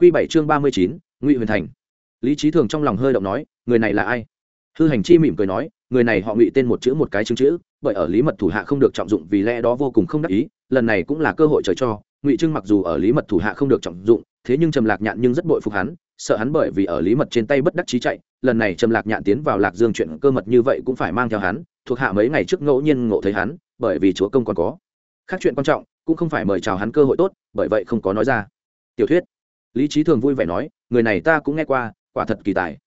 Quy bảy chương ba mươi chín, ngụy huyền thành. Lý Chí thường trong lòng hơi động nói, người này là ai? Hư hành chi mỉm cười nói, người này họ ngụy tên một chữ một cái chứng chữ, bởi ở lý mật thủ hạ không được trọng dụng vì lẽ đó vô cùng không đắc ý, lần này cũng là cơ hội trời cho, ngụy trưng mặc dù ở lý mật thủ hạ không được trọng dụng, thế nhưng trầm lạc nhạn nhưng rất bội phục hắn, sợ hắn bởi vì ở lý mật trên tay bất đắc chí chạy, lần này trầm lạc nhạn tiến vào lạc dương chuyện cơ mật như vậy cũng phải mang theo hắn, thuộc hạ mấy ngày trước ngẫu nhiên ngộ thấy hắn, bởi vì chúa công còn có. Khác chuyện quan trọng, cũng không phải mời chào hắn cơ hội tốt, bởi vậy không có nói ra. Tiểu thuyết lý trí thường vui vẻ nói, người này ta cũng nghe qua, quả thật kỳ tài.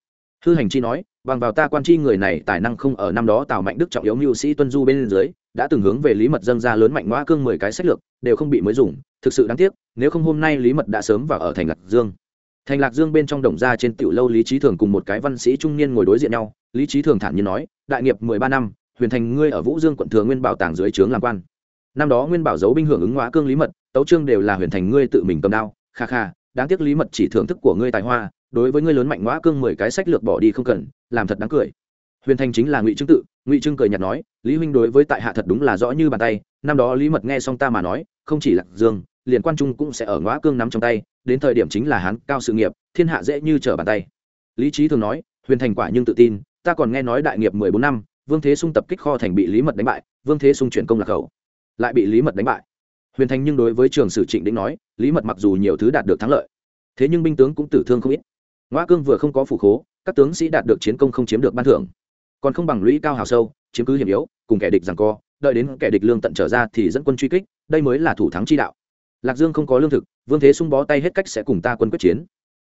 Hư hành chi nói, bằng vào ta quan chi người này tài năng không ở năm đó tào mạnh đức trọng yếu mưu sĩ tuân du bên dưới, đã từng hướng về lý mật dâng ra lớn mạnh ngoa cương mười cái sách lược, đều không bị mới dùng. Thực sự đáng tiếc, nếu không hôm nay lý mật đã sớm vào ở thành lạc dương. Thành lạc dương bên trong đồng gia trên tiểu lâu lý trí thường cùng một cái văn sĩ trung niên ngồi đối diện nhau. Lý trí thường thản nhiên nói, đại nghiệp mười ba năm, huyền thành ngươi ở vũ dương quận thừa nguyên bảo tàng dưới trướng làm quan. Năm đó nguyên bảo giấu binh hưởng ứng ngoa cương lý mật, tấu trương đều là huyền thành ngươi tự mình cầm đao. Kha kha đáng tiếc lý mật chỉ thưởng thức của ngươi tài hoa, đối với ngươi lớn mạnh ngoã cương mười cái sách lược bỏ đi không cần, làm thật đáng cười. Huyền Thanh chính là ngụy trưng tự, ngụy trưng cười nhạt nói, lý huynh đối với tại hạ thật đúng là rõ như bàn tay, năm đó lý mật nghe xong ta mà nói, không chỉ lạc dương, liền quan trung cũng sẽ ở ngõ cương nắm trong tay, đến thời điểm chính là hán, cao sự nghiệp, thiên hạ dễ như trở bàn tay. Lý trí thường nói, huyền thành quả nhưng tự tin, ta còn nghe nói đại nghiệp mười bốn năm, vương thế sung tập kích kho thành bị lý mật đánh bại, vương thế sung chuyển công lạc khẩu lại bị lý mật đánh bại huyền thành nhưng đối với trường sử trịnh đĩnh nói, lý mật mặc dù nhiều thứ đạt được thắng lợi, thế nhưng binh tướng cũng tử thương không ít. Ngoa cương vừa không có phủ khố, các tướng sĩ đạt được chiến công không chiếm được ban thưởng. Còn không bằng lũy cao hào sâu, chiếm cứ hiểm yếu, cùng kẻ địch rằng co, đợi đến kẻ địch lương tận trở ra thì dẫn quân truy kích, đây mới là thủ thắng chi đạo. Lạc dương không có lương thực, vương thế sung bó tay hết cách sẽ cùng ta quân quyết chiến.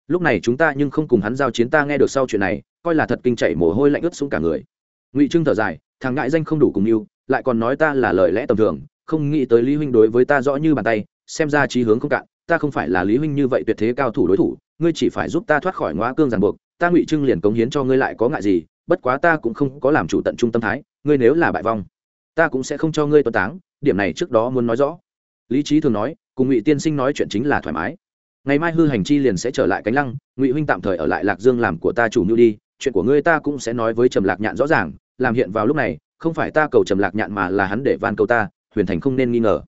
Lúc này chúng ta nhưng không cùng hắn giao chiến, ta nghe được sau chuyện này, coi là thật kinh chạy mồ hôi lạnh ướt xuống cả người. Ngụy trưng thở dài, thằng ngại danh không đủ cùng yêu, lại còn nói ta là lời lẽ tầm thường không nghĩ tới lý huynh đối với ta rõ như bàn tay, xem ra trí hướng không cạn, ta không phải là lý huynh như vậy tuyệt thế cao thủ đối thủ, ngươi chỉ phải giúp ta thoát khỏi ngõ cương ràng buộc, ta ngụy trưng liền cống hiến cho ngươi lại có ngại gì, bất quá ta cũng không có làm chủ tận trung tâm thái, ngươi nếu là bại vong, ta cũng sẽ không cho ngươi tuân táng, điểm này trước đó muốn nói rõ. Lý trí thường nói, cùng ngụy tiên sinh nói chuyện chính là thoải mái. Ngày mai hư hành chi liền sẽ trở lại cánh lăng, ngụy huynh tạm thời ở lại lạc dương làm của ta chủ mưu đi, chuyện của ngươi ta cũng sẽ nói với trầm lạc nhạn rõ ràng, làm hiện vào lúc này, không phải ta cầu trầm lạc nhạn mà là hắn để van cầu ta huyền thành không nên nghi ngờ.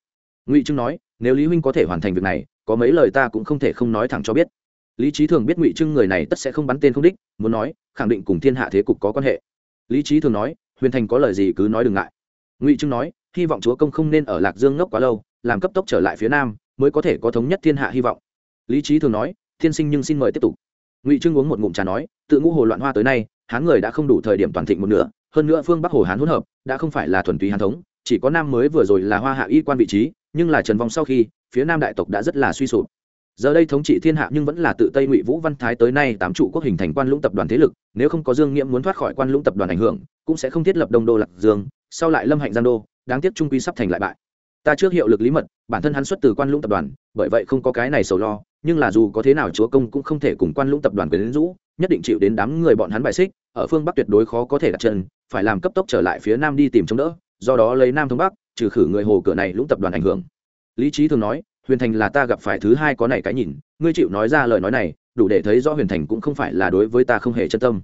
Ngụy trưng nói, nếu lý huynh có thể hoàn thành việc này, có mấy lời ta cũng không thể không nói thẳng cho biết. Lý trí thường biết ngụy trưng người này tất sẽ không bắn tên không đích, muốn nói, khẳng định cùng thiên hạ thế cục có quan hệ. Lý trí thường nói, huyền thành có lời gì cứ nói đừng ngại. Ngụy trưng nói, hy vọng chúa công không nên ở lạc dương ngốc quá lâu, làm cấp tốc trở lại phía nam, mới có thể có thống nhất thiên hạ hy vọng. Lý trí thường nói, thiên sinh nhưng xin mời tiếp tục. Ngụy trưng uống một ngụm trà nói, tự ngũ hồ loạn hoa tới nay, hán người đã không đủ thời điểm toàn thịnh một nửa, hơn nữa phương bắc hồ hán hỗn hợp, đã không phải là thuần túy hán thống chỉ có nam mới vừa rồi là hoa hạ y quan vị trí, nhưng là trần vong sau khi, phía nam đại tộc đã rất là suy sụp. Giờ đây thống trị thiên hạ nhưng vẫn là tự tây ngụy vũ văn thái tới nay tám trụ quốc hình thành quan lũng tập đoàn thế lực, nếu không có dương nghiễm muốn thoát khỏi quan lũng tập đoàn ảnh hưởng, cũng sẽ không thiết lập đông đô lạc dương, sau lại lâm hạnh giang đô, đáng tiếc trung quy sắp thành lại bại. Ta trước hiệu lực lý mật, bản thân hắn xuất từ quan lũng tập đoàn, bởi vậy không có cái này sầu lo, nhưng là dù có thế nào chúa công cũng không thể cùng quan lũng tập đoàn quyền rũ, nhất định chịu đến đám người bọn hắn bài xích, ở phương bắc tuyệt đối khó có thể đặt chân, phải làm cấp tốc trở lại phía nam đi tìm chống đỡ do đó lấy nam thống bắc, trừ khử người hồ cửa này lũng tập đoàn ảnh hưởng. Lý trí thường nói, huyền thành là ta gặp phải thứ hai có này cái nhìn, ngươi chịu nói ra lời nói này, đủ để thấy rõ huyền thành cũng không phải là đối với ta không hề chân tâm.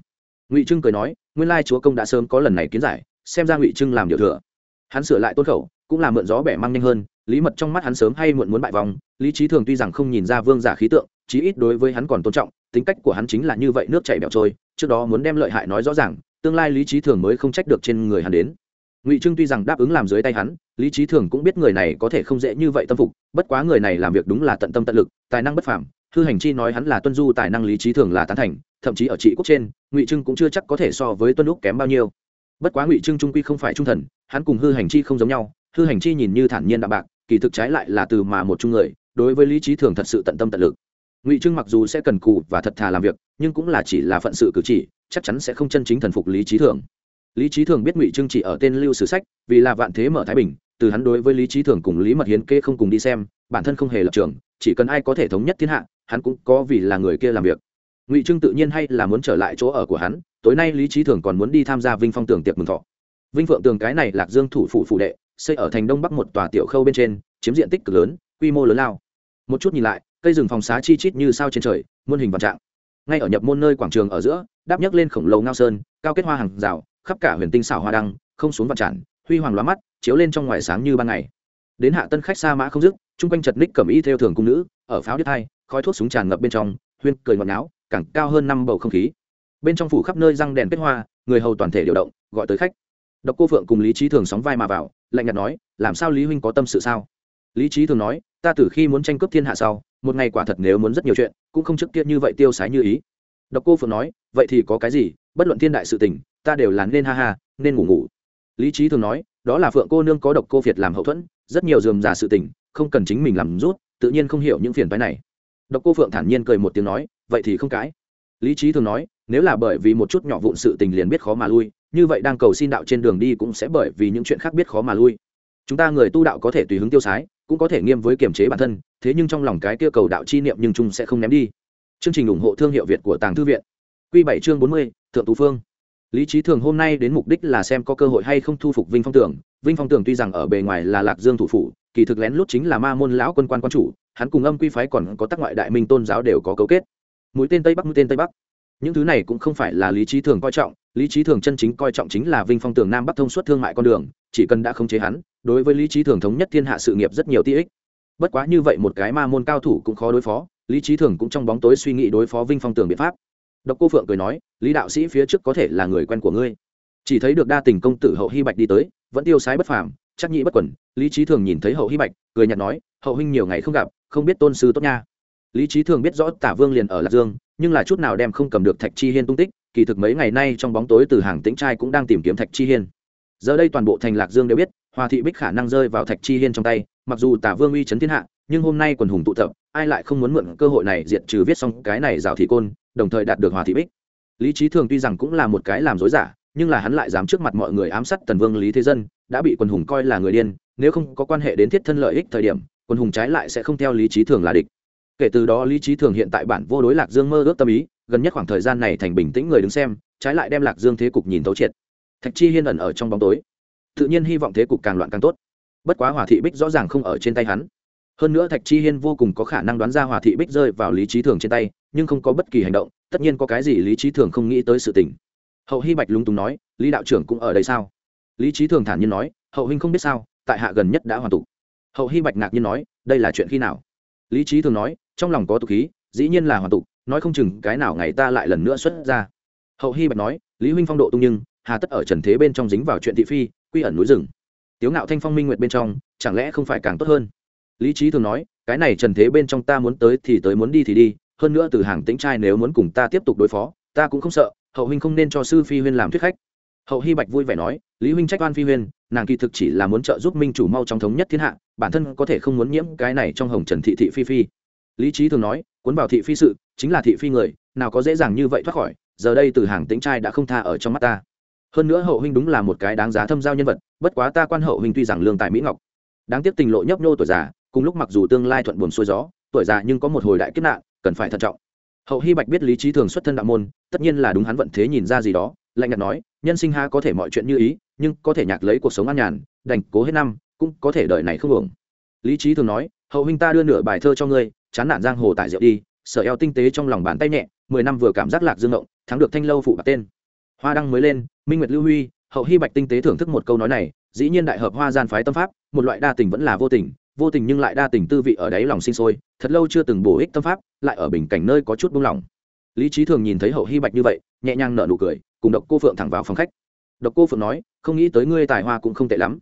Ngụy trưng cười nói, nguyên lai chúa công đã sớm có lần này kiến giải, xem ra ngụy trưng làm điều thừa. Hắn sửa lại tôn khẩu, cũng là mượn gió bẻ mang nhanh hơn, lý mật trong mắt hắn sớm hay muộn muốn bại vòng lý trí thường tuy rằng không nhìn ra vương giả khí tượng, chí ít đối với hắn còn tôn trọng, tính cách của hắn chính là như vậy nước chảy bẹo trôi, trước đó muốn đem lợi hại nói rõ ràng, tương lai lý trí thường mới không trách được trên người hắn đến ngụy trưng tuy rằng đáp ứng làm dưới tay hắn lý trí thường cũng biết người này có thể không dễ như vậy tâm phục bất quá người này làm việc đúng là tận tâm tận lực tài năng bất phảm hư hành chi nói hắn là tuân du tài năng lý trí thường là tán thành thậm chí ở trị quốc trên ngụy trưng cũng chưa chắc có thể so với tuân lúc kém bao nhiêu bất quá ngụy trưng trung quy không phải trung thần hắn cùng hư hành chi không giống nhau hư hành chi nhìn như thản nhiên đạm bạc kỳ thực trái lại là từ mà một trung người đối với lý trí thường thật sự tận tâm tận lực ngụy trưng mặc dù sẽ cần cù và thật thà làm việc nhưng cũng là chỉ là phận sự cử chỉ chắc chắn sẽ không chân chính thần phục lý trí thường lý trí thường biết ngụy trưng chỉ ở tên lưu sử sách, vì là vạn thế mở thái bình, từ hắn đối với lý trí thường cùng lý mật hiến kê không cùng đi xem, bản thân không hề lập trường, chỉ cần ai có thể thống nhất thiên hạ, hắn cũng có vì là người kia làm việc. Ngụy trưng tự nhiên hay là muốn trở lại chỗ ở của hắn, tối nay lý trí thường còn muốn đi tham gia vinh phong tường tiệc mừng thọ. Vinh phượng tường cái này lạc dương thủ phủ phụ đệ, xây ở thành đông bắc một tòa tiểu khâu bên trên, chiếm diện tích cực lớn, quy mô lớn lao. Một chút nhìn lại, cây rừng phòng xá chi chít như sao trên trời, muôn hình vạn trạng. Ngay ở nhập môn nơi quảng trường ở giữa, đáp nhấc lên khổng lồ ngao sơn, cao kết hoa hàng rào khắp cả huyền tinh xảo hoa đăng, không xuống vạn tràn huy hoàng lóa mắt, chiếu lên trong ngoài sáng như ban ngày. Đến hạ tân khách xa mã không dứt, chung quanh chật ních cầm y theo thường cung nữ, ở pháo đứt hai, khói thuốc súng tràn ngập bên trong, huyên cười ngọt ngáo càng cao hơn năm bầu không khí. Bên trong phủ khắp nơi răng đèn kết hoa, người hầu toàn thể điều động, gọi tới khách. Độc cô phượng cùng lý trí thường sóng vai mà vào, lạnh nhạt nói, làm sao lý huynh có tâm sự sao? Lý trí thường nói, ta từ khi muốn tranh cướp thiên hạ sau, một ngày quả thật nếu muốn rất nhiều chuyện, cũng không trước kia như vậy tiêu sái như ý. Độc cô phượng nói, vậy thì có cái gì, bất luận thiên đại sự tình ta đều là nên ha ha, nên ngủ ngủ. Lý trí thường nói, đó là phượng cô nương có độc cô việt làm hậu thuẫn, rất nhiều dườm già sự tình, không cần chính mình làm rút, tự nhiên không hiểu những phiền phái này. Độc cô phượng thản nhiên cười một tiếng nói, vậy thì không cãi. Lý trí thường nói, nếu là bởi vì một chút nhỏ vụn sự tình liền biết khó mà lui, như vậy đang cầu xin đạo trên đường đi cũng sẽ bởi vì những chuyện khác biết khó mà lui. Chúng ta người tu đạo có thể tùy hứng tiêu sái, cũng có thể nghiêm với kiềm chế bản thân, thế nhưng trong lòng cái kia cầu đạo chi niệm nhưng chung sẽ không ném đi. Chương trình ủng hộ thương hiệu việt của tàng thư viện. Q bảy chương bốn mươi, thượng tú phương lý trí thường hôm nay đến mục đích là xem có cơ hội hay không thu phục vinh phong tưởng. Vinh phong tưởng tuy rằng ở bề ngoài là lạc dương thủ phủ, kỳ thực lén lút chính là ma môn lão quân quan quan chủ, hắn cùng âm quy phái còn có tác ngoại đại minh tôn giáo đều có cấu kết. Mũi tên tây bắc, mũi tên tây bắc. Những thứ này cũng không phải là lý trí thường coi trọng, lý trí thường chân chính coi trọng chính là vinh phong tường nam bắc thông suốt thương mại con đường, chỉ cần đã không chế hắn, đối với lý trí thường thống nhất thiên hạ sự nghiệp rất nhiều tiết ích. Bất quá như vậy một cái ma môn cao thủ cũng khó đối phó, lý trí thường cũng trong bóng tối suy nghĩ đối phó vinh phong tường biện pháp độc cô phượng cười nói, lý đạo sĩ phía trước có thể là người quen của ngươi. Chỉ thấy được đa tình công tử hậu hy bạch đi tới, vẫn tiêu sái bất phàm, chắc nhị bất quẩn lý trí thường nhìn thấy hậu hy bạch, cười nhạt nói, hậu huynh nhiều ngày không gặp, không biết tôn sư tốt nha. Lý trí thường biết rõ tả vương liền ở lạc dương, nhưng là chút nào đem không cầm được thạch chi hiên tung tích, kỳ thực mấy ngày nay trong bóng tối từ hàng tĩnh trai cũng đang tìm kiếm thạch chi hiên. Giờ đây toàn bộ thành lạc dương đều biết hòa thị bích khả năng rơi vào thạch chi hiên trong tay, mặc dù tả vương uy chấn thiên hạ, nhưng hôm nay quần hùng tụ tập ai lại không muốn mượn cơ hội này diệt trừ viết xong cái này rào thị côn, đồng thời đạt được hòa thị bích. Lý trí thường tuy rằng cũng là một cái làm dối giả, nhưng là hắn lại dám trước mặt mọi người ám sát tần vương lý thế dân, đã bị quần hùng coi là người điên, nếu không có quan hệ đến thiết thân lợi ích thời điểm, quần hùng trái lại sẽ không theo lý trí thường là địch. Kể từ đó lý trí thường hiện tại bản vô đối lạc dương mơ ước tâm ý, gần nhất khoảng thời gian này thành bình tĩnh người đứng xem, trái lại đem lạc dương thế cục nhìn thấu triệt. Thạch chi hiên ẩn ở trong bóng tối. Tự nhiên hy vọng thế cục càng loạn càng tốt. Bất quá hòa thị bích rõ ràng không ở trên tay hắn hơn nữa thạch chi hiên vô cùng có khả năng đoán ra hòa thị bích rơi vào lý trí thường trên tay, nhưng không có bất kỳ hành động, tất nhiên có cái gì lý trí thường không nghĩ tới sự tình. Hậu hy bạch lúng túng nói, lý đạo trưởng cũng ở đây sao? Lý trí thường thản nhiên nói, hậu huynh không biết sao, tại hạ gần nhất đã hoàn tục hậu hy bạch ngạc nhiên nói, đây là chuyện khi nào? Lý trí thường nói, trong lòng có tục khí, dĩ nhiên là hoàn tục nói không chừng cái nào ngày ta lại lần nữa xuất ra. Hậu hy bạch nói, lý huynh phong độ tung nhưng, hà tất ở trần thế bên trong dính vào chuyện thị phi, quy ẩn núi rừng. Tiếu ngạo thanh phong minh nguyện bên trong, chẳng lẽ không phải càng tốt hơn? Lý trí thường nói, cái này trần thế bên trong ta muốn tới thì tới muốn đi thì đi, hơn nữa từ hàng tĩnh trai nếu muốn cùng ta tiếp tục đối phó, ta cũng không sợ, hậu huynh không nên cho sư phi huyên làm thuyết khách. Hậu hy bạch vui vẻ nói, lý huynh trách oan phi huyên, nàng kỳ thực chỉ là muốn trợ giúp minh chủ mau trong thống nhất thiên hạ, bản thân có thể không muốn nhiễm cái này trong hồng trần thị thị phi phi. Lý trí thường nói, cuốn vào thị phi sự, chính là thị phi người, nào có dễ dàng như vậy thoát khỏi, giờ đây từ hàng Tĩnh trai đã không tha ở trong mắt ta. Hơn nữa hậu huynh đúng là một cái đáng giá thâm giao nhân vật, bất quá ta quan hậu huynh tuy rằng lương tài mỹ ngọc. Đáng tiếc tình lộ nhấp nhô tuổi già cùng lúc mặc dù tương lai thuận buồn xuôi gió tuổi già nhưng có một hồi đại kiếp nạn cần phải thận trọng. Hậu hy bạch biết lý trí thường xuất thân đạo môn tất nhiên là đúng hắn vận thế nhìn ra gì đó lạnh nhạt nói nhân sinh ha có thể mọi chuyện như ý nhưng có thể nhạc lấy cuộc sống an nhàn đành cố hết năm cũng có thể đợi này không hưởng lý trí thường nói hậu huynh ta đưa nửa bài thơ cho ngươi chán nản giang hồ tại rượu đi sở eo tinh tế trong lòng bàn tay nhẹ mười năm vừa cảm giác lạc dương động, thắng được thanh lâu phụ bạc tên. Hoa đăng mới lên minh nguyệt lưu huy hậu hy bạch tinh tế thưởng thức một câu nói này dĩ nhiên đại hợp hoa gian phái tâm pháp một loại đa tình vẫn là vô tình vô tình nhưng lại đa tình tư vị ở đáy lòng sinh sôi, thật lâu chưa từng bổ ích tâm pháp, lại ở bình cảnh nơi có chút buông lỏng. Lý trí thường nhìn thấy hậu hy bạch như vậy, nhẹ nhàng nở nụ cười, cùng độc cô phượng thẳng vào phòng khách. Độc cô phượng nói, không nghĩ tới ngươi tài hoa cũng không tệ lắm.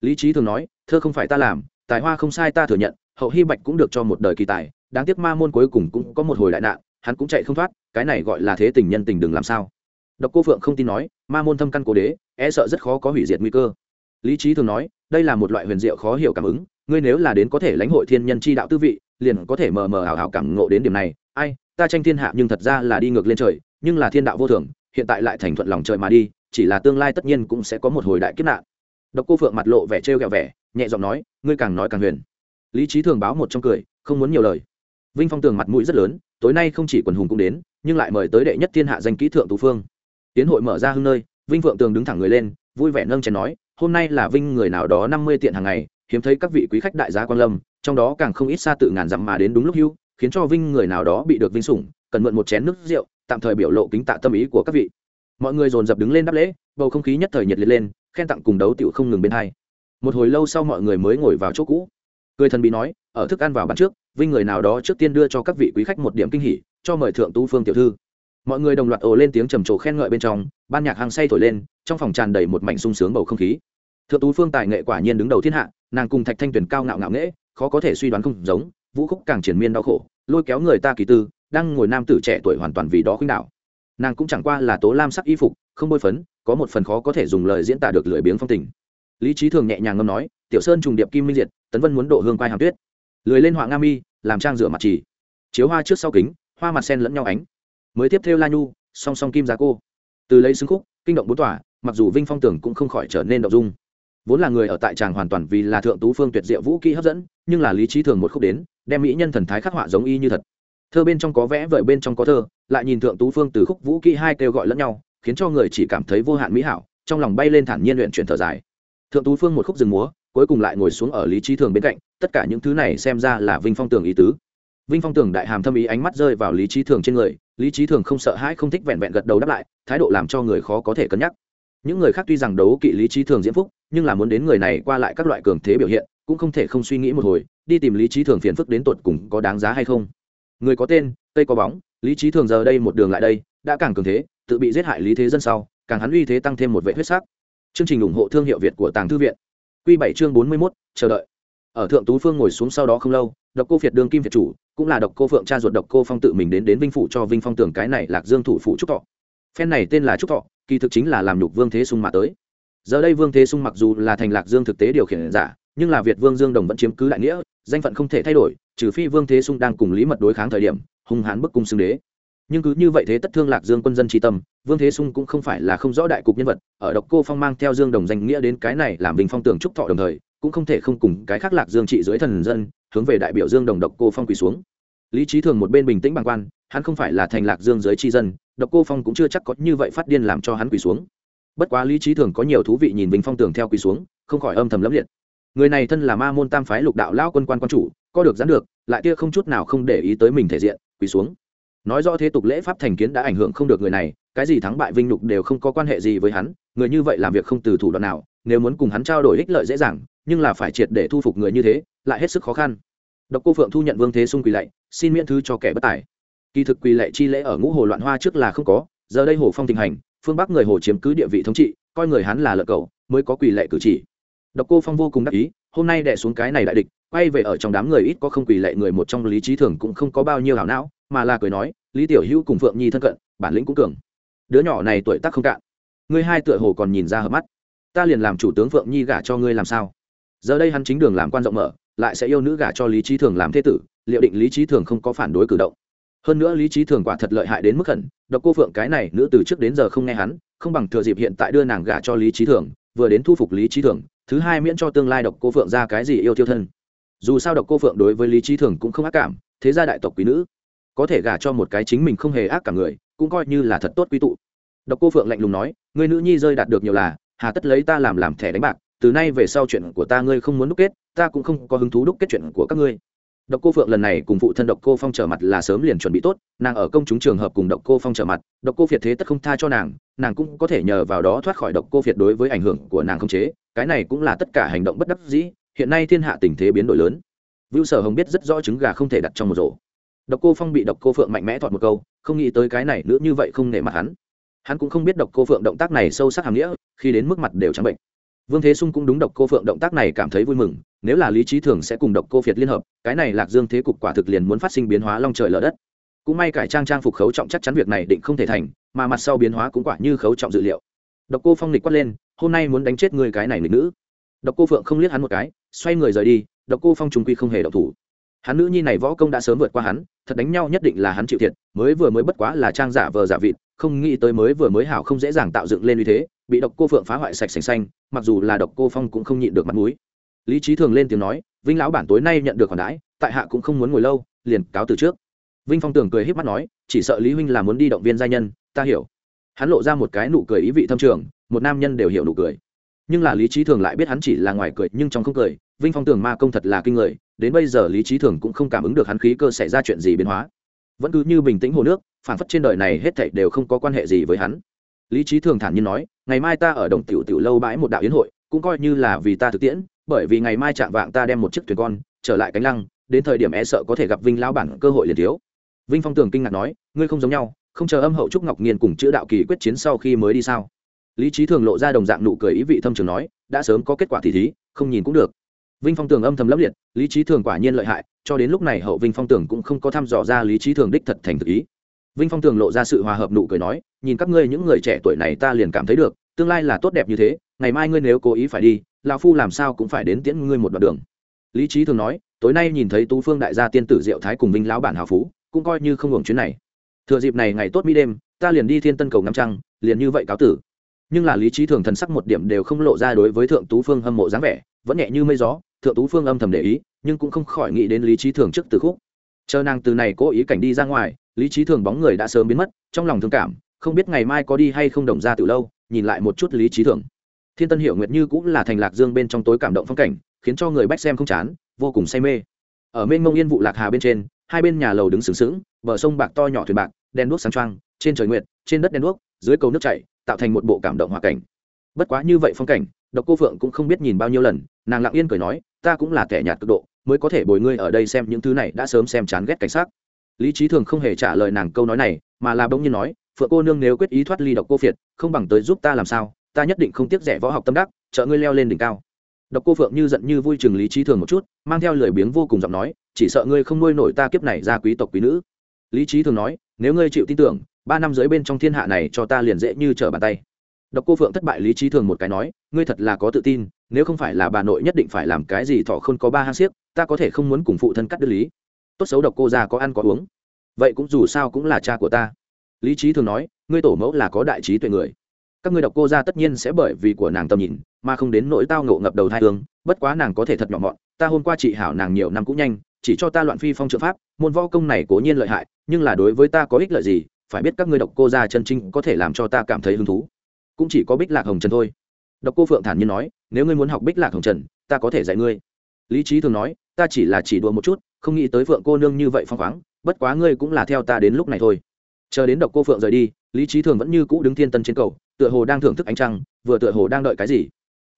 Lý trí thường nói thơ không phải ta làm, tài hoa không sai ta thừa nhận, hậu hy bạch cũng được cho một đời kỳ tài, đáng tiếc ma môn cuối cùng cũng có một hồi đại nạn, hắn cũng chạy không thoát, cái này gọi là thế tình nhân tình đừng làm sao. Độc cô phượng không tin nói, ma môn thâm căn cố đế e sợ rất khó có hủy diệt nguy cơ. Lý trí thường nói, đây là một loại huyền diệu khó hiểu cảm ứng ngươi nếu là đến có thể lãnh hội thiên nhân chi đạo tư vị, liền có thể mờ mờ ảo ảo cảm ngộ đến điểm này. Ai, ta tranh thiên hạ nhưng thật ra là đi ngược lên trời, nhưng là thiên đạo vô thường, hiện tại lại thành thuận lòng trời mà đi, chỉ là tương lai tất nhiên cũng sẽ có một hồi đại kiếp nạn. Độc cô phượng mặt lộ vẻ trêu ghẹo vẻ, nhẹ giọng nói, ngươi càng nói càng huyền. Lý trí thường báo một trong cười, không muốn nhiều lời. Vinh phong tường mặt mũi rất lớn, tối nay không chỉ quần hùng cũng đến, nhưng lại mời tới đệ nhất thiên hạ danh kỹ thượng tú phương. Tiến hội mở ra hưng nơi, vinh phượng tường đứng thẳng người lên, vui vẻ nâng chén nói, hôm nay là vinh người nào đó năm mươi tiện hàng ngày hiếm thấy các vị quý khách đại gia quan lâm, trong đó càng không ít xa tự ngàn dặm mà đến đúng lúc hưu, khiến cho vinh người nào đó bị được vinh sủng, cần mượn một chén nước rượu, tạm thời biểu lộ kính tạ tâm ý của các vị. Mọi người dồn dập đứng lên đáp lễ, bầu không khí nhất thời nhiệt liệt lên, khen tặng cùng đấu tiểu không ngừng bên hai. Một hồi lâu sau mọi người mới ngồi vào chỗ cũ. Cười thần bị nói, ở thức ăn vào bàn trước, vinh người nào đó trước tiên đưa cho các vị quý khách một điểm kinh hỉ, cho mời thượng tu phương tiểu thư. Mọi người đồng loạt ồ lên tiếng trầm trồ khen ngợi bên trong, ban nhạc hàng say thổi lên, trong phòng tràn đầy một mảnh sung sướng bầu không khí. Thượng tú phương tài nghệ quả nhiên đứng đầu thiên hạ nàng cùng thạch thanh tuyền cao ngạo ngạo nghễ khó có thể suy đoán không giống vũ khúc càng triển miên đau khổ lôi kéo người ta kỳ tư đang ngồi nam tử trẻ tuổi hoàn toàn vì đó khuynh đạo nàng cũng chẳng qua là tố lam sắc y phục không bôi phấn có một phần khó có thể dùng lời diễn tả được lười biếng phong tình. Lý trí thường nhẹ nhàng ngâm nói tiểu sơn trùng điệp kim minh diệt tấn vân muốn độ hương quai hàm tuyết. Lười lên họa nga mi làm trang rửa mặt trì chiếu hoa trước sau kính hoa mặt sen lẫn nhau ánh. Mới tiếp theo la nhu song song kim giá cô. Từ lấy xứng khúc kinh động bốn tỏa, mặc dù vinh phong tưởng cũng không khỏi trở nên động dung vốn là người ở tại tràng hoàn toàn vì là thượng tú phương tuyệt diệu vũ kỹ hấp dẫn, nhưng là lý trí thường một khúc đến, đem mỹ nhân thần thái khắc họa giống y như thật. Thơ bên trong có vẽ vợi bên trong có thơ, lại nhìn thượng tú phương từ khúc vũ kỹ hai kêu gọi lẫn nhau, khiến cho người chỉ cảm thấy vô hạn mỹ hảo, trong lòng bay lên thản nhiên luyện chuyển thở dài. Thượng tú phương một khúc rừng múa, cuối cùng lại ngồi xuống ở lý trí thường bên cạnh, tất cả những thứ này xem ra là vinh phong tường ý tứ. Vinh phong tường đại hàm thâm ý ánh mắt rơi vào lý trí thường trên người, lý trí thường không sợ hãi, không thích vẹn vẹn gật đầu đáp lại, thái độ làm cho người khó có thể cân nhắc. Những người khác tuy rằng đấu kỵ lý trí thường diễn phúc nhưng là muốn đến người này qua lại các loại cường thế biểu hiện, cũng không thể không suy nghĩ một hồi, đi tìm lý trí thường phiền phức đến tột cùng có đáng giá hay không. Người có tên, cây có bóng, lý trí thường giờ đây một đường lại đây, đã càng cường thế, tự bị giết hại lý thế dân sau, càng hắn uy thế tăng thêm một vệ huyết sắc. Chương trình ủng hộ thương hiệu việt của tàng thư viện. Q bảy chương bốn mươi mốt, chờ đợi. Ở thượng tú phương ngồi xuống sau đó không lâu, độc cô việt đương kim việt chủ, cũng là độc cô phượng cha ruột độc cô phong tự mình đến đến vinh phủ cho vinh phong tưởng cái này lạc dương thủ phủ trúc thọ. Phen này tên là trúc thọ, kỳ thực chính là làm nhục vương thế sung mà tới giờ đây vương thế sung mặc dù là thành lạc dương thực tế điều khiển giả, nhưng là việt vương dương đồng vẫn chiếm cứ đại nghĩa, danh phận không thể thay đổi, trừ phi vương thế sung đang cùng lý mật đối kháng thời điểm, hung hãn bức cung xưng đế. Nhưng cứ như vậy thế tất thương lạc dương quân dân tri tâm, vương thế sung cũng không phải là không rõ đại cục nhân vật, ở độc cô phong mang theo dương đồng danh nghĩa đến cái này làm bình phong tưởng trúc thọ đồng thời, cũng không thể không cùng cái khác lạc dương trị dưới thần dân, hướng về đại biểu dương đồng độc cô phong quỳ xuống. Lý trí thường một bên bình tĩnh bàng quan, hắn không phải là thành lạc dương dưới tri dân, độc cô phong cũng chưa chắc có như vậy phát điên làm cho hắn quỳ xuống bất quá lý trí thường có nhiều thú vị nhìn bình phong tưởng theo quỳ xuống, không khỏi âm thầm lẫm liệt. Người này thân là ma môn tam phái lục đạo lao quân quan quan chủ, có được gián được, lại tia không chút nào không để ý tới mình thể diện, quỳ xuống. Nói rõ thế tục lễ pháp thành kiến đã ảnh hưởng không được người này, cái gì thắng bại vinh lục đều không có quan hệ gì với hắn, người như vậy làm việc không từ thủ đoạn nào, nếu muốn cùng hắn trao đổi ích lợi dễ dàng, nhưng là phải triệt để thu phục người như thế, lại hết sức khó khăn. Độc cô phượng thu nhận vương thế xung quỳ lạy, xin miễn thứ cho kẻ bất tài. Kỳ thực quỳ lạy chi lễ ở ngũ hồ loạn hoa trước là không có, giờ đây hồ phong tình hành phương bắc người hồ chiếm cứ địa vị thống trị, coi người hắn là lợn cầu mới có quỳ lệ cử chỉ. Độc cô phong vô cùng đắc ý, hôm nay đẻ xuống cái này đại địch, quay về ở trong đám người ít có không quỳ lệ người một trong lý trí thường cũng không có bao nhiêu hảo não, mà là cười nói, lý tiểu hữu cùng phượng nhi thân cận, bản lĩnh cũng cường. Đứa nhỏ này tuổi tác không cạn. Ngươi hai tựa hồ còn nhìn ra hợp mắt. Ta liền làm chủ tướng phượng nhi gả cho ngươi làm sao? Giờ đây hắn chính đường làm quan rộng mở, lại sẽ yêu nữ gả cho lý trí thường làm thế tử, liệu định lý trí thường không có phản đối cử động hơn nữa lý trí thường quả thật lợi hại đến mức khẩn, độc cô phượng cái này nữ từ trước đến giờ không nghe hắn, không bằng thừa dịp hiện tại đưa nàng gả cho lý trí thường, vừa đến thu phục lý trí thường, thứ hai miễn cho tương lai độc cô phượng ra cái gì yêu thiêu thân. Dù sao độc cô phượng đối với lý trí thường cũng không ác cảm, thế gia đại tộc quý nữ, có thể gả cho một cái chính mình không hề ác cả người, cũng coi như là thật tốt quý tụ. Độc cô phượng lạnh lùng nói người nữ nhi rơi đạt được nhiều là, hà tất lấy ta làm làm thẻ đánh bạc, từ nay về sau chuyện của ta ngươi không muốn đúc kết, ta cũng không có hứng thú đúc kết chuyện của các ngươi độc cô phượng lần này cùng phụ thân độc cô phong trở mặt là sớm liền chuẩn bị tốt, nàng ở công chúng trường hợp cùng độc cô phong trở mặt, độc cô việt thế tất không tha cho nàng nàng cũng có thể nhờ vào đó thoát khỏi độc cô việt đối với ảnh hưởng của nàng không chế, cái này cũng là tất cả hành động bất đắc dĩ, hiện nay thiên hạ tình thế biến đổi lớn. Vưu sở hồng biết rất rõ trứng gà không thể đặt trong một rổ. Độc cô phong bị độc cô phượng mạnh mẽ thọt một câu, không nghĩ tới cái này nữa như vậy không nể mặt hắn. Hắn cũng không biết độc cô phượng động tác này sâu sắc hàm nghĩa, khi đến mức mặt đều trắng bệnh. Vương thế sung cũng đúng độc cô phượng động tác này cảm thấy vui mừng nếu là lý trí thường sẽ cùng độc cô việt liên hợp, cái này lạc dương thế cục quả thực liền muốn phát sinh biến hóa long trời lở đất. Cũng may cải trang trang phục khấu trọng chắc chắn việc này định không thể thành, mà mặt sau biến hóa cũng quả như khấu trọng dự liệu. Độc cô phong lịch quát lên, hôm nay muốn đánh chết người cái này lịch nữ. Độc cô phượng không liếc hắn một cái, xoay người rời đi, độc cô phong trung quy không hề độc thủ. Hắn nữ nhi này võ công đã sớm vượt qua hắn, thật đánh nhau nhất định là hắn chịu thiệt, mới vừa mới bất quá là trang giả vờ giả vịt, không nghĩ tới mới vừa mới hảo không dễ dàng tạo dựng lên như thế, bị độc cô phượng phá hoại sạch sành xanh, mặc dù là độc cô phong cũng không nhịn được mặt mũi lý trí thường lên tiếng nói, vinh lão bản tối nay nhận được khoản đãi, tại hạ cũng không muốn ngồi lâu, liền cáo từ trước. Vinh phong tường cười h í p mắt nói, chỉ sợ lý huynh là muốn đi động viên gia nhân, ta hiểu. Hắn lộ ra một cái nụ cười ý vị thâm trường, một nam nhân đều hiểu nụ cười. Nhưng là lý trí thường lại biết hắn chỉ là ngoài cười, nhưng trong không cười, vinh phong tường ma công thật là kinh người, đến bây giờ lý trí thường cũng không cảm ứng được hắn khí cơ xảy ra chuyện gì biến hóa. Vẫn cứ như bình tĩnh hồ nước phản phất trên đời này hết thảy đều không có quan hệ gì với hắn. Lý trí thường thản nhiên nói, ngày mai ta ở đồng tiểu tiểu lâu bãi một đạo yến hội, cũng coi như là vì ta thực tiễn bởi vì ngày mai chạm vạng ta đem một chiếc thuyền con trở lại cánh lăng, đến thời điểm e sợ có thể gặp vinh lão bản cơ hội liền thiếu. Vinh phong tường kinh ngạc nói, ngươi không giống nhau, không chờ âm hậu trúc ngọc nghiên cùng chữ đạo kỳ quyết chiến sau khi mới đi sao? Lý trí thường lộ ra đồng dạng nụ cười ý vị thâm trường nói, đã sớm có kết quả thì thí, không nhìn cũng được. Vinh phong tường âm thầm lấp liệt, lý trí thường quả nhiên lợi hại, cho đến lúc này hậu vinh phong tường cũng không có thăm dò ra lý trí thường đích thật thành thực ý. Vinh phong tường lộ ra sự hòa hợp nụ cười nói, nhìn các ngươi những người trẻ tuổi này ta liền cảm thấy được, tương lai là tốt đẹp như thế, ngày mai ngươi nếu cố ý phải đi lão phu làm sao cũng phải đến tiễn ngươi một đoạn đường. Lý trí thường nói, tối nay nhìn thấy tú phương đại gia tiên tử diệu thái cùng vinh lão bản hào phú, cũng coi như không hưởng chuyến này. Thừa dịp này ngày tốt mỹ đêm, ta liền đi thiên tân cầu ngắm trăng, liền như vậy cáo tử. Nhưng là lý trí thường thần sắc một điểm đều không lộ ra đối với thượng tú phương hâm mộ dáng vẻ, vẫn nhẹ như mây gió, thượng tú phương âm thầm để ý, nhưng cũng không khỏi nghĩ đến lý trí thường trước từ khúc. Chờ nàng từ này cố ý cảnh đi ra ngoài, lý trí thường bóng người đã sớm biến mất, trong lòng thương cảm, không biết ngày mai có đi hay không đồng ra từ lâu, nhìn lại một chút lý trí thường thiên tân hiệu nguyệt như cũng là thành lạc dương bên trong tối cảm động phong cảnh, khiến cho người bách xem không chán, vô cùng say mê. Ở bên mông yên vụ lạc hà bên trên, hai bên nhà lầu đứng sừng sững, bờ sông bạc to nhỏ thuyền bạc đen đuốc sáng trăng trên trời nguyệt, trên đất đen đuốc, dưới cầu nước chảy, tạo thành một bộ cảm động hòa cảnh. Bất quá như vậy phong cảnh, độc cô phượng cũng không biết nhìn bao nhiêu lần, nàng lặng yên cười nói, ta cũng là kẻ nhạt cực độ, mới có thể bồi ngươi ở đây xem những thứ này, đã sớm xem chán ghét cảnh sát lý trí thường không hề trả lời nàng câu nói này, mà là bỗng nhiên nói, phượng cô nương nếu quyết ý thoát ly độc cô phiệt, không bằng tới giúp ta làm sao ta nhất định không tiếc rẻ võ học tâm đắc trợ ngươi leo lên đỉnh cao. Độc cô phượng như giận như vui chừng lý trí thường một chút, mang theo lười biếng vô cùng giọng nói, chỉ sợ ngươi không nuôi nổi ta kiếp này ra quý tộc quý nữ. Lý trí thường nói, nếu ngươi chịu tin tưởng, ba năm dưới bên trong thiên hạ này cho ta liền dễ như trở bàn tay. Độc cô phượng thất bại lý trí thường một cái nói, ngươi thật là có tự tin, nếu không phải là bà nội nhất định phải làm cái gì thọ không có ba hang xiếc, ta có thể không muốn cùng phụ thân cắt đứt lý. Tốt xấu độc cô già có ăn có uống. Vậy cũng dù sao cũng là cha của ta. Lý trí thường nói, ngươi tổ mẫu là có đại trí tuệ người các ngươi độc cô ra tất nhiên sẽ bởi vì của nàng tầm nhìn, mà không đến nỗi tao ngộ ngập đầu thai hương, bất quá nàng có thể thật nhỏ mọn, ta hôm qua chị hảo nàng nhiều năm cũng nhanh, chỉ cho ta loạn phi phong trợ pháp, môn võ công này cố nhiên lợi hại, nhưng là đối với ta có ích lợi gì, phải biết các ngươi độc cô ra chân trinh có thể làm cho ta cảm thấy hứng thú. Cũng chỉ có bích lạc hồng trần thôi. Độc cô phượng thản nhiên nói, nếu ngươi muốn học bích lạc hồng trần, ta có thể dạy ngươi. Lý trí thường nói, ta chỉ là chỉ đùa một chút, không nghĩ tới phượng cô nương như vậy phong khoáng, bất quá ngươi cũng là theo ta đến lúc này thôi. Chờ đến độc cô phượng rời đi, lý trí thường vẫn như cũ đứng thiên tân trên cầu tựa hồ đang thưởng thức ánh trăng, vừa tựa hồ đang đợi cái gì.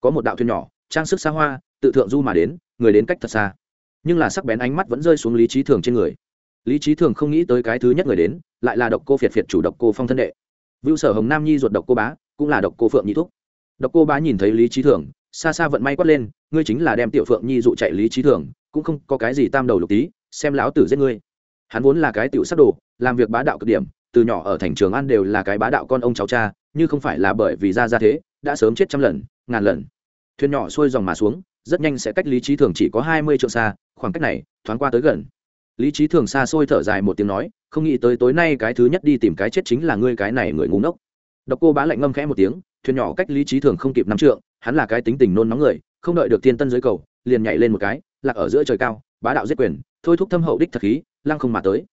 Có một đạo thuyền nhỏ, trang sức xa hoa, tự thượng du mà đến, người đến cách thật xa. Nhưng là sắc bén ánh mắt vẫn rơi xuống lý trí thường trên người. Lý trí thường không nghĩ tới cái thứ nhất người đến, lại là độc cô phiệt phiệt chủ độc cô phong thân đệ. Vưu sở hồng nam nhi ruột độc cô bá, cũng là độc cô phượng nhi thúc. Độc cô bá nhìn thấy lý trí thường, xa xa vận may quát lên, ngươi chính là đem tiểu phượng nhi dụ chạy lý trí thường, cũng không có cái gì tam đầu lục tí, xem lão tử giết ngươi. Hắn vốn là cái tiểu sắc đồ, làm việc bá đạo cực điểm, từ nhỏ ở thành trường an đều là cái bá đạo con ông cháu cha như không phải là bởi vì ra ra thế, đã sớm chết trăm lần, ngàn lần. Thuyền nhỏ xuôi dòng mà xuống, rất nhanh sẽ cách lý trí thường chỉ có hai mươi trượng xa, khoảng cách này, thoáng qua tới gần. Lý trí thường xa xôi thở dài một tiếng nói, không nghĩ tới tối nay cái thứ nhất đi tìm cái chết chính là ngươi cái này người ngu ngốc. Độc cô bá lạnh ngâm khẽ một tiếng, thuyền nhỏ cách lý trí thường không kịp năm trượng, hắn là cái tính tình nôn nóng người, không đợi được thiên tân dưới cầu, liền nhảy lên một cái, lạc ở giữa trời cao, bá đạo giết quyền, thôi thúc thâm hậu đích thật khí, lăng không mà tới.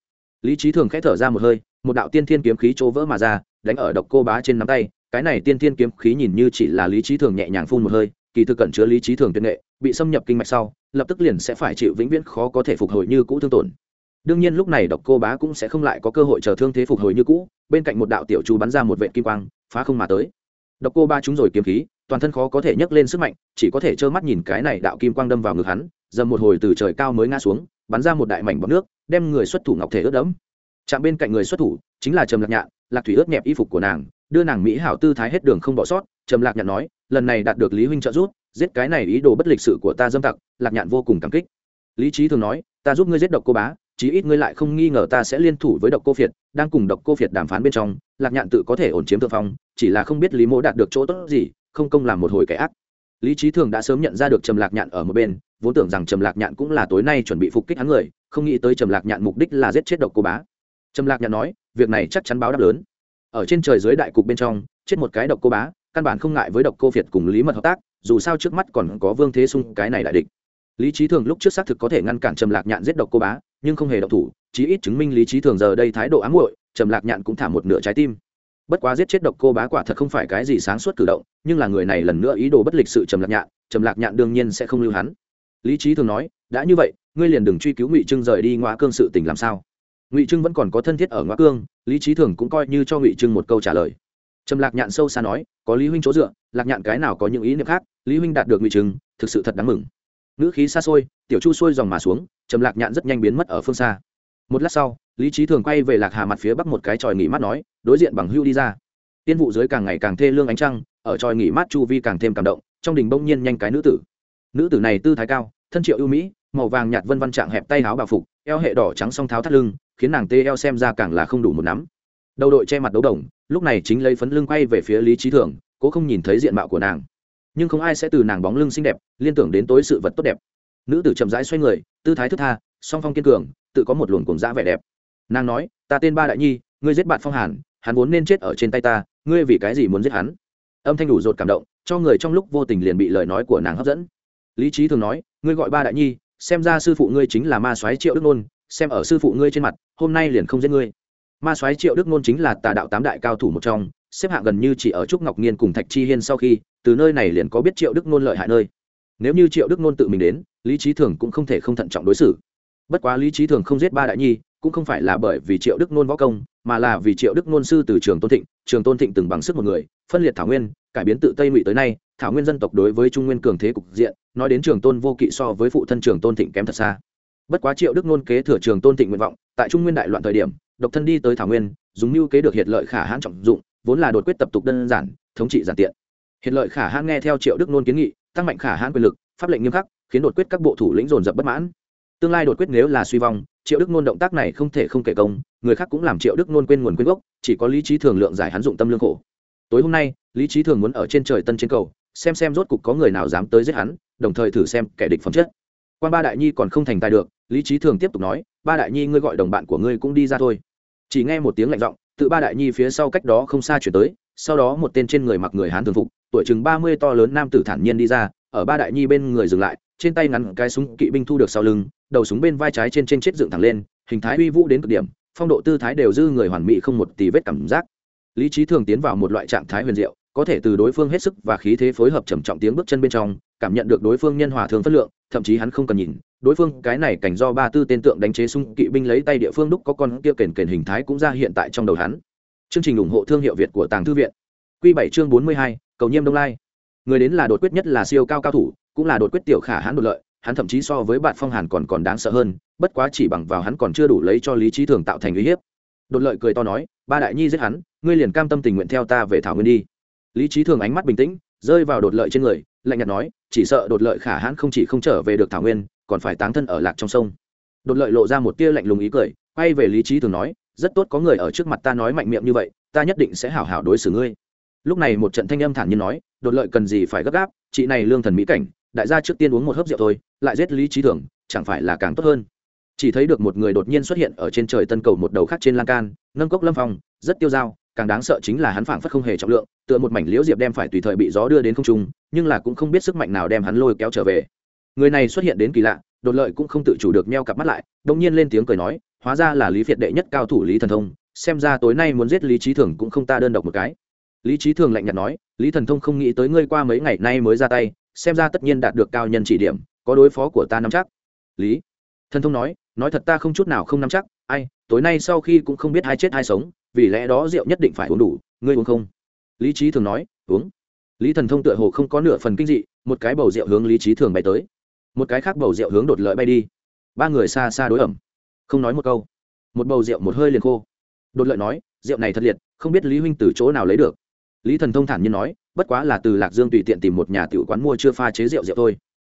Lý trí thường khẽ thở ra một hơi một đạo tiên thiên kiếm khí chỗ vỡ mà ra, đánh ở độc cô bá trên nắm tay. Cái này tiên thiên kiếm khí nhìn như chỉ là lý trí thường nhẹ nhàng phun một hơi, kỳ thực cẩn chứa lý trí thường tuyệt nghệ, bị xâm nhập kinh mạch sau, lập tức liền sẽ phải chịu vĩnh viễn khó có thể phục hồi như cũ thương tổn. Đương nhiên lúc này độc cô bá cũng sẽ không lại có cơ hội chờ thương thế phục hồi như cũ, bên cạnh một đạo tiểu chú bắn ra một vệ kim quang, phá không mà tới. Độc cô ba chúng rồi kiếm khí, toàn thân khó có thể nhấc lên sức mạnh, chỉ có thể trơ mắt nhìn cái này đạo kim quang đâm vào ngực hắn, dầm một hồi từ trời cao mới ngã xuống, bắn ra một đại mảnh bọc nước, đem người xuất thủ ngọc thể ướt đẫm chạm bên cạnh người xuất thủ chính là trầm lạc nhạn, lạc thủy ướt nhẹp y phục của nàng, đưa nàng mỹ hảo tư thái hết đường không bỏ sót. Trầm lạc nhạn nói, lần này đạt được lý huynh trợ giúp, giết cái này ý đồ bất lịch sự của ta dâm tặc, lạc nhạn vô cùng cảm kích. Lý trí thường nói, ta giúp ngươi giết độc cô bá, chí ít ngươi lại không nghi ngờ ta sẽ liên thủ với độc cô phiệt, đang cùng độc cô phiệt đàm phán bên trong, lạc nhạn tự có thể ổn chiếm thượng phong, chỉ là không biết lý mỗ đạt được chỗ tốt gì, không công làm một hồi kẻ ác. Lý trí thường đã sớm nhận ra được trầm lạc nhạn ở một bên, vốn tưởng rằng trầm lạc nhạn cũng là tối nay chuẩn bị phục kích hắn người, không nghĩ tới trầm lạc nhạn mục đích là giết chết độc cô bá trầm lạc nhạn nói, việc này chắc chắn báo đáp lớn. Ở trên trời dưới đại cục bên trong, chết một cái độc cô bá, căn bản không ngại với độc cô việt cùng lý mật hợp tác, dù sao trước mắt còn có vương thế sung cái này đại địch. Lý trí thường lúc trước xác thực có thể ngăn cản trầm lạc nhạn giết độc cô bá, nhưng không hề động thủ, chí ít chứng minh lý trí thường giờ đây thái độ ám muội, trầm lạc nhạn cũng thả một nửa trái tim. Bất quá giết chết độc cô bá quả thật không phải cái gì sáng suốt cử động, nhưng là người này lần nữa ý đồ bất lịch sự trầm lạc nhạn, trầm lạc nhạn đương nhiên sẽ không lưu hắn. Lý trí thường nói, đã như vậy, ngươi liền đừng truy cứu ngụy trưng rời đi ngoa cương sự tình làm sao? Ngụy trưng vẫn còn có thân thiết ở ngoại cương, lý trí thường cũng coi như cho ngụy trưng một câu trả lời. Trầm lạc nhạn sâu xa nói, có lý huynh chỗ dựa, lạc nhạn cái nào có những ý niệm khác, lý huynh đạt được ngụy trưng, thực sự thật đáng mừng. Nữ khí xa xôi, tiểu chu xuôi dòng mà xuống, trầm lạc nhạn rất nhanh biến mất ở phương xa. Một lát sau, lý trí thường quay về lạc hà mặt phía bắc một cái tròi nghỉ mát nói, đối diện bằng hưu đi ra. Tiên vụ dưới càng ngày càng thê lương ánh trăng, ở tròi nghỉ mát chu vi càng thêm cảm động, trong đình bỗng nhiên nhanh cái nữ tử. Nữ tử này tư thái cao, thân triệu ưu mỹ, màu vàng nhạt vân văn trạng hẹp tay áo bào phục, eo hệ đỏ trắng song tháo thắt lưng khiến nàng tê eo xem ra càng là không đủ một nắm. Đầu đội che mặt đấu đồng, lúc này chính lấy phấn lưng quay về phía lý trí thường, cố không nhìn thấy diện mạo của nàng. Nhưng không ai sẽ từ nàng bóng lưng xinh đẹp, liên tưởng đến tối sự vật tốt đẹp. Nữ tử chậm rãi xoay người, tư thái thức tha, song phong kiên cường, tự có một luồng cùng dã vẻ đẹp. Nàng nói, ta tên ba đại nhi, ngươi giết bạn phong hàn, hắn vốn nên chết ở trên tay ta, ngươi vì cái gì muốn giết hắn? Âm thanh đủ rột cảm động, cho người trong lúc vô tình liền bị lời nói của nàng hấp dẫn. Lý trí thường nói, ngươi gọi ba đại nhi, xem ra sư phụ ngươi chính là ma soái triệu đức nôn xem ở sư phụ ngươi trên mặt, hôm nay liền không giết ngươi. Ma soái triệu đức nôn chính là tà đạo tám đại cao thủ một trong, xếp hạng gần như chỉ ở trúc ngọc nhiên cùng thạch chi hiên sau khi, từ nơi này liền có biết triệu đức nôn lợi hại nơi. Nếu như triệu đức nôn tự mình đến, lý trí thường cũng không thể không thận trọng đối xử. Bất quá lý trí thường không giết ba đại nhi, cũng không phải là bởi vì triệu đức nôn võ công, mà là vì triệu đức nôn sư từ trường tôn thịnh, trường tôn thịnh từng bằng sức một người, phân liệt thảo nguyên, cải biến tự tây ngụy tới nay, thảo nguyên dân tộc đối với trung nguyên cường thế cục diện, nói đến trường tôn vô kỵ so với phụ thân trường tôn thịnh kém thật xa bất quá triệu đức nôn kế thừa trường tôn thịnh nguyện vọng, tại trung nguyên đại loạn thời điểm, độc thân đi tới thảo nguyên, dùng mưu kế được hiệt lợi khả hãn trọng dụng, vốn là đột quyết tập tục đơn giản, thống trị giản tiện. Hiệt lợi khả hãn nghe theo triệu đức nôn kiến nghị, tăng mạnh khả hãn quyền lực, pháp lệnh nghiêm khắc, khiến đột quyết các bộ thủ lĩnh dồn dập bất mãn. Tương lai đột quyết nếu là suy vong, triệu đức nôn động tác này không thể không kể công, người khác cũng làm triệu đức nôn quên nguồn quyên gốc, chỉ có lý trí thường lượng giải hắn dụng tâm lương khổ. Tối hôm nay, lý trí thường muốn ở trên trời tân trên cầu, xem xem rốt cục có người nào dám tới giết hắn, đồng thời thử xem kẻ địch phẩm chất. Quan ba đại nhi còn không thành tài được lý trí thường tiếp tục nói, ba đại nhi ngươi gọi đồng bạn của ngươi cũng đi ra thôi. Chỉ nghe một tiếng lạnh giọng tự ba đại nhi phía sau cách đó không xa chuyển tới, sau đó một tên trên người mặc người hán thường phục, tuổi chừng ba mươi to lớn nam tử thản nhiên đi ra, ở ba đại nhi bên người dừng lại, trên tay ngắn cái súng kỵ binh thu được sau lưng, đầu súng bên vai trái trên trên chết dựng thẳng lên, hình thái uy vũ đến cực điểm, phong độ tư thái đều dư người hoàn mỹ không một tì vết cảm giác. Lý trí thường tiến vào một loại trạng thái huyền diệu, có thể từ đối phương hết sức và khí thế phối hợp trầm trọng tiếng bước chân bên trong, cảm nhận được đối phương nhân hòa thường phất lượng, thậm chí hắn không cần nhìn đối phương, cái này cảnh do ba tư tên tượng đánh chế sung kỵ binh lấy tay địa phương, đúc có con kia kền kền hình thái cũng ra hiện tại trong đầu hắn. Chương trình ủng hộ thương hiệu việt của tàng thư viện. Q bảy chương bốn mươi hai, cầu nhiêm đông lai. Người đến là đột quyết nhất là siêu cao cao thủ, cũng là đột quyết tiểu khả hãn đột lợi, hắn thậm chí so với bạn phong hàn còn còn đáng sợ hơn, bất quá chỉ bằng vào hắn còn chưa đủ lấy cho lý trí thường tạo thành uy hiếp. Đột lợi cười to nói, ba đại nhi giết hắn, ngươi liền cam tâm tình nguyện theo ta về thảo nguyên đi. Lý trí thường ánh mắt bình tĩnh, rơi vào đột lợi trên người, lạnh nhạt nói, chỉ sợ đột lợi khả hãn không chỉ không trở về được thảo nguyên còn phải táng thân ở lạc trong sông. Đột lợi lộ ra một tia lạnh lùng ý cười, quay về lý trí thường nói, rất tốt, có người ở trước mặt ta nói mạnh miệng như vậy, ta nhất định sẽ hảo hảo đối xử ngươi. Lúc này một trận thanh âm thản nhiên nói, đột lợi cần gì phải gấp gáp, chị này lương thần mỹ cảnh, đại gia trước tiên uống một hớp rượu thôi, lại giết lý trí thường, chẳng phải là càng tốt hơn? Chỉ thấy được một người đột nhiên xuất hiện ở trên trời tân cầu một đầu khác trên lan can, nâng cốc lâm phong, rất tiêu dao, càng đáng sợ chính là hắn phảng phất không hề trọng lượng, tựa một mảnh liễu diệp đem phải tùy thời bị gió đưa đến không trung, nhưng là cũng không biết sức mạnh nào đem hắn lôi kéo trở về người này xuất hiện đến kỳ lạ, đột lợi cũng không tự chủ được meo cặp mắt lại đông nhiên lên tiếng cười nói, hóa ra là lý việt đệ nhất cao thủ lý thần thông, xem ra tối nay muốn giết lý trí thường cũng không ta đơn độc một cái. Lý trí thường lạnh nhạt nói, lý thần thông không nghĩ tới ngươi qua mấy ngày nay mới ra tay, xem ra tất nhiên đạt được cao nhân chỉ điểm, có đối phó của ta nắm chắc. Lý thần thông nói nói thật ta không chút nào không nắm chắc, ai, tối nay sau khi cũng không biết ai chết ai sống, vì lẽ đó rượu nhất định phải uống đủ, ngươi uống không? Lý trí thường nói, uống. Lý thần thông tựa hồ không có nửa phần kinh dị, một cái bầu rượu hướng lý trí thường bay tới một cái khác bầu rượu hướng đột lợi bay đi. Ba người xa xa đối ẩm. Không nói một câu. Một bầu rượu một hơi liền khô. Đột lợi nói, rượu này thật liệt, không biết lý huynh từ chỗ nào lấy được. Lý thần thông thản nhiên nói, bất quá là từ lạc dương tùy tiện tìm một nhà tiểu quán mua chưa pha chế rượu rượu thôi.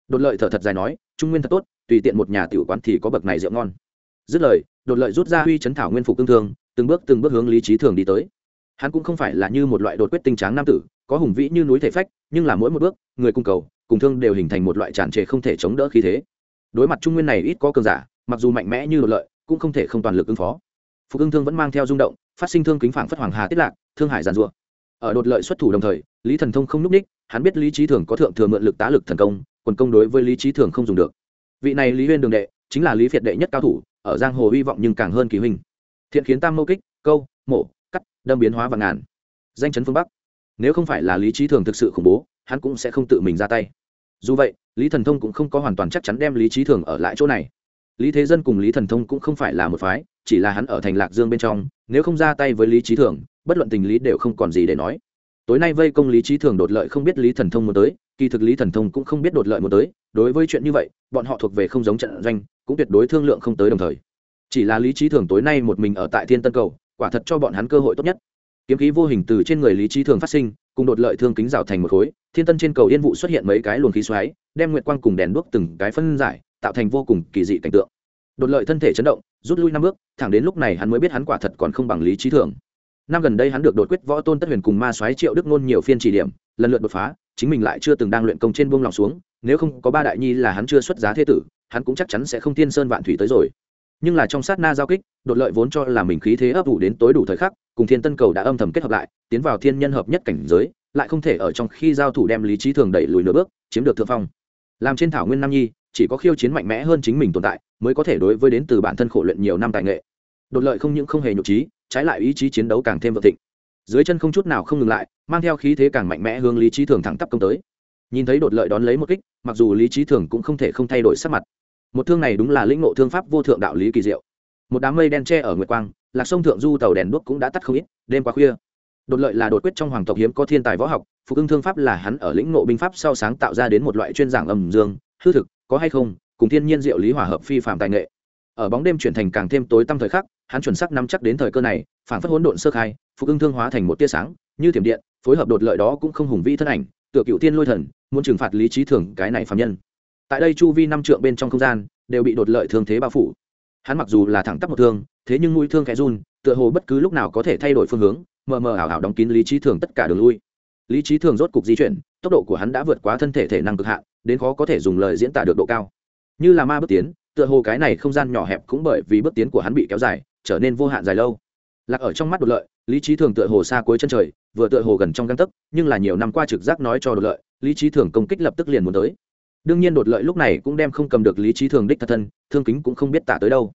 Đột lợi thở thật dài nói, trung nguyên thật tốt, tùy tiện một nhà tiểu quán thì có bậc này rượu ngon. Dứt lời, đột lợi rút ra huy chấn thảo nguyên phục cương thương, từng bước từng bước hướng lý trí thường đi tới. Hắn cũng không phải là như một loại đột quyết tinh tráng nam tử, có hùng vĩ như núi thể phách, nhưng là mỗi một bước, người cung cầu cùng thương đều hình thành một loại tràn trề không thể chống đỡ khí thế. Đối mặt trung nguyên này ít có cường giả, mặc dù mạnh mẽ như đột lợi, cũng không thể không toàn lực ứng phó. Phục ưng thương vẫn mang theo rung động, phát sinh thương kính phảng phất hoàng hà tiết lạc, thương hải giàn rùa ở đột lợi xuất thủ đồng thời, lý thần thông không n ních hắn biết lý trí thường có thượng thừa mượn lực tá lực thần công, quần công đối với lý trí thường không dùng được. Vị này lý huyên đường đệ, chính là lý việt đệ nhất cao thủ, ở giang hồ hy vọng nhưng càng hơn kỳ huynh. Thiện khiến tam mâu kích, câu, mổ, cắt, đâm biến hóa và ngàn. Danh chấn phương bắc. Nếu không phải là lý trí thường thực sự khủng bố hắn cũng sẽ không tự mình ra tay. Dù vậy, lý thần thông cũng không có hoàn toàn chắc chắn đem lý trí thường ở lại chỗ này. Lý thế dân cùng lý thần thông cũng không phải là một phái, chỉ là hắn ở thành lạc dương bên trong, nếu không ra tay với lý trí thường, bất luận tình lý đều không còn gì để nói. Tối nay vây công lý trí thường đột lợi không biết lý thần thông muốn tới, kỳ thực lý thần thông cũng không biết đột lợi muốn tới, đối với chuyện như vậy, bọn họ thuộc về không giống trận doanh, cũng tuyệt đối thương lượng không tới đồng thời. Chỉ là lý trí thường tối nay một mình ở tại thiên tân cầu, quả thật cho bọn hắn cơ hội tốt nhất. Kiếm khí vô hình từ trên người lý trí thường phát sinh cùng đột lợi thương kính rào thành một khối, thiên tân trên cầu yên vụ xuất hiện mấy cái luồng khí xoáy, đem nguyệt quang cùng đèn đuốc từng cái phân giải, tạo thành vô cùng kỳ dị cảnh tượng. Đột lợi thân thể chấn động, rút lui năm bước, thẳng đến lúc này hắn mới biết hắn quả thật còn không bằng lý trí thường. Năm gần đây hắn được đột quyết võ tôn tất huyền cùng ma xoáy triệu đức nôn nhiều phiên chỉ điểm, lần lượt đột phá, chính mình lại chưa từng đang luyện công trên buông lòng xuống, nếu không có ba đại nhi là hắn chưa xuất giá thế tử, hắn cũng chắc chắn sẽ không tiên sơn vạn thủy tới rồi nhưng là trong sát na giao kích, đột lợi vốn cho là mình khí thế ấp ủ đến tối đủ thời khắc, cùng thiên tân cầu đã âm thầm kết hợp lại, tiến vào thiên nhân hợp nhất cảnh giới, lại không thể ở trong khi giao thủ đem lý trí thường đẩy lùi nửa bước, chiếm được thượng phong. Làm trên thảo nguyên nam nhi, chỉ có khiêu chiến mạnh mẽ hơn chính mình tồn tại, mới có thể đối với đến từ bản thân khổ luyện nhiều năm tài nghệ. Đột lợi không những không hề nhục trí, trái lại ý chí chiến đấu càng thêm vợ thịnh. Dưới chân không chút nào không ngừng lại, mang theo khí thế càng mạnh mẽ hướng lý trí thường thẳng tắp công tới. Nhìn thấy đột lợi đón lấy một kích, mặc dù lý trí thường cũng không thể không thay đổi sắc mặt một thương này đúng là lĩnh ngộ thương pháp vô thượng đạo lý kỳ diệu. Một đám mây đen tre ở nguyệt quang, lạc sông thượng du tàu đèn đuốc cũng đã tắt không ít, đêm qua khuya. Đột lợi là đột quyết trong hoàng tộc hiếm có thiên tài võ học, phục ưng thương pháp là hắn ở lĩnh ngộ binh pháp sau sáng tạo ra đến một loại chuyên giảng ầm dương, hư thực, có hay không, cùng thiên nhiên diệu lý hòa hợp phi phạm tài nghệ. Ở bóng đêm chuyển thành càng thêm tối tăm thời khắc, hắn chuẩn sắc nắm chắc đến thời cơ này phản phất hỗn độn sơ khai, phục ưng thương hóa thành một tia sáng, như thiểm điện, phối hợp đột lợi đó cũng không hùng vĩ thân ảnh, tựa cựu tiên lôi thần, muốn trừng phạt lý trí thường cái này phạm nhân tại đây chu vi năm trượng bên trong không gian, đều bị đột lợi thương thế bao phủ. Hắn mặc dù là thẳng tắp một thương, thế nhưng mũi thương khẽ run, tựa hồ bất cứ lúc nào có thể thay đổi phương hướng, mờ mờ ảo ảo đóng kín lý trí thường tất cả đường lui. Lý trí thường rốt cục di chuyển, tốc độ của hắn đã vượt quá thân thể thể năng cực hạn, đến khó có thể dùng lời diễn tả được độ cao. Như là ma bước tiến, tựa hồ cái này không gian nhỏ hẹp cũng bởi vì bước tiến của hắn bị kéo dài, trở nên vô hạn dài lâu. Lạc ở trong mắt đột lợi, lý trí thường tựa hồ xa cuối chân trời, vừa tựa hồ gần trong găng tấc, nhưng là nhiều năm qua trực giác nói cho đột lợi, lý trí thường công kích lập tức liền muốn tới đương nhiên đột lợi lúc này cũng đem không cầm được lý trí thường đích thật thân, thương kính cũng không biết tả tới đâu.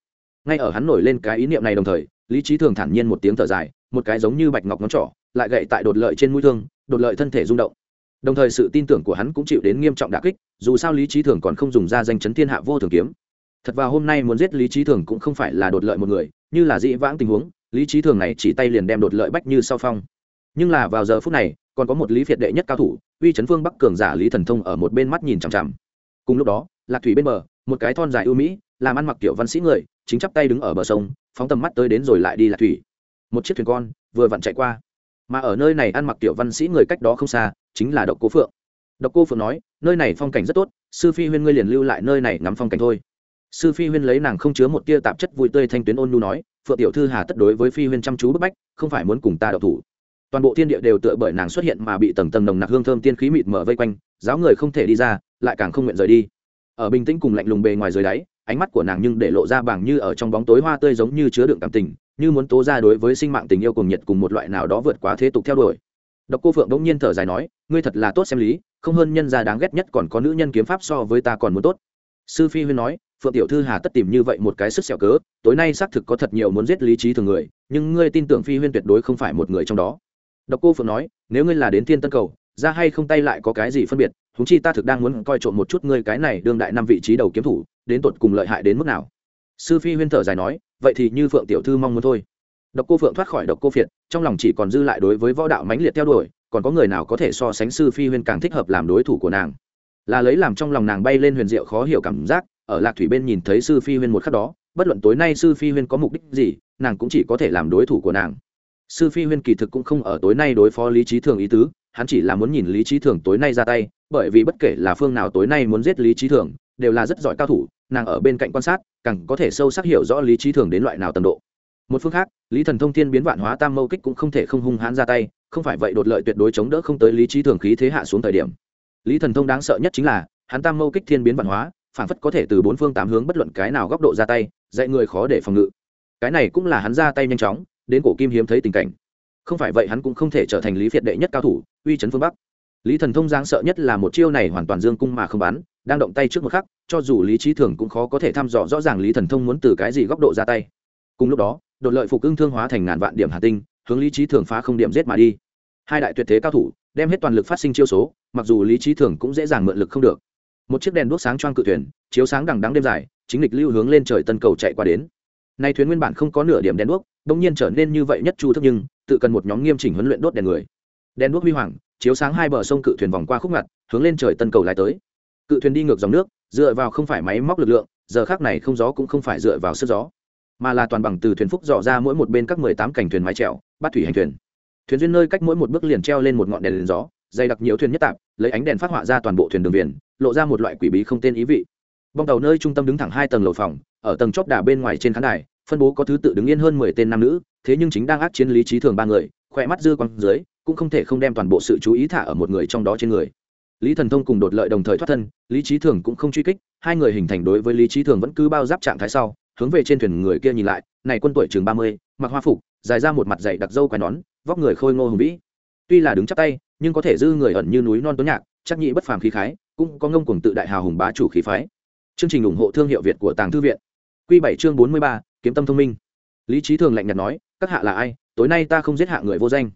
Ngay ở hắn nổi lên cái ý niệm này đồng thời, lý trí thường thản nhiên một tiếng thở dài, một cái giống như bạch ngọc ngón trỏ, lại gậy tại đột lợi trên mũi thương, đột lợi thân thể rung động. Đồng thời sự tin tưởng của hắn cũng chịu đến nghiêm trọng đả kích, dù sao lý trí thường còn không dùng ra danh chấn thiên hạ vô thường kiếm. Thật vào hôm nay muốn giết lý trí thường cũng không phải là đột lợi một người, như là dĩ vãng tình huống, lý trí thường này chỉ tay liền đem đột lợi bách như sau phong. Nhưng là vào giờ phút này còn có một lý phiệt đệ nhất cao thủ, uy chấn phương bắc cường giả lý thần thông ở một bên mắt nhìn chằm chằm. Cùng lúc đó, lạc thủy bên bờ, một cái thon dài ưu mỹ, làm ăn mặc kiểu văn sĩ người, chính chắp tay đứng ở bờ sông, phóng tầm mắt tới đến rồi lại đi lạc thủy. Một chiếc thuyền con, vừa vặn chạy qua. Mà ở nơi này ăn mặc tiểu văn sĩ người cách đó không xa, chính là độc cô phượng. Độc cô phượng nói, nơi này phong cảnh rất tốt, sư phi huyên ngươi liền lưu lại nơi này ngắm phong cảnh thôi. Sư phi huyên lấy nàng không chứa một tia tạp chất vui tươi thanh tuyến ôn nu nói, phượng tiểu thư hà tất đối với phi huyên chăm chú bức bách, không phải muốn cùng ta đậu thủ toàn bộ thiên địa đều tựa bởi nàng xuất hiện mà bị tầng tầng nồng nặc hương thơm tiên khí mịt mở vây quanh, giáo người không thể đi ra, lại càng không nguyện rời đi. Ở bình tĩnh cùng lạnh lùng bề ngoài dưới đáy, ánh mắt của nàng nhưng để lộ ra bảng như ở trong bóng tối hoa tươi giống như chứa đựng cảm tình, như muốn tố ra đối với sinh mạng tình yêu cùng nhiệt cùng một loại nào đó vượt quá thế tục theo đuổi. Độc cô phượng bỗng nhiên thở dài nói, ngươi thật là tốt xem lý, không hơn nhân gia đáng ghét nhất còn có nữ nhân kiếm pháp so với ta còn muốn tốt. Sư phi huyên nói, phượng tiểu thư hà tất tìm như vậy một cái sức xẻo cớ, tối nay xác thực có thật nhiều muốn giết lý trí thường người, nhưng ngươi tin tưởng phi huyên tuyệt đối không phải một người trong đó độc cô phượng nói, nếu ngươi là đến thiên tân cầu, ra hay không tay lại có cái gì phân biệt chúng chi ta thực đang muốn coi trộm một chút ngươi cái này đương đại năm vị trí đầu kiếm thủ, đến tột cùng lợi hại đến mức nào? Sư phi huyên thở dài nói, vậy thì như phượng tiểu thư mong muốn thôi. Độc cô phượng thoát khỏi độc cô phiệt, trong lòng chỉ còn dư lại đối với võ đạo mãnh liệt theo đuổi, còn có người nào có thể so sánh sư phi huyên càng thích hợp làm đối thủ của nàng? Là lấy làm trong lòng nàng bay lên huyền diệu khó hiểu cảm giác, ở lạc thủy bên nhìn thấy sư phi huyên một khắc đó, bất luận tối nay sư phi huyên có mục đích gì, nàng cũng chỉ có thể làm đối thủ của nàng sư phi huyên kỳ thực cũng không ở tối nay đối phó lý trí thường ý tứ, hắn chỉ là muốn nhìn lý trí thường tối nay ra tay, bởi vì bất kể là phương nào tối nay muốn giết lý trí thường, đều là rất giỏi cao thủ, nàng ở bên cạnh quan sát, càng có thể sâu sắc hiểu rõ lý trí thường đến loại nào tầm độ. Một phương khác, lý thần thông thiên biến vạn hóa tam mâu kích cũng không thể không hung hãn ra tay, không phải vậy đột lợi tuyệt đối chống đỡ không tới lý trí thường khí thế hạ xuống thời điểm. Lý thần thông đáng sợ nhất chính là, hắn tam mâu kích thiên biến vạn hóa, phản phất có thể từ bốn phương tám hướng bất luận cái nào góc độ ra tay, dạy người khó để phòng ngự. Cái này cũng là hắn ra tay nhanh chóng đến cổ kim hiếm thấy tình cảnh. Không phải vậy hắn cũng không thể trở thành lý phiệt đệ nhất cao thủ uy chấn phương bắc. Lý thần thông giáng sợ nhất là một chiêu này hoàn toàn dương cung mà không bán, đang động tay trước một khắc cho dù lý trí thường cũng khó có thể thăm dò rõ ràng lý thần thông muốn từ cái gì góc độ ra tay. Cùng lúc đó đột lợi phục ưng thương hóa thành ngàn vạn điểm hà tinh hướng lý trí thường phá không điểm giết mà đi. Hai đại tuyệt thế cao thủ đem hết toàn lực phát sinh chiêu số mặc dù lý trí thường cũng dễ dàng mượn lực không được. Một chiếc đèn đuốc sáng choang cự thuyền chiếu sáng đằng đắng đêm dài chính lịch lưu hướng lên trời tân cầu chạy qua đến nay thuyền nguyên bản không có nửa điểm đèn đuốc đông nhiên trở nên như vậy nhất chu thức nhưng tự cần một nhóm nghiêm chỉnh huấn luyện đốt đèn người. Đèn đuốc huy hoàng chiếu sáng hai bờ sông cự thuyền vòng qua khúc ngặt hướng lên trời tân cầu lại tới. Cự thuyền đi ngược dòng nước dựa vào không phải máy móc lực lượng giờ khác này không gió cũng không phải dựa vào sức gió mà là toàn bằng từ thuyền phúc dò ra mỗi một bên các mười tám cành thuyền mái trèo bắt thủy hành thuyền. Thuyền duyên nơi cách mỗi một bước liền treo lên một ngọn đèn, đèn gió dày đặc nhiều thuyền nhất tạp lấy ánh đèn phát họa ra toàn bộ thuyền đường viền lộ ra một loại quỷ bí không tên ý vị. Bong tàu nơi trung tâm đứng thẳng hai tầng lầu phòng ở tầng chóp đà bên ngoài trên khán đài phân bố có thứ tự đứng yên hơn mười tên nam nữ, thế nhưng chính đang ác chiến lý trí thường ba người, khỏe mắt dư quang dưới, cũng không thể không đem toàn bộ sự chú ý thả ở một người trong đó trên người. Lý thần thông cùng đột lợi đồng thời thoát thân, lý trí thường cũng không truy kích, hai người hình thành đối với lý trí thường vẫn cứ bao giáp trạng thái sau, hướng về trên thuyền người kia nhìn lại, này quân tuổi chừng ba mươi, mặc hoa phục, dài ra một mặt dày đặc dâu quai nón, vóc người khôi ngô hùng vĩ. Tuy là đứng chắp tay, nhưng có thể dư người ẩn như núi non tố nhạc, chắc nhị bất phàm khí khái, cũng có ngông cuồng tự đại hào hùng bá chủ khí phái. Chương trình ủng hộ thương hiệu việt của tàng thư viện. Quy bảy chương bốn mươi ba kiếm tâm thông minh. Lý Chí thường lạnh nhạt nói các hạ là ai? Tối nay ta không giết hạ người vô danh.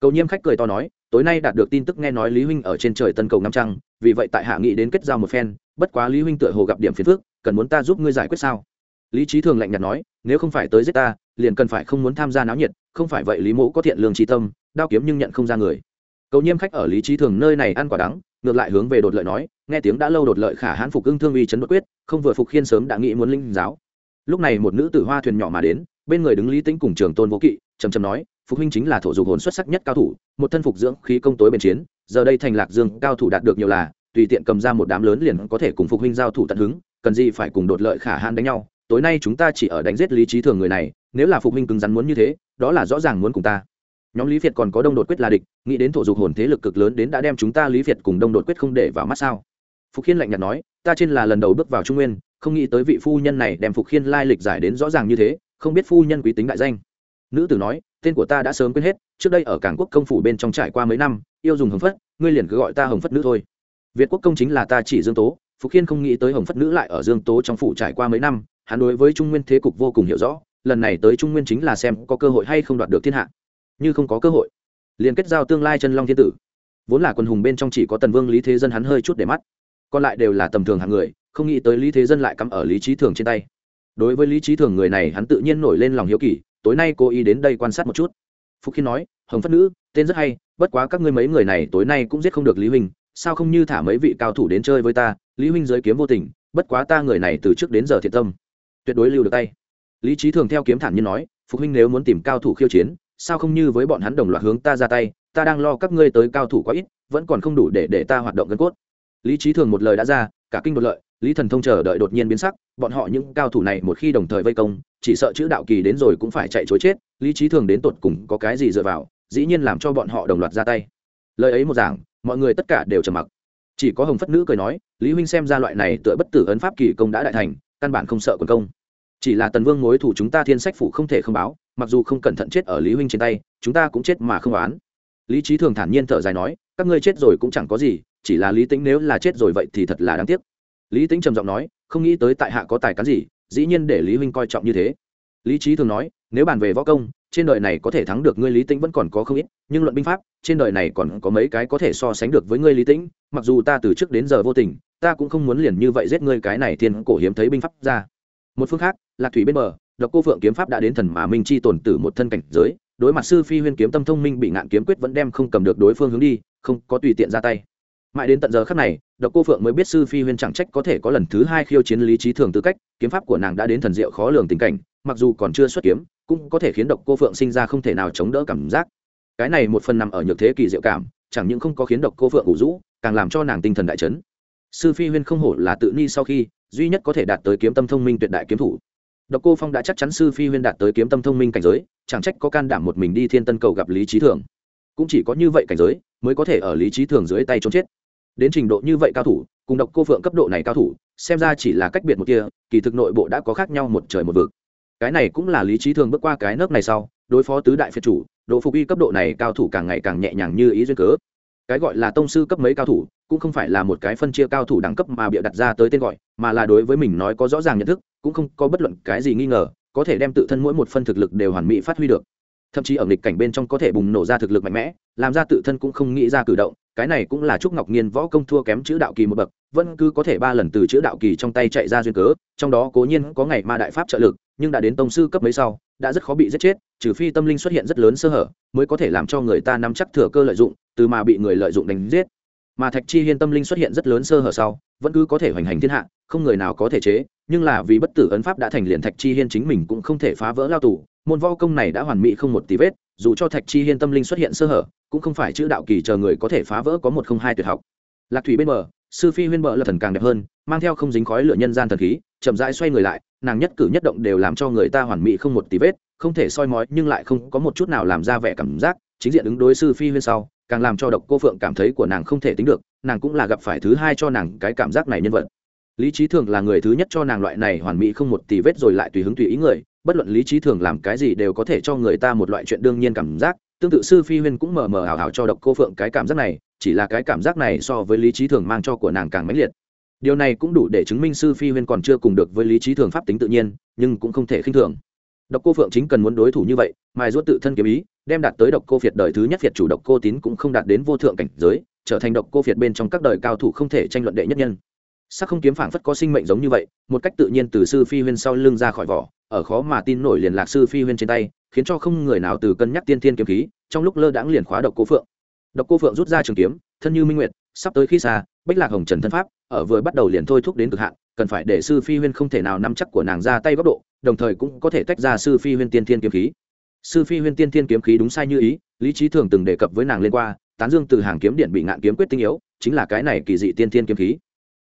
Cầu nhiêm khách cười to nói tối nay đạt được tin tức nghe nói lý huynh ở trên trời tân cầu năm trăng vì vậy tại hạ nghị đến kết giao một phen bất quá lý huynh tựa hồ gặp điểm phiền phức, cần muốn ta giúp ngươi giải quyết sao? Lý Chí thường lạnh nhạt nói nếu không phải tới giết ta liền cần phải không muốn tham gia náo nhiệt không phải vậy lý mẫu có thiện lương trí tâm đao kiếm nhưng nhận không ra người. Cầu nhiêm khách ở lý Chí thường nơi này ăn quả đắng ngược lại hướng về đột lợi nói nghe tiếng đã lâu đột lợi khả hãn phục ưng thương uy chấn bất quyết không vừa phục khiên sớm đã nghĩ muốn linh giáo lúc này một nữ tử hoa thuyền nhỏ mà đến, bên người đứng lý tính cùng trường tôn vô kỵ trầm trầm nói, phục huynh chính là thổ dục hồn xuất sắc nhất cao thủ, một thân phục dưỡng khí công tối bền chiến, giờ đây thành lạc dương cao thủ đạt được nhiều là, tùy tiện cầm ra một đám lớn liền có thể cùng phục huynh giao thủ tận hứng, cần gì phải cùng đột lợi khả hãn đánh nhau, tối nay chúng ta chỉ ở đánh giết lý trí thường người này, nếu là phục huynh cứng rắn muốn như thế, đó là rõ ràng muốn cùng ta. Nhóm lý việt còn có đông đột quyết là địch, nghĩ đến thổ dục hồn thế lực cực lớn đến đã đem chúng ta lý việt cùng đông đột quyết không để vào mắt sao? Phục khiên lạnh nhạt nói, ta trên là lần đầu bước vào trung nguyên không nghĩ tới vị phu nhân này đem phục khiên lai lịch giải đến rõ ràng như thế, không biết phu nhân quý tính đại danh. Nữ tử nói, tên của ta đã sớm quên hết, trước đây ở cảng quốc công phủ bên trong trải qua mấy năm, yêu dùng hồng phất, ngươi liền cứ gọi ta hồng phất nữ thôi. Việt quốc công chính là ta chỉ dương tố, phục khiên không nghĩ tới hồng phất nữ lại ở dương tố trong phủ trải qua mấy năm, hắn đối với trung nguyên thế cục vô cùng hiểu rõ, lần này tới trung nguyên chính là xem có cơ hội hay không đoạt được thiên hạ. Như không có cơ hội, liền kết giao tương lai chân long thiên tử. Vốn là quân hùng bên trong chỉ có tần vương lý thế dân hắn hơi chút để mắt, còn lại đều là tầm thường hàng người không nghĩ tới lý thế dân lại cắm ở lý trí thường trên tay. Đối với lý trí thường người này, hắn tự nhiên nổi lên lòng hiếu kỳ, tối nay cô ý đến đây quan sát một chút. Phúc khi nói, hồng phất nữ, tên rất hay, bất quá các ngươi mấy người này tối nay cũng giết không được lý huynh, sao không như thả mấy vị cao thủ đến chơi với ta? Lý huynh giới kiếm vô tình, bất quá ta người này từ trước đến giờ thiệt tâm, tuyệt đối lưu được tay. Lý trí thường theo kiếm thản nhiên nói, phục huynh nếu muốn tìm cao thủ khiêu chiến, sao không như với bọn hắn đồng loạt hướng ta ra tay? Ta đang lo các ngươi tới cao thủ quá ít, vẫn còn không đủ để để ta hoạt động gân cốt. Lý trí thường một lời đã ra, cả kinh một lợi lý thần thông chờ đợi đột nhiên biến sắc, bọn họ những cao thủ này một khi đồng thời vây công, chỉ sợ chữ đạo kỳ đến rồi cũng phải chạy chối chết, lý trí thường đến tột cùng có cái gì dựa vào, dĩ nhiên làm cho bọn họ đồng loạt ra tay. Lời ấy một giảng, mọi người tất cả đều trầm mặc. Chỉ có hồng phất nữ cười nói, lý huynh xem ra loại này tựa bất tử ấn pháp kỳ công đã đại thành, căn bản không sợ quần công. Chỉ là tần vương mối thủ chúng ta thiên sách phủ không thể không báo, mặc dù không cẩn thận chết ở lý huynh trên tay, chúng ta cũng chết mà không oán. Lý trí thường thản nhiên thở dài nói, các ngươi chết rồi cũng chẳng có gì, chỉ là lý tính nếu là chết rồi vậy thì thật là đáng tiếc lý tính trầm giọng nói, không nghĩ tới tại hạ có tài cán gì, dĩ nhiên để lý huynh coi trọng như thế. Lý trí thường nói, nếu bàn về võ công, trên đời này có thể thắng được ngươi lý tĩnh vẫn còn có không ít, nhưng luận binh pháp, trên đời này còn có mấy cái có thể so sánh được với ngươi lý tĩnh, mặc dù ta từ trước đến giờ vô tình, ta cũng không muốn liền như vậy giết ngươi cái này thiên cổ hiếm thấy binh pháp ra. Một phương khác, lạc thủy bên bờ, độc cô phượng kiếm pháp đã đến thần mà minh chi tổn tử một thân cảnh giới, đối mặt sư phi huyên kiếm tâm thông minh bị ngạn kiếm quyết vẫn đem không cầm được đối phương hướng đi, không có tùy tiện ra tay mãi đến tận giờ khắc này, độc cô phượng mới biết sư phi huyên chẳng trách có thể có lần thứ hai khiêu chiến lý trí thường tư cách, kiếm pháp của nàng đã đến thần diệu khó lường tình cảnh, mặc dù còn chưa xuất kiếm, cũng có thể khiến độc cô phượng sinh ra không thể nào chống đỡ cảm giác. Cái này một phần nằm ở nhược thế kỳ diệu cảm, chẳng những không có khiến độc cô phượng ủ rũ, càng làm cho nàng tinh thần đại chấn. Sư phi huyên không hổ là tự ni sau khi, duy nhất có thể đạt tới kiếm tâm thông minh tuyệt đại kiếm thủ. Độc cô phong đã chắc chắn sư phi huyên đạt tới kiếm tâm thông minh cảnh giới, chẳng trách có can đảm một mình đi thiên tân cầu gặp lý trí thường. Cũng chỉ có như vậy cảnh giới, mới có thể ở lý trí thường dưới tay trốn chết đến trình độ như vậy cao thủ, cùng độc cô phượng cấp độ này cao thủ, xem ra chỉ là cách biệt một kia, kỳ thực nội bộ đã có khác nhau một trời một vực. Cái này cũng là lý trí thường bước qua cái nấc này sau, đối phó tứ đại phiệt chủ, độ phục y cấp độ này cao thủ càng ngày càng nhẹ nhàng như ý duyên cớ. Cái gọi là tông sư cấp mấy cao thủ, cũng không phải là một cái phân chia cao thủ đẳng cấp mà bịa đặt ra tới tên gọi, mà là đối với mình nói có rõ ràng nhận thức, cũng không có bất luận cái gì nghi ngờ, có thể đem tự thân mỗi một phân thực lực đều hoàn mỹ phát huy được. Thậm chí ở nghịch cảnh bên trong có thể bùng nổ ra thực lực mạnh mẽ, làm ra tự thân cũng không nghĩ ra cử động cái này cũng là trúc ngọc nhiên võ công thua kém chữ đạo kỳ một bậc, vẫn cứ có thể ba lần từ chữ đạo kỳ trong tay chạy ra duyên cớ, trong đó cố nhiên có ngày ma đại pháp trợ lực, nhưng đã đến tông sư cấp mấy sau, đã rất khó bị giết chết, trừ phi tâm linh xuất hiện rất lớn sơ hở, mới có thể làm cho người ta nắm chắc thừa cơ lợi dụng, từ mà bị người lợi dụng đánh giết. Mà thạch chi hiên tâm linh xuất hiện rất lớn sơ hở sau, vẫn cứ có thể hoành hành thiên hạ, không người nào có thể chế, nhưng là vì bất tử ấn pháp đã thành liền thạch chi hiên chính mình cũng không thể phá vỡ lao tù, môn võ công này đã hoàn mỹ không một tí vết, dù cho thạch chi hiên tâm linh xuất hiện sơ hở cũng không phải chữ đạo kỳ chờ người có thể phá vỡ có một không hai tuyệt học. Lạc thủy bên bờ, sư phi huyên bờ là thần càng đẹp hơn, mang theo không dính khói lửa nhân gian thần khí, chậm rãi xoay người lại, nàng nhất cử nhất động đều làm cho người ta hoàn mỹ không một tí vết, không thể soi mói nhưng lại không có một chút nào làm ra vẻ cảm giác, chính diện ứng đối sư phi huyên sau, càng làm cho độc cô phượng cảm thấy của nàng không thể tính được, nàng cũng là gặp phải thứ hai cho nàng cái cảm giác này nhân vật. Lý trí thường là người thứ nhất cho nàng loại này hoàn mỹ không một tí vết rồi lại tùy hứng tùy ý người, bất luận lý trí thường làm cái gì đều có thể cho người ta một loại chuyện đương nhiên cảm giác tương tự sư phi huyên cũng mờ mờ ảo ảo cho độc cô phượng cái cảm giác này, chỉ là cái cảm giác này so với lý trí thường mang cho của nàng càng mãnh liệt. Điều này cũng đủ để chứng minh sư phi huyên còn chưa cùng được với lý trí thường pháp tính tự nhiên, nhưng cũng không thể khinh thường. Độc cô phượng chính cần muốn đối thủ như vậy, mài ruốt tự thân kiếm ý, đem đạt tới độc cô phiệt đời thứ nhất phiệt chủ độc cô tín cũng không đạt đến vô thượng cảnh giới, trở thành độc cô phiệt bên trong các đời cao thủ không thể tranh luận đệ nhất nhân. Sắc không kiếm phảng phất có sinh mệnh giống như vậy, một cách tự nhiên từ sư phi huyên sau lưng ra khỏi vỏ, ở khó mà tin nổi liền lạc sư phi huyên trên tay khiến cho không người nào từ cân nhắc tiên thiên kiếm khí, trong lúc lơ đãng liền khóa độc cô phượng. Độc cô phượng rút ra trường kiếm, thân như minh nguyệt, sắp tới khi xa, bách lạc hồng trần thân pháp, ở vừa bắt đầu liền thôi thúc đến cực hạn, cần phải để sư phi huyên không thể nào nắm chắc của nàng ra tay góc độ, đồng thời cũng có thể tách ra sư phi huyên tiên thiên kiếm khí. Sư phi huyên tiên thiên kiếm khí đúng sai như ý, lý trí thường từng đề cập với nàng lên qua, tán dương từ hàng kiếm điện bị ngạn kiếm quyết tinh yếu, chính là cái này kỳ dị tiên thiên kiếm khí.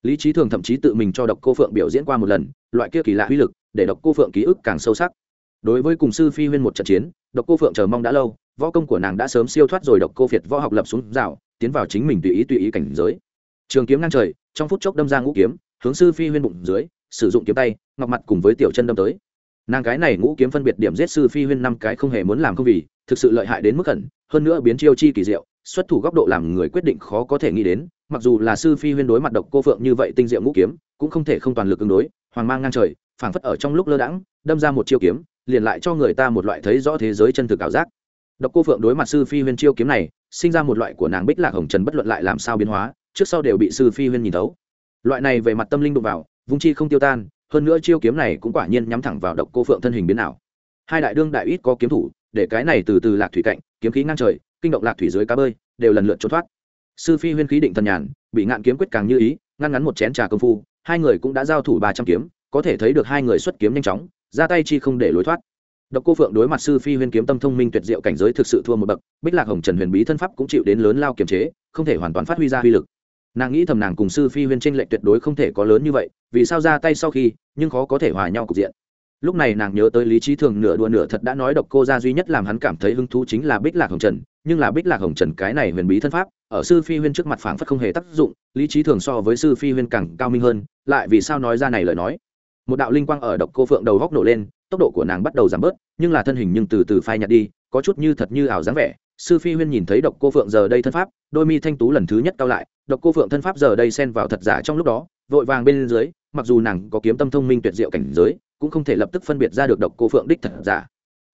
Lý trí thường thậm chí tự mình cho độc cô phượng biểu diễn qua một lần, loại kia kỳ lạ uy lực, để độc cô phượng ký ức càng sâu sắc đối với cùng sư phi huyên một trận chiến, độc cô phượng chờ mong đã lâu, võ công của nàng đã sớm siêu thoát rồi, độc cô việt võ học lập xuống rào, tiến vào chính mình tùy ý tùy ý cảnh giới. Trường kiếm ngang trời, trong phút chốc đâm ra ngũ kiếm, hướng sư phi huyên bụng dưới, sử dụng kiếm tay, ngọc mặt cùng với tiểu chân đâm tới. Nàng cái này ngũ kiếm phân biệt điểm giết sư phi huyên năm cái không hề muốn làm không vì, thực sự lợi hại đến mức khẩn hơn nữa biến chiêu chi kỳ diệu, xuất thủ góc độ làm người quyết định khó có thể nghĩ đến, mặc dù là sư phi huyên đối mặt độc cô phượng như vậy tinh diệu ngũ kiếm, cũng không thể không toàn lực ứng đối, hoàng mang ngang trời, phảng phất ở trong lúc lơ đãng, đâm ra một chiêu kiếm liền lại cho người ta một loại thấy rõ thế giới chân thực ảo giác. Độc cô phượng đối mặt sư phi huyên chiêu kiếm này, sinh ra một loại của nàng bích lạc hồng trần bất luận lại làm sao biến hóa, trước sau đều bị sư phi huyên nhìn thấu. Loại này về mặt tâm linh đụng vào, vung chi không tiêu tan, hơn nữa chiêu kiếm này cũng quả nhiên nhắm thẳng vào độc cô phượng thân hình biến ảo. Hai đại đương đại ít có kiếm thủ, để cái này từ từ lạc thủy cạnh, kiếm khí ngang trời, kinh động lạc thủy dưới cá bơi, đều lần lượt trốn thoát. Sư phi huyên khí định thần nhàn, bị ngạn kiếm quyết càng như ý, ngăn ngắn một chén trà công phu, hai người cũng đã giao thủ ba trăm kiếm, có thể thấy được hai người xuất kiếm nhanh chóng ra tay chi không để lối thoát. Độc cô phượng đối mặt sư phi huyên kiếm tâm thông minh tuyệt diệu cảnh giới thực sự thua một bậc, bích lạc hồng trần huyền bí thân pháp cũng chịu đến lớn lao kiềm chế, không thể hoàn toàn phát huy ra uy lực. Nàng nghĩ thầm nàng cùng sư phi huyên tranh lệch tuyệt đối không thể có lớn như vậy, vì sao ra tay sau khi, nhưng khó có thể hòa nhau cục diện. Lúc này nàng nhớ tới lý trí thường nửa đùa nửa thật đã nói độc cô ra duy nhất làm hắn cảm thấy hứng thú chính là bích lạc hồng trần, nhưng là bích lạc hồng trần cái này huyền bí thân pháp, ở sư phi huyên trước mặt phảng phất không hề tác dụng, lý trí thường so với sư phi huyên càng cao minh hơn, lại vì sao nói ra này lời nói? Một đạo linh quang ở độc cô phượng đầu góc nổ lên, tốc độ của nàng bắt đầu giảm bớt, nhưng là thân hình nhưng từ từ phai nhạt đi, có chút như thật như ảo dáng vẻ. Sư phi huyên nhìn thấy độc cô phượng giờ đây thân pháp, đôi mi thanh tú lần thứ nhất cao lại, độc cô phượng thân pháp giờ đây xen vào thật giả trong lúc đó, vội vàng bên dưới, mặc dù nàng có kiếm tâm thông minh tuyệt diệu cảnh giới, cũng không thể lập tức phân biệt ra được độc cô phượng đích thật giả.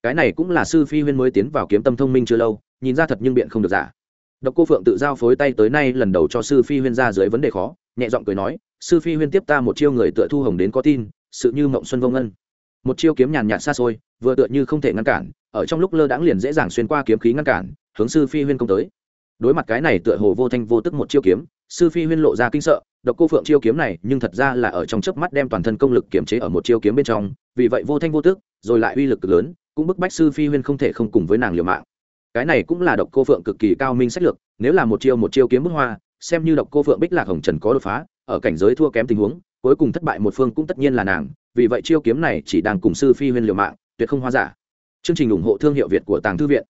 Cái này cũng là sư phi huyên mới tiến vào kiếm tâm thông minh chưa lâu, nhìn ra thật nhưng biện không được giả. Độc cô phượng tự giao phối tay tới nay lần đầu cho sư phi huyên ra dưới vấn đề khó, nhẹ giọng cười nói, sư phi huyên tiếp ta một chiêu người tựa thu hồng đến có tin sự như mộng xuân vông ân. Một chiêu kiếm nhàn nhạt xa xôi, vừa tựa như không thể ngăn cản, ở trong lúc lơ đãng liền dễ dàng xuyên qua kiếm khí ngăn cản, hướng sư phi huyên công tới. Đối mặt cái này tựa hồ vô thanh vô tức một chiêu kiếm, sư phi huyên lộ ra kinh sợ, độc cô phượng chiêu kiếm này nhưng thật ra là ở trong chớp mắt đem toàn thân công lực kiểm chế ở một chiêu kiếm bên trong, vì vậy vô thanh vô tức, rồi lại uy lực cực lớn, cũng bức bách sư phi huyên không thể không cùng với nàng liều mạng. Cái này cũng là độc cô phượng cực kỳ cao minh sách lược, nếu là một chiêu một chiêu kiếm bức hoa, xem như độc cô phượng bích lạc hồng trần có đột phá, ở cảnh giới thua kém tình huống cuối cùng thất bại một phương cũng tất nhiên là nàng, vì vậy chiêu kiếm này chỉ đang cùng sư phi huyên liều mạng, tuyệt không hoa giả. Chương trình ủng hộ thương hiệu việt của tàng thư viện.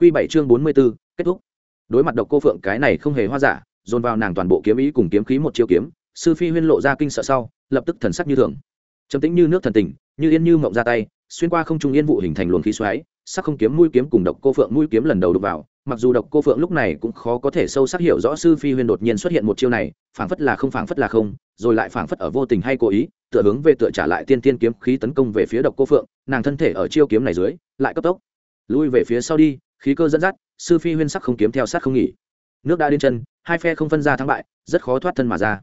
Q bảy chương bốn mươi b ố kết thúc. Đối mặt độc cô phượng, cái này không hề hoa giả, dồn vào nàng toàn bộ kiếm ý cùng kiếm khí một chiêu kiếm, sư phi huyên lộ ra kinh sợ sau, lập tức thần sắc như thường. Trầm tĩnh như nước thần tình, như yên như mộng ra tay, xuyên qua không trung yên vụ hình thành luồng khí xoáy, sắc không kiếm mũi kiếm cùng độc cô phượng mũi kiếm lần đầu đục vào, mặc dù độc cô phượng lúc này cũng khó có thể sâu sắc hiểu rõ sư phi huyên đột nhiên xuất hiện một chiêu này, phảng phất là không, phảng phất là không rồi lại phảng phất ở vô tình hay cố ý, tựa hướng về tựa trả lại tiên tiên kiếm khí tấn công về phía độc cô phượng, nàng thân thể ở chiêu kiếm này dưới, lại cấp tốc, lui về phía sau đi, khí cơ dẫn dắt, sư phi huyên sắc không kiếm theo sát không nghỉ. Nước đã đến chân, hai phe không phân ra thắng bại, rất khó thoát thân mà ra.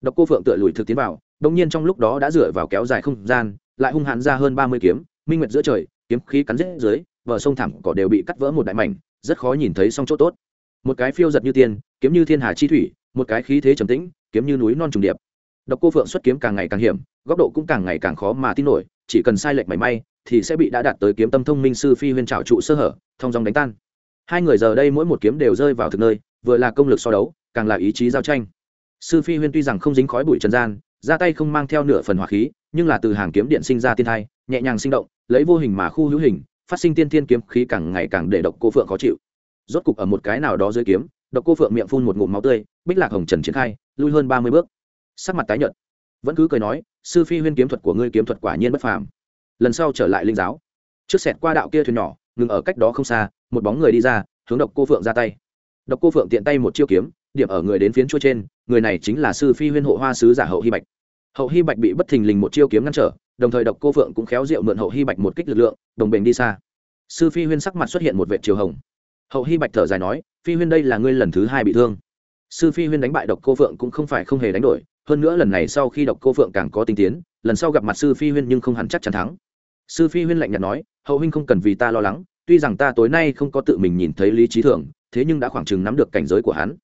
Độc cô phượng tựa lùi thực tiến vào đông nhiên trong lúc đó đã dựa vào kéo dài không gian, lại hung hãn ra hơn ba mươi kiếm, minh nguyệt giữa trời, kiếm khí cắn rết dưới, bờ sông thẳm cỏ đều bị cắt vỡ một đại mảnh, rất khó nhìn thấy xong chỗ tốt. Một cái phiêu giật như tiên, kiếm như thiên hà chi thủy, một cái khí thế trầm tĩnh, kiếm như núi non trùng điệp độc cô phượng xuất kiếm càng ngày càng hiểm, góc độ cũng càng ngày càng khó mà tin nổi, chỉ cần sai lệch mảy may, thì sẽ bị đã đạt tới kiếm tâm thông minh sư phi huyên trào trụ sơ hở, thông dòng đánh tan. Hai người giờ đây mỗi một kiếm đều rơi vào thực nơi, vừa là công lực so đấu, càng là ý chí giao tranh. Sư phi huyên tuy rằng không dính khói bụi trần gian, ra tay không mang theo nửa phần hỏa khí, nhưng là từ hàng kiếm điện sinh ra tiên thai, nhẹ nhàng sinh động, lấy vô hình mà khu hữu hình, phát sinh tiên thiên kiếm khí càng ngày càng để độc cô phượng khó chịu. Rốt cục ở một cái nào đó dưới kiếm, độc cô phượng miệng phun một ngụm máu tươi, bích lạc hồng trần triển khai, lui hơn ba mươi bước sắc mặt tái nhợt. Vẫn cứ cười nói, sư phi huyên kiếm thuật của ngươi kiếm thuật quả nhiên bất phàm. Lần sau trở lại linh giáo, trước sẹt qua đạo kia thuyền nhỏ, ngừng ở cách đó không xa, một bóng người đi ra, hướng độc cô phượng ra tay. Độc cô phượng tiện tay một chiêu kiếm, điểm ở người đến phiến chua trên, người này chính là sư phi huyên hộ hoa sứ giả hậu hy bạch. Hậu hy bạch bị bất thình lình một chiêu kiếm ngăn trở, đồng thời độc cô phượng cũng khéo diệu mượn hậu hy bạch một kích lực lượng, đồng bền đi xa. Sư phi huyên sắc mặt xuất hiện một vệ chiều hồng. Hậu hy bạch thở dài nói, phi huyên đây là ngươi lần thứ hai bị thương sư phi huyên đánh bại độc cô phượng cũng không phải không hề đánh đổi, hơn nữa lần này sau khi độc cô phượng càng có tinh tiến, lần sau gặp mặt sư phi huyên nhưng không hẳn chắc chắn thắng. Sư phi huyên lạnh nhạt nói, hậu huynh không cần vì ta lo lắng, tuy rằng ta tối nay không có tự mình nhìn thấy lý trí thường, thế nhưng đã khoảng chừng nắm được cảnh giới của hắn.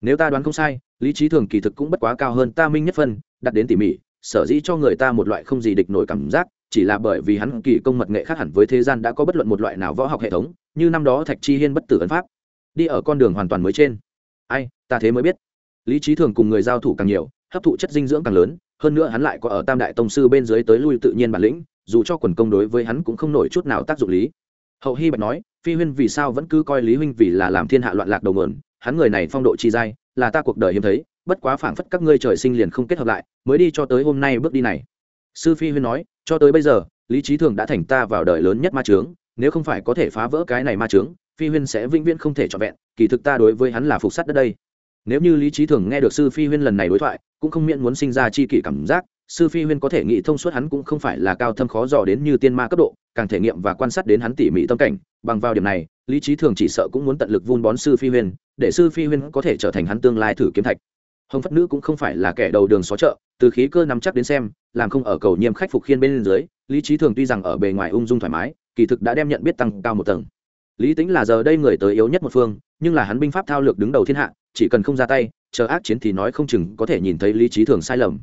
Nếu ta đoán không sai, lý trí thường kỳ thực cũng bất quá cao hơn ta minh nhất phân đặt đến tỉ mỉ, sở dĩ cho người ta một loại không gì địch nổi cảm giác, chỉ là bởi vì hắn kỳ công mật nghệ khác hẳn với thế gian đã có bất luận một loại nào võ học hệ thống, như năm đó thạch chi hiên bất tử ấn pháp. Đi ở con đường hoàn toàn mới trên ai, ta thế mới biết. Lý trí thường cùng người giao thủ càng nhiều, hấp thụ chất dinh dưỡng càng lớn, hơn nữa hắn lại có ở tam đại tông sư bên dưới tới lui tự nhiên bản lĩnh, dù cho quần công đối với hắn cũng không nổi chút nào tác dụng lý. Hậu hy bạch nói, phi huyên vì sao vẫn cứ coi lý huynh vì là làm thiên hạ loạn lạc đầu mượn hắn người này phong độ chi dai là ta cuộc đời hiếm thấy, bất quá phảng phất các ngươi trời sinh liền không kết hợp lại, mới đi cho tới hôm nay bước đi này. Sư phi huyên nói, cho tới bây giờ, lý trí thường đã thành ta vào đời lớn nhất ma trướng nếu không phải có thể phá vỡ cái này ma trướng phi huyên sẽ vĩnh viễn không thể trọn vẹn, kỳ thực ta đối với hắn là phục sát đất đây. Nếu như lý trí thường nghe được sư phi huyên lần này đối thoại, cũng không miễn muốn sinh ra chi kỷ cảm giác, sư phi huyên có thể nghĩ thông suốt hắn cũng không phải là cao thâm khó dò đến như tiên ma cấp độ, càng thể nghiệm và quan sát đến hắn tỉ mỉ tâm cảnh. Bằng vào điểm này, lý trí thường chỉ sợ cũng muốn tận lực vun bón sư phi huyên, để sư phi huyên có thể trở thành hắn tương lai thử kiếm thạch. Hồng phất nữ cũng không phải là kẻ đầu đường xó chợ, từ khí cơ nắm chắc đến xem, làm không ở cầu nhiêm khách phục khiên bên dưới, lý trí thường tuy rằng ở bề ngoài ung dung thoải mái, kỳ thực đã đem nhận biết tăng cao một tầng lý tính là giờ đây người tới yếu nhất một phương, nhưng là hắn binh pháp thao lược đứng đầu thiên hạ, chỉ cần không ra tay, chờ ác chiến thì nói không chừng có thể nhìn thấy lý trí thường sai lầm.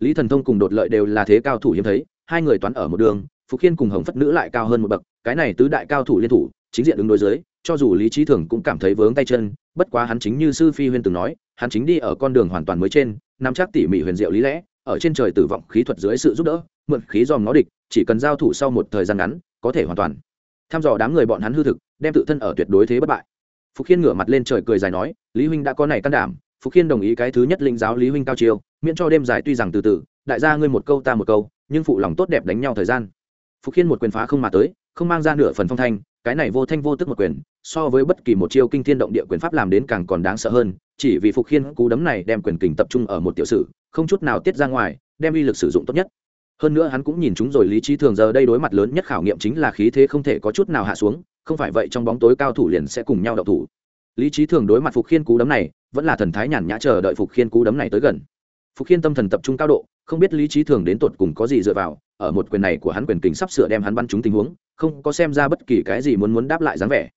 Lý thần thông cùng đột lợi đều là thế cao thủ hiếm thấy, hai người toán ở một đường, phục khiên cùng hồng phất nữ lại cao hơn một bậc, cái này tứ đại cao thủ liên thủ, chính diện ứng đối dưới, cho dù lý trí thường cũng cảm thấy vướng tay chân, bất quá hắn chính như sư phi huyên từng nói, hắn chính đi ở con đường hoàn toàn mới trên, nắm chắc tỉ mỉ huyền diệu lý lẽ, ở trên trời tử vọng khí thuật dưới sự giúp đỡ, mượn khí dòm nó địch, chỉ cần giao thủ sau một thời gian ngắn, có thể hoàn toàn. Tham dò đám người bọn hắn hư thực đem tự thân ở tuyệt đối thế bất bại. Phục khiên ngửa mặt lên trời cười dài nói, lý huynh đã có này can đảm, phục khiên đồng ý cái thứ nhất linh giáo lý huynh cao chiêu, miễn cho đêm dài tuy rằng từ từ, đại gia ngươi một câu ta một câu, nhưng phụ lòng tốt đẹp đánh nhau thời gian. Phục khiên một quyền phá không mà tới, không mang ra nửa phần phong thanh, cái này vô thanh vô tức một quyền, so với bất kỳ một chiêu kinh thiên động địa quyền pháp làm đến càng còn đáng sợ hơn, chỉ vì phục khiên cú đấm này đem quyền kình tập trung ở một tiểu sử, không chút nào tiết ra ngoài, đem uy lực sử dụng tốt nhất. Hơn nữa hắn cũng nhìn chúng rồi lý trí thường giờ đây đối mặt lớn nhất khảo nghiệm chính là khí thế không thể có chút nào hạ xuống không phải vậy trong bóng tối cao thủ liền sẽ cùng nhau đậu thủ. Lý trí thường đối mặt phục khiên cú đấm này, vẫn là thần thái nhàn nhã chờ đợi phục khiên cú đấm này tới gần. Phục khiên tâm thần tập trung cao độ, không biết lý trí thường đến tột cùng có gì dựa vào, ở một quyền này của hắn quyền kình sắp sửa đem hắn bắn trúng tình huống, không có xem ra bất kỳ cái gì muốn muốn đáp lại dáng vẻ.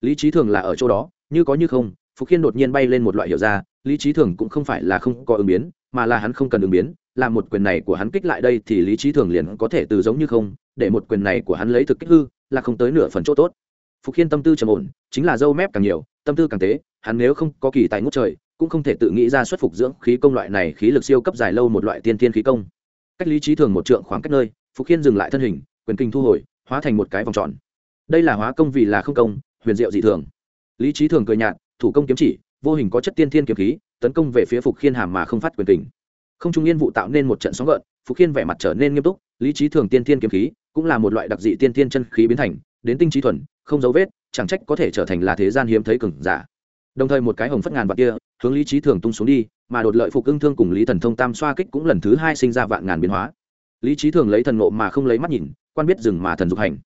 Lý trí thường là ở chỗ đó, như có như không, phục khiên đột nhiên bay lên một loại hiểu ra, lý trí thường cũng không phải là không có ứng biến, mà là hắn không cần ứng biến, làm một quyền này của hắn kích lại đây thì lý trí thường liền có thể từ giống như không, để một quyền này của hắn lấy thực kích hư, là không tới nửa phần chỗ tốt phục khiên tâm tư trầm ổn, chính là dâu mép càng nhiều, tâm tư càng tế, hắn nếu không có kỳ tài ngút trời, cũng không thể tự nghĩ ra xuất phục dưỡng khí công loại này khí lực siêu cấp dài lâu một loại tiên tiên khí công. Cách lý trí thường một trượng khoảng cách nơi, phục khiên dừng lại thân hình, quyền kinh thu hồi, hóa thành một cái vòng tròn. Đây là hóa công vì là không công, huyền diệu dị thường. Lý trí thường cười nhạt, thủ công kiếm chỉ, vô hình có chất tiên thiên kiếm khí, tấn công về phía phục khiên hàm mà không phát quyền kình không trung yên vụ tạo nên một trận sóng gợn, phục khiên vẻ mặt trở nên nghiêm túc, lý trí thường tiên thiên kiếm khí cũng là một loại đặc dị tiên thiên chân khí biến thành đến tinh trí thuần, không dấu vết, chẳng trách có thể trở thành là thế gian hiếm thấy cừng giả. Đồng thời một cái hồng phất ngàn vạn kia, hướng lý trí thường tung xuống đi, mà đột lợi phục ưng thương cùng lý thần thông tam xoa kích cũng lần thứ hai sinh ra vạn ngàn biến hóa. Lý trí thường lấy thần ngộ mà không lấy mắt nhìn, quan biết dừng mà thần dục hành.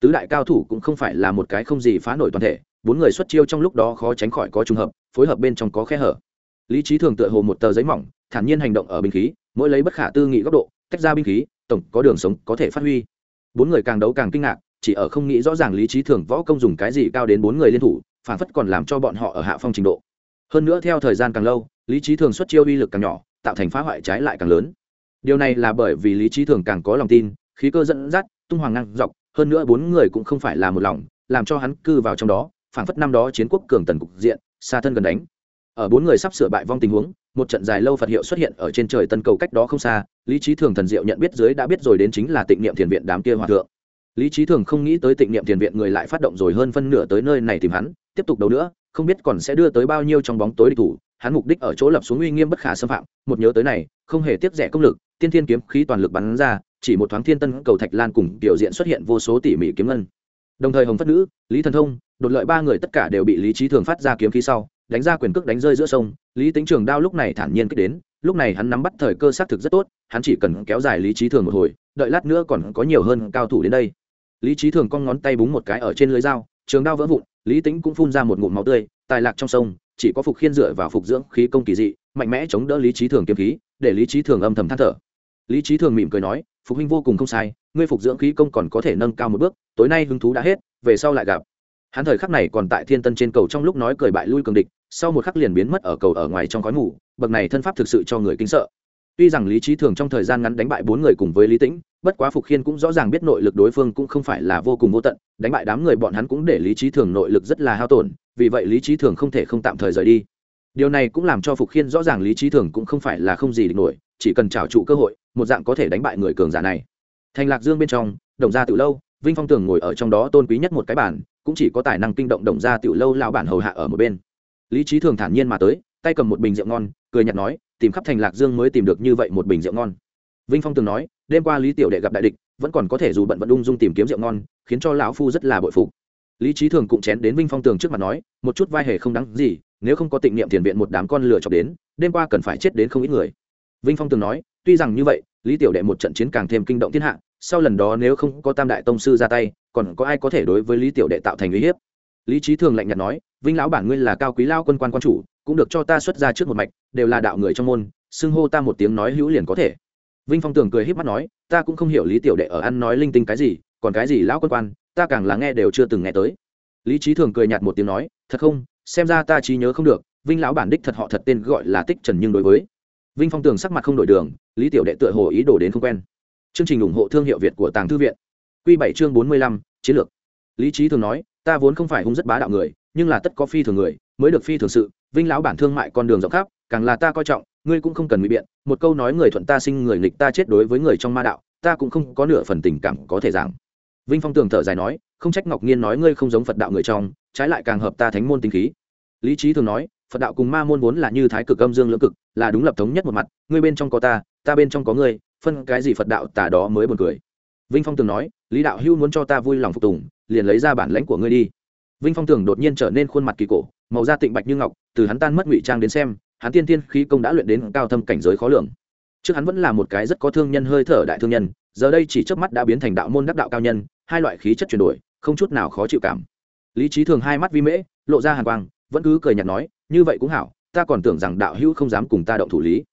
Tứ đại cao thủ cũng không phải là một cái không gì phá nổi toàn thể, bốn người xuất chiêu trong lúc đó khó tránh khỏi có trùng hợp, phối hợp bên trong có khe hở. Lý trí thường tựa hồ một tờ giấy mỏng, thản nhiên hành động ở binh khí, mỗi lấy bất khả tư nghị góc độ, tách ra binh khí, tổng có đường sống có thể phát huy. Bốn người càng đấu càng kinh ngạc chỉ ở không nghĩ rõ ràng lý trí thường võ công dùng cái gì cao đến bốn người liên thủ, phản phất còn làm cho bọn họ ở hạ phong trình độ. Hơn nữa theo thời gian càng lâu, lý trí thường xuất chiêu uy lực càng nhỏ, tạo thành phá hoại trái lại càng lớn. Điều này là bởi vì lý trí thường càng có lòng tin, khí cơ dẫn dắt, tung hoàng ngang dọc, hơn nữa bốn người cũng không phải là một lòng, làm cho hắn cư vào trong đó phảng phất năm đó chiến quốc cường tần cục diện, xa thân gần đánh. Ở bốn người sắp sửa bại vong tình huống, một trận dài lâu phật hiệu xuất hiện ở trên trời tân cầu cách đó không xa, lý trí thường thần diệu nhận biết dưới đã biết rồi đến chính là tịnh niệm thiền viện đám kia hòa thượng lý trí thường không nghĩ tới tịnh niệm tiền viện người lại phát động rồi hơn phân nửa tới nơi này tìm hắn, tiếp tục đấu nữa, không biết còn sẽ đưa tới bao nhiêu trong bóng tối địch thủ, hắn mục đích ở chỗ lập xuống uy nghiêm bất khả xâm phạm, một nhớ tới này, không hề tiếp rẻ công lực, tiên thiên kiếm khí toàn lực bắn ra, chỉ một thoáng thiên tân cầu thạch lan cùng biểu diện xuất hiện vô số tỉ mỉ kiếm ngân. Đồng thời hồng phất nữ, lý thần thông, đột lợi ba người tất cả đều bị lý trí thường phát ra kiếm khí sau, đánh ra quyền cước đánh rơi giữa sông, lý tính trường đao lúc này thản nhiên kích đến, lúc này hắn nắm bắt thời cơ xác thực rất tốt, hắn chỉ cần kéo dài lý trí thường một hồi, đợi lát nữa còn có nhiều hơn cao thủ đến đây lý trí thường cong ngón tay búng một cái ở trên lưới dao, trường đao vỡ vụn, lý tính cũng phun ra một ngụm máu tươi, tài lạc trong sông, chỉ có phục khiên dựa vào phục dưỡng khí công kỳ dị, mạnh mẽ chống đỡ lý trí thường kiếm khí, để lý trí thường âm thầm than thở. Lý trí thường mỉm cười nói, phục huynh vô cùng không sai, ngươi phục dưỡng khí công còn có thể nâng cao một bước, tối nay hứng thú đã hết, về sau lại gặp. Hắn thời khắc này còn tại thiên tân trên cầu trong lúc nói cười bại lui cường địch, sau một khắc liền biến mất ở cầu ở ngoài trong khói mù, bậc này thân pháp thực sự cho người kinh sợ. Tuy rằng lý trí thường trong thời gian ngắn đánh bại bốn người cùng với lý tĩnh bất quá phục khiên cũng rõ ràng biết nội lực đối phương cũng không phải là vô cùng vô tận, đánh bại đám người bọn hắn cũng để lý trí thường nội lực rất là hao tổn, vì vậy lý trí thường không thể không tạm thời rời đi. Điều này cũng làm cho phục khiên rõ ràng lý trí thường cũng không phải là không gì địch nổi, chỉ cần trào trụ cơ hội, một dạng có thể đánh bại người cường giả này. Thành lạc dương bên trong, đồng gia từ lâu, vinh phong tường ngồi ở trong đó tôn quý nhất một cái bản, cũng chỉ có tài năng kinh động đồng gia tiểu lâu lão bản hầu hạ ở một bên. Lý trí thường thản nhiên mà tới, tay cầm một bình rượu ngon, cười nhạt nói, tìm khắp thành lạc dương mới tìm được như vậy một bình rượu ngon. Vinh phong tường nói đêm qua lý tiểu đệ gặp đại địch, vẫn còn có thể dù bận vận ung dung tìm kiếm rượu ngon, khiến cho lão phu rất là bội phục. Lý trí thường cũng chén đến vinh phong tường trước mặt nói, một chút vai hề không đáng gì, nếu không có tịnh niệm tiền viện một đám con lừa chọc đến, đêm qua cần phải chết đến không ít người. Vinh phong tường nói, tuy rằng như vậy, lý tiểu đệ một trận chiến càng thêm kinh động thiên hạ, sau lần đó nếu không có tam đại tông sư ra tay, còn có ai có thể đối với lý tiểu đệ tạo thành uy hiếp? Lý trí thường lạnh nhạt nói, vinh lão bản ngươi là cao quý lao quân quan quan chủ, cũng được cho ta xuất ra trước một mạch, đều là đạo người trong môn, xưng hô ta một tiếng nói hữu liền có thể vinh phong tường cười h í p mắt nói, ta cũng không hiểu lý tiểu đệ ở ăn nói linh tinh cái gì, còn cái gì lão quân quan, ta càng là nghe đều chưa từng nghe tới. Lý trí thường cười nhạt một tiếng nói, thật không, xem ra ta trí nhớ không được, vinh lão bản đích thật họ thật tên gọi là tích trần nhưng đối với. Vinh phong tường sắc mặt không đổi đường, lý tiểu đệ tựa hồ ý đồ đến không quen. Chương trình ủng hộ thương hiệu việt của tàng thư viện. Q bảy chương bốn mươi lăm, chiến lược. Lý trí thường nói, ta vốn không phải hung rất bá đạo người, nhưng là tất có phi thường người, mới được phi thường sự, vinh lão bản thương mại con đường rộng khắp, càng là ta coi trọng ngươi cũng không cần ngụy biện, một câu nói người thuận ta sinh người nghịch ta chết đối với người trong ma đạo, ta cũng không có nửa phần tình cảm có thể giảng. Vinh phong tường thở dài nói, không trách ngọc nhiên nói ngươi không giống phật đạo người trong, trái lại càng hợp ta thánh môn tinh khí. Lý trí thường nói, phật đạo cùng ma môn vốn là như thái cực âm dương lưỡng cực, là đúng lập thống nhất một mặt, ngươi bên trong có ta ta bên trong có ngươi, phân cái gì phật đạo tả đó mới buồn cười. Vinh phong tường nói, lý đạo hữu muốn cho ta vui lòng phục tùng, liền lấy ra bản lãnh của ngươi đi. Vinh phong tường đột nhiên trở nên khuôn mặt kỳ cổ, màu da tịnh bạch như ngọc, từ hắn tan mất ngụy trang đến xem hắn tiên tiên khí công đã luyện đến cao thâm cảnh giới khó lường. Trước hắn vẫn là một cái rất có thương nhân hơi thở đại thương nhân, giờ đây chỉ chớp mắt đã biến thành đạo môn đắc đạo cao nhân, hai loại khí chất chuyển đổi, không chút nào khó chịu cảm. Lý trí thường hai mắt vi mễ, lộ ra hàn quang, vẫn cứ cười nhạt nói, như vậy cũng hảo, ta còn tưởng rằng đạo hữu không dám cùng ta động thủ lý.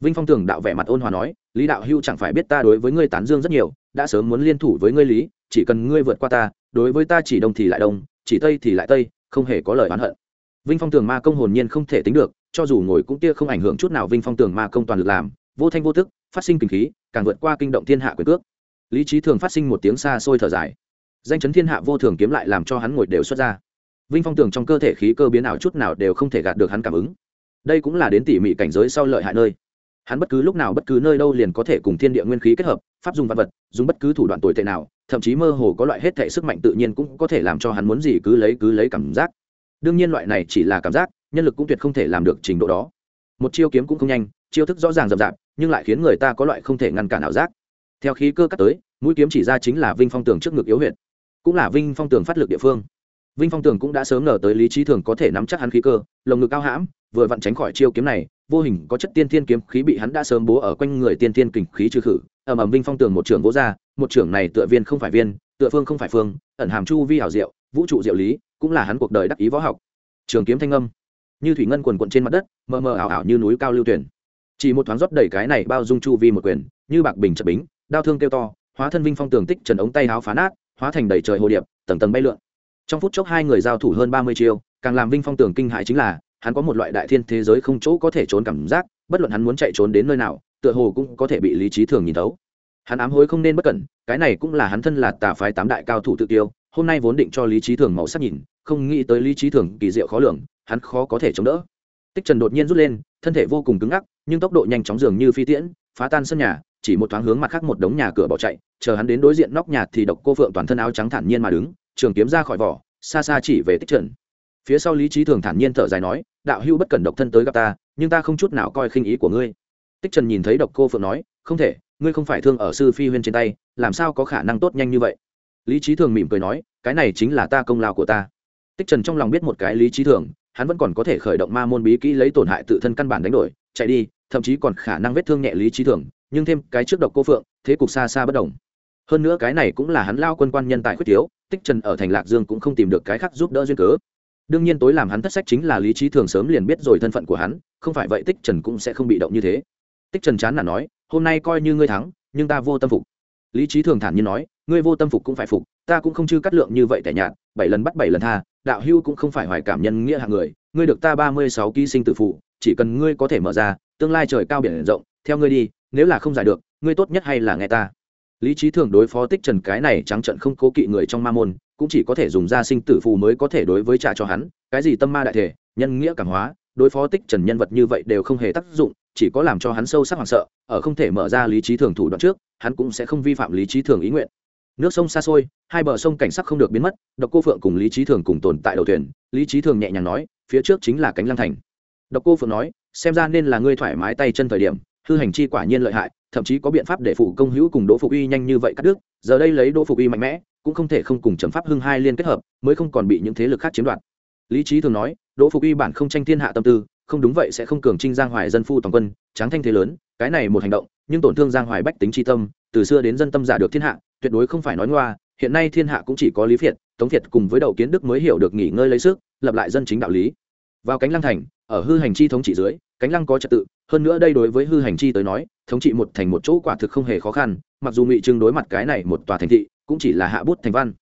Vinh phong Thường đạo vẻ mặt ôn hòa nói, lý đạo hữu chẳng phải biết ta đối với ngươi tán dương rất nhiều, đã sớm muốn liên thủ với ngươi lý, chỉ cần ngươi vượt qua ta, đối với ta chỉ đông thì lại đông, chỉ tây thì lại tây, không hề có lời oán hận. Vinh phong Thường ma công hồn nhiên không thể tính được cho dù ngồi cũng tia không ảnh hưởng chút nào vinh phong tường ma công toàn lực làm, vô thanh vô tức, phát sinh kinh khí, càng vượt qua kinh động thiên hạ quyền cước. Lý trí thường phát sinh một tiếng xa xôi thở dài. Danh chấn thiên hạ vô thường kiếm lại làm cho hắn ngồi đều xuất ra. Vinh phong tường trong cơ thể khí cơ biến ảo chút nào đều không thể gạt được hắn cảm ứng. Đây cũng là đến tỉ mỉ cảnh giới sau lợi hại nơi. Hắn bất cứ lúc nào bất cứ nơi đâu liền có thể cùng thiên địa nguyên khí kết hợp, pháp dùng vật vật, dùng bất cứ thủ đoạn tồi tệ nào, thậm chí mơ hồ có loại hết thể sức mạnh tự nhiên cũng có thể làm cho hắn muốn gì cứ lấy cứ lấy cảm giác. Đương nhiên loại này chỉ là cảm giác nhân lực cũng tuyệt không thể làm được trình độ đó. Một chiêu kiếm cũng không nhanh, chiêu thức rõ ràng rậm rạp, nhưng lại khiến người ta có loại không thể ngăn cản ảo giác. Theo khí cơ cắt tới, mũi kiếm chỉ ra chính là vinh phong tường trước ngực yếu huyệt, cũng là vinh phong tường phát lực địa phương. Vinh phong tường cũng đã sớm ngờ tới lý trí thường có thể nắm chắc hắn khí cơ, lồng ngực cao hãm, vừa vặn tránh khỏi chiêu kiếm này, vô hình có chất tiên thiên kiếm khí bị hắn đã sớm bố ở quanh người tiên thiên kình khí trừ khử. Ầm ầm vinh phong tường một trưởng vỗ ra, một trưởng này tựa viên không phải viên, tựa phương không phải phương, ẩn hàm chu vi hảo diệu, vũ trụ diệu lý, cũng là hắn cuộc đời đắc ý võ học. Trường kiếm thanh âm như thủy ngân quần quận trên mặt đất, mờ mờ ảo ảo như núi cao lưu tuyển. Chỉ một thoáng rót đầy cái này bao dung chu vi một quyền, như bạc bình chật bính, đao thương kêu to, hóa thân vinh phong tường tích trần ống tay áo phá nát, hóa thành đầy trời hồ điệp, tầng tầng bay lượn. Trong phút chốc hai người giao thủ hơn ba mươi chiêu, càng làm vinh phong tường kinh hại chính là, hắn có một loại đại thiên thế giới không chỗ có thể trốn cảm giác, bất luận hắn muốn chạy trốn đến nơi nào, tựa hồ cũng có thể bị lý trí thường nhìn thấu. Hắn ám hối không nên bất cẩn, cái này cũng là hắn thân là tà phái tám đại cao thủ tự tiêu, hôm nay vốn định cho lý trí thường màu sắc nhìn, không nghĩ tới lý trí thường kỳ diệu khó lường hắn khó có thể chống đỡ. Tích trần đột nhiên rút lên, thân thể vô cùng cứng ngắc, nhưng tốc độ nhanh chóng dường như phi tiễn, phá tan sân nhà, chỉ một thoáng hướng mặt khác một đống nhà cửa bỏ chạy, chờ hắn đến đối diện nóc nhà thì độc cô phượng toàn thân áo trắng thản nhiên mà đứng, trường kiếm ra khỏi vỏ, xa xa chỉ về tích trần. Phía sau lý trí thường thản nhiên thở dài nói, đạo hữu bất cần độc thân tới gặp ta, nhưng ta không chút nào coi khinh ý của ngươi. Tích trần nhìn thấy độc cô phượng nói, không thể, ngươi không phải thương ở sư phi huyên trên tay, làm sao có khả năng tốt nhanh như vậy? Lý trí thường mỉm cười nói, cái này chính là ta công lao của ta. Tích trần trong lòng biết một cái lý trí thường hắn vẫn còn có thể khởi động ma môn bí kỹ lấy tổn hại tự thân căn bản đánh đổi, chạy đi, thậm chí còn khả năng vết thương nhẹ lý trí thường, nhưng thêm cái trước độc cô phượng, thế cục xa xa bất đồng. Hơn nữa cái này cũng là hắn lao quân quan nhân tài khuyết thiếu, tích trần ở thành lạc dương cũng không tìm được cái khác giúp đỡ duyên cớ. Đương nhiên tối làm hắn thất sách chính là lý trí thường sớm liền biết rồi thân phận của hắn, không phải vậy tích trần cũng sẽ không bị động như thế. Tích trần chán là nói, hôm nay coi như ngươi thắng, nhưng ta vô tâm phục. Lý trí thường thản nhiên nói, ngươi vô tâm phục cũng phải phục, ta cũng không chư cắt lượng như vậy tẻ nhạt, bảy lần bắt bảy lần tha đạo hưu cũng không phải hoài cảm nhân nghĩa hạng người, ngươi được ta ba mươi sáu ký sinh tử phụ, chỉ cần ngươi có thể mở ra, tương lai trời cao biển rộng, theo ngươi đi, nếu là không giải được, ngươi tốt nhất hay là nghe ta. Lý trí thường đối phó tích trần cái này trắng trận không cố kỵ người trong ma môn, cũng chỉ có thể dùng ra sinh tử phù mới có thể đối với trả cho hắn, cái gì tâm ma đại thể, nhân nghĩa cảm hóa, đối phó tích trần nhân vật như vậy đều không hề tác dụng, chỉ có làm cho hắn sâu sắc hoảng sợ, ở không thể mở ra lý trí thường thủ đoạn trước, hắn cũng sẽ không vi phạm lý trí thường ý nguyện nước sông xa xôi, hai bờ sông cảnh sắc không được biến mất, độc cô phượng cùng lý trí thường cùng tồn tại đầu thuyền. Lý trí thường nhẹ nhàng nói, phía trước chính là cánh lăng thành. Độc cô phượng nói, xem ra nên là ngươi thoải mái tay chân thời điểm, hư hành chi quả nhiên lợi hại, thậm chí có biện pháp để phụ công hữu cùng đỗ phục uy nhanh như vậy cắt đứt. Giờ đây lấy đỗ phục uy mạnh mẽ, cũng không thể không cùng trầm pháp hưng hai liên kết hợp, mới không còn bị những thế lực khác chiếm đoạt. Lý trí thường nói, đỗ phục uy bản không tranh thiên hạ tâm tư, không đúng vậy sẽ không cường trinh giang hoài dân phu toàn quân, tráng thanh thế lớn, cái này một hành động, nhưng tổn thương giang hoài bách tính tri tâm từ xưa đến dân tâm giả được thiên hạ, tuyệt đối không phải nói ngoa, hiện nay thiên hạ cũng chỉ có lý phiệt, tống việt cùng với đầu kiến đức mới hiểu được nghỉ ngơi lấy sức, lập lại dân chính đạo lý. Vào cánh lăng thành, ở hư hành chi thống trị dưới, cánh lăng có trật tự, hơn nữa đây đối với hư hành chi tới nói, thống trị một thành một chỗ quả thực không hề khó khăn, mặc dù ngụy trưng đối mặt cái này một tòa thành thị, cũng chỉ là hạ bút thành văn.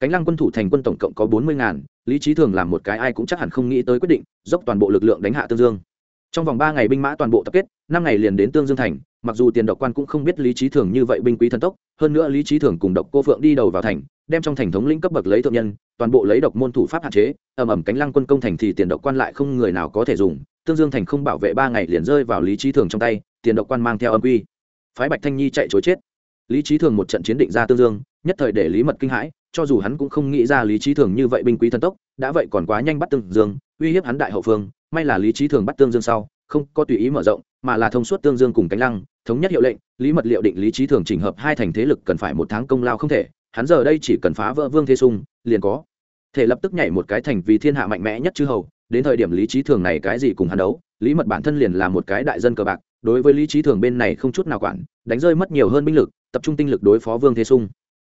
Cánh lăng quân thủ thành quân tổng cộng có bốn mươi ngàn, lý trí thường làm một cái ai cũng chắc hẳn không nghĩ tới quyết định, dốc toàn bộ lực lượng đánh hạ tương dương trong vòng ba ngày binh mã toàn bộ tập kết, năm ngày liền đến tương dương thành, mặc dù tiền độc quan cũng không biết lý trí thường như vậy binh quý thần tốc, hơn nữa lý trí thường cùng độc cô phượng đi đầu vào thành, đem trong thành thống lĩnh cấp bậc lấy thượng nhân, toàn bộ lấy độc môn thủ pháp hạn chế, ầm ầm cánh lăng quân công thành thì tiền độc quan lại không người nào có thể dùng, tương dương thành không bảo vệ ba ngày liền rơi vào lý trí thường trong tay, tiền độc quan mang theo âm quy. Phái bạch thanh nhi chạy chối chết. Lý trí thường một trận chiến định ra tương dương, nhất thời để lý mật kinh hãi cho dù hắn cũng không nghĩ ra lý trí thường như vậy binh quý thần tốc, đã vậy còn quá nhanh bắt tương dương, uy hiếp hắn đại hậu phương, may là lý trí thường bắt tương dương sau, không có tùy ý mở rộng, mà là thông suốt tương dương cùng cánh lăng, thống nhất hiệu lệnh, lý mật liệu định lý trí thường chỉnh hợp hai thành thế lực cần phải một tháng công lao không thể, hắn giờ đây chỉ cần phá vỡ vương thế sung liền có thể lập tức nhảy một cái thành vì thiên hạ mạnh mẽ nhất chư hầu, đến thời điểm lý trí thường này cái gì cùng hắn đấu, lý mật bản thân liền là một cái đại dân cờ bạc, đối với lý trí thường bên này không chút nào quản, đánh rơi mất nhiều hơn binh lực, tập trung tinh lực đối phó vương thế sung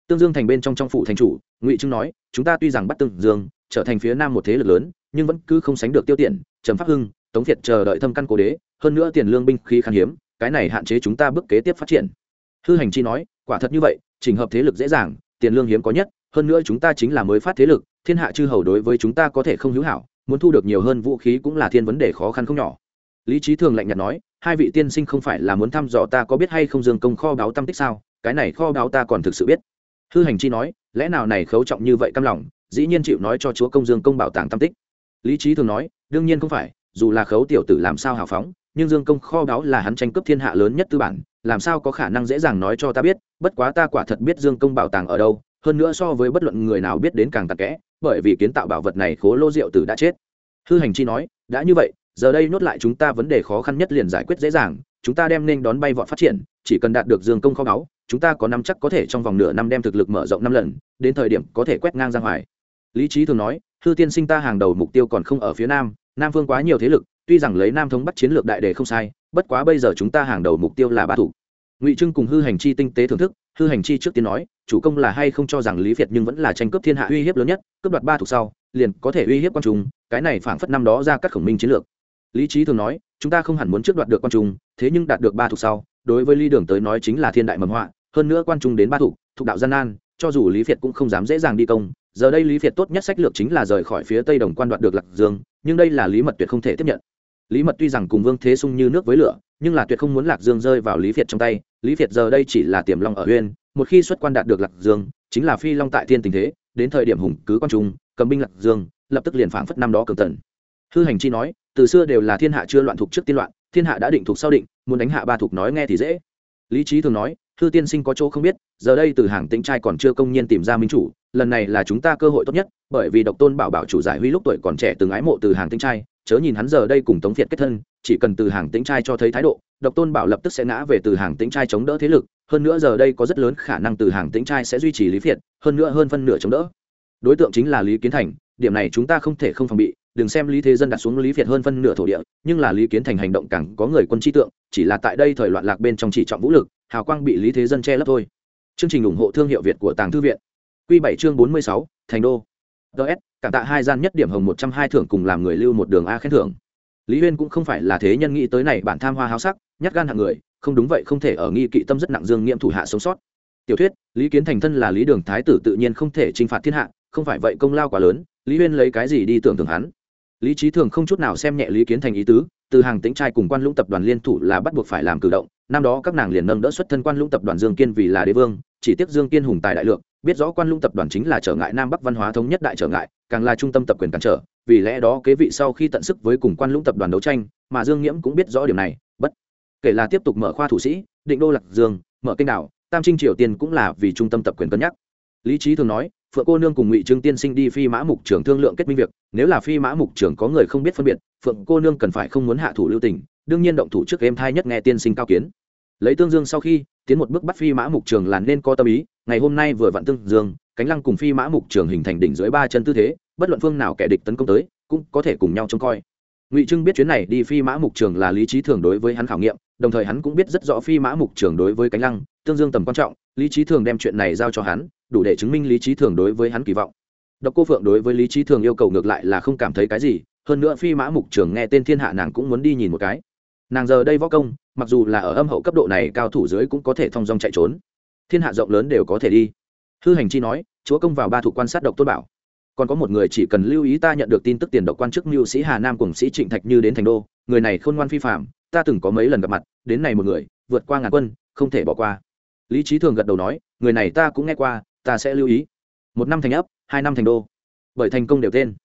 tương dương thành bên trong trong phủ thành chủ, ngụy trưng nói, chúng ta tuy rằng bắt tương dương, trở thành phía nam một thế lực lớn, nhưng vẫn cứ không sánh được tiêu tiện trầm pháp hưng, tống việt chờ đợi thâm căn cố đế, hơn nữa tiền lương binh khí khan hiếm, cái này hạn chế chúng ta bước kế tiếp phát triển. Hư hành chi nói, quả thật như vậy trình hợp thế lực dễ dàng, tiền lương hiếm có nhất, hơn nữa chúng ta chính là mới phát thế lực, thiên hạ chư hầu đối với chúng ta có thể không hữu hảo, muốn thu được nhiều hơn vũ khí cũng là thiên vấn đề khó khăn không nhỏ. Lý trí thường lạnh nhạt nói, hai vị tiên sinh không phải là muốn thăm dò ta có biết hay không dương công kho báo tâm tích sao? Cái này kho báo ta còn thực sự biết hư hành chi nói, lẽ nào này khấu trọng như vậy căm lòng, dĩ nhiên chịu nói cho chúa công dương công bảo tàng tâm tích. Lý trí thường nói, đương nhiên không phải, dù là khấu tiểu tử làm sao hào phóng, nhưng dương công kho báu là hắn tranh cướp thiên hạ lớn nhất tư bản, làm sao có khả năng dễ dàng nói cho ta biết, bất quá ta quả thật biết dương công bảo tàng ở đâu, hơn nữa so với bất luận người nào biết đến càng tạc kẽ, bởi vì kiến tạo bảo vật này khố lô rượu tử đã chết. Hư hành chi nói, đã như vậy, giờ đây nhốt lại chúng ta vấn đề khó khăn nhất liền giải quyết dễ dàng, chúng ta đem nên đón bay vọt phát triển, chỉ cần đạt được dương công kho báu chúng ta có năm chắc có thể trong vòng nửa năm đem thực lực mở rộng năm lần, đến thời điểm có thể quét ngang ra ngoài. Lý trí thường nói, hư tiên sinh ta hàng đầu mục tiêu còn không ở phía nam nam phương quá nhiều thế lực, tuy rằng lấy nam thống bắt chiến lược đại đề không sai, bất quá bây giờ chúng ta hàng đầu mục tiêu là ba thủ. Ngụy trưng cùng hư hành chi tinh tế thưởng thức, hư hành chi trước tiên nói, chủ công là hay không cho rằng lý việt nhưng vẫn là tranh cướp thiên hạ uy hiếp lớn nhất, cướp đoạt ba thủ sau, liền có thể uy hiếp quan trung, cái này phảng phất năm đó ra các khổng minh chiến lược. Lý trí thường nói, chúng ta không hẳn muốn trước đoạt được quan trung, thế nhưng đạt được ba thủ sau đối với ly đường tới nói chính là thiên đại mầm họa, hơn nữa quan trung đến ba thủ thuộc đạo gian nan, cho dù lý việt cũng không dám dễ dàng đi công, giờ đây lý việt tốt nhất sách lược chính là rời khỏi phía tây đồng quan đoạt được lạc dương, nhưng đây là lý mật tuyệt không thể tiếp nhận. Lý mật tuy rằng cùng vương thế sung như nước với lửa, nhưng là tuyệt không muốn lạc dương rơi vào lý việt trong tay, lý việt giờ đây chỉ là tiềm long ở huyên một khi xuất quan đạt được lạc dương, chính là phi long tại thiên tình thế, đến thời điểm hùng cứ quan trung, cầm binh lạc dương, lập tức liền phảng phất năm đó cường tần hư hành chi nói, từ xưa đều là thiên hạ chưa loạn thuộc trước tiên loạn thiên hạ đã định thuộc sau định, muốn đánh hạ ba thuộc nói nghe thì dễ. Lý trí thường nói, thư tiên sinh có chỗ không biết, giờ đây từ hàng tĩnh trai còn chưa công nhiên tìm ra minh chủ, lần này là chúng ta cơ hội tốt nhất, bởi vì độc tôn bảo bảo chủ giải huy lúc tuổi còn trẻ từng ái mộ từ hàng tĩnh trai, chớ nhìn hắn giờ đây cùng tống việt kết thân, chỉ cần từ hàng tĩnh trai cho thấy thái độ, độc tôn bảo lập tức sẽ ngã về từ hàng tĩnh trai chống đỡ thế lực, hơn nữa giờ đây có rất lớn khả năng từ hàng tĩnh trai sẽ duy trì lý phiệt, hơn nữa hơn phân nửa chống đỡ. Đối tượng chính là lý kiến thành, điểm này chúng ta không thể không phòng bị đừng xem lý thế dân đặt xuống lý việt hơn phân nửa thổ địa, nhưng là lý kiến thành hành động càng có người quân chi tượng, chỉ là tại đây thời loạn lạc bên trong chỉ trọng vũ lực, hào quang bị lý thế dân che lấp thôi. Chương trình ủng hộ thương hiệu việt của tàng thư viện. Q bảy chương bốn mươi sáu, thành đô. Ts cảm tạ hai gian nhất điểm hồng một trăm hai thưởng cùng làm người lưu một đường a khen thưởng. Lý huyên cũng không phải là thế nhân nghĩ tới này bản tham hoa háo sắc, nhát gan hạng người, không đúng vậy không thể ở nghi kỵ tâm rất nặng dương nghiệm thủ hạ sống sót. Tiểu thuyết, lý kiến thành thân là lý đường thái tử tự nhiên không thể t r i n h phạt thiên hạ, không phải vậy công lao quá lớn, lý huyên lấy cái gì đi tưởng tượng hắn? Lý trí thường không chút nào xem nhẹ lý kiến thành ý tứ, từ hàng tính trai cùng quan lũng tập đoàn liên thủ là bắt buộc phải làm cử động, năm đó các nàng liền nâng đỡ xuất thân quan lũng tập đoàn dương kiên vì là đế vương, chỉ tiếc dương kiên hùng tài đại lượng, biết rõ quan lũng tập đoàn chính là trở ngại nam bắc văn hóa thống nhất đại trở ngại, càng là trung tâm tập quyền cản trở, vì lẽ đó kế vị sau khi tận sức với cùng quan lũng tập đoàn đấu tranh, mà dương nghiễm cũng biết rõ điều này, bất kể là tiếp tục mở khoa thủ sĩ, định đô lạc dương, mở kênh đảo, tam trinh triều tiên cũng là vì trung tâm tập quyền cân nhắc. Lý trí thường nói phượng cô nương cùng ngụy trương tiên sinh đi phi mã mục trưởng thương lượng kết minh việc, nếu là phi mã mục trưởng có người không biết phân biệt, phượng cô nương cần phải không muốn hạ thủ lưu tình, đương nhiên động thủ trước em thai nhất nghe tiên sinh cao kiến. Lấy tương dương sau khi, tiến một bước bắt phi mã mục trường là nên có tâm ý, ngày hôm nay vừa vặn tương dương, cánh lăng cùng phi mã mục trường hình thành đỉnh dưới ba chân tư thế, bất luận phương nào kẻ địch tấn công tới, cũng có thể cùng nhau trông coi. Ngụy trưng biết chuyến này đi phi mã mục trường là lý trí thường đối với hắn khảo nghiệm, đồng thời hắn cũng biết rất rõ phi mã mục trường đối với cánh lăng, tương dương tầm quan trọng, lý trí thường đem chuyện này giao cho hắn đủ để chứng minh lý trí thường đối với hắn kỳ vọng. Độc cô phượng đối với lý trí thường yêu cầu ngược lại là không cảm thấy cái gì, hơn nữa phi mã mục trường nghe tên thiên hạ nàng cũng muốn đi nhìn một cái. Nàng giờ đây võ công, mặc dù là ở âm hậu cấp độ này cao thủ dưới cũng có thể thong dong chạy trốn. Thiên hạ rộng lớn đều có thể đi. Hư hành chi nói, chúa công vào ba thủ quan sát độc tôn bảo. Còn có một người chỉ cần lưu ý ta nhận được tin tức tiền độc quan chức mưu sĩ hà nam cùng sĩ trịnh thạch như đến thành đô, người này khôn ngoan phi phạm ta từng có mấy lần gặp mặt, đến này một người, vượt qua ngàn quân, không thể bỏ qua. Lý trí thường gật đầu nói, người này ta cũng nghe qua ta sẽ lưu ý. Một năm thành ấp, hai năm thành đô. Bởi thành công đều tên.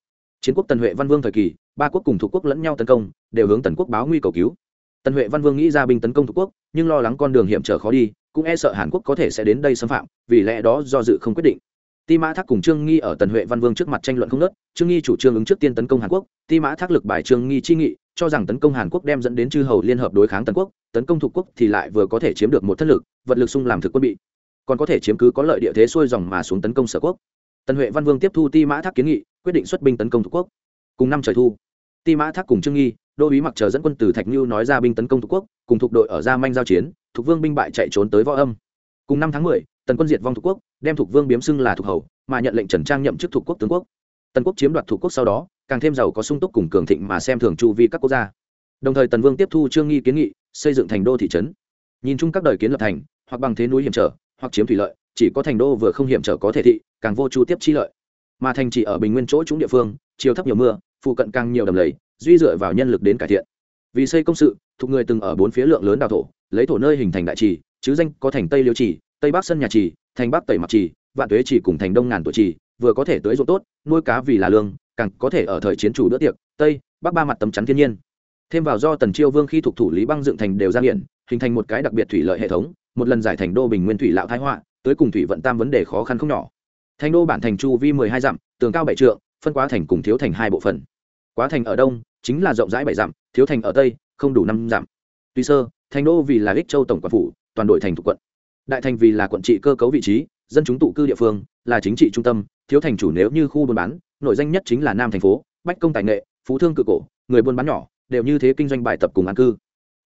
Chiến quốc tần huệ văn vương thời kỳ, ba quốc cùng thuộc quốc lẫn nhau tấn công, đều hướng tần quốc báo nguy cầu cứu. Tần huệ văn vương nghĩ ra binh tấn công thuộc quốc, nhưng lo lắng con đường hiểm trở khó đi, cũng e sợ hàn quốc có thể sẽ đến đây xâm phạm, vì lẽ đó do dự không quyết định. Ti mã thác cùng trương nghi ở tần huệ văn vương trước mặt tranh luận không nớt trương nghi chủ trương ứng trước tiên tấn công hàn quốc, ti mã thác lực bài trương nghi chi nghị, cho rằng tấn công hàn quốc đem dẫn đến chư hầu liên hợp đối kháng tần quốc, tấn công thuộc quốc thì lại vừa có thể chiếm được một thất lực, vật lực sung làm thực quân bị còn có thể chiếm cứ có lợi địa thế xuôi dòng mà xuống tấn công sở quốc. Tần huệ văn vương tiếp thu ti mã thác kiến nghị, quyết định xuất binh tấn công thuộc quốc. Cùng năm trời thu, ti mã thác cùng trương nghi, đô ý mặc chờ dẫn quân từ thạch như nói ra binh tấn công thuộc quốc, cùng thuộc đội ở gia manh giao chiến, thuộc vương binh bại chạy trốn tới võ âm. Cùng năm tháng mười, tần quân diệt vong thuộc quốc, đem thuộc vương biếm xưng là thuộc hầu, mà nhận lệnh trần trang nhậm chức thuộc quốc tướng quốc. Tần quốc chiếm đoạt thuộc quốc sau đó, càng thêm giàu có sung túc cùng cường thịnh mà xem thường chu vi các quốc gia. Đồng thời tần vương tiếp thu trương nghi kiến nghị, xây dựng thành đô thị trấn. Nhìn chung các đời kiến lập thành, hoặc bằng thế núi hiểm trở hoặc chiếm thủy lợi, chỉ có thành đô vừa không hiểm trở có thể thị, càng vô chu tiếp chi lợi. Mà thành chỉ ở bình nguyên chỗ trúng địa phương, chiều thấp nhiều mưa, phụ cận càng nhiều đầm lầy, duy dựa vào nhân lực đến cải thiện. Vì xây công sự, thuộc người từng ở bốn phía lượng lớn đào thổ, lấy thổ nơi hình thành đại trì, chứ danh có thành tây liêu trì, tây bắc sân nhà trì, thành bắc tẩy mặc trì, vạn tuế trì cùng thành đông ngàn tuổi trì, vừa có thể tưới ruộng tốt, nuôi cá vì là lương, càng có thể ở thời chiến chủ bữa tiệc, tây, bắc ba mặt tấm chắn thiên nhiên. Thêm vào do tần chiêu vương khi thuộc thủ lý băng dựng thành đều ra nghiện hình thành một cái đặc biệt thủy lợi hệ thống một lần giải thành đô bình nguyên thủy lão thái họa, tới cùng thủy vận tam vấn đề khó khăn không nhỏ. Thành đô bản thành chu vi mười hai dặm, tường cao bảy trượng, phân quá thành cùng thiếu thành hai bộ phận. Quá thành ở đông, chính là rộng rãi bảy dặm, thiếu thành ở tây, không đủ năm dặm. Tuy sơ, thành đô vì là ích châu tổng quản phủ, toàn đội thành thuộc quận. Đại thành vì là quận trị cơ cấu vị trí, dân chúng tụ cư địa phương, là chính trị trung tâm, thiếu thành chủ nếu như khu buôn bán nội danh nhất chính là nam thành phố, bách công tài nghệ, phú thương cự cổ, người buôn bán nhỏ, đều như thế kinh doanh bài tập cùng an cư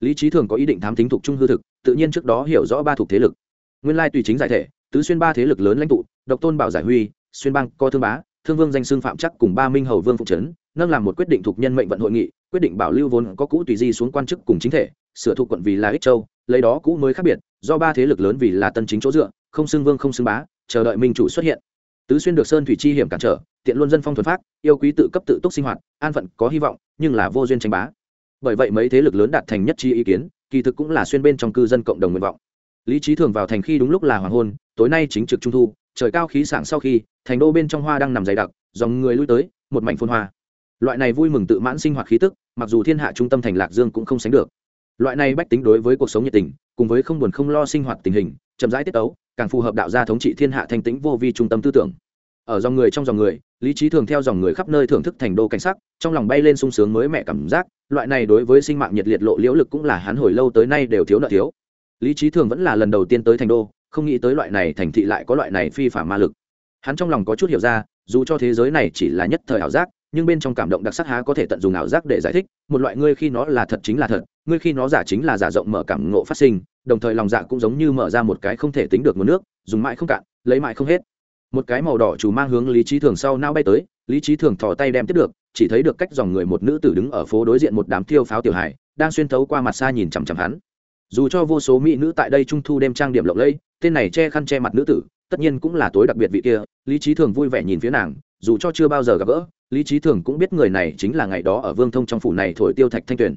lý trí thường có ý định thám tính thuộc trung hư thực, tự nhiên trước đó hiểu rõ ba thuộc thế lực. Nguyên lai tùy chính giải thể, tứ xuyên ba thế lực lớn lãnh tụ, độc tôn bảo giải huy, xuyên bang, co thương bá, thương vương danh xưng phạm chắc cùng ba minh hầu vương phụ trấn, nâng làm một quyết định thuộc nhân mệnh vận hội nghị, quyết định bảo lưu vốn có cũ tùy di xuống quan chức cùng chính thể, sửa thuộc quận vì là ích châu, lấy đó cũ mới khác biệt, do ba thế lực lớn vì là tân chính chỗ dựa, không xưng vương không xưng bá, chờ đợi minh chủ xuất hiện. Tứ xuyên được sơn thủy chi hiểm cản trở, tiện luôn dân phong thuần phát yêu quý tự cấp tự túc sinh hoạt, an phận có hy vọng, nhưng là vô duyên tranh bá bởi vậy mấy thế lực lớn đạt thành nhất chi ý kiến, kỳ thực cũng là xuyên bên trong cư dân cộng đồng nguyện vọng. Lý trí thường vào thành khi đúng lúc là hoàng hôn, tối nay chính trực trung thu, trời cao khí sảng sau khi, thành đô bên trong hoa đang nằm dày đặc, dòng người lui tới, một mảnh phun hoa. Loại này vui mừng tự mãn sinh hoạt khí tức, mặc dù thiên hạ trung tâm thành lạc dương cũng không sánh được. Loại này bách tính đối với cuộc sống nhiệt tình, cùng với không buồn không lo sinh hoạt tình hình, chậm rãi tiết tấu, càng phù hợp đạo gia thống trị thiên hạ thanh tĩnh vô vi trung tâm tư tưởng ở dòng người trong dòng người, lý trí thường theo dòng người khắp nơi thưởng thức thành đô cảnh sắc, trong lòng bay lên sung sướng mới mẹ cảm giác, loại này đối với sinh mạng nhiệt liệt lộ liễu lực cũng là hắn hồi lâu tới nay đều thiếu nợ thiếu. Lý trí thường vẫn là lần đầu tiên tới thành đô, không nghĩ tới loại này thành thị lại có loại này phi phả ma lực. Hắn trong lòng có chút hiểu ra, dù cho thế giới này chỉ là nhất thời ảo giác, nhưng bên trong cảm động đặc sắc há có thể tận dụng ảo giác để giải thích, một loại ngươi khi nó là thật chính là thật, ngươi khi nó giả chính là giả rộng mở cảm ngộ phát sinh, đồng thời lòng dạ cũng giống như mở ra một cái không thể tính được nguồn nước, dùng mãi không cạn, lấy mãi không hết một cái màu đỏ chủ mang hướng lý trí thường sau nao bay tới, lý trí thường thò tay đem tiếp được, chỉ thấy được cách dòng người một nữ tử đứng ở phố đối diện một đám thiêu pháo tiểu hải đang xuyên thấu qua mặt xa nhìn chằm chằm hắn. Dù cho vô số mỹ nữ tại đây trung thu đem trang điểm lộng lẫy, tên này che khăn che mặt nữ tử, tất nhiên cũng là tối đặc biệt vị kia, lý trí thường vui vẻ nhìn phía nàng, dù cho chưa bao giờ gặp gỡ, lý trí thường cũng biết người này chính là ngày đó ở vương thông trong phủ này thổi tiêu thạch thanh tuyền.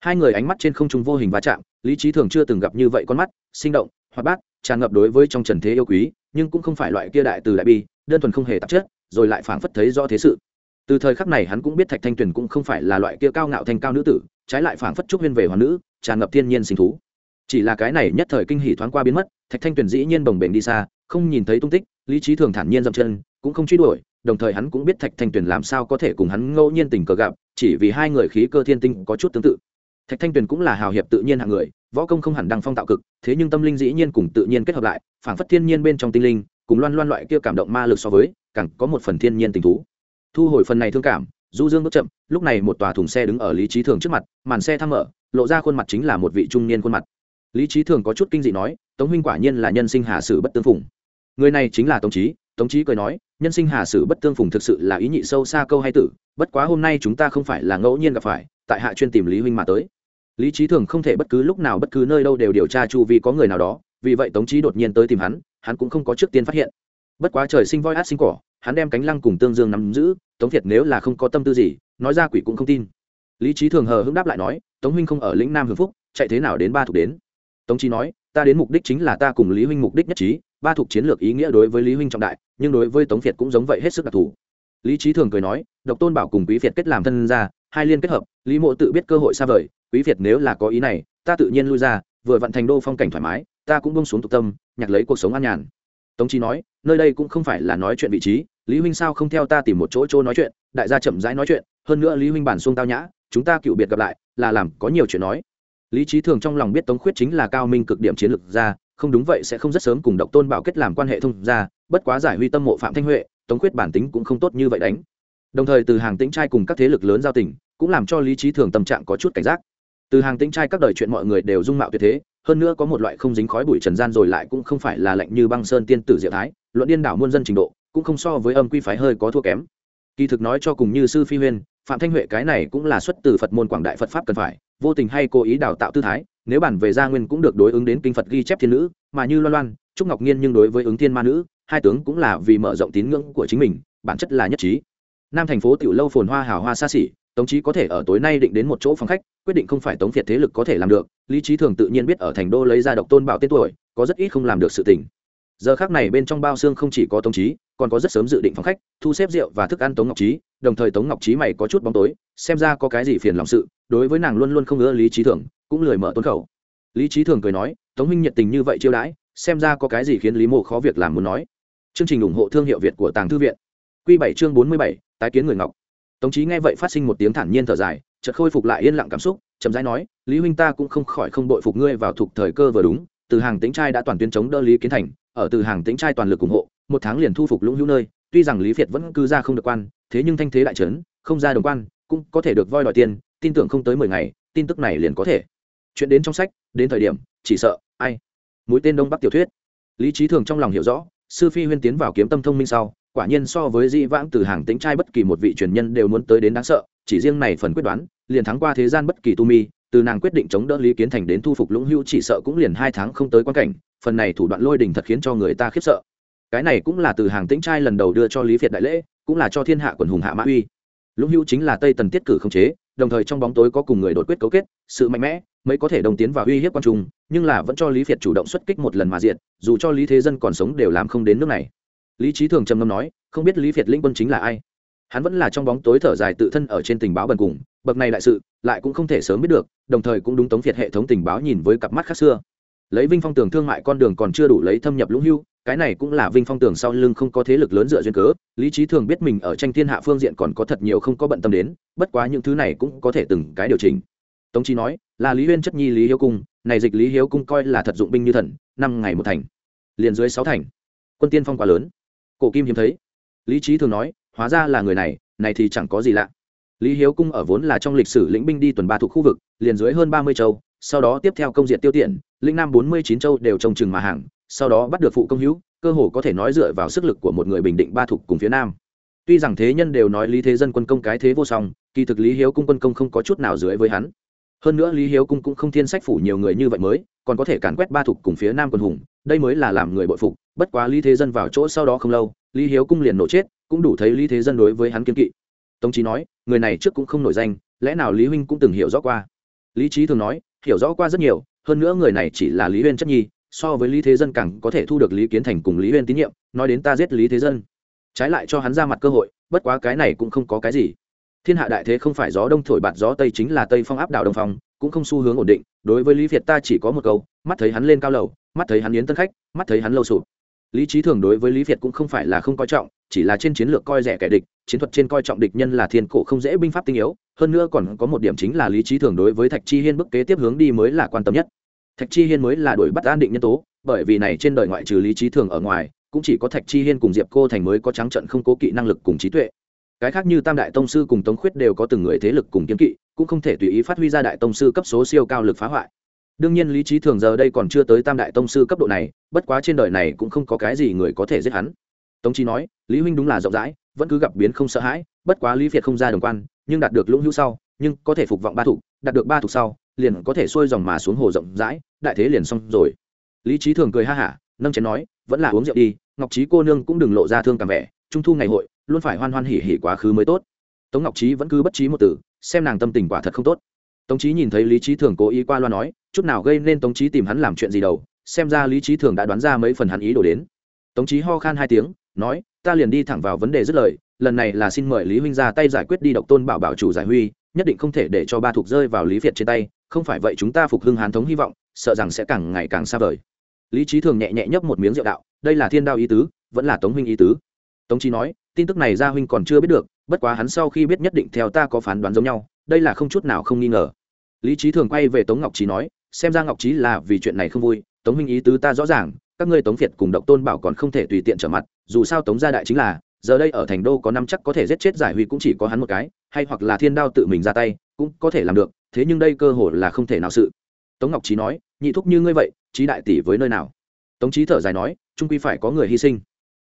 Hai người ánh mắt trên không trung vô hình va chạm, lý trí thường chưa từng gặp như vậy con mắt, sinh động, hoạt bát, tràn ngập đối với trong trần thế yêu quý nhưng cũng không phải loại kia đại từ đại bi, đơn thuần không hề tạp chất, rồi lại phảng phất thấy rõ thế sự. Từ thời khắc này hắn cũng biết thạch thanh tuyền cũng không phải là loại kia cao ngạo thanh cao nữ tử, trái lại phảng phất trúc huyên về hoàn nữ, tràn ngập thiên nhiên sinh thú. Chỉ là cái này nhất thời kinh hỉ thoáng qua biến mất, thạch thanh tuyền dĩ nhiên bồng bềnh đi xa, không nhìn thấy tung tích, lý trí thường thản nhiên dậm chân, cũng không truy đuổi, đồng thời hắn cũng biết thạch thanh tuyền làm sao có thể cùng hắn ngẫu nhiên tình cờ gặp, chỉ vì hai người khí cơ thiên tinh có chút tương tự. Thạch thanh tuyền cũng là hào hiệp tự nhiên hạng người võ công không hẳn đăng phong tạo cực, thế nhưng tâm linh dĩ nhiên cùng tự nhiên kết hợp lại, phảng phất thiên nhiên bên trong tinh linh, cùng loan loan loại kia cảm động ma lực so với, càng có một phần thiên nhiên tình thú. Thu hồi phần này thương cảm, du dương bước chậm, lúc này một tòa thùng xe đứng ở lý trí thường trước mặt, màn xe thăm mở, lộ ra khuôn mặt chính là một vị trung niên khuôn mặt. Lý trí thường có chút kinh dị nói, tống huynh quả nhiên là nhân sinh hà sử bất tương phùng. Người này chính là tống trí tống trí cười nói, nhân sinh hà sử bất tương phùng thực sự là ý nhị sâu xa câu hay tử, bất quá hôm nay chúng ta không phải là ngẫu nhiên gặp phải, tại hạ chuyên tìm lý huynh mà tới lý trí thường không thể bất cứ lúc nào bất cứ nơi đâu đều điều tra chu vi có người nào đó, vì vậy tống trí đột nhiên tới tìm hắn hắn cũng không có trước tiên phát hiện. Bất quá trời sinh voi át sinh cỏ, hắn đem cánh lăng cùng tương dương nắm giữ, tống việt nếu là không có tâm tư gì, nói ra quỷ cũng không tin. Lý trí thường hờ hững đáp lại nói, tống huynh không ở lĩnh nam hưng phúc, chạy thế nào đến ba thuộc đến? Tống trí nói, ta đến mục đích chính là ta cùng lý huynh mục đích nhất trí, ba thuộc chiến lược ý nghĩa đối với lý huynh trọng đại, nhưng đối với tống việt cũng giống vậy hết sức đặc thù. Lý trí thường cười nói, độc tôn bảo cùng quý việt kết làm thân ra hai liên kết hợp, lý mộ tự biết cơ hội xa vời, quý việt nếu là có ý này, ta tự nhiên lui ra, vừa vận thành đô phong cảnh thoải mái, ta cũng bông xuống tục tâm nhặt lấy cuộc sống an nhàn. Tống trí nói, nơi đây cũng không phải là nói chuyện vị trí, lý huynh sao không theo ta tìm một chỗ chỗ nói chuyện, đại gia chậm rãi nói chuyện, hơn nữa lý huynh bản xuông tao nhã, chúng ta cựu biệt gặp lại, là làm có nhiều chuyện nói. Lý trí thường trong lòng biết tống khuyết chính là cao minh cực điểm chiến lược ra không đúng vậy sẽ không rất sớm cùng độc tôn bảo kết làm quan hệ thông ra bất quá giải huy tâm mộ phạm thanh huệ, tống khuyết bản tính cũng không tốt như vậy đánh đồng thời từ hàng tĩnh trai cùng các thế lực lớn giao tình cũng làm cho lý trí thường tâm trạng có chút cảnh giác từ hàng tĩnh trai các đời chuyện mọi người đều dung mạo tuyệt thế hơn nữa có một loại không dính khói bụi trần gian rồi lại cũng không phải là lạnh như băng sơn tiên tử diệu thái luận điên đảo muôn dân trình độ cũng không so với âm quy phái hơi có thua kém kỳ thực nói cho cùng như sư phi huyên phạm thanh huệ cái này cũng là xuất từ phật môn quảng đại phật pháp cần phải vô tình hay cố ý đào tạo tư thái nếu bản về gia nguyên cũng được đối ứng đến kinh phật ghi chép thiên nữ mà như loan loan trúc ngọc nhiên nhưng đối với ứng thiên ma nữ hai tướng cũng là vì mở rộng tín ngưỡng của chính mình bản chất là nhất trí nam thành phố tiểu lâu phồn hoa hào hoa xa xỉ, tống trí có thể ở tối nay định đến một chỗ phòng khách, quyết định không phải tống việt thế lực có thể làm được, lý trí thường tự nhiên biết ở thành đô lấy ra độc tôn bảo tên tuổi, có rất ít không làm được sự tình. Giờ khác này bên trong bao xương không chỉ có tống trí còn có rất sớm dự định phòng khách, thu xếp rượu và thức ăn tống ngọc trí đồng thời tống ngọc trí mày có chút bóng tối, xem ra có cái gì phiền lòng sự, đối với nàng luôn luôn không ngỡ lý trí thường, cũng lười mở tuân khẩu. Lý trí thường cười nói, tống huynh nhiệt tình như vậy chiêu đãi, xem ra có cái gì khiến lý mộ khó việc làm muốn nói. Chương trình ủng hộ thương hiệu việt của tàng thư viện. Q bảy chương bốn mươi bảy tái kiến người ngọc. Tống trí nghe vậy phát sinh một tiếng thản nhiên thở dài, chợt khôi phục lại yên lặng cảm xúc, chậm rãi nói, lý huynh ta cũng không khỏi không đội phục ngươi vào thuộc thời cơ vừa đúng, từ hàng tính trai đã toàn tuyên chống đỡ lý kiến thành, ở từ hàng tính trai toàn lực ủng hộ, một tháng liền thu phục lũng hữu nơi, tuy rằng lý việt vẫn cư ra không được quan, thế nhưng thanh thế đại trấn, không ra đồng quan, cũng có thể được voi đòi tiền, tin tưởng không tới mười ngày, tin tức này liền có thể. Chuyện đến trong sách, đến thời điểm, chỉ sợ, ai? Mũi tên đông bắc tiểu thuyết. Lý trí thường trong lòng hiểu rõ, sư phi huyên tiến vào kiếm tâm thông minh sau quả nhiên so với di vãng từ hàng tính trai bất kỳ một vị truyền nhân đều muốn tới đến đáng sợ, chỉ riêng này phần quyết đoán, liền thắng qua thế gian bất kỳ tu mi, từ nàng quyết định chống đỡ lý kiến thành đến thu phục lũng hưu chỉ sợ cũng liền hai tháng không tới quan cảnh, phần này thủ đoạn lôi đình thật khiến cho người ta khiếp sợ. Cái này cũng là từ hàng tĩnh trai lần đầu đưa cho lý việt đại lễ, cũng là cho thiên hạ quần hùng hạ mã uy. Lũng Hưu chính là tây tần tiết cử không chế, đồng thời trong bóng tối có cùng người đột quyết cấu kết, sự mạnh mẽ mới có thể đồng tiến và uy hiếp quan trung, nhưng là vẫn cho lý việt chủ động xuất kích một lần mà diện dù cho lý thế dân còn sống đều làm không đến nước này lý trí thường trầm ngâm nói, không biết lý việt lĩnh quân chính là ai. Hắn vẫn là trong bóng tối thở dài tự thân ở trên tình báo bần cùng, bậc này đại sự, lại cũng không thể sớm biết được, đồng thời cũng đúng tống việt hệ thống tình báo nhìn với cặp mắt khác xưa. Lấy vinh phong tường thương mại con đường còn chưa đủ lấy thâm nhập lũng hưu, cái này cũng là vinh phong tường sau lưng không có thế lực lớn dựa duyên cớ, lý trí thường biết mình ở tranh thiên hạ phương diện còn có thật nhiều không có bận tâm đến, bất quá những thứ này cũng có thể từng cái điều chỉnh. Tống trí nói, là lý huyên chất nhi lý hiếu cung, này dịch lý hiếu cung coi là thật dụng binh như thần, năm ngày một thành, liền dưới sáu thành. Quân tiên phong quá lớn cổ kim hiếm thấy. Lý trí thường nói, hóa ra là người này này thì chẳng có gì lạ. Lý hiếu cung ở vốn là trong lịch sử lĩnh binh đi tuần ba thuộc khu vực, liền dưới hơn ba mươi châu, sau đó tiếp theo công diện tiêu tiện, lĩnh nam bốn mươi chín châu đều trông chừng mà hàng, sau đó bắt được phụ công hữu, cơ hồ có thể nói dựa vào sức lực của một người bình định ba thuộc cùng phía nam. Tuy rằng thế nhân đều nói lý thế dân quân công cái thế vô song, kỳ thực lý hiếu cung quân công không có chút nào dưới với hắn. Hơn nữa lý hiếu cung cũng không thiên sách phủ nhiều người như vậy mới còn có thể càn quét ba thục cùng phía nam quân hùng, đây mới là làm người bội phục, bất quá lý thế dân vào chỗ sau đó không lâu, lý hiếu cung liền nổ chết, cũng đủ thấy lý thế dân đối với hắn kiên kỵ. Tống trí nói, người này trước cũng không nổi danh, lẽ nào lý huynh cũng từng hiểu rõ qua? Lý trí thường nói, hiểu rõ qua rất nhiều, hơn nữa người này chỉ là lý huyên chất nhi, so với lý thế dân càng có thể thu được lý kiến thành cùng lý huyên tín nhiệm, nói đến ta giết lý thế dân. Trái lại cho hắn ra mặt cơ hội, bất quá cái này cũng không có cái gì. Thiên hạ đại thế không phải gió đông thổi bạt gió tây chính là tây phong áp đảo đông phong cũng không xu hướng ổn định, đối với lý việt ta chỉ có một câu, mắt thấy hắn lên cao lầu, mắt thấy hắn yến tân khách, mắt thấy hắn lâu sụp. Lý trí thường đối với lý việt cũng không phải là không coi trọng, chỉ là trên chiến lược coi rẻ kẻ địch, chiến thuật trên coi trọng địch nhân là thiên cổ không dễ binh pháp tinh yếu, hơn nữa còn có một điểm chính là lý trí thường đối với thạch chi hiên bức kế tiếp hướng đi mới là quan tâm nhất. Thạch chi hiên mới là đuổi bắt an định nhân tố, bởi vì này trên đời ngoại trừ lý trí thường ở ngoài, cũng chỉ có thạch chi hiên cùng diệp cô thành mới có trắng trận không cố kỵ năng lực cùng trí tuệ cái khác như tam đại tông sư cùng tống khuyết đều có từng người thế lực cùng kiếm kỵ, cũng không thể tùy ý phát huy ra đại tông sư cấp số siêu cao lực phá hoại. Đương nhiên lý trí thường giờ đây còn chưa tới tam đại tông sư cấp độ này, bất quá trên đời này cũng không có cái gì người có thể giết hắn. Tống trí nói, lý huynh đúng là rộng rãi, vẫn cứ gặp biến không sợ hãi, bất quá lý việt không ra đồng quan, nhưng đạt được lũng hữu sau, nhưng có thể phục vọng ba thủ, đạt được ba thủ sau, liền có thể xuôi dòng mà xuống hồ rộng rãi, đại thế liền xong rồi. Lý trí thường cười ha hả, nâng chén nói, vẫn là uống rượu đi, ngọc trí cô nương cũng đừng lộ ra thương cảm vẻ trung thu ngày hội, luôn phải hoan hoan hỉ hỉ quá khứ mới tốt. Tống ngọc trí vẫn cứ bất trí một từ, xem nàng tâm tình quả thật không tốt. Tống trí nhìn thấy lý trí thường cố ý qua loa nói, chút nào gây nên tống trí tìm hắn làm chuyện gì đâu, xem ra lý trí thường đã đoán ra mấy phần hắn ý đổ đến. Tống trí ho khan hai tiếng, nói, ta liền đi thẳng vào vấn đề dứt lời, lần này là xin mời lý huynh ra tay giải quyết đi độc tôn bảo bảo chủ giải huy, nhất định không thể để cho ba thuộc rơi vào lý việt trên tay, không phải vậy chúng ta phục hưng hán thống hy vọng, sợ rằng sẽ càng ngày càng xa vời. Lý trí thường nhẹ nhẹ nhấp một miếng rượu đạo, đây là thiên đao ý tứ, vẫn là tống huynh ý tứ tống trí nói, tin tức này gia huynh còn chưa biết được, bất quá hắn sau khi biết nhất định theo ta có phán đoán giống nhau, đây là không chút nào không nghi ngờ. Lý trí thường quay về tống ngọc trí nói, xem ra ngọc trí là vì chuyện này không vui, tống huynh ý tứ ta rõ ràng, các ngươi tống việt cùng độc tôn bảo còn không thể tùy tiện trở mặt, dù sao tống gia đại chính là, giờ đây ở thành đô có năm chắc có thể giết chết giải huy cũng chỉ có hắn một cái, hay hoặc là thiên đao tự mình ra tay, cũng có thể làm được, thế nhưng đây cơ hội là không thể nào sự. Tống ngọc trí nói, nhị thúc như ngươi vậy trí đại tỷ với nơi nào? Tống trí thở dài nói, trung quy phải có người hy sinh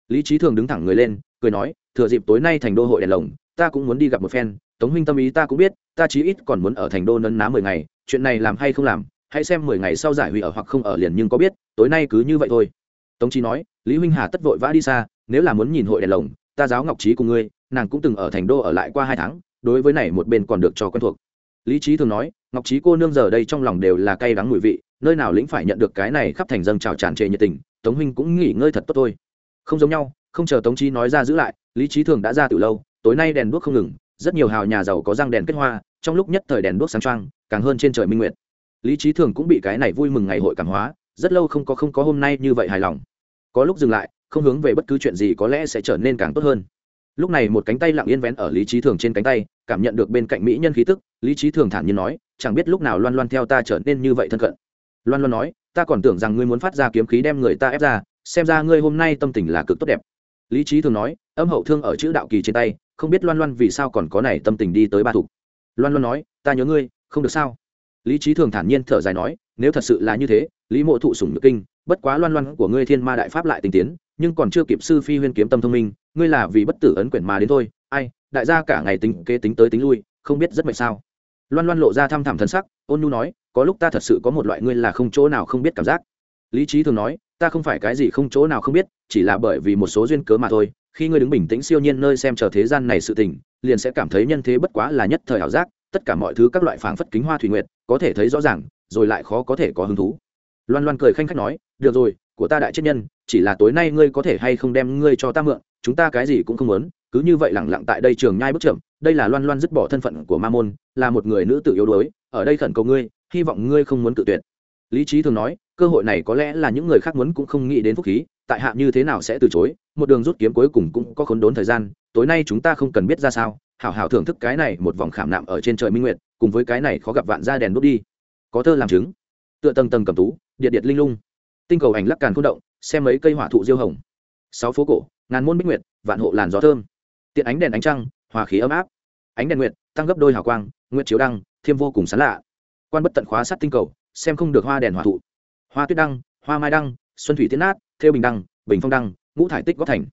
lý trí thường đứng thẳng người lên, cười nói, thừa dịp tối nay thành đô hội đèn lồng, ta cũng muốn đi gặp một phen. Tống huynh tâm ý ta cũng biết, ta chí ít còn muốn ở thành đô nấn ná mười ngày. Chuyện này làm hay không làm, hãy xem mười ngày sau giải hủy ở hoặc không ở liền nhưng có biết, tối nay cứ như vậy thôi. Tống trí nói, lý huynh hà tất vội vã đi xa, nếu là muốn nhìn hội đèn lồng, ta giáo ngọc trí cùng ngươi, nàng cũng từng ở thành đô ở lại qua hai tháng, đối với này một bên còn được cho quen thuộc. Lý trí thường nói, ngọc trí cô nương giờ đây trong lòng đều là cay đắng mùi vị, nơi nào lĩnh phải nhận được cái này khắp thành dâng trào tràn trề nhiệt tình, tống huynh cũng nghỉ ngơi thật tốt thôi không giống nhau, không chờ tống trí nói ra giữ lại, lý trí thường đã ra từ lâu, tối nay đèn đuốc không ngừng, rất nhiều hào nhà giàu có răng đèn kết hoa, trong lúc nhất thời đèn đuốc sáng trăng càng hơn trên trời minh nguyệt. Lý trí thường cũng bị cái này vui mừng ngày hội cảm hóa, rất lâu không có không có hôm nay như vậy hài lòng. Có lúc dừng lại, không hướng về bất cứ chuyện gì có lẽ sẽ trở nên càng tốt hơn. Lúc này một cánh tay lặng yên vén ở lý trí thường trên cánh tay, cảm nhận được bên cạnh mỹ nhân khí tức, lý trí thường thản nhiên nói, chẳng biết lúc nào loan loan theo ta trở nên như vậy thân cận. Loan loan nói, ta còn tưởng rằng ngươi muốn phát ra kiếm khí đem người ta ép ra xem ra ngươi hôm nay tâm tình là cực tốt đẹp. Lý trí thường nói, âm hậu thương ở chữ đạo kỳ trên tay, không biết loan loan vì sao còn có này tâm tình đi tới ba thục loan loan nói, ta nhớ ngươi, không được sao? Lý trí thường thản nhiên thở dài nói, nếu thật sự là như thế, lý mộ thụ sủng nhược kinh, bất quá loan loan của ngươi thiên ma đại pháp lại tình tiến, nhưng còn chưa kịp sư phi huyên kiếm tâm thông minh, ngươi là vì bất tử ấn quyển mà đến thôi, ai, đại gia cả ngày tính kế tính tới tính lui, không biết rất mệt sao? Loan loan lộ ra thăm thẳm thân sắc, ôn nhu nói, có lúc ta thật sự có một loại ngươi là không chỗ nào không biết cảm giác. Lý trí thường nói ta không phải cái gì không chỗ nào không biết, chỉ là bởi vì một số duyên cớ mà thôi, khi ngươi đứng bình tĩnh siêu nhiên nơi xem chờ thế gian này sự tình, liền sẽ cảm thấy nhân thế bất quá là nhất thời ảo giác, tất cả mọi thứ các loại phảng phất kính hoa thủy nguyệt, có thể thấy rõ ràng, rồi lại khó có thể có hứng thú. Loan loan cười khanh khách nói, được rồi, của ta đại chết nhân, chỉ là tối nay ngươi có thể hay không đem ngươi cho ta mượn, chúng ta cái gì cũng không muốn, cứ như vậy lẳng lặng tại đây trường nhai bước chậm, đây là loan loan dứt bỏ thân phận của ma môn, là một người nữ tử yếu đuối, ở đây khẩn cầu ngươi, hy vọng ngươi không muốn cự tuyệt. Lý trí thường nói cơ hội này có lẽ là những người khác muốn cũng không nghĩ đến phúc khí, tại hạ như thế nào sẽ từ chối, một đường rút kiếm cuối cùng cũng có khốn đốn thời gian, tối nay chúng ta không cần biết ra sao, hảo hảo thưởng thức cái này một vòng khảm nạm ở trên trời minh nguyệt, cùng với cái này khó gặp vạn ra đèn đốt đi. Có thơ làm chứng. Tựa tầng tầng cầm tú, điện điện linh lung. Tinh cầu ảnh lắc càn khôn động, xem mấy cây hỏa thụ diêu hồng. Sáu phố cổ, ngàn môn bích nguyệt, vạn hộ làn gió thơm. Tiện ánh đèn ánh trăng, hòa khí ấm áp. Ánh đèn nguyệt, tăng gấp đôi hào quang, nguyệt chiếu đăng thêm vô cùng sán lạ. Quan bất tận khóa sát tinh cầu, xem không được hoa đèn hỏa thụ hoa tuyết đăng, hoa mai đăng, xuân thủy tiến nát theo bình đăng, bình phong đăng, ngũ thải tích góp thành,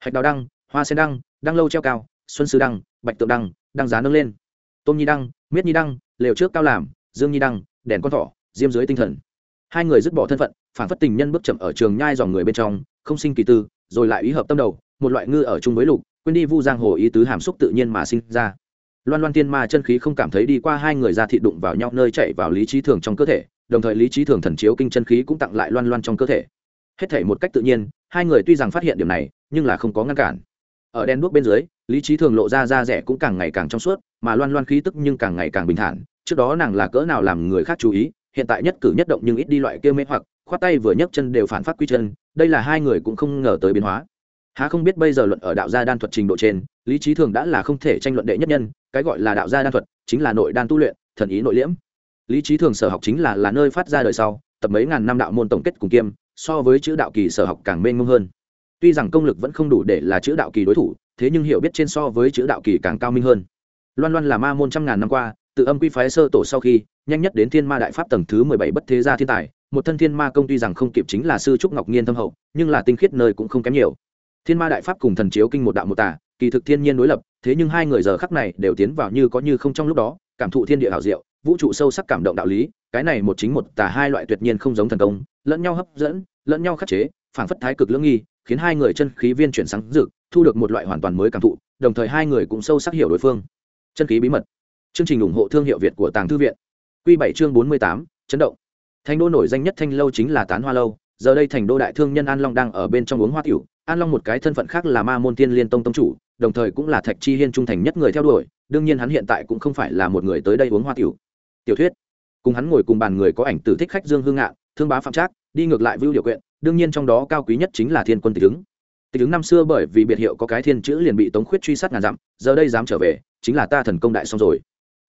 hạch đào đăng, hoa sen đăng đăng lâu treo cao, xuân sư đăng, bạch tượng đăng đăng giá nâng lên tôm nhi đăng, miết nhi đăng, lều trước cao làm, dương nhi đăng, đèn con thỏ, diêm dưới tinh thần. Hai người dứt bỏ thân phận, phản phất tình nhân bước chậm ở trường nhai dòng người bên trong, không sinh kỳ tư, rồi lại ý hợp tâm đầu, một loại ngư ở chung với lục, quên đi vu giang hồ ý tứ hàm xúc tự nhiên mà sinh ra. Loan loan tiên ma chân khí không cảm thấy đi qua hai người ra thị đụng vào nhau, nơi chạy vào lý trí thường trong cơ thể đồng thời lý trí thường thần chiếu kinh chân khí cũng tặng lại loan loan trong cơ thể. Hết thể một cách tự nhiên, hai người tuy rằng phát hiện điểm này, nhưng là không có ngăn cản. Ở đen đuốc bên dưới, lý trí thường lộ ra da rẻ cũng càng ngày càng trong suốt, mà loan loan khí tức nhưng càng ngày càng bình thản. Trước đó nàng là cỡ nào làm người khác chú ý, hiện tại nhất cử nhất động nhưng ít đi loại kia mê hoặc, khoát tay vừa nhấc chân đều phản phát quy chân, đây là hai người cũng không ngờ tới biến hóa. Há không biết bây giờ luận ở đạo gia đan thuật trình độ trên, lý trí thường đã là không thể tranh luận đệ nhất nhân, cái gọi là đạo gia đan thuật chính là nội đan tu luyện, thần ý nội liễm lý trí thường sở học chính là là nơi phát ra đời sau, tập mấy ngàn năm đạo môn tổng kết cùng kiêm, so với chữ đạo kỳ sở học càng mênh mông hơn. Tuy rằng công lực vẫn không đủ để là chữ đạo kỳ đối thủ, thế nhưng hiểu biết trên so với chữ đạo kỳ càng cao minh hơn. Loan loan là ma môn trăm ngàn năm qua, tự âm quy phái sơ tổ sau khi, nhanh nhất đến thiên ma đại pháp tầng thứ mười bảy bất thế gia thiên tài, một thân thiên ma công tuy rằng không kịp chính là sư trúc ngọc nhiên thâm hậu, nhưng là tinh khiết nơi cũng không kém nhiều. Thiên ma đại pháp cùng thần chiếu kinh một đạo một tả kỳ thực thiên nhiên đối lập, thế nhưng hai người giờ khắc này đều tiến vào như có như không trong lúc đó, cảm thụ thiên địa hảo diệu vũ trụ sâu sắc cảm động đạo lý, cái này một chính một tà hai loại tuyệt nhiên không giống thần công, lẫn nhau hấp dẫn, lẫn nhau khắc chế, phảng phất thái cực lưỡng nghi, khiến hai người chân khí viên chuyển sáng rực, thu được một loại hoàn toàn mới cảm thụ, đồng thời hai người cũng sâu sắc hiểu đối phương. Chân khí bí mật. Chương trình ủng hộ thương hiệu việt của tàng thư viện. Q bảy chương bốn mươi tám, chấn động. Thành đô nổi danh nhất thanh lâu chính là tán hoa lâu. Giờ đây thành đô đại thương nhân an long đang ở bên trong uống hoa tiểu. An long một cái thân phận khác là ma môn tiên liên tông tông chủ, đồng thời cũng là thạch chi hiên trung thành nhất người theo đuổi. Đương nhiên hắn hiện tại cũng không phải là một người tới đây uống hoa tiểu tiểu thuyết. Cùng hắn ngồi cùng bàn người có ảnh tử thích khách dương hương ngạn, thương bá phạm trác, đi ngược lại vưu điều quyện, đương nhiên trong đó cao quý nhất chính là thiên quân tịch ứng. Tịch ứng năm xưa bởi vì biệt hiệu có cái thiên chữ liền bị tống khuyết truy sát ngàn dặm, giờ đây dám trở về, chính là ta thần công đại xong rồi.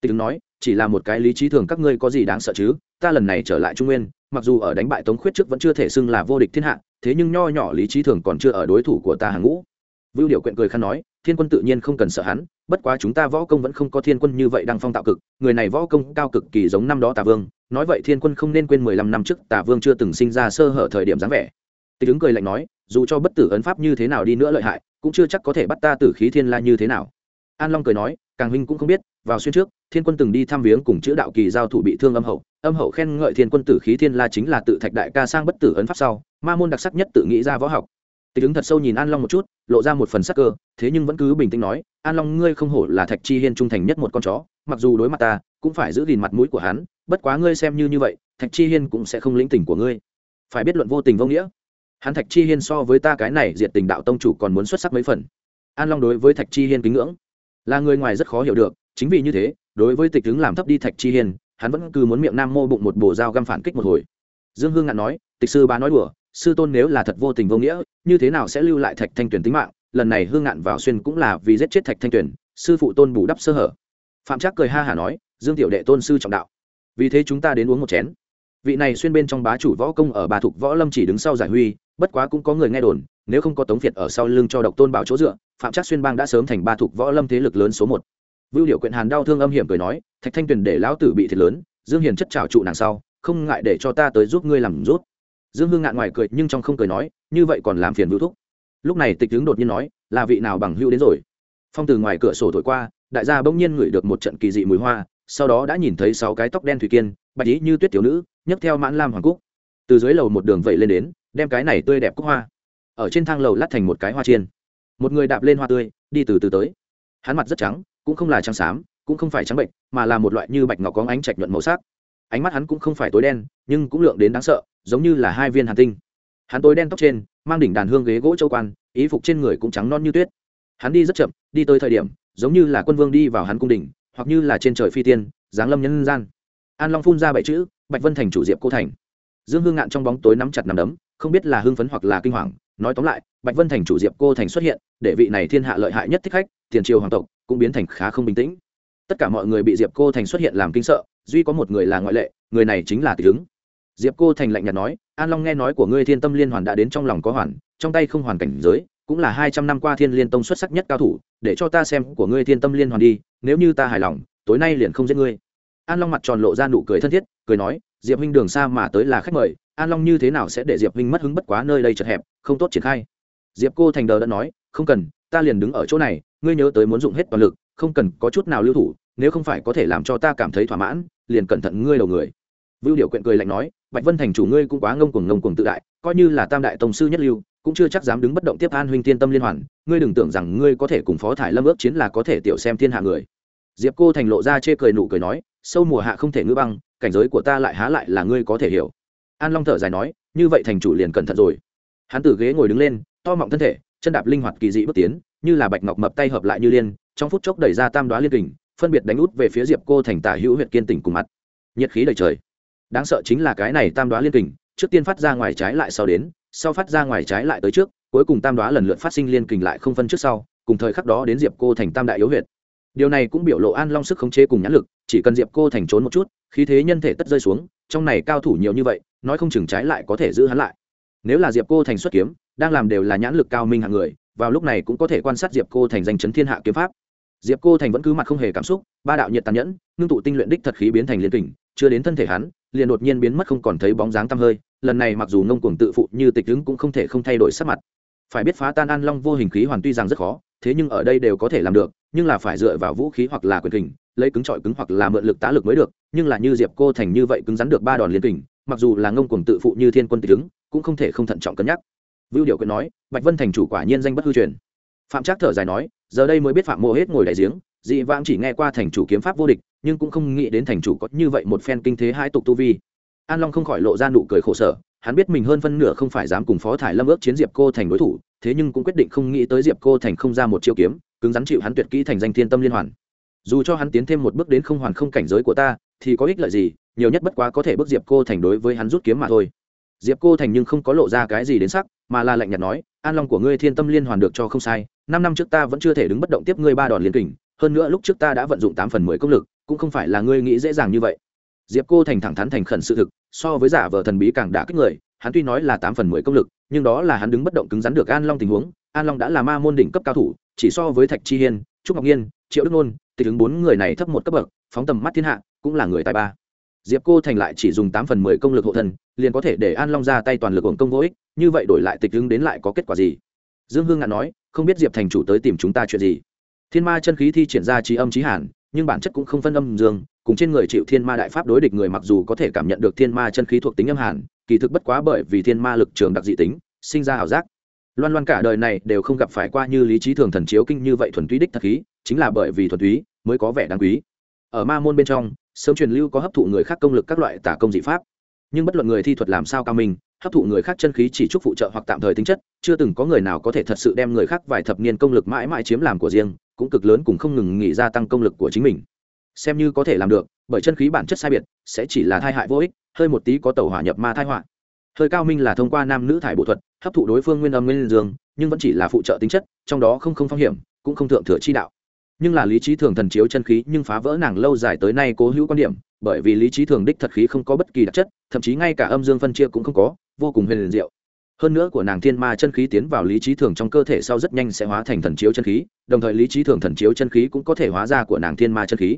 Tịch ứng nói, chỉ là một cái lý trí thường các ngươi có gì đáng sợ chứ, ta lần này trở lại trung nguyên, mặc dù ở đánh bại tống khuyết trước vẫn chưa thể xưng là vô địch thiên hạ, thế nhưng nho nhỏ lý trí thường còn chưa ở đối thủ của ta hàng ngũ. Vưu điều quyện cười khăn nói thiên quân tự nhiên không cần sợ hắn, bất quá chúng ta võ công vẫn không có thiên quân như vậy đang phong tạo cực, người này võ công cao cực kỳ giống năm đó tà vương, nói vậy thiên quân không nên quên mười lăm năm trước tà vương chưa từng sinh ra sơ hở thời điểm dáng vẻ. Tịch tướng cười lạnh nói, dù cho bất tử ấn pháp như thế nào đi nữa lợi hại, cũng chưa chắc có thể bắt ta tử khí thiên la như thế nào. An long cười nói, càng huynh cũng không biết, vào xuyên trước, thiên quân từng đi thăm viếng cùng chữ đạo kỳ giao thủ bị thương âm hậu âm hậu khen ngợi thiên quân tử khí thiên la chính là tự thạch đại ca sang bất tử ấn pháp sau, ma môn đặc sắc nhất tự nghĩ ra võ học tịch ứng thật sâu nhìn an long một chút, lộ ra một phần sắc cơ, thế nhưng vẫn cứ bình tĩnh nói, an long, ngươi không hổ là thạch chi hiên trung thành nhất một con chó, mặc dù đối mặt ta, cũng phải giữ gìn mặt mũi của hắn, bất quá ngươi xem như như vậy, thạch chi hiên cũng sẽ không lĩnh tình của ngươi. Phải biết luận vô tình vô nghĩa. Hắn thạch chi hiên so với ta cái này diệt tình đạo tông chủ còn muốn xuất sắc mấy phần. An long đối với thạch chi hiên kính ngưỡng. Là người ngoài rất khó hiểu được, chính vì như thế, đối với tịch ứng làm thấp đi thạch chi hiên, hắn vẫn cứ muốn miệng nam mô bụng một bồ dao găm phản kích một hồi. Dương hương ngạn nói, tịch sư bá nói đùa sư tôn nếu là thật vô tình vô nghĩa như thế nào sẽ lưu lại thạch thanh Tuyền tính mạng? Lần này hương ngạn vào xuyên cũng là vì giết chết thạch thanh Tuyền, sư phụ tôn bù đắp sơ hở. Phạm trác cười ha hả nói dương tiểu đệ tôn sư trọng đạo vì thế chúng ta đến uống một chén. Vị này xuyên bên trong bá chủ võ công ở bà thục võ lâm chỉ đứng sau giải huy bất quá cũng có người nghe đồn nếu không có tống việt ở sau lưng cho độc tôn bảo chỗ dựa phạm trác xuyên bang đã sớm thành ba thục võ lâm thế lực lớn số một. Vưu điệu quyện hàn đau thương âm hiểm cười nói thạch thanh tuyền để lão tử bị thiệt lớn dương hiền chất trào trụ nàng sau không ngại để cho ta tới giúp ngươi làm rút dương hương ngạn ngoài cười nhưng trong không cười nói, như vậy còn làm phiền vưu thúc. Lúc này tịch tướng đột nhiên nói, là vị nào bằng hưu đến rồi? Phong từ ngoài cửa sổ thổi qua, đại gia bỗng nhiên ngửi được một trận kỳ dị mùi hoa, sau đó đã nhìn thấy sáu cái tóc đen thủy kiên, bạch ý như tuyết tiểu nữ, nhấc theo mãn lam hoàng cúc. Từ dưới lầu một đường vẩy lên đến, đem cái này tươi đẹp cúc hoa, ở trên thang lầu lát thành một cái hoa chiên. Một người đạp lên hoa tươi, đi từ từ tới. Hắn mặt rất trắng, cũng không là trắng xám, cũng không phải trắng bệnh, mà là một loại như bạch ngọc có ánh trạch nhuận màu sắc ánh mắt hắn cũng không phải tối đen, nhưng cũng lượng đến đáng sợ, giống như là hai viên hàn tinh. Hắn tối đen tóc trên, mang đỉnh đàn hương ghế gỗ châu quan ý phục trên người cũng trắng non như tuyết. Hắn đi rất chậm, đi tới thời điểm, giống như là quân vương đi vào hắn cung đình, hoặc như là trên trời phi tiên, giáng lâm nhân gian. An long phun ra bảy chữ, bạch vân thành chủ diệp cô thành. Dương hương ngạn trong bóng tối nắm chặt nằm đấm, không biết là hưng phấn hoặc là kinh hoàng, nói tóm lại, bạch vân thành chủ diệp cô thành xuất hiện, để vị này thiên hạ lợi hại nhất thích khách, tiền triều hoàng tộc, cũng biến thành khá không bình tĩnh. Tất cả mọi người bị diệp cô thành xuất hiện làm kinh sợ duy có một người là ngoại lệ, người này chính là tỷ ứng. Diệp cô thành lạnh nhạt nói, an long nghe nói của ngươi thiên tâm liên hoàn đã đến trong lòng có hoàn, trong tay không hoàn cảnh giới, cũng là hai trăm năm qua thiên liên tông xuất sắc nhất cao thủ, để cho ta xem của ngươi thiên tâm liên hoàn đi, nếu như ta hài lòng, tối nay liền không giết ngươi. An long mặt tròn lộ ra nụ cười thân thiết, cười nói, diệp huynh đường xa mà tới là khách mời, an long như thế nào sẽ để diệp huynh mất hứng bất quá nơi đây chật hẹp, không tốt triển khai. Diệp cô thành đờ đã nói, không cần, ta liền đứng ở chỗ này, ngươi nhớ tới muốn dụng hết toàn lực, không cần có chút nào lưu thủ, nếu không phải có thể làm cho ta cảm thấy thỏa mãn liền cẩn thận ngươi đầu người. Vưu điệu quyện cười lạnh nói, bạch vân thành chủ ngươi cũng quá ngông cuồng ngông cuồng tự đại, coi như là tam đại tổng sư nhất lưu, cũng chưa chắc dám đứng bất động tiếp an huynh tiên tâm liên hoàn, ngươi đừng tưởng rằng ngươi có thể cùng phó thải lâm ước chiến là có thể tiểu xem thiên hạ người. Diệp cô thành lộ ra chê cười nụ cười nói, sâu mùa hạ không thể ngư băng, cảnh giới của ta lại há lại là ngươi có thể hiểu. An long thở dài nói, như vậy thành chủ liền cẩn thận rồi. Hắn từ ghế ngồi đứng lên, to mọng thân thể, chân đạp linh hoạt kỳ dị bước tiến, như là bạch ngọc mập tay hợp lại như liên, trong phút chốc đẩy ra tam đoá liên kình phân biệt đánh út về phía diệp cô thành tả hữu huyện kiên tỉnh cùng mặt. Nhiệt khí đầy trời. Đáng sợ chính là cái này tam đoá liên kình, trước tiên phát ra ngoài trái lại sau đến, sau phát ra ngoài trái lại tới trước, cuối cùng tam đoá lần lượt phát sinh liên kình lại không phân trước sau, cùng thời khắc đó đến diệp cô thành tam đại yếu huyệt. Điều này cũng biểu lộ an long sức khống chế cùng nhãn lực, chỉ cần diệp cô thành trốn một chút, khí thế nhân thể tất rơi xuống, trong này cao thủ nhiều như vậy, nói không chừng trái lại có thể giữ hắn lại. Nếu là diệp cô thành xuất kiếm, đang làm đều là nhãn lực cao minh hạng người, vào lúc này cũng có thể quan sát diệp cô thành danh chấn thiên hạ kiếm pháp diệp cô thành vẫn cứ mặt không hề cảm xúc, ba đạo nhiệt tàn nhẫn, ngưng tụ tinh luyện đích thật khí biến thành liên kình, chưa đến thân thể hắn, liền đột nhiên biến mất không còn thấy bóng dáng tăm hơi, lần này mặc dù ngông cuồng tự phụ như tịch hứng cũng không thể không thay đổi sắc mặt. Phải biết phá tan an long vô hình khí hoàn tuy rằng rất khó, thế nhưng ở đây đều có thể làm được, nhưng là phải dựa vào vũ khí hoặc là quyền kình, lấy cứng trọi cứng hoặc là mượn lực tá lực mới được, nhưng là như diệp cô thành như vậy cứng rắn được ba đòn liên kình, mặc dù là ngông cuồng tự phụ như thiên quân tịch hứng, cũng không thể không thận trọng cân nhắc. Vưu điệu quyền nói, bạch vân thành chủ quả nhiên danh bất hư truyền. Phạm trác thở dài nói giờ đây mới biết phạm mô hết ngồi đại giếng, dị vãng chỉ nghe qua thành chủ kiếm pháp vô địch, nhưng cũng không nghĩ đến thành chủ có như vậy một phen kinh thế hai tục tu vi. An long không khỏi lộ ra nụ cười khổ sở, hắn biết mình hơn phân nửa không phải dám cùng phó thải lâm ước chiến diệp cô thành đối thủ, thế nhưng cũng quyết định không nghĩ tới diệp cô thành không ra một chiêu kiếm, cứng rắn chịu hắn tuyệt kỹ thành danh thiên tâm liên hoàn. Dù cho hắn tiến thêm một bước đến không hoàn không cảnh giới của ta, thì có ích lợi gì, nhiều nhất bất quá có thể bước diệp cô thành đối với hắn rút kiếm mà thôi. Diệp cô thành nhưng không có lộ ra cái gì đến sắc, mà là lạnh nhạt nói, an long của ngươi thiên tâm liên hoàn được cho không sai năm năm trước ta vẫn chưa thể đứng bất động tiếp ngươi ba đòn liên kình, hơn nữa lúc trước ta đã vận dụng tám phần mười công lực, cũng không phải là ngươi nghĩ dễ dàng như vậy. Diệp cô thành thẳng thắn thành khẩn sự thực, so với giả vờ thần bí càng đã kích người, hắn tuy nói là tám phần mười công lực, nhưng đó là hắn đứng bất động cứng rắn được an long tình huống. An long đã là ma môn đỉnh cấp cao thủ, chỉ so với thạch chi hiên, trúc ngọc nhiên, triệu đức nôn, tịch ứng bốn người này thấp một cấp bậc, phóng tầm mắt thiên hạ, cũng là người tài ba. Diệp cô thành lại chỉ dùng tám phần mười công lực hộ thần liền có thể để an long ra tay toàn lực hưởng công vô ích, như vậy đổi lại tịch ứng đến lại có kết quả gì? Dương hương ngạn nói không biết diệp thành chủ tới tìm chúng ta chuyện gì. Thiên ma chân khí thi triển ra trí âm trí hàn, nhưng bản chất cũng không phân âm dương, cùng trên người chịu thiên ma đại pháp đối địch người mặc dù có thể cảm nhận được thiên ma chân khí thuộc tính âm hàn, kỳ thực bất quá bởi vì thiên ma lực trường đặc dị tính, sinh ra ảo giác. Loan loan cả đời này đều không gặp phải qua như lý trí thường thần chiếu kinh như vậy thuần túy đích thật khí, chính là bởi vì thuần túy mới có vẻ đáng quý. Ở ma môn bên trong, sớm truyền lưu có hấp thụ người khác công lực các loại tả công dị pháp. Nhưng bất luận người thi thuật làm sao cao minh hấp thụ người khác chân khí chỉ chúc phụ trợ hoặc tạm thời tính chất, chưa từng có người nào có thể thật sự đem người khác vài thập niên công lực mãi mãi chiếm làm của riêng, cũng cực lớn cùng không ngừng nghỉ gia tăng công lực của chính mình. Xem như có thể làm được, bởi chân khí bản chất sai biệt, sẽ chỉ là thai hại vô ích, hơi một tí có tàu hỏa nhập ma thai họa. Hơi cao minh là thông qua nam nữ thải bộ thuật, hấp thụ đối phương nguyên âm nguyên dương, nhưng vẫn chỉ là phụ trợ tính chất, trong đó không không phong hiểm, cũng không thượng thừa chi đạo. Nhưng là lý trí thường thần chiếu chân khí nhưng phá vỡ nàng lâu dài tới nay cố hữu quan điểm, bởi vì lý trí thường đích thật khí không có bất kỳ đặc chất, thậm chí ngay cả âm dương phân chia cũng không có vô cùng huyền diệu. Hơn nữa của nàng thiên ma chân khí tiến vào lý trí thường trong cơ thể sau rất nhanh sẽ hóa thành thần chiếu chân khí, đồng thời lý trí thường thần chiếu chân khí cũng có thể hóa ra của nàng thiên ma chân khí.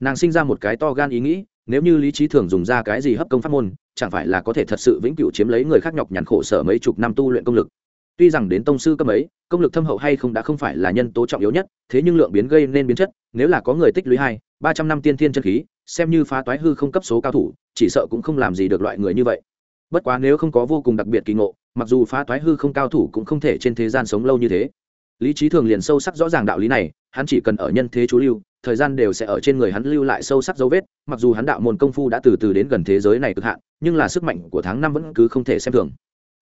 Nàng sinh ra một cái to gan ý nghĩ, nếu như lý trí thường dùng ra cái gì hấp công pháp môn, chẳng phải là có thể thật sự vĩnh cửu chiếm lấy người khác nhọc nhằn khổ sở mấy chục năm tu luyện công lực. Tuy rằng đến tông sư cấp ấy công lực thâm hậu hay không đã không phải là nhân tố trọng yếu nhất, thế nhưng lượng biến gây nên biến chất, nếu là có người tích lũy hai, ba trăm năm tiên thiên chân khí, xem như phá toái hư không cấp số cao thủ, chỉ sợ cũng không làm gì được loại người như vậy bất quá nếu không có vô cùng đặc biệt kỳ ngộ, mặc dù phá toái hư không cao thủ cũng không thể trên thế gian sống lâu như thế. Lý trí thường liền sâu sắc rõ ràng đạo lý này, hắn chỉ cần ở nhân thế chú lưu, thời gian đều sẽ ở trên người hắn lưu lại sâu sắc dấu vết, mặc dù hắn đạo môn công phu đã từ từ đến gần thế giới này cực hạn, nhưng là sức mạnh của tháng năm vẫn cứ không thể xem thường.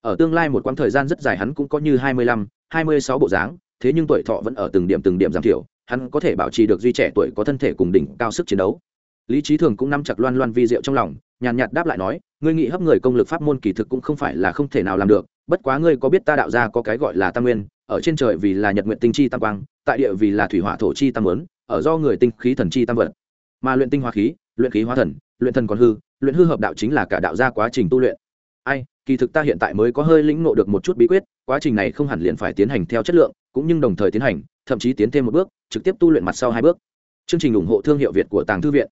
Ở tương lai một quãng thời gian rất dài hắn cũng có như hai mươi lăm, hai mươi sáu bộ dáng, thế nhưng tuổi thọ vẫn ở từng điểm từng điểm giảm thiểu, hắn có thể bảo trì được duy trẻ tuổi có thân thể cùng đỉnh cao sức chiến đấu. Lý trí thường cũng nắm chặt loan loan vi diệu trong lòng nhàn nhạt đáp lại nói, ngươi nghĩ hấp người công lực pháp môn kỳ thực cũng không phải là không thể nào làm được, bất quá ngươi có biết ta đạo ra có cái gọi là tam nguyên, ở trên trời vì là nhật nguyện tinh chi tam quang, tại địa vì là thủy hỏa thổ chi tam lớn ở do người tinh khí thần chi tam vật. Mà luyện tinh hóa khí, luyện khí hóa thần, luyện thần còn hư, luyện hư hợp đạo chính là cả đạo gia quá trình tu luyện. Ai, kỳ thực ta hiện tại mới có hơi lĩnh ngộ được một chút bí quyết, quá trình này không hẳn liền phải tiến hành theo chất lượng, cũng nhưng đồng thời tiến hành, thậm chí tiến thêm một bước, trực tiếp tu luyện mặt sau hai bước. Chương trình ủng hộ thương hiệu việt của tàng thư viện.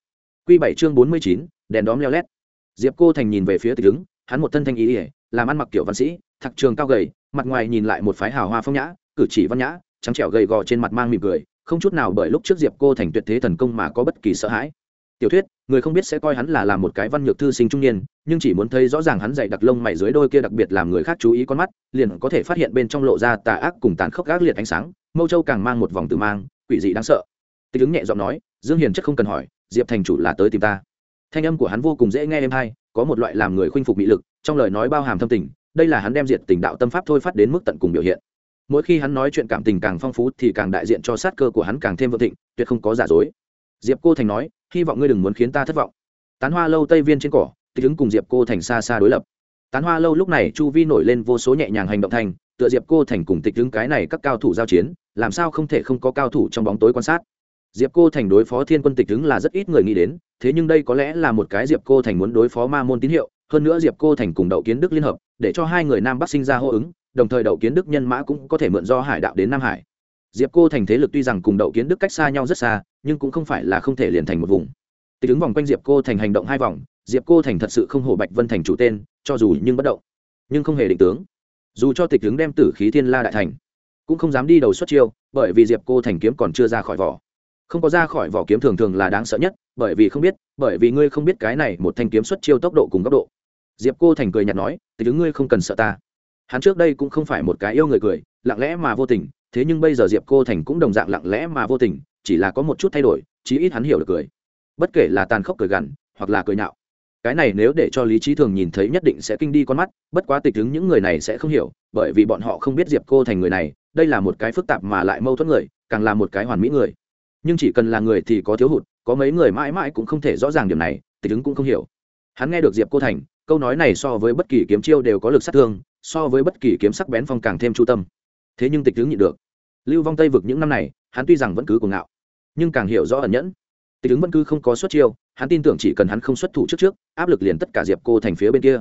Q bảy chương bốn mươi chín, đèn đóm leo lét diệp cô thành nhìn về phía tịch ứng, hắn một thân thanh ý ỉa làm ăn mặc kiểu văn sĩ, thạc trường cao gầy, mặt ngoài nhìn lại một phái hào hoa phong nhã, cử chỉ văn nhã, trắng trẻo gầy gò trên mặt mang mỉm cười, không chút nào bởi lúc trước diệp cô thành tuyệt thế thần công mà có bất kỳ sợ hãi. Tiểu thuyết, người không biết sẽ coi hắn là làm một cái văn nhược thư sinh trung niên, nhưng chỉ muốn thấy rõ ràng hắn dạy đặc lông mày dưới đôi kia đặc biệt làm người khác chú ý con mắt, liền có thể phát hiện bên trong lộ ra tà ác cùng tàn khốc gác liệt ánh sáng, mâu châu càng mang một vòng từ mang, quỷ dị đáng sợ. Tịch ứng nhẹ giọng nói, dương hiền chất không cần hỏi, diệp thành chủ là tới tìm ta thanh âm của hắn vô cùng dễ nghe êm hay có một loại làm người khuynh phục bị lực, trong lời nói bao hàm thâm tình, đây là hắn đem diệt tình đạo tâm pháp thôi phát đến mức tận cùng biểu hiện. Mỗi khi hắn nói chuyện cảm tình càng phong phú thì càng đại diện cho sát cơ của hắn càng thêm vượng thịnh, tuyệt không có giả dối. Diệp cô thành nói, hy vọng ngươi đừng muốn khiến ta thất vọng. Tán hoa lâu tây viên trên cỏ, tịch ứng cùng diệp cô thành xa xa đối lập. Tán hoa lâu lúc này chu vi nổi lên vô số nhẹ nhàng hành động thành, tựa diệp cô thành cùng tịch ứng cái này các cao thủ giao chiến, làm sao không thể không có cao thủ trong bóng tối quan sát? Diệp cô thành đối phó thiên quân tịch ứng là rất ít người nghĩ đến, thế nhưng đây có lẽ là một cái diệp cô thành muốn đối phó ma môn tín hiệu, hơn nữa diệp cô thành cùng đậu kiến đức liên hợp, để cho hai người nam bắc sinh ra hô ứng, đồng thời đậu kiến đức nhân mã cũng có thể mượn do hải đạo đến nam hải. Diệp cô thành thế lực tuy rằng cùng đậu kiến đức cách xa nhau rất xa, nhưng cũng không phải là không thể liền thành một vùng. Tịch ứng vòng quanh diệp cô thành hành động hai vòng, diệp cô thành thật sự không hổ bạch vân thành chủ tên, cho dù nhưng bất động. Nhưng không hề định tướng. Dù cho tịch ứng đem tử khí thiên la đại thành, cũng không dám đi đầu xuất chiêu, bởi vì diệp cô thành kiếm còn chưa ra khỏi vỏ không có ra khỏi vỏ kiếm thường thường là đáng sợ nhất, bởi vì không biết, bởi vì ngươi không biết cái này một thanh kiếm xuất chiêu tốc độ cùng góc độ. Diệp cô thành cười nhạt nói, thì ứng ngươi không cần sợ ta. Hắn trước đây cũng không phải một cái yêu người cười, lặng lẽ mà vô tình, thế nhưng bây giờ diệp cô thành cũng đồng dạng lặng lẽ mà vô tình, chỉ là có một chút thay đổi, chí ít hắn hiểu được cười. Bất kể là tàn khốc cười gằn, hoặc là cười nhạo. Cái này nếu để cho lý trí thường nhìn thấy nhất định sẽ kinh đi con mắt, bất quá tịch ứng những người này sẽ không hiểu, bởi vì bọn họ không biết diệp cô thành người này, đây là một cái phức tạp mà lại mâu thuẫn người, càng là một cái hoàn mỹ người nhưng chỉ cần là người thì có thiếu hụt, có mấy người mãi mãi cũng không thể rõ ràng điểm này, tịch ứng cũng không hiểu. Hắn nghe được diệp cô thành, câu nói này so với bất kỳ kiếm chiêu đều có lực sát thương, so với bất kỳ kiếm sắc bén phong càng thêm chu tâm. Thế nhưng tịch tướng nhịn được. Lưu vong tây vực những năm này, hắn tuy rằng vẫn cứ cuồng ngạo, nhưng càng hiểu rõ ẩn nhẫn. Tịch ứng vẫn cứ không có xuất chiêu, hắn tin tưởng chỉ cần hắn không xuất thủ trước trước, áp lực liền tất cả diệp cô thành phía bên kia.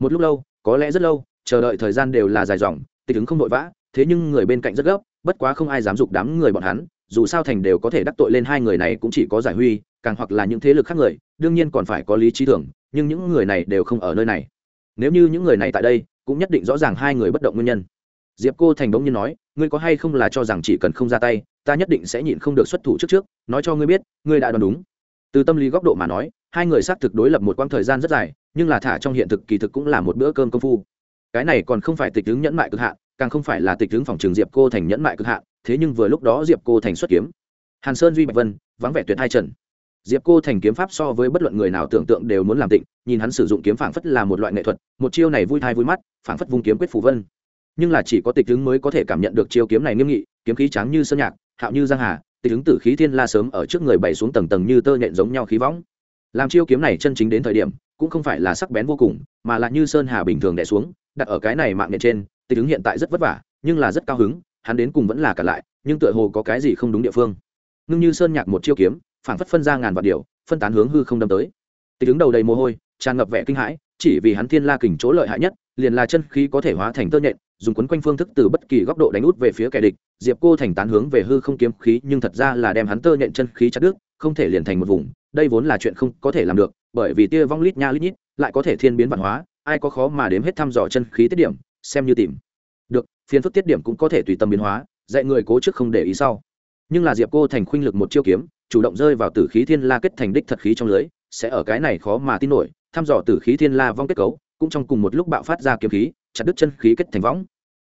Một lúc lâu, có lẽ rất lâu, chờ đợi thời gian đều là dài dòng, tịch ứng không vội vã, thế nhưng người bên cạnh rất gấp, bất quá không ai dám dục đám người bọn hắn dù sao thành đều có thể đắc tội lên hai người này cũng chỉ có giải huy, càng hoặc là những thế lực khác người, đương nhiên còn phải có lý trí tưởng nhưng những người này đều không ở nơi này. Nếu như những người này tại đây, cũng nhất định rõ ràng hai người bất động nguyên nhân. Diệp cô thành bỗng nhiên nói, ngươi có hay không là cho rằng chỉ cần không ra tay, ta nhất định sẽ nhịn không được xuất thủ trước trước, nói cho ngươi biết, ngươi đã đoán đúng. Từ tâm lý góc độ mà nói, hai người xác thực đối lập một quãng thời gian rất dài, nhưng là thả trong hiện thực kỳ thực cũng là một bữa cơm công phu. Cái này còn không phải tịch tướng nhẫn mại cực hạn, càng không phải là tịch tướng phòng trường diệp cô thành nhẫn mại cực hạn thế nhưng vừa lúc đó diệp cô thành xuất kiếm. Hàn sơn duy bạch vân, vắng vẻ tuyệt hai trần diệp cô thành kiếm pháp so với bất luận người nào tưởng tượng đều muốn làm tịnh, nhìn hắn sử dụng kiếm phảng phất là một loại nghệ thuật, một chiêu này vui thai vui mắt, phảng phất vung kiếm quyết phù vân. Nhưng là chỉ có tịch tướng mới có thể cảm nhận được chiêu kiếm này nghiêm nghị, kiếm khí trắng như sơn nhạc, hạo như giang hà, tịch tướng tử khí thiên la sớm ở trước người bày xuống tầng tầng như tơ nhện giống nhau khí võng. Làm chiêu kiếm này chân chính đến thời điểm, cũng không phải là sắc bén vô cùng, mà là như sơn hà bình thường đè xuống, đặt ở cái này mạng nhện trên, tịch tướng hiện tại rất vất vả, nhưng là rất cao hứng hắn đến cùng vẫn là cả lại, nhưng tựa hồ có cái gì không đúng địa phương. Ngưng như sơn nhạc một chiêu kiếm, phảng phất phân ra ngàn vạn điều, phân tán hướng hư không đâm tới. Tịch đứng đầu đầy mồ hôi, tràn ngập vẻ kinh hãi, chỉ vì hắn thiên la kình chỗ lợi hại nhất, liền là chân khí có thể hóa thành tơ nhện, dùng quấn quanh phương thức từ bất kỳ góc độ đánh út về phía kẻ địch, diệp cô thành tán hướng về hư không kiếm khí, nhưng thật ra là đem hắn tơ nhện chân khí chặt đứt, không thể liền thành một vùng, đây vốn là chuyện không có thể làm được, bởi vì tia vong lít nha lít nhít, lại có thể thiên biến văn hóa, ai có khó mà đếm hết thăm dò chân khí tiết điểm, xem như tìm được, phiền phức tiết điểm cũng có thể tùy tâm biến hóa, dạy người cố trước không để ý sau. Nhưng là diệp cô thành khuynh lực một chiêu kiếm, chủ động rơi vào tử khí thiên la kết thành đích thật khí trong lưới, sẽ ở cái này khó mà tin nổi, thăm dò tử khí thiên la vong kết cấu, cũng trong cùng một lúc bạo phát ra kiếm khí, chặt đứt chân khí kết thành võng.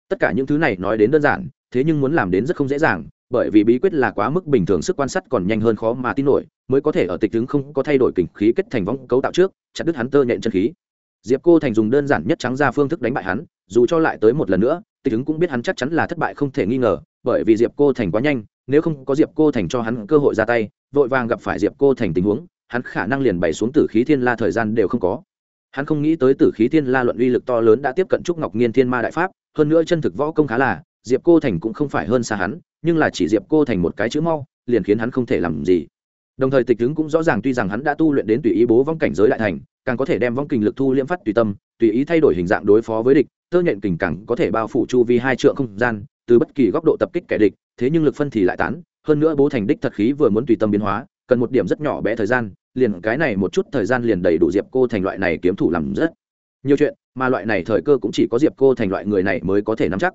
Tất cả những thứ này nói đến đơn giản, thế nhưng muốn làm đến rất không dễ dàng, bởi vì bí quyết là quá mức bình thường sức quan sát còn nhanh hơn khó mà tin nổi, mới có thể ở tịch tướng không có thay đổi kình khí kết thành võng cấu tạo trước, chặt đứt hắn tơ nhện chân khí. Diệp cô thành dùng đơn giản nhất trắng ra phương thức đánh bại hắn, dù cho lại tới một lần nữa tịch tướng cũng biết hắn chắc chắn là thất bại không thể nghi ngờ, bởi vì diệp cô thành quá nhanh, nếu không có diệp cô thành cho hắn cơ hội ra tay, vội vàng gặp phải diệp cô thành tình huống, hắn khả năng liền bày xuống tử khí thiên la thời gian đều không có. Hắn không nghĩ tới tử khí thiên la luận uy lực to lớn đã tiếp cận trúc ngọc nghiên thiên ma đại pháp, hơn nữa chân thực võ công khá là, diệp cô thành cũng không phải hơn xa hắn, nhưng là chỉ diệp cô thành một cái chữ mau, liền khiến hắn không thể làm gì. Đồng thời tịch tướng cũng rõ ràng tuy rằng hắn đã tu luyện đến tùy ý bố vong cảnh giới đại thành, càng có thể đem vong kình lực thu liễm phát tùy tâm, tùy ý thay đổi hình dạng đối phó với địch tơ nhện kình cẳng có thể bao phủ chu vi hai trượng không gian, từ bất kỳ góc độ tập kích kẻ địch, thế nhưng lực phân thì lại tán, hơn nữa bố thành đích thật khí vừa muốn tùy tâm biến hóa, cần một điểm rất nhỏ bé thời gian, liền cái này một chút thời gian liền đầy đủ diệp cô thành loại này kiếm thủ làm rất nhiều chuyện, mà loại này thời cơ cũng chỉ có diệp cô thành loại người này mới có thể nắm chắc.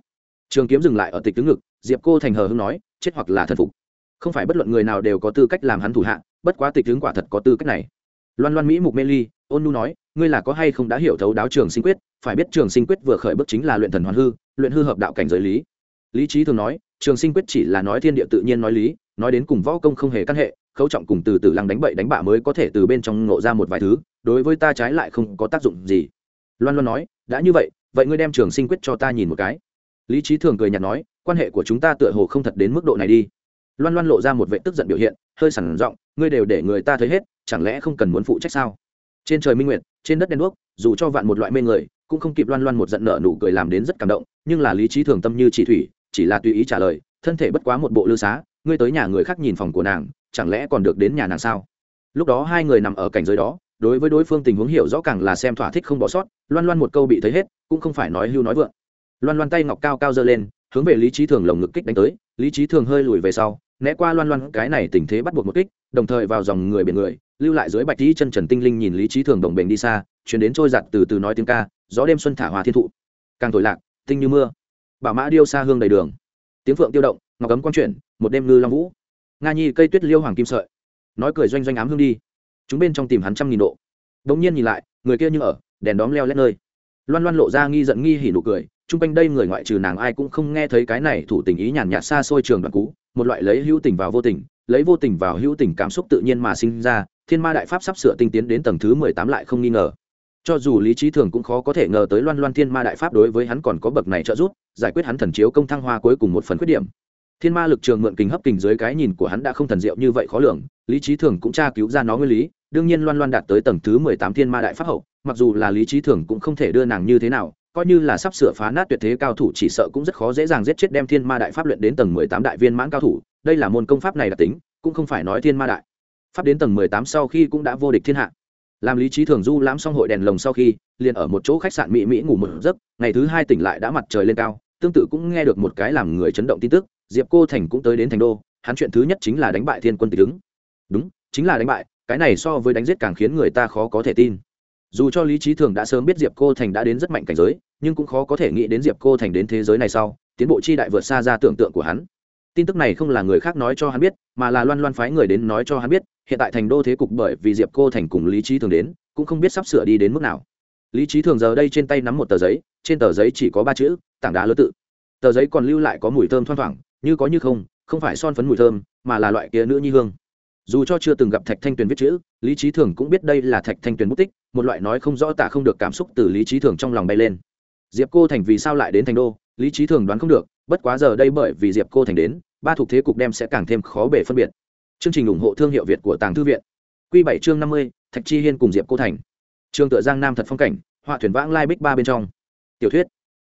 Trường kiếm dừng lại ở tịch tướng ngực, diệp cô thành hờ hưng nói, chết hoặc là thần phục. Không phải bất luận người nào đều có tư cách làm hắn thủ hạ, bất quá tịch tướng quả thật có tư cách này. Loan loan mỹ mục mê ly, ôn nu nói ngươi là có hay không đã hiểu thấu đáo trường sinh quyết, phải biết trường sinh quyết vừa khởi bước chính là luyện thần hoàn hư, luyện hư hợp đạo cảnh giới lý. Lý trí thường nói, trường sinh quyết chỉ là nói thiên địa tự nhiên nói lý, nói đến cùng võ công không hề căn hệ, khấu trọng cùng từ từ lăng đánh bậy đánh bạ mới có thể từ bên trong ngộ ra một vài thứ, đối với ta trái lại không có tác dụng gì. Loan loan nói, đã như vậy vậy ngươi đem trường sinh quyết cho ta nhìn một cái. Lý trí thường cười nhạt nói, quan hệ của chúng ta tựa hồ không thật đến mức độ này đi. Loan loan lộ ra một vệ tức giận biểu hiện, hơi sẵn giọng, ngươi đều để người ta thấy hết, chẳng lẽ không cần muốn phụ trách sao? Trên trời minh nguyệt trên đất đen đuốc, dù cho vạn một loại mê người, cũng không kịp loan loan một giận nợ nụ cười làm đến rất cảm động, nhưng là lý trí thường tâm như chỉ thủy, chỉ là tùy ý trả lời, thân thể bất quá một bộ lư xá, ngươi tới nhà người khác nhìn phòng của nàng, chẳng lẽ còn được đến nhà nàng sao? Lúc đó hai người nằm ở cảnh giới đó, đối với đối phương tình huống hiểu rõ càng là xem thỏa thích không bỏ sót, loan loan một câu bị thấy hết, cũng không phải nói hưu nói vượng. Loan loan tay ngọc cao cao giơ lên, hướng về lý trí thường lồng ngực kích đánh tới, lý trí thường hơi lùi về sau né qua loan loan, cái này tình thế bắt buộc một kích, đồng thời vào dòng người biển người, lưu lại dưới bạch tí chân trần tinh linh nhìn lý trí thường đồng bền đi xa, chuyển đến trôi giặt từ từ nói tiếng ca, gió đêm xuân thả hòa thiên thụ. Càng thổi lạc, tinh như mưa. Bảo mã điêu xa hương đầy đường. Tiếng phượng tiêu động, ngọc cấm quang chuyển, một đêm ngư long vũ. Nga nhi cây tuyết liêu hoàng kim sợi. Nói cười doanh doanh ám hương đi. Chúng bên trong tìm hắn trăm nghìn độ. Đ ỗ n g nhiên nhìn lại, người kia như ở, đèn đóm leo lét nơi. Loan loan lộ ra nghi giận nghi hỉ nụ cười, chung quanh đây người ngoại trừ nàng ai cũng không nghe thấy cái này thủ tình ý nhàn nhạt xa xôi trường đoạn cũ một loại lấy hữu tình vào vô tình, lấy vô tình vào hữu tình cảm xúc tự nhiên mà sinh ra, thiên ma đại pháp sắp sửa tinh tiến đến tầng thứ mười tám lại không nghi ngờ. Cho dù lý trí thường cũng khó có thể ngờ tới loan loan thiên ma đại pháp đối với hắn còn có bậc này trợ giúp, giải quyết hắn thần chiếu công thăng hoa cuối cùng một phần khuyết điểm. Thiên ma lực trường mượn kính hấp kình dưới cái nhìn của hắn đã không thần diệu như vậy khó lường, lý trí thường cũng tra cứu ra nó nguyên lý, đương nhiên loan loan đạt tới tầng thứ mười tám thiên ma đại pháp hậu, mặc dù là lý trí thường cũng không thể đưa nàng như thế nào coi như là sắp sửa phá nát tuyệt thế cao thủ chỉ sợ cũng rất khó dễ dàng giết chết đem thiên ma đại pháp luyện đến tầng mười tám đại viên mãn cao thủ, đây là môn công pháp này đặc tính, cũng không phải nói thiên ma đại. Pháp đến tầng mười tám sau khi cũng đã vô địch thiên hạ. Làm lý trí thường du lãm xong hội đèn lồng sau khi, liền ở một chỗ khách sạn mỹ mỹ ngủ một giấc, ngày thứ hai tỉnh lại đã mặt trời lên cao, tương tự cũng nghe được một cái làm người chấn động tin tức, diệp cô thành cũng tới đến thành đô, hắn chuyện thứ nhất chính là đánh bại thiên quân tịch đứng. Đúng, chính là đánh bại, cái này so với đánh giết càng khiến người ta khó có thể tin dù cho lý trí thường đã sớm biết diệp cô thành đã đến rất mạnh cảnh giới, nhưng cũng khó có thể nghĩ đến diệp cô thành đến thế giới này sau, tiến bộ chi đại vượt xa ra tưởng tượng của hắn. Tin tức này không là người khác nói cho hắn biết, mà là loan loan phái người đến nói cho hắn biết, hiện tại thành đô thế cục bởi vì diệp cô thành cùng lý trí thường đến, cũng không biết sắp sửa đi đến mức nào. Lý trí thường giờ đây trên tay nắm một tờ giấy, trên tờ giấy chỉ có ba chữ, tảng đá lớn tự. Tờ giấy còn lưu lại có mùi thơm thoang thoảng, như có như không không phải son phấn mùi thơm, mà là loại kia nữ nhi hương. Dù cho chưa từng gặp thạch thanh tuyền viết chữ, lý trí thường cũng biết đây là thạch thanh tuyền mất tích một loại nói không rõ tả không được cảm xúc từ lý trí thường trong lòng bay lên. Diệp cô thành vì sao lại đến thành đô? Lý trí thường đoán không được, bất quá giờ đây bởi vì diệp cô thành đến, ba thuộc thế cục đem sẽ càng thêm khó bể phân biệt. Chương trình ủng hộ thương hiệu việt của tàng thư viện. Q bảy chương năm mươi, thạch chi hiên cùng diệp cô thành. Trường tựa giang nam thật phong cảnh, họa thuyền vãng lai bích ba bên trong. Tiểu thuyết.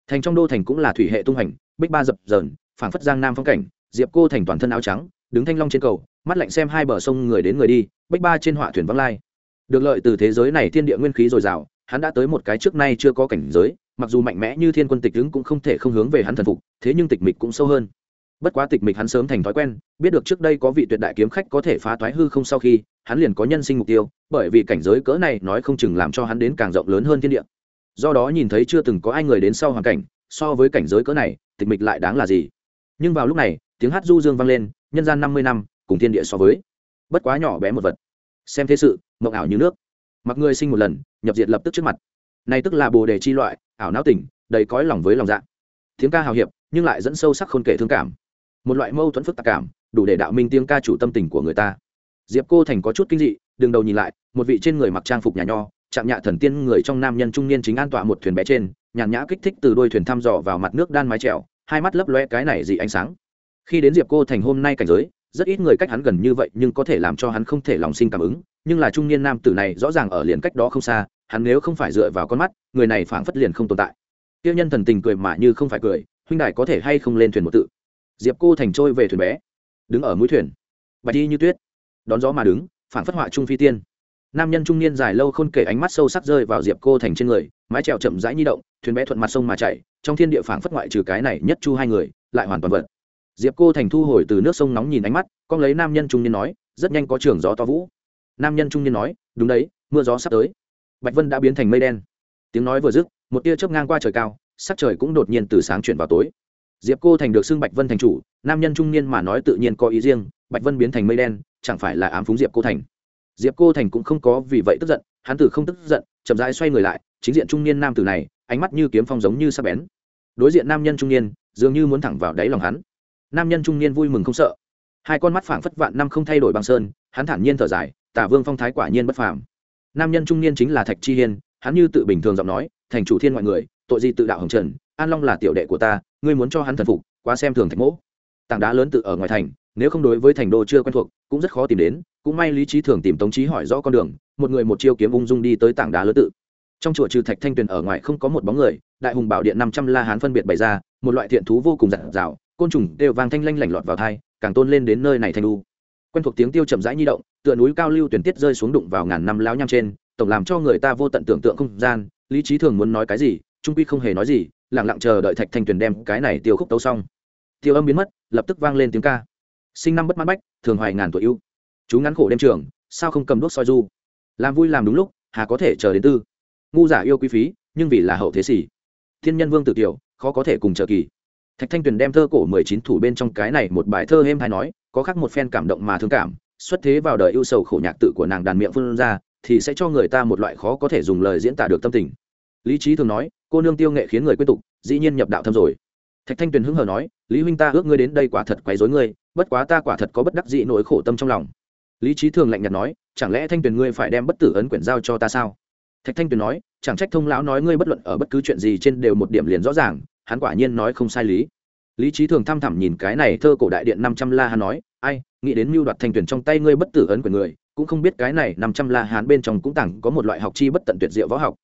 Thành trong đô thành cũng là thủy hệ tung hành bích ba dập dờn, phảng phất giang nam phong cảnh, diệp cô thành toàn thân áo trắng, đứng thanh long trên cầu, mắt lạnh xem hai bờ sông người đến người đi bích ba trên họa thuyền vãng lai được lợi từ thế giới này thiên địa nguyên khí dồi dào, hắn đã tới một cái trước nay chưa có cảnh giới, mặc dù mạnh mẽ như thiên quân tịch ứng cũng không thể không hướng về hắn thần phục, thế nhưng tịch mịch cũng sâu hơn. Bất quá tịch mịch hắn sớm thành thói quen, biết được trước đây có vị tuyệt đại kiếm khách có thể phá thoái hư không sau khi, hắn liền có nhân sinh mục tiêu, bởi vì cảnh giới cỡ này nói không chừng làm cho hắn đến càng rộng lớn hơn thiên địa. Do đó nhìn thấy chưa từng có ai người đến sau hoàn cảnh, so với cảnh giới cỡ này, tịch mịch lại đáng là gì? Nhưng vào lúc này, tiếng hát du dương vang lên, nhân gian năm mươi năm, cùng thiên địa so với. Bất quá nhỏ bé một vật xem thế sự, mộng ảo như nước. Mặc người sinh một lần, nhập diệt lập tức trước mặt. Này tức là bồ đề chi loại, ảo não tỉnh, đầy cõi lòng với lòng dạ. Tiếng ca hào hiệp, nhưng lại dẫn sâu sắc khôn kể thương cảm. Một loại mâu thuẫn phức tạp cảm, đủ để đạo minh tiếng ca chủ tâm tình của người ta. Diệp cô thành có chút kinh dị đường đầu nhìn lại, một vị trên người mặc trang phục nhà nho, chạm nhạ thần tiên người trong nam nhân trung niên chính an tọa một thuyền bé trên, nhàn nhã kích thích từ đôi thuyền thăm dò vào mặt nước đan mái trèo, hai mắt lấp loe cái này dị ánh sáng. Khi đến diệp cô thành hôm nay cảnh giới rất ít người cách hắn gần như vậy, nhưng có thể làm cho hắn không thể lòng sinh cảm ứng. Nhưng là trung niên nam tử này rõ ràng ở liền cách đó không xa, hắn nếu không phải dựa vào con mắt, người này phảng phất liền không tồn tại. Tiêu nhân thần tình cười mà như không phải cười, huynh đại có thể hay không lên thuyền một tự? Diệp cô thành trôi về thuyền bé, đứng ở mũi thuyền. Bạch đi như tuyết, đón gió mà đứng, phảng phất họa trung phi tiên. Nam nhân trung niên dài lâu khôn kể ánh mắt sâu sắc rơi vào diệp cô thành trên người, mái trèo chậm rãi nhi động, thuyền bé thuận mặt sông mà chạy, trong thiên địa phảng phất ngoại trừ cái này nhất chu hai người, lại hoàn toàn vật diệp cô thành thu hồi từ nước sông nóng nhìn ánh mắt, con lấy nam nhân trung niên nói, rất nhanh có trường gió to vũ. Nam nhân trung niên nói, đúng đấy, mưa gió sắp tới. Bạch vân đã biến thành mây đen. Tiếng nói vừa dứt, một tia chớp ngang qua trời cao, sắc trời cũng đột nhiên từ sáng chuyển vào tối. Diệp cô thành được xưng bạch vân thành chủ, nam nhân trung niên mà nói tự nhiên có ý riêng, bạch vân biến thành mây đen, chẳng phải là ám phúng diệp cô thành. Diệp cô thành cũng không có vì vậy tức giận, hắn tử không tức giận, chậm rãi xoay người lại, chính diện trung niên nam tử này, ánh mắt như kiếm phong giống như sắc bén. Đối diện nam nhân trung niên, dường như muốn thẳng vào đáy lòng hắn nam nhân trung niên vui mừng không sợ. Hai con mắt phảng phất vạn năm không thay đổi bằng sơn, hắn thản nhiên thở dài, tả vương phong thái quả nhiên bất phàm. Nam nhân trung niên chính là thạch chi hiên, hắn như tự bình thường giọng nói, thành chủ thiên mọi người, tội gì tự đạo hồng trần, an long là tiểu đệ của ta, ngươi muốn cho hắn thần phục, quá xem thường thạch mỗ. Tảng đá lớn tự ở ngoài thành, nếu không đối với thành đô chưa quen thuộc, cũng rất khó tìm đến, cũng may lý trí thường tìm tống trí hỏi rõ con đường, một người một chiêu kiếm ung dung đi tới tảng đá lớn tự. Trong chùa trừ thạch thanh tuyền ở ngoài không có một bóng người, đại hùng bảo điện năm trăm la hán phân biệt bày ra, một loại thiện thú vô cùng giản dạo côn trùng đều vang thanh lanh lảnh lọt vào thai, càng tôn lên đến nơi này thanh lu quen thuộc tiếng tiêu chậm rãi nhi động, tựa núi cao lưu tuyển tiết rơi xuống đụng vào ngàn năm lao nham trên, tổng làm cho người ta vô tận tưởng tượng không gian, lý trí thường muốn nói cái gì, trung quy không hề nói gì lẳng lặng chờ đợi thạch thanh tuyền đem cái này tiêu khúc tấu xong. Tiêu âm biến mất, lập tức vang lên tiếng ca. Sinh năm bất mãn bách, thường hoài ngàn tuổi ưu. Chú ngắn khổ đêm trường, sao không cầm đuốc soi du? Làm vui làm đúng lúc, hà có thể chờ đến tư. Ngu giả yêu quý phí, nhưng vì là hậu thế xỉ thiên nhân vương tử tiểu, khó có thể cùng chờ kỳ thạch thanh tuyền đem thơ cổ mười chín thủ bên trong cái này một bài thơ êm hay nói, có khác một phen cảm động mà thương cảm, xuất thế vào đời ưu sầu khổ nhạc tự của nàng đàn miệng phương ra, thì sẽ cho người ta một loại khó có thể dùng lời diễn tả được tâm tình. Lý trí thường nói, cô nương tiêu nghệ khiến người quyết tục, dĩ nhiên nhập đạo thâm rồi. Thạch thanh tuyền hứng hờ nói, lý huynh ta ước ngươi đến đây quả thật quấy dối ngươi, bất quá ta quả thật có bất đắc dĩ nỗi khổ tâm trong lòng. Lý trí thường lạnh nhạt nói, chẳng lẽ thanh tuyền ngươi phải đem bất tử ấn quyển giao cho ta sao? Thạch thanh tuyền nói, chẳng trách thông lão nói ngươi bất luận ở bất cứ chuyện gì trên đều một điểm liền rõ ràng hắn quả nhiên nói không sai lý. Lý trí thường thăm thẳm nhìn cái này thơ cổ đại điện năm trăm la hắn nói, ai, nghĩ đến mưu đoạt thanh tuyển trong tay ngươi bất tử ấn của người, cũng không biết cái này năm trăm la hán bên trong cũng tặng có một loại học chi bất tận tuyệt diệu võ học.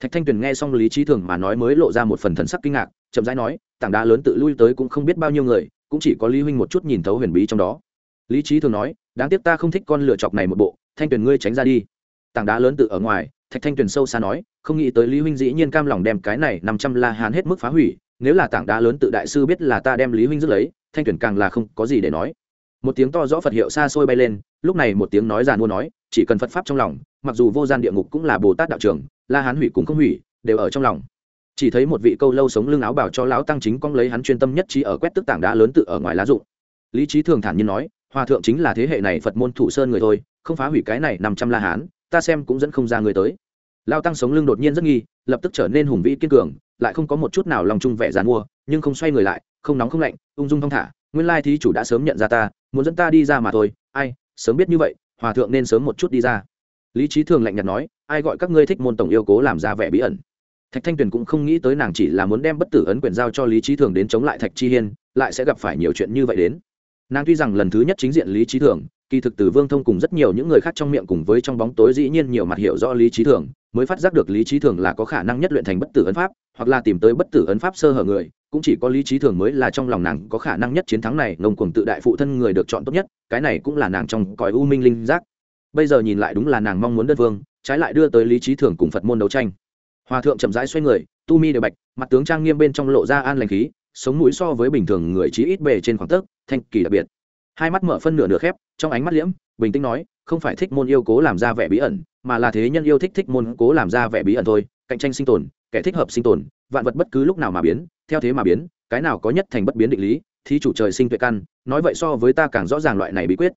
Thạch thanh tuyền nghe xong lý trí thường mà nói mới lộ ra một phần thần sắc kinh ngạc, chậm rãi nói, tảng đá lớn tự lui tới cũng không biết bao nhiêu người, cũng chỉ có lý huynh một chút nhìn thấu huyền bí trong đó. Lý trí thường nói, đáng tiếc ta không thích con lựa chọc này một bộ, thanh tuyền ngươi tránh ra đi. Tảng đá lớn tự ở ngoài, thạch thanh tuyền sâu xa nói, không nghĩ tới lý huynh dĩ nhiên cam lòng đem cái này năm trăm la hán hết mức phá hủy nếu là tảng đá lớn tự đại sư biết là ta đem lý huynh rước lấy, thanh tuyển càng là không có gì để nói. Một tiếng to rõ phật hiệu xa xôi bay lên, lúc này một tiếng nói giàn mua nói, chỉ cần phật pháp trong lòng, mặc dù vô gian địa ngục cũng là bồ tát đạo trường, la hán hủy cũng không hủy, đều ở trong lòng. Chỉ thấy một vị câu lâu sống lưng áo bảo cho lão tăng chính cong lấy hắn chuyên tâm nhất trí ở quét tức tảng đá lớn tự ở ngoài lá dụng lý trí thường thản nhiên nói, hòa thượng chính là thế hệ này phật môn thủ sơn người thôi, không phá hủy cái này năm trăm la hán, ta xem cũng dẫn không ra người tới. Lao tăng sống lưng đột nhiên rất nghi lập tức trở nên hùng vĩ kiên cường, lại không có một chút nào lòng chung vẻ dàn mua nhưng không xoay người lại, không nóng không lạnh, ung dung thong thả. Nguyên lai thí chủ đã sớm nhận ra ta, muốn dẫn ta đi ra mà thôi. Ai, sớm biết như vậy, hòa thượng nên sớm một chút đi ra. Lý trí thường lạnh nhạt nói, ai gọi các ngươi thích môn tổng yêu cố làm ra vẻ bí ẩn? Thạch thanh tuyền cũng không nghĩ tới nàng chỉ là muốn đem bất tử ấn quyền giao cho lý trí thường đến chống lại thạch chi hiên, lại sẽ gặp phải nhiều chuyện như vậy đến. Nàng tuy rằng lần thứ nhất chính diện lý trí thường kỳ thực từ vương thông cùng rất nhiều những người khác trong miệng cùng với trong bóng tối dĩ nhiên nhiều mặt hiểu rõ lý trí thường, mới phát giác được lý trí thường là có khả năng nhất luyện thành bất tử ấn pháp, hoặc là tìm tới bất tử ấn pháp sơ hở người, cũng chỉ có lý trí thường mới là trong lòng nàng có khả năng nhất chiến thắng này, ngông cuồng tự đại phụ thân người được chọn tốt nhất, cái này cũng là nàng trong cõi u minh linh giác. Bây giờ nhìn lại đúng là nàng mong muốn đất vương, trái lại đưa tới lý trí thường cùng phật môn đấu tranh. Hòa thượng chậm rãi xoay người, tu mi đều bạch, mặt tướng trang nghiêm bên trong lộ ra an lành khí, sống mũi so với bình thường người chí ít bề trên khoảng tấc, thanh kỳ đặc biệt hai mắt mở phân nửa nửa khép, trong ánh mắt liễm, bình tĩnh nói, không phải thích môn yêu cố làm ra vẻ bí ẩn, mà là thế nhân yêu thích thích môn cố làm ra vẻ bí ẩn thôi, cạnh tranh sinh tồn, kẻ thích hợp sinh tồn, vạn vật bất cứ lúc nào mà biến, theo thế mà biến, cái nào có nhất thành bất biến định lý thì chủ trời sinh tuệ căn, nói vậy so với ta càng rõ ràng loại này bí quyết.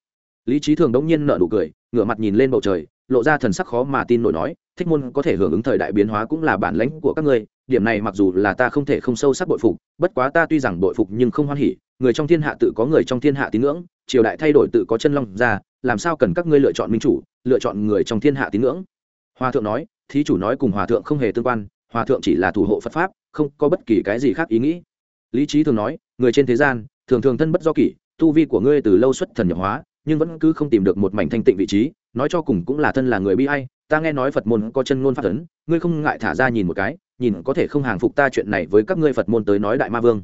Lý trí thường đống nhiên nợ nụ cười, ngửa mặt nhìn lên bầu trời, lộ ra thần sắc khó mà tin nổi nói, thích môn có thể hưởng ứng thời đại biến hóa cũng là bản lãnh của các ngươi, điểm này mặc dù là ta không thể không sâu sắc bội phục, bất quá ta tuy rằng bội phục nhưng không hoan hỉ người trong thiên hạ tự có người trong thiên hạ tín ngưỡng, triều đại thay đổi tự có chân long ra, làm sao cần các ngươi lựa chọn minh chủ, lựa chọn người trong thiên hạ tín ngưỡng? Hòa thượng nói, thí chủ nói cùng hòa thượng không hề tương quan, hòa thượng chỉ là thủ hộ phật pháp, không có bất kỳ cái gì khác ý nghĩ. Lý trí thường nói, người trên thế gian, thường thường thân bất do kỷ, tu vi của ngươi từ lâu xuất thần nhập hóa, nhưng vẫn cứ không tìm được một mảnh thanh tịnh vị trí, nói cho cùng cũng là thân là người bi ai, ta nghe nói phật môn có chân ngôn phát ấn ngươi không ngại thả ra nhìn một cái, nhìn có thể không hàng phục ta chuyện này với các ngươi phật môn tới nói đại ma vương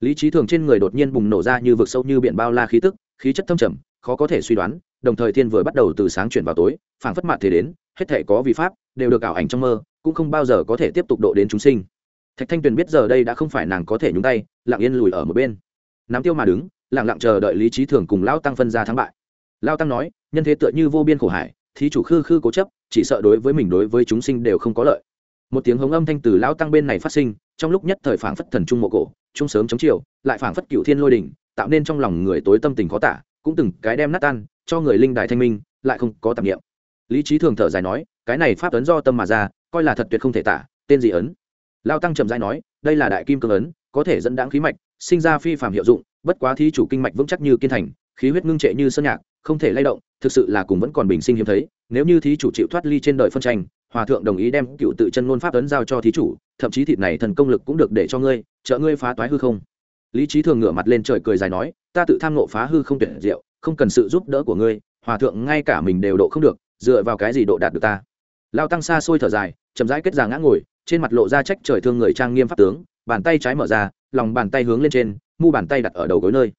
lý trí thường trên người đột nhiên bùng nổ ra như vực sâu như biển bao la khí tức, khí chất thâm trầm, khó có thể suy đoán, đồng thời thiên vừa bắt đầu từ sáng chuyển vào tối, phảng phất mặt thế đến, hết thể có vi pháp, đều được ảo ảnh trong mơ, cũng không bao giờ có thể tiếp tục độ đến chúng sinh. Thạch thanh tuyền biết giờ đây đã không phải nàng có thể nhúng tay, lặng yên lùi ở một bên. Nắm tiêu mà đứng, lặng lặng chờ đợi lý trí thường cùng lao tăng phân ra thắng bại. Lao tăng nói, nhân thế tựa như vô biên khổ hải, thí chủ khư khư cố chấp, chỉ sợ đối với mình đối với chúng sinh đều không có lợi. Một tiếng hống âm thanh từ lao tăng bên này phát sinh trong lúc nhất thời phảng phất thần trung mộ cổ trung sớm chống chiều, lại phảng phất cựu thiên lôi đỉnh, tạo nên trong lòng người tối tâm tình khó tả, cũng từng cái đem nát tan, cho người linh đài thanh minh, lại không có tạp nghiệm lý trí thường thở dài nói, cái này pháp ấn do tâm mà ra, coi là thật tuyệt không thể tả, tên gì ấn? Lao tăng trầm dài nói, đây là đại kim cương ấn, có thể dẫn đáng khí mạch, sinh ra phi phạm hiệu dụng, bất quá thí chủ kinh mạch vững chắc như kiên thành, khí huyết ngưng trệ như sơn nhạc, không thể lay động, thực sự là cùng vẫn còn bình sinh hiếm thấy, nếu như thí chủ chịu thoát ly trên đời phân tranh hòa thượng đồng ý đem cựu tự chân ngôn pháp ấn giao cho thí chủ, thậm chí thịt này thần công lực cũng được để cho ngươi, trợ ngươi phá toái hư không. Lý trí thường ngửa mặt lên trời cười dài nói, ta tự tham nộ phá hư không tuyển diệu, không cần sự giúp đỡ của ngươi, hòa thượng ngay cả mình đều độ không được, dựa vào cái gì độ đạt được ta? Lao tăng xa xôi thở dài, chậm rãi kết già ngã ngồi, trên mặt lộ ra trách trời thương người trang nghiêm pháp tướng, bàn tay trái mở ra, lòng bàn tay hướng lên trên, mu bàn tay đặt ở đầu gối nơi.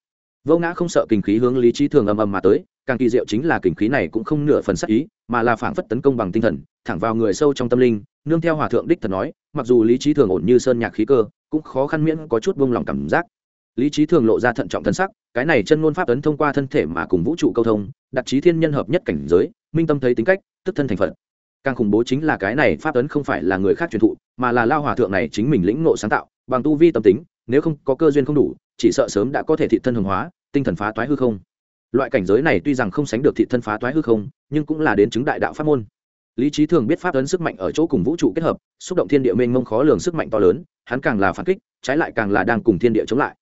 Vô ngã không sợ kinh khí hướng lý trí thường ầm ầm mà tới càng kỳ diệu chính là kình khí này cũng không nửa phần sắc ý, mà là phảng phất tấn công bằng tinh thần, thẳng vào người sâu trong tâm linh, nương theo hòa thượng đích thần nói, mặc dù lý trí thường ổn như sơn nhạc khí cơ, cũng khó khăn miễn có chút buông lòng cảm giác. Lý trí thường lộ ra thận trọng thân sắc, cái này chân ngôn pháp tấn thông qua thân thể mà cùng vũ trụ câu thông, đặt trí thiên nhân hợp nhất cảnh giới, minh tâm thấy tính cách, tức thân thành phận càng khủng bố chính là cái này pháp tấn không phải là người khác truyền thụ, mà là lao hòa thượng này chính mình lĩnh ngộ sáng tạo, bằng tu vi tâm tính, nếu không có cơ duyên không đủ, chỉ sợ sớm đã có thể thị thân hồng hóa, tinh thần phá toái hư không loại cảnh giới này tuy rằng không sánh được thị thân phá toái hư không, nhưng cũng là đến chứng đại đạo pháp môn. Lý trí thường biết pháp ấn sức mạnh ở chỗ cùng vũ trụ kết hợp, xúc động thiên địa mênh mông khó lường sức mạnh to lớn, hắn càng là phản kích, trái lại càng là đang cùng thiên địa chống lại.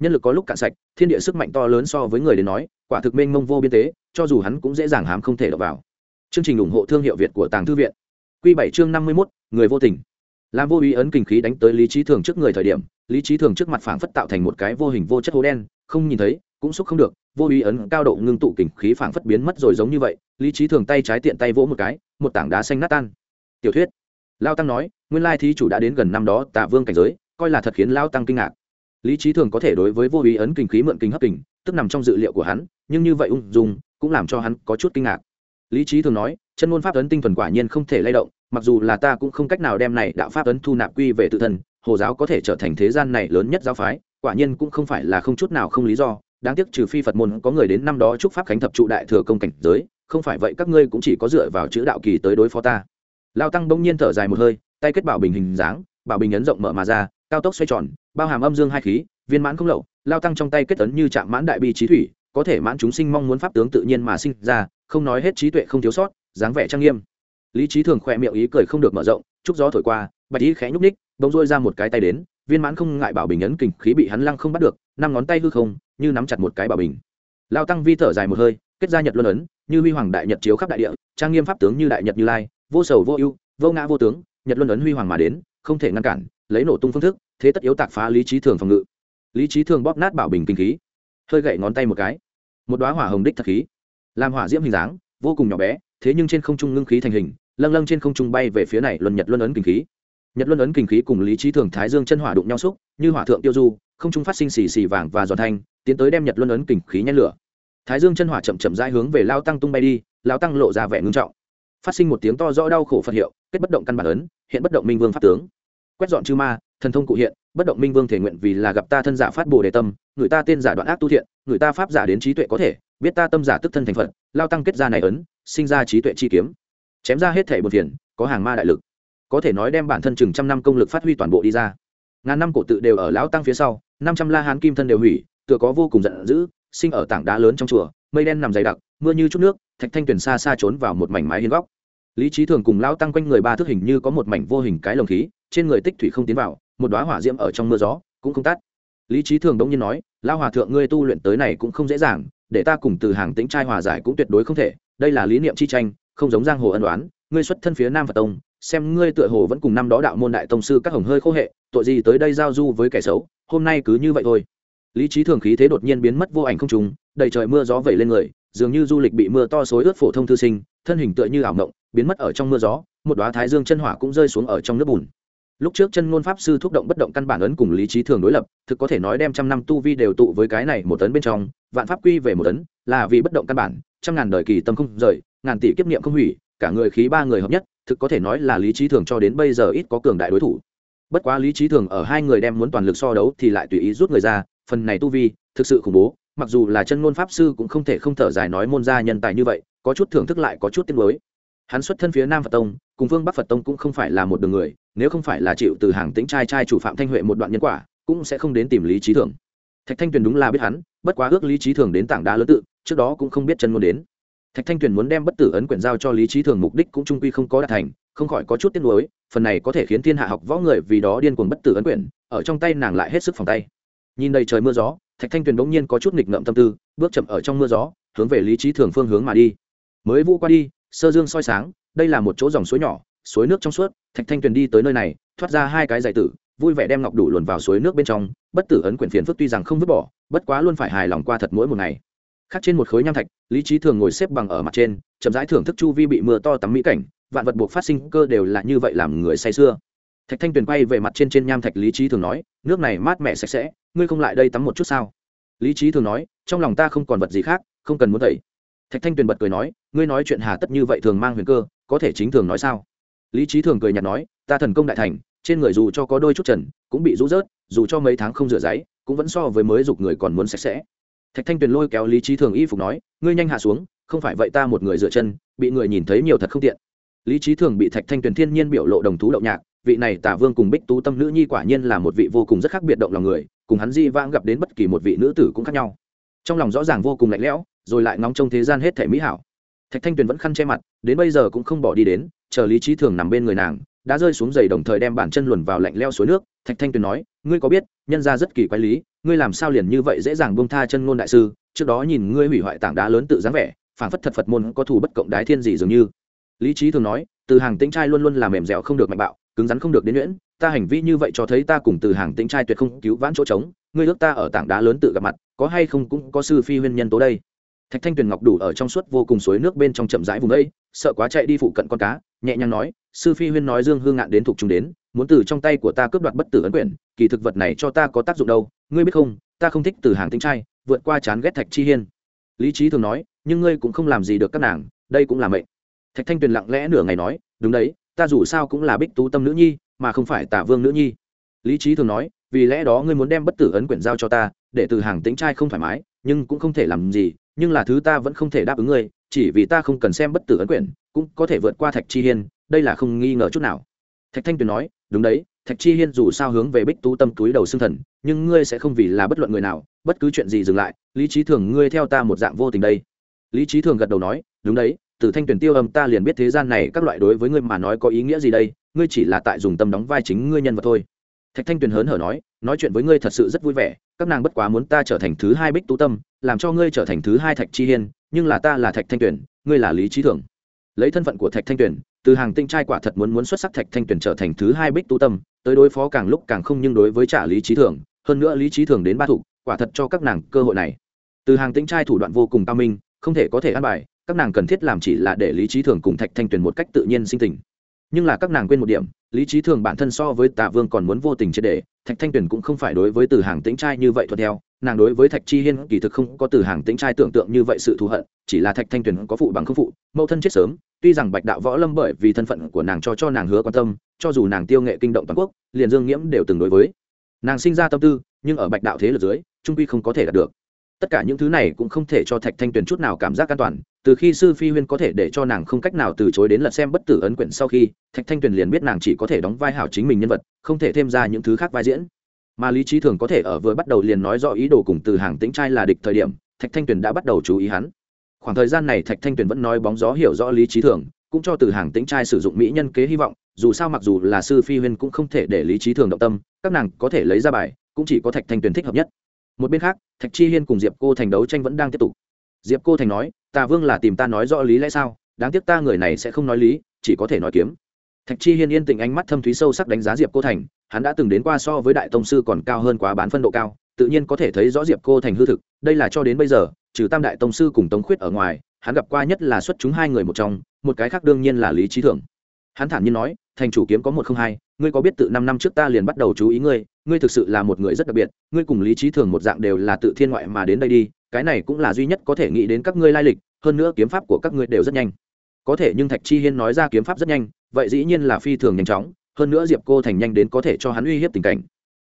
Nhân lực có lúc cạn sạch, thiên địa sức mạnh to lớn so với người đến nói, quả thực mênh mông vô biên tế, cho dù hắn cũng dễ dàng hám không thể đọc vào. Chương trình ủng hộ thương hiệu việt của tàng thư viện. Q bảy chương năm mươi mốt, người vô tình. Làm vô ý ấn kinh khí đánh tới lý trí thường trước người thời điểm, lý trí thường trước mặt phảng phất tạo thành một cái vô hình vô chất hố đen, không nhìn thấy cũng xúc không được, vô ý ấn cao độ ngưng tụ kình khí phảng phất biến mất rồi giống như vậy, lý trí thường tay trái tiện tay vỗ một cái, một tảng đá xanh nát tan. Tiểu thuyết. Lao tăng nói, nguyên lai thí chủ đã đến gần năm đó tạ vương cảnh giới, coi là thật khiến lao tăng kinh ngạc. Lý trí thường có thể đối với vô ý ấn kinh khí mượn kinh hấp kình, tức nằm trong dự liệu của hắn, nhưng như vậy ung dung, cũng làm cho hắn có chút kinh ngạc. Lý trí thường nói, chân ngôn pháp ấn tinh thuần quả nhiên không thể lay động, mặc dù là ta cũng không cách nào đem này đạo pháp ấn thu nạp quy về tự thân, hồ giáo có thể trở thành thế gian này lớn nhất giáo phái, quả nhiên cũng không phải là không chút nào không lý do đáng tiếc trừ phi phật môn có người đến năm đó chúc pháp khánh thập trụ đại thừa công cảnh giới, không phải vậy các ngươi cũng chỉ có dựa vào chữ đạo kỳ tới đối phó ta. Lao tăng bỗng nhiên thở dài một hơi, tay kết bảo bình hình dáng, bảo bình ấn rộng mở mà ra, cao tốc xoay tròn, bao hàm âm dương hai khí, viên mãn không lậu. Lao tăng trong tay kết ấn như chạm mãn đại bi trí thủy, có thể mãn chúng sinh mong muốn pháp tướng tự nhiên mà sinh ra, không nói hết trí tuệ không thiếu sót, dáng vẻ trang nghiêm. Lý trí thường khỏe miệng ý cười không được mở rộng, chúc gió thổi qua, bạch ý khẽ nhúc ních bỗng dôi ra một cái tay đến viên mãn không ngại bảo bình ấn kình khí bị hắn lăng không bắt được, năm ngón tay hư không, như nắm chặt một cái bảo bình. Lao tăng vi thở dài một hơi, kết ra nhật luân ấn, như huy hoàng đại nhật chiếu khắp đại địa, trang nghiêm pháp tướng như đại nhật như lai, vô sầu vô ưu, vô ngã vô tướng, nhật luân ấn huy hoàng mà đến, không thể ngăn cản, lấy nổ tung phương thức, thế tất yếu tạc phá lý trí thường phòng ngự. Lý trí thường bóp nát bảo bình kinh khí, hơi gậy ngón tay một cái. Một đoá hỏa hồng đích thật khí, làm hỏa diễm hình dáng, vô cùng nhỏ bé, thế nhưng trên không trung ngưng khí thành hình, lâng lâng trên không trung bay về phía này luân nhật luân ấn kinh khí nhật luân ấn kinh khí cùng lý trí thường thái dương chân hỏa đụng nhau xúc, như hỏa thượng tiêu du, không trung phát sinh xì xì vàng và giòn thanh, tiến tới đem nhật luân ấn kinh khí nhen lửa. Thái dương chân hỏa chậm chậm rãi hướng về lao tăng tung bay đi, lao tăng lộ ra vẻ ngưng trọng. Phát sinh một tiếng to rõ đau khổ phật hiệu, kết bất động căn bản ấn, hiện bất động minh vương pháp tướng. Quét dọn chư ma, thần thông cụ hiện, bất động minh vương thể nguyện vì là gặp ta thân giả phát bồ đề tâm, người ta tên giả đoạn ác tu thiện, người ta pháp giả đến trí tuệ có thể, biết ta tâm giả tức thân thành phật, lao tăng kết ra này ấn, sinh ra trí tuệ chi kiếm. Chém ra hết thể một phiền, có hàng ma đại lực có thể nói đem bản thân chừng trăm năm công lực phát huy toàn bộ đi ra. Ngàn năm cổ tự đều ở lão tăng phía sau, năm trăm la hán kim thân đều hủy, tựa có vô cùng giận dữ, sinh ở tảng đá lớn trong chùa, mây đen nằm dày đặc, mưa như chút nước, thạch thanh tuyền xa xa trốn vào một mảnh mái hiên góc. Lý trí thường cùng lao tăng quanh người ba thước hình như có một mảnh vô hình cái lồng khí, trên người tích thủy không tiến vào, một đoá hỏa diễm ở trong mưa gió, cũng không tắt. Lý trí thường đống nhiên nói lao hòa thượng ngươi tu luyện tới này cũng không dễ dàng, để ta cùng từ hàng tính trai hòa giải cũng tuyệt đối không thể, đây là lý niệm chi tranh, không giống giang hồ ân đoán ngươi xuất thân phía nam phật tông xem ngươi tựa hồ vẫn cùng năm đó đạo môn đại tông sư các hồng hơi khô hệ, tội gì tới đây giao du với kẻ xấu, hôm nay cứ như vậy thôi. Lý trí thường khí thế đột nhiên biến mất vô ảnh không trùng, đầy trời mưa gió vẩy lên người, dường như du lịch bị mưa to xối ướt phổ thông thư sinh, thân hình tựa như ảo mộng, biến mất ở trong mưa gió, một đoá thái dương chân hỏa cũng rơi xuống ở trong nước bùn. Lúc trước chân ngôn pháp sư thúc động bất động căn bản ấn cùng lý trí thường đối lập, thực có thể nói đem trăm năm tu vi đều tụ với cái này một tấn bên trong, vạn pháp quy về một tấn, là vì bất động căn bản, trăm ngàn đời kỳ tâm không rời, ngàn tỷ kiếp niệm không hủy cả người khí ba người hợp nhất, thực có thể nói là lý trí thường cho đến bây giờ ít có cường đại đối thủ. Bất quá lý trí thường ở hai người đem muốn toàn lực so đấu thì lại tùy ý rút người ra, phần này tu vi, thực sự khủng bố, mặc dù là chân ngôn pháp sư cũng không thể không thở dài nói môn gia nhân tài như vậy, có chút thưởng thức lại có chút tiếc lối hắn xuất thân phía nam phật tông, cùng vương bắc phật tông cũng không phải là một đường người, nếu không phải là chịu từ hàng tính trai trai chủ phạm thanh huệ một đoạn nhân quả, cũng sẽ không đến tìm lý trí thường. Thạch thanh tuyền đúng là biết hắn, bất quá ước lý trí thường đến tảng đá lớn tự, trước đó cũng không biết chân ngôn đến thạch thanh tuyền muốn đem bất tử ấn quyển giao cho lý trí thường mục đích cũng trung quy không có đạt thành, không khỏi có chút tiếc nuối, phần này có thể khiến thiên hạ học võ người vì đó điên cuồng bất tử ấn quyển, ở trong tay nàng lại hết sức phòng tay. Nhìn đầy trời mưa gió, thạch thanh tuyền bỗng nhiên có chút nghịch ngợm tâm tư, bước chậm ở trong mưa gió, hướng về lý trí thường phương hướng mà đi. Mới vũ qua đi, sơ dương soi sáng, đây là một chỗ dòng suối nhỏ, suối nước trong suốt, thạch thanh tuyền đi tới nơi này, thoát ra hai cái giải tử, vui vẻ đem ngọc đủ luồn vào suối nước bên trong, bất tử ấn quyển phiền phức tuy rằng không vứt bỏ, bất quá luôn phải hài lòng qua thật mỗi một ngày khác trên một khối nham thạch, lý trí thường ngồi xếp bằng ở mặt trên, chậm rãi thưởng thức chu vi bị mưa to tắm mỹ cảnh, vạn vật buộc phát sinh cơ đều là như vậy làm người say sưa. Thạch thanh tuyền quay về mặt trên trên nham thạch, lý trí thường nói, nước này mát mẻ sạch sẽ, ngươi không lại đây tắm một chút sao? Lý trí thường nói, trong lòng ta không còn vật gì khác, không cần muốn thầy thạch thanh tuyền bật cười nói, ngươi nói chuyện hà tất như vậy thường mang huyền cơ, có thể chính thường nói sao? Lý trí thường cười nhạt nói, ta thần công đại thành, trên người dù cho có đôi chút trần, cũng bị rũ rớt, dù cho mấy tháng không rửa giấy, cũng vẫn so với mới dục người còn muốn sạch sẽ thạch thanh tuyền lôi kéo lý trí thường y phục nói, ngươi nhanh hạ xuống, không phải vậy ta một người dựa chân, bị người nhìn thấy nhiều thật không tiện. Lý trí thường bị thạch thanh tuyền thiên nhiên biểu lộ đồng thú đậu nhạc, vị này tả vương cùng bích tú tâm nữ nhi quả nhiên là một vị vô cùng rất khác biệt động lòng người, cùng hắn di vãng gặp đến bất kỳ một vị nữ tử cũng khác nhau. Trong lòng rõ ràng vô cùng lạnh lẽo, rồi lại ngóng trong thế gian hết thể mỹ hảo. Thạch thanh tuyền vẫn khăn che mặt, đến bây giờ cũng không bỏ đi đến, chờ lý trí thường nằm bên người nàng, đã rơi xuống giày đồng thời đem bản chân luồn vào lạnh leo suối nước. Thạch thanh tuyền nói, ngươi có biết, nhân ra rất kỳ quái lý ngươi làm sao liền như vậy dễ dàng buông tha chân ngôn đại sư, trước đó nhìn ngươi hủy hoại tảng đá lớn tự dáng vẻ phản phất thật phật môn có thù bất cộng đái thiên gì dường như. Lý trí thường nói, từ hàng tĩnh trai luôn luôn là mềm dẻo không được mạnh bạo, cứng rắn không được đến nhuyễn, ta hành vi như vậy cho thấy ta cùng từ hàng tĩnh trai tuyệt không cứu vãn chỗ trống, ngươi ước ta ở tảng đá lớn tự gặp mặt, có hay không cũng có sư phi huyên nhân tố đây. Thạch thanh tuyền ngọc đủ ở trong suốt vô cùng suối nước bên trong chậm rãi vùng đây, sợ quá chạy đi phụ cận con cá, nhẹ nhàng nói, sư phi huyên nói dương hương ngạn đến thuộc chúng đến, muốn từ trong tay của ta cướp đoạt bất tử ấn quyển, kỳ thực vật này cho ta có tác dụng đâu ngươi biết không, ta không thích từ hàng tinh trai, vượt qua chán ghét thạch chi hiên. Lý trí thường nói, nhưng ngươi cũng không làm gì được các nàng, đây cũng là mệnh. Thạch thanh tuyền lặng lẽ nửa ngày nói, đúng đấy, ta dù sao cũng là bích tú tâm nữ nhi, mà không phải tả vương nữ nhi. Lý trí thường nói, vì lẽ đó ngươi muốn đem bất tử ấn quyển giao cho ta, để từ hàng tính trai không thoải mái, nhưng cũng không thể làm gì, nhưng là thứ ta vẫn không thể đáp ứng ngươi, chỉ vì ta không cần xem bất tử ấn quyển, cũng có thể vượt qua thạch chi hiên, đây là không nghi ngờ chút nào. Thạch thanh tuyền nói, đúng đấy thạch chi hiên dù sao hướng về bích tú tâm túi đầu xương thần, nhưng ngươi sẽ không vì là bất luận người nào, bất cứ chuyện gì dừng lại, lý trí thường ngươi theo ta một dạng vô tình đây. Lý trí thường gật đầu nói, đúng đấy, từ thanh tuyển tiêu âm ta liền biết thế gian này các loại đối với ngươi mà nói có ý nghĩa gì đây, ngươi chỉ là tại dùng tâm đóng vai chính ngươi nhân vật thôi. Thạch thanh tuyền hớn hở nói nói chuyện với ngươi thật sự rất vui vẻ, các nàng bất quá muốn ta trở thành thứ hai bích tú tâm, làm cho ngươi trở thành thứ hai thạch chi hiên, nhưng là ta là thạch thanh tuyền, ngươi là lý trí thường. Lấy thân phận của thạch thanh tuyền, từ hàng tinh trai quả thật muốn muốn xuất sắc thạch thanh tuyền trở thành thứ hai bích tú tâm tới đối phó càng lúc càng không nhưng đối với trả lý trí thường, hơn nữa lý trí thường đến ba thủ quả thật cho các nàng cơ hội này. Từ hàng tĩnh trai thủ đoạn vô cùng cao minh, không thể có thể ăn bài, các nàng cần thiết làm chỉ là để lý trí thường cùng thạch thanh tuyền một cách tự nhiên sinh tình. Nhưng là các nàng quên một điểm, lý trí thường bản thân so với tạ vương còn muốn vô tình triệt đề thạch thanh tuyền cũng không phải đối với từ hàng tĩnh trai như vậy thuận theo nàng đối với thạch chi hiên kỳ thực không có từ hàng tĩnh trai tưởng tượng như vậy sự thù hận, chỉ là thạch thanh tuyền có phụ bằng không phụ, mẫu thân chết sớm, tuy rằng bạch đạo võ lâm bởi vì thân phận của nàng cho cho nàng hứa quan tâm, cho dù nàng tiêu nghệ kinh động toàn quốc, liền dương nghiễm đều từng đối với. Nàng sinh ra tâm tư, nhưng ở bạch đạo thế lực dưới, trung quy không có thể đạt được. Tất cả những thứ này cũng không thể cho thạch thanh tuyền chút nào cảm giác an toàn, từ khi sư phi huyên có thể để cho nàng không cách nào từ chối đến lật xem bất tử ấn quyển sau khi, thạch thanh tuyền liền biết nàng chỉ có thể đóng vai hảo chính mình nhân vật, không thể thêm ra những thứ khác vai diễn mà lý trí thường có thể ở vừa bắt đầu liền nói rõ ý đồ cùng từ hàng tĩnh trai là địch thời điểm, thạch thanh tuyền đã bắt đầu chú ý hắn. Khoảng thời gian này thạch thanh tuyền vẫn nói bóng gió hiểu rõ lý trí thường, cũng cho từ hàng tĩnh trai sử dụng mỹ nhân kế hy vọng, dù sao mặc dù là sư phi huyên cũng không thể để lý trí thường động tâm, các nàng có thể lấy ra bài, cũng chỉ có thạch thanh tuyền thích hợp nhất. Một bên khác, thạch chi hiên cùng diệp cô thành đấu tranh vẫn đang tiếp tục. Diệp cô thành nói tà vương là tìm ta nói rõ lý lẽ sao? Đáng tiếc ta người này sẽ không nói lý, chỉ có thể nói kiếm thạch chi hiên yên tĩnh ánh mắt thâm thúy sâu sắc đánh giá diệp cô thành, hắn đã từng đến qua so với đại tông sư còn cao hơn quá bán phân độ cao, tự nhiên có thể thấy rõ diệp cô thành hư thực, đây là cho đến bây giờ, trừ tam đại tông sư cùng tống khuyết ở ngoài, hắn gặp qua nhất là xuất chúng hai người một trong, một cái khác đương nhiên là lý trí thưởng hắn thản nhiên nói, thành chủ kiếm có một không hai, ngươi có biết tự năm năm trước ta liền bắt đầu chú ý ngươi ngươi thực sự là một người rất đặc biệt, ngươi cùng lý trí thường một dạng đều là tự thiên ngoại mà đến đây đi, cái này cũng là duy nhất có thể nghĩ đến các ngươi lai lịch, hơn nữa kiếm pháp của các ngươi đều rất nhanh. Có thể nhưng thạch chi hiên nói ra kiếm pháp rất nhanh vậy dĩ nhiên là phi thường nhanh chóng, hơn nữa diệp cô thành nhanh đến có thể cho hắn uy hiếp tình cảnh.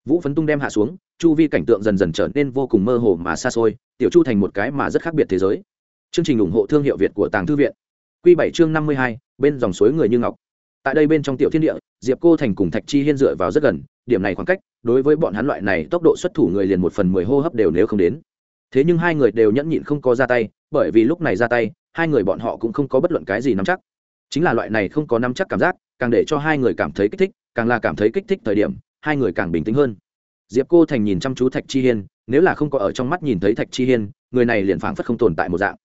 Vũ phấn tung đem hạ xuống, chu vi cảnh tượng dần dần trở nên vô cùng mơ hồ mà xa xôi, tiểu chu thành một cái mà rất khác biệt thế giới. Chương trình ủng hộ thương hiệu việt của tàng thư viện. Q bảy chương năm mươi hai, bên dòng suối người như ngọc. Tại đây bên trong tiểu thiên địa, diệp cô thành cùng thạch chi hiên dựa vào rất gần, điểm này khoảng cách, đối với bọn hắn loại này tốc độ xuất thủ người liền một phần mười hô hấp đều nếu không đến. Thế nhưng hai người đều nhẫn nhịn không có ra tay, bởi vì lúc này ra tay, hai người bọn họ cũng không có bất luận cái gì nắm chắc chính là loại này không có nắm chắc cảm giác, càng để cho hai người cảm thấy kích thích, càng là cảm thấy kích thích thời điểm, hai người càng bình tĩnh hơn. Diệp cô thành nhìn chăm chú thạch chi hiên, nếu là không có ở trong mắt nhìn thấy thạch chi hiên, người này liền phảng phất không tồn tại một dạng.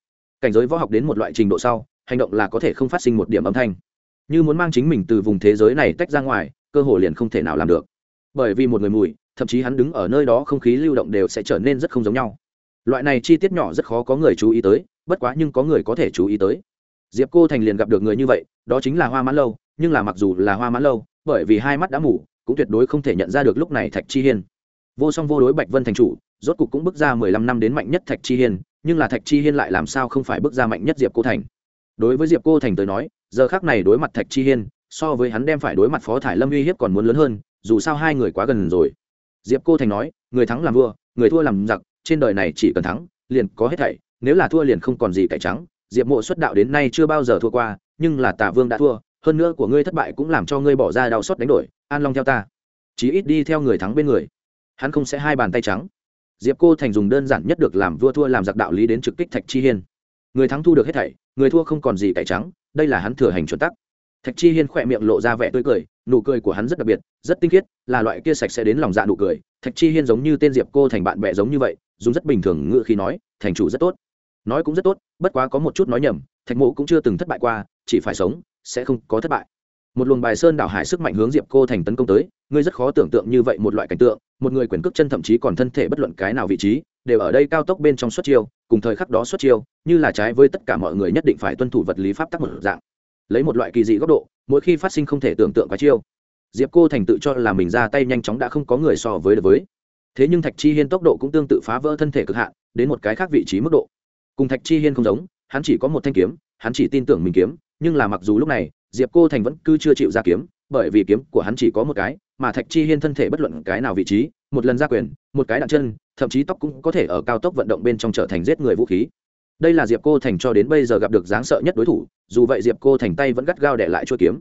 Cảnh giới võ học đến một loại trình độ sau, hành động là có thể không phát sinh một điểm âm thanh. Như muốn mang chính mình từ vùng thế giới này tách ra ngoài, cơ hội liền không thể nào làm được. Bởi vì một người mùi, thậm chí hắn đứng ở nơi đó không khí lưu động đều sẽ trở nên rất không giống nhau. Loại này chi tiết nhỏ rất khó có người chú ý tới, bất quá nhưng có người có thể chú ý tới diệp cô thành liền gặp được người như vậy, đó chính là hoa mãn lâu, nhưng là mặc dù là hoa mãn lâu, bởi vì hai mắt đã mủ cũng tuyệt đối không thể nhận ra được lúc này thạch chi hiên. Vô song vô đối bạch vân thành chủ, rốt cục cũng bước ra mười lăm năm đến mạnh nhất thạch chi hiên, nhưng là thạch chi hiên lại làm sao không phải bước ra mạnh nhất diệp cô thành? Đối với diệp cô thành tới nói, giờ khác này đối mặt thạch chi hiên, so với hắn đem phải đối mặt phó thải lâm uy hiếp còn muốn lớn hơn, dù sao hai người quá gần rồi. Diệp cô thành nói, người thắng làm vua, người thua làm giặc, trên đời này chỉ cần thắng, liền có hết thảy, nếu là thua liền không còn gì cải trắng diệp mộ xuất đạo đến nay chưa bao giờ thua qua, nhưng là tả vương đã thua, hơn nữa của ngươi thất bại cũng làm cho ngươi bỏ ra đau xót đánh đổi, an long theo ta. Chí ít đi theo người thắng bên người. Hắn không sẽ hai bàn tay trắng. Diệp cô thành dùng đơn giản nhất được làm vua thua làm giặc đạo lý đến trực kích thạch chi hiên. Người thắng thu được hết thảy, người thua không còn gì cải trắng, đây là hắn thừa hành chuẩn tắc. Thạch chi hiên khỏe miệng lộ ra vẻ tươi cười, nụ cười của hắn rất đặc biệt, rất tinh khiết, là loại kia sạch sẽ đến lòng dạ nụ cười. Thạch chi hiên giống như tên diệp cô thành bạn bè giống như vậy, dùng rất bình thường ngự khi nói, thành chủ rất tốt nói cũng rất tốt, bất quá có một chút nói nhầm, thạch mộ cũng chưa từng thất bại qua, chỉ phải sống, sẽ không có thất bại. Một luồng bài sơn đảo hải sức mạnh hướng diệp cô thành tấn công tới, ngươi rất khó tưởng tượng như vậy một loại cảnh tượng, một người quyền cước chân thậm chí còn thân thể bất luận cái nào vị trí, đều ở đây cao tốc bên trong xuất chiêu, cùng thời khắc đó xuất chiêu, như là trái với tất cả mọi người nhất định phải tuân thủ vật lý pháp tắc một dạng. Lấy một loại kỳ dị góc độ, mỗi khi phát sinh không thể tưởng tượng quá chiêu, diệp cô thành tự cho là mình ra tay nhanh chóng đã không có người so với được với. Thế nhưng thạch chi hiên tốc độ cũng tương tự phá vỡ thân thể cực hạn, đến một cái khác vị trí mức độ cùng thạch chi hiên không giống, hắn chỉ có một thanh kiếm, hắn chỉ tin tưởng mình kiếm, nhưng là mặc dù lúc này, diệp cô thành vẫn cứ chưa chịu ra kiếm, bởi vì kiếm của hắn chỉ có một cái, mà thạch chi hiên thân thể bất luận cái nào vị trí, một lần ra quyền, một cái đạn chân, thậm chí tóc cũng có thể ở cao tốc vận động bên trong trở thành giết người vũ khí. Đây là diệp cô thành cho đến bây giờ gặp được dáng sợ nhất đối thủ, dù vậy diệp cô thành tay vẫn gắt gao để lại chuôi kiếm.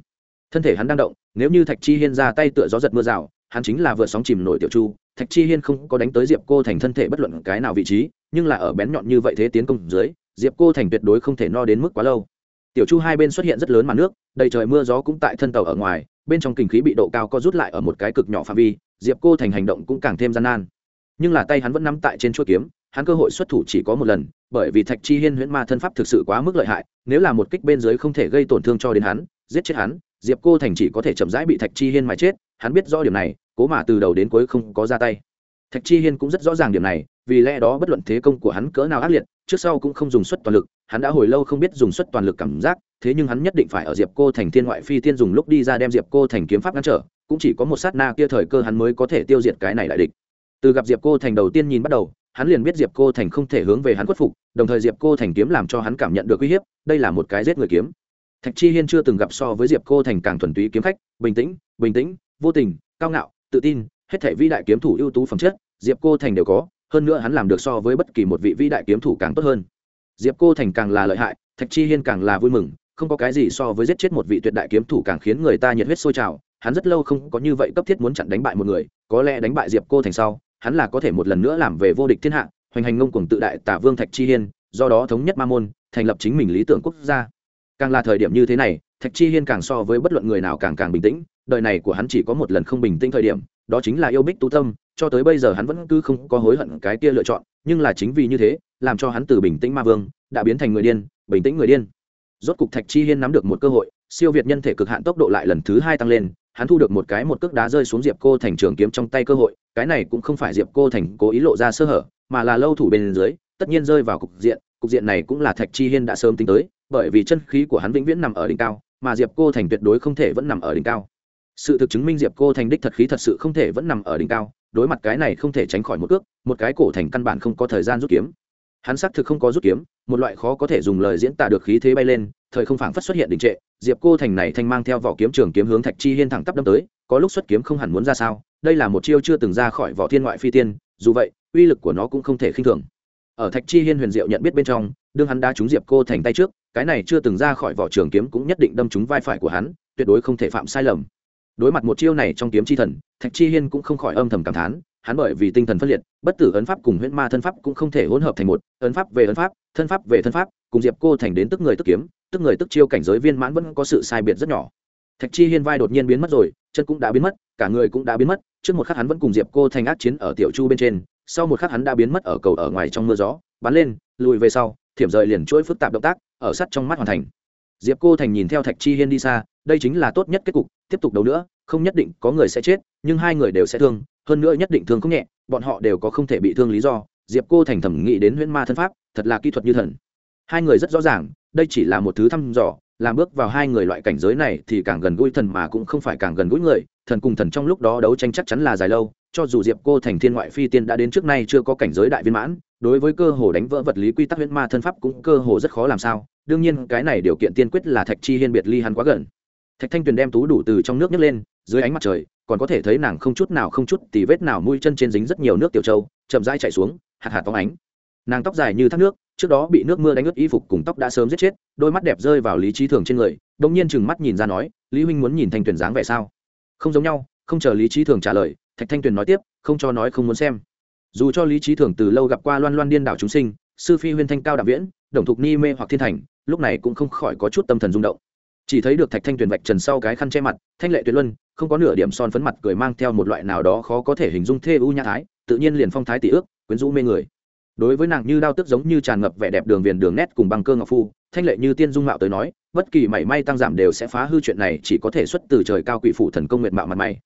Thân thể hắn đang động, nếu như thạch chi hiên ra tay tựa gió giật mưa rào, hắn chính là vừa sóng chìm nổi tiểu chu thạch chi hiên không có đánh tới diệp cô thành thân thể bất luận cái nào vị trí, nhưng là ở bén nhọn như vậy thế tiến công dưới, diệp cô thành tuyệt đối không thể no đến mức quá lâu. Tiểu chu hai bên xuất hiện rất lớn màn nước, đầy trời mưa gió cũng tại thân tàu ở ngoài, bên trong kinh khí bị độ cao có rút lại ở một cái cực nhỏ phạm vi, diệp cô thành hành động cũng càng thêm gian nan. Nhưng là tay hắn vẫn nắm tại trên chuỗi kiếm, hắn cơ hội xuất thủ chỉ có một lần, bởi vì thạch chi hiên huyễn ma thân pháp thực sự quá mức lợi hại, nếu là một kích bên dưới không thể gây tổn thương cho đến hắn, giết chết hắn, diệp cô thành chỉ có thể chậm rãi bị thạch chi hiên mà chết, hắn biết rõ điểm này cố mà từ đầu đến cuối không có ra tay. Thạch chi hiên cũng rất rõ ràng điểm này, vì lẽ đó bất luận thế công của hắn cỡ nào ác liệt, trước sau cũng không dùng suất toàn lực, hắn đã hồi lâu không biết dùng suất toàn lực cảm giác, thế nhưng hắn nhất định phải ở diệp cô thành thiên ngoại phi tiên dùng lúc đi ra đem diệp cô thành kiếm pháp ngăn trở, cũng chỉ có một sát na kia thời cơ hắn mới có thể tiêu diệt cái này đại địch. Từ gặp diệp cô thành đầu tiên nhìn bắt đầu, hắn liền biết diệp cô thành không thể hướng về hắn khuất phục, đồng thời diệp cô thành kiếm làm cho hắn cảm nhận được uy hiếp, đây là một cái giết người kiếm. Thạch chi hiên chưa từng gặp so với diệp cô thành càng thuần túy kiếm khách, bình tĩnh bình tĩnh, vô tình, cao ngạo tự tin, hết thể vĩ đại kiếm thủ ưu tú phẩm chất, diệp cô thành đều có, hơn nữa hắn làm được so với bất kỳ một vị vĩ đại kiếm thủ càng tốt hơn. Diệp cô thành càng là lợi hại, thạch chi hiên càng là vui mừng, không có cái gì so với giết chết một vị tuyệt đại kiếm thủ càng khiến người ta nhiệt huyết sôi trào, hắn rất lâu không có như vậy cấp thiết muốn chặn đánh bại một người, có lẽ đánh bại diệp cô thành sau, hắn là có thể một lần nữa làm về vô địch thiên hạ, hoành hành ngông cùng tự đại tả vương thạch chi hiên, do đó thống nhất ma môn, thành lập chính mình lý tưởng quốc gia. Càng là thời điểm như thế này, thạch chi hiên càng so với bất luận người nào càng càng bình tĩnh đời này của hắn chỉ có một lần không bình tĩnh thời điểm, đó chính là yêu bích tú tâm, cho tới bây giờ hắn vẫn cứ không có hối hận cái kia lựa chọn, nhưng là chính vì như thế, làm cho hắn từ bình tĩnh ma vương, đã biến thành người điên, bình tĩnh người điên. Rốt cục thạch chi hiên nắm được một cơ hội, siêu việt nhân thể cực hạn tốc độ lại lần thứ hai tăng lên, hắn thu được một cái một cước đá rơi xuống diệp cô thành trường kiếm trong tay cơ hội, cái này cũng không phải diệp cô thành cố ý lộ ra sơ hở, mà là lâu thủ bên dưới, tất nhiên rơi vào cục diện cục diện này cũng là thạch chi hiên đã sớm tính tới, bởi vì chân khí của hắn vĩnh viễn nằm ở đỉnh cao, mà diệp cô thành tuyệt đối không thể vẫn nằm ở đỉnh cao sự thực chứng minh diệp cô thành đích thật khí thật sự không thể vẫn nằm ở đỉnh cao, đối mặt cái này không thể tránh khỏi một cước, một cái cổ thành căn bản không có thời gian rút kiếm. Hắn xác thực không có rút kiếm, một loại khó có thể dùng lời diễn tả được khí thế bay lên, thời không phảng phất xuất hiện đình trệ, diệp cô thành này thanh mang theo vỏ kiếm trường kiếm hướng thạch chi hiên thẳng tắp đâm tới, có lúc xuất kiếm không hẳn muốn ra sao, đây là một chiêu chưa từng ra khỏi vỏ thiên ngoại phi tiên, dù vậy, uy lực của nó cũng không thể khinh thường. Ở thạch chi hiên huyền diệu nhận biết bên trong, đương hắn đã trúng diệp cô thành tay trước, cái này chưa từng ra khỏi vỏ trường kiếm cũng nhất định đâm trúng vai phải của hắn, tuyệt đối không thể phạm sai lầm đối mặt một chiêu này trong kiếm chi thần, thạch chi hiên cũng không khỏi âm thầm cảm thán, hắn bởi vì tinh thần phân liệt, bất tử ấn pháp cùng huyễn ma thân pháp cũng không thể hỗn hợp thành một, ấn pháp về ấn pháp, thân pháp về thân pháp, cùng diệp cô thành đến tức người tức kiếm, tức người tức chiêu cảnh giới viên mãn vẫn có sự sai biệt rất nhỏ. Thạch chi hiên vai đột nhiên biến mất rồi, chân cũng đã biến mất, cả người cũng đã biến mất, trước một khắc hắn vẫn cùng diệp cô thành ác chiến ở tiểu chu bên trên, sau một khắc hắn đã biến mất ở cầu ở ngoài trong mưa gió, bắn lên, lùi về sau, thiểm rời liền chuỗi phức tạp động tác, ở sắt trong mắt hoàn thành. Diệp cô thành nhìn theo thạch chi hiên đi xa đây chính là tốt nhất kết cục, tiếp tục đấu nữa, không nhất định có người sẽ chết, nhưng hai người đều sẽ thương, hơn nữa nhất định thương không nhẹ, bọn họ đều có không thể bị thương lý do, diệp cô thành thẩm nghĩ đến huyễn ma thân pháp, thật là kỹ thuật như thần. Hai người rất rõ ràng, đây chỉ là một thứ thăm dò, làm bước vào hai người loại cảnh giới này thì càng gần gũi thần mà cũng không phải càng gần gũi người, thần cùng thần trong lúc đó đấu tranh chắc chắn là dài lâu, cho dù diệp cô thành thiên ngoại phi tiên đã đến trước nay chưa có cảnh giới đại viên mãn, đối với cơ hồ đánh vỡ vật lý quy tắc huyễn ma thân pháp cũng cơ hồ rất khó làm sao, đương nhiên cái này điều kiện tiên quyết là thạch chi hiên biệt ly hắn quá gần thạch thanh tuyền đem tú đủ từ trong nước nhấc lên, dưới ánh mặt trời, còn có thể thấy nàng không chút nào không chút tì vết nào mũi chân trên dính rất nhiều nước tiểu châu, chậm rãi chạy xuống, hạt hạt tóc ánh. Nàng tóc dài như thác nước, trước đó bị nước mưa đánh ướt y phục cùng tóc đã sớm giết chết, đôi mắt đẹp rơi vào lý trí thường trên người đông nhiên chừng mắt nhìn ra nói, lý huynh muốn nhìn thanh tuyền dáng vẻ sao? Không giống nhau, không chờ lý trí thường trả lời, thạch thanh tuyền nói tiếp, không cho nói không muốn xem. Dù cho lý trí thường từ lâu gặp qua loan loan điên đảo chúng sinh, sư phi huyên thanh cao đạm viễn, đồng thục ni mê hoặc thiên thành, lúc này cũng không khỏi có chút tâm thần rung động chỉ thấy được thạch thanh tuyền vạch trần sau cái khăn che mặt, thanh lệ tuyệt luân, không có nửa điểm son phấn mặt cười mang theo một loại nào đó khó có thể hình dung thê u nhã thái, tự nhiên liền phong thái tỷ ước, quyến rũ mê người. Đối với nàng như đao tức giống như tràn ngập vẻ đẹp đường viền đường nét cùng băng cơ ngọc phu, thanh lệ như tiên dung mạo tới nói, bất kỳ mảy may tăng giảm đều sẽ phá hư chuyện này, chỉ có thể xuất từ trời cao quỷ phủ thần công nguyện mạo mặt mày.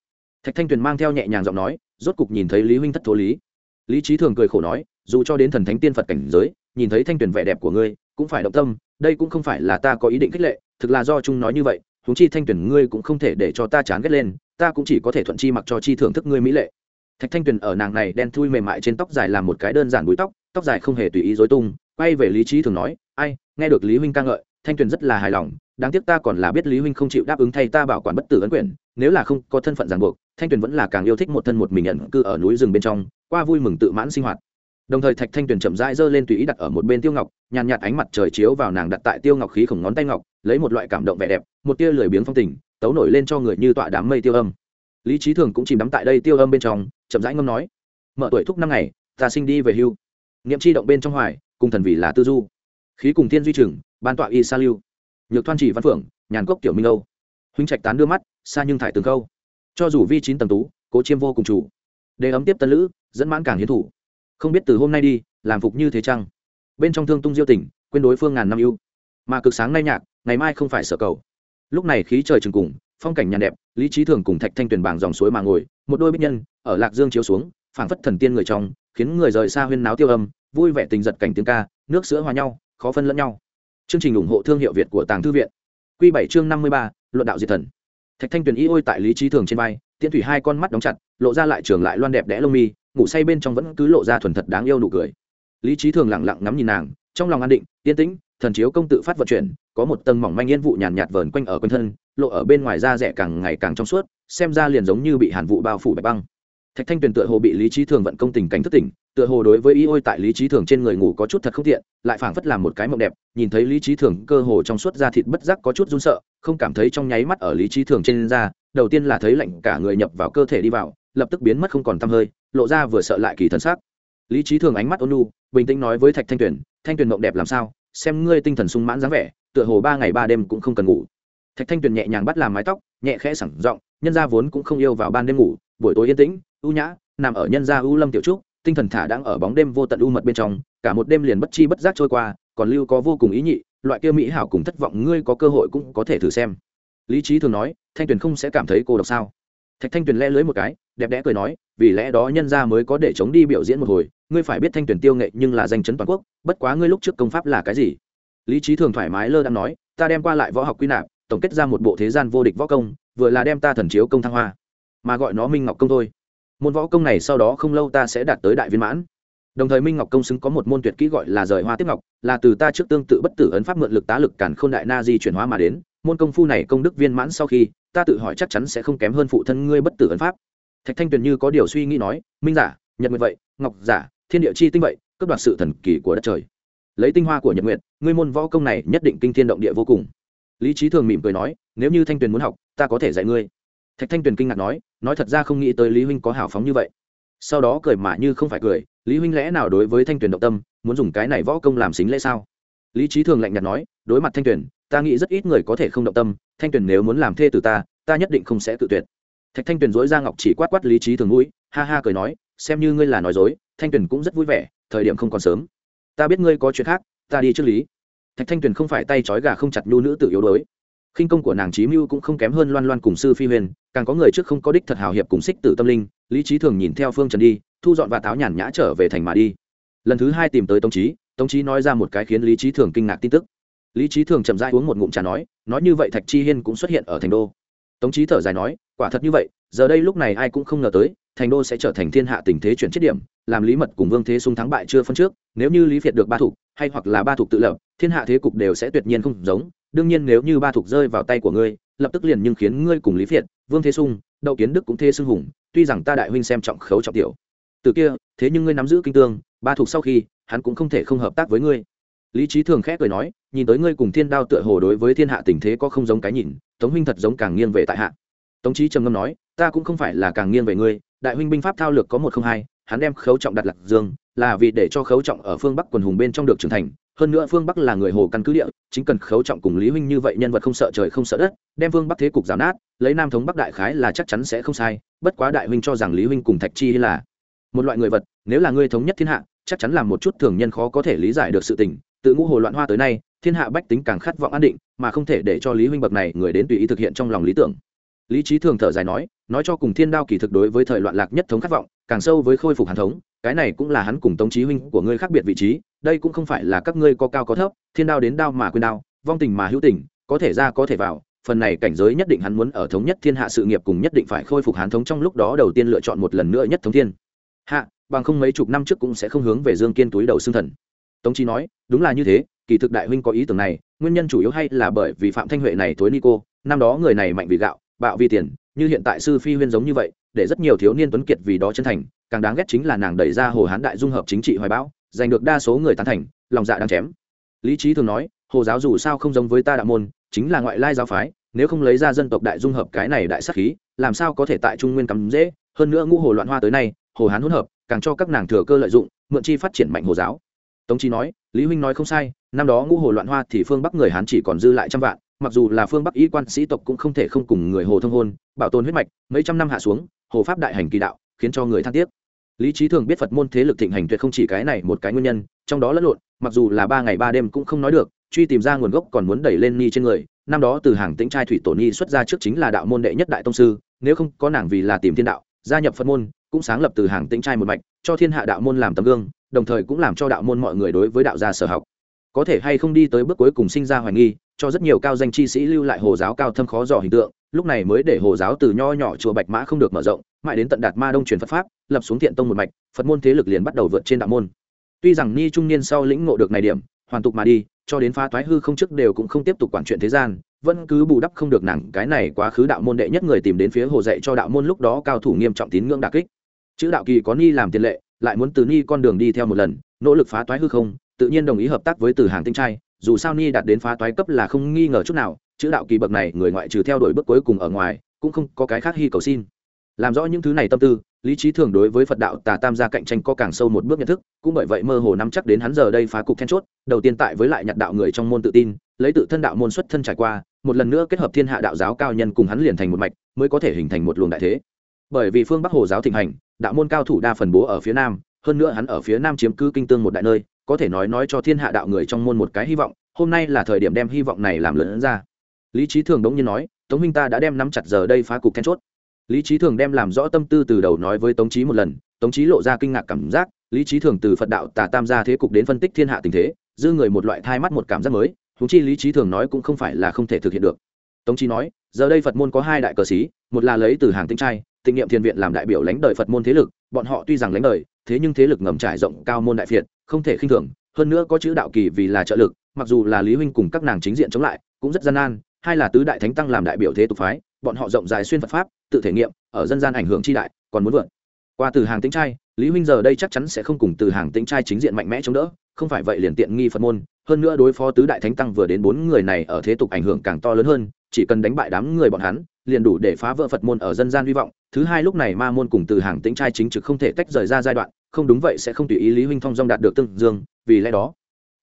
Thạch thanh tuyền mang theo nhẹ nhàng giọng nói, rốt cục nhìn thấy lý huynh thất thố lý. Lý trí thường cười khổ nói, dù cho đến thần thánh tiên phật cảnh giới, nhìn thấy thanh tuyền vẻ đẹp của ngươi, cũng phải động tâm đây cũng không phải là ta có ý định khích lệ, thực là do chúng nói như vậy, huống chi thanh tuyển ngươi cũng không thể để cho ta chán ghét lên, ta cũng chỉ có thể thuận chi mặc cho chi thưởng thức ngươi mỹ lệ. Thạch thanh tuyền ở nàng này đen thui mềm mại trên tóc dài làm một cái đơn giản búi tóc tóc dài không hề tùy ý dối tung, quay về lý trí thường nói, ai, nghe được lý huynh ca ngợi, thanh tuyền rất là hài lòng, đáng tiếc ta còn là biết lý huynh không chịu đáp ứng thay ta bảo quản bất tử ấn quyền nếu là không có thân phận ràng buộc, thanh tuyền vẫn là càng yêu thích một thân một mình nhận cư ở núi rừng bên trong, qua vui mừng tự mãn sinh hoạt đồng thời thạch thanh tuyền chậm rãi giơ lên tùy ý đặt ở một bên tiêu ngọc, nhàn nhạt ánh mặt trời chiếu vào nàng đặt tại tiêu ngọc khí khổng ngón tay ngọc, lấy một loại cảm động vẻ đẹp, một tia lười biếng phong tình, tấu nổi lên cho người như tọa đám mây tiêu âm. Lý trí thường cũng chìm đắm tại đây tiêu âm bên trong, chậm rãi ngâm nói, mở tuổi thúc năm ngày, ta sinh đi về hưu. Niệm chi động bên trong hoài, cùng thần vì là tư du. Khí cùng thiên duy trừng, ban tọa y sa lưu. Nhược thoan chỉ văn phượng, nhàn cốc tiểu minh âu. Huynh trạch tán đưa mắt, xa nhưng thải từng câu cho dù vi chín tầng tú, cố chiêm vô cùng chủ. Để ấm tiếp tân lữ, dẫn mãn càng hiến thủ không biết từ hôm nay đi, làm phục như thế chăng? Bên trong thương tung diêu tỉnh quên đối phương ngàn năm yêu. Mà cực sáng nay nhạc, ngày mai không phải sở cầu. Lúc này khí trời trừng cùng, phong cảnh nhàn đẹp, lý trí thường cùng thạch thanh tuyển bảng dòng suối mà ngồi, một đôi bích nhân, ở lạc dương chiếu xuống, phảng phất thần tiên người trong, khiến người rời xa huyên náo tiêu âm, vui vẻ tình giật cảnh tiếng ca, nước sữa hòa nhau, khó phân lẫn nhau. Chương trình ủng hộ thương hiệu việt của tàng thư viện. Q bảy chương năm mươi ba, luận đạo diệt thần. Thạch thanh tuyền y ôi tại lý trí thường trên vai, tiễn thủy hai con mắt đóng chặt, lộ ra lại trường lại loan đẹp đẽ lông mi ngủ say bên trong vẫn cứ lộ ra thuần thật đáng yêu nụ cười. Lý trí thường lẳng lặng ngắm nhìn nàng trong lòng an định yên tĩnh thần chiếu công tự phát vận chuyển có một tầng mỏng manh yên vụ nhàn nhạt, vờn quanh ở quanh thân lộ ở bên ngoài da rẻ càng ngày càng trong suốt xem ra liền giống như bị hàn vụ bao phủ bạch băng. Thạch thanh tuyền tựa hồ bị lý trí thường vận công tình cảnh thất tỉnh tựa hồ đối với y ôi tại lý trí thường trên người ngủ có chút thật không tiện lại phảng phất làm một cái mộng đẹp nhìn thấy lý trí thường cơ hồ trong suốt da thịt bất giác có chút run sợ không cảm thấy trong nháy mắt ở lý trí thường trên da đầu tiên là thấy lạnh cả người nhập vào cơ thể đi vào lập tức biến mất không còn tăm hơi, lộ ra vừa sợ lại kỳ thần sắc. Lý trí thường ánh mắt ôn nu bình tĩnh nói với thạch thanh tuyền thanh tuyền mộng đẹp làm sao? Xem ngươi tinh thần sung mãn dáng vẻ, tựa hồ ba ngày ba đêm cũng không cần ngủ. Thạch thanh tuyền nhẹ nhàng bắt làm mái tóc, nhẹ khẽ sẳng giọng, nhân gia vốn cũng không yêu vào ban đêm ngủ, buổi tối yên tĩnh, ưu nhã, nằm ở nhân gia ưu lâm tiểu trúc, tinh thần thả đang ở bóng đêm vô tận u mật bên trong, cả một đêm liền bất chi bất giác trôi qua, còn lưu có vô cùng ý nhị, loại kia mỹ hảo cùng thất vọng ngươi có cơ hội cũng có thể thử xem. Lý trí thường nói, thanh tuyền không sẽ cảm thấy cô độc sao? Thạch thanh tuyền le lưới một cái đẹp đẽ cười nói, vì lẽ đó nhân gia mới có để chống đi biểu diễn một hồi, ngươi phải biết thanh tuyển tiêu nghệ nhưng là danh chấn toàn quốc, bất quá ngươi lúc trước công pháp là cái gì? Lý trí thường thoải mái lơ đang nói, ta đem qua lại võ học quy nạp, tổng kết ra một bộ thế gian vô địch võ công, vừa là đem ta thần chiếu công thăng hoa, mà gọi nó minh ngọc công thôi. Môn võ công này sau đó không lâu ta sẽ đạt tới đại viên mãn. Đồng thời minh ngọc công xứng có một môn tuyệt kỹ gọi là rời hoa tiếp ngọc, là từ ta trước tương tự bất tử ấn pháp mượn lực tá lực cản k h ô n đại na di chuyển hóa mà đến, môn công phu này công đức viên mãn sau khi, ta tự hỏi chắc chắn sẽ không kém hơn phụ thân ngươi bất tử ấn pháp thạch thanh tuyền như có điều suy nghĩ nói, minh giả, nhật nguyệt vậy, ngọc giả, thiên địa chi tinh vậy cấp đoạt sự thần kỳ của đất trời. Lấy tinh hoa của nhật nguyệt, ngươi môn võ công này nhất định kinh thiên động địa vô cùng. Lý trí thường mỉm cười nói, nếu như thanh tuyền muốn học, ta có thể dạy ngươi. Thạch thanh tuyền kinh ngạc nói nói thật ra không nghĩ tới lý huynh có hào phóng như vậy. Sau đó cười mà như không phải cười, lý huynh lẽ nào đối với thanh tuyền động tâm, muốn dùng cái này võ công làm xính lễ sao? Lý trí thường lạnh nhạt nói, đối mặt thanh tuyền, ta nghĩ rất ít người có thể không động tâm, thanh tuyền nếu muốn làm thê từ ta ta nhất định không sẽ tự tuyệt thạch thanh tuyền dối ra ngọc chỉ quát quát lý trí thường mũi, ha ha cười nói, xem như ngươi là nói dối, thanh tuyền cũng rất vui vẻ, thời điểm không còn sớm. Ta biết ngươi có chuyện khác, ta đi trước lý. Thạch thanh tuyền không phải tay trói gà không chặt nhu nữ tự yếu đuối. Khinh công của nàng trí mưu cũng không kém hơn loan loan cùng sư phi huyền, càng có người trước không có đích thật hào hiệp cùng xích tử tâm linh, lý trí thường nhìn theo phương trần đi, thu dọn và táo nhàn nhã trở về thành mà đi. Lần thứ hai tìm tới tống trí tống trí nói ra một cái khiến lý trí thường kinh ngạc tin tức. Lý trí thường chậm rãi uống một ngụm trà nói nói như vậy thạch chi hiên cũng xuất hiện ở thành đô. Tống trí thở dài nói quả thật như vậy, giờ đây lúc này ai cũng không ngờ tới, thành đô sẽ trở thành thiên hạ tình thế chuyển chết điểm, làm lý mật cùng vương thế sung thắng bại chưa phân trước, nếu như lý việt được ba thục hay hoặc là ba thục tự lập, thiên hạ thế cục đều sẽ tuyệt nhiên không giống. Đương nhiên nếu như ba thục rơi vào tay của ngươi, lập tức liền nhưng khiến ngươi cùng lý việt, vương thế sung, đậu kiến đức cũng thê xưng hùng, tuy rằng ta đại huynh xem trọng khấu trọng tiểu. Từ kia, thế nhưng ngươi nắm giữ kinh tương, ba thục sau khi, hắn cũng không thể không hợp tác với ngươi. Lý trí thường khẽ cười nói, nhìn tới ngươi cùng thiên đao tựa hồ đối với thiên hạ tình thế có không giống cái nhìn, tống huynh thật giống càng nghiêng về tại hạ tống trí trầm ngâm nói, ta cũng không phải là càng nghiêng về ngươi, đại huynh binh pháp thao lược có một không hai, hắn đem khấu trọng đặt lạc dương, là vì để cho khấu trọng ở phương bắc quần hùng bên trong được trưởng thành, hơn nữa phương bắc là người hồ căn cứ địa, chính cần khấu trọng cùng lý huynh như vậy nhân vật không sợ trời không sợ đất, đem phương bắc thế cục giảm nát, lấy nam thống bắc đại khái là chắc chắn sẽ không sai, bất quá đại huynh cho rằng lý huynh cùng thạch chi là một loại người vật, nếu là ngươi thống nhất thiên hạ, chắc chắn là một chút thường nhân khó có thể lý giải được sự tình, tự ngũ hồ loạn hoa tới nay, thiên hạ bách tính càng khát vọng an định, mà không thể để cho lý huynh bậc này người đến tùy ý thực hiện trong lòng lý tưởng lý trí thường thở dài nói nói cho cùng thiên đao kỳ thực đối với thời loạn lạc nhất thống khát vọng, càng sâu với khôi phục hàn thống, cái này cũng là hắn cùng tống chí huynh của ngươi khác biệt vị trí, đây cũng không phải là các ngươi có cao có thấp, thiên đao đến đao mà quên đao, vong tình mà hữu tình, có thể ra có thể vào, phần này cảnh giới nhất định hắn muốn ở thống nhất thiên hạ sự nghiệp cùng nhất định phải khôi phục hán thống trong lúc đó đầu tiên lựa chọn một lần nữa nhất thống thiên. Hạ, bằng không mấy chục năm trước cũng sẽ không hướng về dương kiên túi đầu xương thần. Tống chí nói, đúng là như thế, kỳ thực đại huynh có ý tưởng này, nguyên nhân chủ yếu hay là bởi vì phạm thanh huệ này thối ni cô, năm đó người này mạnh vì gạo bạo vì tiền, như hiện tại sư phi huyên giống như vậy, để rất nhiều thiếu niên tuấn kiệt vì đó chân thành, càng đáng ghét chính là nàng đẩy ra hồ hán đại dung hợp chính trị hoài bão, giành được đa số người tán thành, lòng dạ đang chém. Lý trí thường nói, hồ giáo dù sao không giống với ta đạo môn, chính là ngoại lai giáo phái, nếu không lấy ra dân tộc đại dung hợp cái này đại sắc khí, làm sao có thể tại trung nguyên cắm dễ? Hơn nữa ngũ hồ loạn hoa tới nay, hồ hán hỗn hợp, càng cho các nàng thừa cơ lợi dụng, mượn chi phát triển mạnh hồ giáo. Tống chi nói, lý huynh nói không sai, năm đó ngũ hồ loạn hoa thì phương bắc người hán chỉ còn dư lại trăm vạn mặc dù là phương bắc y quan sĩ tộc cũng không thể không cùng người hồ thông hôn, bảo tồn huyết mạch, mấy trăm năm hạ xuống, hồ pháp đại hành kỳ đạo, khiến cho người thăng tiếc. Lý trí thường biết phật môn thế lực thịnh hành tuyệt không chỉ cái này một cái nguyên nhân, trong đó lẫn lộn, mặc dù là ba ngày ba đêm cũng không nói được, truy tìm ra nguồn gốc còn muốn đẩy lên ni trên người, năm đó từ hàng tĩnh trai thủy tổ ni xuất ra trước chính là đạo môn đệ nhất đại tông sư, nếu không có nàng vì là tìm thiên đạo, gia nhập phật môn, cũng sáng lập từ hàng tĩnh trai một mạch, cho thiên hạ đạo môn làm tấm gương, đồng thời cũng làm cho đạo môn mọi người đối với đạo gia sở học. Có thể hay không đi tới bước cuối cùng sinh ra hoài nghi cho rất nhiều cao danh chi sĩ lưu lại hồ giáo cao thâm khó dò hình tượng, lúc này mới để hồ giáo từ nho nhỏ chùa bạch mã không được mở rộng, mãi đến tận đạt ma đông truyền phật pháp, lập xuống thiện tông một mạch, phật môn thế lực liền bắt đầu vượt trên đạo môn. Tuy rằng ni trung niên sau lĩnh ngộ được này điểm, hoàn tục mà đi, cho đến phá toái hư không trước đều cũng không tiếp tục quản chuyện thế gian, vẫn cứ bù đắp không được nàng cái này quá khứ đạo môn đệ nhất người tìm đến phía hồ dạy cho đạo môn lúc đó cao thủ nghiêm trọng tín ngưỡng đà kích. Chữ đạo kỳ có ni làm tiền lệ, lại muốn từ ni con đường đi theo một lần, nỗ lực phá toái hư không, tự nhiên đồng ý hợp tác với từ hàng tinh trai dù sao ni đạt đến phá toái cấp là không nghi ngờ chút nào, chữ đạo kỳ bậc này người ngoại trừ theo đuổi bước cuối cùng ở ngoài, cũng không có cái khác hy cầu xin. Làm rõ những thứ này tâm tư, lý trí thường đối với phật đạo tà tam gia cạnh tranh có càng sâu một bước nhận thức, cũng bởi vậy mơ hồ nắm chắc đến hắn giờ đây phá cục then chốt, đầu tiên tại với lại nhặt đạo người trong môn tự tin, lấy tự thân đạo môn xuất thân trải qua, một lần nữa kết hợp thiên hạ đạo giáo cao nhân cùng hắn liền thành một mạch, mới có thể hình thành một luồng đại thế. Bởi vì phương bắc hồ giáo thịnh hành, đạo môn cao thủ đa phần bố ở phía nam, hơn nữa hắn ở phía nam chiếm cứ kinh tương một đại nơi có thể nói nói cho thiên hạ đạo người trong môn một cái hy vọng, hôm nay là thời điểm đem hy vọng này làm lớn ra. Lý trí thường đống nhiên nói, tống huynh ta đã đem nắm chặt giờ đây phá cục then chốt. Lý trí thường đem làm rõ tâm tư từ đầu nói với tống trí một lần, tống trí lộ ra kinh ngạc cảm giác, lý trí thường từ phật đạo tà tam gia thế cục đến phân tích thiên hạ tình thế, dư người một loại thai mắt một cảm giác mới húng chi lý trí thường nói cũng không phải là không thể thực hiện được. Tống trí nói, giờ đây phật môn có hai đại cờ sĩ một là lấy từ hàng tinh trai, tịnh niệm thiền viện làm đại biểu lãnh đời phật môn thế lực, bọn họ tuy rằng lãnh đời thế nhưng thế lực ngầm trải rộng cao môn đại phiệt, không thể khinh thường, hơn nữa có chữ đạo kỳ vì là trợ lực, mặc dù là lý huynh cùng các nàng chính diện chống lại, cũng rất gian nan, hai là tứ đại thánh tăng làm đại biểu thế tục phái, bọn họ rộng dài xuyên phật pháp, tự thể nghiệm, ở dân gian ảnh hưởng chi đại, còn muốn vượt qua từ hàng tính trai, lý huynh giờ đây chắc chắn sẽ không cùng từ hàng tính trai chính diện mạnh mẽ chống đỡ, không phải vậy liền tiện nghi phật môn, hơn nữa đối phó tứ đại thánh tăng vừa đến bốn người này ở thế tục ảnh hưởng càng to lớn hơn, chỉ cần đánh bại đám người bọn hắn, liền đủ để phá vỡ phật môn ở dân gian hy vọng. Thứ hai lúc này ma môn cùng từ hàng tính trai chính trực không thể tách rời ra giai đoạn không đúng vậy sẽ không tùy ý lý huynh thông dong đạt được tương dương, vì lẽ đó,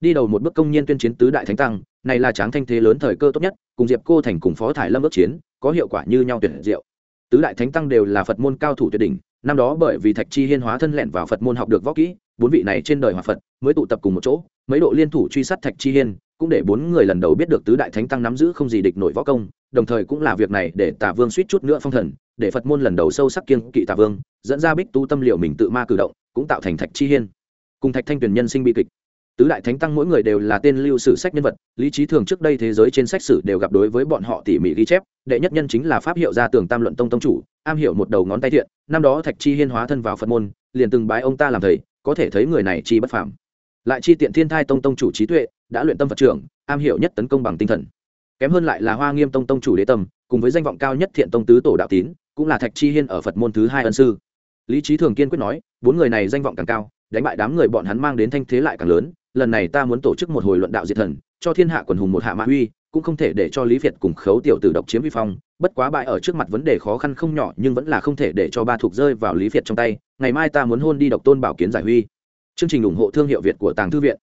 đi đầu một bước công nhiên tuyên chiến tứ đại thánh tăng, này là tráng thanh thế lớn thời cơ tốt nhất, cùng diệp cô thành cùng phó thải lâm ước chiến, có hiệu quả như nhau tuyệt diệu. Tứ đại thánh tăng đều là phật môn cao thủ tuyệt đỉnh, năm đó bởi vì thạch chi hiên hóa thân lẹn vào phật môn học được võ kỹ, bốn vị này trên đời hòa phật, mới tụ tập cùng một chỗ, mấy độ liên thủ truy sát thạch chi hiên, cũng để bốn người lần đầu biết được tứ đại thánh tăng nắm giữ không gì địch nổi võ công, đồng thời cũng là việc này để tả vương suýt chút nữa phong thần, để phật môn lần đầu sâu sắc kiên kỵ tả vương, dẫn ra bích tu tâm liệu mình tự ma cử động cũng tạo thành thạch chi hiên. Cùng thạch thanh Tuyền nhân sinh bi kịch. Tứ đại thánh tăng mỗi người đều là tên lưu sử sách nhân vật, lý trí thường trước đây thế giới trên sách sử đều gặp đối với bọn họ tỉ mỉ ghi chép, đệ nhất nhân chính là pháp hiệu gia tường tam luận tông tông chủ, am hiểu một đầu ngón tay thiện, năm đó thạch chi hiên hóa thân vào phật môn, liền từng bái ông ta làm thầy, có thể thấy người này chi bất phàm. Lại chi tiện thiên thai tông tông chủ trí tuệ, đã luyện tâm phật trưởng, am hiểu nhất tấn công bằng tinh thần. Kém hơn lại là hoa nghiêm tông tông chủ đế tâm, cùng với danh vọng cao nhất thiện tông tứ tổ đạo tín, cũng là thạch chi hiên ở phật môn thứ hai ân sư. Lý trí thường kiên quyết nói bốn người này danh vọng càng cao, đánh bại đám người bọn hắn mang đến thanh thế lại càng lớn. Lần này ta muốn tổ chức một hồi luận đạo diệt thần, cho thiên hạ quần hùng một hạ mã uy, cũng không thể để cho lý việt cùng khấu tiểu tử độc chiếm vi phong. Bất quá bại ở trước mặt vấn đề khó khăn không nhỏ, nhưng vẫn là không thể để cho ba thuộc rơi vào lý việt trong tay. Ngày mai ta muốn hôn đi độc tôn bảo kiến giải huy. Chương trình ủng hộ thương hiệu việt của tàng thư viện.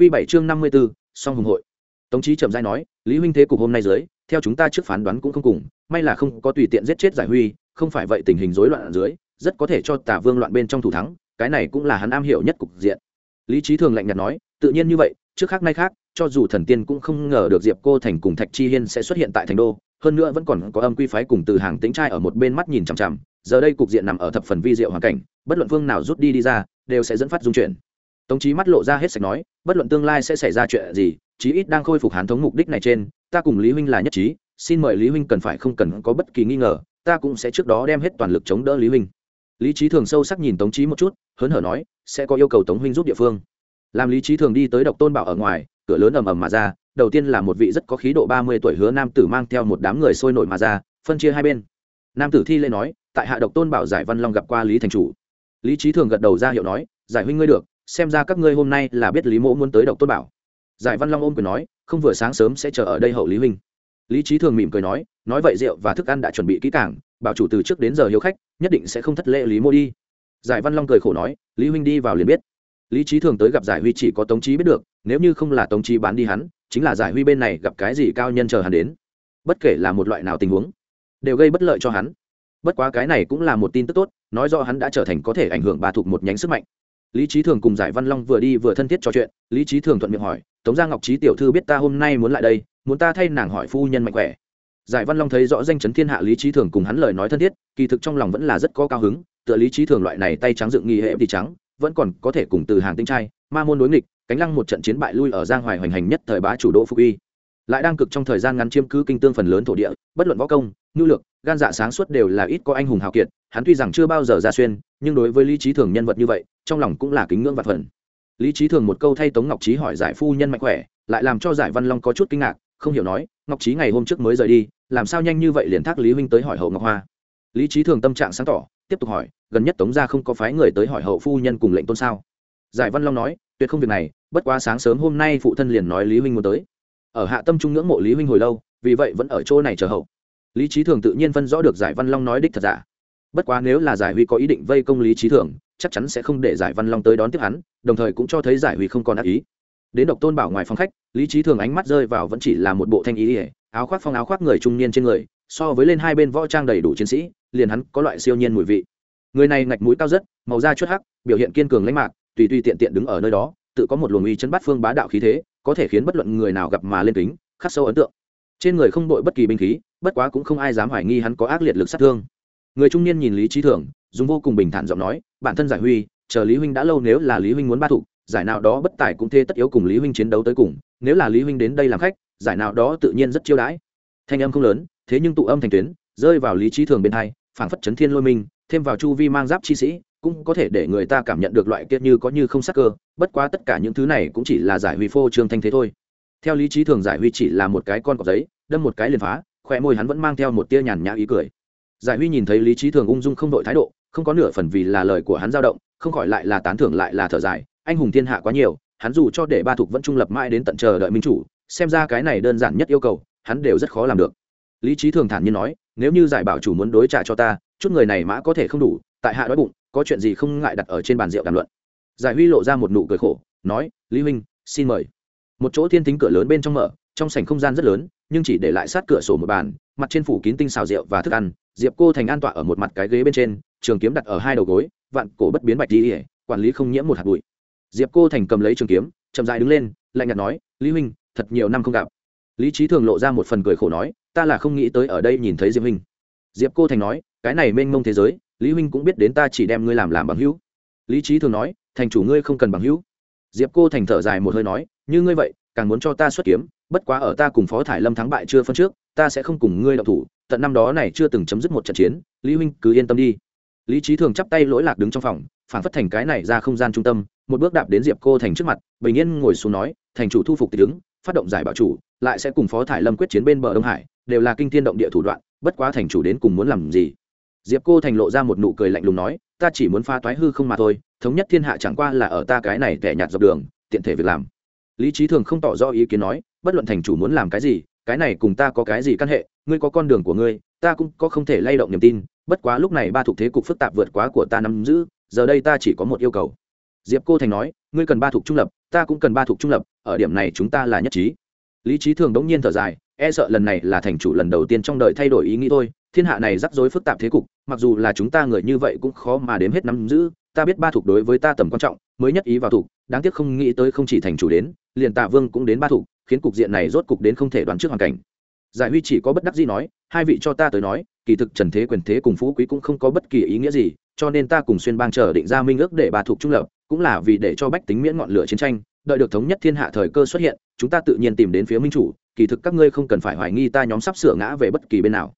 Q bảy chương năm mươi b ố song hùng hội. Tống trí trầm giai nói, lý huynh thế cục hôm nay dưới, theo chúng ta trước phán đoán cũng không cùng, may là không có tùy tiện giết chết giải huy, không phải vậy tình hình rối loạn ở dưới rất có thể cho tả vương loạn bên trong thủ thắng, cái này cũng là hắn am hiểu nhất cục diện. Lý trí thường lạnh nhạt nói, tự nhiên như vậy, trước khác nay khác, cho dù thần tiên cũng không ngờ được diệp cô thành cùng thạch chi hiên sẽ xuất hiện tại thành đô, hơn nữa vẫn còn có âm quy phái cùng từ hàng tính trai ở một bên mắt nhìn chằm chằm, giờ đây cục diện nằm ở thập phần vi diệu hoàn cảnh, bất luận phương nào rút đi đi ra, đều sẽ dẫn phát dung chuyển. Tống trí mắt lộ ra hết sạch nói, bất luận tương lai sẽ xảy ra chuyện gì, chí ít đang khôi phục hán thống mục đích này trên, ta cùng lý huynh là nhất trí, xin mời lý huynh cần phải không cần có bất kỳ nghi ngờ, ta cũng sẽ trước đó đem hết toàn lực chống đỡ lý huynh lý trí thường sâu sắc nhìn tống trí một chút, hớn hở nói, sẽ có yêu cầu tống huynh giúp địa phương. Làm lý trí thường đi tới độc tôn bảo ở ngoài, cửa lớn ầm ầm mà ra, đầu tiên là một vị rất có khí độ ba mươi tuổi hứa nam tử mang theo một đám người sôi nổi mà ra, phân chia hai bên. Nam tử thi lễ nói, tại hạ độc tôn bảo giải văn long gặp qua lý thành chủ. Lý trí thường gật đầu ra hiệu nói, giải huynh ngươi được, xem ra các ngươi hôm nay là biết lý mỗ muốn tới độc tôn bảo. Giải văn long ôm quyền nói, không vừa sáng sớm sẽ chờ ở đây hậu lý huynh. Lý trí thường mỉm cười nói nói vậy rượu và thức ăn đã chuẩn bị kỹ càng bảo chủ từ trước đến giờ hiếu khách, nhất định sẽ không thất lễ lý mô đi. Giải văn long cười khổ nói, lý huynh đi vào liền biết. Lý trí thường tới gặp giải huy chỉ có tống trí biết được, nếu như không là tống trí bán đi hắn, chính là giải huy bên này gặp cái gì cao nhân chờ hắn đến. Bất kể là một loại nào tình huống, đều gây bất lợi cho hắn. Bất quá cái này cũng là một tin tức tốt, nói do hắn đã trở thành có thể ảnh hưởng bà thuộc một nhánh sức mạnh. Lý trí thường cùng giải văn long vừa đi vừa thân thiết trò chuyện, lý trí thường thuận miệng hỏi, tống gia ngọc trí tiểu thư biết ta hôm nay muốn lại đây, muốn ta thay nàng hỏi phu nhân mạnh khỏe? Giải văn long thấy rõ danh chấn thiên hạ lý trí thường cùng hắn lời nói thân thiết, kỳ thực trong lòng vẫn là rất có cao hứng, tựa lý trí thường loại này tay trắng dựng nghi hệ thì trắng, vẫn còn có thể cùng từ hàng tinh trai, ma môn đối nghịch, cánh lăng một trận chiến bại lui ở giang hoài hoành hành nhất thời bá chủ đỗ phục y lại đang cực trong thời gian ngắn chiếm cứ kinh tương phần lớn thổ địa, bất luận võ công nhu lược gan dạ sáng suốt đều là ít có anh hùng hào kiệt, hắn tuy rằng chưa bao giờ ra xuyên, nhưng đối với lý trí thường nhân vật như vậy, trong lòng cũng là kính ngưỡng vật phần. Lý trí thường một câu thay tống ngọc trí hỏi giải phu nhân mạnh khỏe, lại làm cho giải văn long có chút kinh ngạc, không hiểu nói, ngọc trí ngày hôm trước mới rời đi làm sao nhanh như vậy liền thác lý huynh tới hỏi hậu ngọc hoa? Lý trí thường tâm trạng sáng tỏ, tiếp tục hỏi, gần nhất tống gia không có phái người tới hỏi hậu phu nhân cùng lệnh tôn sao? Giải văn long nói, tuyệt không việc này, bất quá sáng sớm hôm nay phụ thân liền nói lý huynh muốn tới. Ở hạ tâm trung ngưỡng mộ lý huynh hồi lâu, vì vậy vẫn ở chỗ này chờ hậu. Lý trí thường tự nhiên phân rõ được giải văn long nói đích thật giả. Bất quá nếu là giải huy có ý định vây công lý trí thường, chắc chắn sẽ không để giải văn long tới đón tiếp hắn, đồng thời cũng cho thấy giải huy không còn ác ý. Đến độc tôn bảo ngoài phòng khách, lý trí thường ánh mắt rơi vào vẫn chỉ là một bộ thanh ý ỉa áo khoác phong áo khoác người trung niên trên người, so với lên hai bên võ trang đầy đủ chiến sĩ, liền hắn có loại siêu nhiên mùi vị. Người này ngạch mũi cao rất, màu da chút hắc, biểu hiện kiên cường lãnh mạc, tùy tùy tiện tiện đứng ở nơi đó, tự có một luồng uy chấn bắt phương bá đạo khí thế, có thể khiến bất luận người nào gặp mà lên kính, khắc sâu ấn tượng. Trên người không đội bất kỳ binh khí, bất quá cũng không ai dám hoài nghi hắn có ác liệt lực sát thương. Người trung niên nhìn lý trí thường, dùng vô cùng bình thản giọng nói, bản thân giải huy, chờ lý huynh đã lâu nếu là lý huynh muốn ba thủ, giải nào đó bất tài cũng thế tất yếu cùng lý huynh chiến đấu tới cùng, nếu là lý huynh đến đây làm khách giải nào đó tự nhiên rất chiêu đãi. Thanh âm không lớn, thế nhưng tụ âm thành tuyến, rơi vào lý trí thường bên hai, phảng phất chấn thiên lôi minh, thêm vào chu vi mang giáp chi sĩ, cũng có thể để người ta cảm nhận được loại kiệt như có như không sắc cơ, bất quá tất cả những thứ này cũng chỉ là giải huy phô trương thanh thế thôi. Theo lý trí thường giải huy chỉ là một cái con cọp giấy, đâm một cái liền phá khỏe môi hắn vẫn mang theo một tia nhàn nhã ý cười. Giải huy nhìn thấy lý trí thường ung dung không đội thái độ, không có nửa phần vì là lời của hắn dao động, không khỏi lại là tán thưởng lại là thở dài, anh hùng thiên hạ quá nhiều, hắn dù cho để ba thục vẫn trung lập mãi đến tận chờ đợi minh chủ xem ra cái này đơn giản nhất yêu cầu, hắn đều rất khó làm được. Lý trí thường thản nhiên nói, nếu như giải bảo chủ muốn đối trả cho ta, chút người này mã có thể không đủ, tại hạ đói bụng, có chuyện gì không ngại đặt ở trên bàn rượu đàm luận. Giải huy lộ ra một nụ cười khổ, nói, lý huynh, xin mời. Một chỗ thiên tính cửa lớn bên trong mở, trong sảnh không gian rất lớn, nhưng chỉ để lại sát cửa sổ một bàn, mặt trên phủ kín tinh xào rượu và thức ăn, diệp cô thành an tọa ở một mặt cái ghế bên trên, trường kiếm đặt ở hai đầu gối, vạn cổ bất biến bạch đi ỉa quản lý không nhiễm một hạt bụi. Diệp cô thành cầm lấy trường kiếm, chậm dài đứng lên, lạnh nhạt nói, lý huynh thật nhiều năm không gặp. Lý trí thường lộ ra một phần cười khổ nói, ta là không nghĩ tới ở đây nhìn thấy diệp huynh diệp cô thành nói, cái này mênh mông thế giới, lý huynh cũng biết đến ta chỉ đem ngươi làm làm bằng hữu. Lý trí thường nói, thành chủ ngươi không cần bằng hữu. Diệp cô thành thở dài một hơi nói, như ngươi vậy, càng muốn cho ta xuất kiếm, bất quá ở ta cùng phó thải lâm thắng bại chưa phân trước, ta sẽ không cùng ngươi đậu thủ, tận năm đó này chưa từng chấm dứt một trận chiến, lý huynh cứ yên tâm đi. Lý trí thường chắp tay lỗi lạc đứng trong phòng, phản phất thành cái này ra không gian trung tâm, một bước đạp đến diệp cô thành trước mặt, bình yên ngồi xuống nói, thành chủ thu phục tịch đứng phát động giải bảo chủ, lại sẽ cùng phó thải lâm quyết chiến bên bờ đông hải, đều là kinh thiên động địa thủ đoạn, bất quá thành chủ đến cùng muốn làm gì? Diệp cô thành lộ ra một nụ cười lạnh lùng nói, ta chỉ muốn pha toái hư không mà thôi, thống nhất thiên hạ chẳng qua là ở ta cái này tẻ nhạt dọc đường, tiện thể việc làm. Lý trí thường không tỏ rõ ý kiến nói, bất luận thành chủ muốn làm cái gì, cái này cùng ta có cái gì căn hệ, ngươi có con đường của ngươi, ta cũng có không thể lay động niềm tin, bất quá lúc này ba thuộc thế cục phức tạp vượt quá của ta nắm giữ, giờ đây ta chỉ có một yêu cầu. Diệp cô thành nói, ngươi cần ba thuộc trung lập ta cũng cần ba thuộc trung lập, ở điểm này chúng ta là nhất trí. Lý trí thường đống nhiên thở dài e sợ lần này là thành chủ lần đầu tiên trong đời thay đổi ý nghĩ thôi, thiên hạ này rắc rối phức tạp thế cục, mặc dù là chúng ta người như vậy cũng khó mà đếm hết nắm giữ, ta biết ba thuộc đối với ta tầm quan trọng, mới nhất ý vào thuộc, đáng tiếc không nghĩ tới không chỉ thành chủ đến, liền tạ vương cũng đến ba thuộc, khiến cục diện này rốt cục đến không thể đoán trước hoàn cảnh. Giải huy chỉ có bất đắc dĩ nói, hai vị cho ta tới nói, kỳ thực trần thế quyền thế cùng phú quý cũng không có bất kỳ ý nghĩa gì, cho nên ta cùng xuyên bang chờ định ra minh ước để bà thuộc trung lập cũng là vì để cho bách tính miễn ngọn lửa chiến tranh, đợi được thống nhất thiên hạ thời cơ xuất hiện, chúng ta tự nhiên tìm đến phía minh chủ, kỳ thực các ngươi không cần phải hoài nghi ta nhóm sắp sửa ngã về bất kỳ bên nào.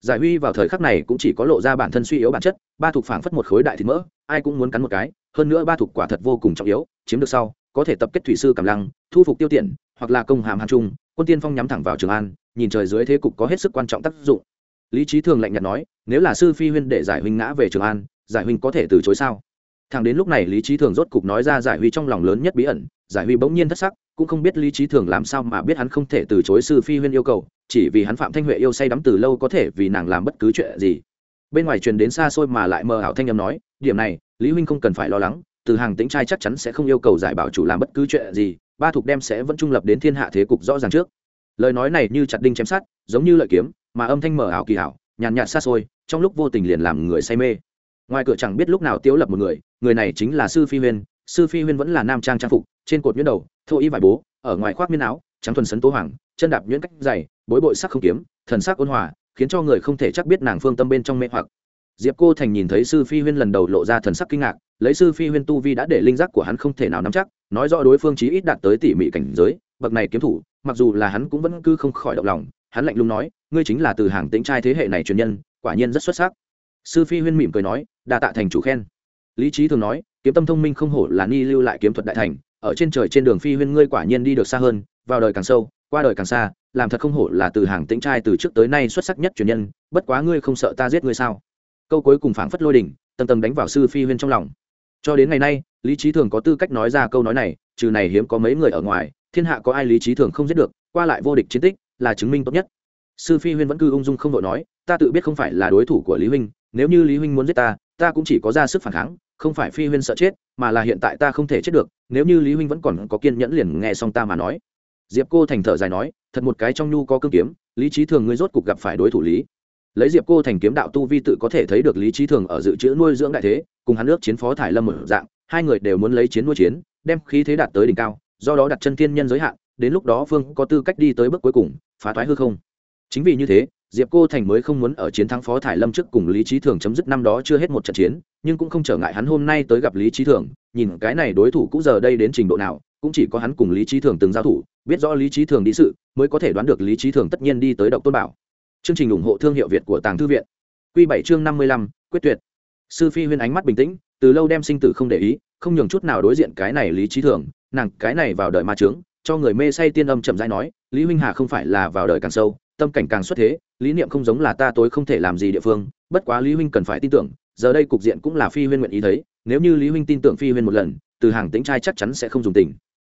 Giải huy vào thời khắc này cũng chỉ có lộ ra bản thân suy yếu bản chất, ba thuộc phảng phất một khối đại thịt mỡ, ai cũng muốn cắn một cái, hơn nữa ba thuộc quả thật vô cùng trọng yếu, chiếm được sau, có thể tập kết thủy sư cảm lăng, thu phục tiêu tiện hoặc là công hàm hàn trung, quân tiên phong nhắm thẳng vào trường an, nhìn trời dưới thế cục có hết sức quan trọng tác dụng. Lý trí thường lạnh nhạt nói, nếu là sư phi huyên để giải huynh ngã về trường an, giải huynh có thể từ chối sao? Thằng đến lúc này lý trí thường rốt cục nói ra giải huy trong lòng lớn nhất bí ẩn, giải huy bỗng nhiên thất sắc, cũng không biết lý trí thường làm sao mà biết hắn không thể từ chối sư phi huyên yêu cầu, chỉ vì hắn phạm thanh huệ yêu say đắm từ lâu có thể vì nàng làm bất cứ chuyện gì. Bên ngoài truyền đến xa xôi mà lại mờ ảo thanh âm nói, điểm này, lý huynh không cần phải lo lắng, từ hàng tính trai chắc chắn sẽ không yêu cầu giải bảo chủ làm bất cứ chuyện gì, ba thục đem sẽ vẫn trung lập đến thiên hạ thế cục rõ ràng trước. Lời nói này như chặt đinh chém sát giống như lợi kiếm, mà âm thanh mờ ảo kỳ ảo nhàn nhạt xa xôi, trong lúc vô tình liền làm người say mê. Ngoài cửa chẳng biết lúc nào tiếu lập một người người này chính là sư phi huyên, sư phi huyên vẫn là nam trang trang phục, trên cột nhuyễn đầu, thô y vải bố, ở ngoài khoác miên áo, trắng thuần sấn tố hoàng, chân đạp nhuyễn cách dày, bối bội sắc không kiếm, thần sắc ôn hòa, khiến cho người không thể chắc biết nàng phương tâm bên trong mê hoặc. Diệp cô thành nhìn thấy sư phi huyên lần đầu lộ ra thần sắc kinh ngạc, lấy sư phi huyên tu vi đã để linh giác của hắn không thể nào nắm chắc, nói rõ đối phương chí ít đạt tới tỉ mỉ cảnh giới, bậc này kiếm thủ, mặc dù là hắn cũng vẫn cứ không khỏi động lòng, hắn lạnh lùng nói, ngươi chính là từ hàng tính trai thế hệ này truyền nhân, quả nhiên rất xuất sắc. Sư phi huyên mỉm cười nói, đa tạ thành chủ khen lý trí thường nói, kiếm tâm thông minh không hổ là ni lưu lại kiếm thuật đại thành, ở trên trời trên đường phi huyên ngươi quả nhiên đi được xa hơn, vào đời càng sâu, qua đời càng xa, làm thật không hổ là từ hàng tĩnh trai từ trước tới nay xuất sắc nhất truyền nhân, bất quá ngươi không sợ ta giết ngươi sao? Câu cuối cùng phảng phất lôi đỉnh tầm tầm đánh vào sư phi huyên trong lòng. Cho đến ngày nay, lý trí thường có tư cách nói ra câu nói này, trừ này hiếm có mấy người ở ngoài, thiên hạ có ai lý trí thường không giết được, qua lại vô địch chiến tích, là chứng minh tốt nhất. Sư phi huyên vẫn cứ ung dung không đội nói, ta tự biết không phải là đối thủ của lý huynh, nếu như lý huynh muốn giết ta ta cũng chỉ có ra sức phản kháng, không phải phi huyên sợ chết, mà là hiện tại ta không thể chết được, nếu như lý huynh vẫn còn có kiên nhẫn liền nghe xong ta mà nói. Diệp cô thành thở dài nói, thật một cái trong nhu có cương kiếm, lý trí thường ngươi rốt cục gặp phải đối thủ lý. Lấy diệp cô thành kiếm đạo tu vi tự có thể thấy được lý trí thường ở dự trữ nuôi dưỡng đại thế, cùng hắn nước chiến phó thải lâm ở dạng, hai người đều muốn lấy chiến nuôi chiến, đem khí thế đạt tới đỉnh cao, do đó đặt chân thiên nhân giới hạn, đến lúc đó phương có tư cách đi tới bước cuối cùng, phá thoái hư không. Chính vì như thế diệp cô thành mới không muốn ở chiến thắng phó thải lâm trước cùng lý trí thường chấm dứt năm đó chưa hết một trận chiến, nhưng cũng không trở ngại hắn hôm nay tới gặp lý trí thường, nhìn cái này đối thủ cũng giờ đây đến trình độ nào, cũng chỉ có hắn cùng lý trí thường từng giao thủ, biết rõ lý trí thường đi sự, mới có thể đoán được lý trí thường tất nhiên đi tới độc tôn bảo. Chương trình ủng hộ thương hiệu việt của tàng thư viện. Q bảy chương năm mươi lăm, quyết tuyệt. Sư phi huyên ánh mắt bình tĩnh, từ lâu đem sinh tử không để ý, không nhường chút nào đối diện cái này lý trí thường, nàng cái này vào đời ma trướng cho người mê say tiên âm chậm rãi nói, lý huynh hà không phải là vào đời càng sâu tâm cảnh càng xuất thế, lý niệm không giống là ta tối không thể làm gì địa phương, bất quá lý huynh cần phải tin tưởng, giờ đây cục diện cũng là phi huyên nguyện ý thấy, nếu như lý huynh tin tưởng phi huyên một lần, từ hàng tính trai chắc chắn sẽ không dùng tình.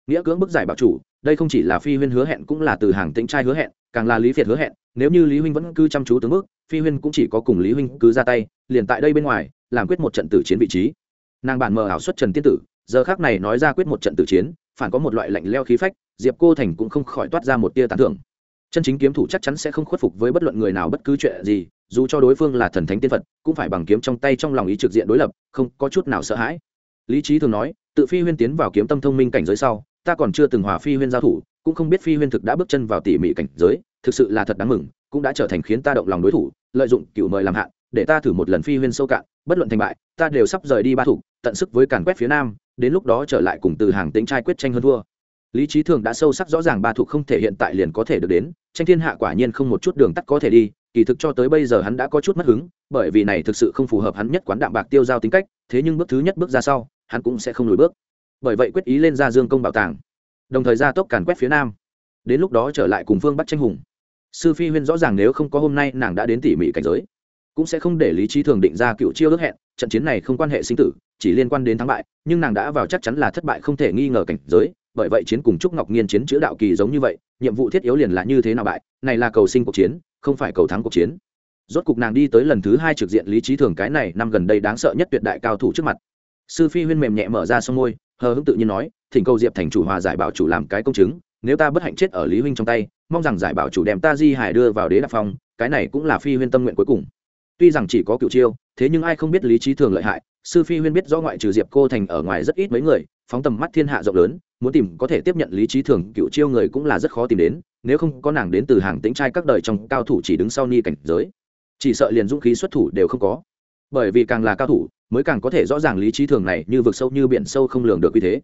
Nghĩa cưỡng bức giải bảo chủ, đây không chỉ là phi huyên hứa hẹn cũng là từ hàng tính trai hứa hẹn, càng là lý việt hứa hẹn, nếu như lý huynh vẫn cứ chăm chú tướng bước, phi huyên cũng chỉ có cùng lý huynh cứ ra tay, liền tại đây bên ngoài, làm quyết một trận tử chiến vị trí. Nàng bản mờ ảo xuất trần tiên tử, giờ khác này nói ra quyết một trận tử chiến, phản có một loại lạnh leo khí phách, diệp cô thành cũng không khỏi toát ra một tia tàn thưởng chân chính kiếm thủ chắc chắn sẽ không khuất phục với bất luận người nào bất cứ chuyện gì, dù cho đối phương là thần thánh tiên phật, cũng phải bằng kiếm trong tay trong lòng ý trực diện đối lập, không có chút nào sợ hãi. Lý trí thường nói, tự phi huyên tiến vào kiếm tâm thông minh cảnh giới sau, ta còn chưa từng hòa phi huyên giao thủ, cũng không biết phi huyên thực đã bước chân vào tỉ mỉ cảnh giới, thực sự là thật đáng mừng, cũng đã trở thành khiến ta động lòng đối thủ, lợi dụng cựu mời làm hạn, để ta thử một lần phi huyên sâu cạn, bất luận thành bại, ta đều sắp rời đi ba thủ, tận sức với càn quét phía nam, đến lúc đó trở lại cùng từ hàng tính trai quyết tranh hơn thua lý trí thường đã sâu sắc rõ ràng ba thuộc không thể hiện tại liền có thể được đến, tranh thiên hạ quả nhiên không một chút đường tắt có thể đi, kỳ thực cho tới bây giờ hắn đã có chút mất hứng, bởi vì này thực sự không phù hợp hắn nhất quán đạm bạc tiêu giao tính cách, thế nhưng bước thứ nhất bước ra sau, hắn cũng sẽ không lùi bước. Bởi vậy quyết ý lên ra dương công bảo tàng, đồng thời ra tốc càn quét phía nam. Đến lúc đó trở lại cùng phương bắt tranh hùng. Sư phi huyên rõ ràng nếu không có hôm nay, nàng đã đến tỉ mỉ cảnh giới, cũng sẽ không để lý trí thường định ra cựu chiêu ước hẹn, trận chiến này không quan hệ sinh tử, chỉ liên quan đến thắng bại, nhưng nàng đã vào chắc chắn là thất bại không thể nghi ngờ cảnh giới bởi vậy chiến cùng trúc ngọc nghiên chiến chữ đạo kỳ giống như vậy, nhiệm vụ thiết yếu liền là như thế nào bại, này là cầu sinh cuộc chiến, không phải cầu thắng cuộc chiến. Rốt cục nàng đi tới lần thứ hai trực diện lý trí thường cái này năm gần đây đáng sợ nhất tuyệt đại cao thủ trước mặt. Sư phi huyên mềm nhẹ mở ra sông môi, hờ hững tự nhiên nói, thỉnh cầu diệp thành chủ hòa giải bảo chủ làm cái công chứng, nếu ta bất hạnh chết ở lý huynh trong tay, mong rằng giải bảo chủ đem ta di hải đưa vào đế đạp phong, cái này cũng là phi huyên tâm nguyện cuối cùng. Tuy rằng chỉ có cựu chiêu, thế nhưng ai không biết lý trí thường lợi hại, sư phi huyên biết rõ ngoại trừ diệp cô thành ở ngoài rất ít mấy người, phóng tầm mắt thiên hạ rộng lớn muốn tìm có thể tiếp nhận lý trí thường cựu chiêu người cũng là rất khó tìm đến, nếu không có nàng đến từ hàng tính trai các đời trong cao thủ chỉ đứng sau ni cảnh giới. Chỉ sợ liền dũng khí xuất thủ đều không có. Bởi vì càng là cao thủ, mới càng có thể rõ ràng lý trí thường này như vực sâu như biển sâu không lường được như thế.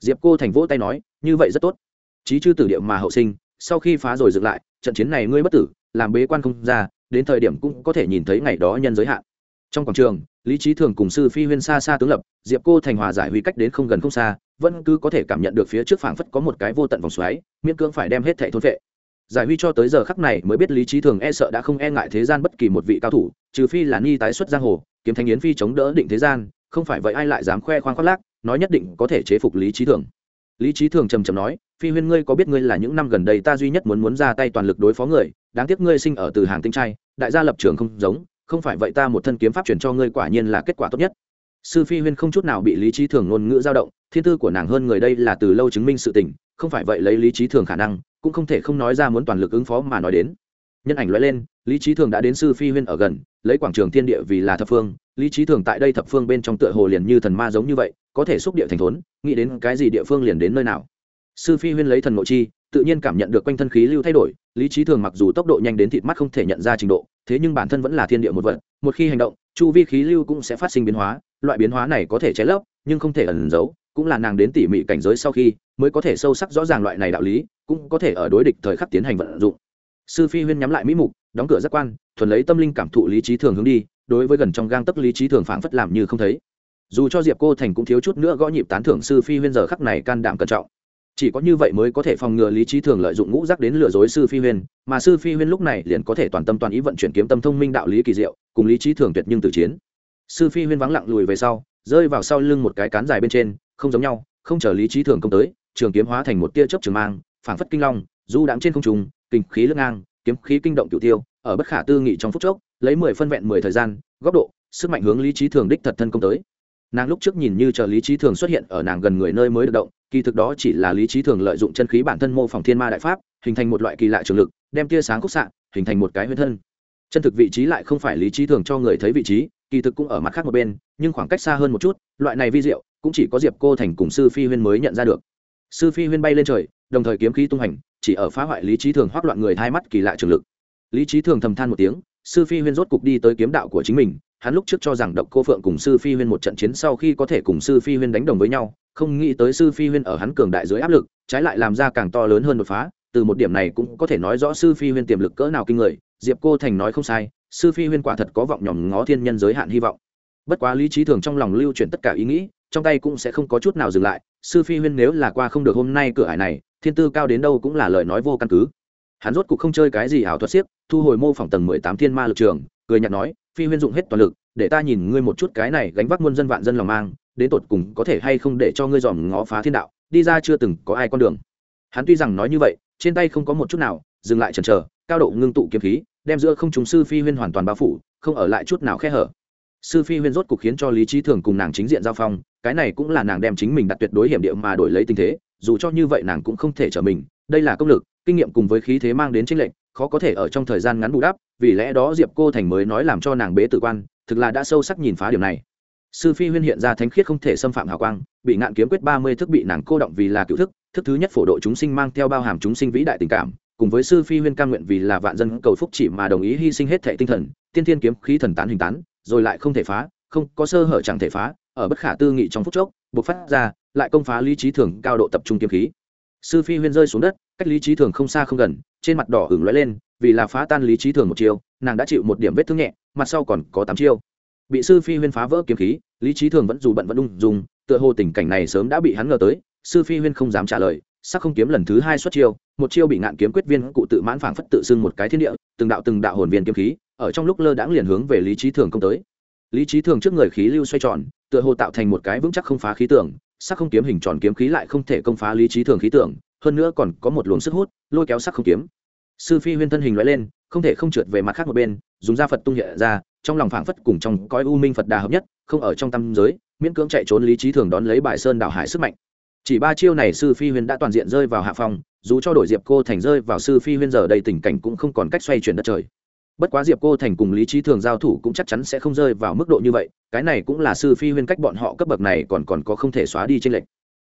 Diệp cô thành vỗ tay nói, như vậy rất tốt. Trí chư tử điệu mà hậu sinh, sau khi phá rồi dựng lại, trận chiến này ngươi bất tử, làm bế quan không ra, đến thời điểm cũng có thể nhìn thấy ngày đó nhân giới hạn. Trong quảng trường, lý trí thường cùng sư phi huyên xa xa tướng lập, diệp cô thành hòa giải huy cách đến không gần không xa vẫn cứ có thể cảm nhận được phía trước phảng phất có một cái vô tận vòng xoáy, miễn cưỡng phải đem hết thệ thôn vệ. Giải huy cho tới giờ khắc này mới biết lý trí thường e sợ đã không e ngại thế gian bất kỳ một vị cao thủ, trừ phi là ni tái xuất giang hồ, kiếm thanh yến phi chống đỡ định thế gian, không phải vậy ai lại dám khoe khoang khoác lác, nói nhất định có thể chế phục lý trí thường. Lý trí thường trầm trầm nói, phi huyên ngươi có biết ngươi là những năm gần đây ta duy nhất muốn muốn ra tay toàn lực đối phó người, đáng tiếc ngươi sinh ở từ hàng tinh trai, đại gia lập trường không giống, không phải vậy ta một thân kiếm pháp truyền cho ngươi quả nhiên là kết quả tốt nhất sư phi huyên không chút nào bị lý trí thường ngôn ngữ dao động, thiên tư của nàng hơn người đây là từ lâu chứng minh sự tình, không phải vậy lấy lý trí thường khả năng, cũng không thể không nói ra muốn toàn lực ứng phó mà nói đến. Nhân ảnh loại lên, lý trí thường đã đến sư phi huyên ở gần, lấy quảng trường thiên địa vì là thập phương, lý trí thường tại đây thập phương bên trong tựa hồ liền như thần ma giống như vậy, có thể xúc địa thành thốn, nghĩ đến cái gì địa phương liền đến nơi nào. Sư phi huyên lấy thần nội chi, tự nhiên cảm nhận được quanh thân khí lưu thay đổi, lý trí thường mặc dù tốc độ nhanh đến thịt mắt không thể nhận ra trình độ, thế nhưng bản thân vẫn là thiên địa một vật, một khi hành động, chu vi khí lưu cũng sẽ phát sinh biến hóa loại biến hóa này có thể che lấp, nhưng không thể ẩn giấu, cũng là nàng đến tỉ mỉ cảnh giới sau khi mới có thể sâu sắc rõ ràng loại này đạo lý, cũng có thể ở đối địch thời khắc tiến hành vận dụng. Sư phi huyên nhắm lại mỹ mục, đóng cửa giác quan, thuần lấy tâm linh cảm thụ lý trí thường hướng đi, đối với gần trong gang tấc lý trí thường phảng phất làm như không thấy. Dù cho diệp cô thành cũng thiếu chút nữa gõ nhịp tán thưởng sư phi huyên giờ khắc này can đảm cẩn trọng. Chỉ có như vậy mới có thể phòng ngừa lý trí thường lợi dụng ngũ giác đến lừa dối sư phi huyên, mà sư phi huyên lúc này liền có thể toàn tâm toàn ý vận chuyển kiếm tâm thông minh đạo lý kỳ diệu, cùng lý trí thường tuyệt nhưng từ chiến sư phi huyên vắng lặng lùi về sau, rơi vào sau lưng một cái cán dài bên trên, không giống nhau, không chờ lý trí thường công tới, trường kiếm hóa thành một tia chớp trường mang, phảng phất kinh long, du đãng trên không trùng kinh khí lưng ngang, kiếm khí kinh động cửu tiêu, ở bất khả tư nghị trong phút chốc, lấy mười phân vẹn mười thời gian, góc độ, sức mạnh hướng lý trí thường đích thật thân công tới. Nàng lúc trước nhìn như chờ lý trí thường xuất hiện ở nàng gần người nơi mới được động, kỳ thực đó chỉ là lý trí thường lợi dụng chân khí bản thân mô phỏng thiên ma đại pháp, hình thành một loại kỳ lạ trường lực, đem tia sáng khúc xạ, hình thành một cái huyết thân. Chân thực vị trí lại không phải lý trí thường cho người thấy vị trí kỳ thực cũng ở mặt khác một bên, nhưng khoảng cách xa hơn một chút, loại này vi diệu cũng chỉ có diệp cô thành cùng sư phi huyên mới nhận ra được. Sư phi huyên bay lên trời, đồng thời kiếm khí tung hành, chỉ ở phá hoại lý trí thường hoác loạn người hai mắt kỳ lạ trường lực. Lý trí thường thầm than một tiếng, sư phi huyên rốt cục đi tới kiếm đạo của chính mình, hắn lúc trước cho rằng độc cô phượng cùng sư phi huyên một trận chiến sau khi có thể cùng sư phi huyên đánh đồng với nhau, không nghĩ tới sư phi huyên ở hắn cường đại dưới áp lực, trái lại làm ra càng to lớn hơn đột phá từ một điểm này cũng có thể nói rõ sư phi huyên tiềm lực cỡ nào kinh người, diệp cô thành nói không sai, sư phi huyên quả thật có vọng nhòm ngó thiên nhân giới hạn hy vọng. Bất quá lý trí thường trong lòng lưu chuyển tất cả ý nghĩ, trong tay cũng sẽ không có chút nào dừng lại, sư phi huyên nếu là qua không được hôm nay cửa ải này, thiên tư cao đến đâu cũng là lời nói vô căn cứ. Hắn rốt cuộc không chơi cái gì ảo thuật siếc, thu hồi mô phỏng tầng mười tám thiên ma lực trường, cười nhạt nói, phi huyên dụng hết toàn lực, để ta nhìn ngươi một chút cái này gánh vác muôn dân vạn dân lòng mang, đến tột cùng có thể hay không để cho ngươi dòm ngó phá thiên đạo, đi ra chưa từng có ai con đường. Hắn tuy rằng nói như vậy trên tay không có một chút nào, dừng lại chần chờ, cao độ ngưng tụ kiếm khí, đem giữa không chúng sư phi huyên hoàn toàn bao phủ, không ở lại chút nào khe hở. Sư phi huyên rốt cuộc khiến cho lý trí thường cùng nàng chính diện giao phong, cái này cũng là nàng đem chính mình đặt tuyệt đối hiểm địa mà đổi lấy tình thế, dù cho như vậy nàng cũng không thể trở mình, đây là công lực, kinh nghiệm cùng với khí thế mang đến tranh lệnh khó có thể ở trong thời gian ngắn bù đắp, vì lẽ đó diệp cô thành mới nói làm cho nàng bế tự quan, thực là đã sâu sắc nhìn phá điều này. Sư phi huyên hiện ra thánh khiết không thể xâm phạm hào quang, bị ngạn kiếm quyết ba mươi thức bị nàng cô động vì là cựu thức thức thứ nhất phổ độ chúng sinh mang theo bao hàm chúng sinh vĩ đại tình cảm, cùng với sư phi huyên ca nguyện vì là vạn dân cầu phúc chỉ mà đồng ý hy sinh hết thệ tinh thần, tiên thiên kiếm khí thần tán hình tán, rồi lại không thể phá, không, có sơ hở chẳng thể phá, ở bất khả tư nghị trong phút chốc buộc phát ra, lại công phá lý trí thường cao độ tập trung kiếm khí. Sư phi huyên rơi xuống đất, cách lý trí thường không xa không gần, trên mặt đỏ hửng lóe lên, vì là phá tan lý trí thường một chiêu, nàng đã chịu một điểm vết thương nhẹ, mặt sau còn có tám chiêu. Bị sư phi huyên phá vỡ kiếm khí, lý trí thường vẫn dù bận vẫn ung dùng tựa hồ tình cảnh này sớm đã bị hắn ngờ tới sư phi huyên không dám trả lời, sắc không kiếm lần thứ hai xuất chiêu, một chiêu bị ngạn kiếm quyết viên cụ tự mãn phảng phất tự xưng một cái thiên địa, từng đạo từng đạo hồn viên kiếm khí, ở trong lúc lơ đãng liền hướng về lý trí thường công tới. Lý trí thường trước người khí lưu xoay tròn, tựa hồ tạo thành một cái vững chắc không phá khí tưởng sắc không kiếm hình tròn kiếm khí lại không thể công phá lý trí thường khí tưởng hơn nữa còn có một luồng sức hút, lôi kéo sắc không kiếm. Sư phi huyên thân hình loại lên, không thể không trượt về mặt khác một bên, dùng da phật tung hiện ra, trong lòng phảng phất cùng trong coi u minh phật đà hợp nhất, không ở trong tâm giới, miễn cưỡng chạy trốn lý trí thường đón lấy bài sơn đảo hải sức mạnh chỉ ba chiêu này sư phi huyên đã toàn diện rơi vào hạ phòng dù cho đổi diệp cô thành rơi vào sư phi huyên giờ đây tình cảnh cũng không còn cách xoay chuyển đất trời. Bất quá diệp cô thành cùng lý trí thường giao thủ cũng chắc chắn sẽ không rơi vào mức độ như vậy, cái này cũng là sư phi huyên cách bọn họ cấp bậc này còn còn có không thể xóa đi trên lệnh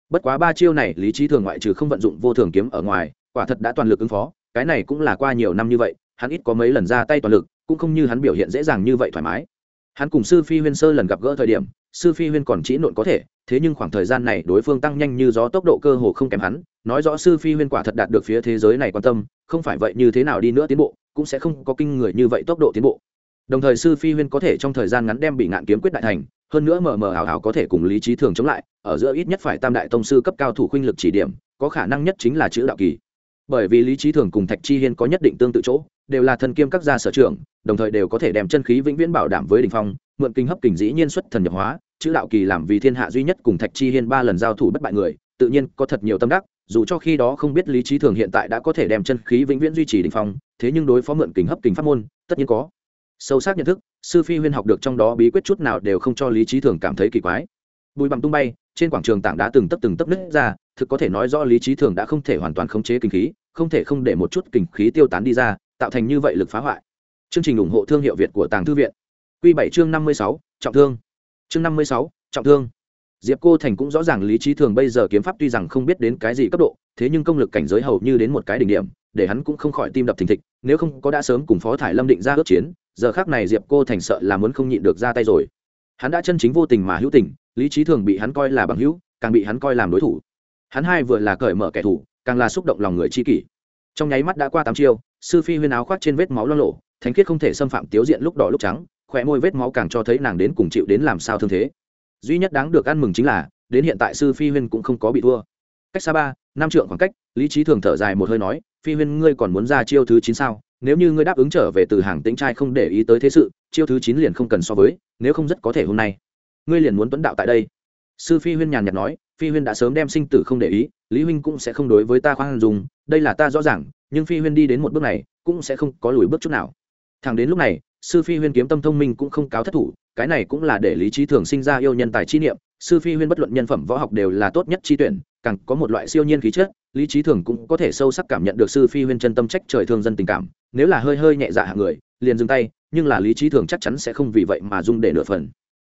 bất quá ba chiêu này lý trí thường ngoại trừ không vận dụng vô thường kiếm ở ngoài, quả thật đã toàn lực ứng phó, cái này cũng là qua nhiều năm như vậy, hắn ít có mấy lần ra tay toàn lực, cũng không như hắn biểu hiện dễ dàng như vậy thoải mái. Hắn cùng sư phi huyên sơ lần gặp gỡ thời điểm, sư phi huyên còn chỉ nộn có thể thế nhưng khoảng thời gian này đối phương tăng nhanh như gió tốc độ cơ hồ không kém hắn, nói rõ sư phi huyên quả thật đạt được phía thế giới này quan tâm, không phải vậy như thế nào đi nữa tiến bộ, cũng sẽ không có kinh người như vậy tốc độ tiến bộ. Đồng thời sư phi huyên có thể trong thời gian ngắn đem bị ngạn kiếm quyết đại thành, hơn nữa mờ mờ ảo ảo có thể cùng lý trí thường chống lại, ở giữa ít nhất phải tam đại tông sư cấp cao thủ khuynh lực chỉ điểm, có khả năng nhất chính là chữ đạo kỳ. Bởi vì lý trí thường cùng thạch chi hiên có nhất định tương tự chỗ, đều là thần kiêm các gia sở trưởng, đồng thời đều có thể đem chân khí vĩnh viễn bảo đảm với đình phong, mượn kinh hấp kình dĩ nhiên xuất thần nhập hóa chữ đạo kỳ làm vì thiên hạ duy nhất cùng thạch chi hiên ba lần giao thủ bất bại người, tự nhiên có thật nhiều tâm đắc, dù cho khi đó không biết lý trí thường hiện tại đã có thể đem chân khí vĩnh viễn duy trì đình phong, thế nhưng đối phó mượn kình hấp kình pháp môn, tất nhiên có. Sâu sắc nhận thức, sư phi huyên học được trong đó bí quyết chút nào đều không cho lý trí thường cảm thấy kỳ quái. Bùi bằng tung bay, trên quảng trường tảng đá từng tấp từng tấp nứt ra, thực có thể nói rõ lý trí thường đã không thể hoàn toàn khống chế kinh khí, không thể không để một chút kinh khí tiêu tán đi ra, tạo thành như vậy lực phá hoại. Chương trình ủng hộ thương hiệu việt của tàng thư viện. Q bảy chương năm mươi sáu, trọng thương chương năm mươi sáu, trọng thương. Diệp cô thành cũng rõ ràng lý trí thường bây giờ kiếm pháp tuy rằng không biết đến cái gì cấp độ, thế nhưng công lực cảnh giới hầu như đến một cái đỉnh điểm, để hắn cũng không khỏi tim đập thình thịch, nếu không có đã sớm cùng phó thải lâm định ra ước chiến, giờ khác này diệp cô thành sợ là muốn không nhịn được ra tay rồi. Hắn đã chân chính vô tình mà hữu tình, lý trí thường bị hắn coi là bằng hữu, càng bị hắn coi làm đối thủ. Hắn hai vừa là cởi mở kẻ thù, càng là xúc động lòng người chi kỷ. Trong nháy mắt đã qua tám chiêu, sư phi huyên áo khoác trên vết máu lo lộ thánh khiết không thể xâm phạm tiếu diện lúc đỏ lúc trắng khỏe môi vết máu càng cho thấy nàng đến cùng chịu đến làm sao thương thế. Duy nhất đáng được ăn mừng chính là, đến hiện tại sư phi huyên cũng không có bị thua. Cách xa ba, năm trượng khoảng cách, lý trí thường thở dài một hơi nói, phi huyên, ngươi còn muốn ra chiêu thứ chín sao? Nếu như ngươi đáp ứng trở về từ hàng tính trai không để ý tới thế sự, chiêu thứ chín liền không cần so với, nếu không rất có thể hôm nay. Ngươi liền muốn tuấn đạo tại đây. Sư phi huyên nhàn nhạt nói, phi huyên đã sớm đem sinh tử không để ý, lý huynh cũng sẽ không đối với ta khoan dùng đây là ta rõ ràng, nhưng phi huyên đi đến một bước này, cũng sẽ không có lùi bước chút nào. Thằng đến lúc này sư phi huyên kiếm tâm thông minh cũng không cáo thất thủ, cái này cũng là để lý trí thường sinh ra yêu nhân tài chi niệm, sư phi huyên bất luận nhân phẩm võ học đều là tốt nhất chi tuyển, càng có một loại siêu nhiên khí chất, lý trí thường cũng có thể sâu sắc cảm nhận được sư phi huyên chân tâm trách trời thương dân tình cảm, nếu là hơi hơi nhẹ dạ hạng người, liền dừng tay, nhưng là lý trí thường chắc chắn sẽ không vì vậy mà dung để nửa phần.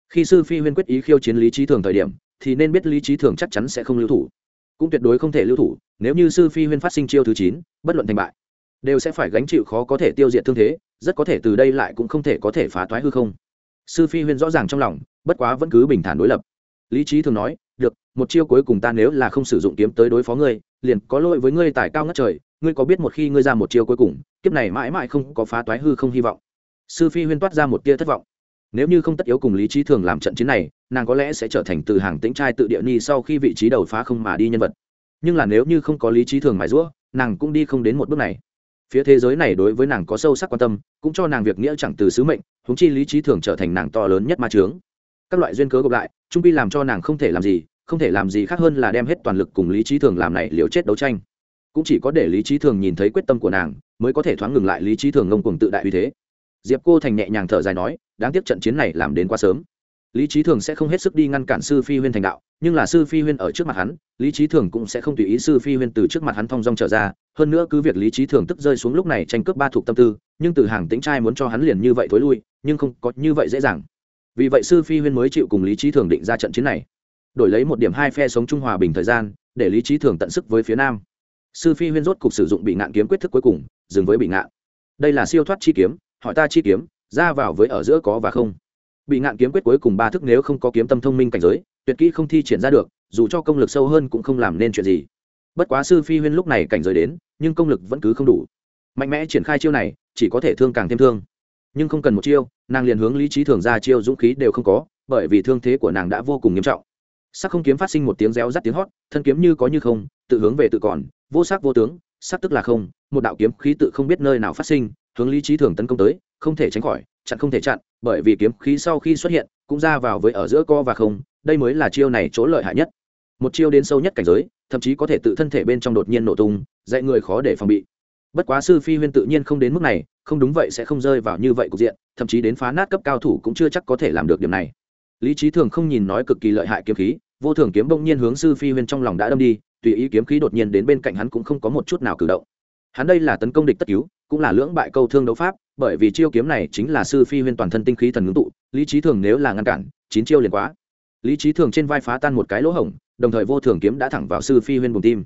Khi sư phi huyên quyết ý khiêu chiến lý trí thường thời điểm, thì nên biết lý trí thường chắc chắn sẽ không lưu thủ. Cũng tuyệt đối không thể lưu thủ, nếu như sư phi huyên phát sinh chiêu thứ chín, bất luận thành bại, đều sẽ phải gánh chịu khó có thể tiêu diệt thương thế rất có thể từ đây lại cũng không thể có thể phá toái hư không. Sư phi huyên rõ ràng trong lòng, bất quá vẫn cứ bình thản đối lập. Lý trí thường nói, được, một chiêu cuối cùng ta nếu là không sử dụng kiếm tới đối phó ngươi, liền có lỗi với ngươi tài cao ngất trời, ngươi có biết một khi ngươi ra một chiêu cuối cùng, kiếp này mãi mãi không có phá toái hư không hy vọng. Sư phi huyên toát ra một tia thất vọng. Nếu như không tất yếu cùng lý trí thường làm trận chiến này, nàng có lẽ sẽ trở thành từ hàng tĩnh trai tự địa ni sau khi vị trí đầu phá không mà đi nhân vật. Nhưng là nếu như không có lý trí thường mài rũa nàng cũng đi không đến một bước này phía thế giới này đối với nàng có sâu sắc quan tâm, cũng cho nàng việc nghĩa chẳng từ sứ mệnh húng chi lý trí thường trở thành nàng to lớn nhất ma trướng các loại duyên cớ gộp lại, trung pi làm cho nàng không thể làm gì, không thể làm gì khác hơn là đem hết toàn lực cùng lý trí thường làm này liều chết đấu tranh. Cũng chỉ có để lý trí thường nhìn thấy quyết tâm của nàng, mới có thể thoáng ngừng lại lý trí thường ngông cuồng tự đại uy thế. Diệp cô thành nhẹ nhàng thở dài nói, đáng tiếc trận chiến này làm đến quá sớm lý trí thường sẽ không hết sức đi ngăn cản sư phi huyên thành đạo, nhưng là sư phi huyên ở trước mặt hắn, lý trí thường cũng sẽ không tùy ý sư phi huyên từ trước mặt hắn thong dong trở ra. Hơn nữa cứ việc lý trí thường tức rơi xuống lúc này tranh cướp ba thuộc tâm tư, nhưng từ hàng tính trai muốn cho hắn liền như vậy thối lui, nhưng không có như vậy dễ dàng. Vì vậy sư phi huyên mới chịu cùng lý trí thường định ra trận chiến này. Đổi lấy một điểm hai phe sống trung hòa bình thời gian, để lý trí thường tận sức với phía nam. Sư phi huyên rốt cục sử dụng bị ngạn kiếm quyết thức cuối cùng, dừng với bị ngạn. Đây là siêu thoát chi kiếm, hỏi ta chi kiếm, ra vào với ở giữa có và không? Bị ngạn kiếm quyết cuối cùng ba thức nếu không có kiếm tâm thông minh cảnh giới, tuyệt kỹ không thi triển ra được, dù cho công lực sâu hơn cũng không làm nên chuyện gì. Bất quá sư phi huyên lúc này cảnh giới đến, nhưng công lực vẫn cứ không đủ. Mạnh mẽ triển khai chiêu này, chỉ có thể thương càng thêm thương. Nhưng không cần một chiêu, nàng liền hướng lý trí thường ra chiêu dũng khí đều không có, bởi vì thương thế của nàng đã vô cùng nghiêm trọng. Sắc không kiếm phát sinh một tiếng réo rắt tiếng hót, thân kiếm như có như không, tự hướng về tự còn, vô sắc vô tướng, sắc tức là không, một đạo kiếm khí tự không biết nơi nào phát sinh, hướng lý trí thường tấn công tới không thể tránh khỏi, chặn không thể chặn, bởi vì kiếm khí sau khi xuất hiện, cũng ra vào với ở giữa co và không, đây mới là chiêu này chỗ lợi hại nhất. Một chiêu đến sâu nhất cảnh giới, thậm chí có thể tự thân thể bên trong đột nhiên nổ tung, dạy người khó để phòng bị. Bất quá sư phi huyên tự nhiên không đến mức này, không đúng vậy sẽ không rơi vào như vậy cục diện, thậm chí đến phá nát cấp cao thủ cũng chưa chắc có thể làm được điểm này. Lý trí thường không nhìn nói cực kỳ lợi hại kiếm khí, vô thường kiếm bỗng nhiên hướng sư phi huyên trong lòng đã đâm đi, tùy ý kiếm khí đột nhiên đến bên cạnh hắn cũng không có một chút nào cử động hắn đây là tấn công địch tất cứu, cũng là lưỡng bại câu thương đấu pháp, bởi vì chiêu kiếm này chính là sư phi huyên toàn thân tinh khí thần ngưng tụ, lý trí thường nếu là ngăn cản, chín chiêu liền quá. Lý trí thường trên vai phá tan một cái lỗ hổng, đồng thời vô thường kiếm đã thẳng vào sư phi huyên bùng tim.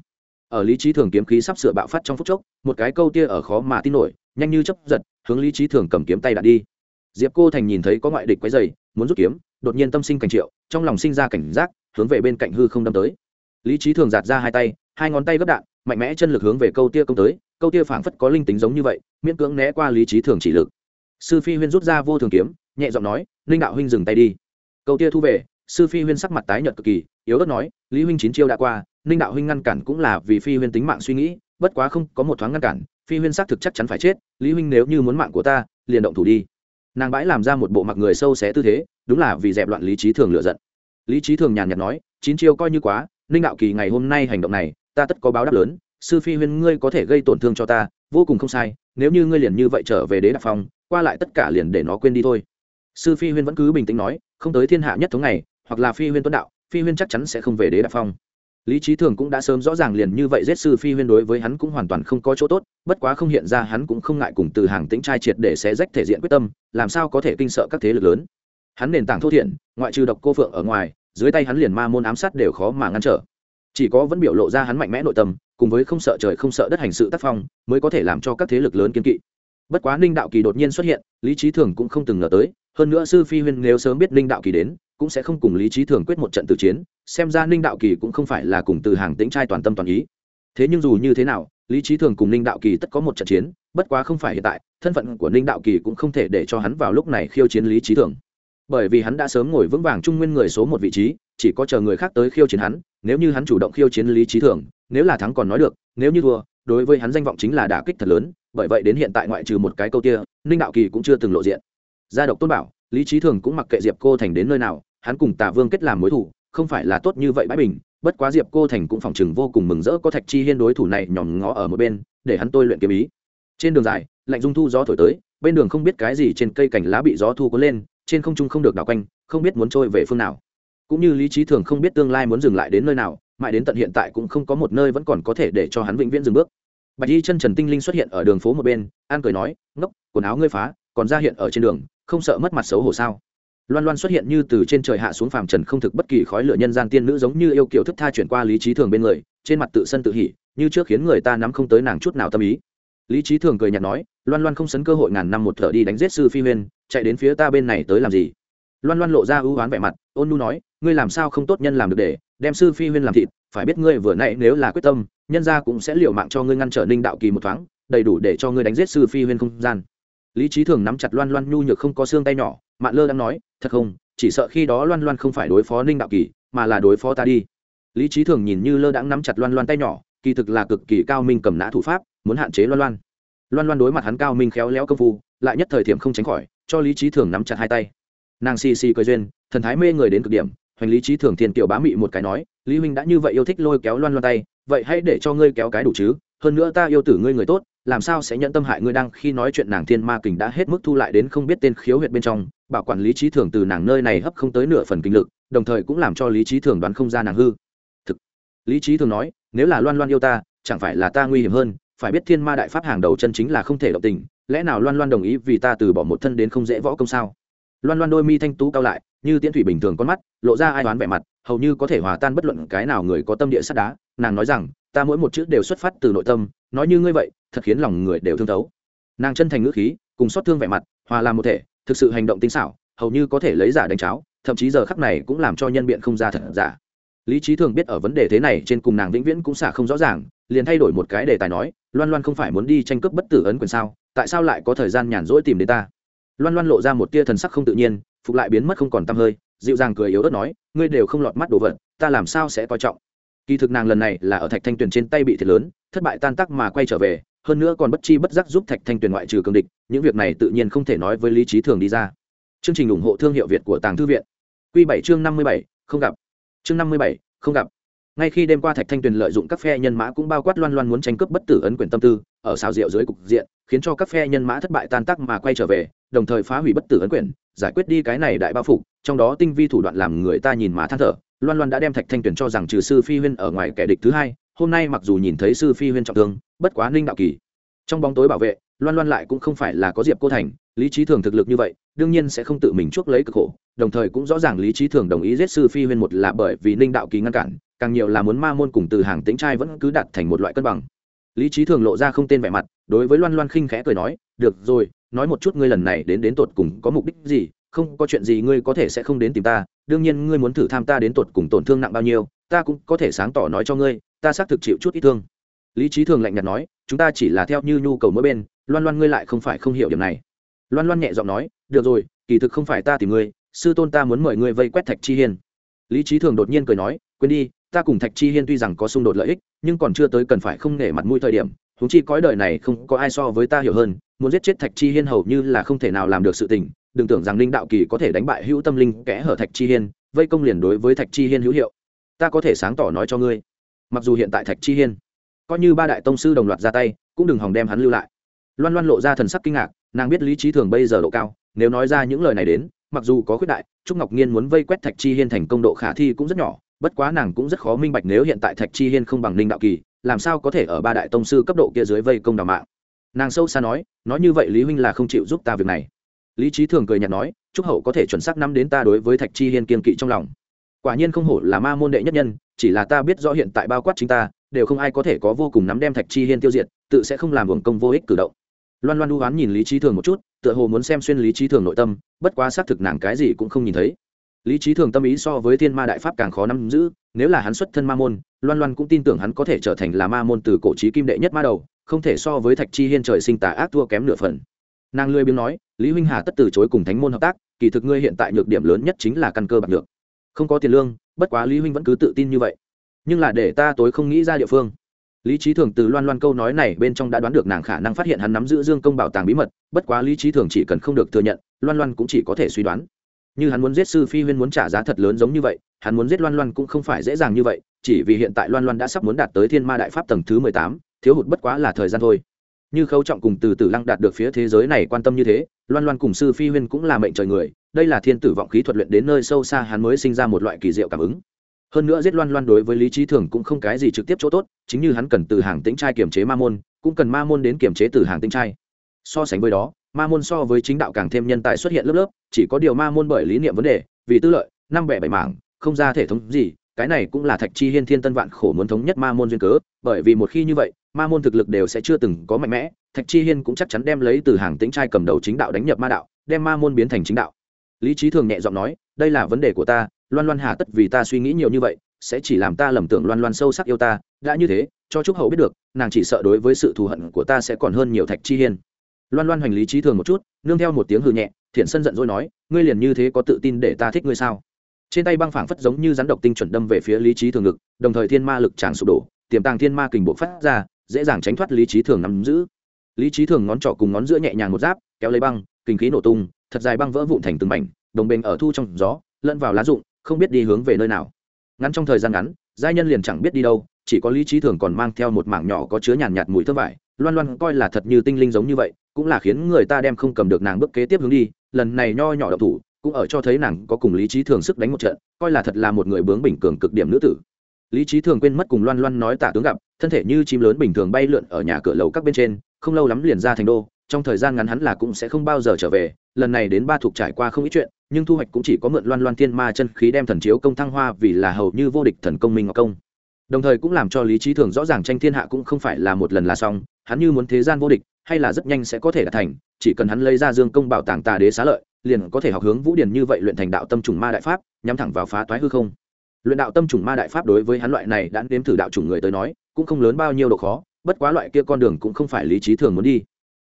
Ở lý trí thường kiếm khí sắp sửa bạo phát trong phút chốc, một cái câu tia ở khó mà tin nổi, nhanh như chấp giật, hướng lý trí thường cầm kiếm tay đặt đi. Diệp cô thành nhìn thấy có ngoại địch quấy dày muốn rút kiếm, đột nhiên tâm sinh cảnh triệu, trong lòng sinh ra cảnh giác, hướng về bên cạnh hư không đâm tới. Lý trí thường giạt ra hai tay, hai ngón tay gấp đạn, mạnh mẽ chân lực hướng về câu tia công tới câu tia phảng phất có linh tính giống như vậy, miễn cưỡng né qua lý trí thường chỉ lực. Sư phi huyên rút ra vô thường kiếm, nhẹ giọng nói, Linh đạo huynh dừng tay đi. Câu tia thu về, sư phi huyên sắc mặt tái nhợt cực kỳ, yếu ớt nói, lý huynh chín chiêu đã qua, Linh đạo huynh ngăn cản cũng là vì phi huyên tính mạng suy nghĩ, bất quá không có một thoáng ngăn cản, phi huyên xác thực chắc chắn phải chết, lý huynh nếu như muốn mạng của ta, liền động thủ đi. Nàng bãi làm ra một bộ mặc người sâu xé tư thế, đúng là vì dẹp loạn lý trí thường lựa giận. Lý trí thường nhàn nhạt nói, chín chiêu coi như quá ninh đạo kỳ ngày hôm nay hành động này, ta tất có báo đáp lớn sư phi huyên ngươi có thể gây tổn thương cho ta, vô cùng không sai, nếu như ngươi liền như vậy trở về đế đạp phong, qua lại tất cả liền để nó quên đi thôi. Sư phi huyên vẫn cứ bình tĩnh nói, không tới thiên hạ nhất thống này, hoặc là phi huyên tuấn đạo, phi huyên chắc chắn sẽ không về đế đạp phong. Lý trí thường cũng đã sớm rõ ràng liền như vậy giết sư phi huyên đối với hắn cũng hoàn toàn không có chỗ tốt, bất quá không hiện ra hắn cũng không ngại cùng từ hàng tĩnh trai triệt để xé rách thể diện quyết tâm, làm sao có thể kinh sợ các thế lực lớn. Hắn nền tảng thô thiện, ngoại trừ độc cô phượng ở ngoài, dưới tay hắn liền ma môn ám sát đều khó mà ngăn trở chỉ có vẫn biểu lộ ra hắn mạnh mẽ nội tâm, cùng với không sợ trời không sợ đất hành sự tác phong, mới có thể làm cho các thế lực lớn kiên kỵ. Bất quá ninh đạo kỳ đột nhiên xuất hiện, lý trí thường cũng không từng ngờ tới, hơn nữa sư phi huyên nếu sớm biết ninh đạo kỳ đến, cũng sẽ không cùng lý trí thường quyết một trận tử chiến, xem ra ninh đạo kỳ cũng không phải là cùng từ hàng tĩnh trai toàn tâm toàn ý. Thế nhưng dù như thế nào, lý trí thường cùng ninh đạo kỳ tất có một trận chiến, bất quá không phải hiện tại, thân phận của ninh đạo kỳ cũng không thể để cho hắn vào lúc này khiêu chiến lý trí thường. Bởi vì hắn đã sớm ngồi vững vàng trung nguyên người số một vị trí chỉ có chờ người khác tới khiêu chiến hắn, nếu như hắn chủ động khiêu chiến lý trí thường, nếu là thắng còn nói được, nếu như thua, đối với hắn danh vọng chính là đả kích thật lớn, bởi vậy đến hiện tại ngoại trừ một cái câu tia ninh đạo kỳ cũng chưa từng lộ diện. Gia độc tôn bảo, lý trí thường cũng mặc kệ diệp cô thành đến nơi nào, hắn cùng tả vương kết làm mối thủ, không phải là tốt như vậy bãi bình, bất quá diệp cô thành cũng phòng chừng vô cùng mừng rỡ có thạch chi hiên đối thủ này nhòm ngó ở một bên, để hắn tôi luyện kiếm ý. Trên đường dài, lạnh dung thu gió thổi tới, bên đường không biết cái gì trên cây cành lá bị gió thu cuốn lên, trên không trung không được đảo quanh, không biết muốn trôi về phương nào cũng như lý trí thường không biết tương lai muốn dừng lại đến nơi nào, mãi đến tận hiện tại cũng không có một nơi vẫn còn có thể để cho hắn vĩnh viễn dừng bước. Bạch y chân trần tinh linh xuất hiện ở đường phố một bên, an cười nói, ngốc, quần áo ngươi phá, còn ra hiện ở trên đường, không sợ mất mặt xấu hổ sao? Loan loan xuất hiện như từ trên trời hạ xuống phàm trần không thực bất kỳ khói lửa nhân gian tiên nữ giống như yêu kiểu thức tha chuyển qua lý trí thường bên người, trên mặt tự sân tự hỉ, như trước khiến người ta nắm không tới nàng chút nào tâm ý. Lý trí thường cười nhạt nói, loan loan không sấn cơ hội ngàn năm một thở đi đánh giết sư phi huyên, chạy đến phía ta bên này tới làm gì? Loan loan lộ ra ưu oán vẻ mặt, ôn nu nói, ngươi làm sao không tốt nhân làm được để, đem sư phi huyên làm thịt, phải biết ngươi vừa nãy nếu là quyết tâm, nhân gia cũng sẽ liều mạng cho ngươi ngăn trở ninh đạo kỳ một thoáng, đầy đủ để cho ngươi đánh giết sư phi huyên không gian. Lý trí thường nắm chặt loan loan nhu nhược không có xương tay nhỏ, mạn lơ đang nói, thật không, chỉ sợ khi đó loan loan không phải đối phó ninh đạo kỳ, mà là đối phó ta đi. Lý trí thường nhìn như lơ đãng nắm chặt loan loan tay nhỏ, kỳ thực là cực kỳ cao minh cầm nã thủ pháp, muốn hạn chế loan loan. Loan loan đối mặt hắn cao minh khéo léo công phu, lại nhất thời thiểm không tránh khỏi, cho lý trí thường nắm chặt hai tay nàng xì xì cười duyên, thần thái mê người đến cực điểm, hoành lý trí thường thiên tiểu bá mị một cái nói, lý huynh đã như vậy yêu thích lôi kéo loan loan tay, vậy hãy để cho ngươi kéo cái đủ chứ, hơn nữa ta yêu tử ngươi người tốt, làm sao sẽ nhận tâm hại ngươi đang khi nói chuyện nàng thiên ma kình đã hết mức thu lại đến không biết tên khiếu huyệt bên trong, bảo quản lý trí thường từ nàng nơi này hấp không tới nửa phần kinh lực, đồng thời cũng làm cho lý trí thường đoán không ra nàng hư. Thực, lý trí thường nói, nếu là loan loan yêu ta, chẳng phải là ta nguy hiểm hơn, phải biết thiên ma đại pháp hàng đầu chân chính là không thể động tình, lẽ nào loan loan đồng ý vì ta từ bỏ một thân đến không dễ võ công sao? Loan loan đôi mi thanh tú cao lại, như tiễn thủy bình thường con mắt, lộ ra ai đoán vẻ mặt, hầu như có thể hòa tan bất luận cái nào người có tâm địa sắt đá. Nàng nói rằng, ta mỗi một chữ đều xuất phát từ nội tâm, nói như ngươi vậy, thật khiến lòng người đều thương thấu. Nàng chân thành ngữ khí, cùng xót thương vẻ mặt, hòa làm một thể, thực sự hành động tinh xảo, hầu như có thể lấy giả đánh cháo, thậm chí giờ khắc này cũng làm cho nhân biện không ra thật giả. Lý trí thường biết ở vấn đề thế này trên cùng nàng vĩnh viễn cũng xả không rõ ràng, liền thay đổi một cái đề tài nói, loan loan không phải muốn đi tranh cướp bất tử ấn quyền sao? Tại sao lại có thời gian nhàn rỗi tìm đến ta? Loan loan lộ ra một tia thần sắc không tự nhiên, phục lại biến mất không còn t hơi, dịu dàng cười yếu ớt nói, ngươi đều không lọt mắt đồ vật, ta làm sao sẽ coi trọng? Kỳ thực nàng lần này là ở thạch thanh tuyền trên tay bị thiệt lớn, thất bại tan tắc mà quay trở về, hơn nữa còn bất chi bất giác giúp thạch thanh tuyền ngoại trừ cường địch, những việc này tự nhiên không thể nói với lý trí thường đi ra. Chương trình ủng hộ thương hiệu việt của tàng thư viện. Q bảy chương năm mươi bảy, không gặp. Chương năm mươi bảy, không gặp. Ngay khi đêm qua thạch thanh tuyền lợi dụng các phe nhân mã cũng bao quát loan loan muốn tranh cướp bất tử ấn quyền tâm tư, ở xào rượu dưới cục diện, khiến cho các phe nhân mã thất bại tan tác mà quay trở về đồng thời phá hủy bất tử ấn quyển, giải quyết đi cái này đại bao phục trong đó tinh vi thủ đoạn làm người ta nhìn má than thở loan loan đã đem thạch thanh tuyền cho rằng trừ sư phi huyên ở ngoài kẻ địch thứ hai hôm nay mặc dù nhìn thấy sư phi huyên trọng thương bất quá ninh đạo kỳ. Trong bóng tối bảo vệ loan loan lại cũng không phải là có diệp cô thành lý trí thường thực lực như vậy đương nhiên sẽ không tự mình chuốc lấy cực khổ đồng thời cũng rõ ràng lý trí thường đồng ý giết sư phi huyên một là bởi vì ninh đạo kỳ ngăn cản càng nhiều là muốn ma môn cùng từ hàng tính trai vẫn cứ đặt thành một loại cân bằng. Lý trí thường lộ ra không tên vẻ mặt đối với loan loan khinh khẽ cười nói được rồi nói một chút ngươi lần này đến đến tột cùng có mục đích gì, không có chuyện gì ngươi có thể sẽ không đến tìm ta, đương nhiên ngươi muốn thử tham ta đến tột cùng tổn thương nặng bao nhiêu, ta cũng có thể sáng tỏ nói cho ngươi, ta xác thực chịu chút ít thương. Lý trí thường lạnh nhạt nói, chúng ta chỉ là theo như nhu cầu mỗi bên, loan loan ngươi lại không phải không hiểu điểm này. Loan loan nhẹ giọng nói, được rồi, kỳ thực không phải ta tìm ngươi, sư tôn ta muốn mời ngươi vây quét thạch chi hiên. Lý trí thường đột nhiên cười nói, quên đi, ta cùng thạch chi hiên tuy rằng có xung đột lợi ích, nhưng còn chưa tới cần phải không nể mặt mũi thời điểm húng chi cõi đời này không có ai so với ta hiểu hơn muốn giết chết thạch chi hiên hầu như là không thể nào làm được sự tình, đừng tưởng rằng linh đạo kỳ có thể đánh bại hữu tâm linh kẽ hở thạch chi hiên, vây công liền đối với thạch chi hiên hữu hiệu. Ta có thể sáng tỏ nói cho ngươi, mặc dù hiện tại thạch chi hiên coi như ba đại tông sư đồng loạt ra tay, cũng đừng hòng đem hắn lưu lại. Loan loan lộ ra thần sắc kinh ngạc, nàng biết lý trí thường bây giờ độ cao, nếu nói ra những lời này đến, mặc dù có khuyết đại, trúc ngọc nhiên muốn vây quét thạch chi hiên thành công độ khả thi cũng rất nhỏ, bất quá nàng cũng rất khó minh bạch nếu hiện tại thạch chi hiên không bằng ninh đạo kỳ, làm sao có thể ở ba đại tông sư cấp độ kia dưới vây công đào mạng nàng sâu xa nói nói như vậy lý huynh là không chịu giúp ta việc này. Lý trí thường cười nhạt nói trúc hậu có thể chuẩn xác năm đến ta đối với thạch chi hiên kiên kỵ trong lòng. Quả nhiên không hổ là ma môn đệ nhất nhân, chỉ là ta biết rõ hiện tại bao quát chính ta, đều không ai có thể có vô cùng nắm đem thạch chi hiên tiêu diệt, tự sẽ không làm hưởng công vô ích cử động. Loan loan đu oán nhìn lý trí thường một chút, tựa hồ muốn xem xuyên lý trí thường nội tâm, bất quá xác thực nàng cái gì cũng không nhìn thấy. Lý trí thường tâm ý so với thiên ma đại pháp càng khó nắm giữ, nếu là hắn xuất thân ma môn, loan loan cũng tin tưởng hắn có thể trở thành là ma môn từ cổ trí kim đệ nhất ma đầu không thể so với thạch chi hiên trời sinh tà ác thua kém nửa phần. Nàng lười biếng nói, lý huynh hà tất từ chối cùng thánh môn hợp tác, kỳ thực ngươi hiện tại nhược điểm lớn nhất chính là căn cơ bạc được không có tiền lương, bất quá lý huynh vẫn cứ tự tin như vậy. Nhưng là để ta tối không nghĩ ra địa phương. Lý trí thường từ loan loan câu nói này bên trong đã đoán được nàng khả năng phát hiện hắn nắm giữ dương công bảo tàng bí mật, bất quá lý trí thường chỉ cần không được thừa nhận, loan loan cũng chỉ có thể suy đoán. Như hắn muốn giết sư phi huyên muốn trả giá thật lớn giống như vậy, hắn muốn giết loan loan cũng không phải dễ dàng như vậy, chỉ vì hiện tại loan loan đã sắp muốn đạt tới thiên ma đại pháp tầng thứ mười tám thiếu hụt bất quá là thời gian thôi. Như khâu trọng cùng từ từ lăng đạt được phía thế giới này quan tâm như thế, loan loan cùng sư phi huyên cũng là mệnh trời người, đây là thiên tử vọng khí thuật luyện đến nơi sâu xa hắn mới sinh ra một loại kỳ diệu cảm ứng. Hơn nữa giết loan loan đối với lý trí thường cũng không cái gì trực tiếp chỗ tốt, chính như hắn cần từ hàng tĩnh trai kiểm chế ma môn, cũng cần ma môn đến kiểm chế từ hàng tĩnh trai. So sánh với đó, ma môn so với chính đạo càng thêm nhân tài xuất hiện lớp lớp, chỉ có điều ma môn bởi lý niệm vấn đề, vì tư lợi, năm bẻ bảy mảng, không ra thể thống gì, cái này cũng là thạch chi hiên thiên tân vạn khổ muốn thống nhất ma môn duyên cớ, bởi vì một khi như vậy ma môn thực lực đều sẽ chưa từng có mạnh mẽ, thạch chi hiên cũng chắc chắn đem lấy từ hàng tĩnh trai cầm đầu chính đạo đánh nhập ma đạo, đem ma môn biến thành chính đạo. Lý trí thường nhẹ giọng nói, đây là vấn đề của ta, loan loan hà tất vì ta suy nghĩ nhiều như vậy, sẽ chỉ làm ta lầm tưởng loan loan sâu sắc yêu ta, đã như thế, cho trúc hậu biết được, nàng chỉ sợ đối với sự thù hận của ta sẽ còn hơn nhiều thạch chi hiên. Loan loan hoành lý trí thường một chút, nương theo một tiếng hư nhẹ thiện sân giận dỗi nói, ngươi liền như thế có tự tin để ta thích ngươi sao? Trên tay băng phảng phất giống như rắn độc tinh chuẩn đâm về phía lý trí thường ngực, đồng thời thiên ma lực tràn sụp đổ, tiềm tàng thiên ma kình bộ phát ra dễ dàng tránh thoát lý trí thường nắm giữ. Lý trí thường ngón trỏ cùng ngón giữa nhẹ nhàng một giáp kéo lấy băng kinh khí nổ tung thật dài băng vỡ vụn thành từng mảnh đồng bền ở thu trong gió lẫn vào lá rụng không biết đi hướng về nơi nào. Ngắn trong thời gian ngắn giai nhân liền chẳng biết đi đâu chỉ có lý trí thường còn mang theo một mảng nhỏ có chứa nhàn nhạt, mùi thơm vải loan loan coi là thật như tinh linh giống như vậy cũng là khiến người ta đem không cầm được nàng bước kế tiếp hướng đi lần này nho nhỏ độc thủ cũng ở cho thấy nàng có cùng lý trí thường sức đánh một trận coi là thật là một người bướng bình cường cực điểm nữ tử lý trí thường quên mất cùng loan loan nói tạ tướng gặp, thân thể như chim lớn bình thường bay lượn ở nhà cửa lầu các bên trên, không lâu lắm liền ra thành đô, trong thời gian ngắn hắn là cũng sẽ không bao giờ trở về, lần này đến ba thuộc trải qua không ít chuyện, nhưng thu hoạch cũng chỉ có mượn loan loan thiên ma chân khí đem thần chiếu công thăng hoa vì là hầu như vô địch thần công minh ngọc công. Đồng thời cũng làm cho lý trí thường rõ ràng tranh thiên hạ cũng không phải là một lần là xong, hắn như muốn thế gian vô địch, hay là rất nhanh sẽ có thể đạt thành, chỉ cần hắn lấy ra dương công bảo tàng tà đế xá lợi, liền có thể học hướng vũ điền như vậy luyện thành đạo tâm trùng ma đại pháp, nhắm thẳng vào phá toái hư không luyện đạo tâm trùng ma đại pháp đối với hắn loại này đã nếm thử đạo chủng người tới nói, cũng không lớn bao nhiêu độ khó, bất quá loại kia con đường cũng không phải lý trí thường muốn đi.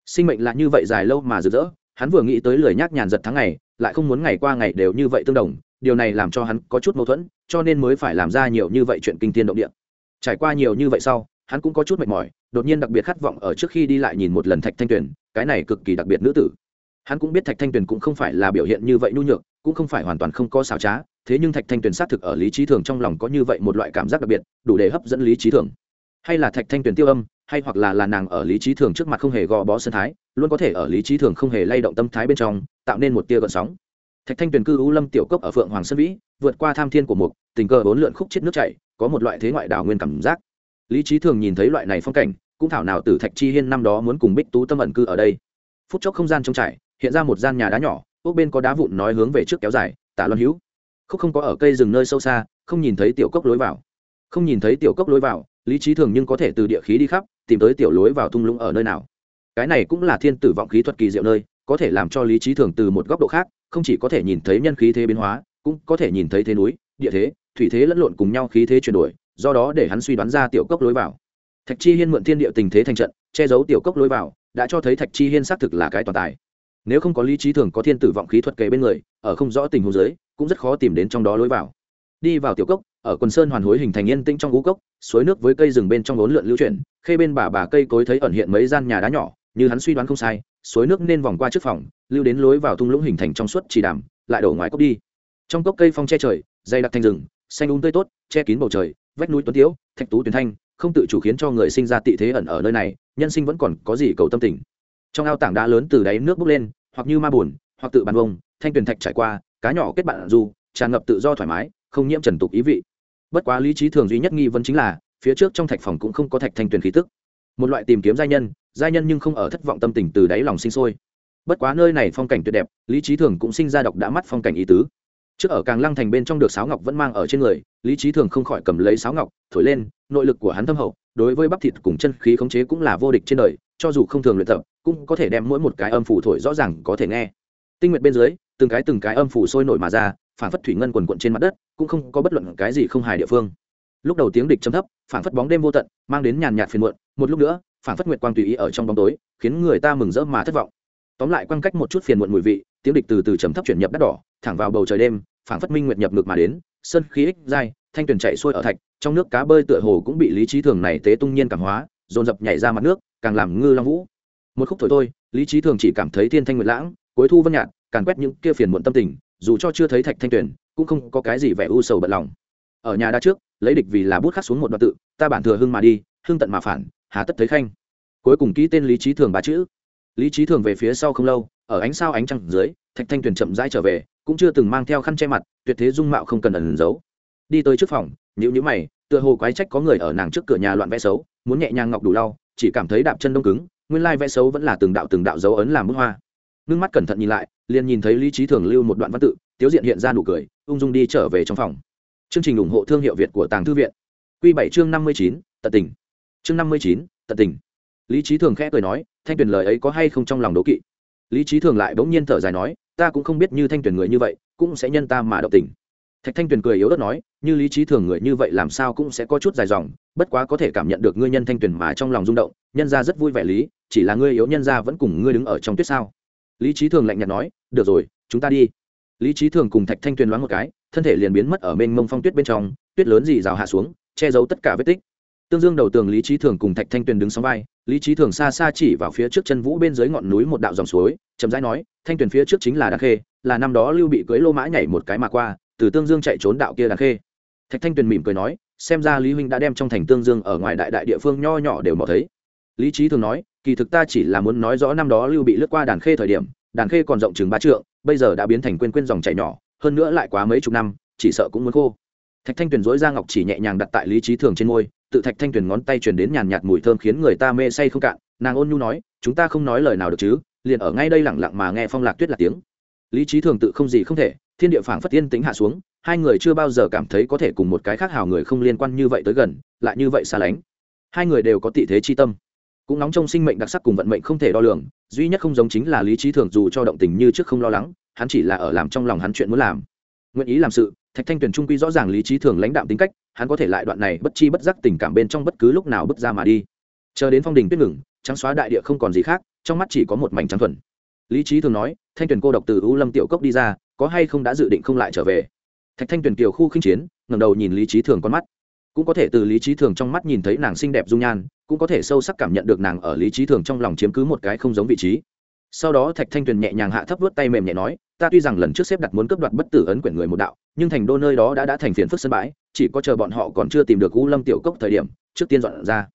Sinh mệnh là như vậy dài lâu mà rực rỡ, hắn vừa nghĩ tới lời nhác nhàn giật tháng ngày, lại không muốn ngày qua ngày đều như vậy tương đồng, điều này làm cho hắn có chút mâu thuẫn, cho nên mới phải làm ra nhiều như vậy chuyện kinh thiên động địa. Trải qua nhiều như vậy sau, hắn cũng có chút mệt mỏi, đột nhiên đặc biệt khát vọng ở trước khi đi lại nhìn một lần thạch thanh tuyền, cái này cực kỳ đặc biệt nữ tử. Hắn cũng biết thạch thanh tuyền cũng không phải là biểu hiện như vậy nhu nhược, cũng không phải hoàn toàn không có xảo trá thế nhưng thạch thanh tuyền xác thực ở lý trí thường trong lòng có như vậy một loại cảm giác đặc biệt, đủ để hấp dẫn lý trí thường. Hay là thạch thanh tuyền tiêu âm, hay hoặc là là nàng ở lý trí thường trước mặt không hề gò bó sân thái, luôn có thể ở lý trí thường không hề lay động tâm thái bên trong, tạo nên một tia gợn sóng. Thạch thanh tuyền cư u lâm tiểu cốc ở phượng hoàng sơn vĩ, vượt qua tham thiên của mục, tình cờ bốn lượn khúc chết nước chảy, có một loại thế ngoại đảo nguyên cảm giác. Lý trí thường nhìn thấy loại này phong cảnh, cũng thảo nào từ thạch chi hiên năm đó muốn cùng bích tú tâm ẩn cư ở đây. Phút chốc không gian trống trải, hiện ra một gian nhà đá nhỏ ốc bên có đá vụn nói hướng về trước kéo dài, tả loan hữu khúc không có ở cây rừng nơi sâu xa, không nhìn thấy tiểu cốc lối vào. Không nhìn thấy tiểu cốc lối vào, lý trí thường nhưng có thể từ địa khí đi khắp, tìm tới tiểu lối vào thung lũng ở nơi nào. Cái này cũng là thiên tử vọng khí thuật kỳ diệu nơi, có thể làm cho lý trí thường từ một góc độ khác, không chỉ có thể nhìn thấy nhân khí thế biến hóa, cũng có thể nhìn thấy thế núi, địa thế, thủy thế lẫn lộn cùng nhau khí thế chuyển đổi, do đó để hắn suy đoán ra tiểu cốc lối vào. Thạch chi hiên mượn thiên địa tình thế thành trận, che giấu tiểu cốc lối vào, đã cho thấy thạch chi hiên xác thực là cái toàn tài. Nếu không có lý trí thường có thiên tử vọng khí thuật kề bên người, ở không rõ tình huống giới cũng rất khó tìm đến trong đó lối vào. Đi vào tiểu cốc, ở quần sơn hoàn hối hình thành yên tĩnh trong gú cốc, suối nước với cây rừng bên trong vốn lượn lưu chuyển, khê bên bà bà cây cối thấy ẩn hiện mấy gian nhà đá nhỏ, như hắn suy đoán không sai, suối nước nên vòng qua trước phòng, lưu đến lối vào thung lũng hình thành trong suốt chỉ đàm, lại đổ ngoài cốc đi. Trong cốc cây phong che trời, dày đặc thành rừng, xanh úng um tươi tốt, che kín bầu trời, vách núi tuấn tiếu, thạch tú tuyến thanh, không tự chủ khiến cho người sinh ra tị thế ẩn ở nơi này, nhân sinh vẫn còn có gì cầu tâm tình. Trong ao tảng đá lớn từ đáy nước bốc lên, hoặc như ma buồn, hoặc tự bàn bông thanh tuyền thạch trải qua cá nhỏ kết bạn du, tràn ngập tự do thoải mái, không nhiễm trần tục ý vị. Bất quá lý trí thường duy nhất nghi vấn chính là, phía trước trong thạch phòng cũng không có thạch thanh tuyền khí tức. Một loại tìm kiếm giai nhân giai nhân nhưng không ở thất vọng tâm tình từ đáy lòng sinh sôi. Bất quá nơi này phong cảnh tuyệt đẹp, lý trí thường cũng sinh ra độc đã mắt phong cảnh ý tứ. Trước ở càng lăng thành bên trong được sáo ngọc vẫn mang ở trên người, lý trí thường không khỏi cầm lấy sáo ngọc, thổi lên, nội lực của hắn thâm hậu, đối với bắp thịt cùng chân khí khống chế cũng là vô địch trên đời, cho dù không thường luyện tập, cũng có thể đem mỗi một cái âm phủ thổi rõ ràng có thể nghe tinh nguyện bên dưới, từng cái từng cái âm phủ sôi nổi mà ra phản phất thủy ngân quần quận trên mặt đất, cũng không có bất luận cái gì không hài địa phương. Lúc đầu tiếng địch chấm thấp phản phất bóng đêm vô tận, mang đến nhàn nhạt phiền muộn, một lúc nữa phản phất nguyệt quang tùy ý ở trong bóng tối, khiến người ta mừng rỡ mà thất vọng. Tóm lại quăng cách một chút phiền muộn mùi vị, tiếng địch từ từ chấm thấp chuyển nhập đất đỏ, thẳng vào bầu trời đêm phản phất minh nguyệt nhập ngược mà đến, sơn khí ích dai, thanh tuyền chạy xuôi ở thạch, trong nước cá bơi tựa hồ cũng bị lý trí thường này tế tung nhiên cảm hóa, dồn dập nhảy ra mặt nước, càng làm ngư long vũ. Một khúc thổi thôi, lý trí thường chỉ cảm thấy thiên thanh nguyệt lãng cuối thu vân nhạt càng quét những kia phiền muộn tâm tình, dù cho chưa thấy thạch thanh tuyền, cũng không có cái gì vẻ u sầu bận lòng. Ở nhà đa trước, lấy địch vì là bút khắc xuống một đoạn tự, ta bản thừa hưng mà đi, hưng tận mà phản, hà tất thấy khanh. Cuối cùng ký tên lý trí thường ba chữ. Lý trí thường về phía sau không lâu, ở ánh sao ánh trăng dưới, thạch thanh tuyền chậm rãi trở về, cũng chưa từng mang theo khăn che mặt, tuyệt thế dung mạo không cần ẩn giấu. Đi tới trước phòng nhữ nhữ mày, tựa hồ quái trách có người ở nàng trước cửa nhà loạn vẽ xấu, muốn nhẹ nhàng ngọc đủ lau, chỉ cảm thấy đạp chân đông cứng, nguyên lai vẽ xấu vẫn là từng đạo từng đạo dấu ấn làm bút hoa ngưng mắt cẩn thận nhìn lại, liền nhìn thấy lý trí thường lưu một đoạn văn tự, tiếu diện hiện ra nụ cười, ung dung đi trở về trong phòng. Chương trình ủng hộ thương hiệu việt của tàng thư viện. Q bảy chương năm mươi chín, tận tình. Chương năm mươi chín, tận tình. Lý trí thường khẽ cười nói, thanh tuyền lời ấy có hay không trong lòng đố kỵ? Lý trí thường lại bỗng nhiên thở dài nói, ta cũng không biết như thanh tuyền người như vậy, cũng sẽ nhân ta mà động tình. Thạch thanh tuyền cười yếu ớt nói, như lý trí thường người như vậy làm sao cũng sẽ có chút dài dòng, bất quá có thể cảm nhận được ngươi nhân thanh tuyền mà trong lòng rung động, nhân ra rất vui vẻ lý, chỉ là ngươi yếu nhân ra vẫn cùng ngươi đứng ở trong tuyết sao lý trí thường lạnh nhạt nói, được rồi, chúng ta đi. Lý trí thường cùng thạch thanh tuyền loáng một cái, thân thể liền biến mất ở mênh mông phong tuyết bên trong, tuyết lớn dì rào hạ xuống, che giấu tất cả vết tích. Tương dương đầu tường lý trí thường cùng thạch thanh tuyền đứng sóng vai, lý trí thường xa xa chỉ vào phía trước chân vũ bên dưới ngọn núi một đạo dòng suối, chậm rãi nói, thanh tuyền phía trước chính là đàn khê, là năm đó lưu bị cưới lô mã nhảy một cái mà qua, từ tương dương chạy trốn đạo kia đàn khê. Thạch thanh tuyền mỉm cười nói, xem ra lý huynh đã đem trong thành tương dương ở ngoài đại đại địa phương nho nhỏ đều mò thấy. Lý trí thường nói kỳ thực ta chỉ là muốn nói rõ năm đó lưu bị lướt qua đàn khê thời điểm, đàn khê còn rộng chừng ba trượng, bây giờ đã biến thành quên quên dòng chảy nhỏ, hơn nữa lại quá mấy chục năm, chỉ sợ cũng muốn khô. Thạch thanh tuyền dối ra ngọc chỉ nhẹ nhàng đặt tại lý trí thường trên môi, tự thạch thanh tuyền ngón tay truyền đến nhàn nhạt mùi thơm khiến người ta mê say không cạn, nàng ôn nhu nói, chúng ta không nói lời nào được chứ, liền ở ngay đây lẳng lặng mà nghe phong lạc tuyết là tiếng. Lý trí thường tự không gì không thể, thiên địa phảng phất tiên tính hạ xuống, hai người chưa bao giờ cảm thấy có thể cùng một cái khác hào người không liên quan như vậy tới gần, lại như vậy xa lánh. Hai người đều có tị thế chi tâm cũng nóng trong sinh mệnh đặc sắc cùng vận mệnh không thể đo lường, duy nhất không giống chính là lý trí thường dù cho động tình như trước không lo lắng, hắn chỉ là ở làm trong lòng hắn chuyện muốn làm. Nguyện ý làm sự, thạch thanh tuyền trung quy rõ ràng lý trí thường lãnh đạm tính cách, hắn có thể lại đoạn này bất chi bất giác tình cảm bên trong bất cứ lúc nào bước ra mà đi. Chờ đến phong đình tuyết ngừng, trắng xóa đại địa không còn gì khác, trong mắt chỉ có một mảnh trắng thuần. Lý trí thường nói, thanh tuyền cô độc từ u lâm tiểu cốc đi ra, có hay không đã dự định không lại trở về? Thạch thanh tuyền kiều khu khinh chiến ngầm đầu nhìn lý trí thường con mắt cũng có thể từ lý trí thường trong mắt nhìn thấy nàng xinh đẹp dung nhan, cũng có thể sâu sắc cảm nhận được nàng ở lý trí thường trong lòng chiếm cứ một cái không giống vị trí. Sau đó thạch thanh tuyền nhẹ nhàng hạ thấp vớt tay mềm nhẹ nói, ta tuy rằng lần trước xếp đặt muốn cướp đoạt bất tử ấn quyển người một đạo, nhưng thành đô nơi đó đã đã thành phiền phức sân bãi, chỉ có chờ bọn họ còn chưa tìm được u lâm tiểu cốc thời điểm, trước tiên dọn ra.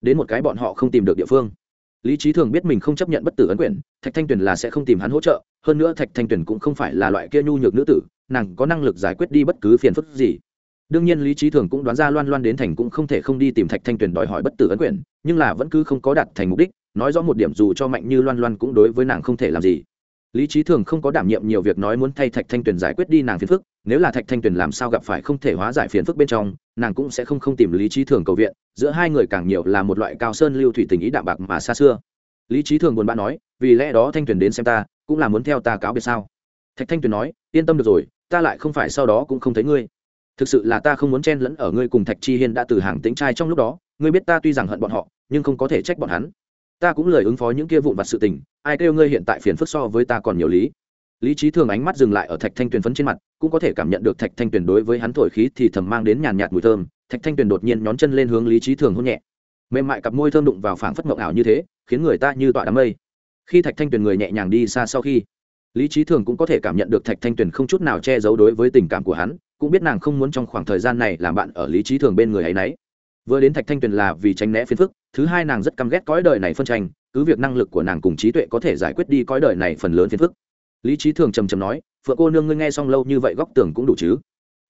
Đến một cái bọn họ không tìm được địa phương. Lý trí thường biết mình không chấp nhận bất tử ấn quyển, thạch thanh tuyền là sẽ không tìm hắn hỗ trợ, hơn nữa thạch thanh tuyền cũng không phải là loại kia nhu nhược nữ tử, nàng có năng lực giải quyết đi bất cứ phiền phức gì đương nhiên lý trí thường cũng đoán ra loan loan đến thành cũng không thể không đi tìm thạch thanh tuyền đòi hỏi bất tử ấn quyển nhưng là vẫn cứ không có đạt thành mục đích, nói rõ một điểm dù cho mạnh như loan loan cũng đối với nàng không thể làm gì. Lý trí thường không có đảm nhiệm nhiều việc nói muốn thay thạch thanh tuyền giải quyết đi nàng phiền phức, nếu là thạch thanh tuyền làm sao gặp phải không thể hóa giải phiền phức bên trong, nàng cũng sẽ không không tìm lý trí thường cầu viện, giữa hai người càng nhiều là một loại cao sơn lưu thủy tình ý đạm bạc mà xa xưa. Lý trí thường buồn bã nói, vì lẽ đó thanh tuyền đến xem ta, cũng là muốn theo ta cáo biệt sao? Thạch thanh tuyền nói, yên tâm được rồi, ta lại không phải sau đó cũng không thấy ngươi thực sự là ta không muốn chen lẫn ở ngươi cùng thạch chi hiên đã từ hàng tính trai trong lúc đó, ngươi biết ta tuy rằng hận bọn họ, nhưng không có thể trách bọn hắn. Ta cũng lời ứng phó những kia vụn vặt sự tình, ai kêu ngươi hiện tại phiền phức so với ta còn nhiều lý. Lý trí thường ánh mắt dừng lại ở thạch thanh tuyền phấn trên mặt, cũng có thể cảm nhận được thạch thanh tuyền đối với hắn thổi khí thì thầm mang đến nhàn nhạt mùi thơm. Thạch thanh tuyền đột nhiên nhón chân lên hướng lý trí thường hôn nhẹ. Mềm mại cặp môi thơm đụng vào phảng phất mộng ảo như thế, khiến người ta như tọa đám mây. Khi thạch thanh tuyền người nhẹ nhàng đi xa sau khi, lý trí thường cũng có thể cảm nhận được thạch thanh tuyền không chút nào che giấu đối với tình cảm của hắn cũng biết nàng không muốn trong khoảng thời gian này làm bạn ở lý trí thường bên người ấy nấy. Vừa đến thạch thanh tuyền là vì tránh né phiền phức, thứ hai nàng rất căm ghét cõi đời này phân tranh, cứ việc năng lực của nàng cùng trí tuệ có thể giải quyết đi cõi đời này phần lớn phiền phức. Lý trí thường trầm trầm nói, phượng cô nương ngươi nghe xong lâu như vậy góc tường cũng đủ chứ?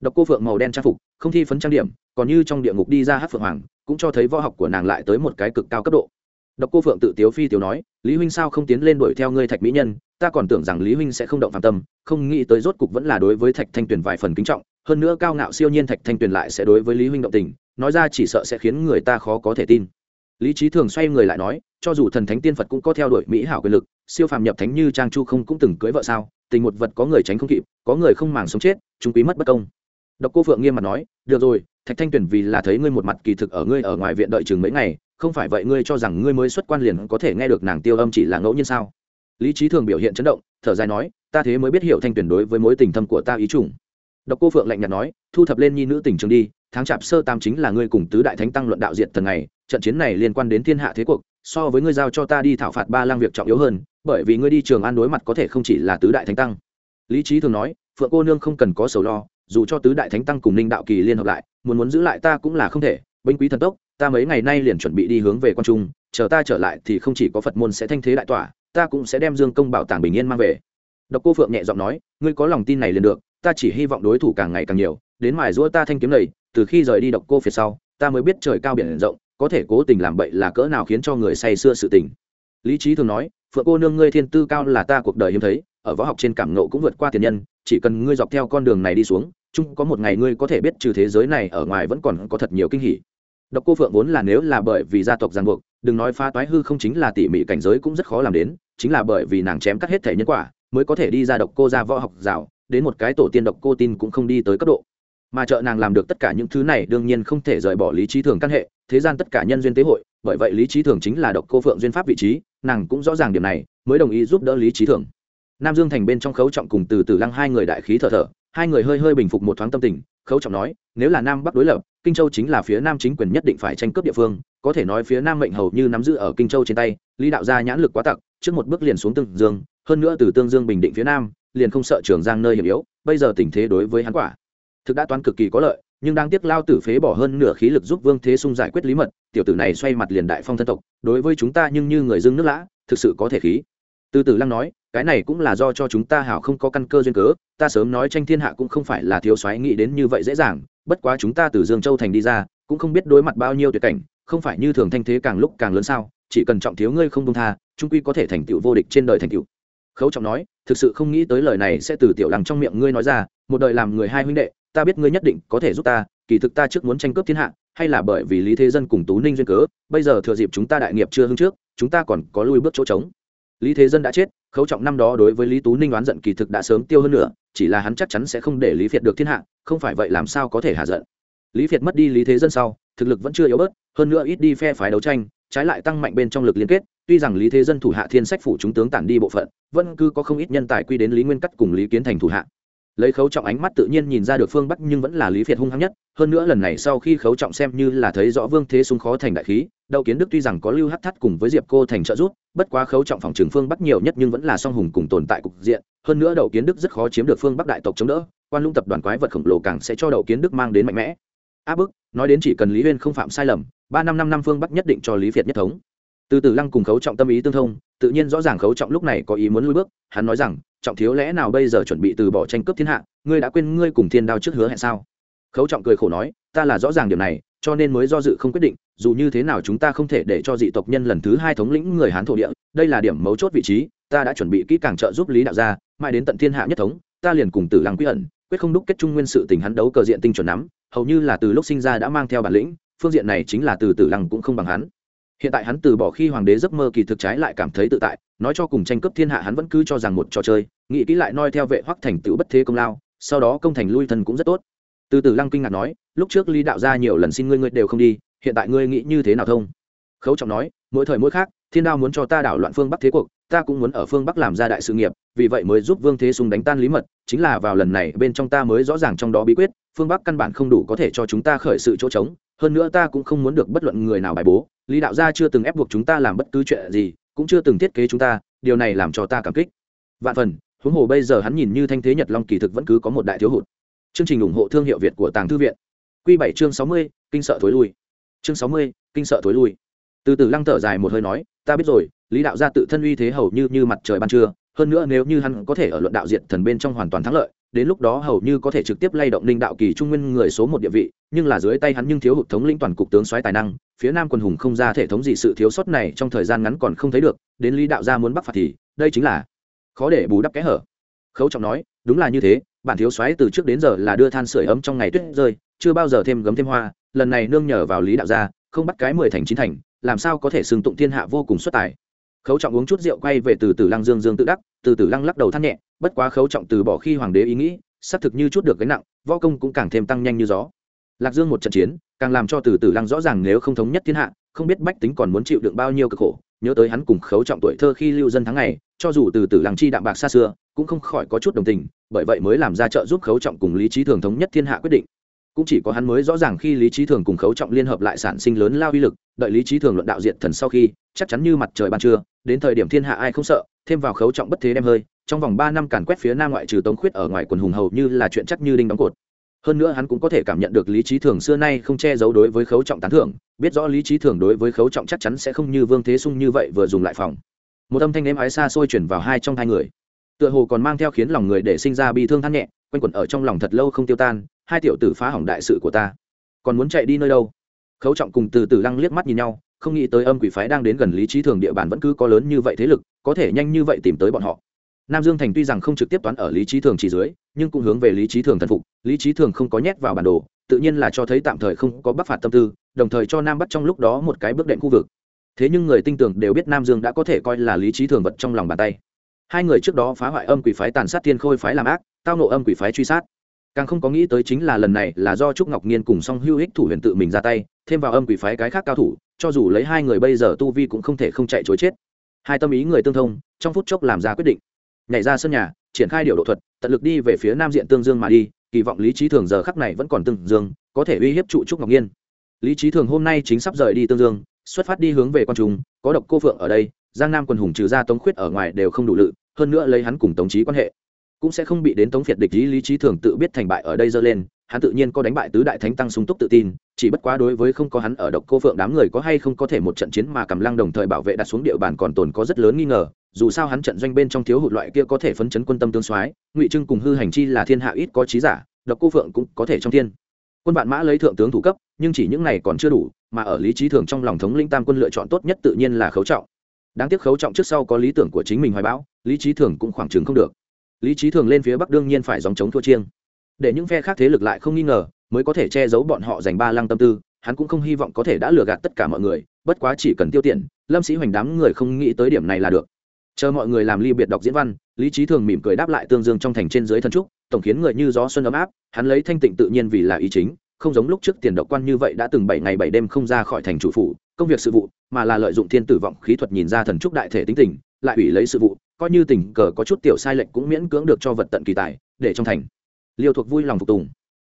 Độc cô phượng màu đen trang phục, không thi phấn trang điểm, còn như trong địa ngục đi ra hát phượng hoàng, cũng cho thấy võ học của nàng lại tới một cái cực cao cấp độ. Độc cô phượng tự tiếu phi tiếu nói, lý huynh sao không tiến lên đuổi theo ngươi thạch mỹ nhân? Ta còn tưởng rằng lý huynh sẽ không động phạm tâm, không nghĩ tới rốt cục vẫn là đối với thạch thanh tuyền vài phần kính trọng hơn nữa cao ngạo siêu nhiên thạch thanh tuyền lại sẽ đối với lý huynh động tình, nói ra chỉ sợ sẽ khiến người ta khó có thể tin. Lý trí thường xoay người lại nói, cho dù thần thánh tiên phật cũng có theo đuổi mỹ hảo quyền lực, siêu phàm nhập thánh như trang chu không cũng từng cưới vợ sao, tình một vật có người tránh không kịp, có người không màng sống chết, chúng quý mất bất công. Độc cô phượng nghiêm mặt nói, được rồi, thạch thanh tuyền vì là thấy ngươi một mặt kỳ thực ở ngươi ở ngoài viện đợi chừng mấy ngày, không phải vậy ngươi cho rằng ngươi mới xuất quan liền có thể nghe được nàng tiêu âm chỉ là ngẫu nhiên sao? Lý trí thường biểu hiện chấn động, thở dài nói, ta thế mới biết hiểu thanh tuyền đối với mối tình thâm của ta ý chủng độc cô phượng lạnh nhạt nói, thu thập lên nhi nữ tình trường đi, tháng chạp sơ tam chính là ngươi cùng tứ đại thánh tăng luận đạo diệt thần này trận chiến này liên quan đến thiên hạ thế cuộc, so với ngươi giao cho ta đi thảo phạt ba lang việc trọng yếu hơn, bởi vì ngươi đi trường an đối mặt có thể không chỉ là tứ đại thánh tăng. Lý trí thường nói, phượng cô nương không cần có sầu lo, dù cho tứ đại thánh tăng cùng ninh đạo kỳ liên hợp lại, muốn muốn giữ lại ta cũng là không thể, binh quý thần tốc, ta mấy ngày nay liền chuẩn bị đi hướng về quan trung, chờ ta trở lại thì không chỉ có phật môn sẽ thanh thế đại tỏa ta cũng sẽ đem dương công bảo tàng bình yên mang về. Độc cô phượng nhẹ giọng nói, ngươi có lòng tin này liền được ta chỉ hy vọng đối thủ càng ngày càng nhiều, đến mài giũa ta thanh kiếm này, từ khi rời đi độc cô phía sau, ta mới biết trời cao biển rộng, có thể cố tình làm bậy là cỡ nào khiến cho người say xưa sự tình. Lý trí thường nói, phượng cô nương ngươi thiên tư cao là ta cuộc đời hiếm thấy, ở võ học trên cảm nộ cũng vượt qua tiền nhân, chỉ cần ngươi dọc theo con đường này đi xuống, chung có một ngày ngươi có thể biết trừ thế giới này ở ngoài vẫn còn có thật nhiều kinh hỉ. Độc cô phượng vốn là nếu là bởi vì gia tộc giang buộc, đừng nói phá toái hư không chính là tỉ mỉ cảnh giới cũng rất khó làm đến, chính là bởi vì nàng chém cắt hết thể nhân quả, mới có thể đi ra độc cô ra võ học rào đến một cái tổ tiên độc cô tin cũng không đi tới cấp độ. Mà trợ nàng làm được tất cả những thứ này đương nhiên không thể rời bỏ lý trí thường căn hệ, thế gian tất cả nhân duyên tế hội, bởi vậy lý trí thường chính là độc cô phượng duyên pháp vị trí, nàng cũng rõ ràng điểm này, mới đồng ý giúp đỡ lý trí thường. Nam dương thành bên trong khấu trọng cùng từ từ lăng hai người đại khí thở thở, hai người hơi hơi bình phục một thoáng tâm tình, khấu trọng nói, nếu là nam bắc đối lập, kinh châu chính là phía nam chính quyền nhất định phải tranh cướp địa phương, có thể nói phía nam mệnh hầu như nắm giữ ở kinh châu trên tay, lý đạo gia nhãn lực quá tặc, trước một bước liền xuống tương dương, hơn nữa từ tương dương bình định phía nam liền không sợ trường giang nơi hiểm yếu, bây giờ tình thế đối với hắn quả. Thực đã toán cực kỳ có lợi, nhưng đang tiếc lao tử phế bỏ hơn nửa khí lực giúp vương thế sung giải quyết lý mật, tiểu tử này xoay mặt liền đại phong thân tộc, đối với chúng ta nhưng như người dưng nước lã, thực sự có thể khí. Từ từ lăng nói, cái này cũng là do cho chúng ta hảo không có căn cơ duyên cớ, ta sớm nói tranh thiên hạ cũng không phải là thiếu soái nghĩ đến như vậy dễ dàng, bất quá chúng ta từ dương châu thành đi ra, cũng không biết đối mặt bao nhiêu tuyệt cảnh, không phải như thường thanh thế càng lúc càng lớn sao, chỉ cần trọng thiếu ngươi không công tha trung quy có thể thành tựu vô địch trên đời thành tựu khấu trọng nói, thực sự không nghĩ tới lời này sẽ từ tiểu lăng trong miệng ngươi nói ra, một đời làm người hai huynh đệ, ta biết ngươi nhất định có thể giúp ta, kỳ thực ta trước muốn tranh cướp thiên hạ, hay là bởi vì lý thế dân cùng tú ninh duyên cớ, bây giờ thừa dịp chúng ta đại nghiệp chưa hưng trước, chúng ta còn có lui bước chỗ trống. Lý thế dân đã chết, khấu trọng năm đó đối với lý tú ninh oán giận kỳ thực đã sớm tiêu hơn nữa chỉ là hắn chắc chắn sẽ không để lý việt được thiên hạ, không phải vậy làm sao có thể hạ giận. Lý việt mất đi lý thế dân sau, thực lực vẫn chưa yếu bớt, hơn nữa ít đi phe phái đấu tranh, trái lại tăng mạnh bên trong lực liên kết tuy rằng lý thế dân thủ hạ thiên sách phủ chúng tướng tản đi bộ phận, vẫn cứ có không ít nhân tài quy đến lý nguyên cắt cùng lý kiến thành thủ hạ. Lấy khấu trọng ánh mắt tự nhiên nhìn ra được phương bắc nhưng vẫn là lý việt hung hăng nhất, hơn nữa lần này sau khi khấu trọng xem như là thấy rõ vương thế súng khó thành đại khí, đậu kiến đức tuy rằng có lưu hát thắt cùng với diệp cô thành trợ rút bất quá khấu trọng phòng trường phương bắc nhiều nhất nhưng vẫn là song hùng cùng tồn tại cục diện, hơn nữa đậu kiến đức rất khó chiếm được phương bắc đại tộc chống đỡ, quan lũng tập đoàn quái vật khổng lồ càng sẽ cho đậu kiến đức mang đến mạnh mẽ. Áp bức, nói đến chỉ cần lý huyên không phạm sai lầm, ba năm năm năm phương bắc nhất định cho lý việt nhất thống từ từ lăng cùng khấu trọng tâm ý tương thông, tự nhiên rõ ràng khấu trọng lúc này có ý muốn lui bước, hắn nói rằng, trọng thiếu lẽ nào bây giờ chuẩn bị từ bỏ tranh cướp thiên hạ, ngươi đã quên ngươi cùng thiên đao trước hứa hẹn sao? Khấu trọng cười khổ nói, ta là rõ ràng điều này, cho nên mới do dự không quyết định, dù như thế nào chúng ta không thể để cho dị tộc nhân lần thứ hai thống lĩnh người hán thổ địa, đây là điểm mấu chốt vị trí, ta đã chuẩn bị kỹ càng trợ giúp lý đạo gia, mãi đến tận thiên hạ nhất thống, ta liền cùng tử lăng quy ẩn, quyết không đúc kết trung nguyên sự tình hắn đấu cờ diện tinh chuẩn nắm, hầu như là từ lúc sinh ra đã mang theo bản lĩnh, phương diện này chính là từ tử lăng cũng không bằng hắn hiện tại hắn từ bỏ khi hoàng đế giấc mơ kỳ thực trái lại cảm thấy tự tại, nói cho cùng tranh cướp thiên hạ hắn vẫn cứ cho rằng một trò chơi, nghĩ kỹ lại noi theo vệ hoắc thành tựu bất thế công lao, sau đó công thành lui thân cũng rất tốt. Từ từ lăng kinh ngạc nói, lúc trước lý đạo gia nhiều lần xin ngươi ngươi đều không đi, hiện tại ngươi nghĩ như thế nào thông? Khấu trọng nói, mỗi thời mỗi khác, thiên đao muốn cho ta đảo loạn phương bắc thế cuộc, ta cũng muốn ở phương bắc làm ra đại sự nghiệp, vì vậy mới giúp vương thế sùng đánh tan lý mật, chính là vào lần này bên trong ta mới rõ ràng trong đó bí quyết, phương bắc căn bản không đủ có thể cho chúng ta khởi sự chỗ trống hơn nữa ta cũng không muốn được bất luận người nào bài bố, lý đạo gia chưa từng ép buộc chúng ta làm bất cứ chuyện gì, cũng chưa từng thiết kế chúng ta, điều này làm cho ta cảm kích. Vạn phần, huống hồ bây giờ hắn nhìn như thanh thế nhật long kỳ thực vẫn cứ có một đại thiếu hụt. Chương trình ủng hộ thương hiệu việt của tàng thư viện. Q bảy chương sáu mươi, kinh sợ thối lui. Chương sáu mươi, kinh sợ thối lui. Từ từ lăng thở dài một hơi nói, ta biết rồi, lý đạo gia tự thân uy thế hầu như như mặt trời ban trưa, hơn nữa nếu như hắn có thể ở luận đạo diện thần bên trong hoàn toàn thắng lợi đến lúc đó hầu như có thể trực tiếp lay động linh đạo kỳ trung nguyên người số một địa vị, nhưng là dưới tay hắn nhưng thiếu hụt thống lĩnh toàn cục tướng soái tài năng, phía nam quân hùng không ra thể thống gì sự thiếu sót này trong thời gian ngắn còn không thấy được, đến lý đạo gia muốn bắc phạt thì, đây chính là khó để bù đắp kẽ hở. Khấu trọng nói, đúng là như thế, bản thiếu soái từ trước đến giờ là đưa than sửa ấm trong ngày tuyết rơi, chưa bao giờ thêm gấm thêm hoa, lần này nương nhờ vào lý đạo gia, không bắt cái mười thành chín thành, làm sao có thể xưng tụng thiên hạ vô cùng xuất tài khấu trọng uống chút rượu quay về từ từ lăng dương dương tự đắc, từ từ lăng lắc đầu than nhẹ, bất quá khấu trọng từ bỏ khi hoàng đế ý nghĩ, xác thực như chút được gánh nặng, võ công cũng càng thêm tăng nhanh như gió. Lạc dương một trận chiến, càng làm cho từ từ lăng rõ ràng nếu không thống nhất thiên hạ, không biết bách tính còn muốn chịu đựng bao nhiêu cực khổ, nhớ tới hắn cùng khấu trọng tuổi thơ khi lưu dân tháng ngày, cho dù từ từ lăng chi đạm bạc xa xưa, cũng không khỏi có chút đồng tình, bởi vậy mới làm ra trợ giúp khấu trọng cùng lý trí thường thống nhất thiên hạ quyết định cũng chỉ có hắn mới rõ ràng khi lý trí thường cùng khấu trọng liên hợp lại sản sinh lớn lao uy lực, đợi lý trí thường luận đạo diện thần sau khi, chắc chắn như mặt trời ban trưa, đến thời điểm thiên hạ ai không sợ, thêm vào khấu trọng bất thế đem hơi, trong vòng ba năm càn quét phía nam ngoại trừ tống khuyết ở ngoài quần hùng hầu như là chuyện chắc như đinh đóng cột. Hơn nữa hắn cũng có thể cảm nhận được lý trí thường xưa nay không che giấu đối với khấu trọng tán thưởng, biết rõ lý trí thường đối với khấu trọng chắc chắn sẽ không như vương thế sung như vậy vừa dùng lại phòng. Một âm thanh nếm ái xa xôi chuyển vào hai trong hai người. Tựa hồ còn mang theo khiến lòng người để sinh ra bi thương than nhẹ, quanh quẩn ở trong lòng thật lâu không tiêu tan hai tiểu tử phá hỏng đại sự của ta. Còn muốn chạy đi nơi đâu? Khấu trọng cùng từ từ lăng liếc mắt nhìn nhau, không nghĩ tới âm quỷ phái đang đến gần lý trí thường địa bàn vẫn cứ có lớn như vậy thế lực, có thể nhanh như vậy tìm tới bọn họ. Nam dương thành tuy rằng không trực tiếp toán ở lý trí thường chỉ dưới, nhưng cũng hướng về lý trí thường thần phục, lý trí thường không có nhét vào bản đồ, tự nhiên là cho thấy tạm thời không có bắc phạt tâm tư, đồng thời cho nam bắt trong lúc đó một cái bước đệm khu vực. Thế nhưng người tinh tường đều biết nam dương đã có thể coi là lý trí thường vật trong lòng bàn tay. Hai người trước đó phá hoại âm quỷ phái tàn sát thiên khôi phái làm ác, tao nộ âm quỷ phái truy sát càng không có nghĩ tới chính là lần này là do trúc ngọc nhiên cùng song hưu ích thủ huyền tự mình ra tay, thêm vào âm quỷ phái cái khác cao thủ, cho dù lấy hai người bây giờ tu vi cũng không thể không chạy chối chết. Hai tâm ý người tương thông, trong phút chốc làm ra quyết định. Nhảy ra sân nhà, triển khai điều độ thuật, tận lực đi về phía nam diện tương dương mà đi, kỳ vọng lý trí thường giờ khắc này vẫn còn tương dương, có thể uy hiếp trụ trúc ngọc nhiên lý trí thường hôm nay chính sắp rời đi tương dương, xuất phát đi hướng về quan trung có độc cô phượng ở đây, giang nam quần hùng trừ ra tống khuyết ở ngoài đều không đủ lự, hơn nữa lấy hắn cùng tống trí quan hệ cũng sẽ không bị đến tống phiệt địch lý lý trí thường tự biết thành bại ở đây dơ lên, hắn tự nhiên có đánh bại tứ đại thánh tăng sung túc tự tin, chỉ bất quá đối với không có hắn ở độc cô phượng đám người có hay không có thể một trận chiến mà cầm lăng đồng thời bảo vệ đặt xuống địa bàn còn tồn có rất lớn nghi ngờ, dù sao hắn trận doanh bên trong thiếu hụt loại kia có thể phấn chấn quân tâm tương soái, ngụy trưng cùng hư hành chi là thiên hạ ít có trí giả, độc cô phượng cũng có thể trong thiên. Quân bạn mã lấy thượng tướng thủ cấp, nhưng chỉ những này còn chưa đủ, mà ở lý trí thường trong lòng thống linh tam quân lựa chọn tốt nhất tự nhiên là khấu trọng. Đáng tiếc khấu trọng trước sau có lý tưởng của chính mình hoài bão, lý trí thường cũng khoảng chừng không được lý trí thường lên phía bắc đương nhiên phải dòng chống thua chiêng. Để những phe khác thế lực lại không nghi ngờ, mới có thể che giấu bọn họ dành ba lăng tâm tư, hắn cũng không hy vọng có thể đã lừa gạt tất cả mọi người, bất quá chỉ cần tiêu tiền lâm sĩ hoành đám người không nghĩ tới điểm này là được. Chờ mọi người làm ly biệt đọc diễn văn, lý trí thường mỉm cười đáp lại tương dương trong thành trên dưới thân trúc, tổng khiến người như gió xuân ấm áp, hắn lấy thanh tịnh tự nhiên vì là ý chính, không giống lúc trước tiền độc quan như vậy đã từng bảy ngày bảy đêm không ra khỏi thành chủ phủ, công việc sự vụ, mà là lợi dụng thiên tử vọng khí thuật nhìn ra thần trúc đại thể tính tình, lại ủy lấy sự vụ coi như tình cờ có chút tiểu sai lệch cũng miễn cưỡng được cho vật tận kỳ tài, để trong thành. Liêu thuộc vui lòng phục tùng.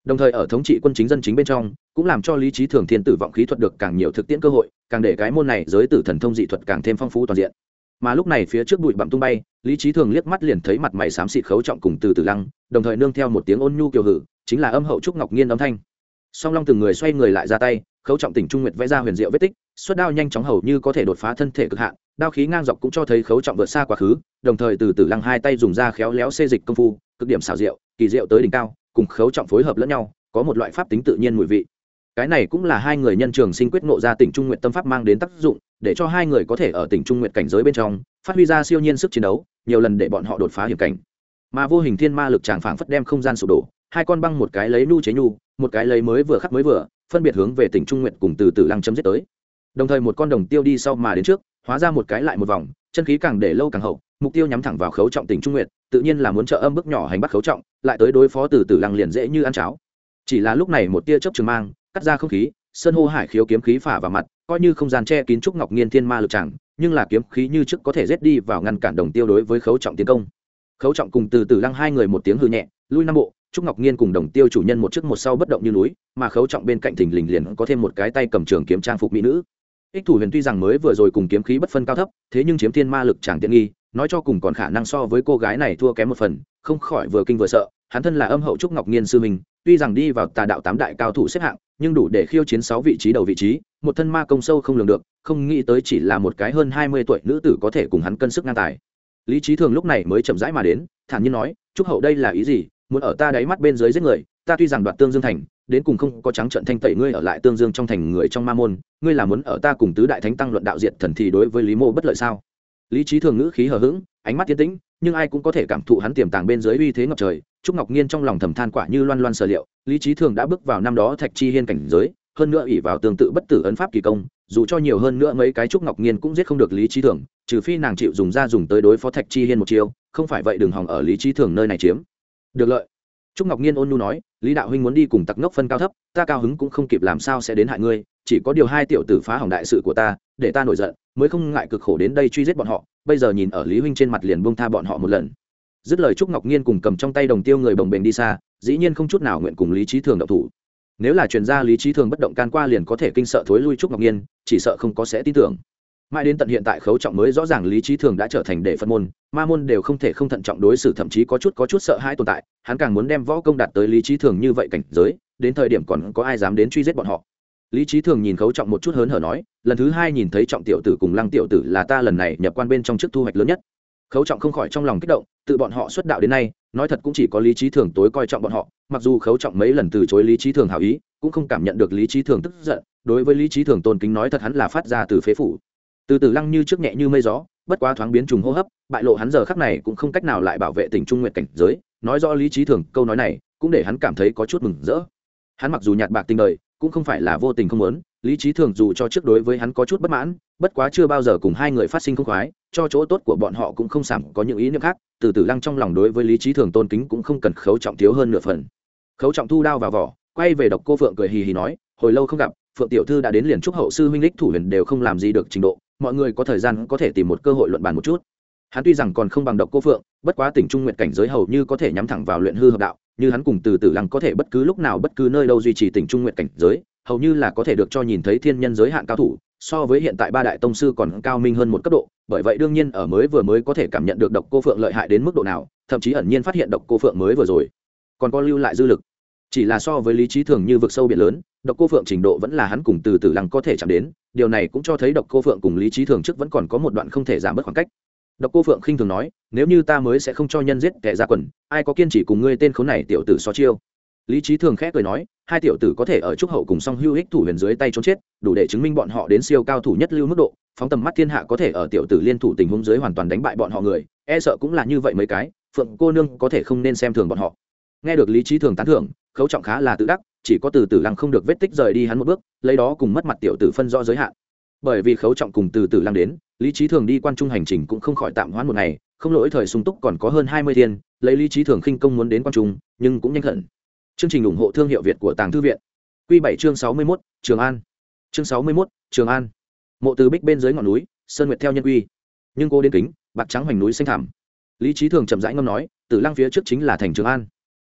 Đồng thời ở thống trị quân chính dân chính bên trong, cũng làm cho lý trí thường thiên tử vọng khí thuật được càng nhiều thực tiễn cơ hội, càng để cái môn này giới tử thần thông dị thuật càng thêm phong phú toàn diện. Mà lúc này phía trước bụi bặm tung bay, lý trí thường liếc mắt liền thấy mặt mày xám xịt khấu trọng cùng từ từ lăng, đồng thời nương theo một tiếng ôn nhu kiều hử, chính là âm hậu trúc ngọc nhiên âm thanh. Song long từng người xoay người lại ra tay, khấu trọng tỉnh trung nguyệt vẽ ra huyền diệu vết tích suất đao nhanh chóng hầu như có thể đột phá thân thể cực hạn đao khí ngang dọc cũng cho thấy khấu trọng vượt xa quá khứ, đồng thời từ từ lăng hai tay dùng ra khéo léo xê dịch công phu, cực điểm xảo diệu, kỳ diệu tới đỉnh cao, cùng khấu trọng phối hợp lẫn nhau, có một loại pháp tính tự nhiên mùi vị. Cái này cũng là hai người nhân trường sinh quyết ngộ ra tỉnh trung nguyện tâm pháp mang đến tác dụng, để cho hai người có thể ở tỉnh trung nguyện cảnh giới bên trong, phát huy ra siêu nhiên sức chiến đấu, nhiều lần để bọn họ đột phá hiểm cảnh. Mà vô hình thiên ma lực tràng phảng phất đem không gian sụp đổ, hai con băng một cái lấy nu chế nhu, một cái lấy mới vừa khắc mới vừa, phân biệt hướng về tỉnh trung nguyện cùng từ từ lăng chấm dứt tới. Đồng thời một con đồng tiêu đi sau mà đến trước hóa ra một cái lại một vòng, chân khí càng để lâu càng hậu, mục tiêu nhắm thẳng vào khấu trọng tỉnh trung nguyện tự nhiên là muốn trợ âm bước nhỏ hành bắt khấu trọng, lại tới đối phó từ từ lăng liền dễ như ăn cháo. Chỉ là lúc này một tia chớp trường mang, cắt ra không khí, sơn hô hải khiếu kiếm khí phả vào mặt, coi như không gian che kín trúc ngọc nghiên thiên ma lực chẳng, nhưng là kiếm khí như trước có thể rét đi vào ngăn cản đồng tiêu đối với khấu trọng tiến công. Khấu trọng cùng từ từ lăng hai người một tiếng hư nhẹ, lui năm bộ, trúc ngọc nghiên cùng đồng tiêu chủ nhân một trước một sau bất động như núi, mà khấu trọng bên cạnh thình lình liền có thêm một cái tay cầm trường kiếm trang phục mỹ nữ ích thủ huyền tuy rằng mới vừa rồi cùng kiếm khí bất phân cao thấp thế nhưng chiếm thiên ma lực chẳng tiện nghi nói cho cùng còn khả năng so với cô gái này thua kém một phần không khỏi vừa kinh vừa sợ hắn thân là âm hậu trúc ngọc nhiên sư mình, tuy rằng đi vào tà đạo tám đại cao thủ xếp hạng nhưng đủ để khiêu chiến sáu vị trí đầu vị trí một thân ma công sâu không lường được không nghĩ tới chỉ là một cái hơn hai mươi tuổi nữ tử có thể cùng hắn cân sức ngang tài. Lý trí thường lúc này mới chậm rãi mà đến thản nhiên nói trúc hậu đây là ý gì? Muốn ở ta đáy mắt bên dưới giết người, ta tuy rằng đoạt tương dương thành, đến cùng không có trắng trận thanh tẩy ngươi ở lại tương dương trong thành người trong ma môn, ngươi là muốn ở ta cùng tứ đại thánh tăng luận đạo diệt thần thì đối với lý mô bất lợi sao? Lý trí thường ngữ khí hờ hững, ánh mắt tiến tĩnh, nhưng ai cũng có thể cảm thụ hắn tiềm tàng bên dưới uy thế ngập trời, trúc ngọc nhiên trong lòng thầm than quả như loan loan sở liệu, lý trí thường đã bước vào năm đó thạch chi hiên cảnh giới, hơn nữa ỉ vào tương tự bất tử ấn pháp kỳ công, dù cho nhiều hơn nữa mấy cái trúc ngọc nhiên cũng giết không được lý trí thường, trừ phi nàng chịu dùng ra dùng tới đối phó thạch chi hiên một chiêu, không phải vậy đừng hòng ở lý trí thường nơi này chiếm được lợi. Trúc ngọc nhiên ôn nhu nói, lý đạo huynh muốn đi cùng tặc ngốc phân cao thấp, ta cao hứng cũng không kịp làm sao sẽ đến hại ngươi, chỉ có điều hai tiểu tử phá hỏng đại sự của ta, để ta nổi giận, mới không ngại cực khổ đến đây truy giết bọn họ, bây giờ nhìn ở lý huynh trên mặt liền buông tha bọn họ một lần. Dứt lời trúc ngọc nhiên cùng cầm trong tay đồng tiêu người bồng bềnh đi xa, dĩ nhiên không chút nào nguyện cùng lý trí thường động thủ. Nếu là chuyên gia lý trí thường bất động can qua liền có thể kinh sợ thối lui trúc ngọc nhiên chỉ sợ không có sẽ tin tưởng mãi đến tận hiện tại khấu trọng mới rõ ràng lý trí thường đã trở thành đệ phân môn, ma môn đều không thể không thận trọng đối xử, thậm chí có chút có chút sợ hãi tồn tại, hắn càng muốn đem võ công đạt tới lý trí thường như vậy cảnh giới, đến thời điểm còn có ai dám đến truy giết bọn họ. Lý trí thường nhìn khấu trọng một chút hớn hở nói, lần thứ hai nhìn thấy trọng tiểu tử cùng lăng tiểu tử là ta lần này nhập quan bên trong chức thu hoạch lớn nhất. Khấu trọng không khỏi trong lòng kích động, tự bọn họ xuất đạo đến nay, nói thật cũng chỉ có lý trí thường tối coi trọng bọn họ, mặc dù khấu trọng mấy lần từ chối lý trí thường hảo ý, cũng không cảm nhận được lý trí thường tức giận, đối với lý trí thường tôn kính nói thật hắn là phát ra từ phế phủ từ từ lăng như trước nhẹ như mây gió, bất quá thoáng biến trùng hô hấp, bại lộ hắn giờ khắc này cũng không cách nào lại bảo vệ tình trung nguyện cảnh giới, nói rõ lý trí thường, câu nói này cũng để hắn cảm thấy có chút mừng rỡ. Hắn mặc dù nhạt bạc tình đời, cũng không phải là vô tình không muốn, lý trí thường dù cho trước đối với hắn có chút bất mãn, bất quá chưa bao giờ cùng hai người phát sinh không khoái, cho chỗ tốt của bọn họ cũng không sẵn có những ý niệm khác, từ từ lăng trong lòng đối với lý trí thường tôn kính cũng không cần khấu trọng thiếu hơn nửa phần. Khấu trọng thu đao vào vỏ, quay về độc cô phượng cười hì hì nói, hồi lâu không gặp, phượng tiểu thư đã đến liền chúc hậu sư huynh đích thủ huyền đều không làm gì được trình độ mọi người có thời gian có thể tìm một cơ hội luận bàn một chút. Hắn tuy rằng còn không bằng độc cô phượng, bất quá tỉnh trung nguyện cảnh giới hầu như có thể nhắm thẳng vào luyện hư hợp đạo, như hắn cùng từ từ lăng có thể bất cứ lúc nào bất cứ nơi đâu duy trì tỉnh trung nguyện cảnh giới, hầu như là có thể được cho nhìn thấy thiên nhân giới hạn cao thủ, so với hiện tại ba đại tông sư còn cao minh hơn một cấp độ, bởi vậy đương nhiên ở mới vừa mới có thể cảm nhận được độc cô phượng lợi hại đến mức độ nào, thậm chí ẩn nhiên phát hiện độc cô phượng mới vừa rồi còn có lưu lại dư lực. Chỉ là so với lý trí thường như vực sâu biển lớn độc cô phượng trình độ vẫn là hắn cùng từ từ lăng có thể chạm đến, điều này cũng cho thấy độc cô phượng cùng lý trí thường trước vẫn còn có một đoạn không thể giảm bớt khoảng cách. Độc cô phượng khinh thường nói, nếu như ta mới sẽ không cho nhân giết kẻ ra quần, ai có kiên trì cùng ngươi tên khốn này tiểu tử so chiêu? Lý trí thường khẽ cười nói, hai tiểu tử có thể ở trúc hậu cùng song hưu hích thủ huyền dưới tay trốn chết, đủ để chứng minh bọn họ đến siêu cao thủ nhất lưu mức độ, phóng tầm mắt thiên hạ có thể ở tiểu tử liên thủ tình huống dưới hoàn toàn đánh bại bọn họ người e sợ cũng là như vậy mấy cái, phượng cô nương có thể không nên xem thường bọn họ. Nghe được lý trí thường tán thưởng, khấu trọng khá là tự đắc chỉ có từ tử lăng không được vết tích rời đi hắn một bước, lấy đó cùng mất mặt tiểu tử phân rõ giới hạn. Bởi vì khấu trọng cùng từ tử lăng đến, lý trí thường đi quan trung hành trình cũng không khỏi tạm hoãn một ngày, không lỗi thời sung túc còn có hơn hai mươi thiên, lấy lý trí thường khinh công muốn đến quan trung, nhưng cũng nhanh thận chương trình ủng hộ thương hiệu việt của tàng thư viện. Q bảy chương sáu mươi mốt, trường an. Chương sáu mươi mốt, trường an. Mộ từ bích bên dưới ngọn núi, sơn nguyệt theo nhân quy. Nhưng cô đến kính, bạc trắng hoành núi xanh thảm lý trí thường chậm rãi ngâm nói, tử lăng phía trước chính là thành trường an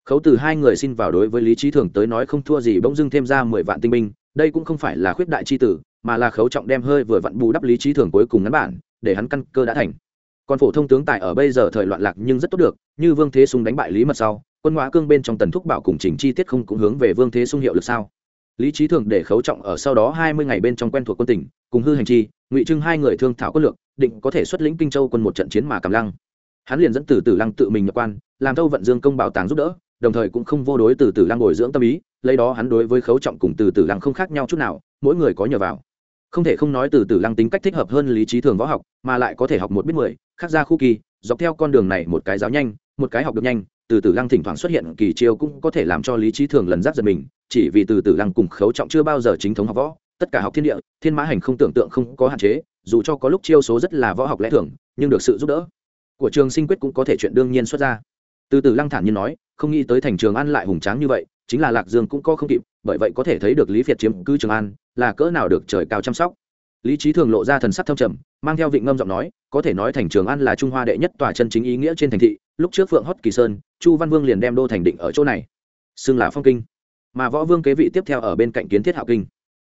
khấu từ hai người xin vào đối với lý trí thường tới nói không thua gì bỗng dưng thêm ra mười vạn tinh binh, đây cũng không phải là khuyết đại c h i tử, mà là khấu trọng đem hơi vừa vặn bù đắp lý trí thường cuối cùng ngắn bản, để hắn căn cơ đã thành. Còn phổ thông tướng tài ở bây giờ thời loạn lạc nhưng rất tốt được, như vương thế sung đánh bại lý mật sau, quân ngoã cương bên trong tần thúc bảo cùng chỉnh chi tiết không cũng hướng về vương thế sung hiệu lực sao? Lý trí thường để khấu trọng ở sau đó hai mươi ngày bên trong quen thuộc quân tỉnh, cùng hư hành chi, ngụy trưng hai người thương thảo quân lược, định có thể xuất lĩnh kinh châu quân một trận chiến mà cầm lăng. Hắn liền dẫn từ tử lăng tự mình nhập quan, làm thâu vận dương công bảo tàng giúp đỡ đồng thời cũng không vô đối từ từ lăng bồi dưỡng tâm ý, lấy đó hắn đối với khấu trọng cùng từ từ lăng không khác nhau chút nào, mỗi người có nhờ vào. Không thể không nói từ từ lăng tính cách thích hợp hơn lý trí thường võ học, mà lại có thể học một biết mười, khác ra khu kỳ, dọc theo con đường này một cái giáo nhanh, một cái học được nhanh, từ từ lăng thỉnh thoảng xuất hiện kỳ chiêu cũng có thể làm cho lý trí thường lần giác giật mình, chỉ vì từ từ lăng cùng khấu trọng chưa bao giờ chính thống học võ, tất cả học thiên địa, thiên mã hành không tưởng tượng không có hạn chế, dù cho có lúc chiêu số rất là võ học lẽ thường, nhưng được sự giúp đỡ của trường sinh quyết cũng có thể chuyện đương nhiên xuất ra từ từ lăng thản nhiên nói, không nghĩ tới thành trường an lại hùng tráng như vậy, chính là lạc dương cũng có không kịp, bởi vậy có thể thấy được lý việt chiếm cứ trường an, là cỡ nào được trời cao chăm sóc. Lý trí thường lộ ra thần sắc thâm trầm, mang theo vịnh ngâm giọng nói, có thể nói thành trường an là trung hoa đệ nhất tòa chân chính ý nghĩa trên thành thị, lúc trước phượng hót kỳ sơn, chu văn vương liền đem đô thành định ở chỗ này, xưng là phong kinh. Mà võ vương kế vị tiếp theo ở bên cạnh kiến thiết hạo kinh.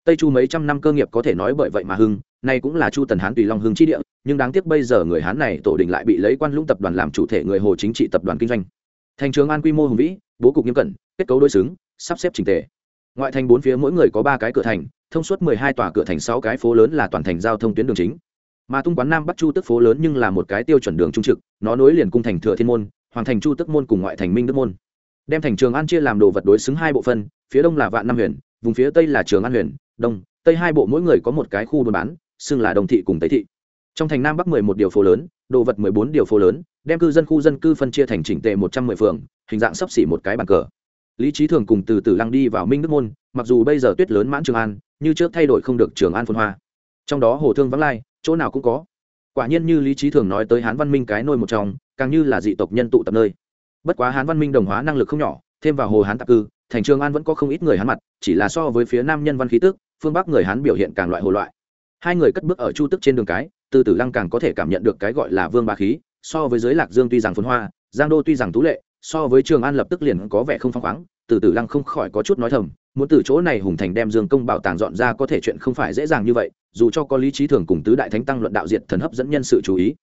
Tây chu mấy trăm năm cơ nghiệp có thể nói bởi vậy mà hưng nay cũng là chu tần hán tùy long hưng chi địa, nhưng đáng tiếc bây giờ người hán này tổ định lại bị lấy quan lũng tập đoàn làm chủ thể người hồ chính trị tập đoàn kinh doanh. Thành trường an quy mô hùng vĩ, bố cục nghiêm cẩn, kết cấu đối xứng, sắp xếp trình tề. Ngoại thành bốn phía mỗi người có ba cái cửa thành, thông suốt mười hai tòa cửa thành sáu cái phố lớn là toàn thành giao thông tuyến đường chính. Mà tung quán nam bắc chu tức phố lớn nhưng là một cái tiêu chuẩn đường trung trực, nó nối liền cung thành thừa thiên môn, hoàng thành chu tức môn cùng ngoại thành minh đức môn. Đem thành trường an chia làm đồ vật đối xứng hai bộ phân phía đông là vạn nam huyền, vùng phía tây là trường an huyền, đông, tây hai bộ mỗi người có một cái khu buôn bán xưng là đồng thị cùng tây thị. Trong thành nam bắc mười một điều phố lớn, đồ vật mười bốn điều phố lớn, đem cư dân khu dân cư phân chia thành chỉnh tề một trăm mười phường, hình dạng sấp xỉ một cái bàn cờ. Lý trí thường cùng từ từ lăng đi vào minh đức môn, mặc dù bây giờ tuyết lớn mãn trường an, như trước thay đổi không được trường an phân hoa. Trong đó hồ thương vắng lai, chỗ nào cũng có. Quả nhiên như lý trí thường nói tới hán văn minh cái nôi một trong, càng như là dị tộc nhân tụ tập nơi. Bất quá hán văn minh đồng hóa năng lực không nhỏ, thêm vào hồ hán tạp cư, thành trường an vẫn có không ít người hán mặt, chỉ là so với phía nam nhân văn khí tức, phương bắc người hán biểu hiện càng loại hồ loại hai người cất bước ở chu tức trên đường cái, từ tử lăng càng có thể cảm nhận được cái gọi là vương ba khí, so với giới lạc dương tuy rằng phồn hoa, giang đô tuy rằng tú lệ, so với trường an lập tức liền có vẻ không phăng khoáng, từ tử lăng không khỏi có chút nói thầm, muốn từ chỗ này hùng thành đem dương công bảo tàng dọn ra có thể chuyện không phải dễ dàng như vậy, dù cho có lý trí thường cùng tứ đại thánh tăng luận đạo diệt thần hấp dẫn nhân sự chú ý.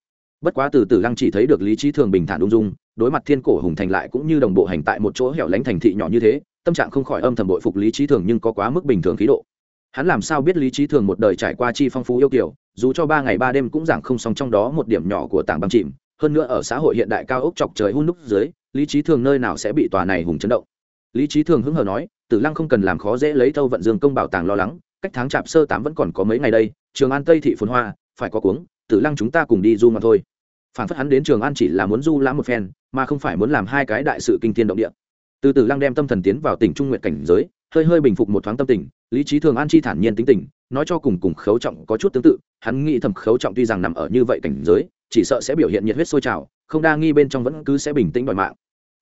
Bất quá từ tử lăng chỉ thấy được lý trí thường bình thản ung dung, đối mặt thiên cổ hùng thành lại cũng như đồng bộ hành tại một chỗ hẻo lánh thành thị nhỏ như thế, tâm trạng không khỏi âm thầm bội phục lý trí thường nhưng có quá mức bình thường khí độ hắn làm sao biết lý trí thường một đời trải qua chi phong phú yêu kiểu dù cho ba ngày ba đêm cũng giảng không xong trong đó một điểm nhỏ của tảng băng chìm, hơn nữa ở xã hội hiện đại cao ốc chọc trời hun đúc dưới, lý trí thường nơi nào sẽ bị tòa này hùng chấn động? Lý trí thường hứng hờ nói, tử lăng không cần làm khó dễ lấy thâu vận dương công bảo tàng lo lắng, cách tháng chạp sơ tám vẫn còn có mấy ngày đây, trường an tây thị phồn hoa, phải có cuống, tử lăng chúng ta cùng đi du mà thôi. Phản phất hắn đến trường an chỉ là muốn du lãm một phen, mà không phải muốn làm hai cái đại sự kinh thiên động địa. Từ tử lăng đem tâm thần tiến vào tỉnh trung nguyện cảnh giới hơi hơi bình phục một thoáng tâm tình, lý trí thường an chi thản nhiên tính tình, nói cho cùng cùng khấu trọng có chút tương tự, hắn nghĩ thầm khấu trọng tuy rằng nằm ở như vậy cảnh giới, chỉ sợ sẽ biểu hiện nhiệt huyết sôi trào, không đa nghi bên trong vẫn cứ sẽ bình tĩnh đòi mạng.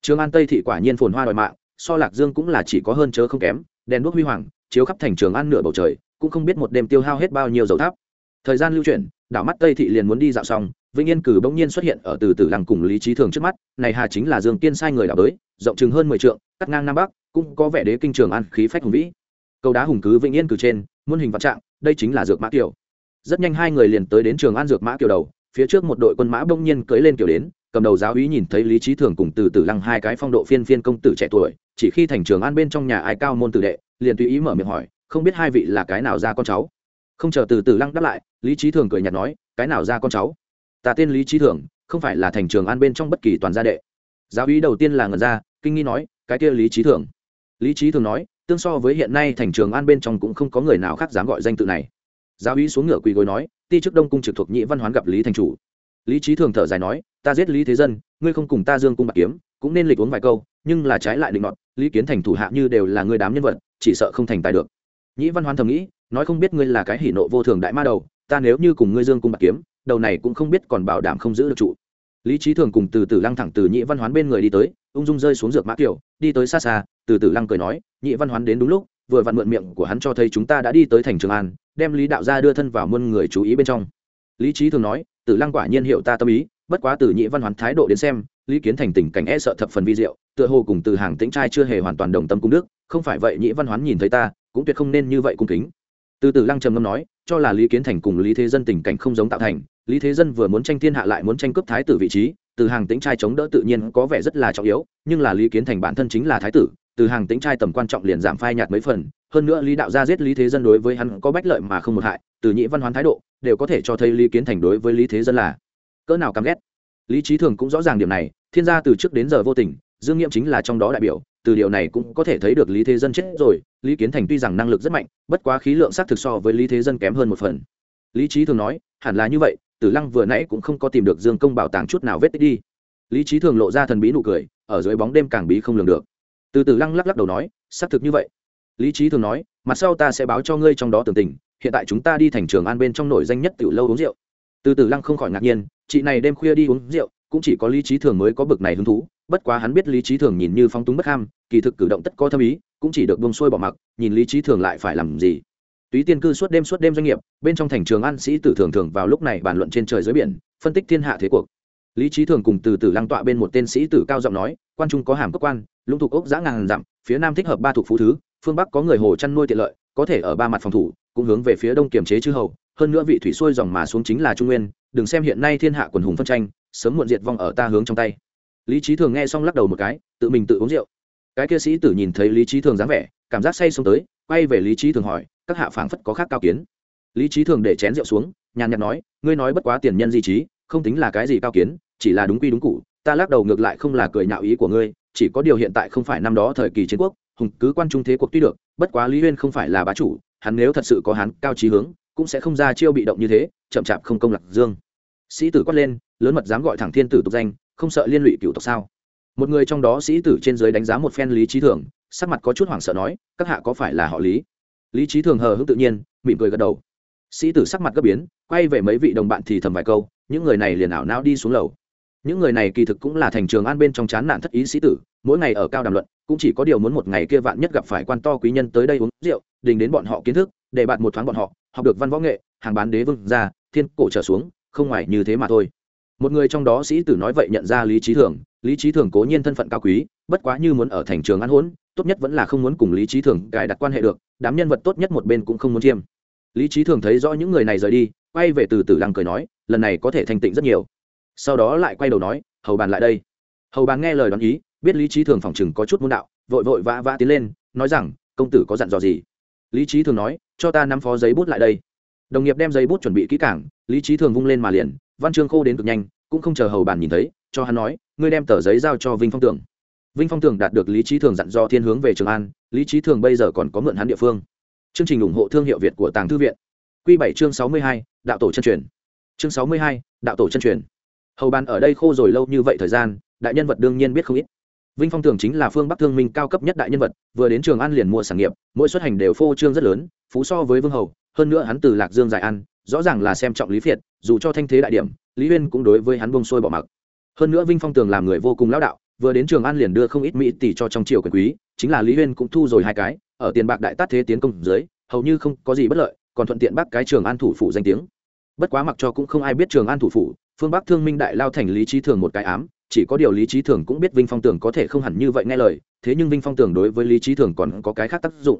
Trường an tây thị quả nhiên phồn hoa đòi mạng, so lạc dương cũng là chỉ có hơn chớ không kém, đèn đuốc huy hoàng, chiếu khắp thành trường an nửa bầu trời, cũng không biết một đêm tiêu hao hết bao nhiêu dầu tháp. Thời gian lưu chuyển, đảo mắt tây thị liền muốn đi dạo xong vĩnh yên cử bỗng nhiên xuất hiện ở từ từ lăng cùng lý trí thường trước mắt, này hà chính là dương tiên sai người đảo bới rộng chừng hơn mười trượng, cắt ngang nam bắc, cũng có vẻ đế kinh trường an, khí phách hùng vĩ. Cầu đá hùng cứ vĩnh yên cử trên, muôn hình vạn trạng, đây chính là dược mã kiều. Rất nhanh hai người liền tới đến trường an dược mã kiều đầu, phía trước một đội quân mã bỗng nhiên cưỡi lên kiều đến, cầm đầu giáo úy nhìn thấy lý trí thường cùng từ từ lăng hai cái phong độ phiên phiên công tử trẻ tuổi, chỉ khi thành trường an bên trong nhà ai cao môn tử đệ, liền tùy ý mở miệng hỏi, không biết hai vị là cái nào ra con cháu? Không chờ từ từ lăng đáp lại, lý trí thường cười nhạt nói, cái nào ra con cháu? Ta tên lý trí thường không phải là thành trường an bên trong bất kỳ toàn gia đệ. Giáo úy đầu tiên là ngần ra, kinh nghi nói, cái kia lý trí thường lý trí thường nói, tương so với hiện nay thành trường an bên trong cũng không có người nào khác dám gọi danh tự này. Giáo úy xuống ngựa quỳ gối nói, ti chức đông cung trực thuộc nhị văn hoán gặp lý thành chủ. Lý trí thường thở dài nói, ta giết lý thế dân, ngươi không cùng ta dương cung bạc kiếm, cũng nên lịch uống vài câu, nhưng là trái lại định nọt, lý kiến thành thủ hạ như đều là người đám nhân vật, chỉ sợ không thành tài được. Nhĩ văn hoán thầm nghĩ, nói không biết ngươi là cái hỉ nộ vô thường đại ma đầu, ta nếu như cùng ngươi dương cung bạc kiếm đầu này cũng không biết còn bảo đảm không giữ được trụ. Lý trí thường cùng từ từ lăng thẳng từ nhị văn hoán bên người đi tới, ung dung rơi xuống dược mã kiểu, đi tới xa xa, từ từ lăng cười nói, nhị văn hoán đến đúng lúc, vừa vặn mượn miệng của hắn cho thấy chúng ta đã đi tới thành trường an, đem lý đạo gia đưa thân vào muôn người chú ý bên trong. Lý trí thường nói, tử lăng quả nhiên hiệu ta tâm ý, bất quá từ nhị văn hoán thái độ đến xem, lý kiến thành tình cảnh e sợ thập phần vi diệu, tựa hồ cùng từ hàng tĩnh trai chưa hề hoàn toàn đồng tâm cung đức, không phải vậy nhị văn hoán nhìn thấy ta, cũng tuyệt không nên như vậy cung kính. Từ từ lăng trầm ngâm nói, cho là lý kiến thành cùng lý thế dân tình cảnh không giống tạo thành lý thế dân vừa muốn tranh thiên hạ lại muốn tranh cướp thái tử vị trí, từ hàng tĩnh trai chống đỡ tự nhiên có vẻ rất là trọng yếu, nhưng là lý kiến thành bản thân chính là thái tử, từ hàng tĩnh trai tầm quan trọng liền giảm phai nhạt mấy phần, hơn nữa lý đạo gia giết lý thế dân đối với hắn có bách lợi mà không một hại, từ nhị văn hoán thái độ, đều có thể cho thấy lý kiến thành đối với lý thế dân là cỡ nào căm ghét. Lý trí thường cũng rõ ràng điểm này, thiên gia từ trước đến giờ vô tình, dương nghiệm chính là trong đó đại biểu, từ điều này cũng có thể thấy được lý thế dân chết rồi, lý kiến thành tuy rằng năng lực rất mạnh, bất quá khí lượng xác thực so với lý thế dân kém hơn một phần. Lý trí thường nói, hẳn là như vậy tử lăng vừa nãy cũng không có tìm được dương công bảo tàng chút nào vết tích đi. Lý trí thường lộ ra thần bí nụ cười, ở dưới bóng đêm càng bí không lường được. Từ từ lăng lắc lắc đầu nói, xác thực như vậy. Lý trí thường nói, mặt sau ta sẽ báo cho ngươi trong đó tường tình, hiện tại chúng ta đi thành trường an bên trong nổi danh nhất tiểu lâu uống rượu. Từ từ lăng không khỏi ngạc nhiên, chị này đêm khuya đi uống rượu, cũng chỉ có lý trí thường mới có bực này hứng thú, bất quá hắn biết lý trí thường nhìn như phong túng bất ham, kỳ thực cử động tất có thâm ý, cũng chỉ được bông xuôi bỏ mặc, nhìn lý trí thường lại phải làm gì túy tiên cư suốt đêm suốt đêm doanh nghiệp, bên trong thành trường an sĩ tử thường thường vào lúc này bàn luận trên trời dưới biển, phân tích thiên hạ thế cuộc. Lý trí thường cùng từ từ lăng tọa bên một tên sĩ tử cao giọng nói, quan trung có hàm cấp quan, lũng thuộc ốc giã ngàn dặm, phía nam thích hợp ba thuộc phú thứ, phương bắc có người hồ chăn nuôi tiện lợi, có thể ở ba mặt phòng thủ, cũng hướng về phía đông kiềm chế chư hầu, hơn nữa vị thủy xuôi dòng mà xuống chính là trung nguyên, đừng xem hiện nay thiên hạ quần hùng phân tranh, sớm muộn diệt vong ở ta hướng trong tay. Lý trí thường nghe xong lắc đầu một cái, tự mình tự uống rượu. Cái kia sĩ tử nhìn thấy lý trí thường dáng vẻ cảm giác say xông tới, quay về lý trí thường hỏi, các hạ phảng phất có khác cao kiến. Lý trí thường để chén rượu xuống, nhàn nhạt nói, ngươi nói bất quá tiền nhân di trí, không tính là cái gì cao kiến, chỉ là đúng quy đúng cụ ta lắc đầu ngược lại không là cười nhạo ý của ngươi, chỉ có điều hiện tại không phải năm đó thời kỳ chiến quốc, hùng cứ quan trung thế cuộc tuy được, bất quá lý huyên không phải là bá chủ, hắn nếu thật sự có hắn cao trí hướng, cũng sẽ không ra chiêu bị động như thế, chậm chạp không công lạc dương. Sĩ tử quát lên, lớn mật dám gọi thẳng thiên tử tục danh, không sợ liên lụy cựu tộc sao? Một người trong đó sĩ tử trên giới đánh giá một phen lý trí thường sắc mặt có chút hoảng sợ nói, các hạ có phải là họ lý? Lý trí thường hờ hững tự nhiên, mỉm cười gật đầu. Sĩ tử sắc mặt gấp biến, quay về mấy vị đồng bạn thì thầm vài câu, những người này liền ảo não đi xuống lầu. Những người này kỳ thực cũng là thành trường an bên trong chán nản thất ý sĩ tử, mỗi ngày ở cao đàm luận, cũng chỉ có điều muốn một ngày kia vạn nhất gặp phải quan to quý nhân tới đây uống rượu, đình đến bọn họ kiến thức, để bạn một thoáng bọn họ, học được văn võ nghệ, hàng bán đế vương ra, thiên cổ trở xuống, không ngoài như thế mà thôi. Một người trong đó sĩ tử nói vậy nhận ra lý trí thường, lý trí thường cố nhiên thân phận cao quý, bất quá như muốn ở thành trường an hỗn tốt nhất vẫn là không muốn cùng lý trí thường cài đặt quan hệ được, đám nhân vật tốt nhất một bên cũng không muốn chiêm. Lý trí thường thấy rõ những người này rời đi, quay về từ từ lăng cười nói, lần này có thể thành tịnh rất nhiều. Sau đó lại quay đầu nói, hầu bàn lại đây. Hầu bàn nghe lời đoán ý, biết lý trí thường phòng chừng có chút môn đạo, vội vội vã vã tiến lên, nói rằng, công tử có dặn dò gì? Lý trí thường nói, cho ta nắm phó giấy bút lại đây. Đồng nghiệp đem giấy bút chuẩn bị kỹ cảng lý trí thường vung lên mà liền, văn chương khô đến cực nhanh, cũng không chờ hầu bàn nhìn thấy, cho hắn nói, ngươi đem tờ giấy giao cho vinh phong tưởng vinh phong Thường đạt được lý trí thường dặn do thiên hướng về trường an, lý trí thường bây giờ còn có mượn hắn địa phương. Chương trình ủng hộ thương hiệu việt của tàng thư viện. Q bảy chương sáu mươi hai, đạo tổ chân truyền. Chương sáu mươi hai, đạo tổ chân truyền. Hầu bàn ở đây khô rồi lâu như vậy thời gian, đại nhân vật đương nhiên biết không ít. Vinh phong tường chính là phương bắc thương minh cao cấp nhất đại nhân vật, vừa đến trường an liền mua sản nghiệp, mỗi xuất hành đều phô trương rất lớn, phú so với vương hầu, hơn nữa hắn từ lạc dương dài ăn, rõ ràng là xem trọng lý phiệt, dù cho thanh thế đại điểm, lý huyên cũng đối với hắn bông sôi bỏ mặc. Hơn nữa vinh phong tường làm người vô cùng lão đạo vừa đến trường an liền đưa không ít mỹ tỷ cho trong triều quyền quý, chính là lý huyên cũng thu rồi hai cái, ở tiền bạc đại tát thế tiến công dưới, hầu như không có gì bất lợi, còn thuận tiện bắt cái trường an thủ phủ danh tiếng. Bất quá mặc cho cũng không ai biết trường an thủ phủ, phương bắc thương minh đại lao thành lý trí thường một cái ám, chỉ có điều lý trí thường cũng biết vinh phong tường có thể không hẳn như vậy nghe lời, thế nhưng vinh phong tường đối với lý trí thường còn có cái khác tác dụng.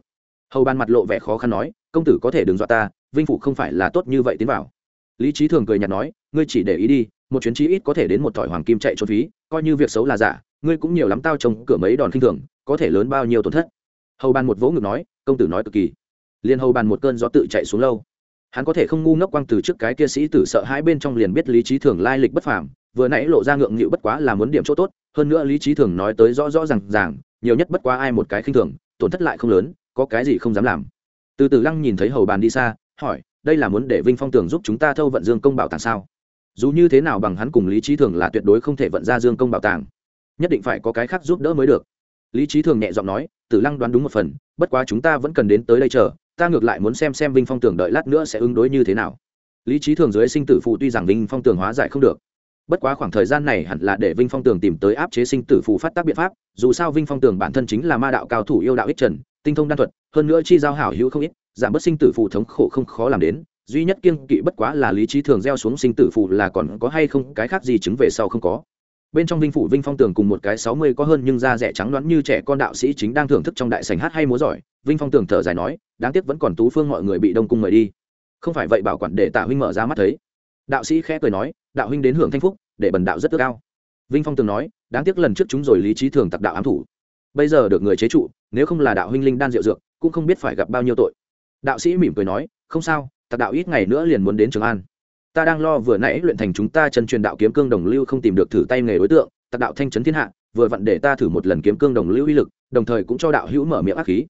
Hầu ban mặt lộ vẻ khó khăn nói, công tử có thể đừng dọa ta, vinh phụ không phải là tốt như vậy tiến vào. Lý trí thường cười nhạt nói, ngươi chỉ để ý đi, một chuyến chí ít có thể đến một thỏi hoàng kim chạy trốn phí, coi như việc xấu là giả ngươi cũng nhiều lắm tao trông cửa mấy đòn kinh thường, có thể lớn bao nhiêu tổn thất? Hầu bàn một vỗ ngực nói, công tử nói cực kỳ. Liền hầu bàn một cơn gió tự chạy xuống lâu. Hắn có thể không ngu ngốc quang từ trước cái kia sĩ tử sợ hãi bên trong liền biết lý trí thường lai lịch bất phàm, vừa nãy lộ ra ngượng nghịu bất quá là muốn điểm chỗ tốt, hơn nữa lý trí thường nói tới rõ rõ rằng ràng, nhiều nhất bất quá ai một cái khinh thường, tổn thất lại không lớn, có cái gì không dám làm. Từ từ lăng nhìn thấy hầu bàn đi xa, hỏi, đây là muốn để vinh phong tường giúp chúng ta thâu vận dương công bảo tàng sao? Dù như thế nào bằng hắn cùng lý trí thường là tuyệt đối không thể vận ra dương công bảo tàng nhất định phải có cái khác giúp đỡ mới được. Lý trí thường nhẹ giọng nói, tử lăng đoán đúng một phần, bất quá chúng ta vẫn cần đến tới đây chờ, ta ngược lại muốn xem xem vinh phong tường đợi lát nữa sẽ ứng đối như thế nào. Lý trí thường dưới sinh tử phụ tuy rằng vinh phong tường hóa giải không được, bất quá khoảng thời gian này hẳn là để vinh phong tường tìm tới áp chế sinh tử phù phát tác biện pháp, dù sao vinh phong tường bản thân chính là ma đạo cao thủ yêu đạo ích trần, tinh thông đan thuật, hơn nữa chi giao hảo hữu không ít, giảm bớt sinh tử phù thống khổ không khó làm đến, duy nhất kiêng kỵ bất quá là lý trí thường gieo xuống sinh tử phù là còn có hay không, cái khác gì chứng về sau không có bên trong vinh phủ vinh phong tường cùng một cái sáu mươi có hơn nhưng da rẻ trắng đoán như trẻ con đạo sĩ chính đang thưởng thức trong đại sành hát hay múa giỏi. Vinh phong tường thở dài nói, đáng tiếc vẫn còn tú phương mọi người bị đông cung mời đi. Không phải vậy bảo quản để tạ huynh mở ra mắt thấy. Đạo sĩ khẽ cười nói, đạo huynh đến hưởng thanh phúc, để bần đạo rất ước cao vinh phong tường nói, đáng tiếc lần trước chúng rồi lý trí thường tặc đạo ám thủ. Bây giờ được người chế trụ, nếu không là đạo huynh linh đan diệu dược, cũng không biết phải gặp bao nhiêu tội. Đạo sĩ mỉm cười nói, không sao, tặc đạo ít ngày nữa liền muốn đến trường an ta đang lo vừa nãy luyện thành chúng ta chân truyền đạo kiếm cương đồng lưu không tìm được thử tay nghề đối tượng, tạc đạo thanh trấn thiên hạ, vừa vặn để ta thử một lần kiếm cương đồng lưu uy lực, đồng thời cũng cho đạo hữu mở miệng ác khí.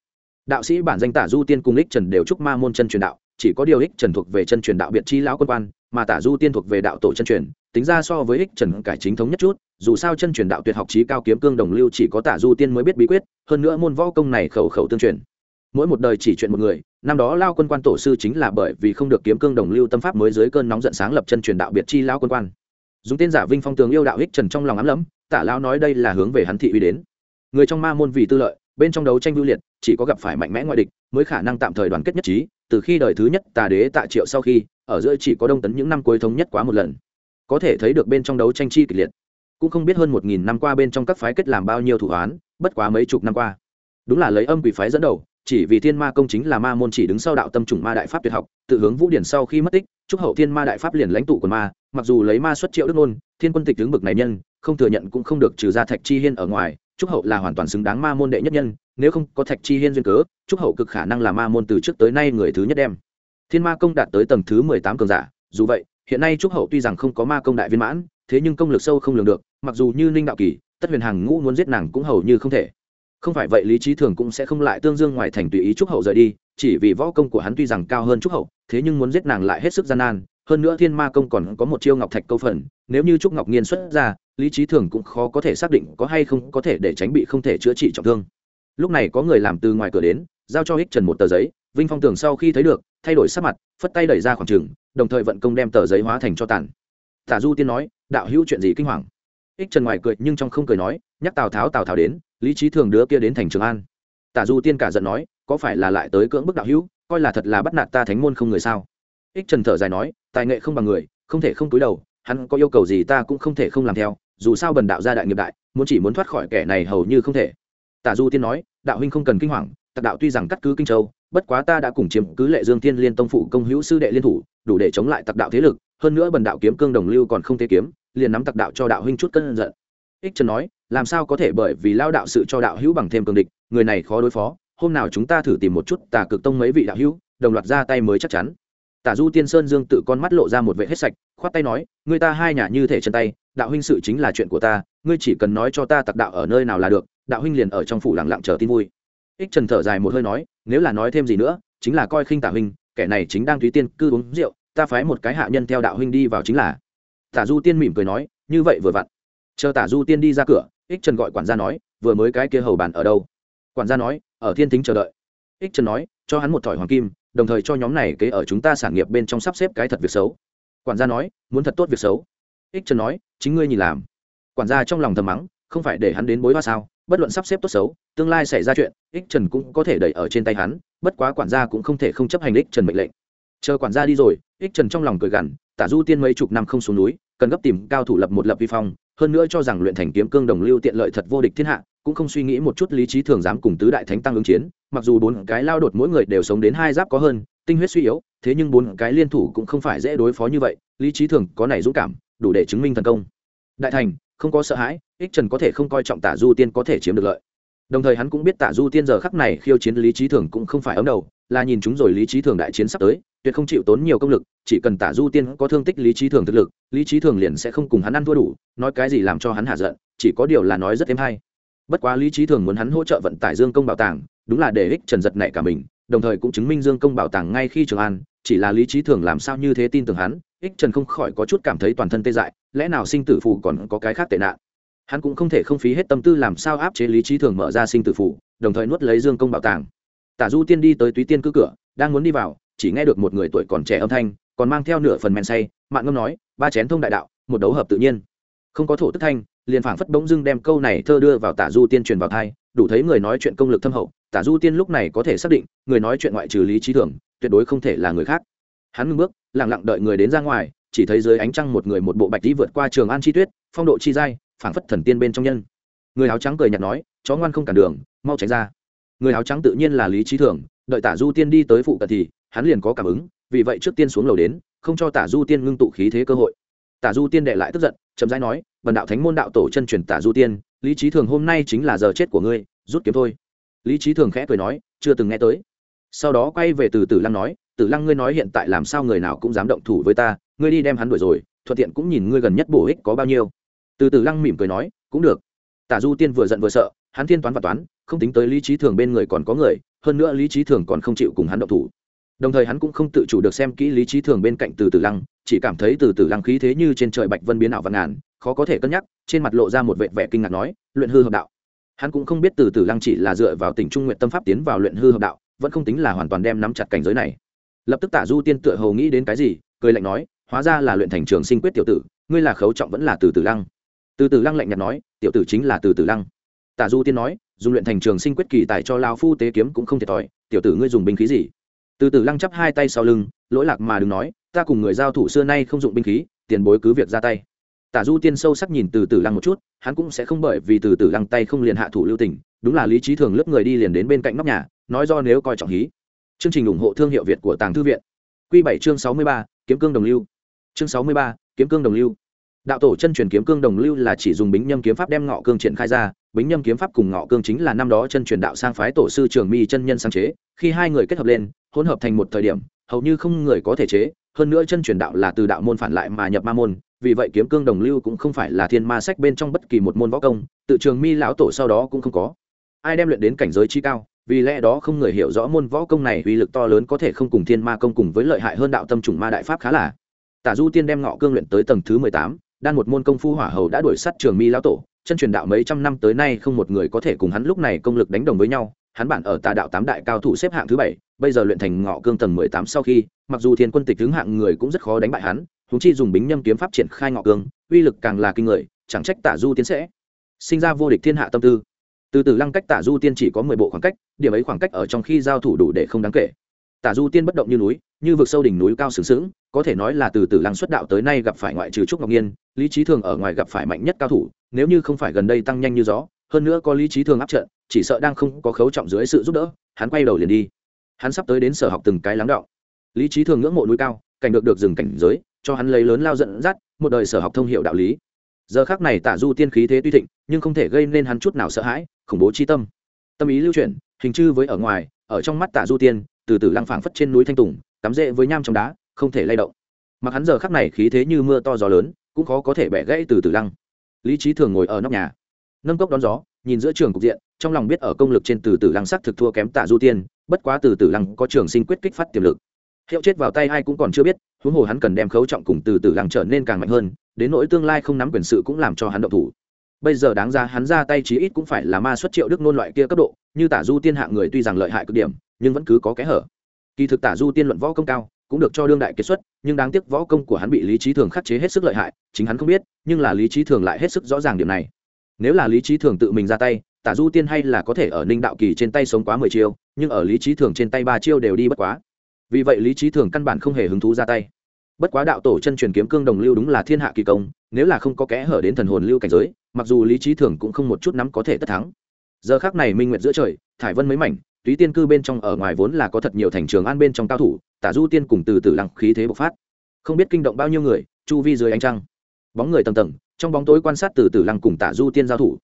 Đạo sĩ bản danh tả du tiên cùng ích trần đều chúc ma môn chân truyền đạo, chỉ có điều ích trần thuộc về chân truyền đạo biệt chi lão quân quan, mà tả du tiên thuộc về đạo tổ chân truyền, tính ra so với ích trần cải chính thống nhất chút, dù sao chân truyền đạo tuyệt học trí cao kiếm cương đồng lưu chỉ có tả du tiên mới biết bí quyết, hơn nữa môn võ công này khẩu khẩu tương truyền mỗi một đời chỉ chuyện một người, năm đó lao quân quan tổ sư chính là bởi vì không được kiếm cương đồng lưu tâm pháp mới dưới cơn nóng giận sáng lập chân truyền đạo biệt chi lao quân quan. Dùng tên giả vinh phong tường yêu đạo ích trần trong lòng ám lẫm, tả lao nói đây là hướng về hắn thị uy đến. Người trong ma môn vì tư lợi, bên trong đấu tranh vưu liệt, chỉ có gặp phải mạnh mẽ ngoại địch mới khả năng tạm thời đoàn kết nhất trí, từ khi đời thứ nhất tà đế tạ triệu sau khi, ở giữa chỉ có đông tấn những năm cuối thống nhất quá một lần. Có thể thấy được bên trong đấu tranh chi kịch liệt. Cũng không biết hơn một nghìn năm qua bên trong các phái kết làm bao nhiêu thủ án bất quá mấy chục năm qua. Đúng là lấy âm quỷ phái dẫn đầu chỉ vì thiên ma công chính là ma môn chỉ đứng sau đạo tâm chủng ma đại pháp tuyệt học, tự hướng vũ điển sau khi mất tích, chúc hậu thiên ma đại pháp liền lãnh tụ của ma, mặc dù lấy ma xuất triệu đức ngôn, thiên quân tịch tướng bực này nhân, không thừa nhận cũng không được trừ ra thạch chi hiên ở ngoài, chúc hậu là hoàn toàn xứng đáng ma môn đệ nhất nhân, nếu không có thạch chi hiên duyên cớ, chúc hậu cực khả năng là ma môn từ trước tới nay người thứ nhất đem. Thiên ma công đạt tới tầng thứ mười tám cường giả, dù vậy, hiện nay trúc hậu tuy rằng không có ma công đại viên mãn, thế nhưng công lực sâu không lường được, mặc dù như ninh đạo kỳ, tất huyền hàng ngũ muốn giết nàng cũng hầu như không thể không phải vậy lý trí thường cũng sẽ không lại tương dương ngoài thành tùy ý trúc hậu rời đi, chỉ vì võ công của hắn tuy rằng cao hơn trúc hậu, thế nhưng muốn giết nàng lại hết sức gian nan. Hơn nữa thiên ma công còn có một chiêu ngọc thạch câu phần, nếu như trúc ngọc nghiên xuất ra, lý trí thường cũng khó có thể xác định có hay không có thể để tránh bị không thể chữa trị trọng thương. Lúc này có người làm từ ngoài cửa đến, giao cho hích trần một tờ giấy. Vinh phong tường sau khi thấy được, thay đổi sắc mặt, phất tay đẩy ra khoảng trừng đồng thời vận công đem tờ giấy hóa thành cho tàn. Tả du tiên nói, đạo hữu chuyện gì kinh hoàng? Ích trần ngoài cười nhưng trong không cười nói nhắc tào tháo tào tháo đến, lý trí thường đứa kia đến thành trường an. Tả du tiên cả giận nói, có phải là lại tới cưỡng bức đạo hữu, coi là thật là bắt nạt ta thánh môn không người sao? Ích trần thở dài nói, tài nghệ không bằng người, không thể không túi đầu, hắn có yêu cầu gì ta cũng không thể không làm theo, dù sao bần đạo gia đại nghiệp đại, muốn chỉ muốn thoát khỏi kẻ này hầu như không thể. Tả du tiên nói, đạo huynh không cần kinh hoàng tạc đạo tuy rằng cắt cứ kinh châu, bất quá ta đã cùng chiếm cứ lệ dương tiên liên tông phụ công hữu sư đệ liên thủ, đủ để chống lại tạc đạo thế lực, hơn nữa bần đạo kiếm cương đồng lưu còn không thể kiếm, liền nắm tạc đạo cho đạo huynh chút cân giận. Ích trần nói làm sao có thể bởi vì lao đạo sự cho đạo hữu bằng thêm cường địch, người này khó đối phó, hôm nào chúng ta thử tìm một chút tà cực tông mấy vị đạo hữu, đồng loạt ra tay mới chắc chắn. Tả du tiên sơn dương tự con mắt lộ ra một vệ hết sạch, khoát tay nói, người ta hai nhà như thể chân tay, đạo huynh sự chính là chuyện của ta, ngươi chỉ cần nói cho ta tặc đạo ở nơi nào là được, đạo huynh liền ở trong phủ lặng lặng chờ tin vui. Ích trần thở dài một hơi nói, nếu là nói thêm gì nữa, chính là coi khinh tả huynh, kẻ này chính đang thúy tiên cư uống rượu, ta phái một cái hạ nhân theo đạo huynh đi vào chính là. Tả du tiên mỉm cười nói, như vậy vừa vặn. Chờ tả du tiên đi ra cửa ích trần gọi quản gia nói, vừa mới cái kia hầu bàn ở đâu? Quản gia nói, ở thiên thính chờ đợi. Ích trần nói, cho hắn một thỏi hoàng kim, đồng thời cho nhóm này kế ở chúng ta sản nghiệp bên trong sắp xếp cái thật việc xấu. Quản gia nói, muốn thật tốt việc xấu. Ích trần nói, chính ngươi nhìn làm. Quản gia trong lòng thầm mắng, không phải để hắn đến bối hoa sao? Bất luận sắp xếp tốt xấu, tương lai xảy ra chuyện, ích trần cũng có thể đẩy ở trên tay hắn, bất quá quản gia cũng không thể không chấp hành ích trần mệnh lệnh. Chờ quản gia đi rồi, ích trần trong lòng cười gằn, tả du tiên mấy chục năm không xuống núi, cần gấp tìm cao thủ lập một lập vi phong hơn nữa cho rằng luyện thành kiếm cương đồng lưu tiện lợi thật vô địch thiên hạ, cũng không suy nghĩ một chút lý trí thường dám cùng tứ đại thánh tăng ứng chiến, mặc dù bốn cái lao đột mỗi người đều sống đến hai giáp có hơn, tinh huyết suy yếu, thế nhưng bốn cái liên thủ cũng không phải dễ đối phó như vậy, lý trí thường có này dũng cảm, đủ để chứng minh thần công. Đại thành, không có sợ hãi, ích trần có thể không coi trọng tả du tiên có thể chiếm được lợi. Đồng thời hắn cũng biết tả du tiên giờ khắc này khiêu chiến lý trí thường cũng không phải ấm đầu, là nhìn chúng rồi lý trí thường đại chiến sắp tới tuyệt không chịu tốn nhiều công lực, chỉ cần tả du tiên có thương tích lý trí thường thực lực, lý trí thường liền sẽ không cùng hắn ăn thua đủ, nói cái gì làm cho hắn hạ giận, chỉ có điều là nói rất êm hay. Bất quá lý trí thường muốn hắn hỗ trợ vận tải dương công bảo tàng, đúng là để ích trần giật nảy cả mình, đồng thời cũng chứng minh dương công bảo tàng ngay khi trường an, chỉ là lý trí thường làm sao như thế tin tưởng hắn, ích trần không khỏi có chút cảm thấy toàn thân tê dại, lẽ nào sinh tử phù còn có cái khác tệ nạn? Hắn cũng không thể không phí hết tâm tư làm sao áp chế lý trí thường mở ra sinh tử phù, đồng thời nuốt lấy dương công bảo tàng. Tả du tiên đi tới túy tiên cứ cửa, đang muốn đi vào chỉ nghe được một người tuổi còn trẻ âm thanh, còn mang theo nửa phần men say mạng ngâm nói, ba chén thông đại đạo, một đấu hợp tự nhiên. Không có thổ tức thanh, liền phảng phất bỗng dưng đem câu này thơ đưa vào tả du tiên truyền vào thai đủ thấy người nói chuyện công lực thâm hậu, tả du tiên lúc này có thể xác định, người nói chuyện ngoại trừ lý trí thường, tuyệt đối không thể là người khác. Hắn ngưng bước, lặng lặng đợi người đến ra ngoài, chỉ thấy dưới ánh trăng một người một bộ bạch tí vượt qua trường an chi tuyết, phong độ chi dai phảng phất thần tiên bên trong nhân. Người áo trắng cười nhạt nói, chó ngoan không cản đường, mau tránh ra. Người áo trắng tự nhiên là lý trí thường, đợi tả du tiên đi tới phụ cận thì hắn liền có cảm ứng, vì vậy trước tiên xuống lầu đến, không cho tả du tiên ngưng tụ khí thế cơ hội. Tả du tiên đệ lại tức giận, chậm rãi nói vần đạo thánh môn đạo tổ chân truyền tả du tiên, lý trí thường hôm nay chính là giờ chết của ngươi, rút kiếm thôi. Lý trí thường khẽ cười nói, chưa từng nghe tới. Sau đó quay về từ tử lăng nói, tử lăng ngươi nói hiện tại làm sao người nào cũng dám động thủ với ta, ngươi đi đem hắn đuổi rồi, thuận tiện cũng nhìn ngươi gần nhất bổ ích có bao nhiêu. Từ tử lăng mỉm cười nói, cũng được. Tả du tiên vừa giận vừa sợ, hắn thiên toán và toán, không tính tới lý trí thường bên người còn có người, hơn nữa lý trí thường còn không chịu cùng hắn động thủ đồng thời hắn cũng không tự chủ được xem kỹ lý trí thường bên cạnh từ tử lăng, chỉ cảm thấy từ tử lăng khí thế như trên trời bạch vân biến ảo văn ngàn, khó có thể cân nhắc, trên mặt lộ ra một vệ vẻ kinh ngạc nói, luyện hư hợp đạo. Hắn cũng không biết từ tử lăng chỉ là dựa vào tỉnh trung nguyện tâm pháp tiến vào luyện hư hợp đạo, vẫn không tính là hoàn toàn đem nắm chặt cảnh giới này. Lập tức tả du tiên tựa hầu nghĩ đến cái gì, cười lạnh nói, hóa ra là luyện thành trường sinh quyết tiểu tử, ngươi là khấu trọng vẫn là từ tử lăng. Từ tử lăng lạnh nhạt nói, tiểu tử chính là từ tử lăng. Tả du tiên nói, dùng luyện thành trường sinh quyết kỳ tài cho lao phu tế kiếm cũng không thiệt thòi, tiểu tử ngươi dùng binh khí gì? Từ từ lăng chắp hai tay sau lưng, lỗi lạc mà đừng nói, ta cùng người giao thủ xưa nay không dụng binh khí, tiền bối cứ việc ra tay. Tả du tiên sâu sắc nhìn từ từ lăng một chút, hắn cũng sẽ không bởi vì từ từ lăng tay không liền hạ thủ lưu tình, đúng là lý trí thường lớp người đi liền đến bên cạnh nóc nhà, nói do nếu coi trọng hí. Chương trình ủng hộ thương hiệu việt của tàng thư viện. Q bảy chương sáu mươi ba, kiếm cương đồng lưu. Chương sáu mươi ba, kiếm cương đồng lưu đạo tổ chân truyền kiếm cương đồng lưu là chỉ dùng bính nhâm kiếm pháp đem ngọ cương triển khai ra, bính nhâm kiếm pháp cùng ngọ cương chính là năm đó chân truyền đạo sang phái tổ sư trường mi chân nhân sáng chế, khi hai người kết hợp lên, hỗn hợp thành một thời điểm, hầu như không người có thể chế, hơn nữa chân truyền đạo là từ đạo môn phản lại mà nhập ma môn, vì vậy kiếm cương đồng lưu cũng không phải là thiên ma sách bên trong bất kỳ một môn võ công, tự trường mi lão tổ sau đó cũng không có. Ai đem luyện đến cảnh giới chi cao, vì lẽ đó không người hiểu rõ môn võ công này uy lực to lớn có thể không cùng thiên ma công cùng với lợi hại hơn đạo tâm chủng ma đại pháp khá là. Tả du tiên đem ngọ cương luyện tới tầng thứ mười tám đan một môn công phu hỏa hầu đã đuổi sát trường mi lão tổ, chân truyền đạo mấy trăm năm tới nay không một người có thể cùng hắn lúc này công lực đánh đồng với nhau. Hắn bản ở tà đạo tám đại cao thủ xếp hạng thứ bảy, bây giờ luyện thành ngọ cương tầng mười tám sau khi, mặc dù thiên quân tịch tướng hạng người cũng rất khó đánh bại hắn húng chi dùng bính nhâm kiếm pháp triển khai ngọ cương, uy lực càng là kinh người, chẳng trách tả du tiến sẽ sinh ra vô địch thiên hạ tâm tư. Từ từ lăng cách tả du tiên chỉ có mười bộ khoảng cách, điểm ấy khoảng cách ở trong khi giao thủ đủ để không đáng kể. Tả du tiên bất động như núi, như vực sâu đỉnh núi cao sừng sững có thể nói là từ từ lăng xuất đạo tới nay gặp phải ngoại trừ trúc ngọc nhiên, lý trí thường ở ngoài gặp phải mạnh nhất cao thủ, nếu như không phải gần đây tăng nhanh như gió, hơn nữa có lý trí thường áp trận, chỉ sợ đang không có khấu trọng dưới sự giúp đỡ, hắn quay đầu liền đi. Hắn sắp tới đến sở học từng cái lắng đạo lý trí thường ngưỡng mộ núi cao, cảnh được được dừng cảnh giới, cho hắn lấy lớn lao dẫn dắt, một đời sở học thông hiệu đạo lý. Giờ khác này tả du tiên khí thế tuy thịnh, nhưng không thể gây nên hắn chút nào sợ hãi, khủng bố chi tâm. Tâm ý lưu chuyển, hình chư với ở ngoài, ở trong mắt tả du tiên, từ từ lăng phảng phất trên núi thanh tùng, cắm rễ với nham trong đá không thể lay động. Mặc hắn giờ khắc này khí thế như mưa to gió lớn, cũng khó có thể bẻ gãy từ từ lăng. Lý trí thường ngồi ở nóc nhà, nâng cốc đón gió, nhìn giữa trường cục diện, trong lòng biết ở công lực trên từ từ lăng sắc thực thua kém tạ du tiên, bất quá từ từ lăng có trường sinh quyết kích phát tiềm lực. Hiệu chết vào tay ai cũng còn chưa biết, huống hồ hắn cần đem khấu trọng cùng từ từ lăng trở nên càng mạnh hơn, đến nỗi tương lai không nắm quyền sự cũng làm cho hắn động thủ. Bây giờ đáng ra hắn ra tay chí ít cũng phải là ma xuất triệu đức nôn loại kia cấp độ, như tả du tiên hạng người tuy rằng lợi hại cực điểm, nhưng vẫn cứ có kẽ hở. Kỳ thực tả du tiên luận võ công cao cũng được cho đương đại kết xuất, nhưng đáng tiếc võ công của hắn bị lý trí thường khắc chế hết sức lợi hại, chính hắn không biết, nhưng là lý trí thường lại hết sức rõ ràng điểm này. Nếu là lý trí thường tự mình ra tay, tả du tiên hay là có thể ở ninh đạo kỳ trên tay sống quá mười chiêu, nhưng ở lý trí thường trên tay ba chiêu đều đi bất quá. Vì vậy lý trí thường căn bản không hề hứng thú ra tay. Bất quá đạo tổ chân truyền kiếm cương đồng lưu đúng là thiên hạ kỳ công, nếu là không có kẽ hở đến thần hồn lưu cảnh giới, mặc dù lý trí thường cũng không một chút nắm có thể tất thắng. Giờ khác này minh nguyệt giữa trời, thải vân mấy mảnh túy tiên cư bên trong ở ngoài vốn là có thật nhiều thành trường an bên trong cao thủ, tả du tiên cùng từ từ lăng khí thế bộc phát. Không biết kinh động bao nhiêu người, chu vi dưới ánh trăng. Bóng người tầng tầng, trong bóng tối quan sát từ từ lăng cùng tả du tiên giao thủ.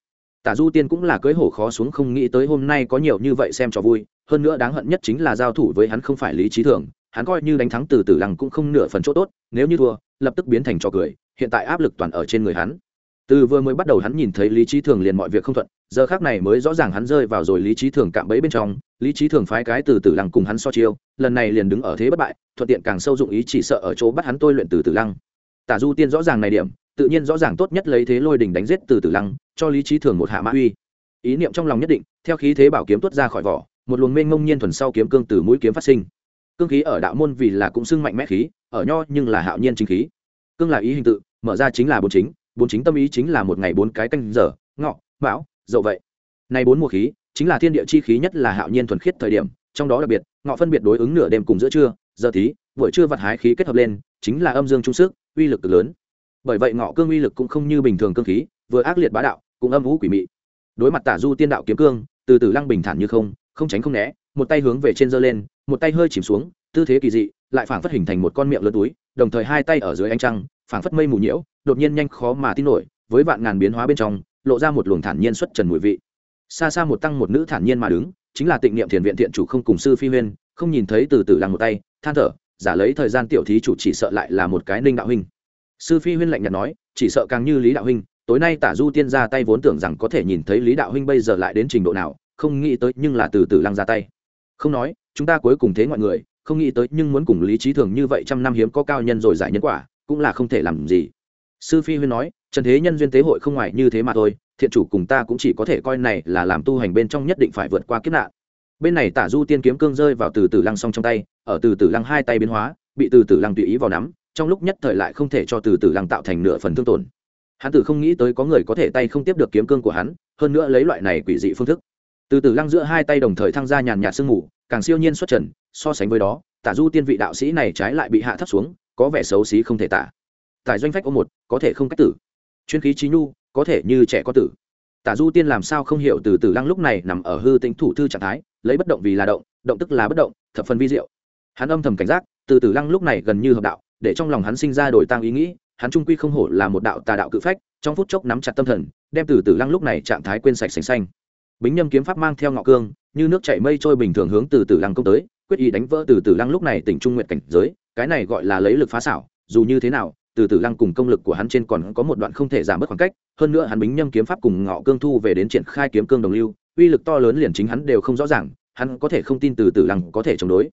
Tả du tiên cũng là cưới hổ khó xuống không nghĩ tới hôm nay có nhiều như vậy xem cho vui, hơn nữa đáng hận nhất chính là giao thủ với hắn không phải lý trí thường, hắn coi như đánh thắng từ từ lăng cũng không nửa phần chỗ tốt, nếu như thua, lập tức biến thành trò cười, hiện tại áp lực toàn ở trên người hắn. Từ vừa mới bắt đầu hắn nhìn thấy lý trí thường liền mọi việc không thuận, giờ khác này mới rõ ràng hắn rơi vào rồi lý trí thường cạm bẫy bên trong lý trí thường phái cái từ Tử lăng cùng hắn so chiêu, lần này liền đứng ở thế bất bại, thuận tiện càng sâu dụng ý chỉ sợ ở chỗ bắt hắn tôi luyện từ Tử lăng. Tả du tiên rõ ràng này điểm, tự nhiên rõ ràng tốt nhất lấy thế lôi đình đánh giết từ Tử lăng, cho lý trí thường một hạ mã uy. Ý niệm trong lòng nhất định, theo khí thế bảo kiếm tuốt ra khỏi vỏ, một luồng mênh ngông nhiên thuần sau kiếm cương từ mũi kiếm phát sinh. Cương khí ở đạo môn vì là cũng xưng mạnh mẽ khí, ở nho nhưng là hạo nhiên chính khí. Cương là ý hình tự, mở ra chính là bốn chính bốn chính tâm ý chính là một ngày bốn cái canh giờ, ngọ bão dậu vậy. Nay bốn mùa khí chính là thiên địa chi khí nhất là hạo nhiên thuần khiết thời điểm, trong đó đặc biệt, ngọ phân biệt đối ứng nửa đêm cùng giữa trưa, giờ tí buổi trưa vặt hái khí kết hợp lên, chính là âm dương trung sức, uy lực cực lớn. Bởi vậy ngọ cương uy lực cũng không như bình thường cương khí, vừa ác liệt bá đạo, cũng âm vũ quỷ mị. Đối mặt tả du tiên đạo kiếm cương, từ từ lăng bình thản như không không tránh không né, một tay hướng về trên giơ lên, một tay hơi chìm xuống, tư thế kỳ dị, lại phảng phất hình thành một con miệng lớn túi, đồng thời hai tay ở dưới ánh trăng, phảng phất mây mù nhiễu, đột nhiên nhanh khó mà tin nổi, với vạn ngàn biến hóa bên trong, lộ ra một luồng thản nhiên xuất trần mùi vị xa xa một tăng một nữ thản nhiên mà đứng, chính là tịnh niệm thiền viện thiện chủ không cùng sư phi huyên, không nhìn thấy từ từ lăng một tay, than thở, giả lấy thời gian tiểu thí chủ chỉ sợ lại là một cái ninh đạo huynh. Sư phi huyên lạnh nhạt nói, chỉ sợ càng như lý đạo huynh, tối nay tả du tiên ra tay vốn tưởng rằng có thể nhìn thấy lý đạo huynh bây giờ lại đến trình độ nào, không nghĩ tới nhưng là từ từ lăng ra tay. Không nói, chúng ta cuối cùng thế mọi người, không nghĩ tới nhưng muốn cùng lý trí thường như vậy trăm năm hiếm có cao nhân rồi giải nhân quả, cũng là không thể làm gì. Sư phi huyên nói, trần thế nhân duyên tế hội không ngoài như thế mà thôi thiện chủ cùng ta cũng chỉ có thể coi này là làm tu hành bên trong nhất định phải vượt qua kiếp nạn. Bên này tả du tiên kiếm cương rơi vào từ từ lăng song trong tay, ở từ từ lăng hai tay biến hóa, bị từ từ lăng tùy ý vào nắm, trong lúc nhất thời lại không thể cho từ từ lăng tạo thành nửa phần thương tổn. Hắn tử không nghĩ tới có người có thể tay không tiếp được kiếm cương của hắn, hơn nữa lấy loại này quỷ dị phương thức. Từ từ lăng giữa hai tay đồng thời thăng ra nhàn nhạt sương mù, càng siêu nhiên xuất trần, so sánh với đó, tả du tiên vị đạo sĩ này trái lại bị hạ thấp xuống, có vẻ xấu xí không thể tả. Tại doanh phách ô một, có thể không cách tử. Chuyên khí trí nhu có thể như trẻ có tử. Tả du tiên làm sao không hiểu từ từ lăng lúc này nằm ở hư tính thủ thư trạng thái, lấy bất động vì là động động tức là bất động, thập phần vi diệu. Hắn âm thầm cảnh giác, từ từ lăng lúc này gần như hợp đạo, để trong lòng hắn sinh ra đổi tăng ý nghĩ, hắn trung quy không hổ là một đạo tà đạo cự phách, trong phút chốc nắm chặt tâm thần, đem từ từ lăng lúc này trạng thái quên sạch sành xanh bính nhâm kiếm pháp mang theo ngọ cương, như nước chảy mây trôi bình thường hướng từ từ lăng công tới, quyết ý đánh vỡ từ từ lăng lúc này tỉnh trung nguyện cảnh giới, cái này gọi là lấy lực phá xảo, dù như thế nào từ từ lăng cùng công lực của hắn trên còn có một đoạn không thể giảm bớt khoảng cách, hơn nữa hắn bính nhâm kiếm pháp cùng ngọ cương thu về đến triển khai kiếm cương đồng lưu, uy lực to lớn liền chính hắn đều không rõ ràng, hắn có thể không tin từ từ lăng có thể chống đối.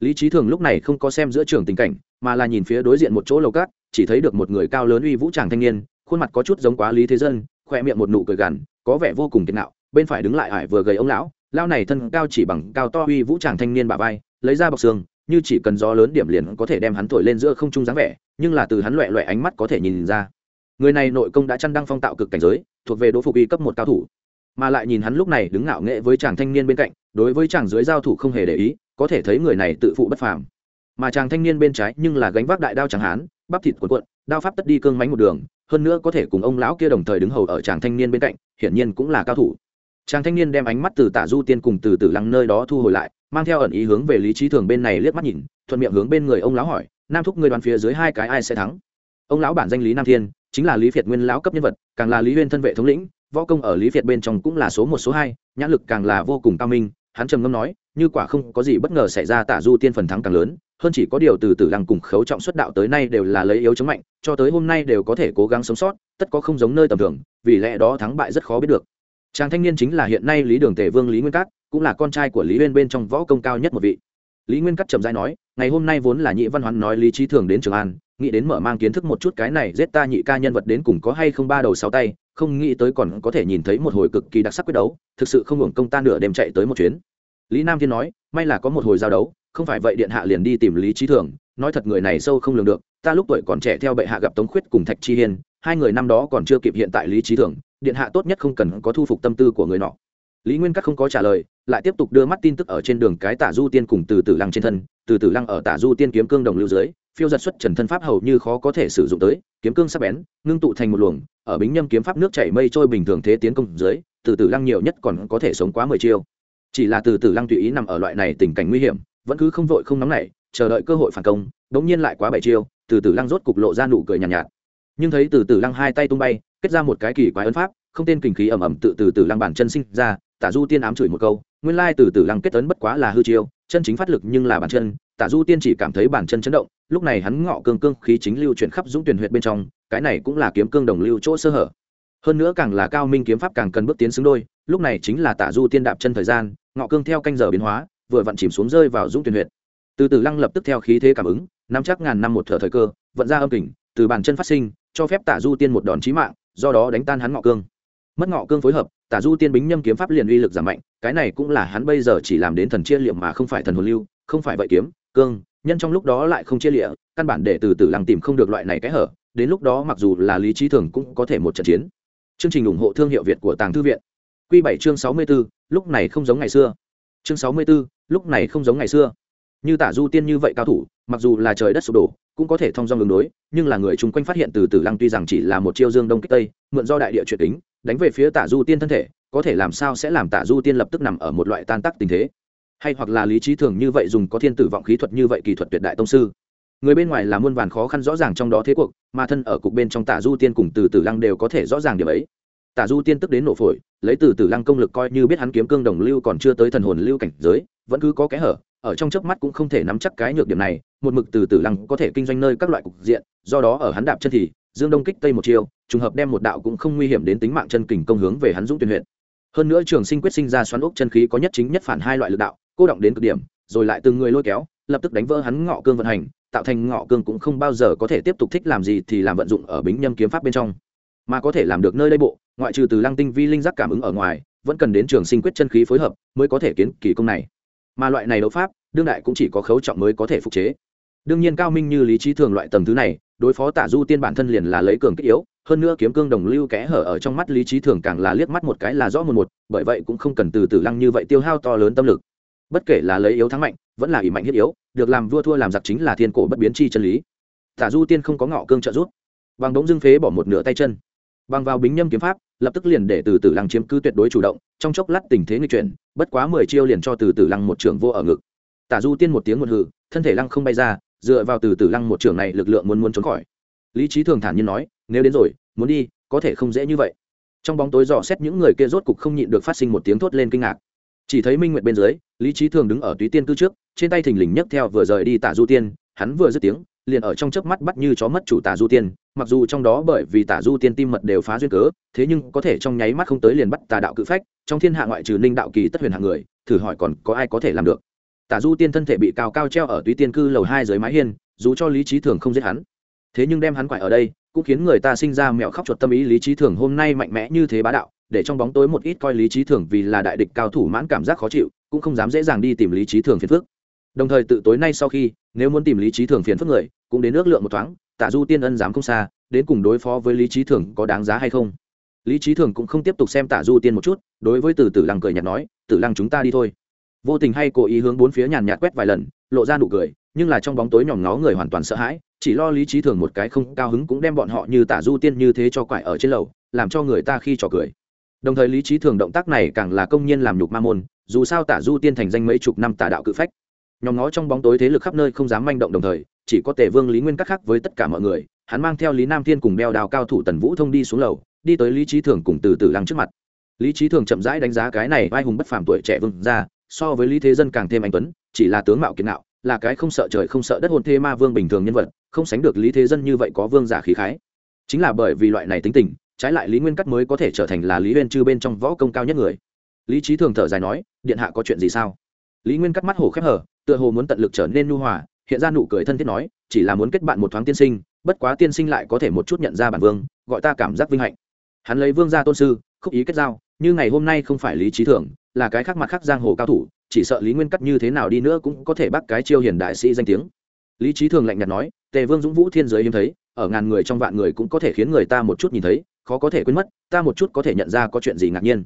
Lý trí thường lúc này không có xem giữa trường tình cảnh, mà là nhìn phía đối diện một chỗ lầu cát, chỉ thấy được một người cao lớn uy vũ tràng thanh niên, khuôn mặt có chút giống quá lý thế dân khoe miệng một nụ cười gằn, có vẻ vô cùng kiệt nạo, bên phải đứng lại ải vừa gầy ông lão lao này thân cao chỉ bằng cao to uy vũ tràng thanh niên bà vai, lấy ra bọc xương như chỉ cần gió lớn điểm liền có thể đem hắn thổi lên giữa không trung dáng vẻ, nhưng là từ hắn loẹ loẹ ánh mắt có thể nhìn ra. Người này nội công đã chăn đăng phong tạo cực cảnh giới, thuộc về đỗ phục y cấp một cao thủ. Mà lại nhìn hắn lúc này đứng ngạo nghệ với chàng thanh niên bên cạnh, đối với chàng dưới giao thủ không hề để ý, có thể thấy người này tự phụ bất phàm. Mà chàng thanh niên bên trái nhưng là gánh vác đại đao chẳng hán, bắp thịt cuộn cuộn, đao pháp tất đi cương mánh một đường, hơn nữa có thể cùng ông lão kia đồng thời đứng hầu ở chàng thanh niên bên cạnh, hiển nhiên cũng là cao thủ. Chàng thanh niên đem ánh mắt từ tả du tiên cùng từ tử lăng nơi đó thu hồi lại mang theo ẩn ý hướng về lý trí thường bên này liếc mắt nhìn, thuận miệng hướng bên người ông lão hỏi, nam thúc người đoàn phía dưới hai cái ai sẽ thắng? Ông lão bản danh lý nam thiên, chính là lý việt nguyên lão cấp nhân vật, càng là lý huyên thân vệ thống lĩnh, võ công ở lý việt bên trong cũng là số một, số hai, nhãn lực càng là vô cùng cao minh, hắn trầm ngâm nói, như quả không có gì bất ngờ xảy ra tả du tiên phần thắng càng lớn, hơn chỉ có điều từ từ lăng cùng khấu trọng xuất đạo tới nay đều là lấy yếu chống mạnh, cho tới hôm nay đều có thể cố gắng sống sót, tất có không giống nơi tầm thường, vì lẽ đó thắng bại rất khó biết được. Chàng thanh niên chính là hiện nay lý đường tề vương lý nguyên cát cũng là con trai của lý uyên bên trong võ công cao nhất một vị. Lý nguyên cắt trầm dai nói, ngày hôm nay vốn là nhị văn hoán nói lý trí thường đến trường an, nghĩ đến mở mang kiến thức một chút cái này giết ta nhị ca nhân vật đến cùng có hay không ba đầu sáu tay, không nghĩ tới còn có thể nhìn thấy một hồi cực kỳ đặc sắc quyết đấu, thực sự không hưởng công ta nửa đêm chạy tới một chuyến. Lý nam thiên nói, may là có một hồi giao đấu, không phải vậy điện hạ liền đi tìm lý trí thường, nói thật người này sâu không lường được, ta lúc tuổi còn trẻ theo bệ hạ gặp tống khuyết cùng thạch chi hiên, hai người năm đó còn chưa kịp hiện tại lý trí thường, điện hạ tốt nhất không cần có thu phục tâm tư của người nọ. Lý nguyên cắt không có trả lời lại tiếp tục đưa mắt tin tức ở trên đường cái tả du tiên cùng từ tử lăng trên thân từ tử lăng ở tả du tiên kiếm cương đồng lưu dưới phiêu giật xuất trần thân pháp hầu như khó có thể sử dụng tới kiếm cương sắc bén ngưng tụ thành một luồng ở bính nhâm kiếm pháp nước chảy mây trôi bình thường thế tiến công dưới từ tử lăng nhiều nhất còn có thể sống quá mười chiêu. Chỉ là từ tử lăng tùy ý nằm ở loại này tình cảnh nguy hiểm vẫn cứ không vội không nóng nảy chờ đợi cơ hội phản công đống nhiên lại quá bảy chiêu từ tử lăng rốt cục lộ ra nụ cười nhàn nhạt, nhạt. Nhưng thấy từ tử lăng hai tay tung bay kết ra một cái kỳ quái ấn pháp không tên kình khí ẩm ẩm tự từ tử lăng bản chân sinh ra tả du tiên ám chửi một câu nguyên lai từ từ lăng kết ấn bất quá là hư chiêu, chân chính phát lực nhưng là bàn chân, tả du tiên chỉ cảm thấy bàn chân chấn động, lúc này hắn ngọ cương cương khí chính lưu chuyển khắp dũng tuyển huyện bên trong, cái này cũng là kiếm cương đồng lưu chỗ sơ hở. Hơn nữa càng là cao minh kiếm pháp càng cần bước tiến xứng đôi, lúc này chính là tả du tiên đạp chân thời gian, ngọ cương theo canh giờ biến hóa, vừa vặn chìm xuống rơi vào dũng tuyển huyện từ từ lăng lập tức theo khí thế cảm ứng, nắm chắc ngàn năm một thở thời cơ, vận ra âm kình, từ bàn chân phát sinh, cho phép tả du tiên một đòn chí mạng, do đó đánh tan hắn ngọ cương. Mất ngọ cương phối hợp tả du tiên bính nhâm kiếm pháp liền uy lực giảm mạnh, cái này cũng là hắn bây giờ chỉ làm đến thần chia liệm mà không phải thần hồn lưu, không phải vậy kiếm, cương, nhân trong lúc đó lại không chia lịa, căn bản để từ từ lăng tìm không được loại này cái hở, đến lúc đó mặc dù là lý trí thường cũng có thể một trận chiến. Chương trình ủng hộ thương hiệu việt của tàng thư viện. Q bảy chương sáu mươi b ố lúc này không giống ngày xưa. Chương sáu mươi b ố lúc này không giống ngày xưa. Như tả du tiên như vậy cao thủ, mặc dù là trời đất sụp đổ cũng có thể thông dong đường đối, nhưng là người chung quanh phát hiện từ từ lăng tuy rằng chỉ là một chiêu dương đông kích tây, mượn do đại địa chuyển tính đánh về phía tả du tiên thân thể, có thể làm sao sẽ làm tả du tiên lập tức nằm ở một loại tan tắc tình thế? Hay hoặc là lý trí thường như vậy dùng có thiên tử vọng khí thuật như vậy kỳ thuật tuyệt đại tông sư? Người bên ngoài là muôn vàn khó khăn rõ ràng trong đó thế cuộc, mà thân ở cục bên trong tả du tiên cùng từ tử lăng đều có thể rõ ràng điểm ấy. Tả du tiên tức đến nổ phổi, lấy từ tử lăng công lực coi như biết hắn kiếm cương đồng lưu còn chưa tới thần hồn lưu cảnh giới, vẫn cứ có kẽ hở, ở trong chớp mắt cũng không thể nắm chắc cái nhược điểm này một mực từ tử lăng có thể kinh doanh nơi các loại cục diện, do đó ở hắn đạp chân thì, dương đông kích tây một chiều, trùng hợp đem một đạo cũng không nguy hiểm đến tính mạng chân kình công hướng về hắn dũng tuyển huyện. Hơn nữa trường sinh quyết sinh ra xoắn ốc chân khí có nhất chính nhất phản hai loại lực đạo, cô động đến cực điểm, rồi lại từng người lôi kéo, lập tức đánh vỡ hắn ngọ cương vận hành, tạo thành ngọ cương cũng không bao giờ có thể tiếp tục thích làm gì thì làm vận dụng ở bính nhâm kiếm pháp bên trong. Mà có thể làm được nơi đây bộ, ngoại trừ từ lăng tinh vi linh giác cảm ứng ở ngoài, vẫn cần đến trường sinh quyết chân khí phối hợp mới có thể kiến kỳ công này. Mà loại này đấu pháp, đương đại cũng chỉ có khấu trọng mới có thể phục chế đương nhiên cao minh như lý trí thường loại tầng thứ này, đối phó tả du tiên bản thân liền là lấy cường kích yếu, hơn nữa kiếm cương đồng lưu kẽ hở ở trong mắt lý trí thường càng là liếc mắt một cái là rõ một một, bởi vậy cũng không cần từ từ lăng như vậy tiêu hao to lớn tâm lực. Bất kể là lấy yếu thắng mạnh, vẫn là ỷ mạnh thiết yếu, được làm vua thua làm giặc chính là thiên cổ bất biến chi chân lý. Tả du tiên không có ngọ cương trợ giúp. Bằng đống dưng phế bỏ một nửa tay chân. Bằng vào bính nhâm kiếm pháp, lập tức liền để từ từ lăng chiếm cứ tuyệt đối chủ động, trong chốc lát tình thế nghịch chuyển, bất quá mười chiêu liền cho từ từ lăng một trưởng vô ở ngực. Tả du tiên một tiếng một hự thân thể lăng không bay ra dựa vào từ tử lăng một trưởng này lực lượng muốn muốn trốn khỏi. Lý trí thường thản nhiên nói, nếu đến rồi, muốn đi, có thể không dễ như vậy. Trong bóng tối dò xét những người kia rốt cục không nhịn được phát sinh một tiếng thốt lên kinh ngạc. Chỉ thấy minh nguyệt bên dưới, lý trí thường đứng ở túy tiên cư trước, trên tay thình lình nhấc theo vừa rời đi tả du tiên, hắn vừa dứt tiếng, liền ở trong chớp mắt bắt như chó mất chủ tả du tiên, mặc dù trong đó bởi vì tả du tiên tim mật đều phá duyên cớ, thế nhưng có thể trong nháy mắt không tới liền bắt tà đạo cự phách, trong thiên hạ ngoại trừ ninh đạo kỳ tất huyền hạng người, thử hỏi còn có ai có thể làm được? Tả du tiên thân thể bị cao cao treo ở túy tiên cư lầu hai dưới mái hiên, dù cho lý trí thường không giết hắn. Thế nhưng đem hắn quại ở đây, cũng khiến người ta sinh ra mẹo khóc chuột tâm ý lý trí thường hôm nay mạnh mẽ như thế bá đạo, để trong bóng tối một ít coi lý trí thường vì là đại địch cao thủ mãn cảm giác khó chịu, cũng không dám dễ dàng đi tìm lý trí thường phiền phức. Đồng thời tự tối nay sau khi, nếu muốn tìm lý trí thường phiền phức người, cũng đến ước lượng một thoáng tạ du tiên ân dám không xa, đến cùng đối phó với lý trí thường có đáng giá hay không? Lý trí thường cũng không tiếp tục xem tạ du tiên một chút, đối với từ tử lăng cười nhạt nói, tử lăng chúng ta đi thôi vô tình hay cố ý hướng bốn phía nhàn nhạt quét vài lần, lộ ra nụ cười, nhưng là trong bóng tối nhòm ngó người hoàn toàn sợ hãi, chỉ lo lý trí thường một cái không cao hứng cũng đem bọn họ như tả du tiên như thế cho quải ở trên lầu, làm cho người ta khi trò cười. Đồng thời lý trí thường động tác này càng là công nhân làm nhục ma môn, dù sao tả du tiên thành danh mấy chục năm tả đạo cự phách. Nhóm ngó trong bóng tối thế lực khắp nơi không dám manh động đồng thời, chỉ có tề vương lý nguyên các khác với tất cả mọi người, hắn mang theo lý nam thiên cùng đeo đào cao thủ tần vũ thông đi xuống lầu, đi tới lý trí thường cùng từ từ lăng trước mặt. Lý trí thường chậm rãi đánh giá cái này vai hùng bất phàm tuổi trẻ vương ra so với lý thế dân càng thêm anh tuấn, chỉ là tướng mạo kiệt nạo là cái không sợ trời không sợ đất hôn thê ma vương bình thường nhân vật, không sánh được lý thế dân như vậy có vương giả khí khái. Chính là bởi vì loại này tính tình, trái lại lý nguyên cắt mới có thể trở thành là lý uyên chư bên trong võ công cao nhất người. Lý trí thường thở dài nói, điện hạ có chuyện gì sao? Lý nguyên cắt mắt hồ khép hở, tựa hồ muốn tận lực trở nên nu hòa, hiện ra nụ cười thân thiết nói, chỉ là muốn kết bạn một thoáng tiên sinh, bất quá tiên sinh lại có thể một chút nhận ra bản vương, gọi ta cảm giác vinh hạnh. Hắn lấy vương gia tôn sư, khúc ý kết giao, như ngày hôm nay không phải lý trí thường là cái khác mặt khác giang hồ cao thủ, chỉ sợ lý nguyên cắt như thế nào đi nữa cũng có thể bắt cái chiêu hiền đại sĩ danh tiếng. Lý trí thường lạnh nhạt nói, tề vương dũng vũ thiên giới hiếm thấy, ở ngàn người trong vạn người cũng có thể khiến người ta một chút nhìn thấy, khó có thể quên mất, ta một chút có thể nhận ra có chuyện gì ngạc nhiên.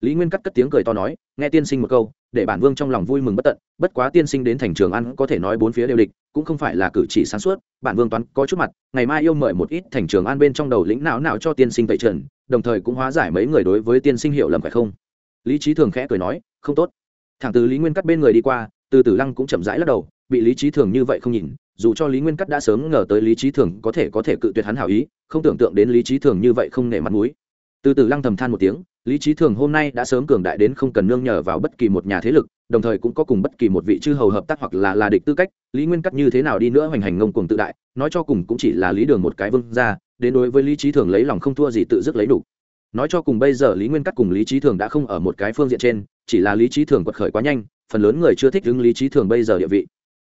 Lý nguyên cắt cất tiếng cười to nói, nghe tiên sinh một câu, để bản vương trong lòng vui mừng bất tận, bất quá tiên sinh đến thành trường ăn có thể nói bốn phía đều địch, cũng không phải là cử chỉ sáng suốt, bản vương toán có chút mặt, ngày mai yêu mời một ít thành trường an bên trong đầu lĩnh não nào cho tiên sinh tẩy trần, đồng thời cũng hóa giải mấy người đối với tiên sinh hiểu lầm phải không? Lý trí thường khẽ cười nói, không tốt. Thẳng từ lý nguyên cắt bên người đi qua, từ tử lăng cũng chậm rãi lắc đầu, bị lý trí thường như vậy không nhìn, dù cho lý nguyên cắt đã sớm ngờ tới lý trí thường có thể có thể cự tuyệt hắn hảo ý, không tưởng tượng đến lý trí thường như vậy không nể mặt mũi. Từ Tử lăng thầm than một tiếng, lý trí thường hôm nay đã sớm cường đại đến không cần nương nhờ vào bất kỳ một nhà thế lực, đồng thời cũng có cùng bất kỳ một vị chư hầu hợp tác hoặc là là địch tư cách, lý nguyên cắt như thế nào đi nữa hoành hành ngông cuồng tự đại, nói cho cùng cũng chỉ là lý đường một cái vương ra đến đối với lý trí thường lấy lòng không thua gì tự dứt lấy đủ nói cho cùng bây giờ lý nguyên cắt cùng lý trí thường đã không ở một cái phương diện trên, chỉ là lý trí thường quật khởi quá nhanh, phần lớn người chưa thích ứng lý trí thường bây giờ địa vị.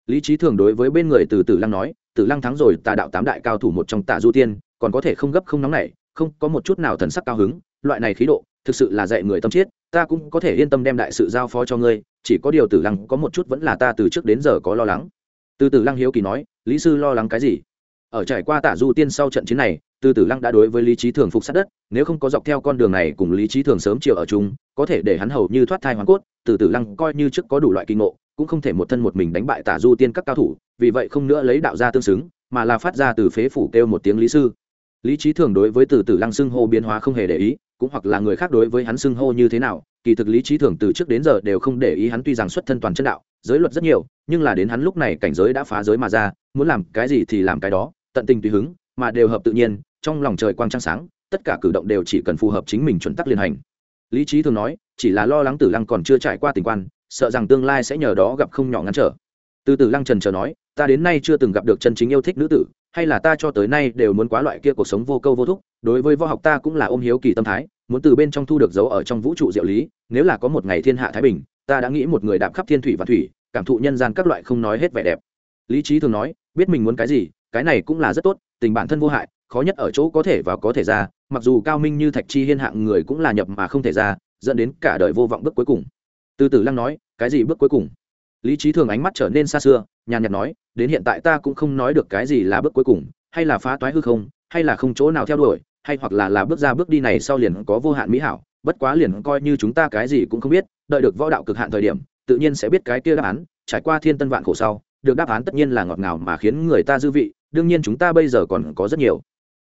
Lý trí thường đối với bên người từ tử lăng nói, tử lăng thắng rồi, tà đạo tám đại cao thủ một trong tạ du tiên, còn có thể không gấp không nóng nảy không có một chút nào thần sắc cao hứng, loại này khí độ, thực sự là dạy người tâm chiết, ta cũng có thể yên tâm đem đại sự giao phó cho ngươi, chỉ có điều tử lăng có một chút vẫn là ta từ trước đến giờ có lo lắng. Từ tử lăng hiếu kỳ nói, lý sư lo lắng cái gì? Ở trải qua tả du tiên sau trận chiến này từ tử lăng đã đối với lý trí thường phục sát đất, nếu không có dọc theo con đường này cùng lý trí thường sớm chiều ở chung, có thể để hắn hầu như thoát thai hoàn cốt, từ tử lăng coi như trước có đủ loại kinh ngộ, cũng không thể một thân một mình đánh bại tả du tiên các cao thủ, vì vậy không nữa lấy đạo ra tương xứng, mà là phát ra từ phế phủ kêu một tiếng lý sư. Lý trí thường đối với từ tử lăng xưng hô biến hóa không hề để ý, cũng hoặc là người khác đối với hắn xưng hô như thế nào, kỳ thực lý trí thường từ trước đến giờ đều không để ý hắn tuy rằng xuất thân toàn chân đạo, giới luật rất nhiều, nhưng là đến hắn lúc này cảnh giới đã phá giới mà ra, muốn làm cái gì thì làm cái đó, tận tình tùy hứng mà đều hợp tự nhiên, trong lòng trời quang trăng sáng, tất cả cử động đều chỉ cần phù hợp chính mình chuẩn tắc liên hành. Lý trí thường nói, chỉ là lo lắng tử lăng còn chưa trải qua tình quan, sợ rằng tương lai sẽ nhờ đó gặp không nhỏ ngăn trở. Từ tử lăng trần chờ nói, ta đến nay chưa từng gặp được chân chính yêu thích nữ tử, hay là ta cho tới nay đều muốn quá loại kia cuộc sống vô câu vô thúc, đối với võ học ta cũng là ôm hiếu kỳ tâm thái, muốn từ bên trong thu được dấu ở trong vũ trụ diệu lý, nếu là có một ngày thiên hạ thái bình, ta đã nghĩ một người đạp khắp thiên thủy và thủy, cảm thụ nhân gian các loại không nói hết vẻ đẹp. Lý trí thường nói, biết mình muốn cái gì, cái này cũng là rất tốt tình bản thân vô hại, khó nhất ở chỗ có thể và có thể ra, mặc dù cao minh như thạch chi hiên hạng người cũng là nhập mà không thể ra, dẫn đến cả đời vô vọng bước cuối cùng. Từ từ lăng nói, cái gì bước cuối cùng? Lý trí thường ánh mắt trở nên xa xưa, nhàn nhạt nói, đến hiện tại ta cũng không nói được cái gì là bước cuối cùng, hay là phá toái hư không, hay là không chỗ nào theo đuổi, hay hoặc là là bước ra bước đi này sau liền có vô hạn mỹ hảo, bất quá liền coi như chúng ta cái gì cũng không biết, đợi được võ đạo cực hạn thời điểm, tự nhiên sẽ biết cái kia đáp án, trải qua thiên tân vạn khổ sau được đáp án tất nhiên là ngọt ngào mà khiến người ta dư vị, đương nhiên chúng ta bây giờ còn có rất nhiều.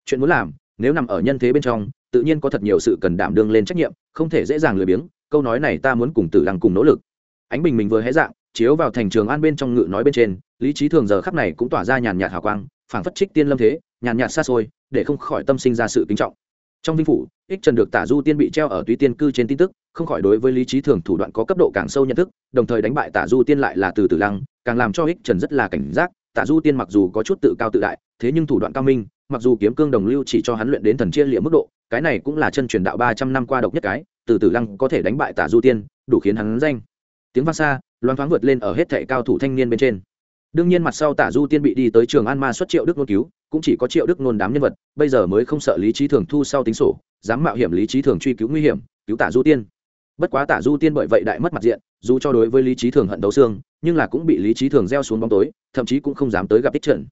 Chuyện muốn làm, nếu nằm ở nhân thế bên trong, tự nhiên có thật nhiều sự cần đảm đương lên trách nhiệm, không thể dễ dàng lười biếng, câu nói này ta muốn cùng tử lăng cùng nỗ lực. Ánh bình mình vừa hé dạng, chiếu vào thành trường an bên trong ngự nói bên trên, lý trí thường giờ khắc này cũng tỏa ra nhàn nhạt hào quang, phảng phất trích tiên lâm thế, nhàn nhạt xa xôi, để không khỏi tâm sinh ra sự kính trọng trong vinh phủ, ích trần được tả du tiên bị treo ở túy tiên cư trên tin tức, không khỏi đối với lý trí thường thủ đoạn có cấp độ càng sâu nhận thức, đồng thời đánh bại tả du tiên lại là từ Tử lăng, càng làm cho ích trần rất là cảnh giác. Tả du tiên mặc dù có chút tự cao tự đại, thế nhưng thủ đoạn cao minh, mặc dù kiếm cương đồng lưu chỉ cho hắn luyện đến thần chia liệm mức độ, cái này cũng là chân truyền đạo ba trăm năm qua độc nhất cái, từ Tử lăng có thể đánh bại tả du tiên, đủ khiến hắn danh. Tiếng vang xa, loan thoáng vượt lên ở hết thệ cao thủ thanh niên bên trên. Đương nhiên mặt sau tả du tiên bị đi tới trường an ma xuất triệu đức nôn cứu cũng chỉ có triệu đức nôn đám nhân vật, bây giờ mới không sợ lý trí thường thu sau tính sổ, dám mạo hiểm lý trí thường truy cứu nguy hiểm, cứu tả du tiên. Bất quá tả du tiên bởi vậy đại mất mặt diện, dù cho đối với lý trí thường hận đấu xương, nhưng là cũng bị lý trí thường gieo xuống bóng tối, thậm chí cũng không dám tới gặp ích trần.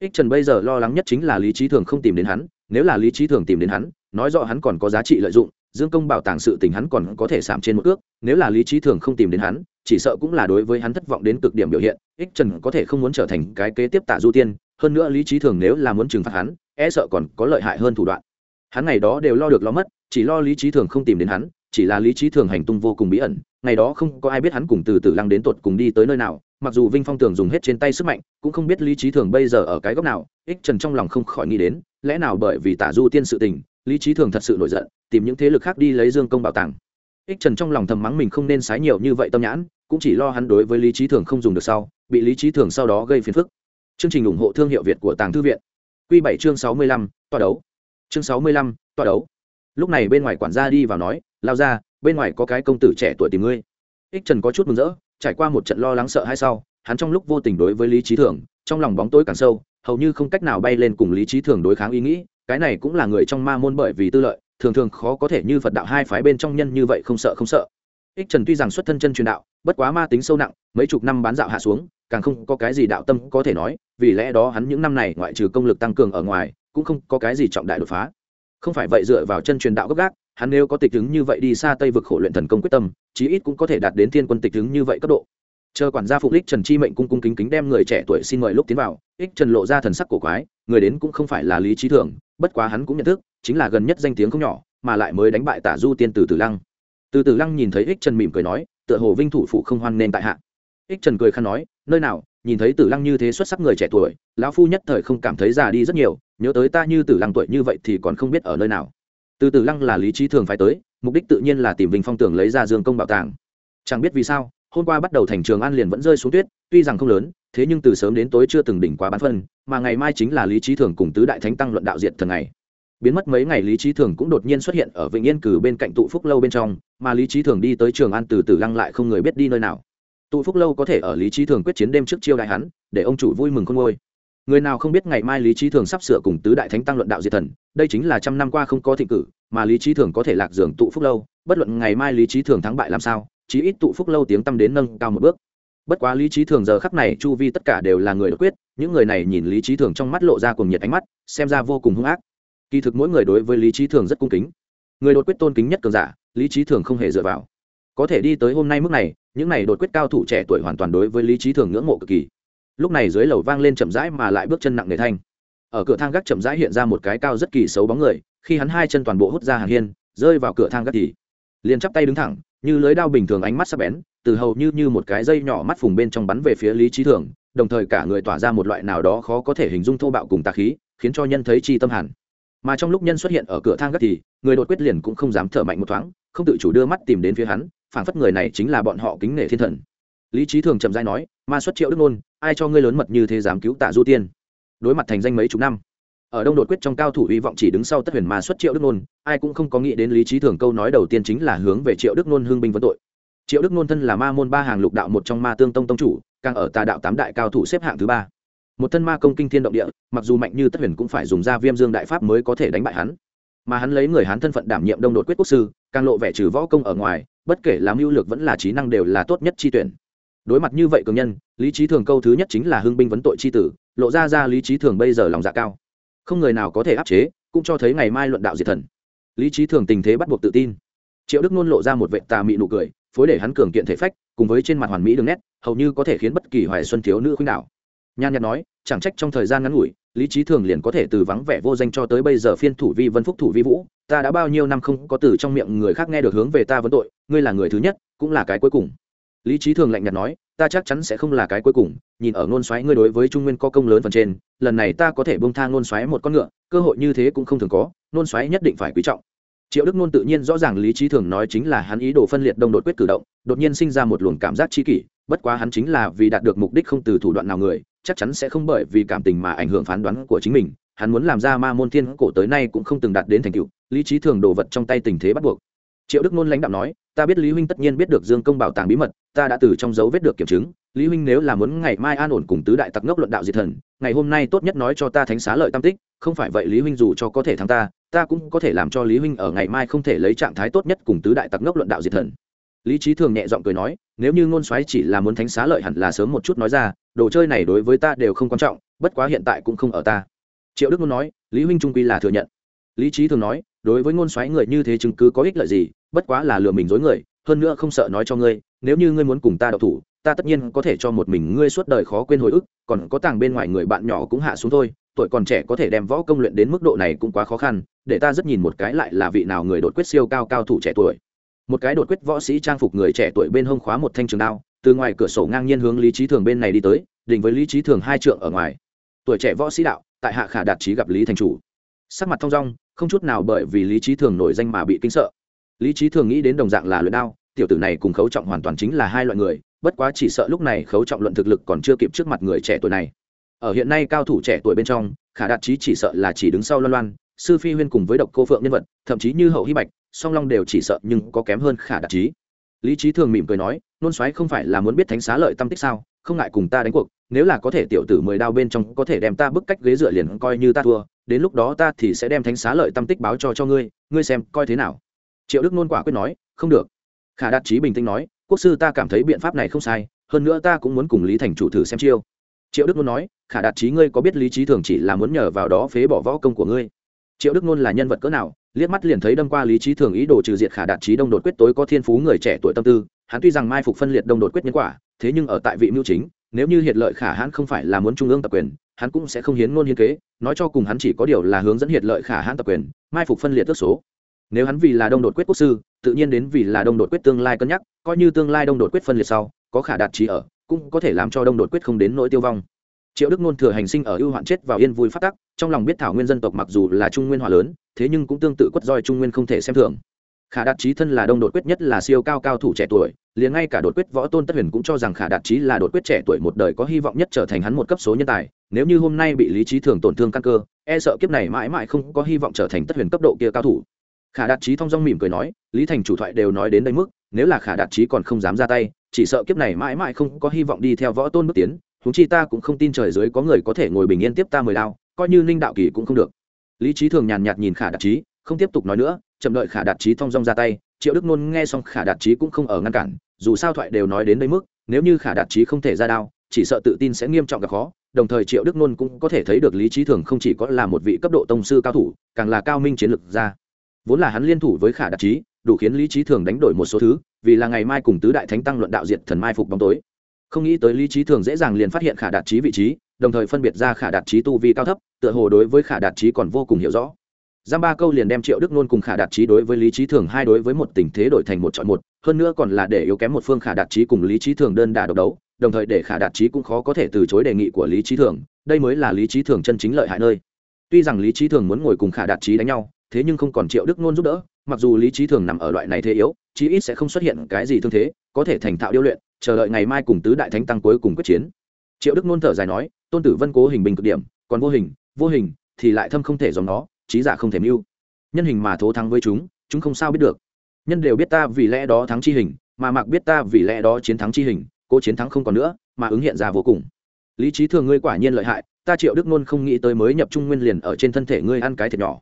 Ích trần bây giờ lo lắng nhất chính là lý trí thường không tìm đến hắn, nếu là lý trí thường tìm đến hắn, nói rõ hắn còn có giá trị lợi dụng, dương công bảo tàng sự tình hắn còn có thể giảm trên một ước, nếu là lý trí thường không tìm đến hắn, chỉ sợ cũng là đối với hắn thất vọng đến cực điểm biểu hiện, ích trần có thể không muốn trở thành cái kế tiếp tả du tiên hơn nữa lý trí thường nếu là muốn trừng phạt hắn e sợ còn có lợi hại hơn thủ đoạn. Hắn ngày đó đều lo được lo mất, chỉ lo lý trí thường không tìm đến hắn, chỉ là lý trí thường hành tung vô cùng bí ẩn. Ngày đó không có ai biết hắn cùng từ từ lăng đến tột cùng đi tới nơi nào, mặc dù vinh phong tường dùng hết trên tay sức mạnh, cũng không biết lý trí thường bây giờ ở cái góc nào, ích trần trong lòng không khỏi nghĩ đến, lẽ nào bởi vì tả du tiên sự tình, lý trí thường thật sự nổi giận, tìm những thế lực khác đi lấy dương công bảo tàng. Ích trần trong lòng thầm mắng mình không nên sái nhiều như vậy tâm nhãn, cũng chỉ lo hắn đối với lý trí thường không dùng được sau, bị lý trí thường sau đó gây phiền phức chương trình ủng hộ thương hiệu việt của tàng thư viện. Quy bảy chương sáu mươi lăm, Tọa đấu. Chương sáu mươi lăm, Tọa đấu. Lúc này bên ngoài quản gia đi vào nói, lao ra, bên ngoài có cái công tử trẻ tuổi tìm ngươi. Ích trần có chút mừng rỡ, trải qua một trận lo lắng sợ hay sau, hắn trong lúc vô tình đối với lý Chí thường, trong lòng bóng tối càng sâu, hầu như không cách nào bay lên cùng lý Chí thường đối kháng ý nghĩ, cái này cũng là người trong ma môn bởi vì tư lợi, thường thường khó có thể như phật đạo hai phái bên trong nhân như vậy không sợ không sợ. Ích trần tuy rằng xuất thân chân truyền đạo, bất quá ma tính sâu nặng, mấy chục năm bán dạo hạ xuống càng không có cái gì đạo tâm có thể nói, vì lẽ đó hắn những năm này ngoại trừ công lực tăng cường ở ngoài, cũng không có cái gì trọng đại đột phá. Không phải vậy dựa vào chân truyền đạo gốc gác, hắn nếu có tịch ứng như vậy đi xa tây vực khổ luyện thần công quyết tâm, chí ít cũng có thể đạt đến thiên quân tịch ứng như vậy cấp độ. Chờ quản gia phục ích trần chi mệnh cung cung kính kính đem người trẻ tuổi xin mời lúc tiến vào, ích trần lộ ra thần sắc cổ quái, người đến cũng không phải là lý trí thường, bất quá hắn cũng nhận thức, chính là gần nhất danh tiếng không nhỏ, mà lại mới đánh bại tả du tiên từ tử lăng. Từ tử lăng nhìn thấy ích trần mỉm cười nói, tựa hồ vinh thủ phụ không hoan nên tại hạ ích trần cười khăn nói, nơi nào, nhìn thấy tử lăng như thế xuất sắc người trẻ tuổi, lão phu nhất thời không cảm thấy già đi rất nhiều, nhớ tới ta như tử lăng tuổi như vậy thì còn không biết ở nơi nào. Từ tử lăng là lý trí thường phải tới, mục đích tự nhiên là tìm vinh phong tưởng lấy ra dương công bảo tàng. Chẳng biết vì sao, hôm qua bắt đầu thành trường an liền vẫn rơi xuống tuyết, tuy rằng không lớn, thế nhưng từ sớm đến tối chưa từng đỉnh quá bán phân, mà ngày mai chính là lý trí thường cùng tứ đại thánh tăng luận đạo diện thần ngày. Biến mất mấy ngày lý trí thường cũng đột nhiên xuất hiện ở vịnh yên cử bên cạnh tụ phúc lâu bên trong, mà lý trí thường đi tới trường an từ tử lăng lại không người biết đi nơi nào tụ phúc lâu có thể ở lý trí thường quyết chiến đêm trước chiêu đại hắn, để ông chủ vui mừng con ngôi người nào không biết ngày mai lý trí thường sắp sửa cùng tứ đại thánh tăng luận đạo diệt thần, đây chính là trăm năm qua không có thịnh cử, mà lý trí thường có thể lạc giường tụ phúc lâu, bất luận ngày mai lý trí thường thắng bại làm sao, chí ít tụ phúc lâu tiếng tăm đến nâng cao một bước. Bất quá lý trí thường giờ khắc này chu vi tất cả đều là người đột quyết, những người này nhìn lý trí thường trong mắt lộ ra cùng nhiệt ánh mắt, xem ra vô cùng hung ác. Kỳ thực mỗi người đối với lý trí thường rất cung kính. Người đột quyết tôn kính nhất cường giả, lý trí thường không hề dựa vào. Có thể đi tới hôm nay mức này những này đột quyết cao thủ trẻ tuổi hoàn toàn đối với lý trí thường ngưỡng mộ cực kỳ. Lúc này dưới lầu vang lên chậm rãi mà lại bước chân nặng nề thanh. Ở cửa thang gác chậm rãi hiện ra một cái cao rất kỳ xấu bóng người, khi hắn hai chân toàn bộ hút ra hàng hiên, rơi vào cửa thang gác thì liền chắp tay đứng thẳng, như lưới đao bình thường ánh mắt sắc bén, từ hầu như như một cái dây nhỏ mắt phùng bên trong bắn về phía lý trí thường, đồng thời cả người tỏa ra một loại nào đó khó có thể hình dung thô bạo cùng tà khí, khiến cho nhân thấy chi tâm hẳn. Mà trong lúc nhân xuất hiện ở cửa thang gác thì, người đột quyết liền cũng không dám thở mạnh một thoáng, không tự chủ đưa mắt tìm đến phía hắn phảng phất người này chính là bọn họ kính nể thiên thần. Lý trí thường chậm dai nói, ma xuất triệu đức nôn, ai cho ngươi lớn mật như thế dám cứu tạ du tiên? Đối mặt thành danh mấy chục năm, ở đông đột quyết trong cao thủ hy vọng chỉ đứng sau tất huyền ma xuất triệu đức nôn, ai cũng không có nghĩ đến lý trí thường câu nói đầu tiên chính là hướng về triệu đức nôn hương binh vấn tội. Triệu đức nôn thân là ma môn ba hàng lục đạo một trong ma tương tông tông chủ, càng ở tà đạo tám đại cao thủ xếp hạng thứ ba. Một thân ma công kinh thiên động địa, mặc dù mạnh như tất huyền cũng phải dùng ra viêm dương đại pháp mới có thể đánh bại hắn. Mà hắn lấy người hắn thân phận đảm nhiệm đông đột quyết quốc sư, càng lộ vẻ trừ võ công ở ngoài bất kể làm mưu lược vẫn là trí năng đều là tốt nhất chi tuyển. Đối mặt như vậy cường nhân, lý trí thường câu thứ nhất chính là hưng binh vấn tội c h i tử, lộ ra ra lý trí thường bây giờ lòng dạ cao. Không người nào có thể áp chế, cũng cho thấy ngày mai luận đạo diệt thần. Lý trí thường tình thế bắt buộc tự tin. Triệu đức nôn lộ ra một vệ tà mị nụ cười, phối để hắn cường kiện thể phách, cùng với trên mặt hoàn mỹ đường nét, hầu như có thể khiến bất kỳ hoài xuân thiếu nữ khuynh đạo nhan nhạt nói, chẳng trách trong thời gian ngắn ngủi, lý trí thường liền có thể từ vắng vẻ vô danh cho tới bây giờ phiên thủ vi vân phúc thủ vi vũ ta đã bao nhiêu năm không có từ trong miệng người khác nghe được hướng về ta vấn tội, ngươi là người thứ nhất, cũng là cái cuối cùng. Lý trí thường lạnh nhạt nói, ta chắc chắn sẽ không là cái cuối cùng, nhìn ở ngôn xoáy ngươi đối với trung nguyên có công lớn phần trên, lần này ta có thể bông tha ngôn xoáy một con ngựa, cơ hội như thế cũng không thường có, ngôn xoáy nhất định phải quý trọng. Triệu đức ngôn tự nhiên rõ ràng lý trí thường nói chính là hắn ý đồ phân liệt đông đột quyết cử động, đột nhiên sinh ra một luồng cảm giác chi kỷ, bất quá hắn chính là vì đạt được mục đích không từ thủ đoạn nào người, chắc chắn sẽ không bởi vì cảm tình mà ảnh hưởng phán đoán của chính mình, hắn muốn làm ra ma môn thiên cổ tới nay cũng không từng đạt đến thành tựu lý trí thường đồ vật trong tay tình thế bắt buộc. Triệu đức nôn lãnh đạo nói, ta biết lý huynh tất nhiên biết được dương công bảo tàng bí mật, ta đã từ trong dấu vết được kiểm chứng. Lý huynh nếu là muốn ngày mai an ổn cùng tứ đại tặc ngốc luận đạo diệt thần, ngày hôm nay tốt nhất nói cho ta thánh xá lợi tam tích, không phải vậy lý huynh dù cho có thể thắng ta ta cũng có thể làm cho lý huynh ở ngày mai không thể lấy trạng thái tốt nhất cùng tứ đại tặc ngốc luận đạo diệt thần. Lý trí thường nhẹ giọng cười nói, nếu như ngôn soái chỉ là muốn thánh xá lợi hẳn là sớm một chút nói ra, đồ chơi này đối với ta đều không quan trọng, bất quá hiện tại cũng không ở ta. Triệu đức ngôn nói, lý huynh trung quy là thừa nhận. Lý trí thường nói đối với ngôn xoáy người như thế chứng cứ có ích lợi gì, bất quá là lừa mình dối người, hơn nữa không sợ nói cho ngươi, nếu như ngươi muốn cùng ta đậu thủ, ta tất nhiên có thể cho một mình ngươi suốt đời khó quên hồi ức, còn có tàng bên ngoài người bạn nhỏ cũng hạ xuống thôi, tuổi còn trẻ có thể đem võ công luyện đến mức độ này cũng quá khó khăn, để ta rất nhìn một cái lại là vị nào người đột quyết siêu cao cao thủ trẻ tuổi. Một cái đột quyết võ sĩ trang phục người trẻ tuổi bên hông khóa một thanh trường đao, từ ngoài cửa sổ ngang nhiên hướng lý trí thường bên này đi tới, đỉnh với lý trí thường hai trượng ở ngoài. Tuổi trẻ võ sĩ đạo, tại hạ khả đạt trí gặp lý thành chủ sắc mặt thong dong, không chút nào bởi vì lý trí thường nổi danh mà bị kinh sợ. Lý trí thường nghĩ đến đồng dạng là luyện đao, tiểu tử này cùng khấu trọng hoàn toàn chính là hai loại người, bất quá chỉ sợ lúc này khấu trọng luận thực lực còn chưa kịp trước mặt người trẻ tuổi này. Ở hiện nay cao thủ trẻ tuổi bên trong, khả đạt chí chỉ sợ là chỉ đứng sau loan loan, sư phi huyên cùng với độc cô phượng nhân vật, thậm chí như hậu hy bạch, song long đều chỉ sợ nhưng có kém hơn khả đạt chí. Lý trí thường mỉm cười nói, nôn xoáy không phải là muốn biết thánh xá lợi tâm tích sao? Không ngại cùng ta đánh cuộc, nếu là có thể tiểu tử mười đao bên trong có thể đem ta bức cách ghế dựa liền coi như ta thua đến lúc đó ta thì sẽ đem thánh xá lợi tâm tích báo cho cho ngươi ngươi xem coi thế nào. Triệu đức nôn quả quyết nói, không được. Khả đạt trí bình tĩnh nói, quốc sư ta cảm thấy biện pháp này không sai, hơn nữa ta cũng muốn cùng lý thành chủ thử xem chiêu. Triệu đức nôn nói, khả đạt trí ngươi có biết lý trí thường chỉ là muốn nhờ vào đó phế bỏ võ công của ngươi? Triệu đức nôn là nhân vật cỡ nào, liếc mắt liền thấy đâm qua lý trí thường ý đồ trừ diệt khả đạt trí đông đột quyết tối có thiên phú người trẻ tuổi tâm tư, hắn tuy rằng mai phục phân liệt đông đột quyết nhân quả, thế nhưng ở tại vị mưu chính, nếu như hiệt lợi khả hãn không phải là muốn trung ương tập quyền hắn cũng sẽ không hiến ngôn hiến kế, nói cho cùng hắn chỉ có điều là hướng dẫn hiệt lợi khả hãn tập quyền, mai phục phân liệt tước số. Nếu hắn vì là đông đột quyết quốc sư, tự nhiên đến vì là đông đột quyết tương lai cân nhắc, coi như tương lai đông đột quyết phân liệt sau, có khả đạt trí ở, cũng có thể làm cho đông đột quyết không đến nỗi tiêu vong. Triệu đức nôn thừa hành sinh ở ưu hoạn chết vào yên vui phát tắc, trong lòng biết thảo nguyên dân tộc mặc dù là trung nguyên hòa lớn, thế nhưng cũng tương tự quất roi trung nguyên không thể xem thường. Khả đạt trí thân là đông đột quyết nhất là siêu cao cao thủ trẻ tuổi, liền ngay cả đột quyết võ tôn tất huyền cũng cho rằng khả đạt trí là đột quyết trẻ tuổi một đời có hy vọng nhất trở thành hắn một cấp số nhân tài nếu như hôm nay bị lý trí thường tổn thương căn cơ e sợ kiếp này mãi mãi không có hy vọng trở thành tất huyền cấp độ kia cao thủ. Khả đạt trí thong dong mỉm cười nói, lý thành chủ thoại đều nói đến đây mức, nếu là khả đạt trí còn không dám ra tay, chỉ sợ kiếp này mãi mãi không có hy vọng đi theo võ tôn bước tiến húng chi ta cũng không tin trời dưới có người có thể ngồi bình yên tiếp ta mười lao coi như ninh đạo kỳ cũng không được. Lý trí thường nhàn nhạt nhìn khả đạt trí không tiếp tục nói nữa, chậm đợi khả đạt trí thong dong ra tay, triệu đức nôn nghe xong khả đạt trí cũng không ở ngăn cản, dù sao thoại đều nói đến đây mức, nếu như khả đạt trí không thể ra đao, chỉ sợ tự tin sẽ nghiêm trọng gặp khó đồng thời triệu đức nôn cũng có thể thấy được lý trí thường không chỉ có là một vị cấp độ tông sư cao thủ, càng là cao minh chiến lược ra vốn là hắn liên thủ với khả đạt trí đủ khiến lý trí thường đánh đổi một số thứ, vì là ngày mai cùng tứ đại thánh tăng luận đạo diệt thần mai phục bóng tối. Không nghĩ tới lý trí thường dễ dàng liền phát hiện khả đạt trí vị trí, đồng thời phân biệt ra khả đạt trí tu vi cao thấp, tựa hồ đối với khả đạt trí còn vô cùng hiểu rõ. Giam ba câu liền đem triệu đức nôn cùng khả đạt trí đối với lý trí thường hai đối với một tình thế đổi thành một chọn một, hơn nữa còn là để yếu kém một phương khả đạt trí cùng lý trí thường đơn đà độc đấu đồng thời để khả đạt trí cũng khó có thể từ chối đề nghị của lý trí thường, đây mới là lý trí thường chân chính lợi hại nơi. Tuy rằng lý trí thường muốn ngồi cùng khả đạt trí đánh nhau, thế nhưng không còn triệu đức ngôn giúp đỡ, mặc dù lý trí thường nằm ở loại này thế yếu, chí ít sẽ không xuất hiện cái gì thương thế, có thể thành thạo điêu luyện, chờ đợi ngày mai cùng tứ đại thánh tăng cuối cùng quyết chiến. Triệu đức ngôn thở dài nói, tôn tử vân cố hình bình cực điểm, còn vô hình vô hình thì lại thâm không thể dòng nó, trí giả không thể mưu. Nhân hình mà thố thắng với chúng chúng không sao biết được. Nhân đều biết ta vì lẽ đó thắng chi hình, mà mặc biết ta vì lẽ đó chiến thắng chi hình cố chiến thắng không còn nữa, mà ứng hiện ra vô cùng. Lý trí thường ngươi quả nhiên lợi hại, ta triệu đức nôn không nghĩ tới mới nhập trung nguyên liền ở trên thân thể ngươi ăn cái thiệt nhỏ.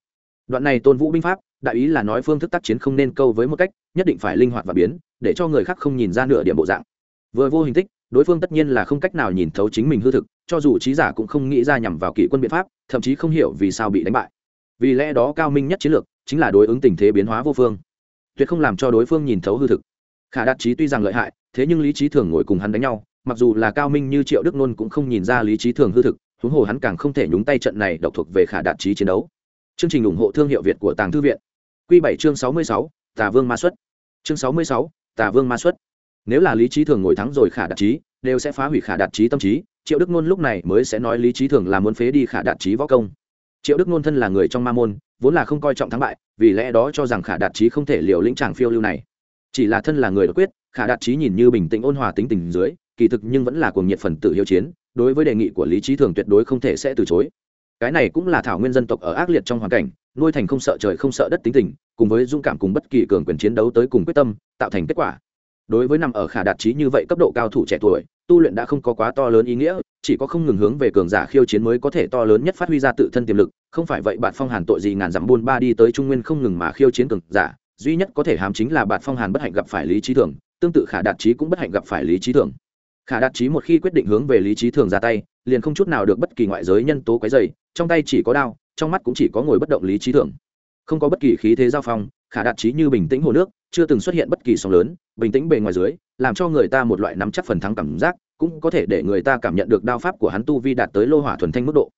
Đoạn này tôn vũ binh pháp, đại ý là nói phương thức tác chiến không nên câu với một cách, nhất định phải linh hoạt và biến, để cho người khác không nhìn ra nửa điểm bộ dạng. Vừa vô hình tích, đối phương tất nhiên là không cách nào nhìn thấu chính mình hư thực, cho dù trí giả cũng không nghĩ ra nhằm vào kỷ quân biện pháp, thậm chí không hiểu vì sao bị đánh bại. Vì lẽ đó cao minh nhất chiến lược, chính là đối ứng tình thế biến hóa vô phương. Tuyệt không làm cho đối phương nhìn thấu hư thực. Khả đạt trí tuy rằng lợi hại thế nhưng lý trí thường ngồi cùng hắn đánh nhau, mặc dù là cao minh như triệu đức nôn cũng không nhìn ra lý trí thường hư thực, huống hồ hắn càng không thể nhúng tay trận này độc thuộc về khả đạt trí chiến đấu. Chương trình ủng hộ thương hiệu việt của tàng thư viện. Q bảy chương sáu mươi sáu, tà vương ma xuất. Chương sáu mươi sáu, tà vương ma xuất. Nếu là lý trí thường ngồi thắng rồi khả đạt trí, đều sẽ phá hủy khả đạt trí tâm trí, triệu đức nôn lúc này mới sẽ nói lý trí thường là muốn phế đi khả đạt trí võ công. Triệu đức nôn thân là người trong ma môn, vốn là không coi trọng thắng bại, vì lẽ đó cho rằng khả đạt trí không thể liều lĩnh tràng phiêu lưu này. Chỉ là thân là người đột quyết khả đạt trí nhìn như bình tĩnh ôn hòa tính tình dưới, kỳ thực nhưng vẫn là cuồng nhiệt phần tử hiếu chiến, đối với đề nghị của lý trí thường tuyệt đối không thể sẽ từ chối. Cái này cũng là thảo nguyên dân tộc ở ác liệt trong hoàn cảnh, nuôi thành không sợ trời không sợ đất tính tình, cùng với dũng cảm cùng bất kỳ cường quyền chiến đấu tới cùng quyết tâm, tạo thành kết quả. Đối với nằm ở khả đạt trí như vậy cấp độ cao thủ trẻ tuổi, tu luyện đã không có quá to lớn ý nghĩa, chỉ có không ngừng hướng về cường giả khiêu chiến mới có thể to lớn nhất phát huy ra tự thân tiềm lực, không phải vậy bạn phong hàn tội gì ngàn dặm buôn ba đi tới trung nguyên không ngừng mà khiêu chiến cường giả, duy nhất có thể hàm chính là bạn phong hàn bất hạnh gặp phải lý trí thường tương tự khả đạt trí cũng bất hạnh gặp phải lý trí thường. Khả đạt trí một khi quyết định hướng về lý trí thường ra tay, liền không chút nào được bất kỳ ngoại giới nhân tố quấy dày trong tay chỉ có đao, trong mắt cũng chỉ có ngồi bất động lý trí thường. Không có bất kỳ khí thế giao phong, khả đạt trí như bình tĩnh hồ nước, chưa từng xuất hiện bất kỳ sóng lớn, bình tĩnh bề ngoài dưới, làm cho người ta một loại nắm chắc phần thắng cảm giác, cũng có thể để người ta cảm nhận được đao pháp của hắn tu vi đạt tới lô hỏa thuần thanh mức độ.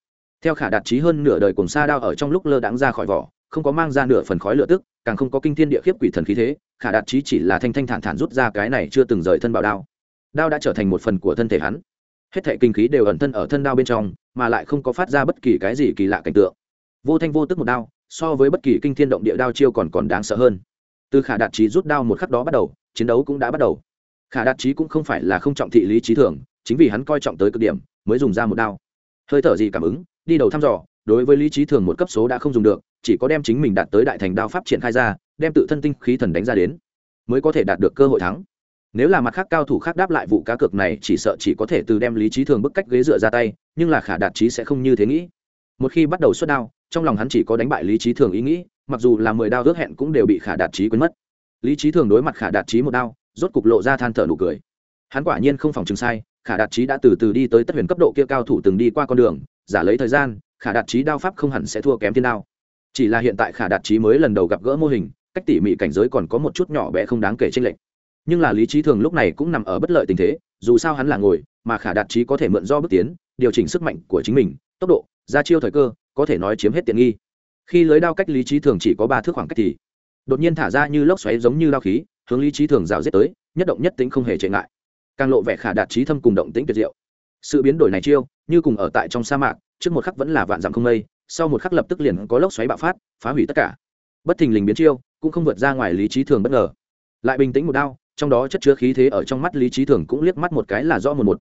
Theo khả đạt trí hơn nửa đời cùng xa đao ở trong lúc lơ đãng ra khỏi vỏ, không có mang ra nửa phần khói lửa tức càng không có kinh thiên địa khiếp quỷ thần khí thế, khả đạt trí chỉ là thanh thanh thản thản rút ra cái này chưa từng rời thân bảo đao. Đao đã trở thành một phần của thân thể hắn. Hết thệ kinh khí đều ẩn thân ở thân đao bên trong, mà lại không có phát ra bất kỳ cái gì kỳ lạ cảnh tượng. Vô thanh vô tức một đao, so với bất kỳ kinh thiên động địa đao chiêu còn còn đáng sợ hơn. Từ khả đạt trí rút đao một khắc đó bắt đầu, chiến đấu cũng đã bắt đầu. Khả đạt trí cũng không phải là không trọng thị lý trí thường, chính vì hắn coi trọng tới cực điểm, mới dùng ra một đao. Hơi thở gì cảm ứng, đi đầu thăm dò đối với lý trí thường một cấp số đã không dùng được, chỉ có đem chính mình đạt tới đại thành đao pháp triển khai ra, đem tự thân tinh khí thần đánh ra đến, mới có thể đạt được cơ hội thắng. Nếu là mặt khác cao thủ khác đáp lại vụ cá cược này, chỉ sợ chỉ có thể từ đem lý trí thường bức cách ghế dựa ra tay, nhưng là khả đạt trí sẽ không như thế nghĩ. Một khi bắt đầu xuất đao, trong lòng hắn chỉ có đánh bại lý trí thường ý nghĩ, mặc dù là mười đao ước hẹn cũng đều bị khả đạt trí quên mất. Lý trí thường đối mặt khả đạt trí một đao, rốt cục lộ ra than thở nụ cười. Hắn quả nhiên không phòng chừng sai, khả đạt trí đã từ từ đi tới tất huyền cấp độ kia cao thủ từng đi qua con đường, giả lấy thời gian khả đạt trí đao pháp không hẳn sẽ thua kém thiên đao. Chỉ là hiện tại khả đạt trí mới lần đầu gặp gỡ mô hình, cách tỉ mỉ cảnh giới còn có một chút nhỏ bé không đáng kể trên lệch. nhưng là lý trí thường lúc này cũng nằm ở bất lợi tình thế, dù sao hắn là ngồi, mà khả đạt trí có thể mượn do bước tiến, điều chỉnh sức mạnh của chính mình, tốc độ, ra chiêu thời cơ, có thể nói chiếm hết tiện nghi. Khi lưới đao cách lý trí thường chỉ có ba thước khoảng cách thì, đột nhiên thả ra như lốc xoáy giống như lao khí, hướng lý trí thường rào giết tới, nhất động nhất tính không hề chạy ngại. Càng lộ vẻ khả đạt trí thâm cùng động tĩnh tuyệt diệu. Sự biến đổi này chiêu, như cùng ở tại trong sa mạc trước một khắc vẫn là vạn dặm không mây, sau một khắc lập tức liền có lốc xoáy bạo phát, phá hủy tất cả. Bất thình lình biến chiêu, cũng không vượt ra ngoài lý trí thường bất ngờ. Lại bình tĩnh một đao, trong đó chất chứa khí thế ở trong mắt lý trí thường cũng liếc mắt một cái là rõ một một.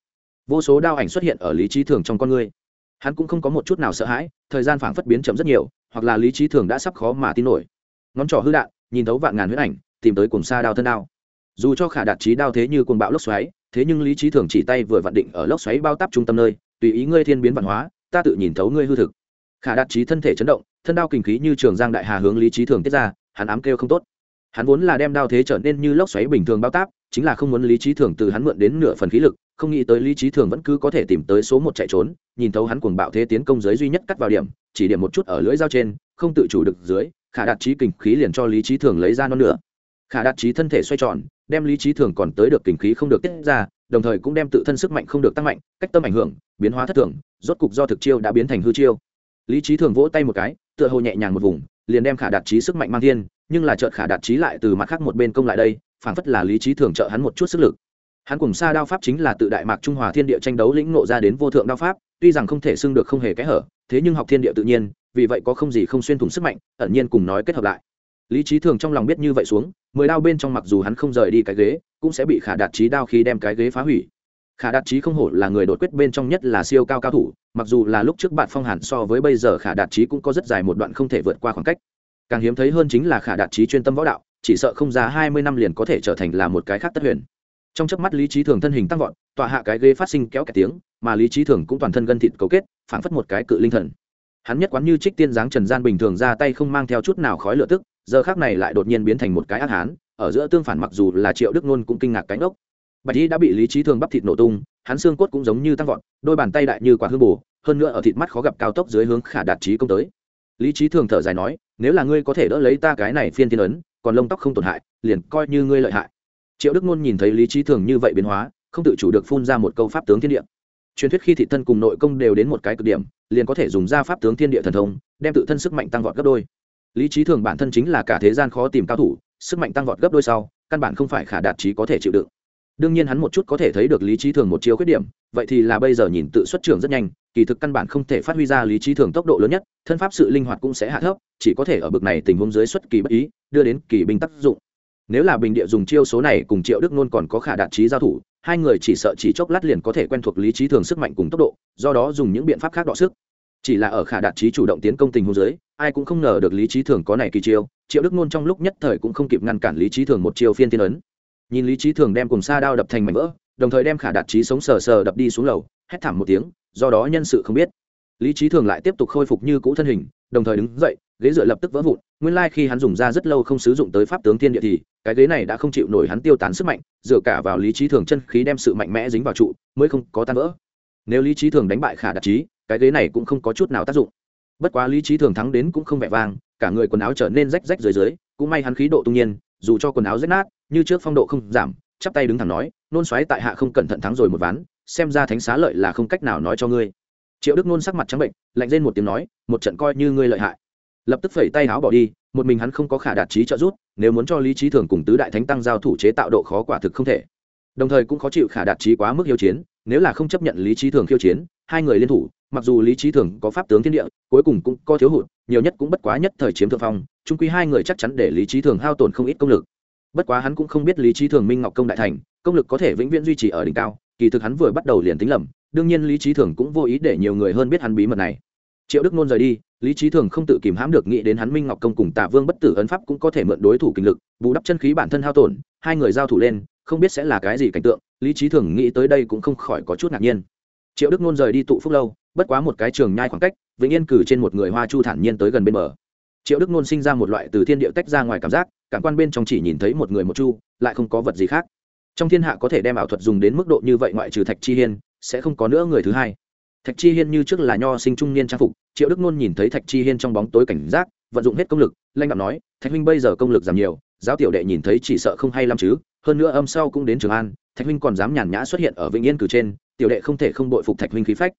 Vô số đao ảnh xuất hiện ở lý trí thường trong con người. Hắn cũng không có một chút nào sợ hãi, thời gian phảng phất biến chậm rất nhiều, hoặc là lý trí thường đã sắp khó mà tin nổi. Ngón trỏ hư đạn, nhìn thấu vạn ngàn huyết ảnh, tìm tới cùng xa đao thân đao. Dù cho khả đạt trí đao thế như cuồng bạo lốc xoáy, thế nhưng lý trí thường chỉ tay vừa vặn định ở lốc xoáy bao tắp trung tâm nơi, tùy ý ngươi thiên biến văn hóa ta tự nhìn thấu ngươi hư thực. Khả đạt trí thân thể chấn động, thân đao kinh khí như trường giang đại hà hướng lý trí thường tiết ra, hắn ám kêu không tốt. Hắn vốn là đem đao thế trở nên như lốc xoáy bình thường bao táp, chính là không muốn lý trí thường từ hắn mượn đến nửa phần khí lực, không nghĩ tới lý trí thường vẫn cứ có thể tìm tới số một chạy trốn, nhìn thấu hắn cuồng bạo thế tiến công giới duy nhất cắt vào điểm, chỉ điểm một chút ở lưỡi dao trên, không tự chủ được dưới, khả đạt trí kinh khí liền cho lý trí thường lấy ra non nữa khả đạt trí thân thể xoay tròn, đem lý trí thường còn tới được kinh khí không được tiết ra đồng thời cũng đem tự thân sức mạnh không được tăng mạnh, cách tâm ảnh hưởng, biến hóa thất thường, rốt cục do thực chiêu đã biến thành hư chiêu. Lý trí thường vỗ tay một cái, tựa hồ nhẹ nhàng một vùng, liền đem khả đạt trí sức mạnh mang thiên, nhưng là chợt khả đạt trí lại từ mặt khác một bên công lại đây, phảng phất là lý trí thường trợ hắn một chút sức lực. Hắn cùng xa đao pháp chính là tự đại mạc trung hòa thiên địa tranh đấu lĩnh ngộ ra đến vô thượng đao pháp, tuy rằng không thể xưng được không hề kẽ hở, thế nhưng học thiên địa tự nhiên, vì vậy có không gì không xuyên thủng sức mạnh, ẩn nhiên cùng nói kết hợp lại lý trí thường trong lòng biết như vậy xuống, mười đao bên trong mặc dù hắn không rời đi cái ghế, cũng sẽ bị khả đạt trí đao khi đem cái ghế phá hủy. Khả đạt trí không hổ là người đột quyết bên trong nhất là siêu cao cao thủ, mặc dù là lúc trước bạn phong hàn so với bây giờ khả đạt trí cũng có rất dài một đoạn không thể vượt qua khoảng cách. Càng hiếm thấy hơn chính là khả đạt trí chuyên tâm võ đạo, chỉ sợ không ra hai mươi năm liền có thể trở thành là một cái khác tất huyền. Trong chớp mắt lý trí thường thân hình tăng vọt, tọa hạ cái ghế phát sinh kéo cả tiếng, mà lý trí thường cũng toàn thân gân thịt cấu kết, phảng phất một cái cự linh thần hắn nhất quán như trích tiên dáng trần gian bình thường ra tay không mang theo chút nào khói lửa tức, giờ khác này lại đột nhiên biến thành một cái ác hán, ở giữa tương phản mặc dù là triệu đức nôn cũng kinh ngạc cánh ốc bạch y đã bị lý trí thường bắp thịt nổ tung, hắn xương cốt cũng giống như tăng vọt, đôi bàn tay đại như quả hư bù, hơn nữa ở thịt mắt khó gặp cao tốc dưới hướng khả đạt trí công tới. Lý trí thường thở dài nói, nếu là ngươi có thể đỡ lấy ta cái này phiên thiên ấn, còn lông tóc không tổn hại, liền coi như ngươi lợi hại. Triệu đức nôn nhìn thấy lý trí thường như vậy biến hóa, không tự chủ được phun ra một câu pháp tướng thiên địa truyền thuyết khi thị thân cùng nội công đều đến một cái cực điểm, liền có thể dùng ra pháp tướng thiên địa thần thông, đem tự thân sức mạnh tăng vọt gấp đôi. Lý trí thường bản thân chính là cả thế gian khó tìm cao thủ, sức mạnh tăng vọt gấp đôi sau, căn bản không phải khả đạt trí có thể chịu đựng. Đương nhiên hắn một chút có thể thấy được lý trí thường một chiều khuyết điểm, vậy thì là bây giờ nhìn tự xuất trường rất nhanh, kỳ thực căn bản không thể phát huy ra lý trí thường tốc độ lớn nhất, thân pháp sự linh hoạt cũng sẽ hạ thấp, chỉ có thể ở bực này tình huống dưới xuất kỳ bất ý, đưa đến kỳ binh tác dụng. Nếu là bình địa dùng chiêu số này cùng triệu đức nôn còn có khả đạt trí giao thủ hai người chỉ sợ chỉ chốc lát liền có thể quen thuộc lý trí thường sức mạnh cùng tốc độ, do đó dùng những biện pháp khác đọ sức. Chỉ là ở khả đạt trí chủ động tiến công tình huống dưới, ai cũng không ngờ được lý trí thường có này kỳ chiêu, triệu đức nôn trong lúc nhất thời cũng không kịp ngăn cản lý trí thường một chiêu phiên tiên ấn. Nhìn lý trí thường đem cùng xa đao đập thành mảnh vỡ, đồng thời đem khả đạt trí sống sờ sờ đập đi xuống lầu, hét thảm một tiếng, do đó nhân sự không biết. Lý trí thường lại tiếp tục khôi phục như cũ thân hình, đồng thời đứng dậy ghế dựa lập tức vỡ vụn, nguyên lai khi hắn dùng ra rất lâu không sử dụng tới pháp tướng thiên địa thì, cái ghế này đã không chịu nổi hắn tiêu tán sức mạnh, dựa cả vào lý trí thường chân khí đem sự mạnh mẽ dính vào trụ, mới không có tan vỡ. Nếu lý trí thường đánh bại khả đặc trí cái ghế này cũng không có chút nào tác dụng. Bất quá lý trí thường thắng đến cũng không vẻ vang, cả người quần áo trở nên rách rách dưới dưới, cũng may hắn khí độ tung nhiên, dù cho quần áo rách nát, như trước phong độ không giảm, chắp tay đứng thẳng nói, nôn xoáy tại hạ không cẩn thận thắng rồi một ván, xem ra thánh xá lợi là không cách nào nói cho ngươi. Triệu đức nôn sắc mặt trắng bệnh, lạnh lên một tiếng nói, một trận coi như ngươi lợi hại lập tức phẩy tay áo bỏ đi, một mình hắn không có khả đạt trí trợ giúp, nếu muốn cho lý trí thường cùng tứ đại thánh tăng giao thủ chế tạo độ khó quả thực không thể. Đồng thời cũng khó chịu khả đạt trí quá mức hiếu chiến, nếu là không chấp nhận lý trí thường khiêu chiến, hai người liên thủ, mặc dù lý trí thường có pháp tướng thiên địa, cuối cùng cũng có thiếu hụt, nhiều nhất cũng bất quá nhất thời chiếm thượng phong trung quy hai người chắc chắn để lý trí thường hao tổn không ít công lực. Bất quá hắn cũng không biết lý trí thường minh ngọc công đại thành, công lực có thể vĩnh viễn duy trì ở đỉnh cao, kỳ thực hắn vừa bắt đầu liền tính lầm, đương nhiên lý trí thường cũng vô ý để nhiều người hơn biết hắn bí mật này triệu đức nôn rời đi, lý trí thường không tự kìm hãm được nghĩ đến hắn minh ngọc công cùng tạ vương bất tử ấn pháp cũng có thể mượn đối thủ kinh lực, bù đắp chân khí bản thân hao tổn, hai người giao thủ lên, không biết sẽ là cái gì cảnh tượng, lý trí thường nghĩ tới đây cũng không khỏi có chút ngạc nhiên. Triệu đức nôn rời đi tụ phúc lâu, bất quá một cái trường nhai khoảng cách, vĩnh yên cử trên một người hoa chu thản nhiên tới gần bên bờ. Triệu đức nôn sinh ra một loại từ thiên địa tách ra ngoài cảm giác, cảm quan bên trong chỉ nhìn thấy một người một chu, lại không có vật gì khác. Trong thiên hạ có thể đem ảo thuật dùng đến mức độ như vậy ngoại trừ thạch chi hiên, sẽ không có nữa người thứ hai thạch chi hiên như trước là nho sinh trung niên trang phục, triệu đức nôn nhìn thấy thạch chi hiên trong bóng tối cảnh giác, vận dụng hết công lực, lanh đạo nói, thạch huynh bây giờ công lực giảm nhiều, giáo tiểu đệ nhìn thấy chỉ sợ không hay lắm chứ, hơn nữa âm sau cũng đến trường an, thạch huynh còn dám nhàn nhã xuất hiện ở vĩnh yên cử trên, tiểu đệ không thể không bội phục thạch huynh khí phách.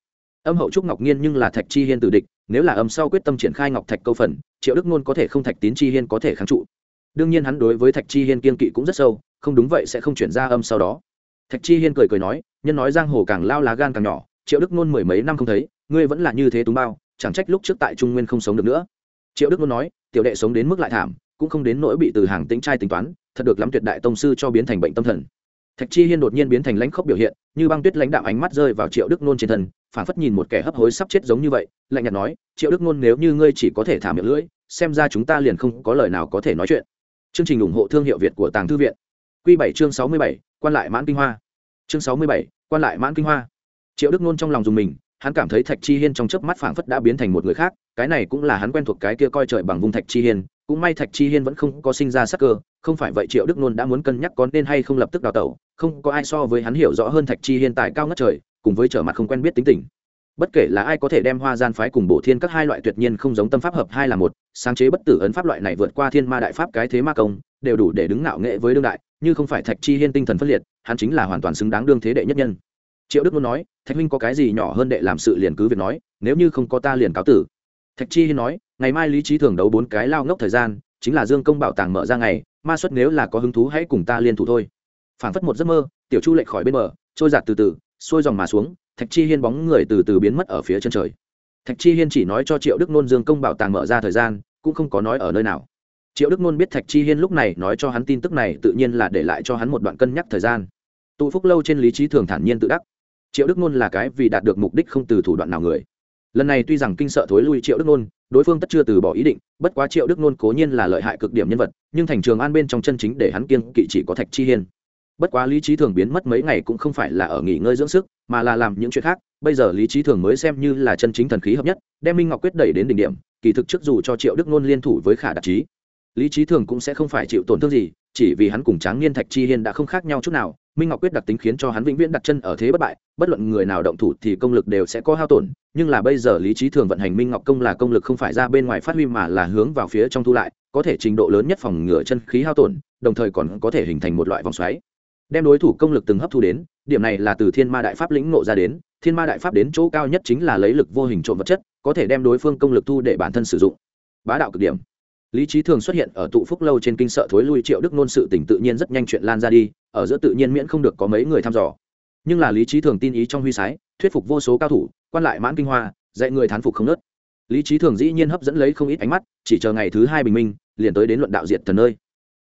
Âm hậu trúc ngọc nhiên nhưng là thạch chi hiên tử địch, nếu là âm sau quyết tâm triển khai ngọc thạch câu phần, triệu đức nôn có thể không thạch tín chi hiên có thể kháng trụ. Đương nhiên hắn đối với thạch chi hiên kiên kỵ cũng rất sâu, không đúng vậy sẽ không chuyển ra âm sau đó. Thạch chi hiên cười cười nói, nhân nói giang hồ càng lao lá gan càng nhỏ triệu đức nôn mười mấy năm không thấy, ngươi vẫn là như thế túng bao, chẳng trách lúc trước tại trung nguyên không sống được nữa. Triệu đức nôn nói, tiểu đệ sống đến mức lại thảm, cũng không đến nỗi bị từ hàng tính trai tính toán, thật được lắm tuyệt đại tông sư cho biến thành bệnh tâm thần. Thạch chi hiên đột nhiên biến thành lãnh khốc biểu hiện, như băng tuyết lãnh đạo ánh mắt rơi vào triệu đức nôn trên thân phản phất nhìn một kẻ hấp hối sắp chết giống như vậy, lạnh nhạt nói, triệu đức nôn, nếu như ngươi chỉ có thể thả miệng lưỡi, xem ra chúng ta liền không có lời nào có thể nói chuyện. Chương trình ủng hộ thương hiệu việt của tàng thư viện. Q bảy chương sáu mươi bảy, quan lại mãn kinh hoa. Chương sáu mươi bảy, quan lại mãn kinh hoa triệu đức nôn trong lòng dùng mình, hắn cảm thấy thạch chi hiên trong chớp mắt phảng phất đã biến thành một người khác, cái này cũng là hắn quen thuộc cái kia coi trời bằng vùng thạch chi hiên, cũng may thạch chi hiên vẫn không có sinh ra sắc cơ, không phải vậy triệu đức nôn đã muốn cân nhắc có nên hay không lập tức đào tẩu, không có ai so với hắn hiểu rõ hơn thạch chi hiên tài cao ngất trời, cùng với trở mặt không quen biết tính tình. Bất kể là ai có thể đem hoa gian phái cùng bổ thiên các hai loại tuyệt nhiên không giống tâm pháp hợp hai là một, sáng chế bất tử ấn pháp loại này vượt qua thiên ma đại pháp cái thế ma công, đều đủ để đứng ngạo nghệ với đương đại, như không phải thạch chi hiên tinh thần phân liệt, hắn chính là hoàn toàn xứng đáng đương thế đệ nhất nhân triệu đức muốn nói, thạch huynh có cái gì nhỏ hơn đệ làm sự liền cứ việc nói, nếu như không có ta liền cáo tử. Thạch chi hiên nói, ngày mai lý trí thường đấu bốn cái lao ngốc thời gian, chính là dương công bảo tàng mở ra ngày, ma xuất nếu là có hứng thú hãy cùng ta liên thủ thôi. Phảng phất một giấc mơ, tiểu chu lệch khỏi bên bờ, trôi giạt từ từ, xuôi dòng mà xuống, thạch chi hiên bóng người từ từ biến mất ở phía chân trời. Thạch chi hiên chỉ nói cho triệu đức nôn dương công bảo tàng mở ra thời gian, cũng không có nói ở nơi nào. Triệu đức nôn biết thạch chi hiên lúc này nói cho hắn tin tức này tự nhiên là để lại cho hắn một đoạn cân nhắc thời gian. Tụ phúc lâu trên lý trí thường thản nhiên tự đắc triệu đức nôn là cái vì đạt được mục đích không từ thủ đoạn nào người. Lần này tuy rằng kinh sợ thối lui triệu đức nôn, đối phương tất chưa từ bỏ ý định, bất quá triệu đức nôn cố nhiên là lợi hại cực điểm nhân vật, nhưng thành trường an bên trong chân chính để hắn kiên kỵ chỉ có thạch chi hiên. Bất quá lý trí thường biến mất mấy ngày cũng không phải là ở nghỉ ngơi dưỡng sức, mà là làm những chuyện khác, bây giờ lý trí thường mới xem như là chân chính thần khí hợp nhất, đem minh ngọc quyết đẩy đến đỉnh điểm, kỳ thực trước dù cho triệu đức nôn liên thủ với khả đặc trí lý trí thường cũng sẽ không phải chịu tổn thương gì chỉ vì hắn cùng tráng niên thạch chi hiên đã không khác nhau chút nào, minh ngọc quyết đặc tính khiến cho hắn vĩnh viễn đặt chân ở thế bất bại, bất luận người nào động thủ thì công lực đều sẽ có hao tổn, nhưng là bây giờ lý trí thường vận hành minh ngọc công là công lực không phải ra bên ngoài phát huy mà là hướng vào phía trong thu lại, có thể trình độ lớn nhất phòng ngừa chân khí hao tổn, đồng thời còn có thể hình thành một loại vòng xoáy. Đem đối thủ công lực từng hấp thu đến, điểm này là từ thiên ma đại pháp lĩnh ngộ ra đến, thiên ma đại pháp đến chỗ cao nhất chính là lấy lực vô hình trộm vật chất, có thể đem đối phương công lực thu để bản thân sử dụng. Bá đạo cực điểm lý trí thường xuất hiện ở tụ phúc lâu trên kinh sợ thối lui triệu đức nôn sự tỉnh tự nhiên rất nhanh chuyện lan ra đi, ở giữa tự nhiên miễn không được có mấy người thăm dò. Nhưng là lý trí thường tin ý trong huy sái, thuyết phục vô số cao thủ, quan lại mãn kinh hoa, dạy người thán phục không nớt. Lý trí thường dĩ nhiên hấp dẫn lấy không ít ánh mắt, chỉ chờ ngày thứ hai bình minh, liền tới đến luận đạo diệt thần nơi.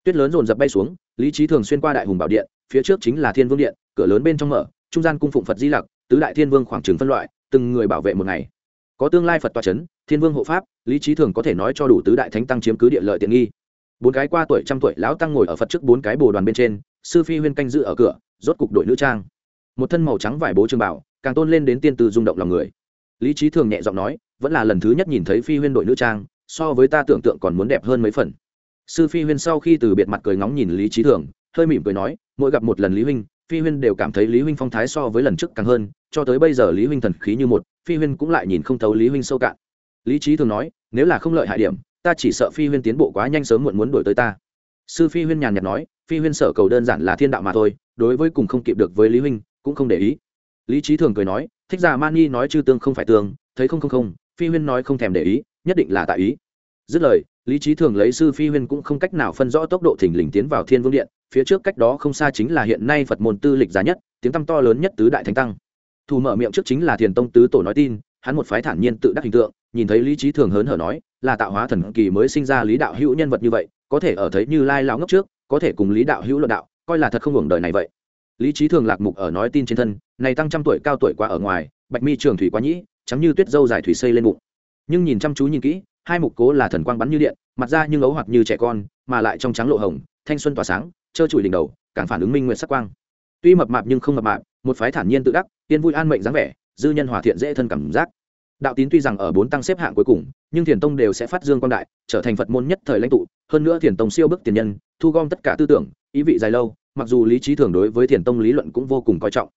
Tuyết lớn dồn dập bay xuống, lý trí thường xuyên qua đại hùng bảo điện, phía trước chính là thiên vương điện, cửa lớn bên trong mở, trung gian cung phụng phật di lặc, tứ đại thiên vương khoảng trừng phân loại, từng người bảo vệ một ngày có tương lai phật Toa c h ấ n thiên vương hộ pháp, lý trí thường có thể nói cho đủ tứ đại thánh tăng chiếm cứ địa lợi tiện nghi. Bốn cái qua tuổi trăm tuổi lão tăng ngồi ở phật trước bốn cái bồ đoàn bên trên, sư phi huyên canh giữ ở cửa, rốt cục đội nữ trang. Một thân màu trắng vải bố trường bảo, càng tôn lên đến tiên từ rung động lòng người. Lý trí thường nhẹ giọng nói, vẫn là lần thứ nhất nhìn thấy phi huyên đội nữ trang, so với ta tưởng tượng còn muốn đẹp hơn mấy phần. Sư phi huyên sau khi từ biệt mặt cười ngóng nhìn lý trí thường, hơi mỉm cười nói, mỗi gặp một lần lý huynh phi huyên đều cảm thấy lý huynh phong thái so với lần trước càng hơn, cho tới bây giờ lý huynh thần khí như một, phi huyên cũng lại nhìn không thấu lý huynh sâu cạn. Lý trí thường nói, nếu là không lợi hại điểm, ta chỉ sợ phi huyên tiến bộ quá nhanh sớm muộn muốn đổi tới ta. Sư phi huyên nhàn nhạt nói, phi huyên sở cầu đơn giản là thiên đạo mà thôi, đối với cùng không kịp được với lý huynh, cũng không để ý. Lý trí thường cười nói, thích giả mani nói chư tương không phải tương, thấy không không không, phi huyên nói không thèm để ý, nhất định là tại ý. Dứt lời lý trí thường lấy sư phi huyên cũng không cách nào phân rõ tốc độ thình lình tiến vào thiên vương điện, phía trước cách đó không xa chính là hiện nay phật môn tư lịch giá nhất, tiếng tăm to lớn nhất tứ đại thánh tăng. Thù mở miệng trước chính là thiền tông tứ tổ nói tin, hắn một phái thản nhiên tự đắc hình tượng, nhìn thấy lý trí thường hớn hở nói, là tạo hóa thần kỳ mới sinh ra lý đạo hữu nhân vật như vậy, có thể ở thấy như lai lão ngốc trước, có thể cùng lý đạo hữu luận đạo, coi là thật không hưởng đời này vậy. Lý trí thường lạc mục ở nói tin trên thân, này tăng trăm tuổi cao tuổi quá ở ngoài, bạch mi trường thủy quá nhĩ chắm như tuyết dâu dài thủy xây lên bụng. Nhưng nhìn chăm chú nhìn kỹ hai mục cố là thần quang bắn như điện, mặt ra nhưng ấu hoặc như trẻ con, mà lại trong trắng lộ hồng, thanh xuân tỏa sáng, trơ trụi đỉnh đầu, càng phản ứng minh nguyện sắc quang. Tuy mập mạp nhưng không mập mạp, một phái thản nhiên tự đắc, tiên vui an mệnh dáng vẻ, dư nhân hòa thiện dễ thân cảm giác. Đạo tín tuy rằng ở bốn tăng xếp hạng cuối cùng, nhưng thiền tông đều sẽ phát dương quan đại, trở thành phật môn nhất thời lãnh tụ, hơn nữa thiền tông siêu bức tiền nhân, thu gom tất cả tư tưởng, ý vị dài lâu, mặc dù lý trí thường đối với thiền tông lý luận cũng vô cùng coi trọng.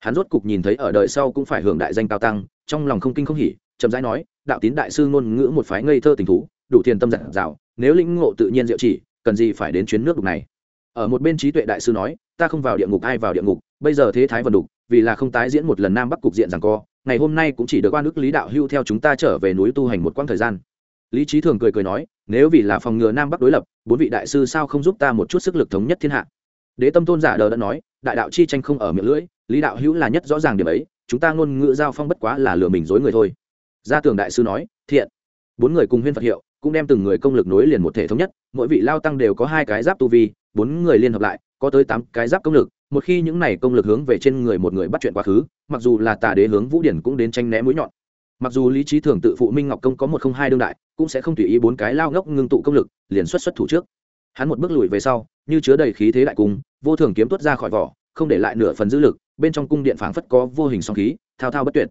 Hắn rốt cục nhìn thấy ở đời sau cũng phải hưởng đại danh cao tăng, trong lòng không kinh không hỉ, chậm rãi nói đạo tín đại sư ngôn ngữ một phái ngây thơ tình thú, đủ thiền tâm giản dạo nếu lĩnh ngộ tự nhiên diệu chỉ, cần gì phải đến chuyến nước đục này? Ở một bên trí tuệ đại sư nói, ta không vào địa ngục ai vào địa ngục, bây giờ thế thái vần đục, vì là không tái diễn một lần nam bắc cục diện rằng co, ngày hôm nay cũng chỉ được quan ước lý đạo hưu theo chúng ta trở về núi tu hành một quãng thời gian. Lý trí thường cười cười nói, nếu vì là phòng ngừa nam bắc đối lập, bốn vị đại sư sao không giúp ta một chút sức lực thống nhất thiên hạ? Đế tâm tôn giả đờ đã nói, đại đạo chi tranh không ở miệng lưỡi, lý đạo hữu là nhất rõ ràng điểm ấy, chúng ta ngôn ngữ giao phong bất quá là lừa mình dối người thôi gia tường đại sư nói, thiện. Bốn người cùng huyên phật hiệu, cũng đem từng người công lực nối liền một thể thống nhất, mỗi vị lao tăng đều có hai cái giáp tu vi, bốn người liên hợp lại, có tới tám cái giáp công lực, một khi những này công lực hướng về trên người một người bắt chuyện quá khứ, mặc dù là tà đế hướng vũ điển cũng đến tranh né mũi nhọn. Mặc dù lý trí thường tự phụ minh ngọc công có một không hai đương đại, cũng sẽ không tùy ý bốn cái lao ngốc ngưng tụ công lực, liền xuất xuất thủ trước. Hắn một bước lùi về sau, như chứa đầy khí thế đại cung, vô thường kiếm tuốt ra khỏi vỏ, không để lại nửa phần dữ lực, bên trong cung điện phảng phất có vô hình song khí, thao thao bất tuyệt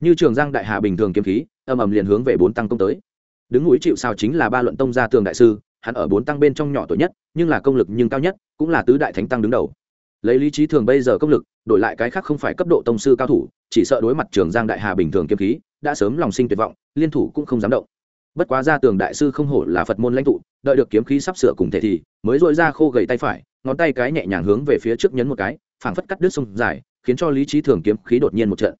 như trường giang đại hà bình thường kiếm khí, âm ầm liền hướng về bốn tăng công tới. Đứng núi chịu sao chính là ba luận tông gia tường đại sư, hắn ở bốn tăng bên trong nhỏ tuổi nhất, nhưng là công lực nhưng cao nhất, cũng là tứ đại thánh tăng đứng đầu. Lấy lý trí thường bây giờ công lực, đổi lại cái khác không phải cấp độ tông sư cao thủ, chỉ sợ đối mặt trường giang đại hà bình thường kiếm khí, đã sớm lòng sinh tuyệt vọng, liên thủ cũng không dám động. Bất quá ra tường đại sư không hổ là phật môn lãnh tụ, đợi được kiếm khí sắp sửa cùng thể thì, mới dội ra khô gầy tay phải, ngón tay cái nhẹ nhàng hướng về phía trước nhấn một cái, phảng phất cắt đứt sông dài, khiến cho lý trí thường kiếm khí đột nhiên một trận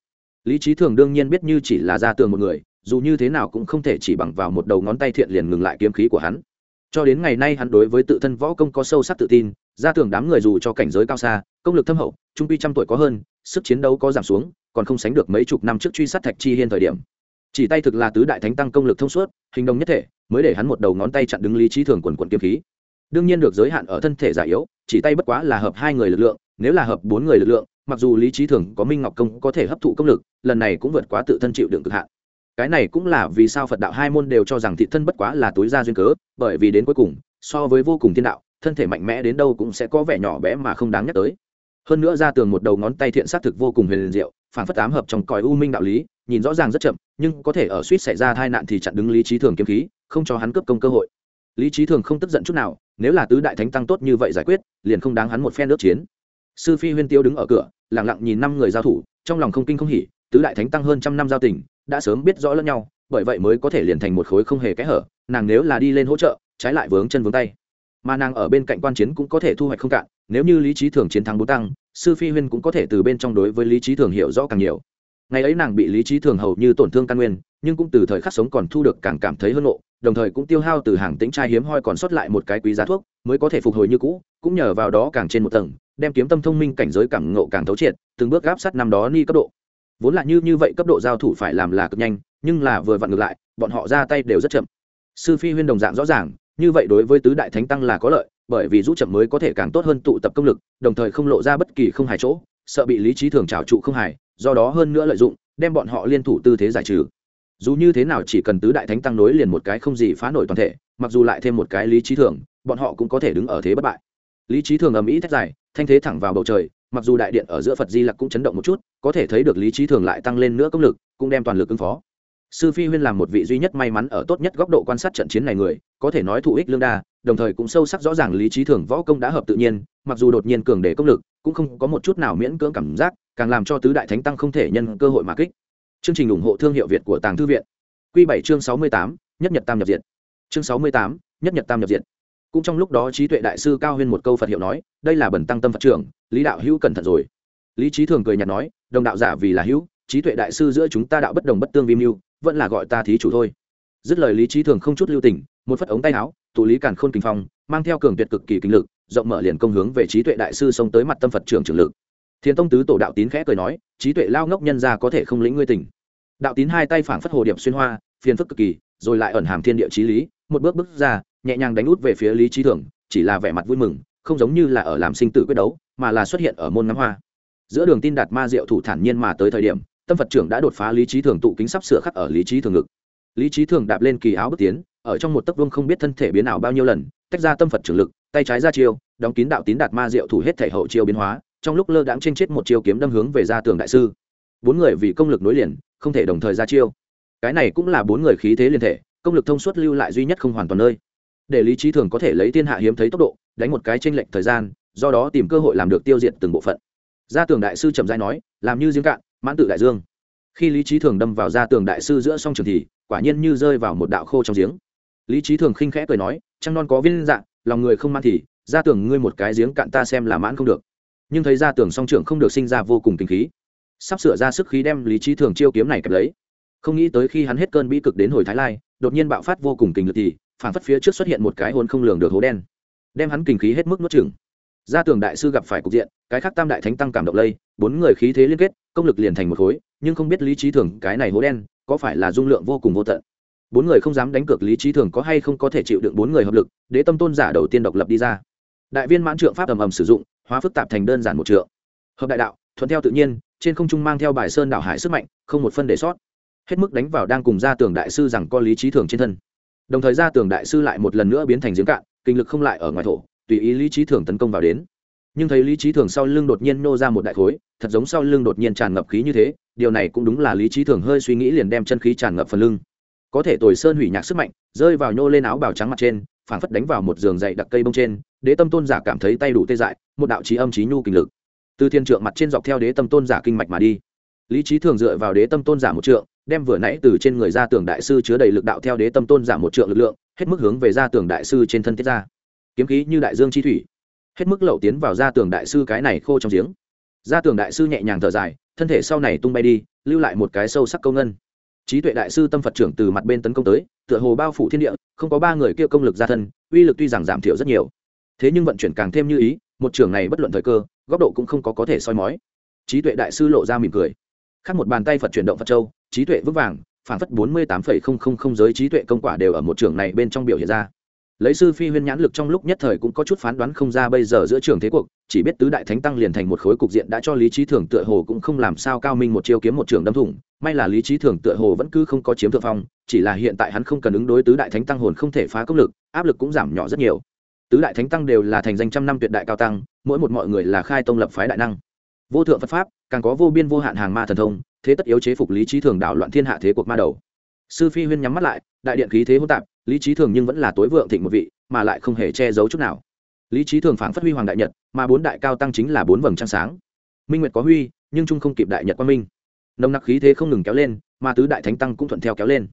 lý trí thường đương nhiên biết như chỉ là ra tường một người, dù như thế nào cũng không thể chỉ bằng vào một đầu ngón tay thiện liền ngừng lại kiếm khí của hắn. Cho đến ngày nay hắn đối với tự thân võ công có sâu sắc tự tin, ra tường đám người dù cho cảnh giới cao xa, công lực thâm hậu, trung pi trăm tuổi có hơn, sức chiến đấu có giảm xuống, còn không sánh được mấy chục năm trước truy sát thạch chi hiên thời điểm. Chỉ tay thực là tứ đại thánh tăng công lực thông suốt, hình đồng nhất thể, mới để hắn một đầu ngón tay chặn đứng lý trí thường quần quần kiếm khí. Đương nhiên được giới hạn ở thân thể giả yếu, chỉ tay bất quá là hợp hai người lực lượng, nếu là hợp bốn người lực lượng mặc dù lý trí thường có minh ngọc công có thể hấp thụ công lực, lần này cũng vượt quá tự thân chịu đựng cực hạn. Cái này cũng là vì sao phật đạo hai môn đều cho rằng thị thân bất quá là túi ra duyên cớ, bởi vì đến cuối cùng, so với vô cùng thiên đạo, thân thể mạnh mẽ đến đâu cũng sẽ có vẻ nhỏ bé mà không đáng nhắc tới. Hơn nữa ra tường một đầu ngón tay thiện xác thực vô cùng huyền diệu phản phất ám hợp trong còi u minh đạo lý, nhìn rõ ràng rất chậm, nhưng có thể ở suýt xảy ra tai nạn thì chặn đứng lý trí thường kiếm khí, không cho hắn cướp công cơ hội. Lý trí thường không tức giận chút nào, nếu là tứ đại thánh tăng tốt như vậy giải quyết, liền không đáng hắn một phen nước chiến. Sư phi huyên tiêu đứng ở cửa lẳng lặng nhìn năm người giao thủ, trong lòng không kinh không hỉ, tứ đại thánh tăng hơn trăm năm giao tình, đã sớm biết rõ lẫn nhau, bởi vậy mới có thể liền thành một khối không hề kẽ hở, nàng nếu là đi lên hỗ trợ, trái lại vướng chân vướng tay. Mà nàng ở bên cạnh quan chiến cũng có thể thu hoạch không cạn, nếu như lý trí thường chiến thắng bốn tăng, sư phi huyên cũng có thể từ bên trong đối với lý trí thường hiểu rõ càng nhiều ngày ấy nàng bị lý trí thường hầu như tổn thương căn nguyên, nhưng cũng từ thời khắc sống còn thu được càng cảm thấy hơn nộ đồng thời cũng tiêu hao từ hàng tĩnh trai hiếm hoi còn sót lại một cái quý giá thuốc, mới có thể phục hồi như cũ, cũng nhờ vào đó càng trên một tầng, đem kiếm tâm thông minh cảnh giới càng ngộ càng thấu triệt, từng bước gáp sát năm đó ni cấp độ. Vốn là như như vậy cấp độ giao thủ phải làm là cực nhanh, nhưng là vừa vặn ngược lại, bọn họ ra tay đều rất chậm. Sư phi huyên đồng dạng rõ ràng, như vậy đối với tứ đại thánh tăng là có lợi, bởi vì rũ chậm mới có thể càng tốt hơn tụ tập công lực, đồng thời không lộ ra bất kỳ không hài chỗ, sợ bị lý trí thường trào trụ không hài do đó hơn nữa lợi dụng, đem bọn họ liên thủ tư thế giải trừ. Dù như thế nào chỉ cần tứ đại thánh tăng nối liền một cái không gì phá nổi toàn thể, mặc dù lại thêm một cái lý trí thường, bọn họ cũng có thể đứng ở thế bất bại. Lý trí thường ầm ĩ thét dài, thanh thế thẳng vào bầu trời, mặc dù đại điện ở giữa phật di lặc cũng chấn động một chút, có thể thấy được lý trí thường lại tăng lên nữa công lực, cũng đem toàn lực ứng phó. Sư phi huyên làm một vị duy nhất may mắn ở tốt nhất góc độ quan sát trận chiến này người, có thể nói thụ ích lương đa, đồng thời cũng sâu sắc rõ ràng lý trí thường võ công đã hợp tự nhiên mặc dù đột nhiên cường để công lực, cũng không có một chút nào miễn cưỡng cảm giác, càng làm cho tứ đại thánh tăng không thể nhân cơ hội mà kích. Chương trình ủng hộ thương hiệu việt của tàng thư viện. Q bảy chương sáu mươi tám, nhất nhật tam nhập diện chương sáu mươi tám, nhất nhật tam nhập diện cũng trong lúc đó trí tuệ đại sư cao huyên một câu phật hiệu nói, đây là bẩn tăng tâm phật trưởng, lý đạo hữu cẩn thận rồi. Lý trí thường cười nhạt nói, đồng đạo giả vì là hữu, trí tuệ đại sư giữa chúng ta đạo bất đồng bất tương vi mưu, vẫn là gọi ta thí chủ thôi. Dứt lời lý trí thường không chút lưu tình, một phất ống tay áo, tụ lý càn khôn kinh phong, mang theo cường tuyệt cực kỳ kinh lực rộng mở liền công hướng về trí tuệ đại sư xông tới mặt tâm phật trưởng trưởng lực. Thiên tông tứ tổ đạo tín khẽ cười nói, trí tuệ lao ngốc nhân ra có thể không lĩnh ngươi tình. Đạo tín hai tay phảng phất hồ điệp xuyên hoa, phiền phức cực kỳ, rồi lại ẩn hàm thiên địa trí lý, một bước bước ra, nhẹ nhàng đánh út về phía lý trí thường chỉ là vẻ mặt vui mừng, không giống như là ở làm sinh tử quyết đấu, mà là xuất hiện ở môn ngắm hoa. Giữa đường tin đạt ma diệu thủ thản nhiên mà tới thời điểm, tâm phật trưởng đã đột phá lý trí thường tụ kính sắp sửa khắc ở lý trí thường ngực. Lý trí thường đạp lên kỳ áo bước tiến, ở trong một tấc vương không biết thân thể biến ảo bao nhiêu lần, tách ra tâm phật trưởng lực tay trái ra chiêu, đóng kín đạo tín đạt ma diệu thủ hết thể hậu chiêu biến hóa, trong lúc lơ đãng trên chết một chiêu kiếm đâm hướng về ra tường đại sư. Bốn người vì công lực nối liền, không thể đồng thời ra chiêu. Cái này cũng là bốn người khí thế liên thể, công lực thông suốt lưu lại duy nhất không hoàn toàn nơi. Để lý trí thường có thể lấy thiên hạ hiếm thấy tốc độ, đánh một cái tranh lệch thời gian, do đó tìm cơ hội làm được tiêu diệt từng bộ phận. Gia tường đại sư trầm giai nói, làm như giếng cạn, mãn tự đại dương. Khi lý trí thường đâm vào gia tường đại sư giữa song trường thì, quả nhiên như rơi vào một đạo khô trong giếng. Lý trí thường khinh khẽ cười nói, trăng non có viên dạng lòng người không man thì, gia tưởng ngươi một cái giếng cạn ta xem là mãn không được. Nhưng thấy gia tưởng song trưởng không được sinh ra vô cùng tình khí. Sắp sửa ra sức khí đem lý trí thường chiêu kiếm này kẹp lấy. Không nghĩ tới khi hắn hết cơn bi cực đến hồi thái lai, đột nhiên bạo phát vô cùng kình lực thì, phản phất phía trước xuất hiện một cái hồn không lường được hố đen. Đem hắn kinh khí hết mức nuốt chừng gia tường đại sư gặp phải cục diện, cái khác tam đại thánh tăng cảm động lây, bốn người khí thế liên kết, công lực liền thành một khối, nhưng không biết lý trí thường cái này hố đen, có phải là dung lượng vô cùng vô tận bốn người không dám đánh cược lý trí thường có hay không có thể chịu đựng bốn người hợp lực, Đế tâm tôn giả đầu tiên độc lập đi ra. Đại viên mãn trượng pháp ầm ầm sử dụng, hóa phức tạp thành đơn giản một trượng. Hợp đại đạo, thuận theo tự nhiên, trên không trung mang theo bài sơn đảo hải sức mạnh, không một phân để sót. Hết mức đánh vào đang cùng gia tường đại sư rằng có lý trí thường trên thân. Đồng thời gia tường đại sư lại một lần nữa biến thành giếng cạn, kinh lực không lại ở ngoài thổ, tùy ý lý trí thường tấn công vào đến. Nhưng thấy lý trí thường sau lưng đột nhiên nô ra một đại khối, thật giống sau lưng đột nhiên tràn ngập khí như thế, điều này cũng đúng là lý trí thường hơi suy nghĩ liền đem chân khí tràn ngập phần lưng có thể tồi sơn hủy nhạc sức mạnh, rơi vào nhô lên áo bào trắng mặt trên, phảng phất đánh vào một giường dậy đặc cây bông trên, đế tâm tôn giả cảm thấy tay đủ tê dại, một đạo trí âm trí nhu kinh lực. Từ thiên trượng mặt trên dọc theo đế tâm tôn giả kinh mạch mà đi. Lý trí thường dựa vào đế tâm tôn giả một trượng, đem vừa nãy từ trên người ra tường đại sư chứa đầy lực đạo theo đế tâm tôn giả một trượng lực lượng, hết mức hướng về ra tường đại sư trên thân tiết ra. Kiếm khí như đại dương chi thủy, hết mức lậu tiến vào ra tường đại sư cái này khô trong giếng. Ra tường đại sư nhẹ nhàng thở dài, thân thể sau này tung bay đi, lưu lại một cái sâu sắc câu ngân trí tuệ đại sư tâm phật trưởng từ mặt bên tấn công tới, tựa hồ bao phủ thiên địa, không có ba người kia công lực ra thân, uy lực tuy rằng giảm thiểu rất nhiều. Thế nhưng vận chuyển càng thêm như ý, một trưởng này bất luận thời cơ, góc độ cũng không có có thể soi mói. Trí tuệ đại sư lộ ra mỉm cười. Khác một bàn tay phật chuyển động phật châu, trí tuệ vững vàng phản phất bốn mươi tám phẩy không không không giới trí tuệ công quả đều ở một trường này bên trong biểu hiện ra lấy sư phi huyên nhãn lực trong lúc nhất thời cũng có chút phán đoán không ra bây giờ giữa trường thế cuộc, chỉ biết tứ đại thánh tăng liền thành một khối cục diện đã cho lý trí thường tựa hồ cũng không làm sao cao minh một chiêu kiếm một trường đâm thủng. May là lý trí thường tựa hồ vẫn cứ không có chiếm thượng phong, chỉ là hiện tại hắn không cần ứng đối tứ đại thánh tăng hồn không thể phá công lực, áp lực cũng giảm nhỏ rất nhiều. Tứ đại thánh tăng đều là thành danh trăm năm tuyệt đại cao tăng, mỗi một mọi người là khai tông lập phái đại năng. Vô thượng phật pháp, càng có vô biên vô hạn hàng ma thần thông, thế tất yếu chế phục lý trí thường đảo loạn thiên hạ thế cuộc ma đầu. Sư phi huyên nhắm mắt lại, đại điện khí thế hỗn tạp lý trí thường nhưng vẫn là tối vượng thịnh một vị, mà lại không hề che giấu chút nào. Lý trí thường phản phát huy hoàng đại nhật, mà bốn đại cao tăng chính là bốn vầng trăng sáng. Minh nguyệt có huy, nhưng trung không kịp đại nhật quang minh. Nồng nặc khí thế không ngừng kéo lên, mà tứ đại thánh tăng cũng thuận theo kéo lên.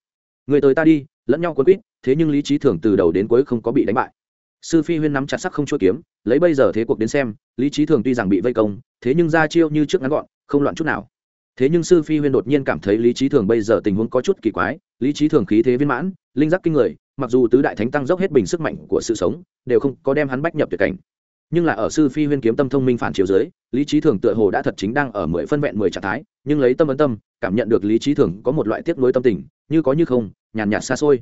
Người tới ta đi, lẫn nhau quấn quýt, thế nhưng lý trí thường từ đầu đến cuối không có bị đánh bại. Sư phi huyên nắm chặt sắc không chua kiếm, lấy bây giờ thế cuộc đến xem, lý trí thường tuy rằng bị vây công, thế nhưng ra chiêu như trước ngắn gọn, không loạn chút nào thế nhưng sư phi huyên đột nhiên cảm thấy lý trí thường bây giờ tình huống có chút kỳ quái, lý trí thường khí thế viên mãn, linh giác kinh người, mặc dù tứ đại thánh tăng dốc hết bình sức mạnh của sự sống, đều không có đem hắn bách nhập tuyệt cảnh. Nhưng là ở sư phi huyên kiếm tâm thông minh phản chiếu dưới, lý trí thường tựa hồ đã thật chính đang ở mười phân vẹn mười trạng thái, nhưng lấy tâm ấn tâm, cảm nhận được lý trí thường có một loại tiếp nối tâm tình, như có như không, nhàn nhạt xa xôi.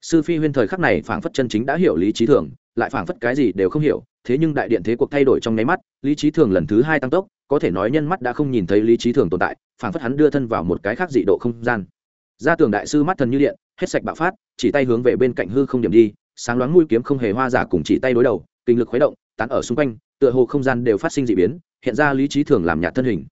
Sư phi huyên thời khắc này phảng phất chân chính đã hiểu lý trí thường, lại phảng phất cái gì đều không hiểu, thế nhưng đại điện thế cuộc thay đổi trong nháy mắt, lý trí thường lần thứ hai tăng tốc, có thể nói nhân mắt đã không nhìn thấy lý trí thường tồn tại phảng phất hắn đưa thân vào một cái khác dị độ không gian. Ra tường đại sư mắt thần như điện, hết sạch bạo phát, chỉ tay hướng về bên cạnh hư không điểm đi, sáng loáng mũi kiếm không hề hoa giả cùng chỉ tay đối đầu, kinh lực khuấy động, tán ở xung quanh, tựa hồ không gian đều phát sinh dị biến, hiện ra lý trí thường làm nhạt thân hình.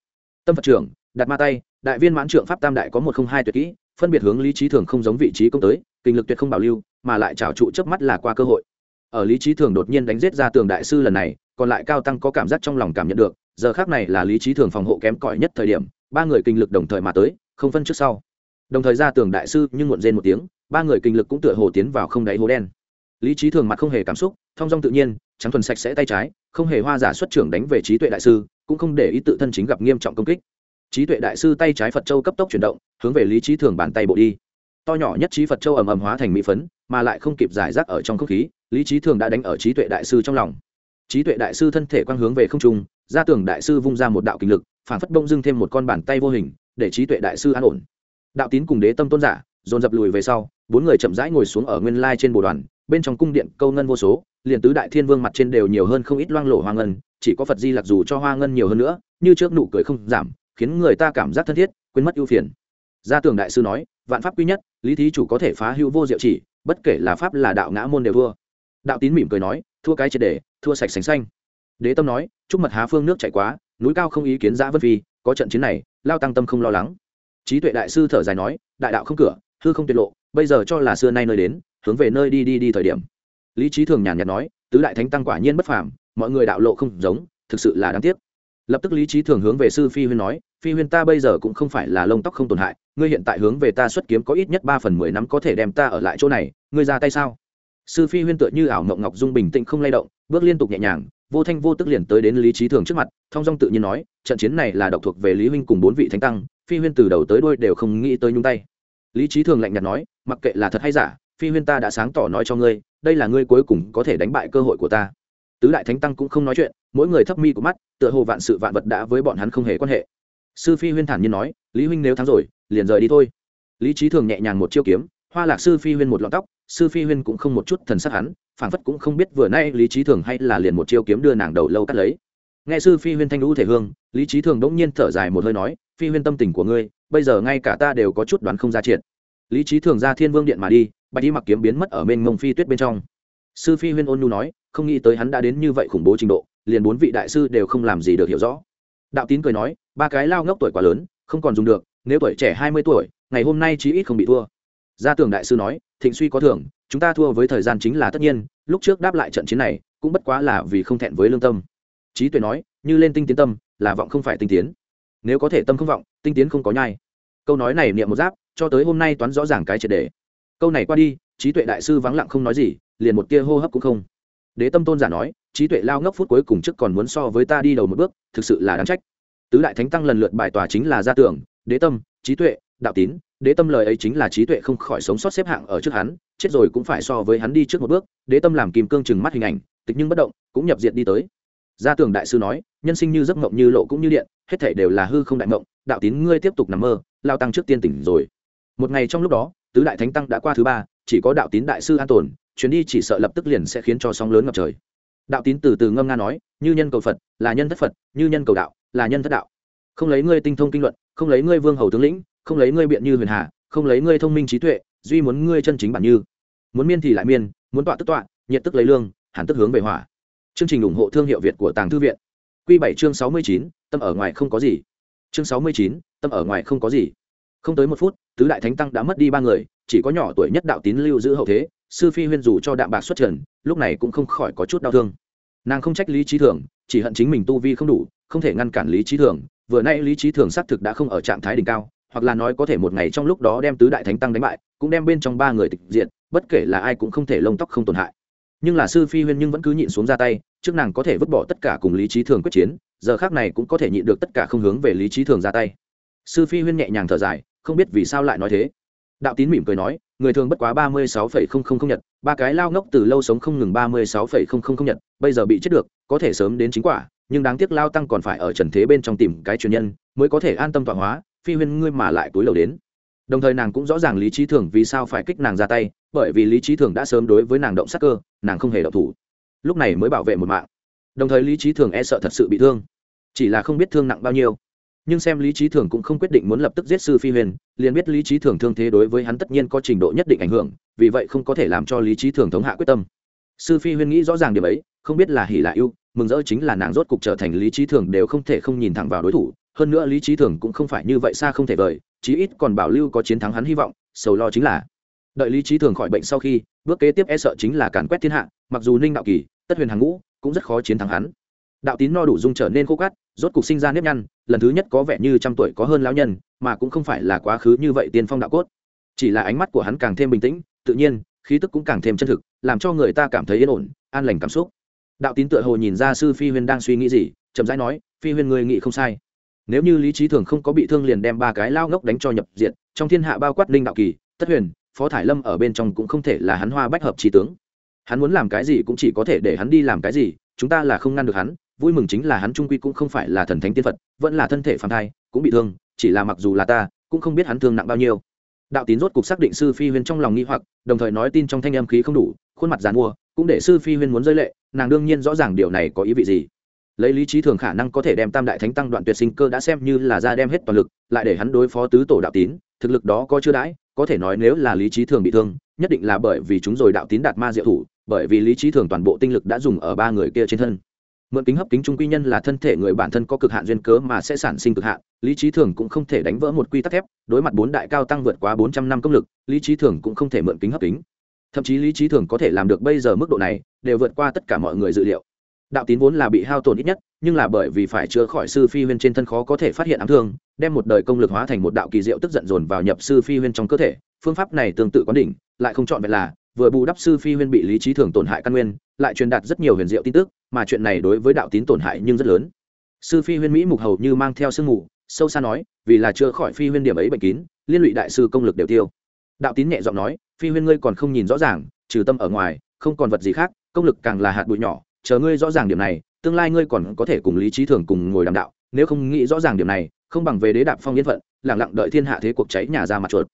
Tâm phật trưởng đặt ma tay, đại viên mãn trưởng pháp tam đại có một không hai tuyệt kỹ, phân biệt hướng lý trí thường không giống vị trí công tới, kinh lực tuyệt không bảo lưu, mà lại trào trụ trước mắt là qua cơ hội. Ở lý trí thường đột nhiên đánh giết ra tường đại sư lần này, còn lại cao tăng có cảm giác trong lòng cảm nhận được, giờ khác này là lý trí thường phòng hộ kém cỏi nhất thời điểm ba người kinh lực đồng thời mà tới, không phân trước sau. Đồng thời ra tường đại sư nhưng muộn rên một tiếng, ba người kinh lực cũng tựa hồ tiến vào không đáy hố đen. Lý trí thường mặt không hề cảm xúc, thong dong tự nhiên, trắng thuần sạch sẽ tay trái, không hề hoa giả xuất trưởng đánh về trí tuệ đại sư, cũng không để ý tự thân chính gặp nghiêm trọng công kích. Trí tuệ đại sư tay trái phật châu cấp tốc chuyển động, hướng về lý trí thường bàn tay bộ đi. To nhỏ nhất trí phật châu ầm ầm hóa thành mỹ phấn, mà lại không kịp giải rác ở trong không khí, lý trí thường đã đánh ở trí tuệ đại sư trong lòng. Trí tuệ đại sư thân thể quang hướng về không trung gia tường đại sư vung ra một đạo kinh lực phản phất bông dưng thêm một con bàn tay vô hình, để trí tuệ đại sư an ổn. Đạo tín cùng đế tâm tôn giả, dồn dập lùi về sau, bốn người chậm rãi ngồi xuống ở nguyên lai trên bồ đoàn, bên trong cung điện câu ngân vô số, liền tứ đại thiên vương mặt trên đều nhiều hơn không ít loang lổ hoa ngân, chỉ có phật di lặc dù cho hoa ngân nhiều hơn nữa, như trước nụ cười không giảm, khiến người ta cảm giác thân thiết, quên mất ưu phiền. Gia tường đại sư nói, vạn pháp quy nhất, lý thí chủ có thể phá hữu vô diệu chỉ, bất kể là pháp là đạo ngã môn đều thua. Đạo tín mỉm cười nói, thua cái triệt đề thua sạch sành xanh đế tâm nói chúc mật há phương nước chạy quá, núi cao không ý kiến giã vân phi, có trận chiến này, lao tăng tâm không lo lắng. Trí tuệ đại sư thở dài nói, đại đạo không cửa, hư không tiết lộ, bây giờ cho là xưa nay nơi đến, hướng về nơi đi đi đi thời điểm. Lý trí thường nhàn nhạt nói, tứ đại thánh tăng quả nhiên bất phàm, mọi người đạo lộ không giống, thực sự là đáng tiếc. Lập tức lý trí thường hướng về sư phi huyên nói, phi huyên ta bây giờ cũng không phải là lông tóc không tổn hại, ngươi hiện tại hướng về ta xuất kiếm có ít nhất ba phần mười năm có thể đem ta ở lại chỗ này, ngươi ra tay sao? Sư phi huyên tựa như ảo mộng ngọc dung bình tĩnh không lay động, bước liên tục nhẹ nhàng vô thanh vô tức liền tới đến lý trí thường trước mặt thong dong tự nhiên nói, trận chiến này là độc thuộc về lý huynh cùng bốn vị thánh tăng, phi huyên từ đầu tới đôi đều không nghĩ tới nhung tay. Lý trí thường lạnh nhạt nói, mặc kệ là thật hay giả, phi huyên ta đã sáng tỏ nói cho ngươi, đây là ngươi cuối cùng có thể đánh bại cơ hội của ta. Tứ đại thánh tăng cũng không nói chuyện, mỗi người thấp mi của mắt, tựa hồ vạn sự vạn vật đã với bọn hắn không hề quan hệ. Sư phi huyên thản nhiên nói, lý huynh nếu thắng rồi, liền rời đi thôi. Lý trí thường nhẹ nhàng một chiêu kiếm, hoa lạc sư phi huyên một lọn tóc sư phi huyên cũng không một chút thần sắc hắn, phảng phất cũng không biết vừa nay lý trí thường hay là liền một chiêu kiếm đưa nàng đầu lâu cắt lấy. Nghe sư phi huyên thanh lũ thể hương, lý trí thường đỗng nhiên thở dài một hơi nói, phi huyên tâm tình của ngươi, bây giờ ngay cả ta đều có chút đoán không ra triệt. Lý trí thường ra thiên vương điện mà đi, bạch đi mặc kiếm biến mất ở bên mông phi tuyết bên trong. Sư phi huyên ôn nhu nói, không nghĩ tới hắn đã đến như vậy khủng bố trình độ, liền bốn vị đại sư đều không làm gì được hiểu rõ. Đạo tín cười nói, ba cái lao ngốc tuổi quá lớn, không còn dùng được, nếu tuổi trẻ hai mươi tuổi, ngày hôm nay chí ít không bị thua. Gia tưởng đại sư nói thịnh suy có thưởng chúng ta thua với thời gian chính là tất nhiên, lúc trước đáp lại trận chiến này, cũng bất quá là vì không thẹn với lương tâm. Trí tuệ nói, như lên tinh tiến tâm, là vọng không phải tinh tiến. Nếu có thể tâm không vọng, tinh tiến không có nhai. Câu nói này niệm một giáp, cho tới hôm nay toán rõ ràng cái triệt đề. Câu này qua đi trí tuệ đại sư vắng lặng không nói gì, liền một tia hô hấp cũng không. Đế tâm tôn giả nói trí tuệ lao ngốc phút cuối cùng trước còn muốn so với ta đi đầu một bước, thực sự là đáng trách. Tứ đại thánh tăng lần lượt bài tòa chính là gia tưởng, đế tâm trí tuệ đạo tín, đế tâm lời ấy chính là trí tuệ không khỏi sống sót xếp hạng ở trước hắn, chết rồi cũng phải so với hắn đi trước một bước, đế tâm làm kìm cương chừng mắt hình ảnh, tịch nhưng bất động, cũng nhập diện đi tới. Gia tưởng đại sư nói, nhân sinh như giấc mộng như lộ cũng như điện, hết thể đều là hư không đại mộng, đạo tín ngươi tiếp tục nằm mơ, lao tăng trước tiên tỉnh rồi. Một ngày trong lúc đó, tứ đại thánh tăng đã qua thứ ba, chỉ có đạo tín đại sư an tồn, chuyến đi chỉ sợ lập tức liền sẽ khiến cho sóng lớn ngập trời. Đạo tín từ từ ngâm nga nói, như nhân cầu phật, là nhân thất phật, như nhân cầu đạo, là nhân thất đạo. Không lấy ngươi tinh thông kinh luận, không lấy ngươi vương hầu tướng lĩnh không lấy ngươi biện như huyền hà, không lấy ngươi thông minh trí tuệ, duy muốn ngươi chân chính bản như. Muốn miên thì lại miên, muốn tọa tức tọa, nhiệt tức lấy lương, hàn tức hướng về hỏa. Chương trình ủng hộ thương hiệu việt của tàng thư viện. Q bảy chương sáu mươi chín, tâm ở ngoài không có gì. Chương sáu mươi chín, tâm ở ngoài không có gì. Không tới một phút, tứ đại thánh tăng đã mất đi ba người, chỉ có nhỏ tuổi nhất đạo tín lưu giữ hậu thế, sư phi huyên dù cho đạm bạc xuất trần, lúc này cũng không khỏi có chút đau thương. Nàng không trách lý trí thường, chỉ hận chính mình tu vi không đủ, không thể ngăn cản lý trí thường, vừa nay lý trí thường xác thực đã không ở trạng thái đỉnh cao hoặc là nói có thể một ngày trong lúc đó đem tứ đại thánh tăng đánh bại, cũng đem bên trong ba người tịch diện bất kể là ai cũng không thể lông tóc không tổn hại. Nhưng là sư phi huyên nhưng vẫn cứ nhịn xuống ra tay, trước nàng có thể vứt bỏ tất cả cùng lý trí thường quyết chiến, giờ khác này cũng có thể nhịn được tất cả không hướng về lý trí thường ra tay. Sư phi huyên nhẹ nhàng thở dài, không biết vì sao lại nói thế. Đạo tín mỉm cười nói, người thường bất quá ba mươi sáu phẩy không không không nhật, ba cái lao ngốc từ lâu sống không ngừng ba mươi sáu phẩy không không không nhật, bây giờ bị chết được, có thể sớm đến chính quả, nhưng đáng tiếc lao tăng còn phải ở trần thế bên trong tìm cái truyền nhân, mới có thể an tâm tọa hóa phi huyên ngươi mà lại túi lầu đến. Đồng thời nàng cũng rõ ràng lý trí thường vì sao phải kích nàng ra tay, bởi vì lý trí thường đã sớm đối với nàng động sắc cơ, nàng không hề động thủ. Lúc này mới bảo vệ một mạng. Đồng thời lý trí thường e sợ thật sự bị thương. Chỉ là không biết thương nặng bao nhiêu. Nhưng xem lý trí thường cũng không quyết định muốn lập tức giết sư phi huyền liền biết lý trí thường thương thế đối với hắn tất nhiên có trình độ nhất định ảnh hưởng, vì vậy không có thể làm cho lý trí thường thống hạ quyết tâm. Sư phi huyền nghĩ rõ ràng điều ấy, không biết là hỉ là yêu mừng rỡ chính là nàng rốt cục trở thành lý trí thường đều không thể không nhìn thẳng vào đối thủ hơn nữa lý trí thường cũng không phải như vậy xa không thể vời, chí ít còn bảo lưu có chiến thắng hắn hy vọng, sầu lo chính là. Đợi lý trí thường khỏi bệnh sau khi, bước kế tiếp e sợ chính là càn quét thiên hạ, mặc dù ninh đạo kỳ, tất huyền hàng ngũ cũng rất khó chiến thắng hắn. Đạo tín no đủ dung trở nên khô cát, rốt cục sinh ra nếp nhăn, lần thứ nhất có vẻ như trăm tuổi có hơn lão nhân, mà cũng không phải là quá khứ như vậy tiên phong đạo cốt. Chỉ là ánh mắt của hắn càng thêm bình tĩnh, tự nhiên, khí tức cũng càng thêm chân thực, làm cho người ta cảm thấy yên ổn, an lành cảm xúc. Đạo tín tựa hồ nhìn ra sư phi huyên đang suy nghĩ gì, chậm rãi nói, phi huyên người nghĩ không sai nếu như lý trí thường không có bị thương liền đem ba cái lao ngốc đánh cho nhập diện, trong thiên hạ bao quát linh đạo kỳ, tất huyền, phó thải lâm ở bên trong cũng không thể là hắn hoa bách hợp trí tướng. Hắn muốn làm cái gì cũng chỉ có thể để hắn đi làm cái gì, chúng ta là không ngăn được hắn, vui mừng chính là hắn trung quy cũng không phải là thần thánh tiên phật, vẫn là thân thể phản thai, cũng bị thương, chỉ là mặc dù là ta, cũng không biết hắn thương nặng bao nhiêu. Đạo tín rốt cục xác định sư phi huyên trong lòng nghi hoặc, đồng thời nói tin trong thanh âm khí không đủ, khuôn mặt dàn mua, cũng để sư phi huyên muốn rơi lệ, nàng đương nhiên rõ ràng điều này có ý vị gì lấy lý trí thường khả năng có thể đem tam đại thánh tăng đoạn tuyệt sinh cơ đã xem như là ra đem hết toàn lực, lại để hắn đối phó tứ tổ đạo tín, thực lực đó có chưa đãi, có thể nói nếu là lý trí thường bị thương, nhất định là bởi vì chúng rồi đạo tín đạt ma diệu thủ, bởi vì lý trí thường toàn bộ tinh lực đã dùng ở ba người kia trên thân. Mượn kính hấp kính trung quy nhân là thân thể người bản thân có cực hạn duyên cớ mà sẽ sản sinh cực hạn, lý trí thường cũng không thể đánh vỡ một quy tắc thép, đối mặt bốn đại cao tăng vượt quá bốn trăm năm công lực, lý trí thường cũng không thể mượn kính hấp kính. Thậm chí lý trí thường có thể làm được bây giờ mức độ này, đều vượt qua tất cả mọi người dự liệu đạo tín vốn là bị hao tổn ít nhất, nhưng là bởi vì phải chữa khỏi sư phi huyên trên thân khó có thể phát hiện ám thương, đem một đời công lực hóa thành một đạo kỳ diệu tức giận dồn vào nhập sư phi huyên trong cơ thể. Phương pháp này tương tự quán đỉnh, lại không chọn vẹn là, vừa bù đắp sư phi huyên bị lý trí thường tổn hại căn nguyên, lại truyền đạt rất nhiều huyền diệu tin tức, mà chuyện này đối với đạo tín tổn hại nhưng rất lớn. Sư phi huyên mỹ mục hầu như mang theo sương mù, sâu xa nói, vì là chữa khỏi phi huyên điểm ấy bệnh kín, liên lụy đại sư công lực đều tiêu. Đạo tín nhẹ giọng nói, phi huyên ngươi còn không nhìn rõ ràng, trừ tâm ở ngoài, không còn vật gì khác, công lực càng là hạt bụi nhỏ chờ ngươi rõ ràng điểm này, tương lai ngươi còn có thể cùng lý trí thường cùng ngồi đàm đạo, nếu không nghĩ rõ ràng điểm này, không bằng về đế đạp phong yên phận lẳng lặng đợi thiên hạ thế cuộc cháy nhà ra mặt chuột.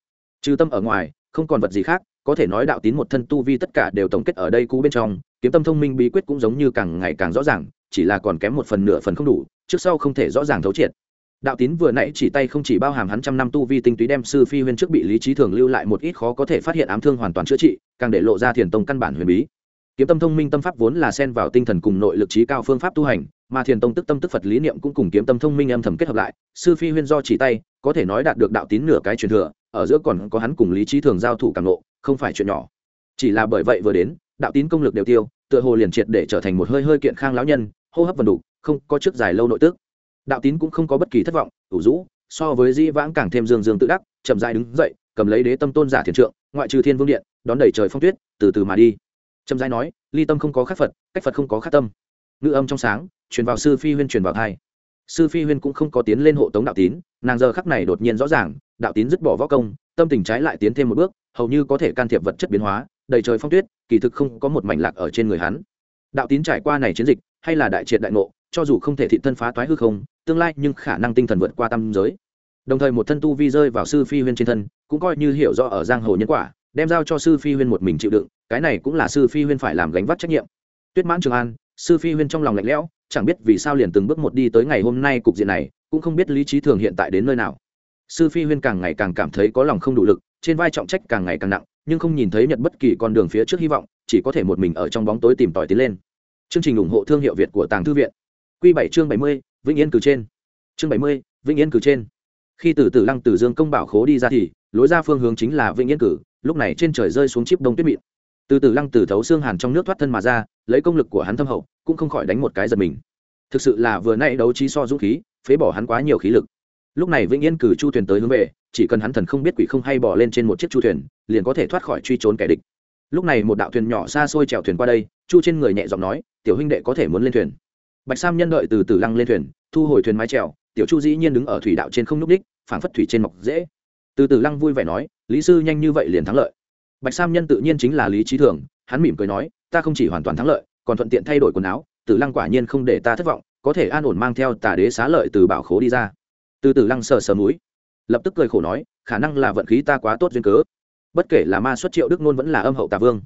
Trừ tâm ở ngoài, không còn vật gì khác, có thể nói đạo tín một thân tu vi tất cả đều tổng kết ở đây cũ bên trong, kiếm tâm thông minh bí quyết cũng giống như càng ngày càng rõ ràng, chỉ là còn kém một phần nửa phần không đủ, trước sau không thể rõ ràng thấu triệt. Đạo tín vừa nãy chỉ tay không chỉ bao hàm hắn trăm năm tu vi tinh túy đem sư phi huyên trước bị lý trí thường lưu lại một ít khó có thể phát hiện ám thương hoàn toàn chữa trị, càng để lộ ra thiền tông căn bản huyền bí kiếm tâm thông minh tâm pháp vốn là xen vào tinh thần cùng nội lực trí cao phương pháp tu hành mà thiền tông tức tâm tức phật lý niệm cũng cùng kiếm tâm thông minh âm thầm kết hợp lại sư phi huyên do chỉ tay có thể nói đạt được đạo tín nửa cái truyền thừa ở giữa còn có hắn cùng lý trí thường giao thủ càng lộ, không phải chuyện nhỏ. Chỉ là bởi vậy vừa đến đạo tín công lực đều tiêu tựa hồ liền triệt để trở thành một hơi hơi kiện khang lão nhân hô hấp vần đủ không có trước dài lâu nội tức. Đạo tín cũng không có bất kỳ thất vọng ủ rũ so với di vãng càng thêm dương dương tự đắc chậm dại đứng dậy cầm lấy đế tâm tôn giả thiền trượng ngoại trừ thiên vương điện đón đẩy trời phong tuyết từ từ mà đi trầm giai nói, ly tâm không có khắc phật, cách phật không có khắc tâm. Ngữ âm trong sáng, truyền vào sư phi huyên truyền vào thai. Sư phi huyên cũng không có tiến lên hộ tống đạo tín, nàng giờ khắc này đột nhiên rõ ràng, đạo tín dứt bỏ võ công, tâm tình trái lại tiến thêm một bước, hầu như có thể can thiệp vật chất biến hóa, đầy trời phong tuyết, kỳ thực không có một mảnh lạc ở trên người hắn. Đạo tín trải qua này chiến dịch, hay là đại triệt đại ngộ, cho dù không thể thị thân phá toái hư không, tương lai nhưng khả năng tinh thần vượt qua tam giới. Đồng thời một thân tu vi rơi vào sư phi huyên trên thân, cũng coi như hiểu rõ ở giang hồ nhân quả, đem giao cho sư phi huyên một mình chịu đựng cái này cũng là sư phi huyên phải làm gánh vác trách nhiệm. Tuyết mãn trường an, sư phi huyên trong lòng lạnh lẽo, chẳng biết vì sao liền từng bước một đi tới ngày hôm nay cục diện này, cũng không biết lý trí thường hiện tại đến nơi nào. Sư phi huyên càng ngày càng cảm thấy có lòng không đủ lực, trên vai trọng trách càng ngày càng nặng, nhưng không nhìn thấy nhật bất kỳ con đường phía trước hy vọng, chỉ có thể một mình ở trong bóng tối tìm tòi tiến lên. Chương trình ủng hộ thương hiệu việt của tàng thư viện. Q bảy chương bảy mươi, vĩnh yên cử trên. Chương bảy mươi, vĩnh yên cử trên. Khi từ từ lăng từ dương công bảo khố đi ra thì, lối ra phương hướng chính là vĩnh yên cử, lúc này trên trời rơi xuống chip đông tuyết mịn từ từ lăng từ thấu xương hàn trong nước thoát thân mà ra, lấy công lực của hắn thâm hậu, cũng không khỏi đánh một cái giật mình. Thực sự là vừa nay đấu trí so dũng khí, phế bỏ hắn quá nhiều khí lực. Lúc này vĩnh yên cử chu thuyền tới hướng về, chỉ cần hắn thần không biết quỷ không hay bỏ lên trên một chiếc chu thuyền liền có thể thoát khỏi truy trốn kẻ địch. Lúc này một đạo thuyền nhỏ xa xôi chèo thuyền qua đây, chu trên người nhẹ giọng nói, tiểu huynh đệ có thể muốn lên thuyền. Bạch sam nhân đợi từ từ lăng lên thuyền, thu hồi thuyền mái trèo tiểu chu dĩ nhiên đứng ở thủy đạo trên không n ú c đích, phảng phất thủy trên mọc dễ. Từ từ lăng vui vẻ nói, lý sư nhanh như vậy liền thắng lợi bạch sam nhân tự nhiên chính là lý trí thường, hắn mỉm cười nói, ta không chỉ hoàn toàn thắng lợi, còn thuận tiện thay đổi quần áo, tử lăng quả nhiên không để ta thất vọng, có thể an ổn mang theo tà đế xá lợi từ bảo khố đi ra. Từ tử lăng sờ sờ múi lập tức cười khổ nói, khả năng là vận khí ta quá tốt duyên cớ. Bất kể là ma xuất triệu đức nôn vẫn là âm hậu tà vương,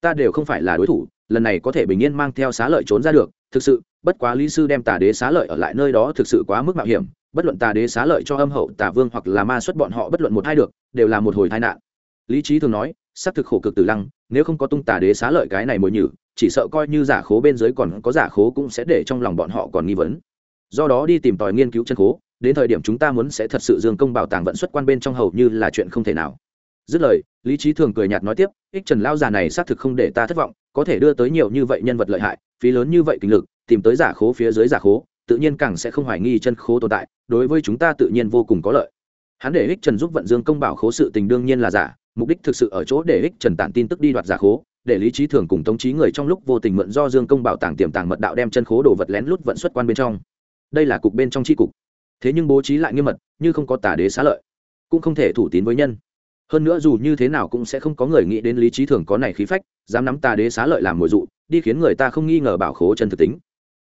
ta đều không phải là đối thủ, lần này có thể bình yên mang theo xá lợi trốn ra được. Thực sự, bất quá lý sư đem tà đế xá lợi ở lại nơi đó thực sự quá mức mạo hiểm, bất luận tà đế xá lợi cho âm hậu tà vương hoặc là ma xuất bọn họ bất luận một hai được, đều là một hồi tai nạn. Lý trí thường nói xác thực khổ cực tử lăng, nếu không có tung tà đế xá lợi cái này mồi nhử, chỉ sợ coi như giả khố bên dưới còn có giả khố cũng sẽ để trong lòng bọn họ còn nghi vấn. Do đó đi tìm tòi nghiên cứu chân khố, đến thời điểm chúng ta muốn sẽ thật sự dương công bảo tàng vận xuất quan bên trong hầu như là chuyện không thể nào. Dứt lời, lý trí thường cười nhạt nói tiếp, ích trần lao già này xác thực không để ta thất vọng, có thể đưa tới nhiều như vậy nhân vật lợi hại, phí lớn như vậy kinh lực, tìm tới giả khố phía dưới giả khố, tự nhiên càng sẽ không hoài nghi chân khố tồn tại, đối với chúng ta tự nhiên vô cùng có lợi. Hắn để ích trần giúp vận dương công bảo khố sự tình đương nhiên là giả mục đích thực sự ở chỗ để ích trần tản tin tức đi đoạt giả khố, để lý trí thường cùng tống trí người trong lúc vô tình mượn do dương công bảo tàng tiềm tàng mật đạo đem chân khố đồ vật lén lút vận xuất quan bên trong. Đây là cục bên trong tri cục. Thế nhưng bố trí lại nghiêm mật, như không có tà đế xá lợi, cũng không thể thủ tín với nhân. Hơn nữa dù như thế nào cũng sẽ không có người nghĩ đến lý trí thường có này khí phách, dám nắm tà đế xá lợi làm mồi dụ, đi khiến người ta không nghi ngờ bảo khố chân thực tính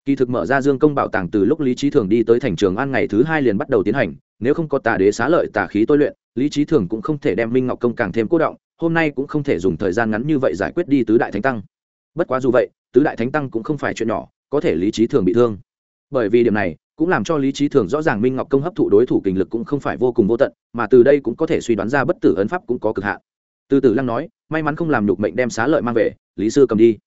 kỳ thực mở ra dương công bảo tàng từ lúc lý trí thường đi tới thành trường an ngày thứ hai liền bắt đầu tiến hành, nếu không có tà đế xá lợi tà khí tôi luyện, lý trí thường cũng không thể đem minh ngọc công càng thêm cố động, hôm nay cũng không thể dùng thời gian ngắn như vậy giải quyết đi tứ đại thánh tăng. Bất quá dù vậy, tứ đại thánh tăng cũng không phải chuyện nhỏ, có thể lý trí thường bị thương. Bởi vì điểm này, cũng làm cho lý trí thường rõ ràng minh ngọc công hấp thụ đối thủ kinh lực cũng không phải vô cùng vô tận, mà từ đây cũng có thể suy đoán ra bất tử ấn pháp cũng có cực hạn. Từ tử lăng nói, may mắn không làm nhục mệnh đem xá lợi mang về, lý sư cầm đi.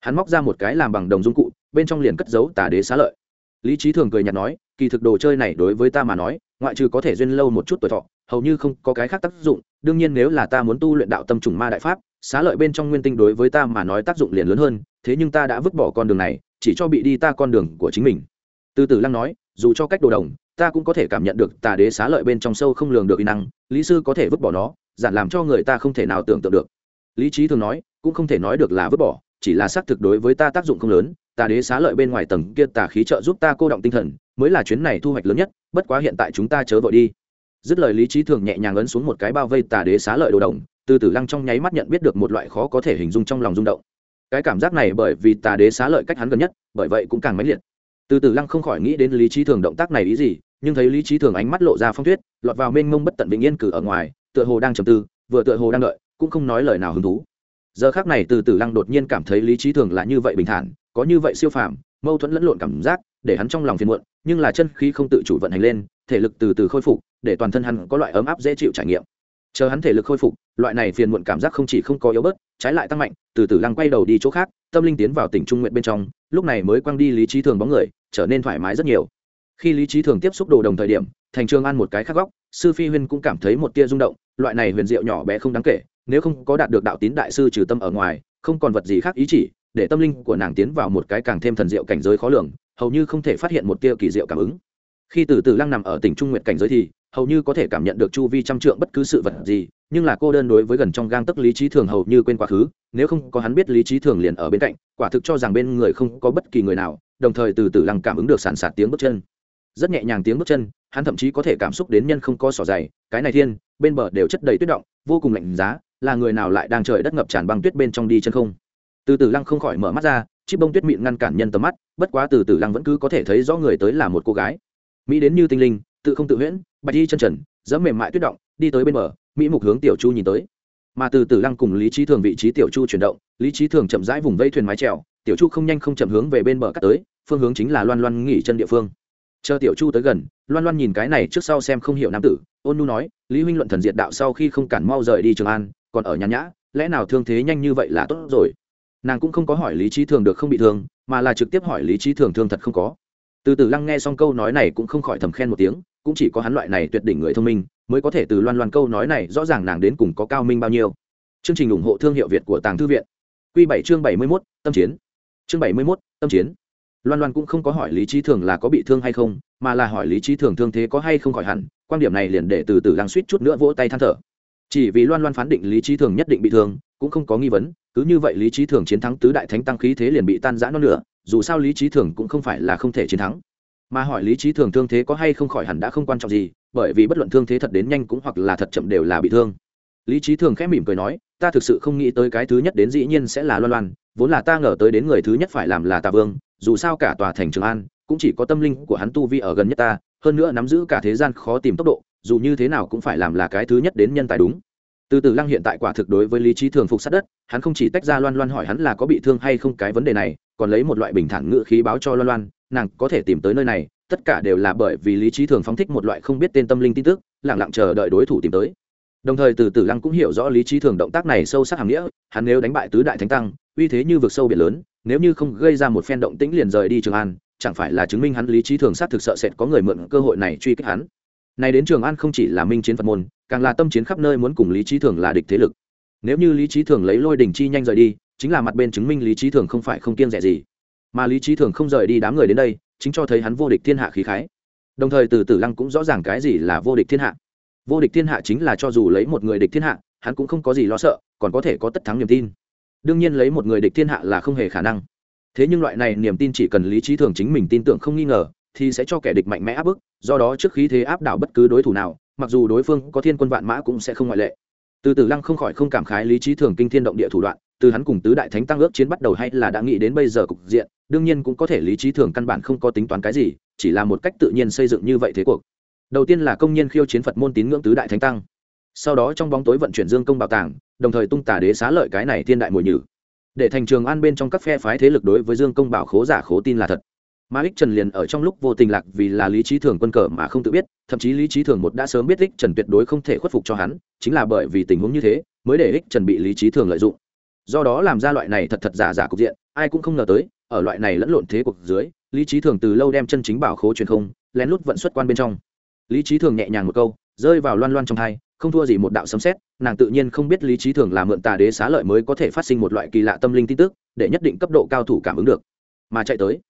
Hắn móc ra một cái làm bằng đồng dung cụ bên trong liền cất giấu tà đế xá lợi. Lý trí thường cười nhạt nói, kỳ thực đồ chơi này đối với ta mà nói, ngoại trừ có thể duyên lâu một chút tuổi thọ, hầu như không có cái khác tác dụng. Đương nhiên nếu là ta muốn tu luyện đạo tâm trùng ma đại pháp, xá lợi bên trong nguyên tinh đối với ta mà nói tác dụng liền lớn hơn, thế nhưng ta đã vứt bỏ con đường này, chỉ cho bị đi ta con đường của chính mình. Từ từ lăng nói, dù cho cách đồ đồng, ta cũng có thể cảm nhận được tà đế xá lợi bên trong sâu không lường được y năng, lý sư có thể vứt bỏ nó, giản làm cho người ta không thể nào tưởng tượng được. Lý trí thường nói, cũng không thể nói được là vứt bỏ, chỉ là xác thực đối với ta tác dụng không lớn tà đế xá lợi bên ngoài tầng kia tà khí trợ giúp ta cô động tinh thần, mới là chuyến này thu hoạch lớn nhất, bất quá hiện tại chúng ta chớ vội đi. Dứt lời lý trí thường nhẹ nhàng ấn xuống một cái bao vây tà đế xá lợi đồ đồng, từ từ lăng trong nháy mắt nhận biết được một loại khó có thể hình dung trong lòng rung động. Cái cảm giác này bởi vì tà đế xá lợi cách hắn gần nhất, bởi vậy cũng càng mãnh liệt. Từ từ lăng không khỏi nghĩ đến lý trí thường động tác này ý gì, nhưng thấy lý trí thường ánh mắt lộ ra phong thuyết lọt vào mênh mông bất tận bình yên cử ở ngoài, tựa hồ đang trầm tư, vừa tựa hồ đang đợi, cũng không nói lời nào hứng thú. Giờ khác này từ từ lăng đột nhiên cảm thấy lý trí thường là như vậy bình thản có như vậy siêu phàm, mâu thuẫn lẫn lộn cảm giác, để hắn trong lòng phiền muộn, nhưng là chân khí không tự chủ vận hành lên, thể lực từ từ khôi phục, để toàn thân hắn có loại ấm áp dễ chịu trải nghiệm. Chờ hắn thể lực khôi phục, loại này phiền muộn cảm giác không chỉ không có yếu bớt, trái lại tăng mạnh, từ từ lăng quay đầu đi chỗ khác, tâm linh tiến vào tỉnh trung nguyện bên trong, lúc này mới quăng đi lý trí thường bóng người, trở nên thoải mái rất nhiều. Khi lý trí thường tiếp xúc đồ đồng thời điểm, thành trường ăn một cái khác góc, sư phi huyên cũng cảm thấy một tia rung động, loại này huyền diệu nhỏ bé không đáng kể, nếu không có đạt được đạo tín đại sư trừ tâm ở ngoài, không còn vật gì khác ý chỉ để tâm linh của nàng tiến vào một cái càng thêm thần diệu cảnh giới khó lường, hầu như không thể phát hiện một tia kỳ diệu cảm ứng. Khi từ từ lăng nằm ở tỉnh trung nguyện cảnh giới thì, hầu như có thể cảm nhận được chu vi trăm trượng bất cứ sự vật gì, nhưng là cô đơn đối với gần trong gang tấc lý trí thường hầu như quên quá khứ, nếu không có hắn biết lý trí thường liền ở bên cạnh, quả thực cho rằng bên người không có bất kỳ người nào, đồng thời từ từ lăng cảm ứng được sàn sạt tiếng bước chân. Rất nhẹ nhàng tiếng bước chân, hắn thậm chí có thể cảm xúc đến nhân không có sỏ dày, cái này thiên, bên bờ đều chất đầy tuyết động, vô cùng lạnh giá, là người nào lại đang trời đất ngập tràn băng tuyết bên trong đi chân không? Từ từ lăng không khỏi mở mắt ra chiếc bông tuyết mịn ngăn cản nhân tầm mắt, bất quá từ từ lăng vẫn cứ có thể thấy rõ người tới là một cô gái. Mỹ đến như tinh linh, tự không tự huyễn, bạch đi chân trần dẫm mềm mại tuyết động, đi tới bên bờ, mỹ mục hướng tiểu chu nhìn tới. Mà từ từ lăng cùng lý trí thường vị trí tiểu chu chuyển động, lý trí thường chậm rãi vùng vây thuyền mái trèo tiểu chu không nhanh không chậm hướng về bên bờ cắt tới, phương hướng chính là loan loan nghỉ chân địa phương. Chờ tiểu chu tới gần, loan loan nhìn cái này trước sau xem không hiểu nam tử, ôn nu nói, lý huynh luận thần diệt đạo sau khi không cản mau rời đi trường an, còn ở nhà nhã, lẽ nào thương thế nhanh như vậy là tốt rồi? Nàng cũng không có hỏi lý trí thường được không bị thương, mà là trực tiếp hỏi lý trí thường thương thật không có. Từ từ lăng nghe xong câu nói này cũng không khỏi thầm khen một tiếng, cũng chỉ có hắn loại này tuyệt đỉnh người thông minh, mới có thể từ loan loan câu nói này rõ ràng nàng đến cùng có cao minh bao nhiêu. Chương trình ủng hộ thương hiệu việt của tàng thư viện. Q bảy chương bảy mươi mốt, tâm chiến. Chương bảy mươi mốt, tâm chiến. Loan loan cũng không có hỏi lý trí thường là có bị thương hay không, mà là hỏi lý trí thường thương thế có hay không khỏi hẳn, quan điểm này liền để từ từ lăng suýt chút nữa vỗ tay than thở. Chỉ vì loan loan phán định lý trí thường nhất định bị thương cũng không có nghi vấn, cứ như vậy lý trí thường chiến thắng tứ đại thánh tăng khí thế liền bị tan giã non lửa, dù sao lý trí thường cũng không phải là không thể chiến thắng. Mà hỏi lý trí thường thương thế có hay không khỏi hẳn đã không quan trọng gì, bởi vì bất luận thương thế thật đến nhanh cũng hoặc là thật chậm đều là bị thương. Lý trí thường khẽ mỉm cười nói, ta thực sự không nghĩ tới cái thứ nhất đến dĩ nhiên sẽ là loan loan, vốn là ta ngờ tới đến người thứ nhất phải làm là tà vương, dù sao cả tòa thành trường an cũng chỉ có tâm linh của hắn tu vi ở gần nhất ta, hơn nữa nắm giữ cả thế gian khó tìm tốc độ, dù như thế nào cũng phải làm là cái thứ nhất đến nhân tài đúng từ từ lăng hiện tại quả thực đối với lý trí thường phục sát đất, hắn không chỉ tách ra loan loan hỏi hắn là có bị thương hay không cái vấn đề này, còn lấy một loại bình thản ngự khí báo cho loan loan, nàng có thể tìm tới nơi này, tất cả đều là bởi vì lý trí thường phóng thích một loại không biết tên tâm linh tin tức lẳng lặng chờ đợi đối thủ tìm tới. Đồng thời từ từ lăng cũng hiểu rõ lý trí thường động tác này sâu sắc hàm nghĩa, hắn nếu đánh bại tứ đại thánh tăng, uy thế như vực sâu biển lớn, nếu như không gây ra một phen động tĩnh liền rời đi trường an, chẳng phải là chứng minh hắn lý trí thường xác thực sợ sệt có người mượn cơ hội này truy kích hắn này đến trường an không chỉ là minh chiến phật môn, càng là tâm chiến khắp nơi muốn cùng lý trí thường là địch thế lực. Nếu như lý trí thường lấy lôi đình chi nhanh rời đi, chính là mặt bên chứng minh lý trí thường không phải không kiêng rẻ gì. Mà lý trí thường không rời đi đám người đến đây, chính cho thấy hắn vô địch thiên hạ khí khái. Đồng thời từ tử lăng cũng rõ ràng cái gì là vô địch thiên hạ. Vô địch thiên hạ chính là cho dù lấy một người địch thiên hạ, hắn cũng không có gì lo sợ, còn có thể có tất thắng niềm tin. Đương nhiên lấy một người địch thiên hạ là không hề khả năng. Thế nhưng loại này niềm tin chỉ cần lý trí thường chính mình tin tưởng không nghi ngờ thì sẽ cho kẻ địch mạnh mẽ áp bức, do đó trước khí thế áp đảo bất cứ đối thủ nào, mặc dù đối phương có thiên quân vạn mã cũng sẽ không ngoại lệ. Từ từ lăng không khỏi không cảm khái lý trí thường kinh thiên động địa thủ đoạn, từ hắn cùng tứ đại thánh tăng ước chiến bắt đầu hay là đã nghĩ đến bây giờ cục diện, đương nhiên cũng có thể lý trí thường căn bản không có tính toán cái gì, chỉ là một cách tự nhiên xây dựng như vậy thế cuộc. Đầu tiên là công nhân khiêu chiến phật môn tín ngưỡng tứ đại thánh tăng. Sau đó trong bóng tối vận chuyển dương công bảo tàng, đồng thời tung tả đế xá lợi cái này thiên đại mùi nhử. Để thành trường an bên trong các phe phái thế lực đối với dương công bảo khố giả khố tin là thật mà ích trần liền ở trong lúc vô tình lạc vì là lý trí thường quân cờ mà không tự biết, thậm chí lý trí thường một đã sớm biết ích trần tuyệt đối không thể khuất phục cho hắn, chính là bởi vì tình huống như thế mới để ích trần bị lý trí thường lợi dụng. Do đó làm ra loại này thật thật giả giả cục diện, ai cũng không ngờ tới, ở loại này lẫn lộn thế cục dưới, lý trí thường từ lâu đem chân chính bảo khố truyền không, lén lút vận xuất quan bên trong. Lý trí thường nhẹ nhàng một câu, rơi vào loan loan trong thai không thua gì một đạo sấm xét nàng tự nhiên không biết lý trí thường là mượn tà đế xá lợi mới có thể phát sinh một loại kỳ lạ tâm linh tin tức, để nhất định cấp độ cao thủ cảm ứng được. Mà chạy tới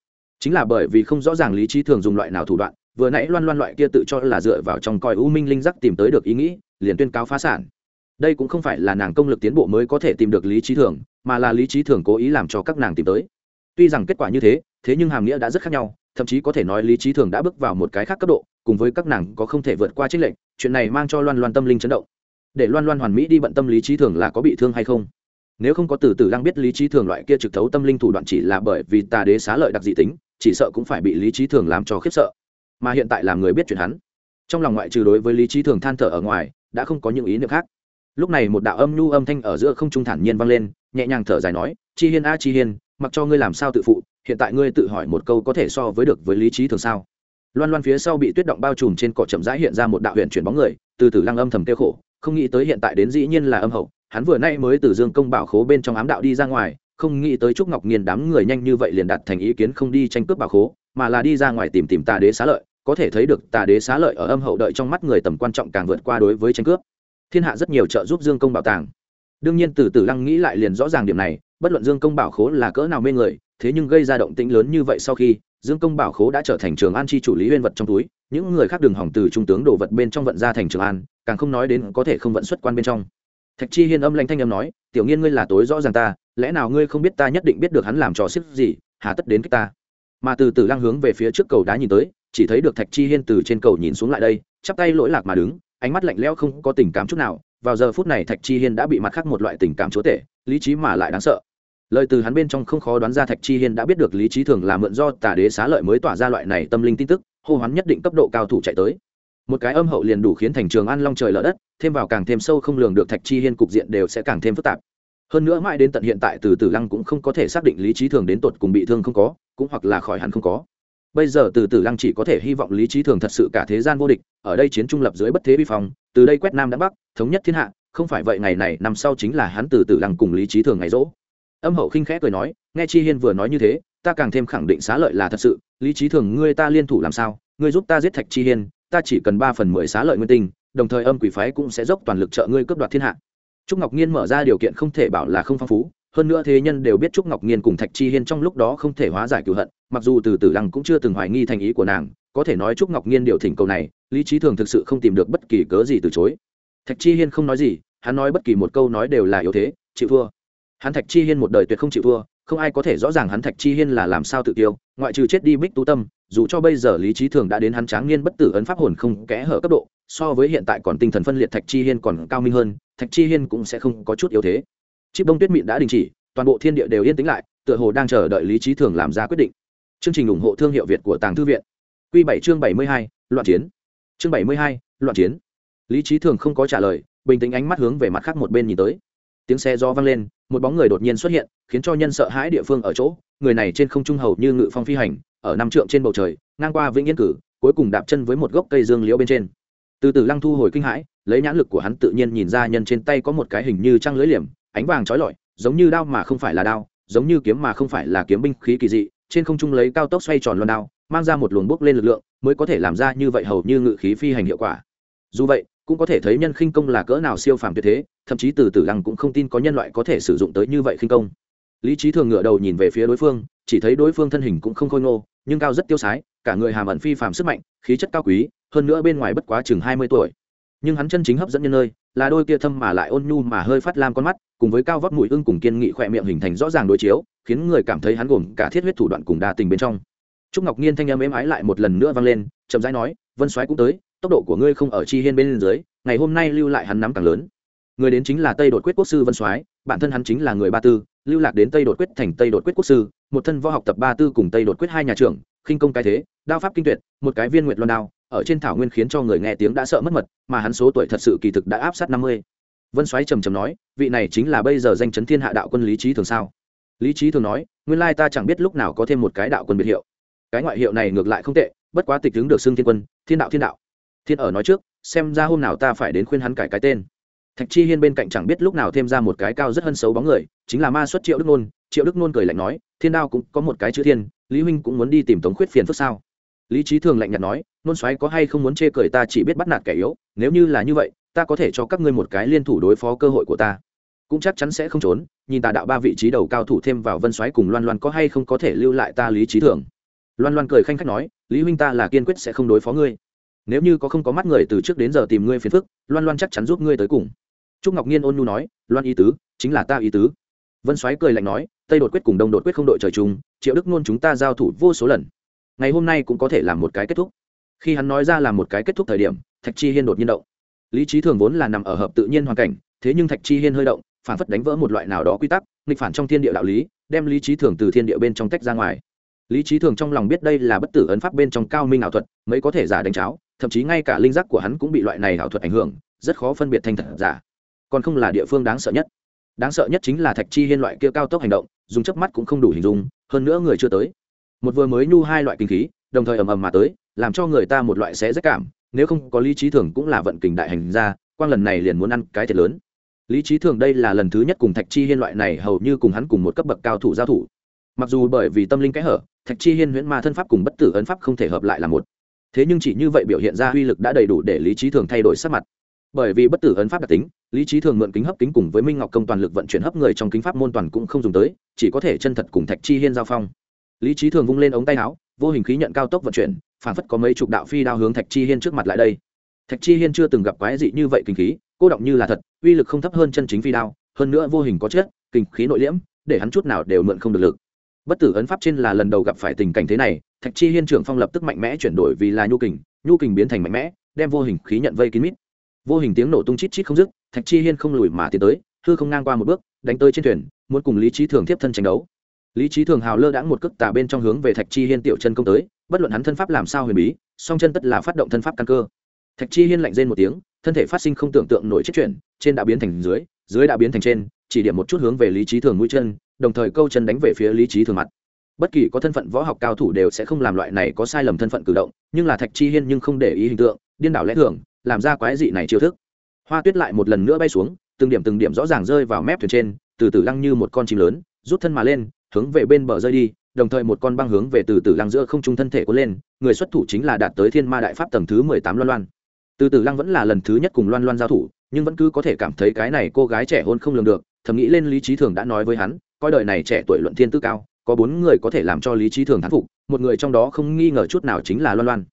chính là bởi vì không rõ ràng lý trí thường dùng loại nào thủ đoạn, vừa nãy loan loan loại kia tự cho là dựa vào trong coi u minh linh giác tìm tới được ý nghĩ, liền tuyên cáo phá sản. Đây cũng không phải là nàng công lực tiến bộ mới có thể tìm được lý trí thường, mà là lý trí thường cố ý làm cho các nàng tìm tới. Tuy rằng kết quả như thế thế nhưng hàm nghĩa đã rất khác nhau, thậm chí có thể nói lý trí thường đã bước vào một cái khác cấp độ, cùng với các nàng có không thể vượt qua trích lệnh chuyện này mang cho loan loan tâm linh chấn động. Để loan loan hoàn mỹ đi bận tâm lý trí thường là có bị thương hay không? Nếu không có từ từ đang biết lý trí thường loại kia trực thấu tâm linh thủ đoạn chỉ là bởi vì tà đế xá lợi đặc dị tính chỉ sợ cũng phải bị lý trí thường làm cho khiếp sợ. Mà hiện tại làm người biết chuyện hắn. Trong lòng ngoại trừ đối với lý trí thường than thở ở ngoài, đã không có những ý niệm khác. Lúc này một đạo âm nhu âm thanh ở giữa không trung thản nhiên vang lên, nhẹ nhàng thở dài nói, chi hiên a, chi hiên, mặc cho ngươi làm sao tự phụ, hiện tại ngươi tự hỏi một câu có thể so với được với lý trí thường sao? Loan loan phía sau bị tuyết động bao trùm trên cỏ chậm rãi hiện ra một đạo huyện chuyển bóng người, từ từ lăng âm thầm kêu khổ, không nghĩ tới hiện tại đến dĩ nhiên là âm hậu, hắn vừa nay mới từ dương công bảo khố bên trong ám đạo đi ra ngoài không nghĩ tới trúc ngọc nghiên đám người nhanh như vậy liền đặt thành ý kiến không đi tranh cướp bảo khố, mà là đi ra ngoài tìm tìm tà đế xá lợi, có thể thấy được tà đế xá lợi ở âm hậu đợi trong mắt người tầm quan trọng càng vượt qua đối với tranh cướp. Thiên hạ rất nhiều trợ giúp dương công bảo tàng. Đương nhiên từ từ lăng nghĩ lại liền rõ ràng điểm này, bất luận dương công bảo khố là cỡ nào mê người, thế nhưng gây ra động tĩnh lớn như vậy sau khi, dương công bảo khố đã trở thành trường an chi chủ lý huyên vật trong túi, những người khác đường hỏng từ trung tướng đồ vật bên trong vận ra thành trường an, càng không nói đến có thể không vận xuất quan bên trong. Thạch chi hiên âm lanh thanh âm nói, tiểu nghiên ngươi là tối rõ ràng ta lẽ nào ngươi không biết ta nhất định biết được hắn làm trò xích gì, hà tất đến cách ta. Mà từ từ lăng hướng về phía trước cầu đá nhìn tới, chỉ thấy được thạch chi hiên từ trên cầu nhìn xuống lại đây, chắp tay lỗi lạc mà đứng, ánh mắt lạnh lẽo không có tình cảm chút nào. Vào giờ phút này thạch chi hiên đã bị mặt khác một loại tình cảm chúa tể, lý trí mà lại đáng sợ. Lời từ hắn bên trong không khó đoán ra thạch chi hiên đã biết được lý trí thường là mượn do tà đế xá lợi mới tỏa ra loại này tâm linh tin tức, hô hoán nhất định cấp độ cao thủ chạy tới. Một cái âm hậu liền đủ khiến thành trường an long trời lở đất, thêm vào càng thêm sâu không lường được thạch chi hiên cục diện đều sẽ càng thêm phức tạp hơn nữa mãi đến tận hiện tại từ tử lăng cũng không có thể xác định lý trí thường đến tột cùng bị thương không có, cũng hoặc là khỏi hẳn không có. Bây giờ từ tử lăng chỉ có thể hy vọng lý trí thường thật sự cả thế gian vô địch, ở đây chiến trung lập dưới bất thế vi phong, từ đây quét nam đã bắc, thống nhất thiên hạ, không phải vậy ngày này, năm sau chính là hắn từ tử lăng cùng lý trí thường ngày rỗ. Âm hậu khinh khẽ cười nói, nghe chi hiên vừa nói như thế, ta càng thêm khẳng định xá lợi là thật sự, lý trí thường ngươi ta liên thủ làm sao, ngươi giúp ta giết thạch chi hiên, ta chỉ cần ba phần mười xá lợi nguyên tinh, đồng thời âm quỷ phái cũng sẽ dốc toàn lực trợ ngươi cướp đoạt thiên hạ trúc ngọc nhiên mở ra điều kiện không thể bảo là không phong phú, hơn nữa thế nhân đều biết trúc ngọc nhiên cùng thạch chi hiên trong lúc đó không thể hóa giải cựu hận, mặc dù từ Tử lăng cũng chưa từng hoài nghi thành ý của nàng, có thể nói trúc ngọc nhiên điều thỉnh cầu này, lý trí thường thực sự không tìm được bất kỳ cớ gì từ chối. Thạch chi hiên không nói gì, hắn nói bất kỳ một câu nói đều là yếu thế, chịu thua. Hắn thạch chi hiên một đời tuyệt không chịu thua, không ai có thể rõ ràng hắn thạch chi hiên là làm sao tự tiêu, ngoại trừ chết đi bích tu tâm, dù cho bây giờ lý trí thường đã đến hắn tráng niên bất tử ấn pháp hồn không kẽ hở cấp độ so với hiện tại còn tinh thần phân liệt thạch chi hiên còn cao minh hơn, thạch chi hiên cũng sẽ không có chút yếu thế. Chiếc bông tuyết mịn đã đình chỉ, toàn bộ thiên địa đều yên tĩnh lại, tựa hồ đang chờ đợi lý trí thường làm ra quyết định. Chương trình ủng hộ thương hiệu việt của tàng thư viện. Q bảy chương bảy mươi hai, loạn chiến. Chương bảy mươi hai, loạn chiến. Lý trí thường không có trả lời, bình tĩnh ánh mắt hướng về mặt khác một bên nhìn tới. Tiếng xe do vang lên, một bóng người đột nhiên xuất hiện, khiến cho nhân sợ hãi địa phương ở chỗ, người này trên không trung hầu như ngự phong phi hành, ở năm trượng trên bầu trời, ngang qua vĩnh yên cử, cuối cùng đạp chân với một gốc cây dương liễu bên trên từ từ lăng thu hồi kinh hãi, lấy nhãn lực của hắn tự nhiên nhìn ra nhân trên tay có một cái hình như trăng lưới liềm, ánh vàng trói lọi, giống như đao mà không phải là đao, giống như kiếm mà không phải là kiếm binh khí kỳ dị, trên không trung lấy cao tốc xoay tròn loan đao, mang ra một luồng bốc lên lực lượng, mới có thể làm ra như vậy hầu như ngự khí phi hành hiệu quả. Dù vậy, cũng có thể thấy nhân khinh công là cỡ nào siêu phàm tuyệt thế, thậm chí từ từ lăng cũng không tin có nhân loại có thể sử dụng tới như vậy khinh công. Lý trí thường ngửa đầu nhìn về phía đối phương, chỉ thấy đối phương thân hình cũng không khôi ngô, nhưng cao rất tiêu sái cả người hàm ẩn phi phàm sức mạnh, khí chất cao quý, hơn nữa bên ngoài bất quá chừng hai mươi tuổi. Nhưng hắn chân chính hấp dẫn nhân nơi, là đôi kia thâm mà lại ôn nhu mà hơi phát lam con mắt, cùng với cao vóc mũi ưng cùng kiên nghị khỏe miệng hình thành rõ ràng đối chiếu, khiến người cảm thấy hắn gồm cả thiết huyết thủ đoạn cùng đa tình bên trong. Trúc ngọc nhiên thanh âm êm ái lại một lần nữa vang lên, chậm rãi nói, vân soái cũng tới, tốc độ của ngươi không ở chi hiên bên dưới, ngày hôm nay lưu lại hắn nắm càng lớn. Người đến chính là tây đột quyết quốc sư vân soái, bản thân hắn chính là người ba tư, lưu lạc đến tây đột quyết thành tây đột quyết quốc sư, một thân võ học tập ba tư cùng tây đột quyết hai nhà trưởng, khinh công cái thế đao pháp kinh tuyệt, một cái viên nguyệt loan đao, ở trên thảo nguyên khiến cho người nghe tiếng đã sợ mất mật, mà hắn số tuổi thật sự kỳ thực đã áp sát năm mươi. Vân soái trầm trầm nói, vị này chính là bây giờ danh chấn thiên hạ đạo quân lý trí thường sao? Lý trí thường nói, nguyên lai ta chẳng biết lúc nào có thêm một cái đạo quân biệt hiệu. Cái ngoại hiệu này ngược lại không tệ, bất quá tịch tướng được xưng thiên quân, thiên đạo thiên đạo. Thiên ở nói trước, xem ra hôm nào ta phải đến khuyên hắn cải cái tên. Thạch chi hiên bên cạnh chẳng biết lúc nào thêm ra một cái cao rất hân xấu bóng người, chính là ma xuất triệu đức nôn. Triệu đức nôn cười lạnh nói, thiên đao cũng có một cái chữ thiên, lý huynh cũng muốn đi tìm tống khuyết phiền phức sao? Lý trí thường lạnh nhạt nói, nôn xoáy có hay không muốn chê cười ta chỉ biết bắt nạt kẻ yếu, nếu như là như vậy, ta có thể cho các ngươi một cái liên thủ đối phó cơ hội của ta. Cũng chắc chắn sẽ không trốn, nhìn tà đạo ba vị trí đầu cao thủ thêm vào vân xoáy cùng loan loan có hay không có thể lưu lại ta lý trí thường. Loan loan cười khanh khách nói, lý huynh ta là kiên quyết sẽ không đối phó ngươi. Nếu như có không có mắt người từ trước đến giờ tìm ngươi phiền phức, loan loan chắc chắn giúp ngươi tới cùng. Trúc ngọc nhiên ôn nhu nói, loan ý tứ, chính là ta ý tứ. Vân xoáy cười lạnh nói, tây đột quyết cùng đông đột quyết không đội trời chung, triệu đức nôn chúng ta giao thủ vô số lần ngày hôm nay cũng có thể làm một cái kết thúc. Khi hắn nói ra là một cái kết thúc thời điểm, thạch chi hiên đột nhiên động. Lý trí thường vốn là nằm ở hợp tự nhiên hoàn cảnh, thế nhưng thạch chi hiên hơi động, phản phất đánh vỡ một loại nào đó quy tắc, nghịch phản trong thiên địa đạo lý, đem lý trí thường từ thiên địa bên trong tách ra ngoài. Lý trí thường trong lòng biết đây là bất tử ấn pháp bên trong cao minh ảo thuật mới có thể giả đánh cháo, thậm chí ngay cả linh giác của hắn cũng bị loại này ảo thuật ảnh hưởng, rất khó phân biệt thành thật giả. Còn không là địa phương đáng sợ nhất. Đáng sợ nhất chính là thạch chi hiên loại kia cao tốc hành động, dùng chớp mắt cũng không đủ hình dung, hơn nữa người chưa tới một vừa mới nhu hai loại kinh khí, đồng thời ầm ầm mà tới, làm cho người ta một loại sẽ rất cảm, nếu không có lý trí thường cũng là vận kình đại hành ra, quang lần này liền muốn ăn cái thiệt lớn. Lý trí thường đây là lần thứ nhất cùng thạch chi hiên loại này hầu như cùng hắn cùng một cấp bậc cao thủ giao thủ. Mặc dù bởi vì tâm linh kẽ hở, thạch chi hiên huyễn ma thân pháp cùng bất tử ấn pháp không thể hợp lại là một. Thế nhưng chỉ như vậy biểu hiện ra uy lực đã đầy đủ để lý trí thường thay đổi sắc mặt. Bởi vì bất tử ấn pháp đặc tính, lý trí thường mượn kính hấp kính cùng với minh ngọc công toàn lực vận chuyển hấp người trong kính pháp môn toàn cũng không dùng tới, chỉ có thể chân thật cùng thạch chi hiên giao phong lý trí thường vung lên ống tay áo, vô hình khí nhận cao tốc vận chuyển phản phất có mấy chục đạo phi đao hướng thạch chi hiên trước mặt lại đây. Thạch chi hiên chưa từng gặp quái dị như vậy kinh khí, cô động như là thật, uy lực không thấp hơn chân chính phi đao, hơn nữa vô hình có chết kinh khí nội liễm, để hắn chút nào đều mượn không được lực. Bất tử ấn pháp trên là lần đầu gặp phải tình cảnh thế này, thạch chi hiên trưởng phong lập tức mạnh mẽ chuyển đổi vì là nhu kình nhu kình biến thành mạnh mẽ, đem vô hình khí nhận vây kín mít. Vô hình tiếng nổ tung chít chít không dứt, thạch chi hiên không lùi mà tiến tới, hư không ngang qua một bước, đánh tới trên thuyền, muốn cùng lý trí thường tiếp thân tranh đấu lý trí thường hào lơ đãng một cước tà bên trong hướng về thạch chi hiên tiểu chân công tới, bất luận hắn thân pháp làm sao huyền bí, song chân tất là phát động thân pháp căn cơ. Thạch chi hiên lạnh rên một tiếng, thân thể phát sinh không tưởng tượng nổi chết chuyển, trên đã biến thành dưới dưới đã biến thành trên, chỉ điểm một chút hướng về lý trí thường mũi chân, đồng thời câu chân đánh về phía lý trí thường mặt. Bất kỳ có thân phận võ học cao thủ đều sẽ không làm loại này có sai lầm thân phận cử động, nhưng là thạch chi hiên nhưng không để ý hình tượng, điên đảo lẽ thường, làm ra quái dị này chiêu thức. Hoa tuyết lại một lần nữa bay xuống, từng điểm từng điểm rõ ràng rơi vào mép thuyền trên, từ từ lăng như một con chim lớn, rút thân mà lên hướng về bên bờ rơi đi, đồng thời một con băng hướng về từ từ lăng giữa không trung thân thể có lên, người xuất thủ chính là đạt tới thiên ma đại pháp tầng thứ mười tám loan loan. Từ từ lăng vẫn là lần thứ nhất cùng loan loan giao thủ, nhưng vẫn cứ có thể cảm thấy cái này cô gái trẻ hôn không lường được, thầm nghĩ lên lý trí thường đã nói với hắn, coi đời này trẻ tuổi luận thiên tư cao, có bốn người có thể làm cho lý trí thường thán phục, một người trong đó không nghi ngờ chút nào chính là loan loan.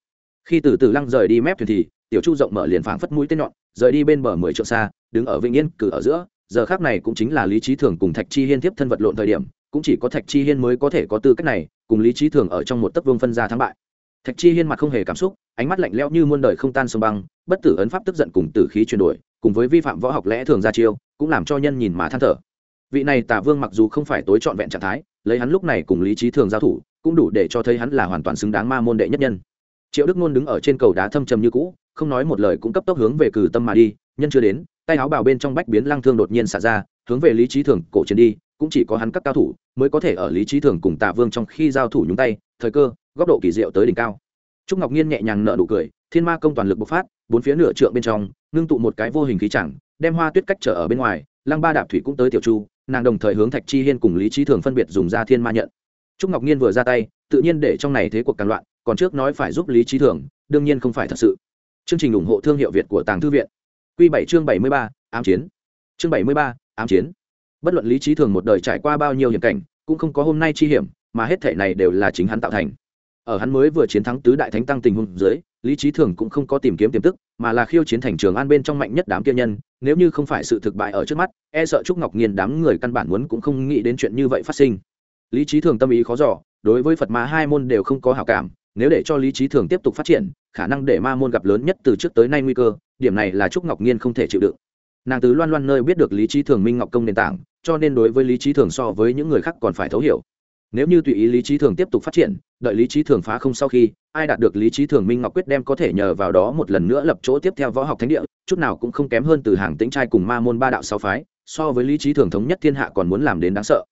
Khi từ từ lăng rời đi mép thuyền thì, tiểu chu rộng mở liền phảng phất mũi tên nhọn, rời đi bên bờ mười trượng xa, đứng ở vĩnh yên, cử ở giữa, giờ khác này cũng chính là lý trí thường cùng thạch chi hiên tiếp thân vật lộn thời điểm cũng chỉ có thạch chi hiên mới có thể có tư cách này, cùng lý trí thường ở trong một tấc vương phân ra thắng bại. Thạch chi hiên mặt không hề cảm xúc, ánh mắt lạnh lẽo như muôn đời không tan sông băng, bất tử ấn pháp tức giận cùng tử khí chuyển đổi, cùng với vi phạm võ học lẽ thường ra chiêu, cũng làm cho nhân nhìn mà than thở. Vị này tả vương mặc dù không phải tối trọn vẹn trạng thái, lấy hắn lúc này cùng lý trí thường giao thủ, cũng đủ để cho thấy hắn là hoàn toàn xứng đáng ma môn đệ nhất nhân. Triệu đức ngôn đứng ở trên cầu đá thâm trầm như cũ, không nói một lời cũng cấp tốc hướng về cử tâm mà đi, nhân chưa đến, tay áo bào bên trong bách biến lăng thương đột nhiên xả ra, hướng về lý trí thường cổ chiến đi cũng chỉ có hắn các cao thủ mới có thể ở lý trí thường cùng tạ vương trong khi giao thủ nhúng tay, thời cơ, góc độ kỳ diệu tới đỉnh cao. Trúc ngọc nhiên nhẹ nhàng nở nụ cười, thiên ma công toàn lực bộc phát, bốn phía nửa trượng bên trong, ngưng tụ một cái vô hình khí chẳng, đem hoa tuyết cách trở ở bên ngoài, lăng ba đạp thủy cũng tới tiểu chu, nàng đồng thời hướng thạch chi hiên cùng lý trí thường phân biệt dùng ra thiên ma nhận. Trúc ngọc nhiên vừa ra tay, tự nhiên để trong này thế cuộc càng loạn, còn trước nói phải giúp lý trí thường, đương nhiên không phải thật sự. Chương trình ủng hộ thương hiệu việt của tàng thư viện. Q bảy chương bảy mươi ba, ám chiến. Chương bảy mươi ba, ám chiến bất luận lý trí thường một đời trải qua bao nhiêu hiểm cảnh, cũng không có hôm nay chi hiểm, mà hết thể này đều là chính hắn tạo thành. Ở hắn mới vừa chiến thắng tứ đại thánh tăng tình huống dưới, lý trí thường cũng không có tìm kiếm tiềm tức, mà là khiêu chiến thành trường an bên trong mạnh nhất đám kia nhân, nếu như không phải sự thực bại ở trước mắt e sợ trúc ngọc nghiền đám người căn bản muốn cũng không nghĩ đến chuyện như vậy phát sinh. Lý trí thường tâm ý khó giỏ đối với phật ma hai môn đều không có hảo cảm, nếu để cho lý trí thường tiếp tục phát triển, khả năng để ma môn gặp lớn nhất từ trước tới nay nguy cơ, điểm này là trúc ngọc nhiên không thể chịu đựng. Nàng từ loan loan nơi biết được lý trí thường minh ngọc công nền tảng cho nên đối với lý trí thường so với những người khác còn phải thấu hiểu. Nếu như tùy ý lý trí thường tiếp tục phát triển, đợi lý trí thường phá không sau khi, ai đạt được lý trí thường minh ngọc quyết đem có thể nhờ vào đó một lần nữa lập chỗ tiếp theo võ học thánh địa, chút nào cũng không kém hơn từ hàng tĩnh trai cùng ma môn ba đạo sáu phái, so với lý trí thường thống nhất thiên hạ còn muốn làm đến đáng sợ.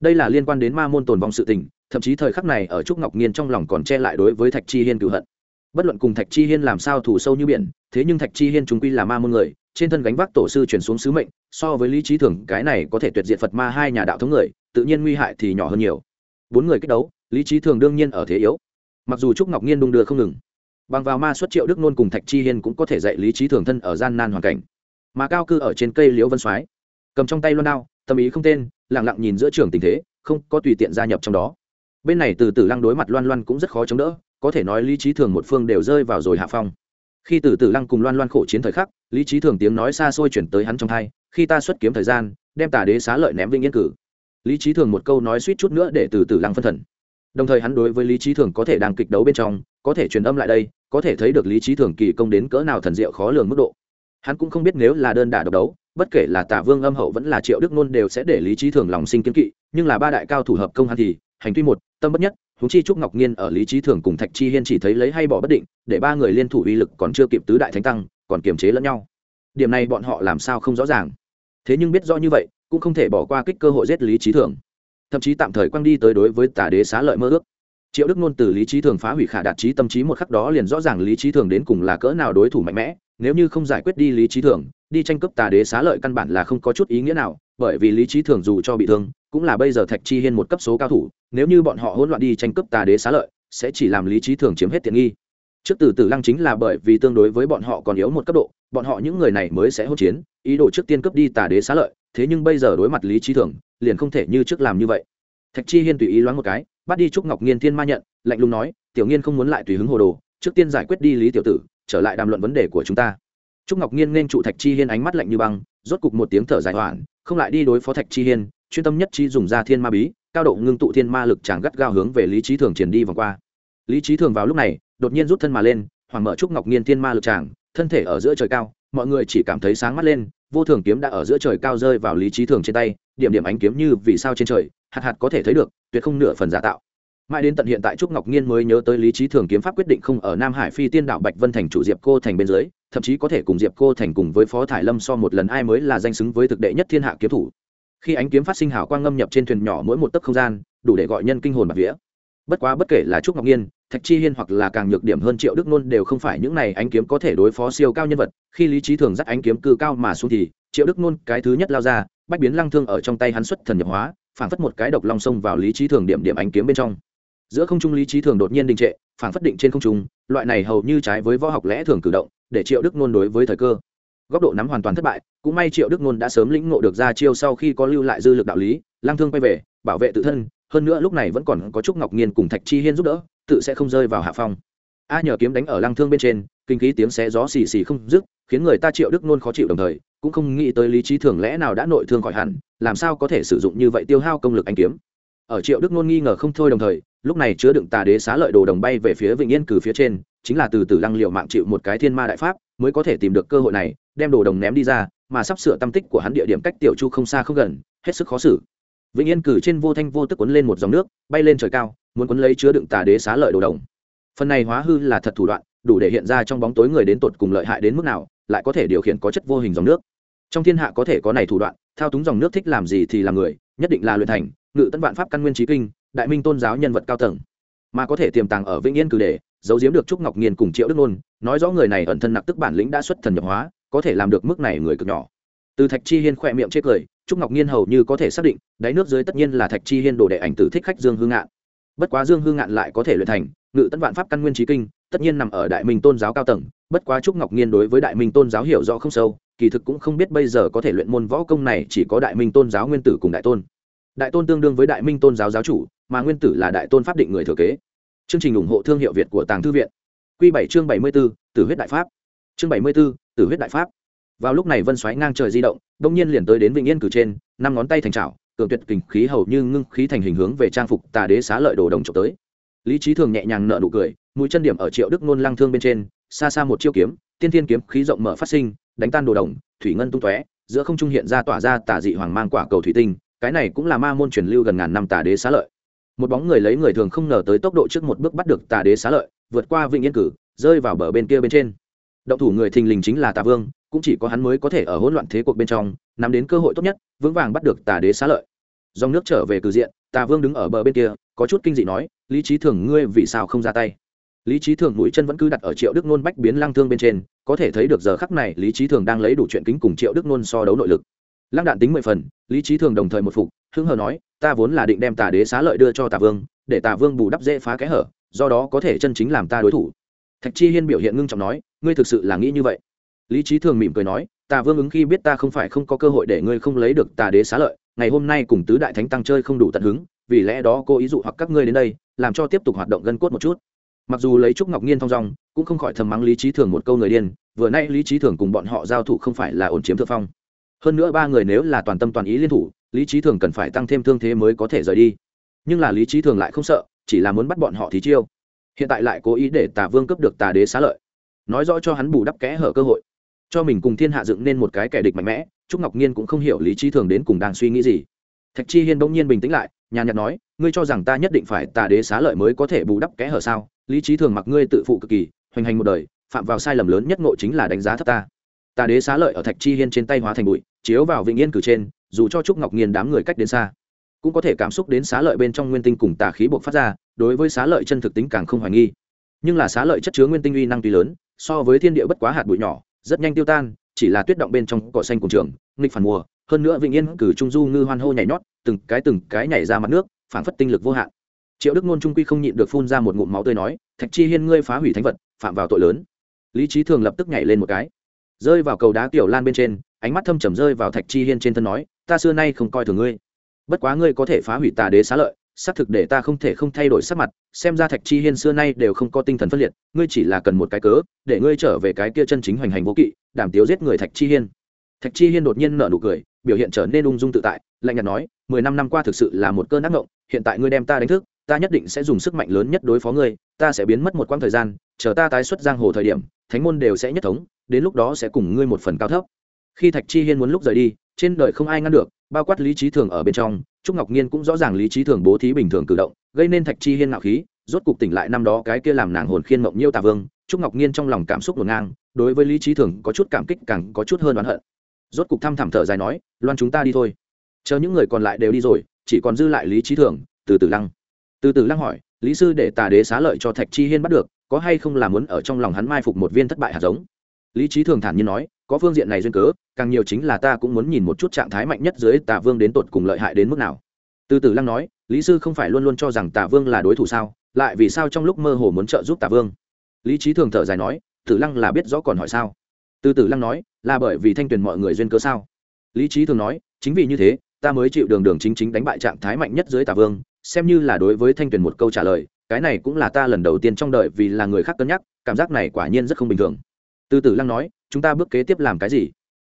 Đây là liên quan đến ma môn tồn vong sự tình, thậm chí thời khắc này ở trúc ngọc nghiên trong lòng còn che lại đối với thạch chi hiên cựu hận. Bất luận cùng thạch chi hiên làm sao thủ sâu như biển, thế nhưng thạch chi hiên chúng quy là ma môn người trên thân gánh vác tổ sư chuyển xuống sứ mệnh, so với lý trí thường, cái này có thể tuyệt diệt phật ma hai nhà đạo thống người, tự nhiên nguy hại thì nhỏ hơn nhiều. Bốn người kích đấu, lý trí thường đương nhiên ở thế yếu. Mặc dù trúc ngọc nhiên đung đưa không ngừng, bằng vào ma xuất triệu đức nôn cùng thạch chi hiên cũng có thể dạy lý trí thường thân ở gian nan hoàn cảnh. Mà cao cư ở trên cây liễu vân soái, cầm trong tay loan đao, tâm ý không tên lẳng lặng nhìn giữa trường tình thế, không có tùy tiện gia nhập trong đó. Bên này từ từ lăng đối mặt loan loan cũng rất khó chống đỡ, có thể nói lý trí thường một phương đều rơi vào rồi hạ phong khi từ từ lăng cùng loan loan khổ chiến thời khắc, lý trí thường tiếng nói xa xôi chuyển tới hắn trong thai, khi ta xuất kiếm thời gian, đem tà đế xá lợi ném vinh yên cử. Lý trí thường một câu nói suýt chút nữa để từ từ lăng phân thần. Đồng thời hắn đối với lý trí thường có thể đang kịch đấu bên trong, có thể truyền âm lại đây, có thể thấy được lý trí thường kỳ công đến cỡ nào thần diệu khó lường mức độ. Hắn cũng không biết nếu là đơn đả độc đấu, bất kể là tả vương âm hậu vẫn là triệu đức nôn đều sẽ để lý trí thường lòng sinh kiến kỵ, nhưng là ba đại cao thủ hợp công hắn thì, hành tuy một, tâm bất nhất huống chi trúc ngọc nhiên ở lý trí thường cùng thạch chi hiên chỉ thấy lấy hay bỏ bất định, để ba người liên thủ uy lực còn chưa kịp tứ đại thánh tăng, còn kiềm chế lẫn nhau. Điểm này bọn họ làm sao không rõ ràng. Thế nhưng biết rõ như vậy, cũng không thể bỏ qua kích cơ hội giết lý trí thường. Thậm chí tạm thời quăng đi tới đối với tả đế xá lợi mơ ước. Triệu đức nôn từ lý trí thường phá hủy khả đạt trí tâm trí một khắc đó liền rõ ràng lý trí thường đến cùng là cỡ nào đối thủ mạnh mẽ, nếu như không giải quyết đi lý trí thường, đi tranh cướp tà đế xá lợi căn bản là không có chút ý nghĩa nào, bởi vì lý trí thường dù cho bị thương cũng là bây giờ thạch chi hiên một cấp số cao thủ, nếu như bọn họ hỗn loạn đi tranh cướp tà đế xá lợi, sẽ chỉ làm lý trí thường chiếm hết tiện nghi. Trước từ tử lăng chính là bởi vì tương đối với bọn họ còn yếu một cấp độ, bọn họ những người này mới sẽ hỗn chiến, ý đồ trước tiên cướp đi tà đế xá lợi, thế nhưng bây giờ đối mặt lý trí thường, liền không thể như trước làm như vậy. Thạch chi hiên tùy ý loáng một cái, bắt đi trúc ngọc nghiên thiên ma nhận, lạnh lùng nói, tiểu nghiên không muốn lại tùy hứng hồ đồ, trước tiên giải quyết đi lý tiểu tử, trở lại đàm luận vấn đề của chúng ta. Trúc ngọc nghiên nên trụ thạch chi hiên ánh mắt lạnh như băng, rốt cục một tiếng thở dài hoạn không lại đi đối phó thạch chi hiên chuyên tâm nhất chi dùng ra thiên ma bí, cao độ ngưng tụ thiên ma lực chàng gắt gao hướng về lý trí thường triển đi vòng qua. Lý trí thường vào lúc này, đột nhiên rút thân mà lên hoàng mở trúc ngọc nghiên thiên ma lực chàng, thân thể ở giữa trời cao, mọi người chỉ cảm thấy sáng mắt lên, vô thường kiếm đã ở giữa trời cao rơi vào lý trí thường trên tay, điểm điểm ánh kiếm như vì sao trên trời, hạt hạt có thể thấy được, tuyệt không nửa phần giả tạo. Mãi đến tận hiện tại trúc ngọc nhiên mới nhớ tới lý trí thường kiếm pháp quyết định không ở nam hải phi tiên đạo bạch vân thành chủ diệp cô thành bên dưới, thậm chí có thể cùng diệp cô thành cùng với phó thải lâm so một lần ai mới là danh xứng với thực đệ nhất thiên hạ kiếm thủ khi ánh kiếm phát sinh hào quang ngâm nhập trên thuyền nhỏ mỗi một tấc không gian, đủ để gọi nhân kinh hồn bạc vía. Bất quá bất kể là trúc ngọc nhiên, thạch chi hiên hoặc là càng nhược điểm hơn triệu đức nôn đều không phải những này ánh kiếm có thể đối phó siêu cao nhân vật, khi lý trí thường dắt ánh kiếm cư cao mà xuống thì, triệu đức nôn cái thứ nhất lao ra, bách biến lăng thương ở trong tay hắn xuất thần nhập hóa, phảng phất một cái độc long sông vào lý trí thường điểm điểm ánh kiếm bên trong. Giữa không trung lý trí thường đột nhiên đình trệ, phảng phất định trên không trung, loại này hầu như trái với võ học lẽ thường cử động, để triệu đức nôn đối với thời cơ góc độ nắm hoàn toàn thất bại, cũng may triệu đức nôn đã sớm lĩnh ngộ được ra chiêu sau khi có lưu lại dư lực đạo lý lang thương quay về, bảo vệ tự thân, hơn nữa lúc này vẫn còn có trúc ngọc nhiên cùng thạch chi hiên giúp đỡ, tự sẽ không rơi vào hạ phong. A nhờ kiếm đánh ở lang thương bên trên, kinh khí tiếng xé gió xì xì không dứt, khiến người ta triệu đức nôn khó chịu đồng thời, cũng không nghĩ tới lý trí thường lẽ nào đã nội thương khỏi hẳn, làm sao có thể sử dụng như vậy tiêu hao công lực anh kiếm. Ở triệu đức nôn nghi ngờ không thôi đồng thời, lúc này chứa đựng tà đế xá lợi đồ đồng bay về phía vịnh yên cử phía trên chính là từ từ lăng liệu mạng chịu một cái thiên ma đại pháp, mới có thể tìm được cơ hội này, đem đồ đồng ném đi ra, mà sắp sửa tâm tích của hắn địa điểm cách tiểu chu không xa không gần, hết sức khó xử. Vĩnh yên cử trên vô thanh vô tức quấn lên một dòng nước, bay lên trời cao, muốn quấn lấy chứa đựng tà đế xá lợi đồ đồng. Phần này hóa hư là thật thủ đoạn, đủ để hiện ra trong bóng tối người đến tột cùng lợi hại đến mức nào, lại có thể điều khiển có chất vô hình dòng nước. Trong thiên hạ có thể có này thủ đoạn, thao túng dòng nước thích làm gì thì làm người, nhất định là luyện thành, ngự tân vạn pháp căn nguyên trí kinh, đại minh tôn giáo nhân vật cao tầng. Mà có thể tiềm tàng ở vĩnh yên cử để giấu giếm được trúc ngọc nghiên cùng triệu đức nôn, nói rõ người này ẩn thân nặc tức bản lĩnh đã xuất thần nhập hóa, có thể làm được mức này người cực nhỏ. Từ thạch chi hiên khỏe miệng chê cười, trúc ngọc nhiên hầu như có thể xác định, đáy nước dưới tất nhiên là thạch chi hiên đồ đệ ảnh tử thích khách dương hương ngạn. Bất quá dương hương ngạn lại có thể luyện thành, ngự tân vạn pháp căn nguyên trí kinh, tất nhiên nằm ở đại minh tôn giáo cao tầng, bất quá trúc ngọc nhiên đối với đại minh tôn giáo hiểu rõ không sâu, kỳ thực cũng không biết bây giờ có thể luyện môn võ công này chỉ có đại minh tôn giáo nguyên tử cùng đại tôn. Đại tôn tương đương với đại minh tôn giáo giáo chủ, mà nguyên tử là đại tôn pháp định người thừa kế chương trình ủng hộ thương hiệu việt của tàng thư viện. Quy bảy chương bảy mươi b ố tử huyết đại pháp. Chương bảy mươi b ố tử huyết đại pháp. Vào lúc này vân xoáy ngang trời di động đột nhiên liền tới đến vĩnh yên cử trên năm ngón tay thành trảo, cường tuyệt kình khí hầu như ngưng khí thành hình hướng về trang phục tà đế xá lợi đồ đồng trộm tới. Lý trí thường nhẹ nhàng nở nụ cười mũi chân điểm ở triệu đức nôn lăng thương bên trên xa xa một chiêu kiếm tiên thiên kiếm khí rộng mở phát sinh đánh tan đồ đồng thủy ngân tung tóe giữa không trung hiện ra tỏa ra tà dị hoàng mang quả cầu thủy tinh cái này cũng là ma môn truyền lưu gần ngàn năm tà đế xá lợi một bóng người lấy người thường không ngờ tới tốc độ trước một bước bắt được tà đế xá lợi, vượt qua vịnh yên cử, rơi vào bờ bên kia bên trên. Động thủ người thình lình chính là tà vương, cũng chỉ có hắn mới có thể ở hỗn loạn thế cuộc bên trong, nắm đến cơ hội tốt nhất, vững vàng bắt được tà đế xá lợi. Dòng nước trở về cử diện, tà vương đứng ở bờ bên kia, có chút kinh dị nói, lý trí thường, ngươi vì sao không ra tay? Lý trí thường mũi chân vẫn cứ đặt ở triệu đức nôn bách biến lang thương bên trên, có thể thấy được giờ khắc này lý trí thường đang lấy đủ chuyện kính cùng triệu đức nôn so đấu nội lực lăng đạn tính mười phần, lý trí thường đồng thời một phục hưng hờ nói, ta vốn là định đem tà đế xá lợi đưa cho tà vương, để tà vương bù đắp dễ phá kẽ hở, do đó có thể chân chính làm ta đối thủ. Thạch chi hiên biểu hiện ngưng trọng nói, ngươi thực sự là nghĩ như vậy? Lý trí thường mỉm cười nói, tà vương ứng khi biết ta không phải không có cơ hội để ngươi không lấy được tà đế xá lợi, ngày hôm nay cùng tứ đại thánh tăng chơi không đủ tận hứng, vì lẽ đó cô ý dụ hoặc các ngươi đến đây, làm cho tiếp tục hoạt động gân cốt một chút. Mặc dù lấy trúc ngọc nhiên thong dong, cũng không khỏi thầm mắng lý trí thường một câu người điên, vừa nay lý trí thường cùng bọn họ giao thủ không phải là ổn chiếm thượng phong hơn nữa ba người nếu là toàn tâm toàn ý liên thủ, lý trí thường cần phải tăng thêm thương thế mới có thể rời đi. Nhưng là lý trí thường lại không sợ, chỉ là muốn bắt bọn họ thì chiêu. Hiện tại lại cố ý để tà vương cấp được tà đế xá lợi. Nói rõ cho hắn bù đắp kẽ hở cơ hội. Cho mình cùng thiên hạ dựng nên một cái kẻ địch mạnh mẽ, trúc ngọc nhiên cũng không hiểu lý trí thường đến cùng đang suy nghĩ gì. Thạch chi hiên bỗng nhiên bình tĩnh lại, nhàn nhạt nói, ngươi cho rằng ta nhất định phải tà đế xá lợi mới có thể bù đắp kẽ hở sao? Lý trí thường mặc ngươi tự phụ cực kỳ, hoành hành một đời, phạm vào sai lầm lớn nhất ngộ chính là đánh giá thấp ta tà đế xá lợi ở thạch chi hiên trên tay hóa thành bụi, chiếu vào vĩnh yên cử trên, dù cho trúc ngọc nhiên đám người cách đến xa, cũng có thể cảm xúc đến xá lợi bên trong nguyên tinh cùng tà khí buộc phát ra, đối với xá lợi chân thực tính càng không hoài nghi. Nhưng là xá lợi chất chứa nguyên tinh uy năng tuy lớn, so với thiên địa bất quá hạt bụi nhỏ, rất nhanh tiêu tan, chỉ là tuyết động bên trong cỏ xanh cùng trường, nghịch phản mùa, hơn nữa vĩnh yên cử trung du ngư hoan hô nhảy nhót, từng cái từng cái nhảy ra mặt nước, phảng phất tinh lực vô hạn. Triệu đức ngôn trung quy không nhịn được phun ra một ngụm máu tươi nói, thạch chi hiên ngươi phá hủy thánh vật, phạm vào tội lớn. Lý trí thường lập tức nhảy lên một cái rơi vào cầu đá tiểu lan bên trên, ánh mắt thâm trầm rơi vào thạch chi hiên trên thân nói, ta xưa nay không coi thường ngươi. Bất quá ngươi có thể phá hủy tà đế xá lợi, xác thực để ta không thể không thay đổi sắc mặt, xem ra thạch chi hiên xưa nay đều không có tinh thần phân liệt, ngươi chỉ là cần một cái cớ, để ngươi trở về cái kia chân chính hoành hành vô kỵ, đảm tiếu giết người thạch chi hiên. Thạch chi hiên đột nhiên nở nụ cười, biểu hiện trở nên ung dung tự tại, lạnh nhạt nói, mười năm năm qua thực sự là một cơn ác ngộng hiện tại ngươi đem ta đánh thức, ta nhất định sẽ dùng sức mạnh lớn nhất đối phó ngươi, ta sẽ biến mất một quãng thời gian, chờ ta tái xuất giang hồ thời điểm thánh môn đều sẽ nhất thống, đến lúc đó sẽ cùng ngươi một phần cao thấp. Khi thạch chi hiên muốn lúc rời đi, trên đời không ai ngăn được, bao quát lý trí thường ở bên trong, trúc ngọc nhiên cũng rõ ràng lý trí thường bố thí bình thường cử động, gây nên thạch chi hiên ngạo khí, rốt cục tỉnh lại năm đó cái kia làm nàng hồn khiên mộng nhiêu tà vương, trúc ngọc nhiên trong lòng cảm xúc ngổn ngang, đối với lý trí thường có chút cảm kích càng có chút hơn oán hận. Rốt cục thăm thẳm thở dài nói, loan chúng ta đi thôi. Chờ những người còn lại đều đi rồi, chỉ còn dư lại lý trí thường. Từ từ lăng. Từ từ lăng hỏi, lý sư để tà đế xá lợi cho thạch chi hiên bắt được có hay không là muốn ở trong lòng hắn mai phục một viên thất bại hạt giống? Lý trí thường thản nhiên nói, có phương diện này duyên cớ, càng nhiều chính là ta cũng muốn nhìn một chút trạng thái mạnh nhất dưới tà vương đến tột cùng lợi hại đến mức nào. Từ từ lăng nói, lý sư không phải luôn luôn cho rằng tà vương là đối thủ sao, lại vì sao trong lúc mơ hồ muốn trợ giúp tà vương? Lý trí thường thở dài nói, tử lăng là biết rõ còn hỏi sao? Từ từ lăng nói, là bởi vì thanh tuyền mọi người duyên cớ sao? Lý trí thường nói, chính vì như thế, ta mới chịu đường đường chính chính đánh bại trạng thái mạnh nhất dưới tà vương, xem như là đối với thanh tuyền một câu trả lời cái này cũng là ta lần đầu tiên trong đời vì là người khác cân nhắc, cảm giác này quả nhiên rất không bình thường. Từ từ lăng nói, chúng ta bước kế tiếp làm cái gì?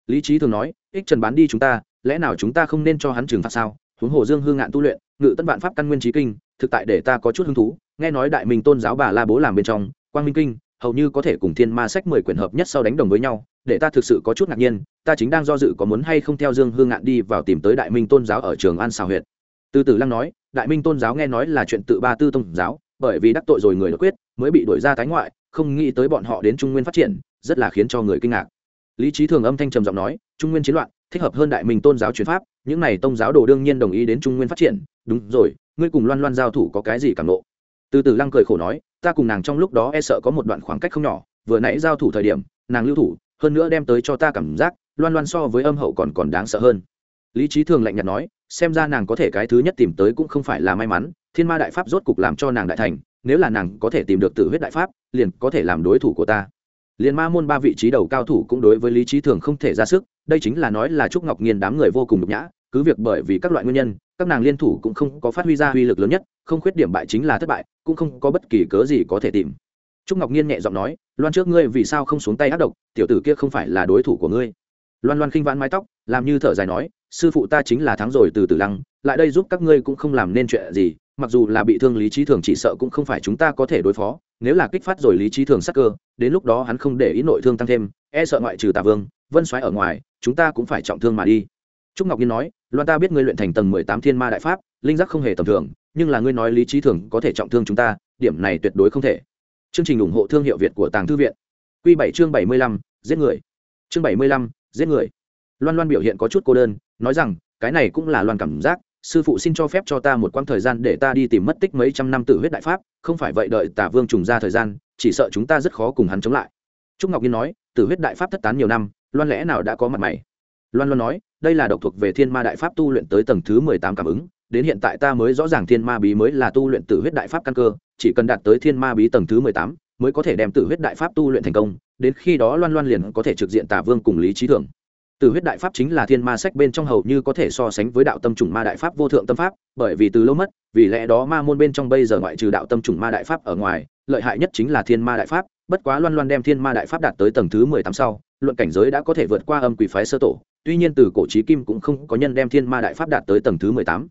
Lý trí thường nói, ích trần bán đi chúng ta, lẽ nào chúng ta không nên cho hắn trừng phạt sao? Huống hồ dương hương ngạn tu luyện, ngự tân vạn pháp căn nguyên trí kinh, thực tại để ta có chút hứng thú, nghe nói đại minh tôn giáo bà la bố làm bên trong, quang minh kinh, hầu như có thể cùng thiên ma sách mười quyển hợp nhất sau đánh đồng với nhau, để ta thực sự có chút ngạc nhiên, ta chính đang do dự có muốn hay không theo dương hương ngạn đi vào tìm tới đại minh tôn giáo ở trường an xào huyện từ từ lăng nói đại minh tôn giáo nghe nói là chuyện tự ba tư tôn giáo, bởi vì đắc tội rồi người đột quyết, mới bị đuổi ra tái ngoại, không nghĩ tới bọn họ đến trung nguyên phát triển, rất là khiến cho người kinh ngạc. Lý trí thường âm thanh trầm giọng nói, trung nguyên chiến loạn, thích hợp hơn đại minh tôn giáo chuyển pháp, những này tôn giáo đồ đương nhiên đồng ý đến trung nguyên phát triển, đúng rồi, ngươi cùng loan loan giao thủ có cái gì cảm nộ từ từ lăng cười khổ nói, ta cùng nàng trong lúc đó e sợ có một đoạn khoảng cách không nhỏ, vừa nãy giao thủ thời điểm, nàng lưu thủ, hơn nữa đem tới cho ta cảm giác, loan loan so với âm hậu còn còn đáng sợ hơn lý trí thường lạnh nhạt nói, xem ra nàng có thể cái thứ nhất tìm tới cũng không phải là may mắn, thiên ma đại pháp rốt cục làm cho nàng đại thành, nếu là nàng có thể tìm được tử huyết đại pháp, liền có thể làm đối thủ của ta. Liền ma môn ba vị trí đầu cao thủ cũng đối với lý trí thường không thể ra sức, đây chính là nói là trúc ngọc nhiên đám người vô cùng nhục nhã, cứ việc bởi vì các loại nguyên nhân, các nàng liên thủ cũng không có phát huy ra uy lực lớn nhất, không khuyết điểm bại chính là thất bại, cũng không có bất kỳ cớ gì có thể tìm. Trúc ngọc nhiên nhẹ giọng nói, loan trước ngươi vì sao không xuống tay ác độc, tiểu tử kia không phải là đối thủ của ngươi. Loan loan khinh vãn mái tóc, làm như thở dài nói sư phụ ta chính là thắng rồi từ từ lăng, lại đây giúp các ngươi cũng không làm nên chuyện gì, mặc dù là bị thương lý trí thường chỉ sợ cũng không phải chúng ta có thể đối phó, nếu là kích phát rồi lý trí thường sắc cơ, đến lúc đó hắn không để ý nội thương tăng thêm e sợ ngoại trừ tà vương, vân xoáy ở ngoài, chúng ta cũng phải trọng thương mà đi. Trúc ngọc nhiên nói, loan ta biết ngươi luyện thành tầng mười tám thiên ma đại pháp, linh giác không hề tầm thường, nhưng là ngươi nói lý trí thường có thể trọng thương chúng ta, điểm này tuyệt đối không thể. Chương trình ủng hộ thương hiệu việt của tàng thư viện. Q bảy chương bảy mươi lăm, giết người. Chương bảy mươi lăm, giết người. Loan loan biểu hiện có chút cô đơn nói rằng, cái này cũng là loan cảm giác, sư phụ xin cho phép cho ta một quãng thời gian để ta đi tìm mất tích mấy trăm năm tử huyết đại pháp, không phải vậy đợi tả vương trùng ra thời gian, chỉ sợ chúng ta rất khó cùng hắn chống lại. Trúc ngọc nhiên nói, tử huyết đại pháp thất tán nhiều năm, loan lẽ nào đã có mặt mày? Loan loan nói, đây là độc thuộc về thiên ma đại pháp tu luyện tới tầng thứ mười tám cảm ứng, đến hiện tại ta mới rõ ràng thiên ma bí mới là tu luyện tử huyết đại pháp căn cơ, chỉ cần đạt tới thiên ma bí tầng thứ mười tám mới có thể đem tử huyết đại pháp tu luyện thành công, đến khi đó loan loan liền có thể trực diện tả vương cùng lý trí thường tử huyết đại pháp chính là thiên ma sách bên trong hầu như có thể so sánh với đạo tâm trùng ma đại pháp vô thượng tâm pháp, bởi vì từ lâu mất, vì lẽ đó ma môn bên trong bây giờ ngoại trừ đạo tâm trùng ma đại pháp ở ngoài, lợi hại nhất chính là thiên ma đại pháp, bất quá loan loan đem thiên ma đại pháp đạt tới tầng thứ mười tám sau, luận cảnh giới đã có thể vượt qua âm quỷ phái sơ tổ, tuy nhiên từ cổ chí kim cũng không có nhân đem thiên ma đại pháp đạt tới tầng thứ mười tám.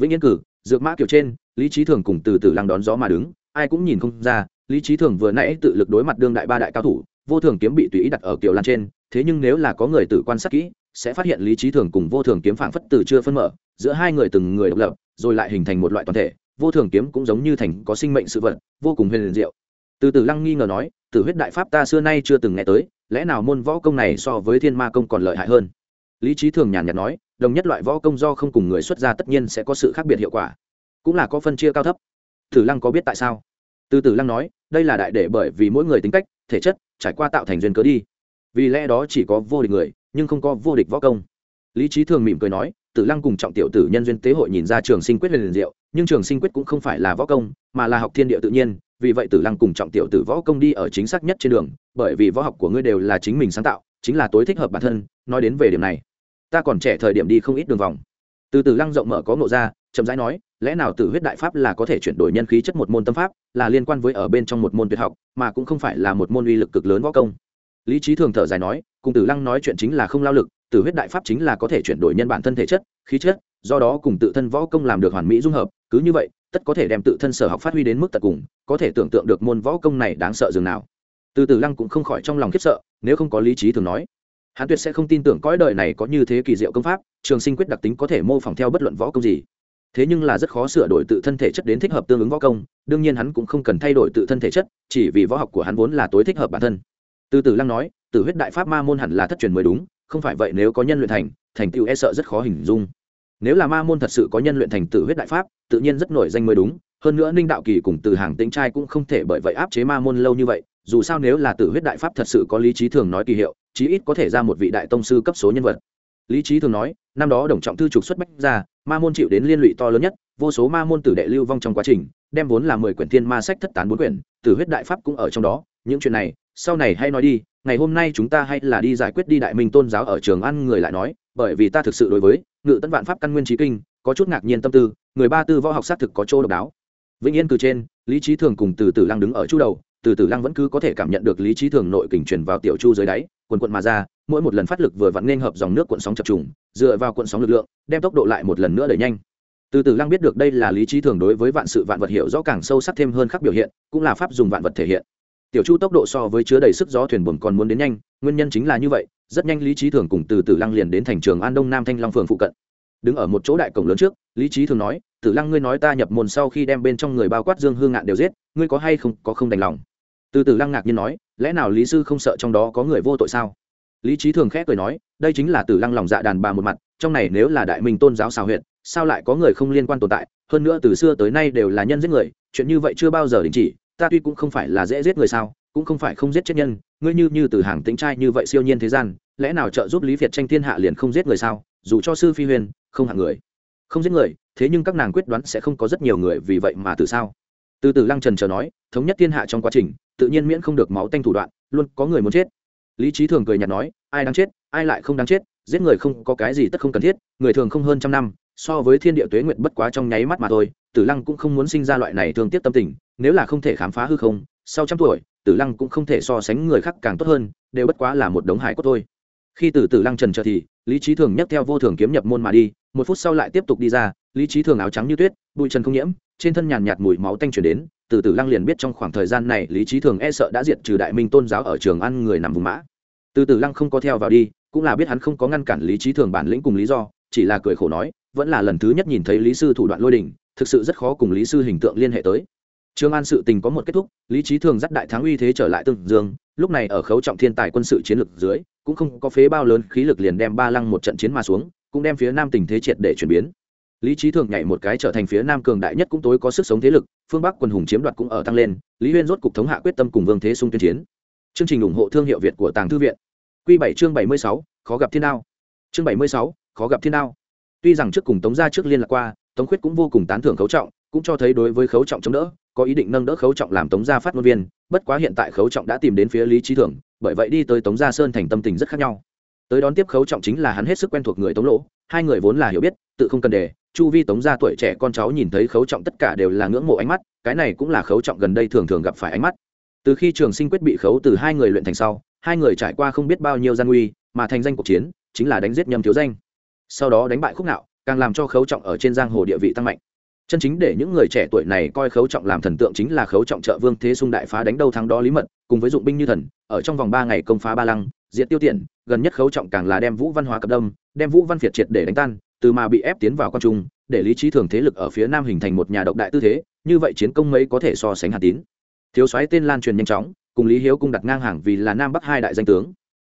Vĩnh yên cử, dược mã kiểu trên, lý trí thường cùng từ từ lăng đón gió mà đứng, ai cũng nhìn không ra, lý trí thường vừa nãy tự lực đối mặt đương đại ba đại cao thủ, vô thường kiếm bị tùy ý đặt ở kiểu lan trên thế nhưng nếu là có người tự quan sát kỹ, sẽ phát hiện lý trí thường cùng vô thường kiếm phảng phất từ chưa phân mở, giữa hai người từng người độc lập, rồi lại hình thành một loại toàn thể. Vô thường kiếm cũng giống như thành có sinh mệnh sự vật, vô cùng huyền diệu. Từ từ lăng nghi ngờ nói, tử huyết đại pháp ta xưa nay chưa từng nghe tới, lẽ nào môn võ công này so với thiên ma công còn lợi hại hơn? Lý trí thường nhàn nhạt nói, đồng nhất loại võ công do không cùng người xuất ra tất nhiên sẽ có sự khác biệt hiệu quả, cũng là có phân chia cao thấp. Tử lăng có biết tại sao? Từ tử lăng nói, đây là đại để bởi vì mỗi người tính cách, thể chất, trải qua tạo thành duyên cớ đi vì lẽ đó chỉ có vô địch người, nhưng không có vô địch võ công. Lý trí thường mỉm cười nói, tử lăng cùng trọng tiểu tử nhân duyên tế hội nhìn ra trường sinh quyết liền diệu, nhưng trường sinh quyết cũng không phải là võ công, mà là học thiên địa tự nhiên, vì vậy tử lăng cùng trọng tiểu tử võ công đi ở chính xác nhất trên đường, bởi vì võ học của ngươi đều là chính mình sáng tạo, chính là tối thích hợp bản thân, nói đến về điểm này, ta còn trẻ thời điểm đi không ít đường vòng. Từ tử lăng rộng mở có ngộ ra, chậm rãi nói, lẽ nào tử huyết đại pháp là có thể chuyển đổi nhân khí chất một môn tâm pháp, là liên quan với ở bên trong một môn tuyệt học, mà cũng không phải là một môn uy lực cực lớn võ công? Lý trí thường thở dài nói, cùng tử lăng nói chuyện chính là không lao lực, tử huyết đại pháp chính là có thể chuyển đổi nhân bản thân thể chất, khí chất, do đó cùng tự thân võ công làm được hoàn mỹ dung hợp, cứ như vậy, tất có thể đem tự thân sở học phát huy đến mức tận cùng, có thể tưởng tượng được môn võ công này đáng sợ dường nào. Từ Tử lăng cũng không khỏi trong lòng khiếp sợ, nếu không có lý trí thường nói, hắn tuyệt sẽ không tin tưởng cõi đời này có như thế kỳ diệu công pháp, trường sinh quyết đặc tính có thể mô phỏng theo bất luận võ công gì. Thế nhưng là rất khó sửa đổi tự thân thể chất đến thích hợp tương ứng võ công, đương nhiên hắn cũng không cần thay đổi tự thân thể chất, chỉ vì võ học của hắn vốn là tối thích hợp bản thân từ từ lăng nói, tử huyết đại pháp ma môn hẳn là thất truyền mới đúng, không phải vậy nếu có nhân luyện thành thành tựu e sợ rất khó hình dung. Nếu là ma môn thật sự có nhân luyện thành tử huyết đại pháp, tự nhiên rất nổi danh mới đúng, hơn nữa ninh đạo kỳ cùng từ hàng tính trai cũng không thể bởi vậy áp chế ma môn lâu như vậy, dù sao nếu là tử huyết đại pháp thật sự có lý trí thường nói kỳ hiệu, chí ít có thể ra một vị đại tông sư cấp số nhân vật. Lý trí thường nói, năm đó đồng trọng thư trục xuất bách ra, ma môn chịu đến liên lụy to lớn nhất, vô số ma môn tử đệ lưu vong trong quá trình, đem vốn là mười quyển thiên ma sách thất tán bốn quyển, tử huyết đại pháp cũng ở trong đó những chuyện này, sau này hay nói đi, ngày hôm nay chúng ta hay là đi giải quyết đi đại minh tôn giáo ở trường ăn người lại nói, bởi vì ta thực sự đối với ngự tân vạn pháp căn nguyên trí kinh, có chút ngạc nhiên tâm tư, người ba tư võ học xác thực có chỗ độc đáo. Vĩnh yên từ trên, lý trí thường cùng từ tử lăng đứng ở chu đầu, từ tử lăng vẫn cứ có thể cảm nhận được lý trí thường nội kình truyền vào tiểu chu dưới đáy, quần quận mà ra, mỗi một lần phát lực vừa vặn nên hợp dòng nước cuộn sóng chập trùng, dựa vào cuộn sóng lực lượng, đem tốc độ lại một lần nữa đẩy nhanh. Từ Tử lăng biết được đây là lý trí thường đối với vạn sự vạn vật hiểu rõ càng sâu sắc thêm hơn khắc biểu hiện, cũng là pháp dùng vạn vật thể hiện tiểu chu tốc độ so với chứa đầy sức gió thuyền buồm còn muốn đến nhanh, nguyên nhân chính là như vậy, rất nhanh lý trí thường cùng từ từ lăng liền đến thành trường an đông nam thanh long phường phụ cận. Đứng ở một chỗ đại cổng lớn trước, lý trí thường nói, tử lăng ngươi nói ta nhập môn sau khi đem bên trong người bao quát dương hương ngạn đều giết, ngươi có hay không, có không đành lòng? Từ từ lăng ngạc nhiên nói, lẽ nào lý sư không sợ trong đó có người vô tội sao? Lý trí thường khẽ cười nói, đây chính là tử lăng lòng dạ đàn bà một mặt, trong này nếu là đại minh tôn giáo xào huyện sao lại có người không liên quan tồn tại? Hơn nữa từ xưa tới nay đều là nhân giết người, chuyện như vậy chưa bao giờ đình chỉ ta tuy cũng không phải là dễ giết người sao, cũng không phải không giết chết nhân, ngươi như như từ hàng tính trai như vậy siêu nhiên thế gian, lẽ nào trợ giúp lý việt tranh thiên hạ liền không giết người sao? Dù cho sư phi huyền, không hạng người, không giết người, thế nhưng các nàng quyết đoán sẽ không có rất nhiều người vì vậy mà từ sao? Từ từ lăng trần chờ nói, thống nhất thiên hạ trong quá trình, tự nhiên miễn không được máu tanh thủ đoạn, luôn có người muốn chết. Lý trí thường cười nhạt nói, ai đang chết, ai lại không đáng chết, giết người không có cái gì tất không cần thiết, người thường không hơn trăm năm, so với thiên địa tuế nguyện bất quá trong nháy mắt mà thôi, tử lăng cũng không muốn sinh ra loại này thương tiếc tâm tình nếu là không thể khám phá hư không, sau trăm tuổi, tử lăng cũng không thể so sánh người khác càng tốt hơn, đều bất quá là một đống hải cốt thôi. Khi tử tử lăng trần chờ thì, lý trí thường nhấc theo vô thường kiếm nhập môn mà đi, một phút sau lại tiếp tục đi ra, lý trí thường áo trắng như tuyết, bụi trần không nhiễm, trên thân nhàn nhạt mùi máu tanh chuyển đến từ tử lăng liền biết trong khoảng thời gian này lý trí thường e sợ đã diệt trừ đại minh tôn giáo ở trường ăn người nằm vùng mã. Từ tử lăng không có theo vào đi, cũng là biết hắn không có ngăn cản lý trí thường bản lĩnh cùng lý do, chỉ là cười khổ nói, vẫn là lần thứ nhất nhìn thấy lý sư thủ đoạn lôi đình, thực sự rất khó cùng lý sư hình tượng liên hệ tới. Trương An sự tình có một kết thúc, Lý Chí Thường dắt đại thắng uy thế trở lại Tương Dương, lúc này ở khấu trọng thiên tài quân sự chiến lược dưới, cũng không có phế bao lớn khí lực liền đem Ba Lăng một trận chiến mà xuống, cũng đem phía Nam tình thế triệt để chuyển biến. lý Chí thường nhảy một cái trở thành phía nam cường đại nhất cũng tối có sức sống thế lực phương bắc quần hùng chiếm đoạt cũng ở tăng lên lý huyên rốt cục thống hạ quyết tâm cùng vương thế sung tuyên chiến. Chương trình ủng hộ thương hiệu việt của tàng thư viện. Quy bảy chương bảy mươi sáu khó gặp thiên đao chương bảy mươi sáu khó gặp thiên đao tuy rằng trước cùng tống gia trước liên lạc qua tống khuyết cũng vô cùng tán thưởng khấu trọng cũng cho thấy đối với khấu trọng chống đỡ có ý định nâng đỡ khấu trọng làm tống gia phát ngôn viên, bất quá hiện tại khấu trọng đã tìm đến phía lý trí thường bởi vậy đi tới tống gia sơn thành tâm tình rất khác nhau. Tới đón tiếp khấu trọng chính là hắn hết sức quen thuộc người tống lỗ, hai người vốn là hiểu biết, tự không cần đề, chu vi tống gia tuổi trẻ con cháu nhìn thấy khấu trọng tất cả đều là ngưỡng mộ ánh mắt, cái này cũng là khấu trọng gần đây thường thường gặp phải ánh mắt. Từ khi trường sinh quyết bị khấu từ hai người luyện thành sau, hai người trải qua không biết bao nhiêu gian nguy, mà thành danh cuộc chiến, chính là đánh giết nhầm thiếu danh. Sau đó đánh bại khúc nạo, càng làm cho khấu trọng ở trên giang hồ địa vị tăng mạnh chân chính để những người trẻ tuổi này coi khấu trọng làm thần tượng chính là khấu trọng trợ vương thế sung đại phá đánh đâu thắng đó lý mật, cùng với dụng binh như thần, ở trong vòng ba ngày công phá ba lăng, diệt tiêu tiện, gần nhất khấu trọng càng là đem vũ văn hóa cập đông, đem vũ văn việt triệt để đánh tan, từ mà bị ép tiến vào quan trung, để lý trí thường thế lực ở phía nam hình thành một nhà độc đại tư thế, như vậy chiến công mấy có thể so sánh hạt tín. Thiếu soái tên lan truyền nhanh chóng, cùng lý hiếu cung đặt ngang hàng vì là nam bắc hai đại danh tướng.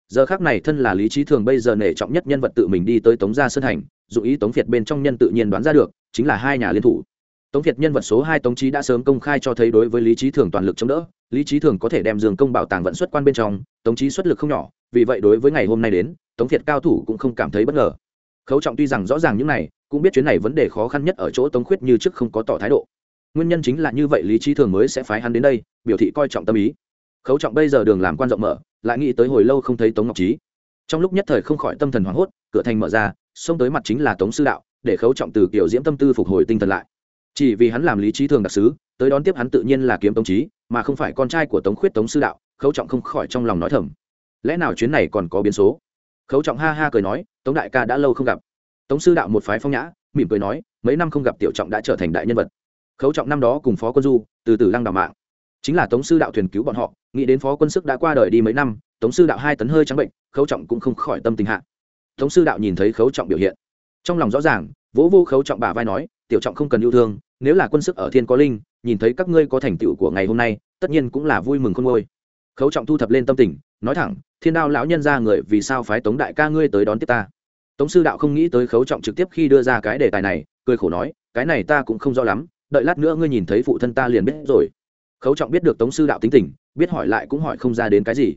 Giờ khác này thân là lý trí thường bây giờ nể trọng nhất nhân vật tự mình đi tới tống gia sơn thành dù ý tống việt bên trong nhân tự nhiên đoán ra được, chính là hai nhà liên thủ. Tống việt nhân vật số hai tống trí đã sớm công khai cho thấy đối với lý trí thường toàn lực chống đỡ, lý trí thường có thể đem dương công bảo tàng vận xuất quan bên trong, tống trí xuất lực không nhỏ, vì vậy đối với ngày hôm nay đến, tống việt cao thủ cũng không cảm thấy bất ngờ. Khấu trọng tuy rằng rõ ràng những này, cũng biết chuyến này vấn đề khó khăn nhất ở chỗ tống khuyết như trước không có tỏ thái độ. Nguyên nhân chính là như vậy lý trí thường mới sẽ phái hắn đến đây, biểu thị coi trọng tâm ý. Khấu trọng bây giờ đường làm quan rộng mở, lại nghĩ tới hồi lâu không thấy tống ngọc trí trong lúc nhất thời không khỏi tâm thần hoảng hốt, cửa thành mở ra xông tới mặt chính là tống sư đạo, để khấu trọng từ kiểu diễm tâm tư phục hồi tinh thần lại. Chỉ vì hắn làm lý trí thường đặc sứ, tới đón tiếp hắn tự nhiên là kiếm tống trí mà không phải con trai của tống khuyết tống sư đạo, khấu trọng không khỏi trong lòng nói thầm. Lẽ nào chuyến này còn có biến số? Khấu trọng ha ha cười nói, tống đại ca đã lâu không gặp. Tống sư đạo một phái phong nhã, mỉm cười nói, mấy năm không gặp tiểu trọng đã trở thành đại nhân vật. Khấu trọng năm đó cùng phó quân du, từ từ lăng đào mạng. Chính là tống sư đạo thuyền cứu bọn họ, nghĩ đến phó quân sức đã qua đời đi mấy năm, tống sư đạo hai tấn hơi trắng bệnh, khấu trọng cũng không khỏi tâm tình hạ tống sư đạo nhìn thấy khấu trọng biểu hiện. Trong lòng rõ ràng, vỗ vô khấu trọng bà vai nói, tiểu trọng không cần yêu thương, nếu là quân sức ở thiên có linh, nhìn thấy các ngươi có thành tựu của ngày hôm nay, tất nhiên cũng là vui mừng khôn ngôi khấu trọng thu thập lên tâm tình, nói thẳng, thiên đao lão nhân ra người vì sao phái tống đại ca ngươi tới đón tiếp ta? Tống sư đạo không nghĩ tới khấu trọng trực tiếp khi đưa ra cái đề tài này, cười khổ nói, cái này ta cũng không rõ lắm, đợi lát nữa ngươi nhìn thấy phụ thân ta liền biết rồi. Khấu trọng biết được tống sư đạo tính tình, biết hỏi lại cũng hỏi không ra đến cái gì.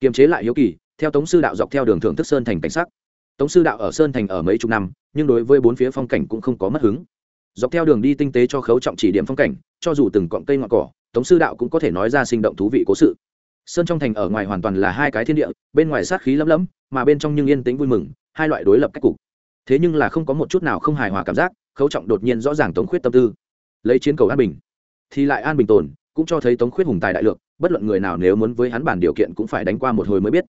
Kiềm chế lại hiếu kỳ, theo tống sư đạo dọc theo đường thưởng thức sơn thành cảnh sắc tống sư đạo ở sơn thành ở mấy chục năm, nhưng đối với bốn phía phong cảnh cũng không có mất hứng. Dọc theo đường đi tinh tế cho khấu trọng chỉ điểm phong cảnh, cho dù từng cọng cây ngọn cỏ, tống sư đạo cũng có thể nói ra sinh động thú vị cố sự. Sơn trong thành ở ngoài hoàn toàn là hai cái thiên địa, bên ngoài sát khí lấm lấm, mà bên trong nhưng yên tĩnh vui mừng, hai loại đối lập cách cục. Thế nhưng là không có một chút nào không hài hòa cảm giác, khấu trọng đột nhiên rõ ràng tống khuyết tâm tư. Lấy chiến cầu an bình, thì lại an bình tồn, cũng cho thấy tống khuyết hùng tài đại lượng, bất luận người nào nếu muốn với hắn bản điều kiện cũng phải đánh qua một hồi mới biết.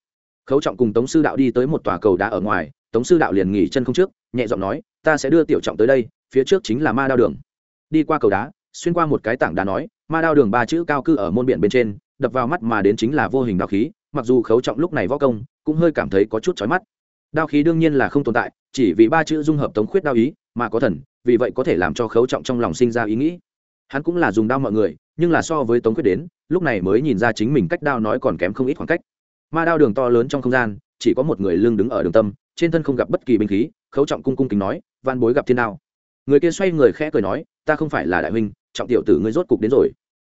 Khấu trọng cùng tống sư đạo đi tới một tòa cầu đá ở ngoài tống sư đạo liền nghỉ chân không trước, nhẹ giọng nói, ta sẽ đưa tiểu trọng tới đây, phía trước chính là ma đao đường. Đi qua cầu đá, xuyên qua một cái tảng đá nói, ma đao đường ba chữ cao cư ở môn biển bên trên, đập vào mắt mà đến chính là vô hình đao khí, mặc dù khấu trọng lúc này võ công, cũng hơi cảm thấy có chút chói mắt. Đao khí đương nhiên là không tồn tại, chỉ vì ba chữ dung hợp tống khuyết đao ý mà có thần, vì vậy có thể làm cho khấu trọng trong lòng sinh ra ý nghĩ. Hắn cũng là dùng đao mọi người, nhưng là so với tống khuyết đến, lúc này mới nhìn ra chính mình cách đao nói còn kém không ít khoảng cách. Ma đao đường to lớn trong không gian, chỉ có một người lưng đứng ở đường tâm trên thân không gặp bất kỳ binh khí, khấu trọng cung cung kính nói van bối gặp thiên đao. Người kia xoay người khẽ cười nói, ta không phải là đại huynh, trọng tiểu tử ngươi rốt cục đến rồi.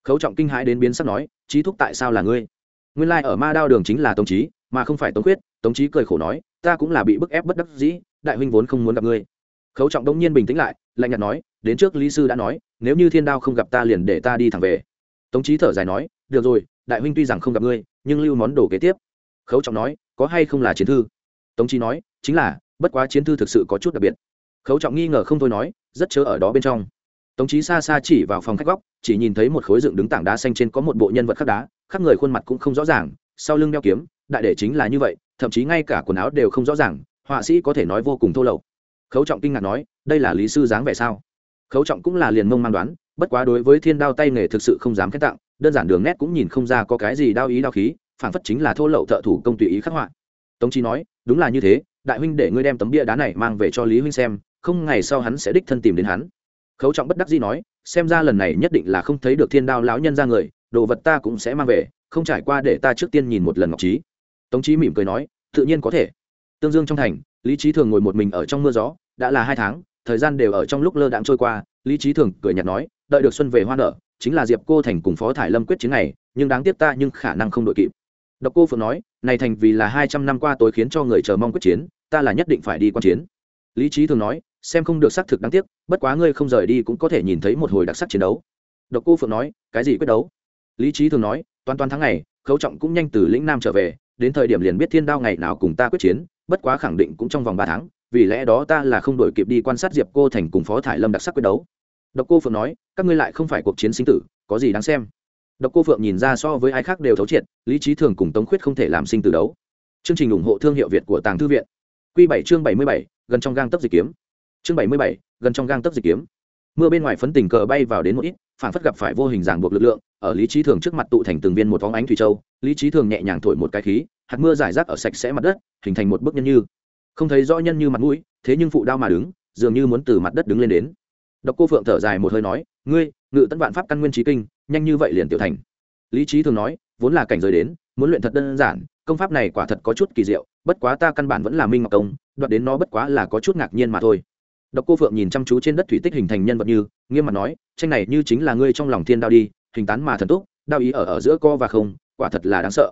Khấu trọng kinh hãi đến biến sắc nói trí thúc tại sao là ngươi? Nguyên lai ở ma đao đường chính là tống trí mà không phải tống khuyết, tống trí cười khổ nói, ta cũng là bị bức ép bất đắc dĩ, đại huynh vốn không muốn gặp ngươi. Khấu trọng đông nhiên bình tĩnh lại, lạnh nhạt nói, đến trước lý sư đã nói, nếu như thiên đao không gặp ta liền để ta đi thẳng về. Tống trí thở dài nói, được rồi, đại huynh tuy rằng không gặp ngươi, nhưng lưu món đồ kế tiếp. Khấu trọng nói, có hay không là chiến thư? Tống trí nói chính là, bất quá chiến thư thực sự có chút đặc biệt. Khấu trọng nghi ngờ không thôi nói, rất chớ ở đó bên trong. Tống trí xa xa chỉ vào phòng khách góc, chỉ nhìn thấy một khối dựng đứng tảng đá xanh trên có một bộ nhân vật khắc đá, khắc người khuôn mặt cũng không rõ ràng, sau lưng đeo kiếm, đại để chính là như vậy, thậm chí ngay cả quần áo đều không rõ ràng, họa sĩ có thể nói vô cùng thô lậu. Khấu trọng kinh ngạc nói, đây là lý sư dáng vẻ sao? Khấu trọng cũng là liền mông mang đoán, bất quá đối với thiên đao tay nghề thực sự không dám khen tặng, đơn giản đường nét cũng nhìn không ra có cái gì đao ý đao khí, phản phất chính là thô lậu thợ thủ công tùy ý khắc họa. Tống trí nói, đúng là như thế đại huynh để ngươi đem tấm bia đá này mang về cho lý huynh xem, không ngày sau hắn sẽ đích thân tìm đến hắn. Khấu trọng bất đắc dĩ nói, xem ra lần này nhất định là không thấy được thiên đao lão nhân ra người, đồ vật ta cũng sẽ mang về, không trải qua để ta trước tiên nhìn một lần ngọc trí. Tống trí mỉm cười nói, tự nhiên có thể. Tương dương trong thành, lý trí thường ngồi một mình ở trong mưa gió, đã là hai tháng, thời gian đều ở trong lúc lơ đãng trôi qua, lý trí thường cười nhạt nói, đợi được xuân về hoa nở, chính là diệp cô thành cùng phó thải lâm quyết chiến này, nhưng đáng tiếc ta nhưng khả năng không đội kịp. Độc cô phượng nói này thành vì là hai trăm năm qua tối khiến cho người chờ mong quyết chiến, ta là nhất định phải đi quan chiến. Lý trí thường nói, xem không được xác thực đáng tiếc, bất quá ngươi không rời đi cũng có thể nhìn thấy một hồi đặc sắc chiến đấu. Độc cô phượng nói, cái gì quyết đấu? Lý trí thường nói, toàn toàn tháng ngày, khấu trọng cũng nhanh từ lĩnh nam trở về, đến thời điểm liền biết thiên đao ngày nào cùng ta quyết chiến, bất quá khẳng định cũng trong vòng ba tháng, vì lẽ đó ta là không đổi kịp đi quan sát diệp cô thành cùng phó thải lâm đặc sắc quyết đấu. Độc cô phượng nói, các ngươi lại không phải cuộc chiến sinh tử, có gì đáng xem? Độc cô phượng nhìn ra so với ai khác đều thấu triệt, lý trí thường cùng tống khuyết không thể làm sinh tử đấu. Chương trình ủng hộ thương hiệu việt của tàng thư viện. Quy bảy chương bảy mươi bảy, gần trong gang tấc dịch kiếm. Chương bảy mươi bảy, gần trong gang tấc dịch kiếm. Mưa bên ngoài phấn tình cờ bay vào đến một ít, phản phất gặp phải vô hình ràng buộc lực lượng, ở lý trí thường trước mặt tụ thành từng viên một vóng ánh thủy châu, lý trí thường nhẹ nhàng thổi một cái khí, hạt mưa giải rác ở sạch sẽ mặt đất, hình thành một bức nhân như. Không thấy rõ nhân như mặt mũi, thế nhưng phụ đao mà đứng, dường như muốn từ mặt đất đứng lên đến. Độc cô phượng thở dài một hơi nói, ngươi, ngự tấn vạn pháp căn nguyên trí kinh nhanh như vậy liền tiểu thành. Lý trí thường nói, vốn là cảnh giới đến, muốn luyện thật đơn giản, công pháp này quả thật có chút kỳ diệu, bất quá ta căn bản vẫn là minh ngọc công đoạt đến nó bất quá là có chút ngạc nhiên mà thôi. Độc cô phượng nhìn chăm chú trên đất thủy tích hình thành nhân vật như, nghiêm mặt nói, tranh này như chính là ngươi trong lòng thiên đao đi, hình tán mà thần túc, đao ý ở ở giữa co và không, quả thật là đáng sợ.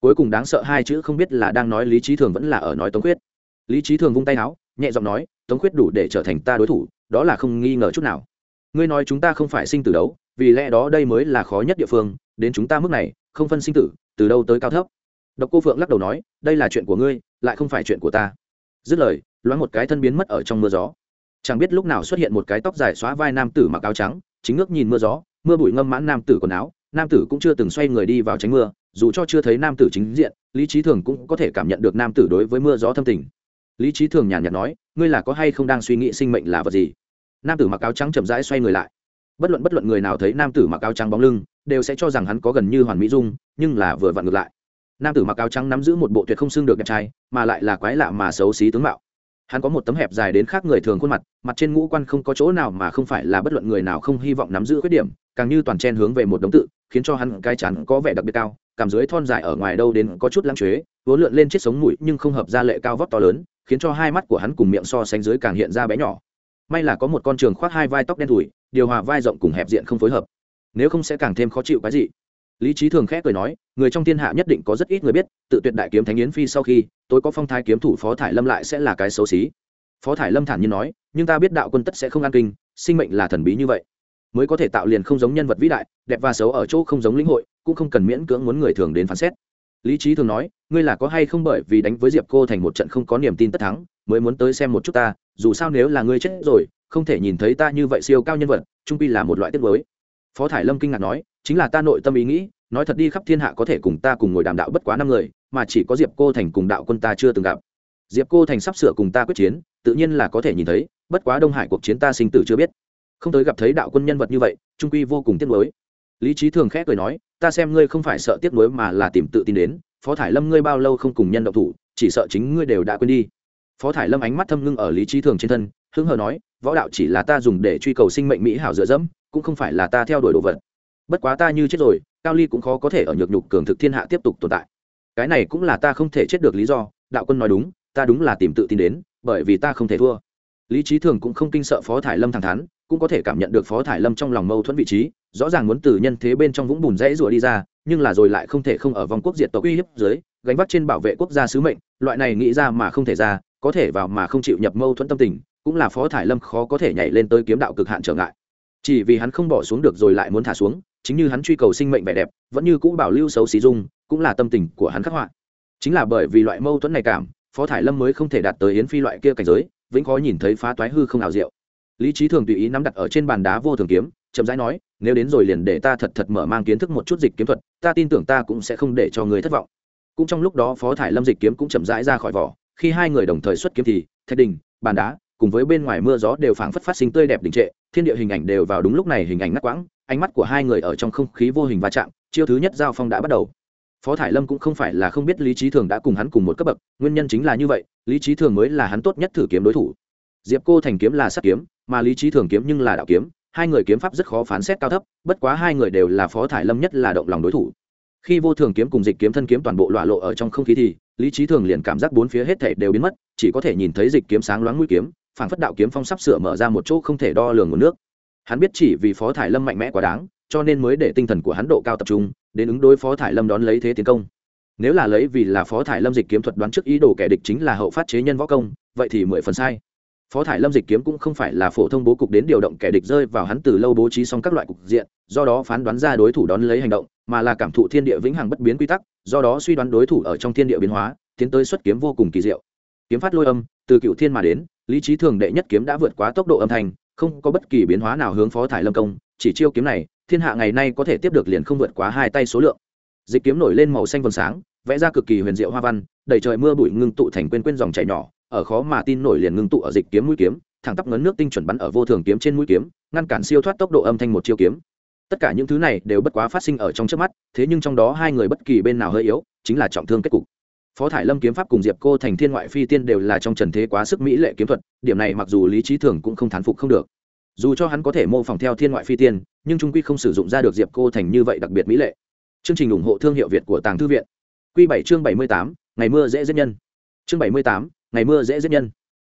Cuối cùng đáng sợ hai chữ không biết là đang nói lý trí thường vẫn là ở nói tống khuyết. Lý trí thường vung tay áo, nhẹ giọng nói, tống khuyết đủ để trở thành ta đối thủ, đó là không nghi ngờ chút nào. Ngươi nói chúng ta không phải sinh tử đấu vì lẽ đó đây mới là khó nhất địa phương, đến chúng ta mức này, không phân sinh tử, từ đâu tới cao thấp? Độc cô phượng lắc đầu nói, đây là chuyện của ngươi, lại không phải chuyện của ta. Dứt lời, loáng một cái thân biến mất ở trong mưa gió. Chẳng biết lúc nào xuất hiện một cái tóc dài xóa vai nam tử mặc áo trắng, chính ngước nhìn mưa gió, mưa bụi ngâm mãn nam tử quần áo, nam tử cũng chưa từng xoay người đi vào tránh mưa, dù cho chưa thấy nam tử chính diện, lý trí thường cũng có thể cảm nhận được nam tử đối với mưa gió thâm tình. Lý trí thường nhàn nhạt nói, ngươi là có hay không đang suy nghĩ sinh mệnh là vật gì? Nam tử mặc áo trắng chậm rãi xoay người lại bất luận bất luận người nào thấy nam tử mặc áo trắng bóng lưng, đều sẽ cho rằng hắn có gần như hoàn mỹ dung, nhưng là vừa vặn ngược lại. Nam tử mặc áo trắng nắm giữ một bộ tuyệt không xưng được đẹp trai, mà lại là quái lạ mà xấu xí tướng mạo. Hắn có một tấm hẹp dài đến khác người thường khuôn mặt mặt trên ngũ quan không có chỗ nào mà không phải là bất luận người nào không hy vọng nắm giữ khuyết điểm, càng như toàn chen hướng về một đống tự, khiến cho hắn cai chắn có vẻ đặc biệt cao, cảm dưới thon dài ở ngoài đâu đến có chút lãng chế vốn lượn lên chiếc sống mũi nhưng không hợp ra lệ cao vóc to lớn, khiến cho hai mắt của hắn cùng miệng so sánh dưới càng hiện ra bé nhỏ may là có một con trường khoác hai vai tóc đen thủi, điều hòa vai rộng cùng hẹp diện không phối hợp. Nếu không sẽ càng thêm khó chịu cái gì lý trí thường khẽ cười nói, người trong thiên hạ nhất định có rất ít người biết, tự tuyệt đại kiếm thánh yến phi sau khi tôi có phong thái kiếm thủ phó thải lâm lại sẽ là cái xấu xí. Phó thải lâm thản nhiên nói, nhưng ta biết đạo quân tất sẽ không an kinh, sinh mệnh là thần bí như vậy. Mới có thể tạo liền không giống nhân vật vĩ đại, đẹp và xấu ở chỗ không giống lĩnh hội, cũng không cần miễn cưỡng muốn người thường đến phán xét. Lý trí thường nói, ngươi là có hay không bởi vì đánh với diệp cô thành một trận không có niềm tin tất thắng, mới muốn tới xem một chút ta dù sao nếu là ngươi chết rồi, không thể nhìn thấy ta như vậy siêu cao nhân vật, trung pi là một loại tiết mới phó thải lâm kinh ngạc nói, chính là ta nội tâm ý nghĩ, nói thật đi khắp thiên hạ có thể cùng ta cùng ngồi đàm đạo bất quá năm người, mà chỉ có diệp cô thành cùng đạo quân ta chưa từng gặp. Diệp cô thành sắp sửa cùng ta quyết chiến, tự nhiên là có thể nhìn thấy, bất quá đông hải cuộc chiến ta sinh tử chưa biết. Không tới gặp thấy đạo quân nhân vật như vậy, trung quy vô cùng tiếc nuối. Lý trí thường khẽ cười nói, ta xem ngươi không phải sợ tiếc nuối mà là tìm tự tin đến, phó thải lâm ngươi bao lâu không cùng nhân động thủ, chỉ sợ chính ngươi đều đã quên đi phó thải lâm ánh mắt thâm ngưng ở lý trí thường trên thân hứng hờ nói, võ đạo chỉ là ta dùng để truy cầu sinh mệnh mỹ hảo dựa dẫm, cũng không phải là ta theo đuổi đồ vật. Bất quá ta như chết rồi, cao ly cũng khó có thể ở nhược nhục cường thực thiên hạ tiếp tục tồn tại. Cái này cũng là ta không thể chết được lý do, đạo quân nói đúng, ta đúng là tìm tự tin đến, bởi vì ta không thể thua. Lý trí thường cũng không kinh sợ phó thải lâm thẳng thắn, cũng có thể cảm nhận được phó thải lâm trong lòng mâu thuẫn vị trí, rõ ràng muốn từ nhân thế bên trong vũng bùn rẽ rủa đi ra, nhưng là rồi lại không thể không ở vòng quốc diệt tộc uy hiếp dưới, gánh vác trên bảo vệ quốc gia sứ mệnh loại này nghĩ ra mà không thể ra, có thể vào mà không chịu nhập mâu thuẫn tâm tình, cũng là phó thải lâm khó có thể nhảy lên tới kiếm đạo cực hạn trở ngại. Chỉ vì hắn không bỏ xuống được rồi lại muốn thả xuống, chính như hắn truy cầu sinh mệnh vẻ đẹp, vẫn như cũ bảo lưu xấu xí dung, cũng là tâm tình của hắn khắc họa. Chính là bởi vì loại mâu thuẫn này cảm, phó thải lâm mới không thể đạt tới yến phi loại kia cảnh giới, vĩnh khó nhìn thấy phá toái hư không ảo diệu. Lý trí thường tùy ý nắm đặt ở trên bàn đá vô thường kiếm, chậm rãi nói, nếu đến rồi liền để ta thật thật mở mang kiến thức một chút dịch kiếm thuật, ta tin tưởng ta cũng sẽ không để cho người thất vọng cũng trong lúc đó phó thải lâm dịch kiếm cũng chậm rãi ra khỏi vỏ, khi hai người đồng thời xuất kiếm thì, thạch đình, bàn đá, cùng với bên ngoài mưa gió đều phảng phất phát sinh tươi đẹp đình trệ, thiên địa hình ảnh đều vào đúng lúc này hình ảnh ngắt quãng, ánh mắt của hai người ở trong không khí vô hình va chạm, chiêu thứ nhất giao phong đã bắt đầu. Phó thải lâm cũng không phải là không biết lý trí thường đã cùng hắn cùng một cấp bậc, nguyên nhân chính là như vậy, lý trí thường mới là hắn tốt nhất thử kiếm đối thủ. Diệp cô thành kiếm là sắt kiếm, mà lý trí thường kiếm nhưng là đạo kiếm, hai người kiếm pháp rất khó phán xét cao thấp, bất quá hai người đều là phó thải lâm nhất là động lòng đối thủ khi vô thường kiếm cùng dịch kiếm thân kiếm toàn bộ lọa lộ ở trong không khí thì, lý trí thường liền cảm giác bốn phía hết thể đều biến mất, chỉ có thể nhìn thấy dịch kiếm sáng loáng mũi kiếm phản phất đạo kiếm phong sắp sửa mở ra một chỗ không thể đo lường nguồn nước. Hắn biết chỉ vì phó thải lâm mạnh mẽ quá đáng, cho nên mới để tinh thần của hắn độ cao tập trung, đến ứng đối phó thải lâm đón lấy thế tiến công. Nếu là lấy vì là phó thải lâm dịch kiếm thuật đoán trước ý đồ kẻ địch chính là hậu phát chế nhân võ công, vậy thì mười phần sai. Phó thải lâm dịch kiếm cũng không phải là phổ thông bố cục đến điều động kẻ địch rơi vào hắn từ lâu bố trí xong các loại cục diện, do đó phán đoán ra đối thủ đón lấy hành động mà là cảm thụ thiên địa vĩnh hằng bất biến quy tắc, do đó suy đoán đối thủ ở trong thiên địa biến hóa, tiến tới xuất kiếm vô cùng kỳ diệu. Kiếm phát lôi âm, từ cựu thiên mà đến, lý trí thường đệ nhất kiếm đã vượt quá tốc độ âm thanh, không có bất kỳ biến hóa nào hướng phó thải lâm công, chỉ chiêu kiếm này, thiên hạ ngày nay có thể tiếp được liền không vượt quá hai tay số lượng. Dịch kiếm nổi lên màu xanh vầng sáng, vẽ ra cực kỳ huyền diệu hoa văn, đầy trời mưa bụi ngưng tụ thành quên quên dòng chảy nhỏ, ở khó mà tin nổi liền ngưng tụ ở dịch kiếm mũi kiếm, thẳng tắp ngấn nước tinh chuẩn bắn ở vô thường kiếm trên mũi kiếm, ngăn cản siêu thoát tốc độ âm thanh một chiêu kiếm tất cả những thứ này đều bất quá phát sinh ở trong trước mắt, thế nhưng trong đó hai người bất kỳ bên nào hơi yếu, chính là trọng thương kết cục. Phó thải lâm kiếm pháp cùng diệp cô thành thiên ngoại phi tiên đều là trong trần thế quá sức mỹ lệ kiếm thuật, điểm này mặc dù lý trí thường cũng không thán phục không được. Dù cho hắn có thể mô phỏng theo thiên ngoại phi tiên, nhưng trung quy không sử dụng ra được diệp cô thành như vậy đặc biệt mỹ lệ. Chương trình ủng hộ thương hiệu việt của tàng thư viện. Q bảy chương bảy mươi tám, ngày mưa dễ giết nhân. Chương bảy mươi tám, ngày mưa dễ giết nhân.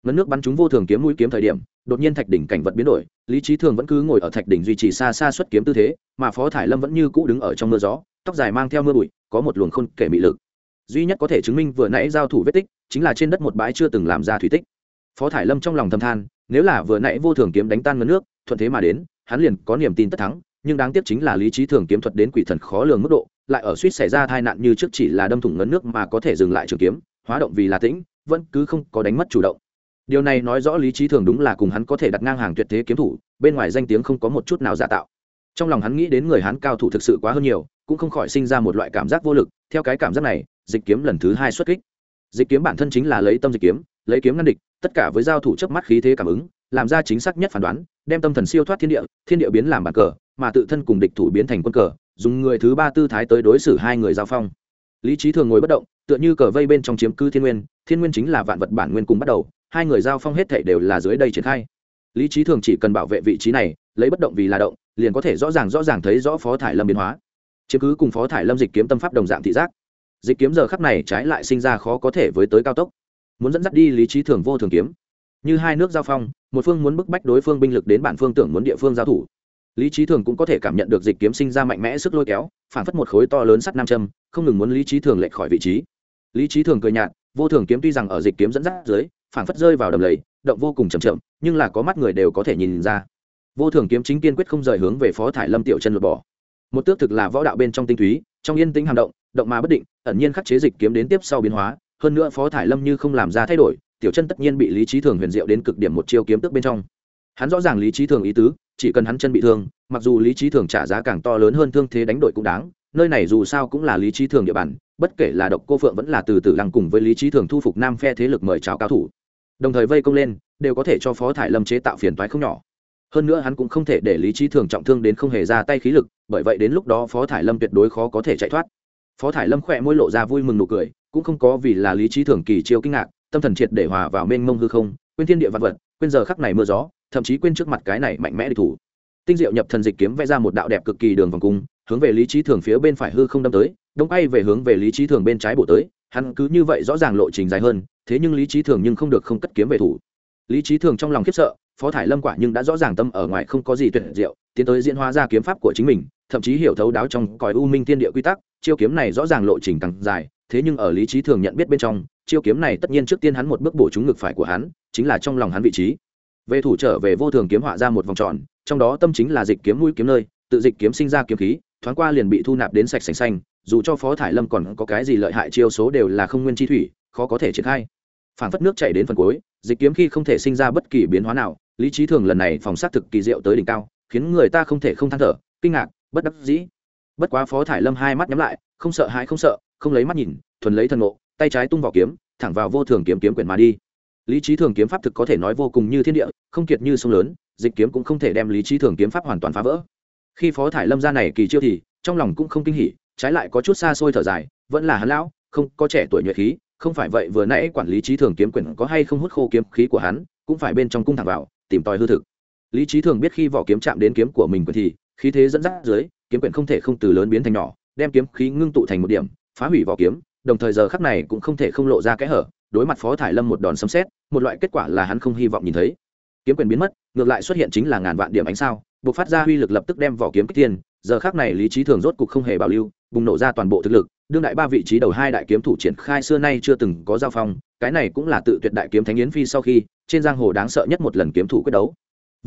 Ngấn nước bắn chúng vô thường kiếm mũi kiếm thời điểm đột nhiên thạch đỉnh cảnh vật biến đổi, lý trí thường vẫn cứ ngồi ở thạch đỉnh duy trì xa xa xuất kiếm tư thế, mà phó thải lâm vẫn như cũ đứng ở trong mưa gió, tóc dài mang theo mưa bụi, có một luồng khôn kể mị lực. Duy nhất có thể chứng minh vừa nãy giao thủ vết tích, chính là trên đất một bãi chưa từng làm ra thủy tích. Phó thải lâm trong lòng thầm than, nếu là vừa nãy vô thường kiếm đánh tan ngân nước, thuận thế mà đến, hắn liền có niềm tin tất thắng, nhưng đáng tiếc chính là lý trí thường kiếm thuật đến quỷ thần khó lường mức độ, lại ở suýt xảy ra tai nạn như trước chỉ là đâm thủng ngấn nước mà có thể dừng lại trường kiếm, hóa động vì là tĩnh, vẫn cứ không có đánh mất chủ động điều này nói rõ lý trí thường đúng là cùng hắn có thể đặt ngang hàng tuyệt thế kiếm thủ, bên ngoài danh tiếng không có một chút nào giả tạo. Trong lòng hắn nghĩ đến người hắn cao thủ thực sự quá hơn nhiều, cũng không khỏi sinh ra một loại cảm giác vô lực. Theo cái cảm giác này, dịch kiếm lần thứ hai xuất kích. Dịch kiếm bản thân chính là lấy tâm dịch kiếm, lấy kiếm ngăn địch, tất cả với giao thủ trước mắt khí thế cảm ứng, làm ra chính xác nhất phán đoán, đem tâm thần siêu thoát thiên địa thiên địa biến làm bàn cờ, mà tự thân cùng địch thủ biến thành quân cờ, dùng người thứ ba tư thái tới đối xử hai người giao phong. Lý trí thường ngồi bất động, tựa như cờ vây bên trong chiếm cư thiên nguyên thiên nguyên chính là vạn vật bản nguyên cùng bắt đầu hai người giao phong hết thảy đều là dưới đây triển khai. Lý trí thường chỉ cần bảo vệ vị trí này, lấy bất động vì là động, liền có thể rõ ràng rõ ràng thấy rõ phó thải lâm biến hóa. Chiếm cứ cùng phó thải lâm dịch kiếm tâm pháp đồng dạng thị giác. Dịch kiếm giờ khắc này trái lại sinh ra khó có thể với tới cao tốc. Muốn dẫn dắt đi lý trí thường vô thường kiếm. Như hai nước giao phong, một phương muốn bức bách đối phương binh lực đến bản phương tưởng muốn địa phương giao thủ. Lý trí thường cũng có thể cảm nhận được dịch kiếm sinh ra mạnh mẽ sức lôi kéo, phản phất một khối to lớn sắt nam châm, không ngừng muốn lý trí thường lệch khỏi vị trí. Lý trí thường cười nhạt vô thường kiếm tuy rằng ở dịch kiếm dẫn dắt dưới, phảng phất rơi vào đầm lầy, động vô cùng chậm chậm, nhưng là có mắt người đều có thể nhìn ra. Vô thường kiếm chính kiên quyết không rời hướng về phó thải lâm tiểu chân lột bỏ. Một tước thực là võ đạo bên trong tinh túy, trong yên tĩnh hàm động động mà bất định, ẩn nhiên khắc chế dịch kiếm đến tiếp sau biến hóa, hơn nữa phó thải lâm như không làm ra thay đổi, tiểu chân tất nhiên bị lý trí thường huyền diệu đến cực điểm một chiêu kiếm tước bên trong. Hắn rõ ràng lý trí thường ý tứ, chỉ cần hắn chân bị thương, mặc dù lý trí thường trả giá càng to lớn hơn thương thế đánh đổi cũng đáng nơi này dù sao cũng là lý trí thường địa bàn, bất kể là độc cô phượng vẫn là từ từ lăng cùng với lý trí thường thu phục nam phe thế lực mời chào cao thủ. Đồng thời vây công lên, đều có thể cho phó thải lâm chế tạo phiền toái không nhỏ. Hơn nữa hắn cũng không thể để lý trí thường trọng thương đến không hề ra tay khí lực, bởi vậy đến lúc đó phó thải lâm tuyệt đối khó có thể chạy thoát. Phó thải lâm khỏe môi lộ ra vui mừng nụ cười, cũng không có vì là lý trí thường kỳ chiêu kinh ngạc, tâm thần triệt để hòa vào mênh mông hư không, quên thiên địa vạn vật, quên giờ khắc này mưa gió, thậm chí quên trước mặt cái này mạnh mẽ địch thủ. Tinh diệu nhập thần dịch kiếm vẽ ra một đạo đẹp cực kỳ đường vòng cung hướng về lý trí thường phía bên phải hư không đâm tới, đông bay về hướng về lý trí thường bên trái bổ tới, hắn cứ như vậy rõ ràng lộ trình dài hơn, thế nhưng lý trí thường nhưng không được không cất kiếm về thủ. Lý trí thường trong lòng khiếp sợ, phó thải lâm quả nhưng đã rõ ràng tâm ở ngoài không có gì tuyệt diệu, tiến tới diễn hóa ra kiếm pháp của chính mình, thậm chí hiểu thấu đáo trong còi u minh tiên địa quy tắc, chiêu kiếm này rõ ràng lộ trình càng dài, thế nhưng ở lý trí thường nhận biết bên trong, chiêu kiếm này tất nhiên trước tiên hắn một bước bổ trúng ngực phải của hắn, chính là trong lòng hắn vị trí. Về thủ trở về vô thường kiếm họa ra một vòng tròn, trong đó tâm chính là dịch kiếm mũi kiếm nơi, tự dịch kiếm sinh ra kiếm khí thoáng qua liền bị thu nạp đến sạch sành xanh, dù cho phó thải lâm còn có cái gì lợi hại chiêu số đều là không nguyên chi thủy, khó có thể triển khai. Phản phất nước chảy đến phần cuối, dịch kiếm khi không thể sinh ra bất kỳ biến hóa nào, lý trí thường lần này phòng sát thực kỳ diệu tới đỉnh cao, khiến người ta không thể không than thở, kinh ngạc, bất đắc dĩ. Bất quá phó thải lâm hai mắt nhắm lại, không sợ hãi không sợ, không lấy mắt nhìn, thuần lấy thân ngộ, tay trái tung vào kiếm, thẳng vào vô thường kiếm kiếm quyển mà đi. Lý trí thường kiếm pháp thực có thể nói vô cùng như thiên địa, không kiệt như sông lớn, dịch kiếm cũng không thể đem lý trí thường kiếm pháp hoàn toàn phá vỡ khi phó thải lâm ra này kỳ chiêu thì, trong lòng cũng không kinh hỉ, trái lại có chút xa xôi thở dài, vẫn là hắn lão, không, có trẻ tuổi nhuệ khí, không phải vậy vừa nãy quản lý trí thường kiếm quyển có hay không hút khô kiếm khí của hắn, cũng phải bên trong cung thẳng vào, tìm tòi hư thực. Lý trí thường biết khi vỏ kiếm chạm đến kiếm của mình thì, khí thế dẫn dắt dưới, kiếm quyển không thể không từ lớn biến thành nhỏ, đem kiếm khí ngưng tụ thành một điểm, phá hủy vỏ kiếm, đồng thời giờ khắc này cũng không thể không lộ ra kẽ hở, đối mặt phó thải lâm một đòn sấm xét một loại kết quả là hắn không hy vọng nhìn thấy. Kiếm quyền biến mất, ngược lại xuất hiện chính là ngàn vạn điểm ánh sao buộc phát ra uy lực lập tức đem vỏ kiếm kích tiên giờ khác này lý trí thường rốt cục không hề bảo lưu, bùng nổ ra toàn bộ thực lực, đương đại ba vị trí đầu hai đại kiếm thủ triển khai xưa nay chưa từng có giao phong, cái này cũng là tự tuyệt đại kiếm thánh yến phi sau khi, trên giang hồ đáng sợ nhất một lần kiếm thủ quyết đấu.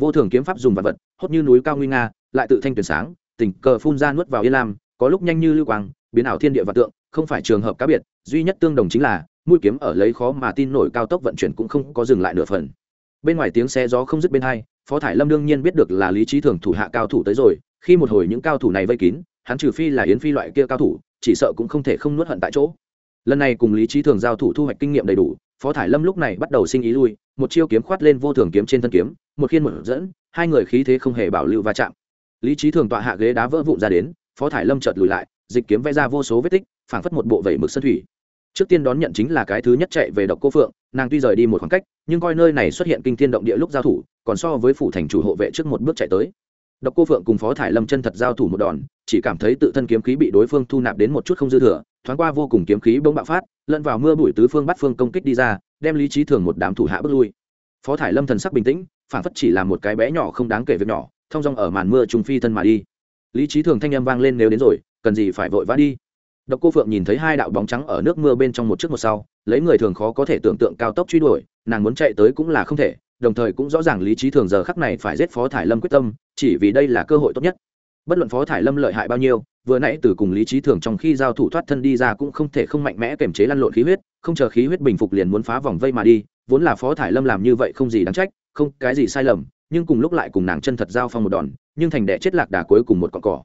Vô thường kiếm pháp dùng vật vật, hốt như núi cao nguy nga, lại tự thanh tuyển sáng, tình cờ phun ra nuốt vào yên lam, có lúc nhanh như lưu quang, biến ảo thiên địa và tượng, không phải trường hợp cá biệt, duy nhất tương đồng chính là, mũi kiếm ở lấy khó mà tin nổi cao tốc vận chuyển cũng không có dừng lại nửa phần. Bên ngoài tiếng xe gió không dứt bên hai phó thải lâm đương nhiên biết được là lý trí thường thủ hạ cao thủ tới rồi, khi một hồi những cao thủ này vây kín, hắn trừ phi là yến phi loại kia cao thủ, chỉ sợ cũng không thể không nuốt hận tại chỗ. Lần này cùng lý trí thường giao thủ thu hoạch kinh nghiệm đầy đủ, phó thải lâm lúc này bắt đầu sinh ý lui, một chiêu kiếm khoát lên vô thường kiếm trên thân kiếm, một khiên một dẫn, hai người khí thế không hề bảo lưu va chạm. Lý trí thường tọa hạ ghế đá vỡ vụn ra đến, phó thải lâm chợt lùi lại, dịch kiếm vẽ ra vô số vết tích, phảng phất một bộ vẩy mực sân thủy. Trước tiên đón nhận chính là cái thứ nhất chạy về độc cô phượng, nàng tuy rời đi một khoảng cách, nhưng coi nơi này xuất hiện kinh thiên động địa lúc giao thủ còn so với phủ thành chủ hộ vệ trước một bước chạy tới. Độc cô phượng cùng phó thải lâm chân thật giao thủ một đòn, chỉ cảm thấy tự thân kiếm khí bị đối phương thu nạp đến một chút không dư thừa, thoáng qua vô cùng kiếm khí bỗng bạo phát, lẫn vào mưa bụi tứ phương bắt phương công kích đi ra, đem lý trí thường một đám thủ hạ bước lui. Phó thải lâm thần sắc bình tĩnh phản phất chỉ là một cái bé nhỏ không đáng kể việc nhỏ thong dong ở màn mưa trùng phi thân mà đi. Lý trí thường thanh âm vang lên nếu đến rồi, cần gì phải vội vã đi. Độc cô phượng nhìn thấy hai đạo bóng trắng ở nước mưa bên trong một trước một sau, lấy người thường khó có thể tưởng tượng cao tốc truy đuổi, nàng muốn chạy tới cũng là không thể đồng thời cũng rõ ràng lý trí thường giờ khắc này phải giết phó thải lâm quyết tâm, chỉ vì đây là cơ hội tốt nhất. Bất luận phó thải lâm lợi hại bao nhiêu, vừa nãy từ cùng lý trí thường trong khi giao thủ thoát thân đi ra cũng không thể không mạnh mẽ kềm chế lăn lộn khí huyết, không chờ khí huyết bình phục liền muốn phá vòng vây mà đi, vốn là phó thải lâm làm như vậy không gì đáng trách, không, cái gì sai lầm, nhưng cùng lúc lại cùng nàng chân thật giao phong một đòn, nhưng thành đệ chết lạc đà cuối cùng một cọn cỏ.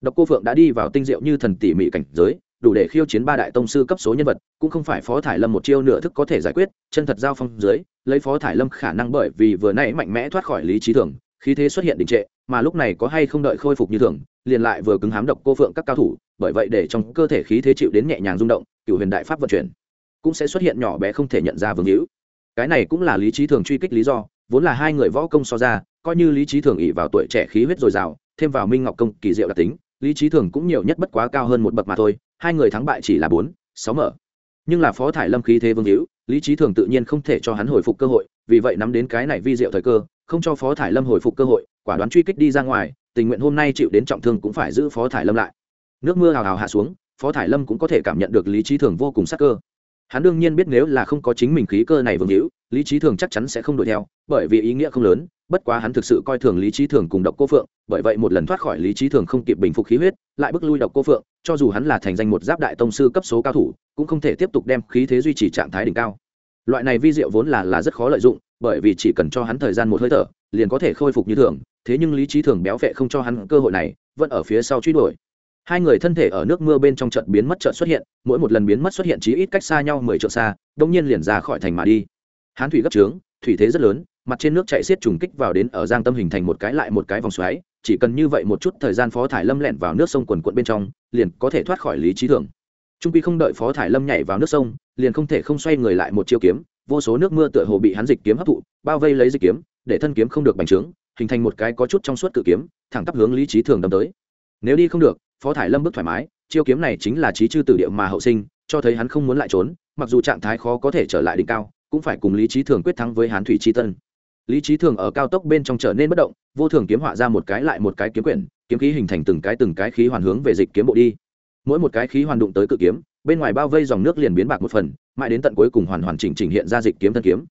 Độc cô phượng đã đi vào tinh diệu như thần tỉ mỉ cảnh giới đủ để khiêu chiến ba đại tông sư cấp số nhân vật, cũng không phải phó thải lâm một chiêu nửa thức có thể giải quyết, chân thật giao phong dưới, lấy phó thải lâm khả năng bởi vì vừa nãy mạnh mẽ thoát khỏi lý trí thường, khí thế xuất hiện đình trệ, mà lúc này có hay không đợi khôi phục như thường, liền lại vừa cứng hám độc cô phượng các cao thủ, bởi vậy để trong cơ thể khí thế chịu đến nhẹ nhàng rung động, cựu huyền đại pháp vận chuyển, cũng sẽ xuất hiện nhỏ bé không thể nhận ra vương hữu. Cái này cũng là lý trí thường truy kích lý do, vốn là hai người võ công so ra, coi như lý trí thường ỉ vào tuổi trẻ khí huyết dồi dào, thêm vào minh ngọc công kỳ diệu đặc tính, lý trí thường cũng nhiều nhất bất quá cao hơn một bậc mà thôi hai người thắng bại chỉ là bốn, sáu mở. Nhưng là phó thải lâm khí thế vương hữu, lý trí thường tự nhiên không thể cho hắn hồi phục cơ hội, vì vậy nắm đến cái này vi diệu thời cơ, không cho phó thải lâm hồi phục cơ hội, quả đoán truy kích đi ra ngoài, tình nguyện hôm nay chịu đến trọng thương cũng phải giữ phó thải lâm lại. Nước mưa hào hào hạ xuống, phó thải lâm cũng có thể cảm nhận được lý trí thường vô cùng sắc cơ. Hắn đương nhiên biết nếu là không có chính mình khí cơ này vương hữu, lý trí thường chắc chắn sẽ không đuổi theo, bởi vì ý nghĩa không lớn bất quá hắn thực sự coi thường lý trí thường cùng độc cô phượng, bởi vậy một lần thoát khỏi lý trí thường không kịp bình phục khí huyết, lại bước lui độc cô phượng, cho dù hắn là thành danh một giáp đại tông sư cấp số cao thủ, cũng không thể tiếp tục đem khí thế duy trì trạng thái đỉnh cao. Loại này vi diệu vốn là là rất khó lợi dụng, bởi vì chỉ cần cho hắn thời gian một hơi thở, liền có thể khôi phục như thường, thế nhưng lý trí thường béo vệ không cho hắn cơ hội này, vẫn ở phía sau truy đuổi. Hai người thân thể ở nước mưa bên trong trận biến mất trận xuất hiện, mỗi một lần biến mất xuất hiện chí ít cách xa nhau mười triệu xa đông nhiên liền ra khỏi thành mà đi. Hán thủy gấp trướng, thủy thế rất lớn mặt trên nước chạy xiết trùng kích vào đến ở giang tâm hình thành một cái lại một cái vòng xoáy, chỉ cần như vậy một chút thời gian phó thải lâm lẹn vào nước sông quần quận bên trong, liền có thể thoát khỏi lý trí thường. Trung quy không đợi phó thải lâm nhảy vào nước sông, liền không thể không xoay người lại một chiêu kiếm, vô số nước mưa tựa hồ bị hắn dịch kiếm hấp thụ, bao vây lấy dịch kiếm, để thân kiếm không được bành trướng, hình thành một cái có chút trong suốt cự kiếm, thẳng tắp hướng lý trí thường đâm tới. Nếu đi không được, phó thải lâm bước thoải mái, chiêu kiếm này chính là trí chư tử địa mà hậu sinh, cho thấy hắn không muốn lại trốn, mặc dù trạng thái khó có thể trở lại đỉnh cao, cũng phải cùng lý trí thường quyết thắng với hán thủy tri tân lý trí thường ở cao tốc bên trong trở nên bất động, vô thường kiếm họa ra một cái lại một cái kiếm quyển, kiếm khí hình thành từng cái từng cái khí hoàn hướng về dịch kiếm bộ đi. Mỗi một cái khí hoàn đụng tới cự kiếm, bên ngoài bao vây dòng nước liền biến bạc một phần, mãi đến tận cuối cùng hoàn hoàn chỉnh chỉnh hiện ra dịch kiếm thân kiếm.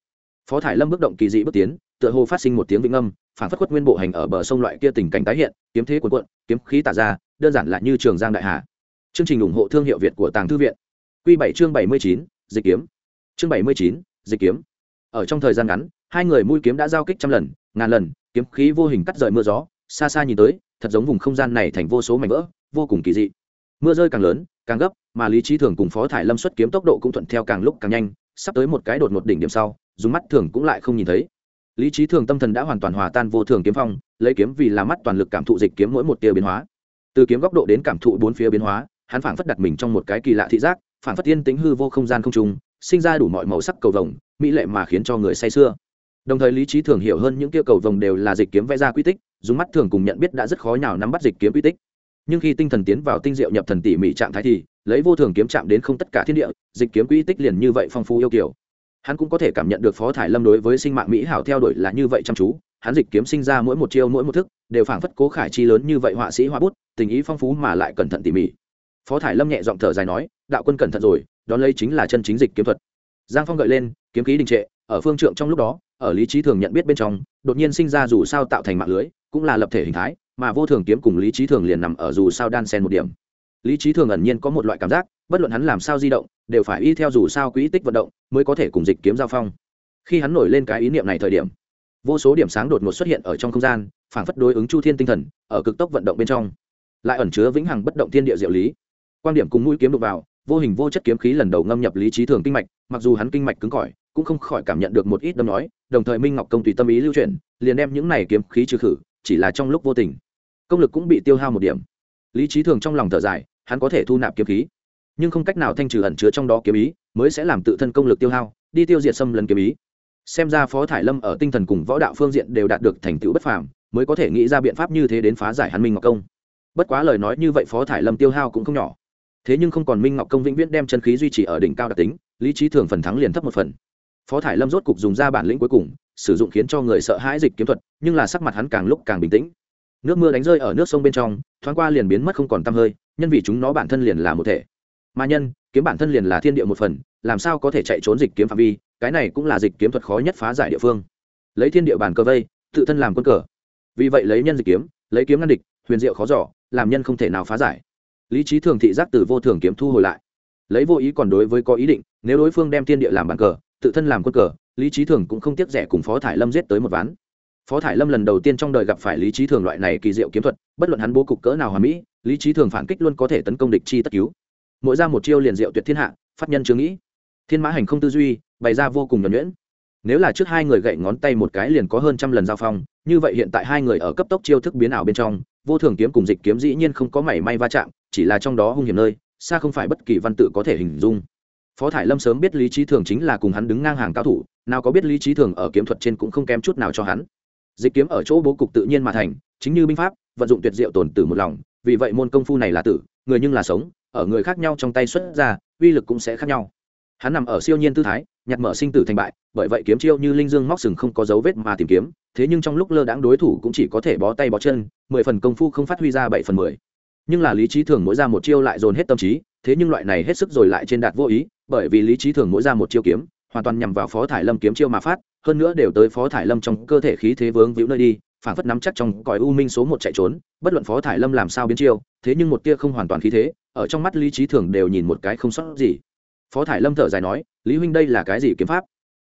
Phó thải lâm bước động kỳ dị bước tiến, tựa hồ phát sinh một tiếng vĩnh âm, phản phất khuất nguyên bộ hành ở bờ sông loại kia tình cảnh tái hiện, kiếm thế cuộn cuộn, kiếm khí tả ra, đơn giản là như trường giang đại hà. Chương trình ủng hộ thương hiệu việt của tàng thư viện. Q bảy chương bảy mươi chín, dịch kiếm. Chương bảy mươi chín, dịch kiếm. Ở trong thời gian ngắn hai người mũi kiếm đã giao kích trăm lần, ngàn lần, kiếm khí vô hình cắt rời mưa gió, xa xa nhìn tới, thật giống vùng không gian này thành vô số mảnh vỡ, vô cùng kỳ dị. Mưa rơi càng lớn, càng gấp, mà lý trí thường cùng phó thải lâm xuất kiếm tốc độ cũng thuận theo càng lúc càng nhanh, sắp tới một cái đột một đỉnh điểm sau, dùng mắt thường cũng lại không nhìn thấy. Lý trí thường tâm thần đã hoàn toàn hòa tan vô thường kiếm phong, lấy kiếm vì là mắt toàn lực cảm thụ dịch kiếm mỗi một tia biến hóa. Từ kiếm góc độ đến cảm thụ bốn phía biến hóa, hắn phảng phất đặt mình trong một cái kỳ lạ thị giác, phảng phất tiên tính hư vô không gian không trùng sinh ra đủ mọi màu sắc cầu vồng, mỹ lệ mà khiến cho người say sưa đồng thời lý trí thường hiểu hơn những kia cầu vồng đều là dịch kiếm vẽ ra quy tích, dùng mắt thường cùng nhận biết đã rất khó nào nắm bắt dịch kiếm quy tích. Nhưng khi tinh thần tiến vào tinh diệu nhập thần tỉ mỉ trạng thái thì, lấy vô thường kiếm chạm đến không tất cả thiên địa, dịch kiếm quy tích liền như vậy phong phú yêu kiểu. Hắn cũng có thể cảm nhận được phó thải lâm đối với sinh mạng mỹ hảo theo đuổi là như vậy chăm chú. Hắn dịch kiếm sinh ra mỗi một chiêu, mỗi một thức, đều phảng phất cố khải chi lớn như vậy họa sĩ hoa bút, tình ý phong phú mà lại cẩn thận tỉ mỉ. Phó thải lâm nhẹ giọng thở dài nói, đạo quân cẩn thận rồi, đón lấy chính là chân chính dịch kiếm thuật. Giang phong gợi lên, kiếm khí đình trệ ở phương trượng trong lúc đó, ở lý trí thường nhận biết bên trong, đột nhiên sinh ra dù sao tạo thành mạng lưới, cũng là lập thể hình thái, mà vô thường kiếm cùng lý trí thường liền nằm ở dù sao đan sen một điểm. Lý trí thường ẩn nhiên có một loại cảm giác, bất luận hắn làm sao di động, đều phải y theo dù sao quỹ tích vận động mới có thể cùng dịch kiếm giao phong. Khi hắn nổi lên cái ý niệm này thời điểm, vô số điểm sáng đột ngột xuất hiện ở trong không gian, phảng phất đối ứng chu thiên tinh thần, ở cực tốc vận động bên trong. Lại ẩn chứa vĩnh hằng bất động thiên địa diệu lý. Quan điểm cùng mũi kiếm đục vào, vô hình vô chất kiếm khí lần đầu ngâm nhập lý trí thường kinh mạch, mặc dù hắn kinh mạch cứng cỏi cũng không khỏi cảm nhận được một ít đâm nói, đồng thời minh ngọc công tùy tâm ý lưu chuyển, liền đem những này kiếm khí trừ khử, chỉ là trong lúc vô tình, công lực cũng bị tiêu hao một điểm. Lý trí thường trong lòng thở dài, hắn có thể thu nạp kiếm khí, nhưng không cách nào thanh trừ ẩn chứa trong đó kiếm ý, mới sẽ làm tự thân công lực tiêu hao, đi tiêu diệt xâm lấn kiếm ý. Xem ra phó thải lâm ở tinh thần cùng võ đạo phương diện đều đạt được thành tựu bất phàm, mới có thể nghĩ ra biện pháp như thế đến phá giải hắn minh ngọc công. Bất quá lời nói như vậy phó thải lâm tiêu hao cũng không nhỏ. Thế nhưng không còn minh ngọc công vĩnh viễn đem chân khí duy trì ở đỉnh cao đặc tính, lý trí thường phần thắng liền thấp một phần phó thải lâm rốt cục dùng ra bản lĩnh cuối cùng, sử dụng khiến cho người sợ hãi dịch kiếm thuật, nhưng là sắc mặt hắn càng lúc càng bình tĩnh. Nước mưa đánh rơi ở nước sông bên trong, thoáng qua liền biến mất không còn tăm hơi, nhân vì chúng nó bản thân liền là một thể. Mà nhân, kiếm bản thân liền là thiên địa một phần, làm sao có thể chạy trốn dịch kiếm phạm vi, cái này cũng là dịch kiếm thuật khó nhất phá giải địa phương. Lấy thiên địa bàn cơ vây, tự thân làm quân cờ. Vì vậy lấy nhân dịch kiếm, lấy kiếm ngăn địch, huyền diệu khó giỏ làm nhân không thể nào phá giải. Lý trí thường thị giác từ vô thường kiếm thu hồi lại. Lấy vô ý còn đối với có ý định, nếu đối phương đem thiên địa làm bàn cờ tự thân làm quân cờ, lý trí thường cũng không tiếc rẻ cùng phó thải lâm giết tới một ván. Phó thải lâm lần đầu tiên trong đời gặp phải lý trí thường loại này kỳ diệu kiếm thuật, bất luận hắn bố cục cỡ nào hòa mỹ, lý trí thường phản kích luôn có thể tấn công địch chi tất cứu. Mỗi ra một chiêu liền diệu tuyệt thiên hạ phát nhân chưa nghĩ. Thiên mã hành không tư duy, bày ra vô cùng nhuẩn nhuyễn. Nếu là trước hai người gậy ngón tay một cái liền có hơn trăm lần giao phong, như vậy hiện tại hai người ở cấp tốc chiêu thức biến ảo bên trong, vô thường kiếm cùng dịch kiếm dĩ nhiên không có mảy may va chạm, chỉ là trong đó hung hiểm nơi, xa không phải bất kỳ văn tự có thể hình dung phó thải lâm sớm biết lý trí thường chính là cùng hắn đứng ngang hàng cao thủ, nào có biết lý trí thường ở kiếm thuật trên cũng không kém chút nào cho hắn. Dịch kiếm ở chỗ bố cục tự nhiên mà thành, chính như binh pháp, vận dụng tuyệt diệu tồn tử một lòng, vì vậy môn công phu này là tử, người nhưng là sống, ở người khác nhau trong tay xuất ra, uy lực cũng sẽ khác nhau. Hắn nằm ở siêu nhiên tư thái, nhặt mở sinh tử thành bại, bởi vậy kiếm chiêu như linh dương móc sừng không có dấu vết mà tìm kiếm, thế nhưng trong lúc lơ đãng đối thủ cũng chỉ có thể bó tay bó chân, mười phần công phu không phát huy ra bảy phần mười. Nhưng là lý trí thường mỗi ra một chiêu lại dồn hết tâm trí, thế nhưng loại này hết sức rồi lại trên đạt vô ý bởi vì lý trí thường mỗi ra một chiêu kiếm, hoàn toàn nhằm vào phó thải lâm kiếm chiêu mà phát, hơn nữa đều tới phó thải lâm trong cơ thể khí thế vướng víu nơi đi, phản phất nắm chắc trong cõi u minh số một chạy trốn, bất luận phó thải lâm làm sao biến chiêu, thế nhưng một tia không hoàn toàn khí thế, ở trong mắt lý trí thường đều nhìn một cái không sót gì. Phó thải lâm thở dài nói, lý huynh đây là cái gì kiếm pháp?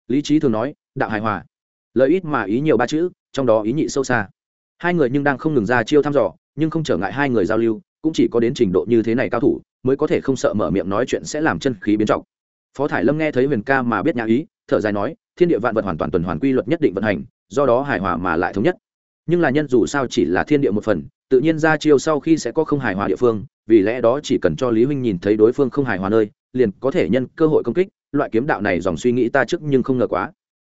Lý trí thường nói, đạo hài hòa. Lợi ít mà ý nhiều ba chữ, trong đó ý nhị sâu xa. Hai người nhưng đang không ngừng ra chiêu thăm dò, nhưng không trở ngại hai người giao lưu, cũng chỉ có đến trình độ như thế này cao thủ mới có thể không sợ mở miệng nói chuyện sẽ làm chân khí biến trọng. Phó thải lâm nghe thấy huyền ca mà biết nhà ý, thở dài nói, thiên địa vạn vật hoàn toàn tuần hoàn quy luật nhất định vận hành, do đó hài hòa mà lại thống nhất. Nhưng là nhân dù sao chỉ là thiên địa một phần, tự nhiên ra chiêu sau khi sẽ có không hài hòa địa phương, vì lẽ đó chỉ cần cho lý huynh nhìn thấy đối phương không hài hòa nơi, liền có thể nhân cơ hội công kích, loại kiếm đạo này dòng suy nghĩ ta trước nhưng không ngờ quá.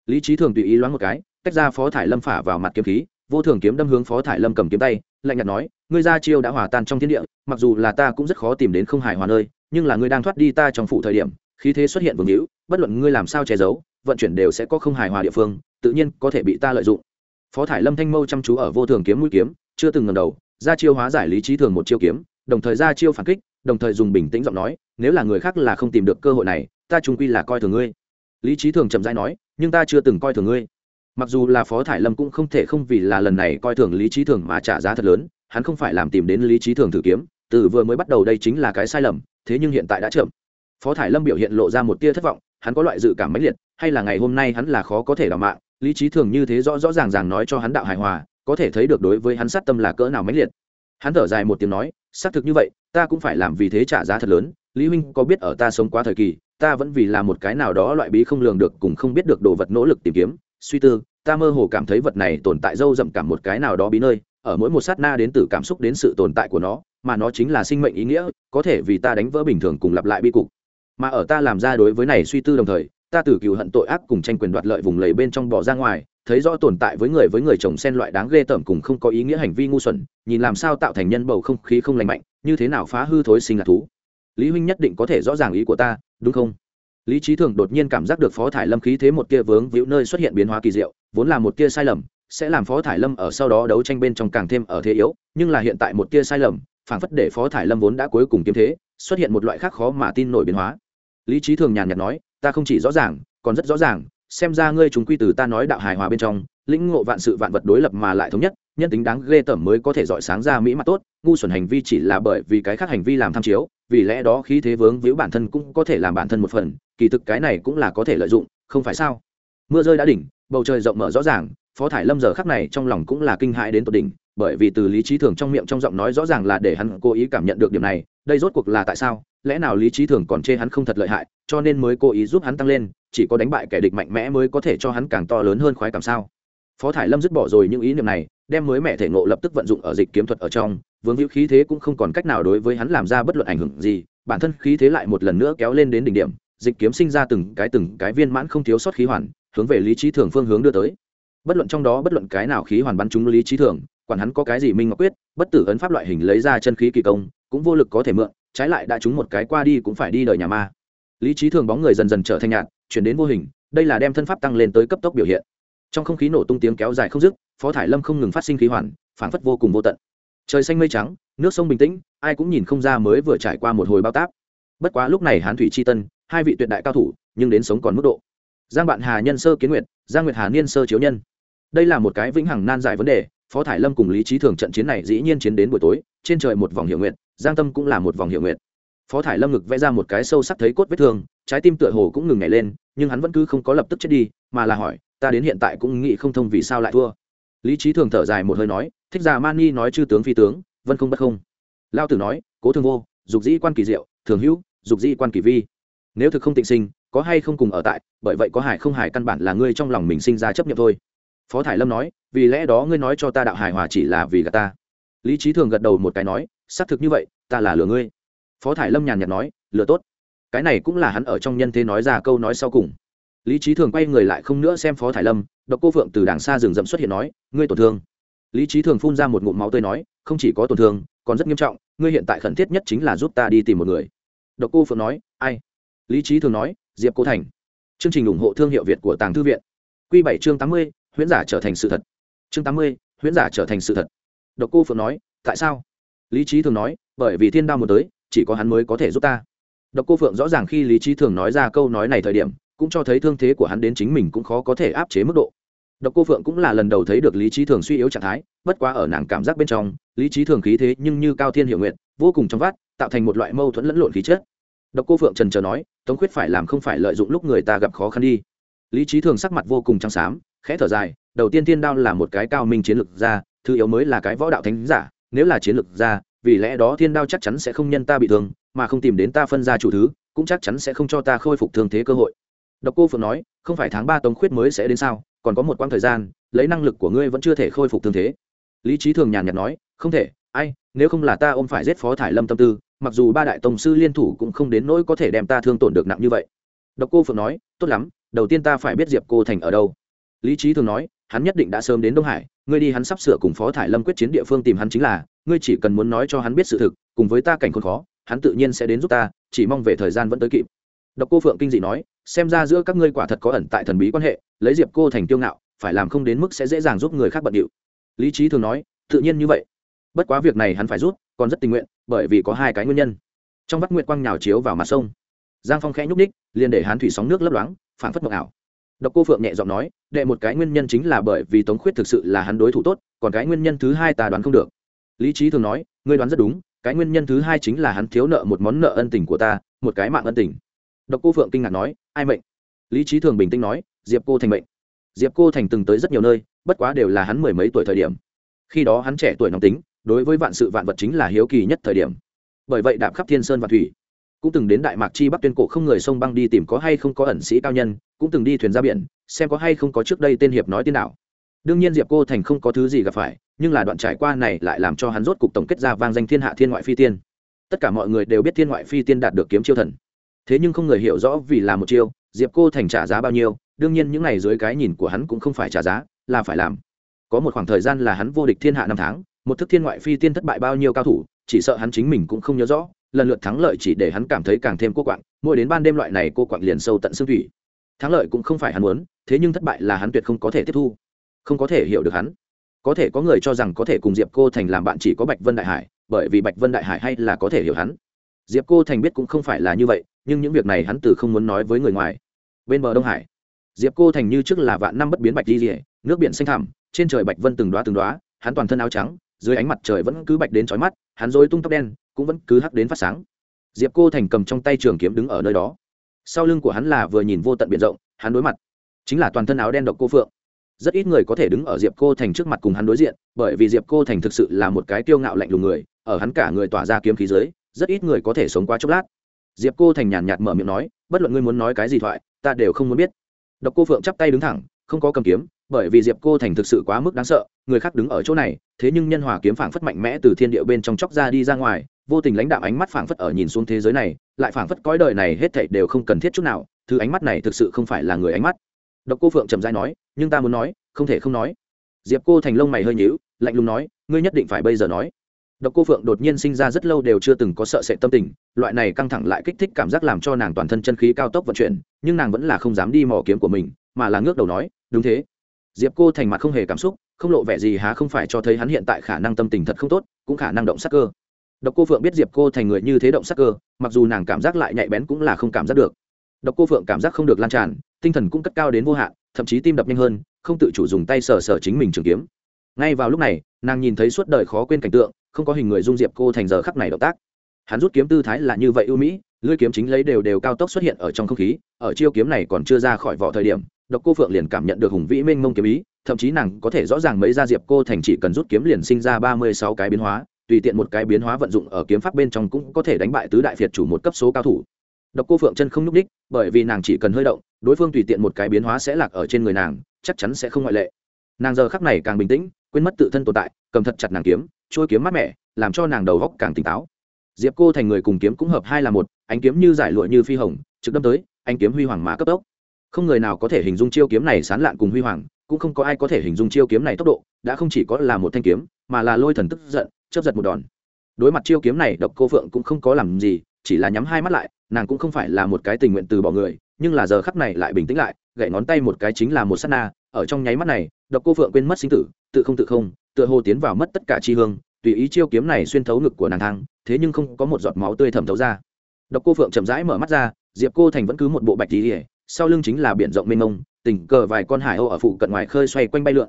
Lý trí thường tùy ý loáng một cái, tách ra phó thải lâm phả vào mặt kiếm khí, vô thường kiếm đâm hướng phó thải lâm cầm kiếm tay lạnh nhạt nói, ngươi ra chiêu đã hòa tan trong thiên địa, mặc dù là ta cũng rất khó tìm đến không hài hòa nơi, nhưng là ngươi đang thoát đi ta trong phụ thời điểm, khí thế xuất hiện vương hữu, bất luận ngươi làm sao che giấu, vận chuyển đều sẽ có không hài hòa địa phương, tự nhiên có thể bị ta lợi dụng. Phó thải lâm thanh mâu chăm chú ở vô thường kiếm mũi kiếm, chưa từng ngần đầu, ra chiêu hóa giải lý trí thường một chiêu kiếm, đồng thời ra chiêu phản kích, đồng thời dùng bình tĩnh giọng nói, nếu là người khác là không tìm được cơ hội này, ta trung quy là coi thường ngươi. Lý trí thường chậm rãi nói, nhưng ta chưa từng coi thường ngươi mặc dù là phó thải lâm cũng không thể không vì là lần này coi thường lý trí thường mà trả giá thật lớn, hắn không phải làm tìm đến lý trí thường thử kiếm, từ vừa mới bắt đầu đây chính là cái sai lầm, thế nhưng hiện tại đã chậm. Phó thải lâm biểu hiện lộ ra một tia thất vọng, hắn có loại dự cảm mãnh liệt, hay là ngày hôm nay hắn là khó có thể đ mạng, lý trí thường như thế rõ rõ ràng ràng nói cho hắn đạo hài hòa, có thể thấy được đối với hắn sát tâm là cỡ nào mãnh liệt. Hắn thở dài một tiếng nói, xác thực như vậy, ta cũng phải làm vì thế trả giá thật lớn, lý huynh có biết ở ta sống quá thời kỳ, ta vẫn vì là một cái nào đó loại bí không lường được cùng không biết được đồ vật nỗ lực tìm kiếm suy tư, ta mơ hồ cảm thấy vật này tồn tại dâu rậm cảm một cái nào đó bí nơi, ở mỗi một sát na đến từ cảm xúc đến sự tồn tại của nó, mà nó chính là sinh mệnh ý nghĩa, có thể vì ta đánh vỡ bình thường cùng lặp lại bi cục. Mà ở ta làm ra đối với này suy tư đồng thời, ta từ cựu hận tội ác cùng tranh quyền đoạt lợi vùng lầy bên trong bỏ ra ngoài, thấy rõ tồn tại với người với người chồng sen loại đáng ghê tởm cùng không có ý nghĩa hành vi ngu xuẩn, nhìn làm sao tạo thành nhân bầu không khí không lành mạnh, như thế nào phá hư thối sinh là thú. Lý huynh nhất định có thể rõ ràng ý của ta, đúng không? Lý trí thường đột nhiên cảm giác được phó thải lâm khí thế một tia vướng víu nơi xuất hiện biến hóa kỳ diệu, vốn là một tia sai lầm, sẽ làm phó thải lâm ở sau đó đấu tranh bên trong càng thêm ở thế yếu, nhưng là hiện tại một tia sai lầm phảng phất để phó thải lâm vốn đã cuối cùng kiếm thế, xuất hiện một loại khác khó mà tin nổi biến hóa. Lý trí thường nhàn nhạt nói, ta không chỉ rõ ràng, còn rất rõ ràng, xem ra ngươi chúng quy từ ta nói đạo hài hòa bên trong lĩnh ngộ vạn sự vạn vật đối lập mà lại thống nhất, nhân tính đáng ghê tởm mới có thể dọi sáng ra mỹ mặt tốt, ngu xuẩn hành vi chỉ là bởi vì cái khác hành vi làm tham chiếu, vì lẽ đó khí thế vướng víu bản thân cũng có thể làm bản thân một phần, kỳ thực cái này cũng là có thể lợi dụng, không phải sao? Mưa rơi đã đỉnh, bầu trời rộng mở rõ ràng, phó thải lâm giờ khắc này trong lòng cũng là kinh hãi đến tột đỉnh, bởi vì từ lý trí thường trong miệng trong giọng nói rõ ràng là để hắn cố ý cảm nhận được điểm này, đây rốt cuộc là tại sao? Lẽ nào lý trí thường còn chê hắn không thật lợi hại, cho nên mới cố ý giúp hắn tăng lên, chỉ có đánh bại kẻ địch mạnh mẽ mới có thể cho hắn càng to lớn hơn khoái cảm sao? Phó thải lâm dứt bỏ rồi những ý niệm này, đem mới mẹ thể ngộ lập tức vận dụng ở dịch kiếm thuật ở trong, vướng hữu khí thế cũng không còn cách nào đối với hắn làm ra bất luận ảnh hưởng gì, bản thân khí thế lại một lần nữa kéo lên đến đỉnh điểm, dịch kiếm sinh ra từng cái từng cái viên mãn không thiếu sót khí hoàn, hướng về lý trí thường phương hướng đưa tới. Bất luận trong đó bất luận cái nào khí hoàn bắn trúng lý trí thường, quản hắn có cái gì minh ngọc quyết, bất tử ấn pháp loại hình lấy ra chân khí kỳ công, cũng vô lực có thể mượn, trái lại đã trúng một cái qua đi cũng phải đi đời nhà ma. Lý trí thường bóng người dần dần trở thành nhạt, chuyển đến vô hình, đây là đem thân pháp tăng lên tới cấp tốc biểu hiện trong không khí nổ tung tiếng kéo dài không dứt, phó thải lâm không ngừng phát sinh khí hoàn phản phất vô cùng vô tận. Trời xanh mây trắng, nước sông bình tĩnh, ai cũng nhìn không ra mới vừa trải qua một hồi bao tác bất quá lúc này hán thủy c h i tân, hai vị tuyệt đại cao thủ, nhưng đến sống còn mức độ. Giang bạn hà nhân sơ kiến nguyệt, giang nguyệt hà niên sơ chiếu nhân. Đây là một cái vĩnh hằng nan giải vấn đề, phó thải lâm cùng lý trí thường trận chiến này dĩ nhiên chiến đến buổi tối, trên trời một vòng hiệu nguyện, giang tâm cũng là một vòng hiệu nguyện. Phó thải lâm ngực vẽ ra một cái sâu sắc thấy cốt vết thương, trái tim tựa hồ cũng ngừng nhảy lên, nhưng hắn vẫn cứ không có lập tức chết đi, mà là hỏi ta đến hiện tại cũng nghĩ không thông vì sao lại thua. Lý trí thường thở dài một hơi nói, thích già mani nói chư tướng phi tướng, vân không bất không. Lao tử nói, cố thường vô, dục dĩ quan kỳ diệu, thường hữu, dục dĩ quan kỳ vi. Nếu thực không tịnh sinh, có hay không cùng ở tại, bởi vậy có hải không hải căn bản là ngươi trong lòng mình sinh ra chấp nhận thôi. Phó thải lâm nói, vì lẽ đó ngươi nói cho ta đạo hài hòa chỉ là vì gà ta. Lý trí thường gật đầu một cái nói, xác thực như vậy, ta là lừa ngươi. Phó thải lâm nhàn nhạt nói, lừa tốt. Cái này cũng là hắn ở trong nhân thế nói ra câu nói sau cùng lý trí thường quay người lại không nữa xem phó thải lâm, độc cô phượng từ đằng xa rừng rậm xuất hiện nói, ngươi tổn thương. Lý trí thường phun ra một ngụm máu tươi nói, không chỉ có tổn thương, còn rất nghiêm trọng, ngươi hiện tại khẩn thiết nhất chính là giúp ta đi tìm một người. Độc cô phượng nói, ai? Lý trí thường nói, diệp cô thành. Chương trình ủng hộ thương hiệu việt của tàng thư viện. Q bảy chương tám mươi, huyễn giả trở thành sự thật. Chương tám mươi, huyễn giả trở thành sự thật. Độc cô phượng nói, tại sao? Lý trí thường nói, bởi vì thiên đao một tới, chỉ có hắn mới có thể giúp ta. Độc cô phượng rõ ràng khi lý trí thường nói ra câu nói này thời điểm cũng cho thấy thương thế của hắn đến chính mình cũng khó có thể áp chế mức độ. Độc cô phượng cũng là lần đầu thấy được lý trí thường suy yếu trạng thái bất quá ở nàng cảm giác bên trong lý trí thường khí thế nhưng như cao thiên hiệu nguyện vô cùng trong vắt, tạo thành một loại mâu thuẫn lẫn lộn khí chất. Độc cô phượng trần trờ nói tống khuyết phải làm không phải lợi dụng lúc người ta gặp khó khăn đi. Lý trí thường sắc mặt vô cùng trắng xám khẽ thở dài đầu tiên thiên đao là một cái cao minh chiến lược ra thứ yếu mới là cái võ đạo thánh giả nếu là chiến lược ra vì lẽ đó thiên đao chắc chắn sẽ không nhân ta bị thương mà không tìm đến ta phân ra chủ thứ cũng chắc chắn sẽ không cho ta khôi phục thương thế cơ hội độc cô phượng nói, không phải tháng ba tống khuyết mới sẽ đến sao, còn có một quãng thời gian, lấy năng lực của ngươi vẫn chưa thể khôi phục thương thế. Lý Chí thường nhàn nhạt nói, không thể, ai, nếu không là ta ôm phải giết phó thải lâm tâm tư, mặc dù ba đại Tông sư liên thủ cũng không đến nỗi có thể đem ta thương tổn được nặng như vậy. Độc cô phượng nói, tốt lắm, đầu tiên ta phải biết diệp cô thành ở đâu. Lý Chí thường nói, hắn nhất định đã sớm đến đông hải, ngươi đi hắn sắp sửa cùng phó thải lâm quyết chiến địa phương tìm hắn chính là, ngươi chỉ cần muốn nói cho hắn biết sự thực, cùng với ta cảnh khốn khó, hắn tự nhiên sẽ đến giúp ta, chỉ mong về thời gian vẫn tới kịp độc cô phượng kinh dị nói xem ra giữa các ngươi quả thật có ẩn tại thần bí quan hệ lấy diệp cô thành tiêu ngạo phải làm không đến mức sẽ dễ dàng giúp người khác bận điệu. Lý trí thường nói tự nhiên như vậy. Bất quá việc này hắn phải rút còn rất tình nguyện bởi vì có hai cái nguyên nhân. Trong vắt nguyệt quang nhào chiếu vào mặt sông giang phong khẽ nhúc nhích, liền để hán thủy sóng nước lấp loáng phản phất mộng ảo. Độc cô phượng nhẹ giọng nói đệ một cái nguyên nhân chính là bởi vì tống khuyết thực sự là hắn đối thủ tốt còn cái nguyên nhân thứ hai ta đoán không được. Lý trí thường nói ngươi đoán rất đúng cái nguyên nhân thứ hai chính là hắn thiếu nợ một món nợ ân tình của ta một cái mạng ân tình độc cô phượng kinh ngạc nói, ai mệnh? Lý trí thường bình tĩnh nói, diệp cô thành mệnh. Diệp cô thành từng tới rất nhiều nơi, bất quá đều là hắn mười mấy tuổi thời điểm. Khi đó hắn trẻ tuổi nóng tính, đối với vạn sự vạn vật chính là hiếu kỳ nhất thời điểm. Bởi vậy đạp khắp thiên sơn và thủy. Cũng từng đến đại mạc chi bắc tuyên cổ không người sông băng đi tìm có hay không có ẩn sĩ cao nhân, cũng từng đi thuyền ra biển, xem có hay không có trước đây tên hiệp nói tiên nào đương nhiên diệp cô thành không có thứ gì gặp phải, nhưng là đoạn trải qua này lại làm cho hắn rốt cục tổng kết ra vang danh thiên hạ thiên ngoại phi tiên. Tất cả mọi người đều biết thiên ngoại phi tiên đạt được kiếm chiêu thần thế nhưng không người hiểu rõ vì là một chiêu, diệp cô thành trả giá bao nhiêu, đương nhiên những n à y dưới cái nhìn của hắn cũng không phải trả giá, là phải làm. Có một khoảng thời gian là hắn vô địch thiên hạ năm tháng, một thức thiên ngoại phi tiên thất bại bao nhiêu cao thủ, chỉ sợ hắn chính mình cũng không nhớ rõ, lần lượt thắng lợi chỉ để hắn cảm thấy càng thêm cô quạng, mỗi đến ban đêm loại này cô quạng liền sâu tận xương thủy. Thắng lợi cũng không phải hắn muốn, thế nhưng thất bại là hắn tuyệt không có thể tiếp thu. Không có thể hiểu được hắn. Có thể có người cho rằng có thể cùng diệp cô thành làm bạn chỉ có bạch vân đại hải, bởi vì bạch vân đại hải hay là có thể hiểu hắn diệp cô thành biết cũng không phải là như vậy, nhưng những việc này hắn từ không muốn nói với người ngoài. Bên bờ đông hải, diệp cô thành như trước là vạn năm bất biến bạch di rỉa nước biển xanh thẳm, trên trời bạch vân từng đoá từng đoá hắn toàn thân áo trắng, dưới ánh mặt trời vẫn cứ bạch đến trói mắt, hắn dối tung tóc đen, cũng vẫn cứ hắc đến phát sáng. Diệp cô thành cầm trong tay trường kiếm đứng ở nơi đó. Sau lưng của hắn là vừa nhìn vô tận biển rộng, hắn đối mặt chính là toàn thân áo đen độc cô phượng. Rất ít người có thể đứng ở diệp cô thành trước mặt cùng hắn đối diện, bởi vì diệp cô thành thực sự là một cái tiêu ngạo lạnh lùng người, ở hắn cả người tỏa ra kiếm khí dưới rất ít người có thể sống qua chốc lát. Diệp cô thành nhàn nhạt mở miệng nói, bất luận ngươi muốn nói cái gì thoại, ta đều không muốn biết. Độc cô phượng chắp tay đứng thẳng, không có cầm kiếm, bởi vì diệp cô thành thực sự quá mức đáng sợ, người khác đứng ở chỗ này, thế nhưng nhân hòa kiếm phảng phất mạnh mẽ từ thiên địa bên trong chóc ra đi ra ngoài, vô tình lãnh đạo ánh mắt phảng phất ở nhìn xuống thế giới này, lại phảng phất cõi đời này hết thảy đều không cần thiết chút nào, thứ ánh mắt này thực sự không phải là người ánh mắt. Độc cô phượng trầm dai nói, nhưng ta muốn nói, không thể không nói. Diệp cô thành lông mày hơi nhíu, lạnh lùng nói, ngươi nhất định phải bây giờ nói độc cô phượng đột nhiên sinh ra rất lâu đều chưa từng có sợ sệt tâm tình, loại này căng thẳng lại kích thích cảm giác làm cho nàng toàn thân chân khí cao tốc vận chuyển, nhưng nàng vẫn là không dám đi mò kiếm của mình, mà là ngước đầu nói, đúng thế. Diệp cô thành mặt không hề cảm xúc, không lộ vẻ gì há không phải cho thấy hắn hiện tại khả năng tâm tình thật không tốt, cũng khả năng động sắc cơ. Độc cô phượng biết diệp cô thành người như thế động sắc cơ, mặc dù nàng cảm giác lại nhạy bén cũng là không cảm giác được. Độc cô phượng cảm giác không được lan tràn, tinh thần cũng cất cao đến vô hạn, thậm chí tim đập nhanh hơn, không tự chủ dùng tay sờ sờ chính mình trường kiếm ngay vào lúc này, nàng nhìn thấy suốt đời khó quên cảnh tượng, không có hình người dung diệp cô thành giờ khắc này động tác. Hắn rút kiếm tư thái là như vậy ưu mỹ, lưỡi kiếm chính lấy đều đều cao tốc xuất hiện ở trong không khí, ở chiêu kiếm này còn chưa ra khỏi vỏ thời điểm, độc cô phượng liền cảm nhận được hùng vĩ mênh mông kiếm ý, thậm chí nàng có thể rõ ràng mấy gia diệp cô thành chỉ cần rút kiếm liền sinh ra ba mươi sáu cái biến hóa, tùy tiện một cái biến hóa vận dụng ở kiếm pháp bên trong cũng có thể đánh bại tứ đại phiệt chủ một cấp số cao thủ. Độc cô phượng chân không nhúc đích bởi vì nàng chỉ cần hơi động, đối phương tùy tiện một cái biến hóa sẽ lạc ở trên người nàng, chắc chắn sẽ không ngoại lệ. Nàng giờ khắc này càng bình tĩnh quên mất tự thân tồn tại, cầm thật chặt nàng kiếm trôi kiếm mát mẻ, làm cho nàng đầu góc càng tỉnh táo. Diệp cô thành người cùng kiếm cũng hợp hai là một, ánh kiếm như giải lụa như phi hồng, trực đâm tới anh kiếm huy hoàng mà cấp tốc. Không người nào có thể hình dung chiêu kiếm này sán lạn cùng huy hoàng, cũng không có ai có thể hình dung chiêu kiếm này tốc độ, đã không chỉ có là một thanh kiếm, mà là lôi thần tức giận chấp giật một đòn. Đối mặt chiêu kiếm này, độc cô phượng cũng không có làm gì, chỉ là nhắm hai mắt lại, nàng cũng không phải là một cái tình nguyện từ bỏ người, nhưng là giờ khắc này lại bình tĩnh lại, gậy ngón tay một cái chính là một s á t na, ở trong nháy mắt này độc cô phượng quên mất sinh tử, tự không tự không, tựa hồ tiến vào mất tất cả chi hương, tùy ý chiêu kiếm này xuyên thấu ngực của nàng thang, thế nhưng không có một giọt máu tươi thẩm thấu ra. Độc cô phượng chậm rãi mở mắt ra, diệp cô thành vẫn cứ một bộ bạch tỉ ỉa sau lưng chính là biển rộng mênh mông, tình cờ vài con hải âu ở phụ cận ngoài khơi xoay quanh bay lượn.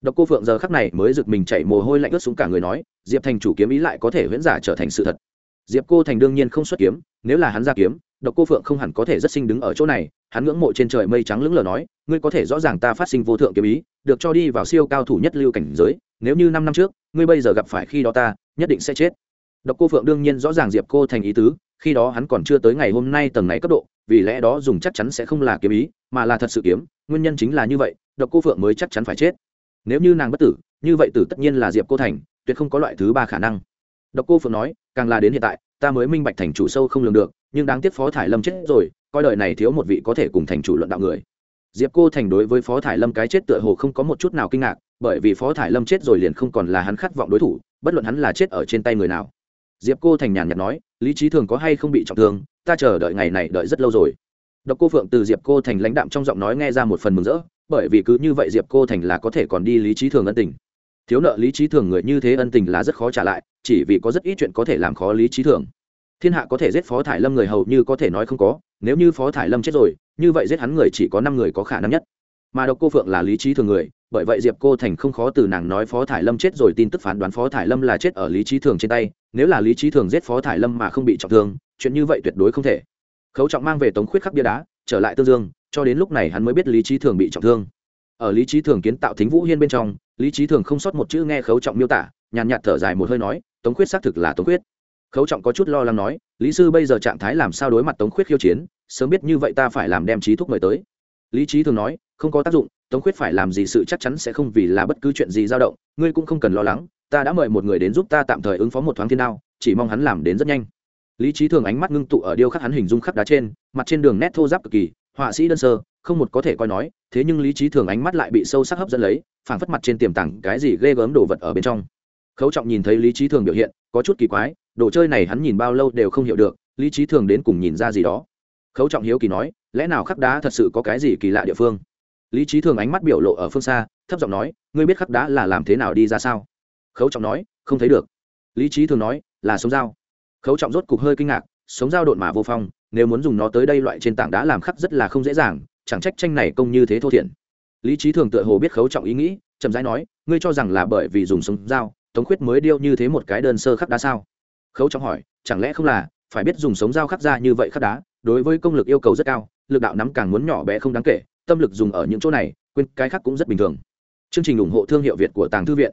Độc cô phượng giờ khắc này mới giựt mình chảy mồ hôi lạnh ướt xuống cả người nói, diệp thành chủ kiếm ý lại có thể huyễn giả trở thành sự thật. Diệp cô thành đương nhiên không xuất kiếm, nếu là hắn ra kiếm độc cô phượng không hẳn có thể rất sinh đứng ở chỗ này, hắn ngưỡng mộ trên trời mây trắng lững lờ nói, ngươi có thể rõ ràng ta phát sinh vô thượng kiếm ý, được cho đi vào siêu cao thủ nhất lưu cảnh giới, nếu như năm năm trước, ngươi bây giờ gặp phải khi đó ta, nhất định sẽ chết. Độc cô phượng đương nhiên rõ ràng diệp cô thành ý tứ, khi đó hắn còn chưa tới ngày hôm nay tầng này cấp độ, vì lẽ đó dùng chắc chắn sẽ không là kiếm ý, mà là thật sự kiếm, nguyên nhân chính là như vậy, độc cô phượng mới chắc chắn phải chết. Nếu như nàng bất tử, như vậy tử tất nhiên là diệp cô thành, tuyệt không có loại thứ ba khả năng. Độc cô phượng nói, càng là đến hiện tại ta mới minh bạch thành chủ sâu không lường được, nhưng đáng tiếc phó thải lâm chết rồi, coi đời này thiếu một vị có thể cùng thành chủ luận đạo người. Diệp cô thành đối với phó thải lâm cái chết tựa hồ không có một chút nào kinh ngạc, bởi vì phó thải lâm chết rồi liền không còn là hắn khát vọng đối thủ, bất luận hắn là chết ở trên tay người nào. Diệp cô thành nhàn nhạt nói, lý trí thường có hay không bị trọng thương, ta chờ đợi ngày này đợi rất lâu rồi. Độc cô phượng từ diệp cô thành lãnh đạm trong giọng nói nghe ra một phần mừng rỡ, bởi vì cứ như vậy diệp cô thành là có thể còn đi lý trí thường ân tình thiếu nợ lý trí thường người như thế ân tình là rất khó trả lại, chỉ vì có rất ít chuyện có thể làm khó lý trí thường. Thiên hạ có thể giết phó thải lâm người hầu như có thể nói không có, nếu như phó thải lâm chết rồi, như vậy giết hắn người chỉ có năm người có khả năng nhất. Mà độc cô phượng là lý trí thường người, bởi vậy diệp cô thành không khó từ nàng nói phó thải lâm chết rồi tin tức phán đoán phó thải lâm là chết ở lý trí thường trên tay, nếu là lý trí thường giết phó thải lâm mà không bị trọng thương, chuyện như vậy tuyệt đối không thể. Khấu trọng mang về tống khuyết khắc bia đá, trở lại tương dương, cho đến lúc này hắn mới biết lý trí thường bị trọng thương. Ở lý trí thường kiến tạo thính vũ hiên bên trong lý trí thường không sót một chữ nghe khấu trọng miêu tả, nhàn nhạt thở dài một hơi nói, tống khuyết xác thực là tống khuyết. Khấu trọng có chút lo lắng nói, lý sư bây giờ trạng thái làm sao đối mặt tống khuyết khiêu chiến, sớm biết như vậy ta phải làm đem trí thúc mời tới. Lý trí thường nói, không có tác dụng, tống khuyết phải làm gì sự chắc chắn sẽ không vì là bất cứ chuyện gì dao động, ngươi cũng không cần lo lắng, ta đã mời một người đến giúp ta tạm thời ứng phó một thoáng thiên đao, chỉ mong hắn làm đến rất nhanh. Lý trí thường ánh mắt ngưng tụ ở điêu khắc hắn hình dung khắc đá trên, mặt trên đường nét thô giáp cực kỳ, họa sĩ đơn sơ không một có thể coi nói, thế nhưng lý trí thường ánh mắt lại bị sâu sắc hấp dẫn lấy, phảng phất mặt trên tiềm tàng cái gì ghê gớm đồ vật ở bên trong. Khấu trọng nhìn thấy lý trí thường biểu hiện, có chút kỳ quái, đồ chơi này hắn nhìn bao lâu đều không hiểu được, lý trí thường đến cùng nhìn ra gì đó. Khấu trọng hiếu kỳ nói, lẽ nào khắc đá thật sự có cái gì kỳ lạ địa phương? Lý trí thường ánh mắt biểu lộ ở phương xa, thấp giọng nói, ngươi biết khắc đá là làm thế nào đi ra sao? Khấu trọng nói, không thấy được. Lý trí thường nói, là sống dao. Khấu trọng rốt cục hơi kinh ngạc, sống dao độn mà vô phong, nếu muốn dùng nó tới đây loại trên tảng đá làm khắc rất là không dễ dàng chẳng trách tranh này công như thế thô thiển. Lý trí thường tựa hồ biết khấu trọng ý nghĩ, chậm rãi nói, ngươi cho rằng là bởi vì dùng súng dao, tống khuyết mới điêu như thế một cái đơn sơ khắc đá sao? Khấu trọng hỏi, chẳng lẽ không là, phải biết dùng sống dao khắc ra như vậy khắc đá, đối với công lực yêu cầu rất cao, lực đạo nắm càng muốn nhỏ bé không đáng kể, tâm lực dùng ở những chỗ này, quên cái khác cũng rất bình thường. Chương trình ủng hộ thương hiệu việt của tàng thư viện.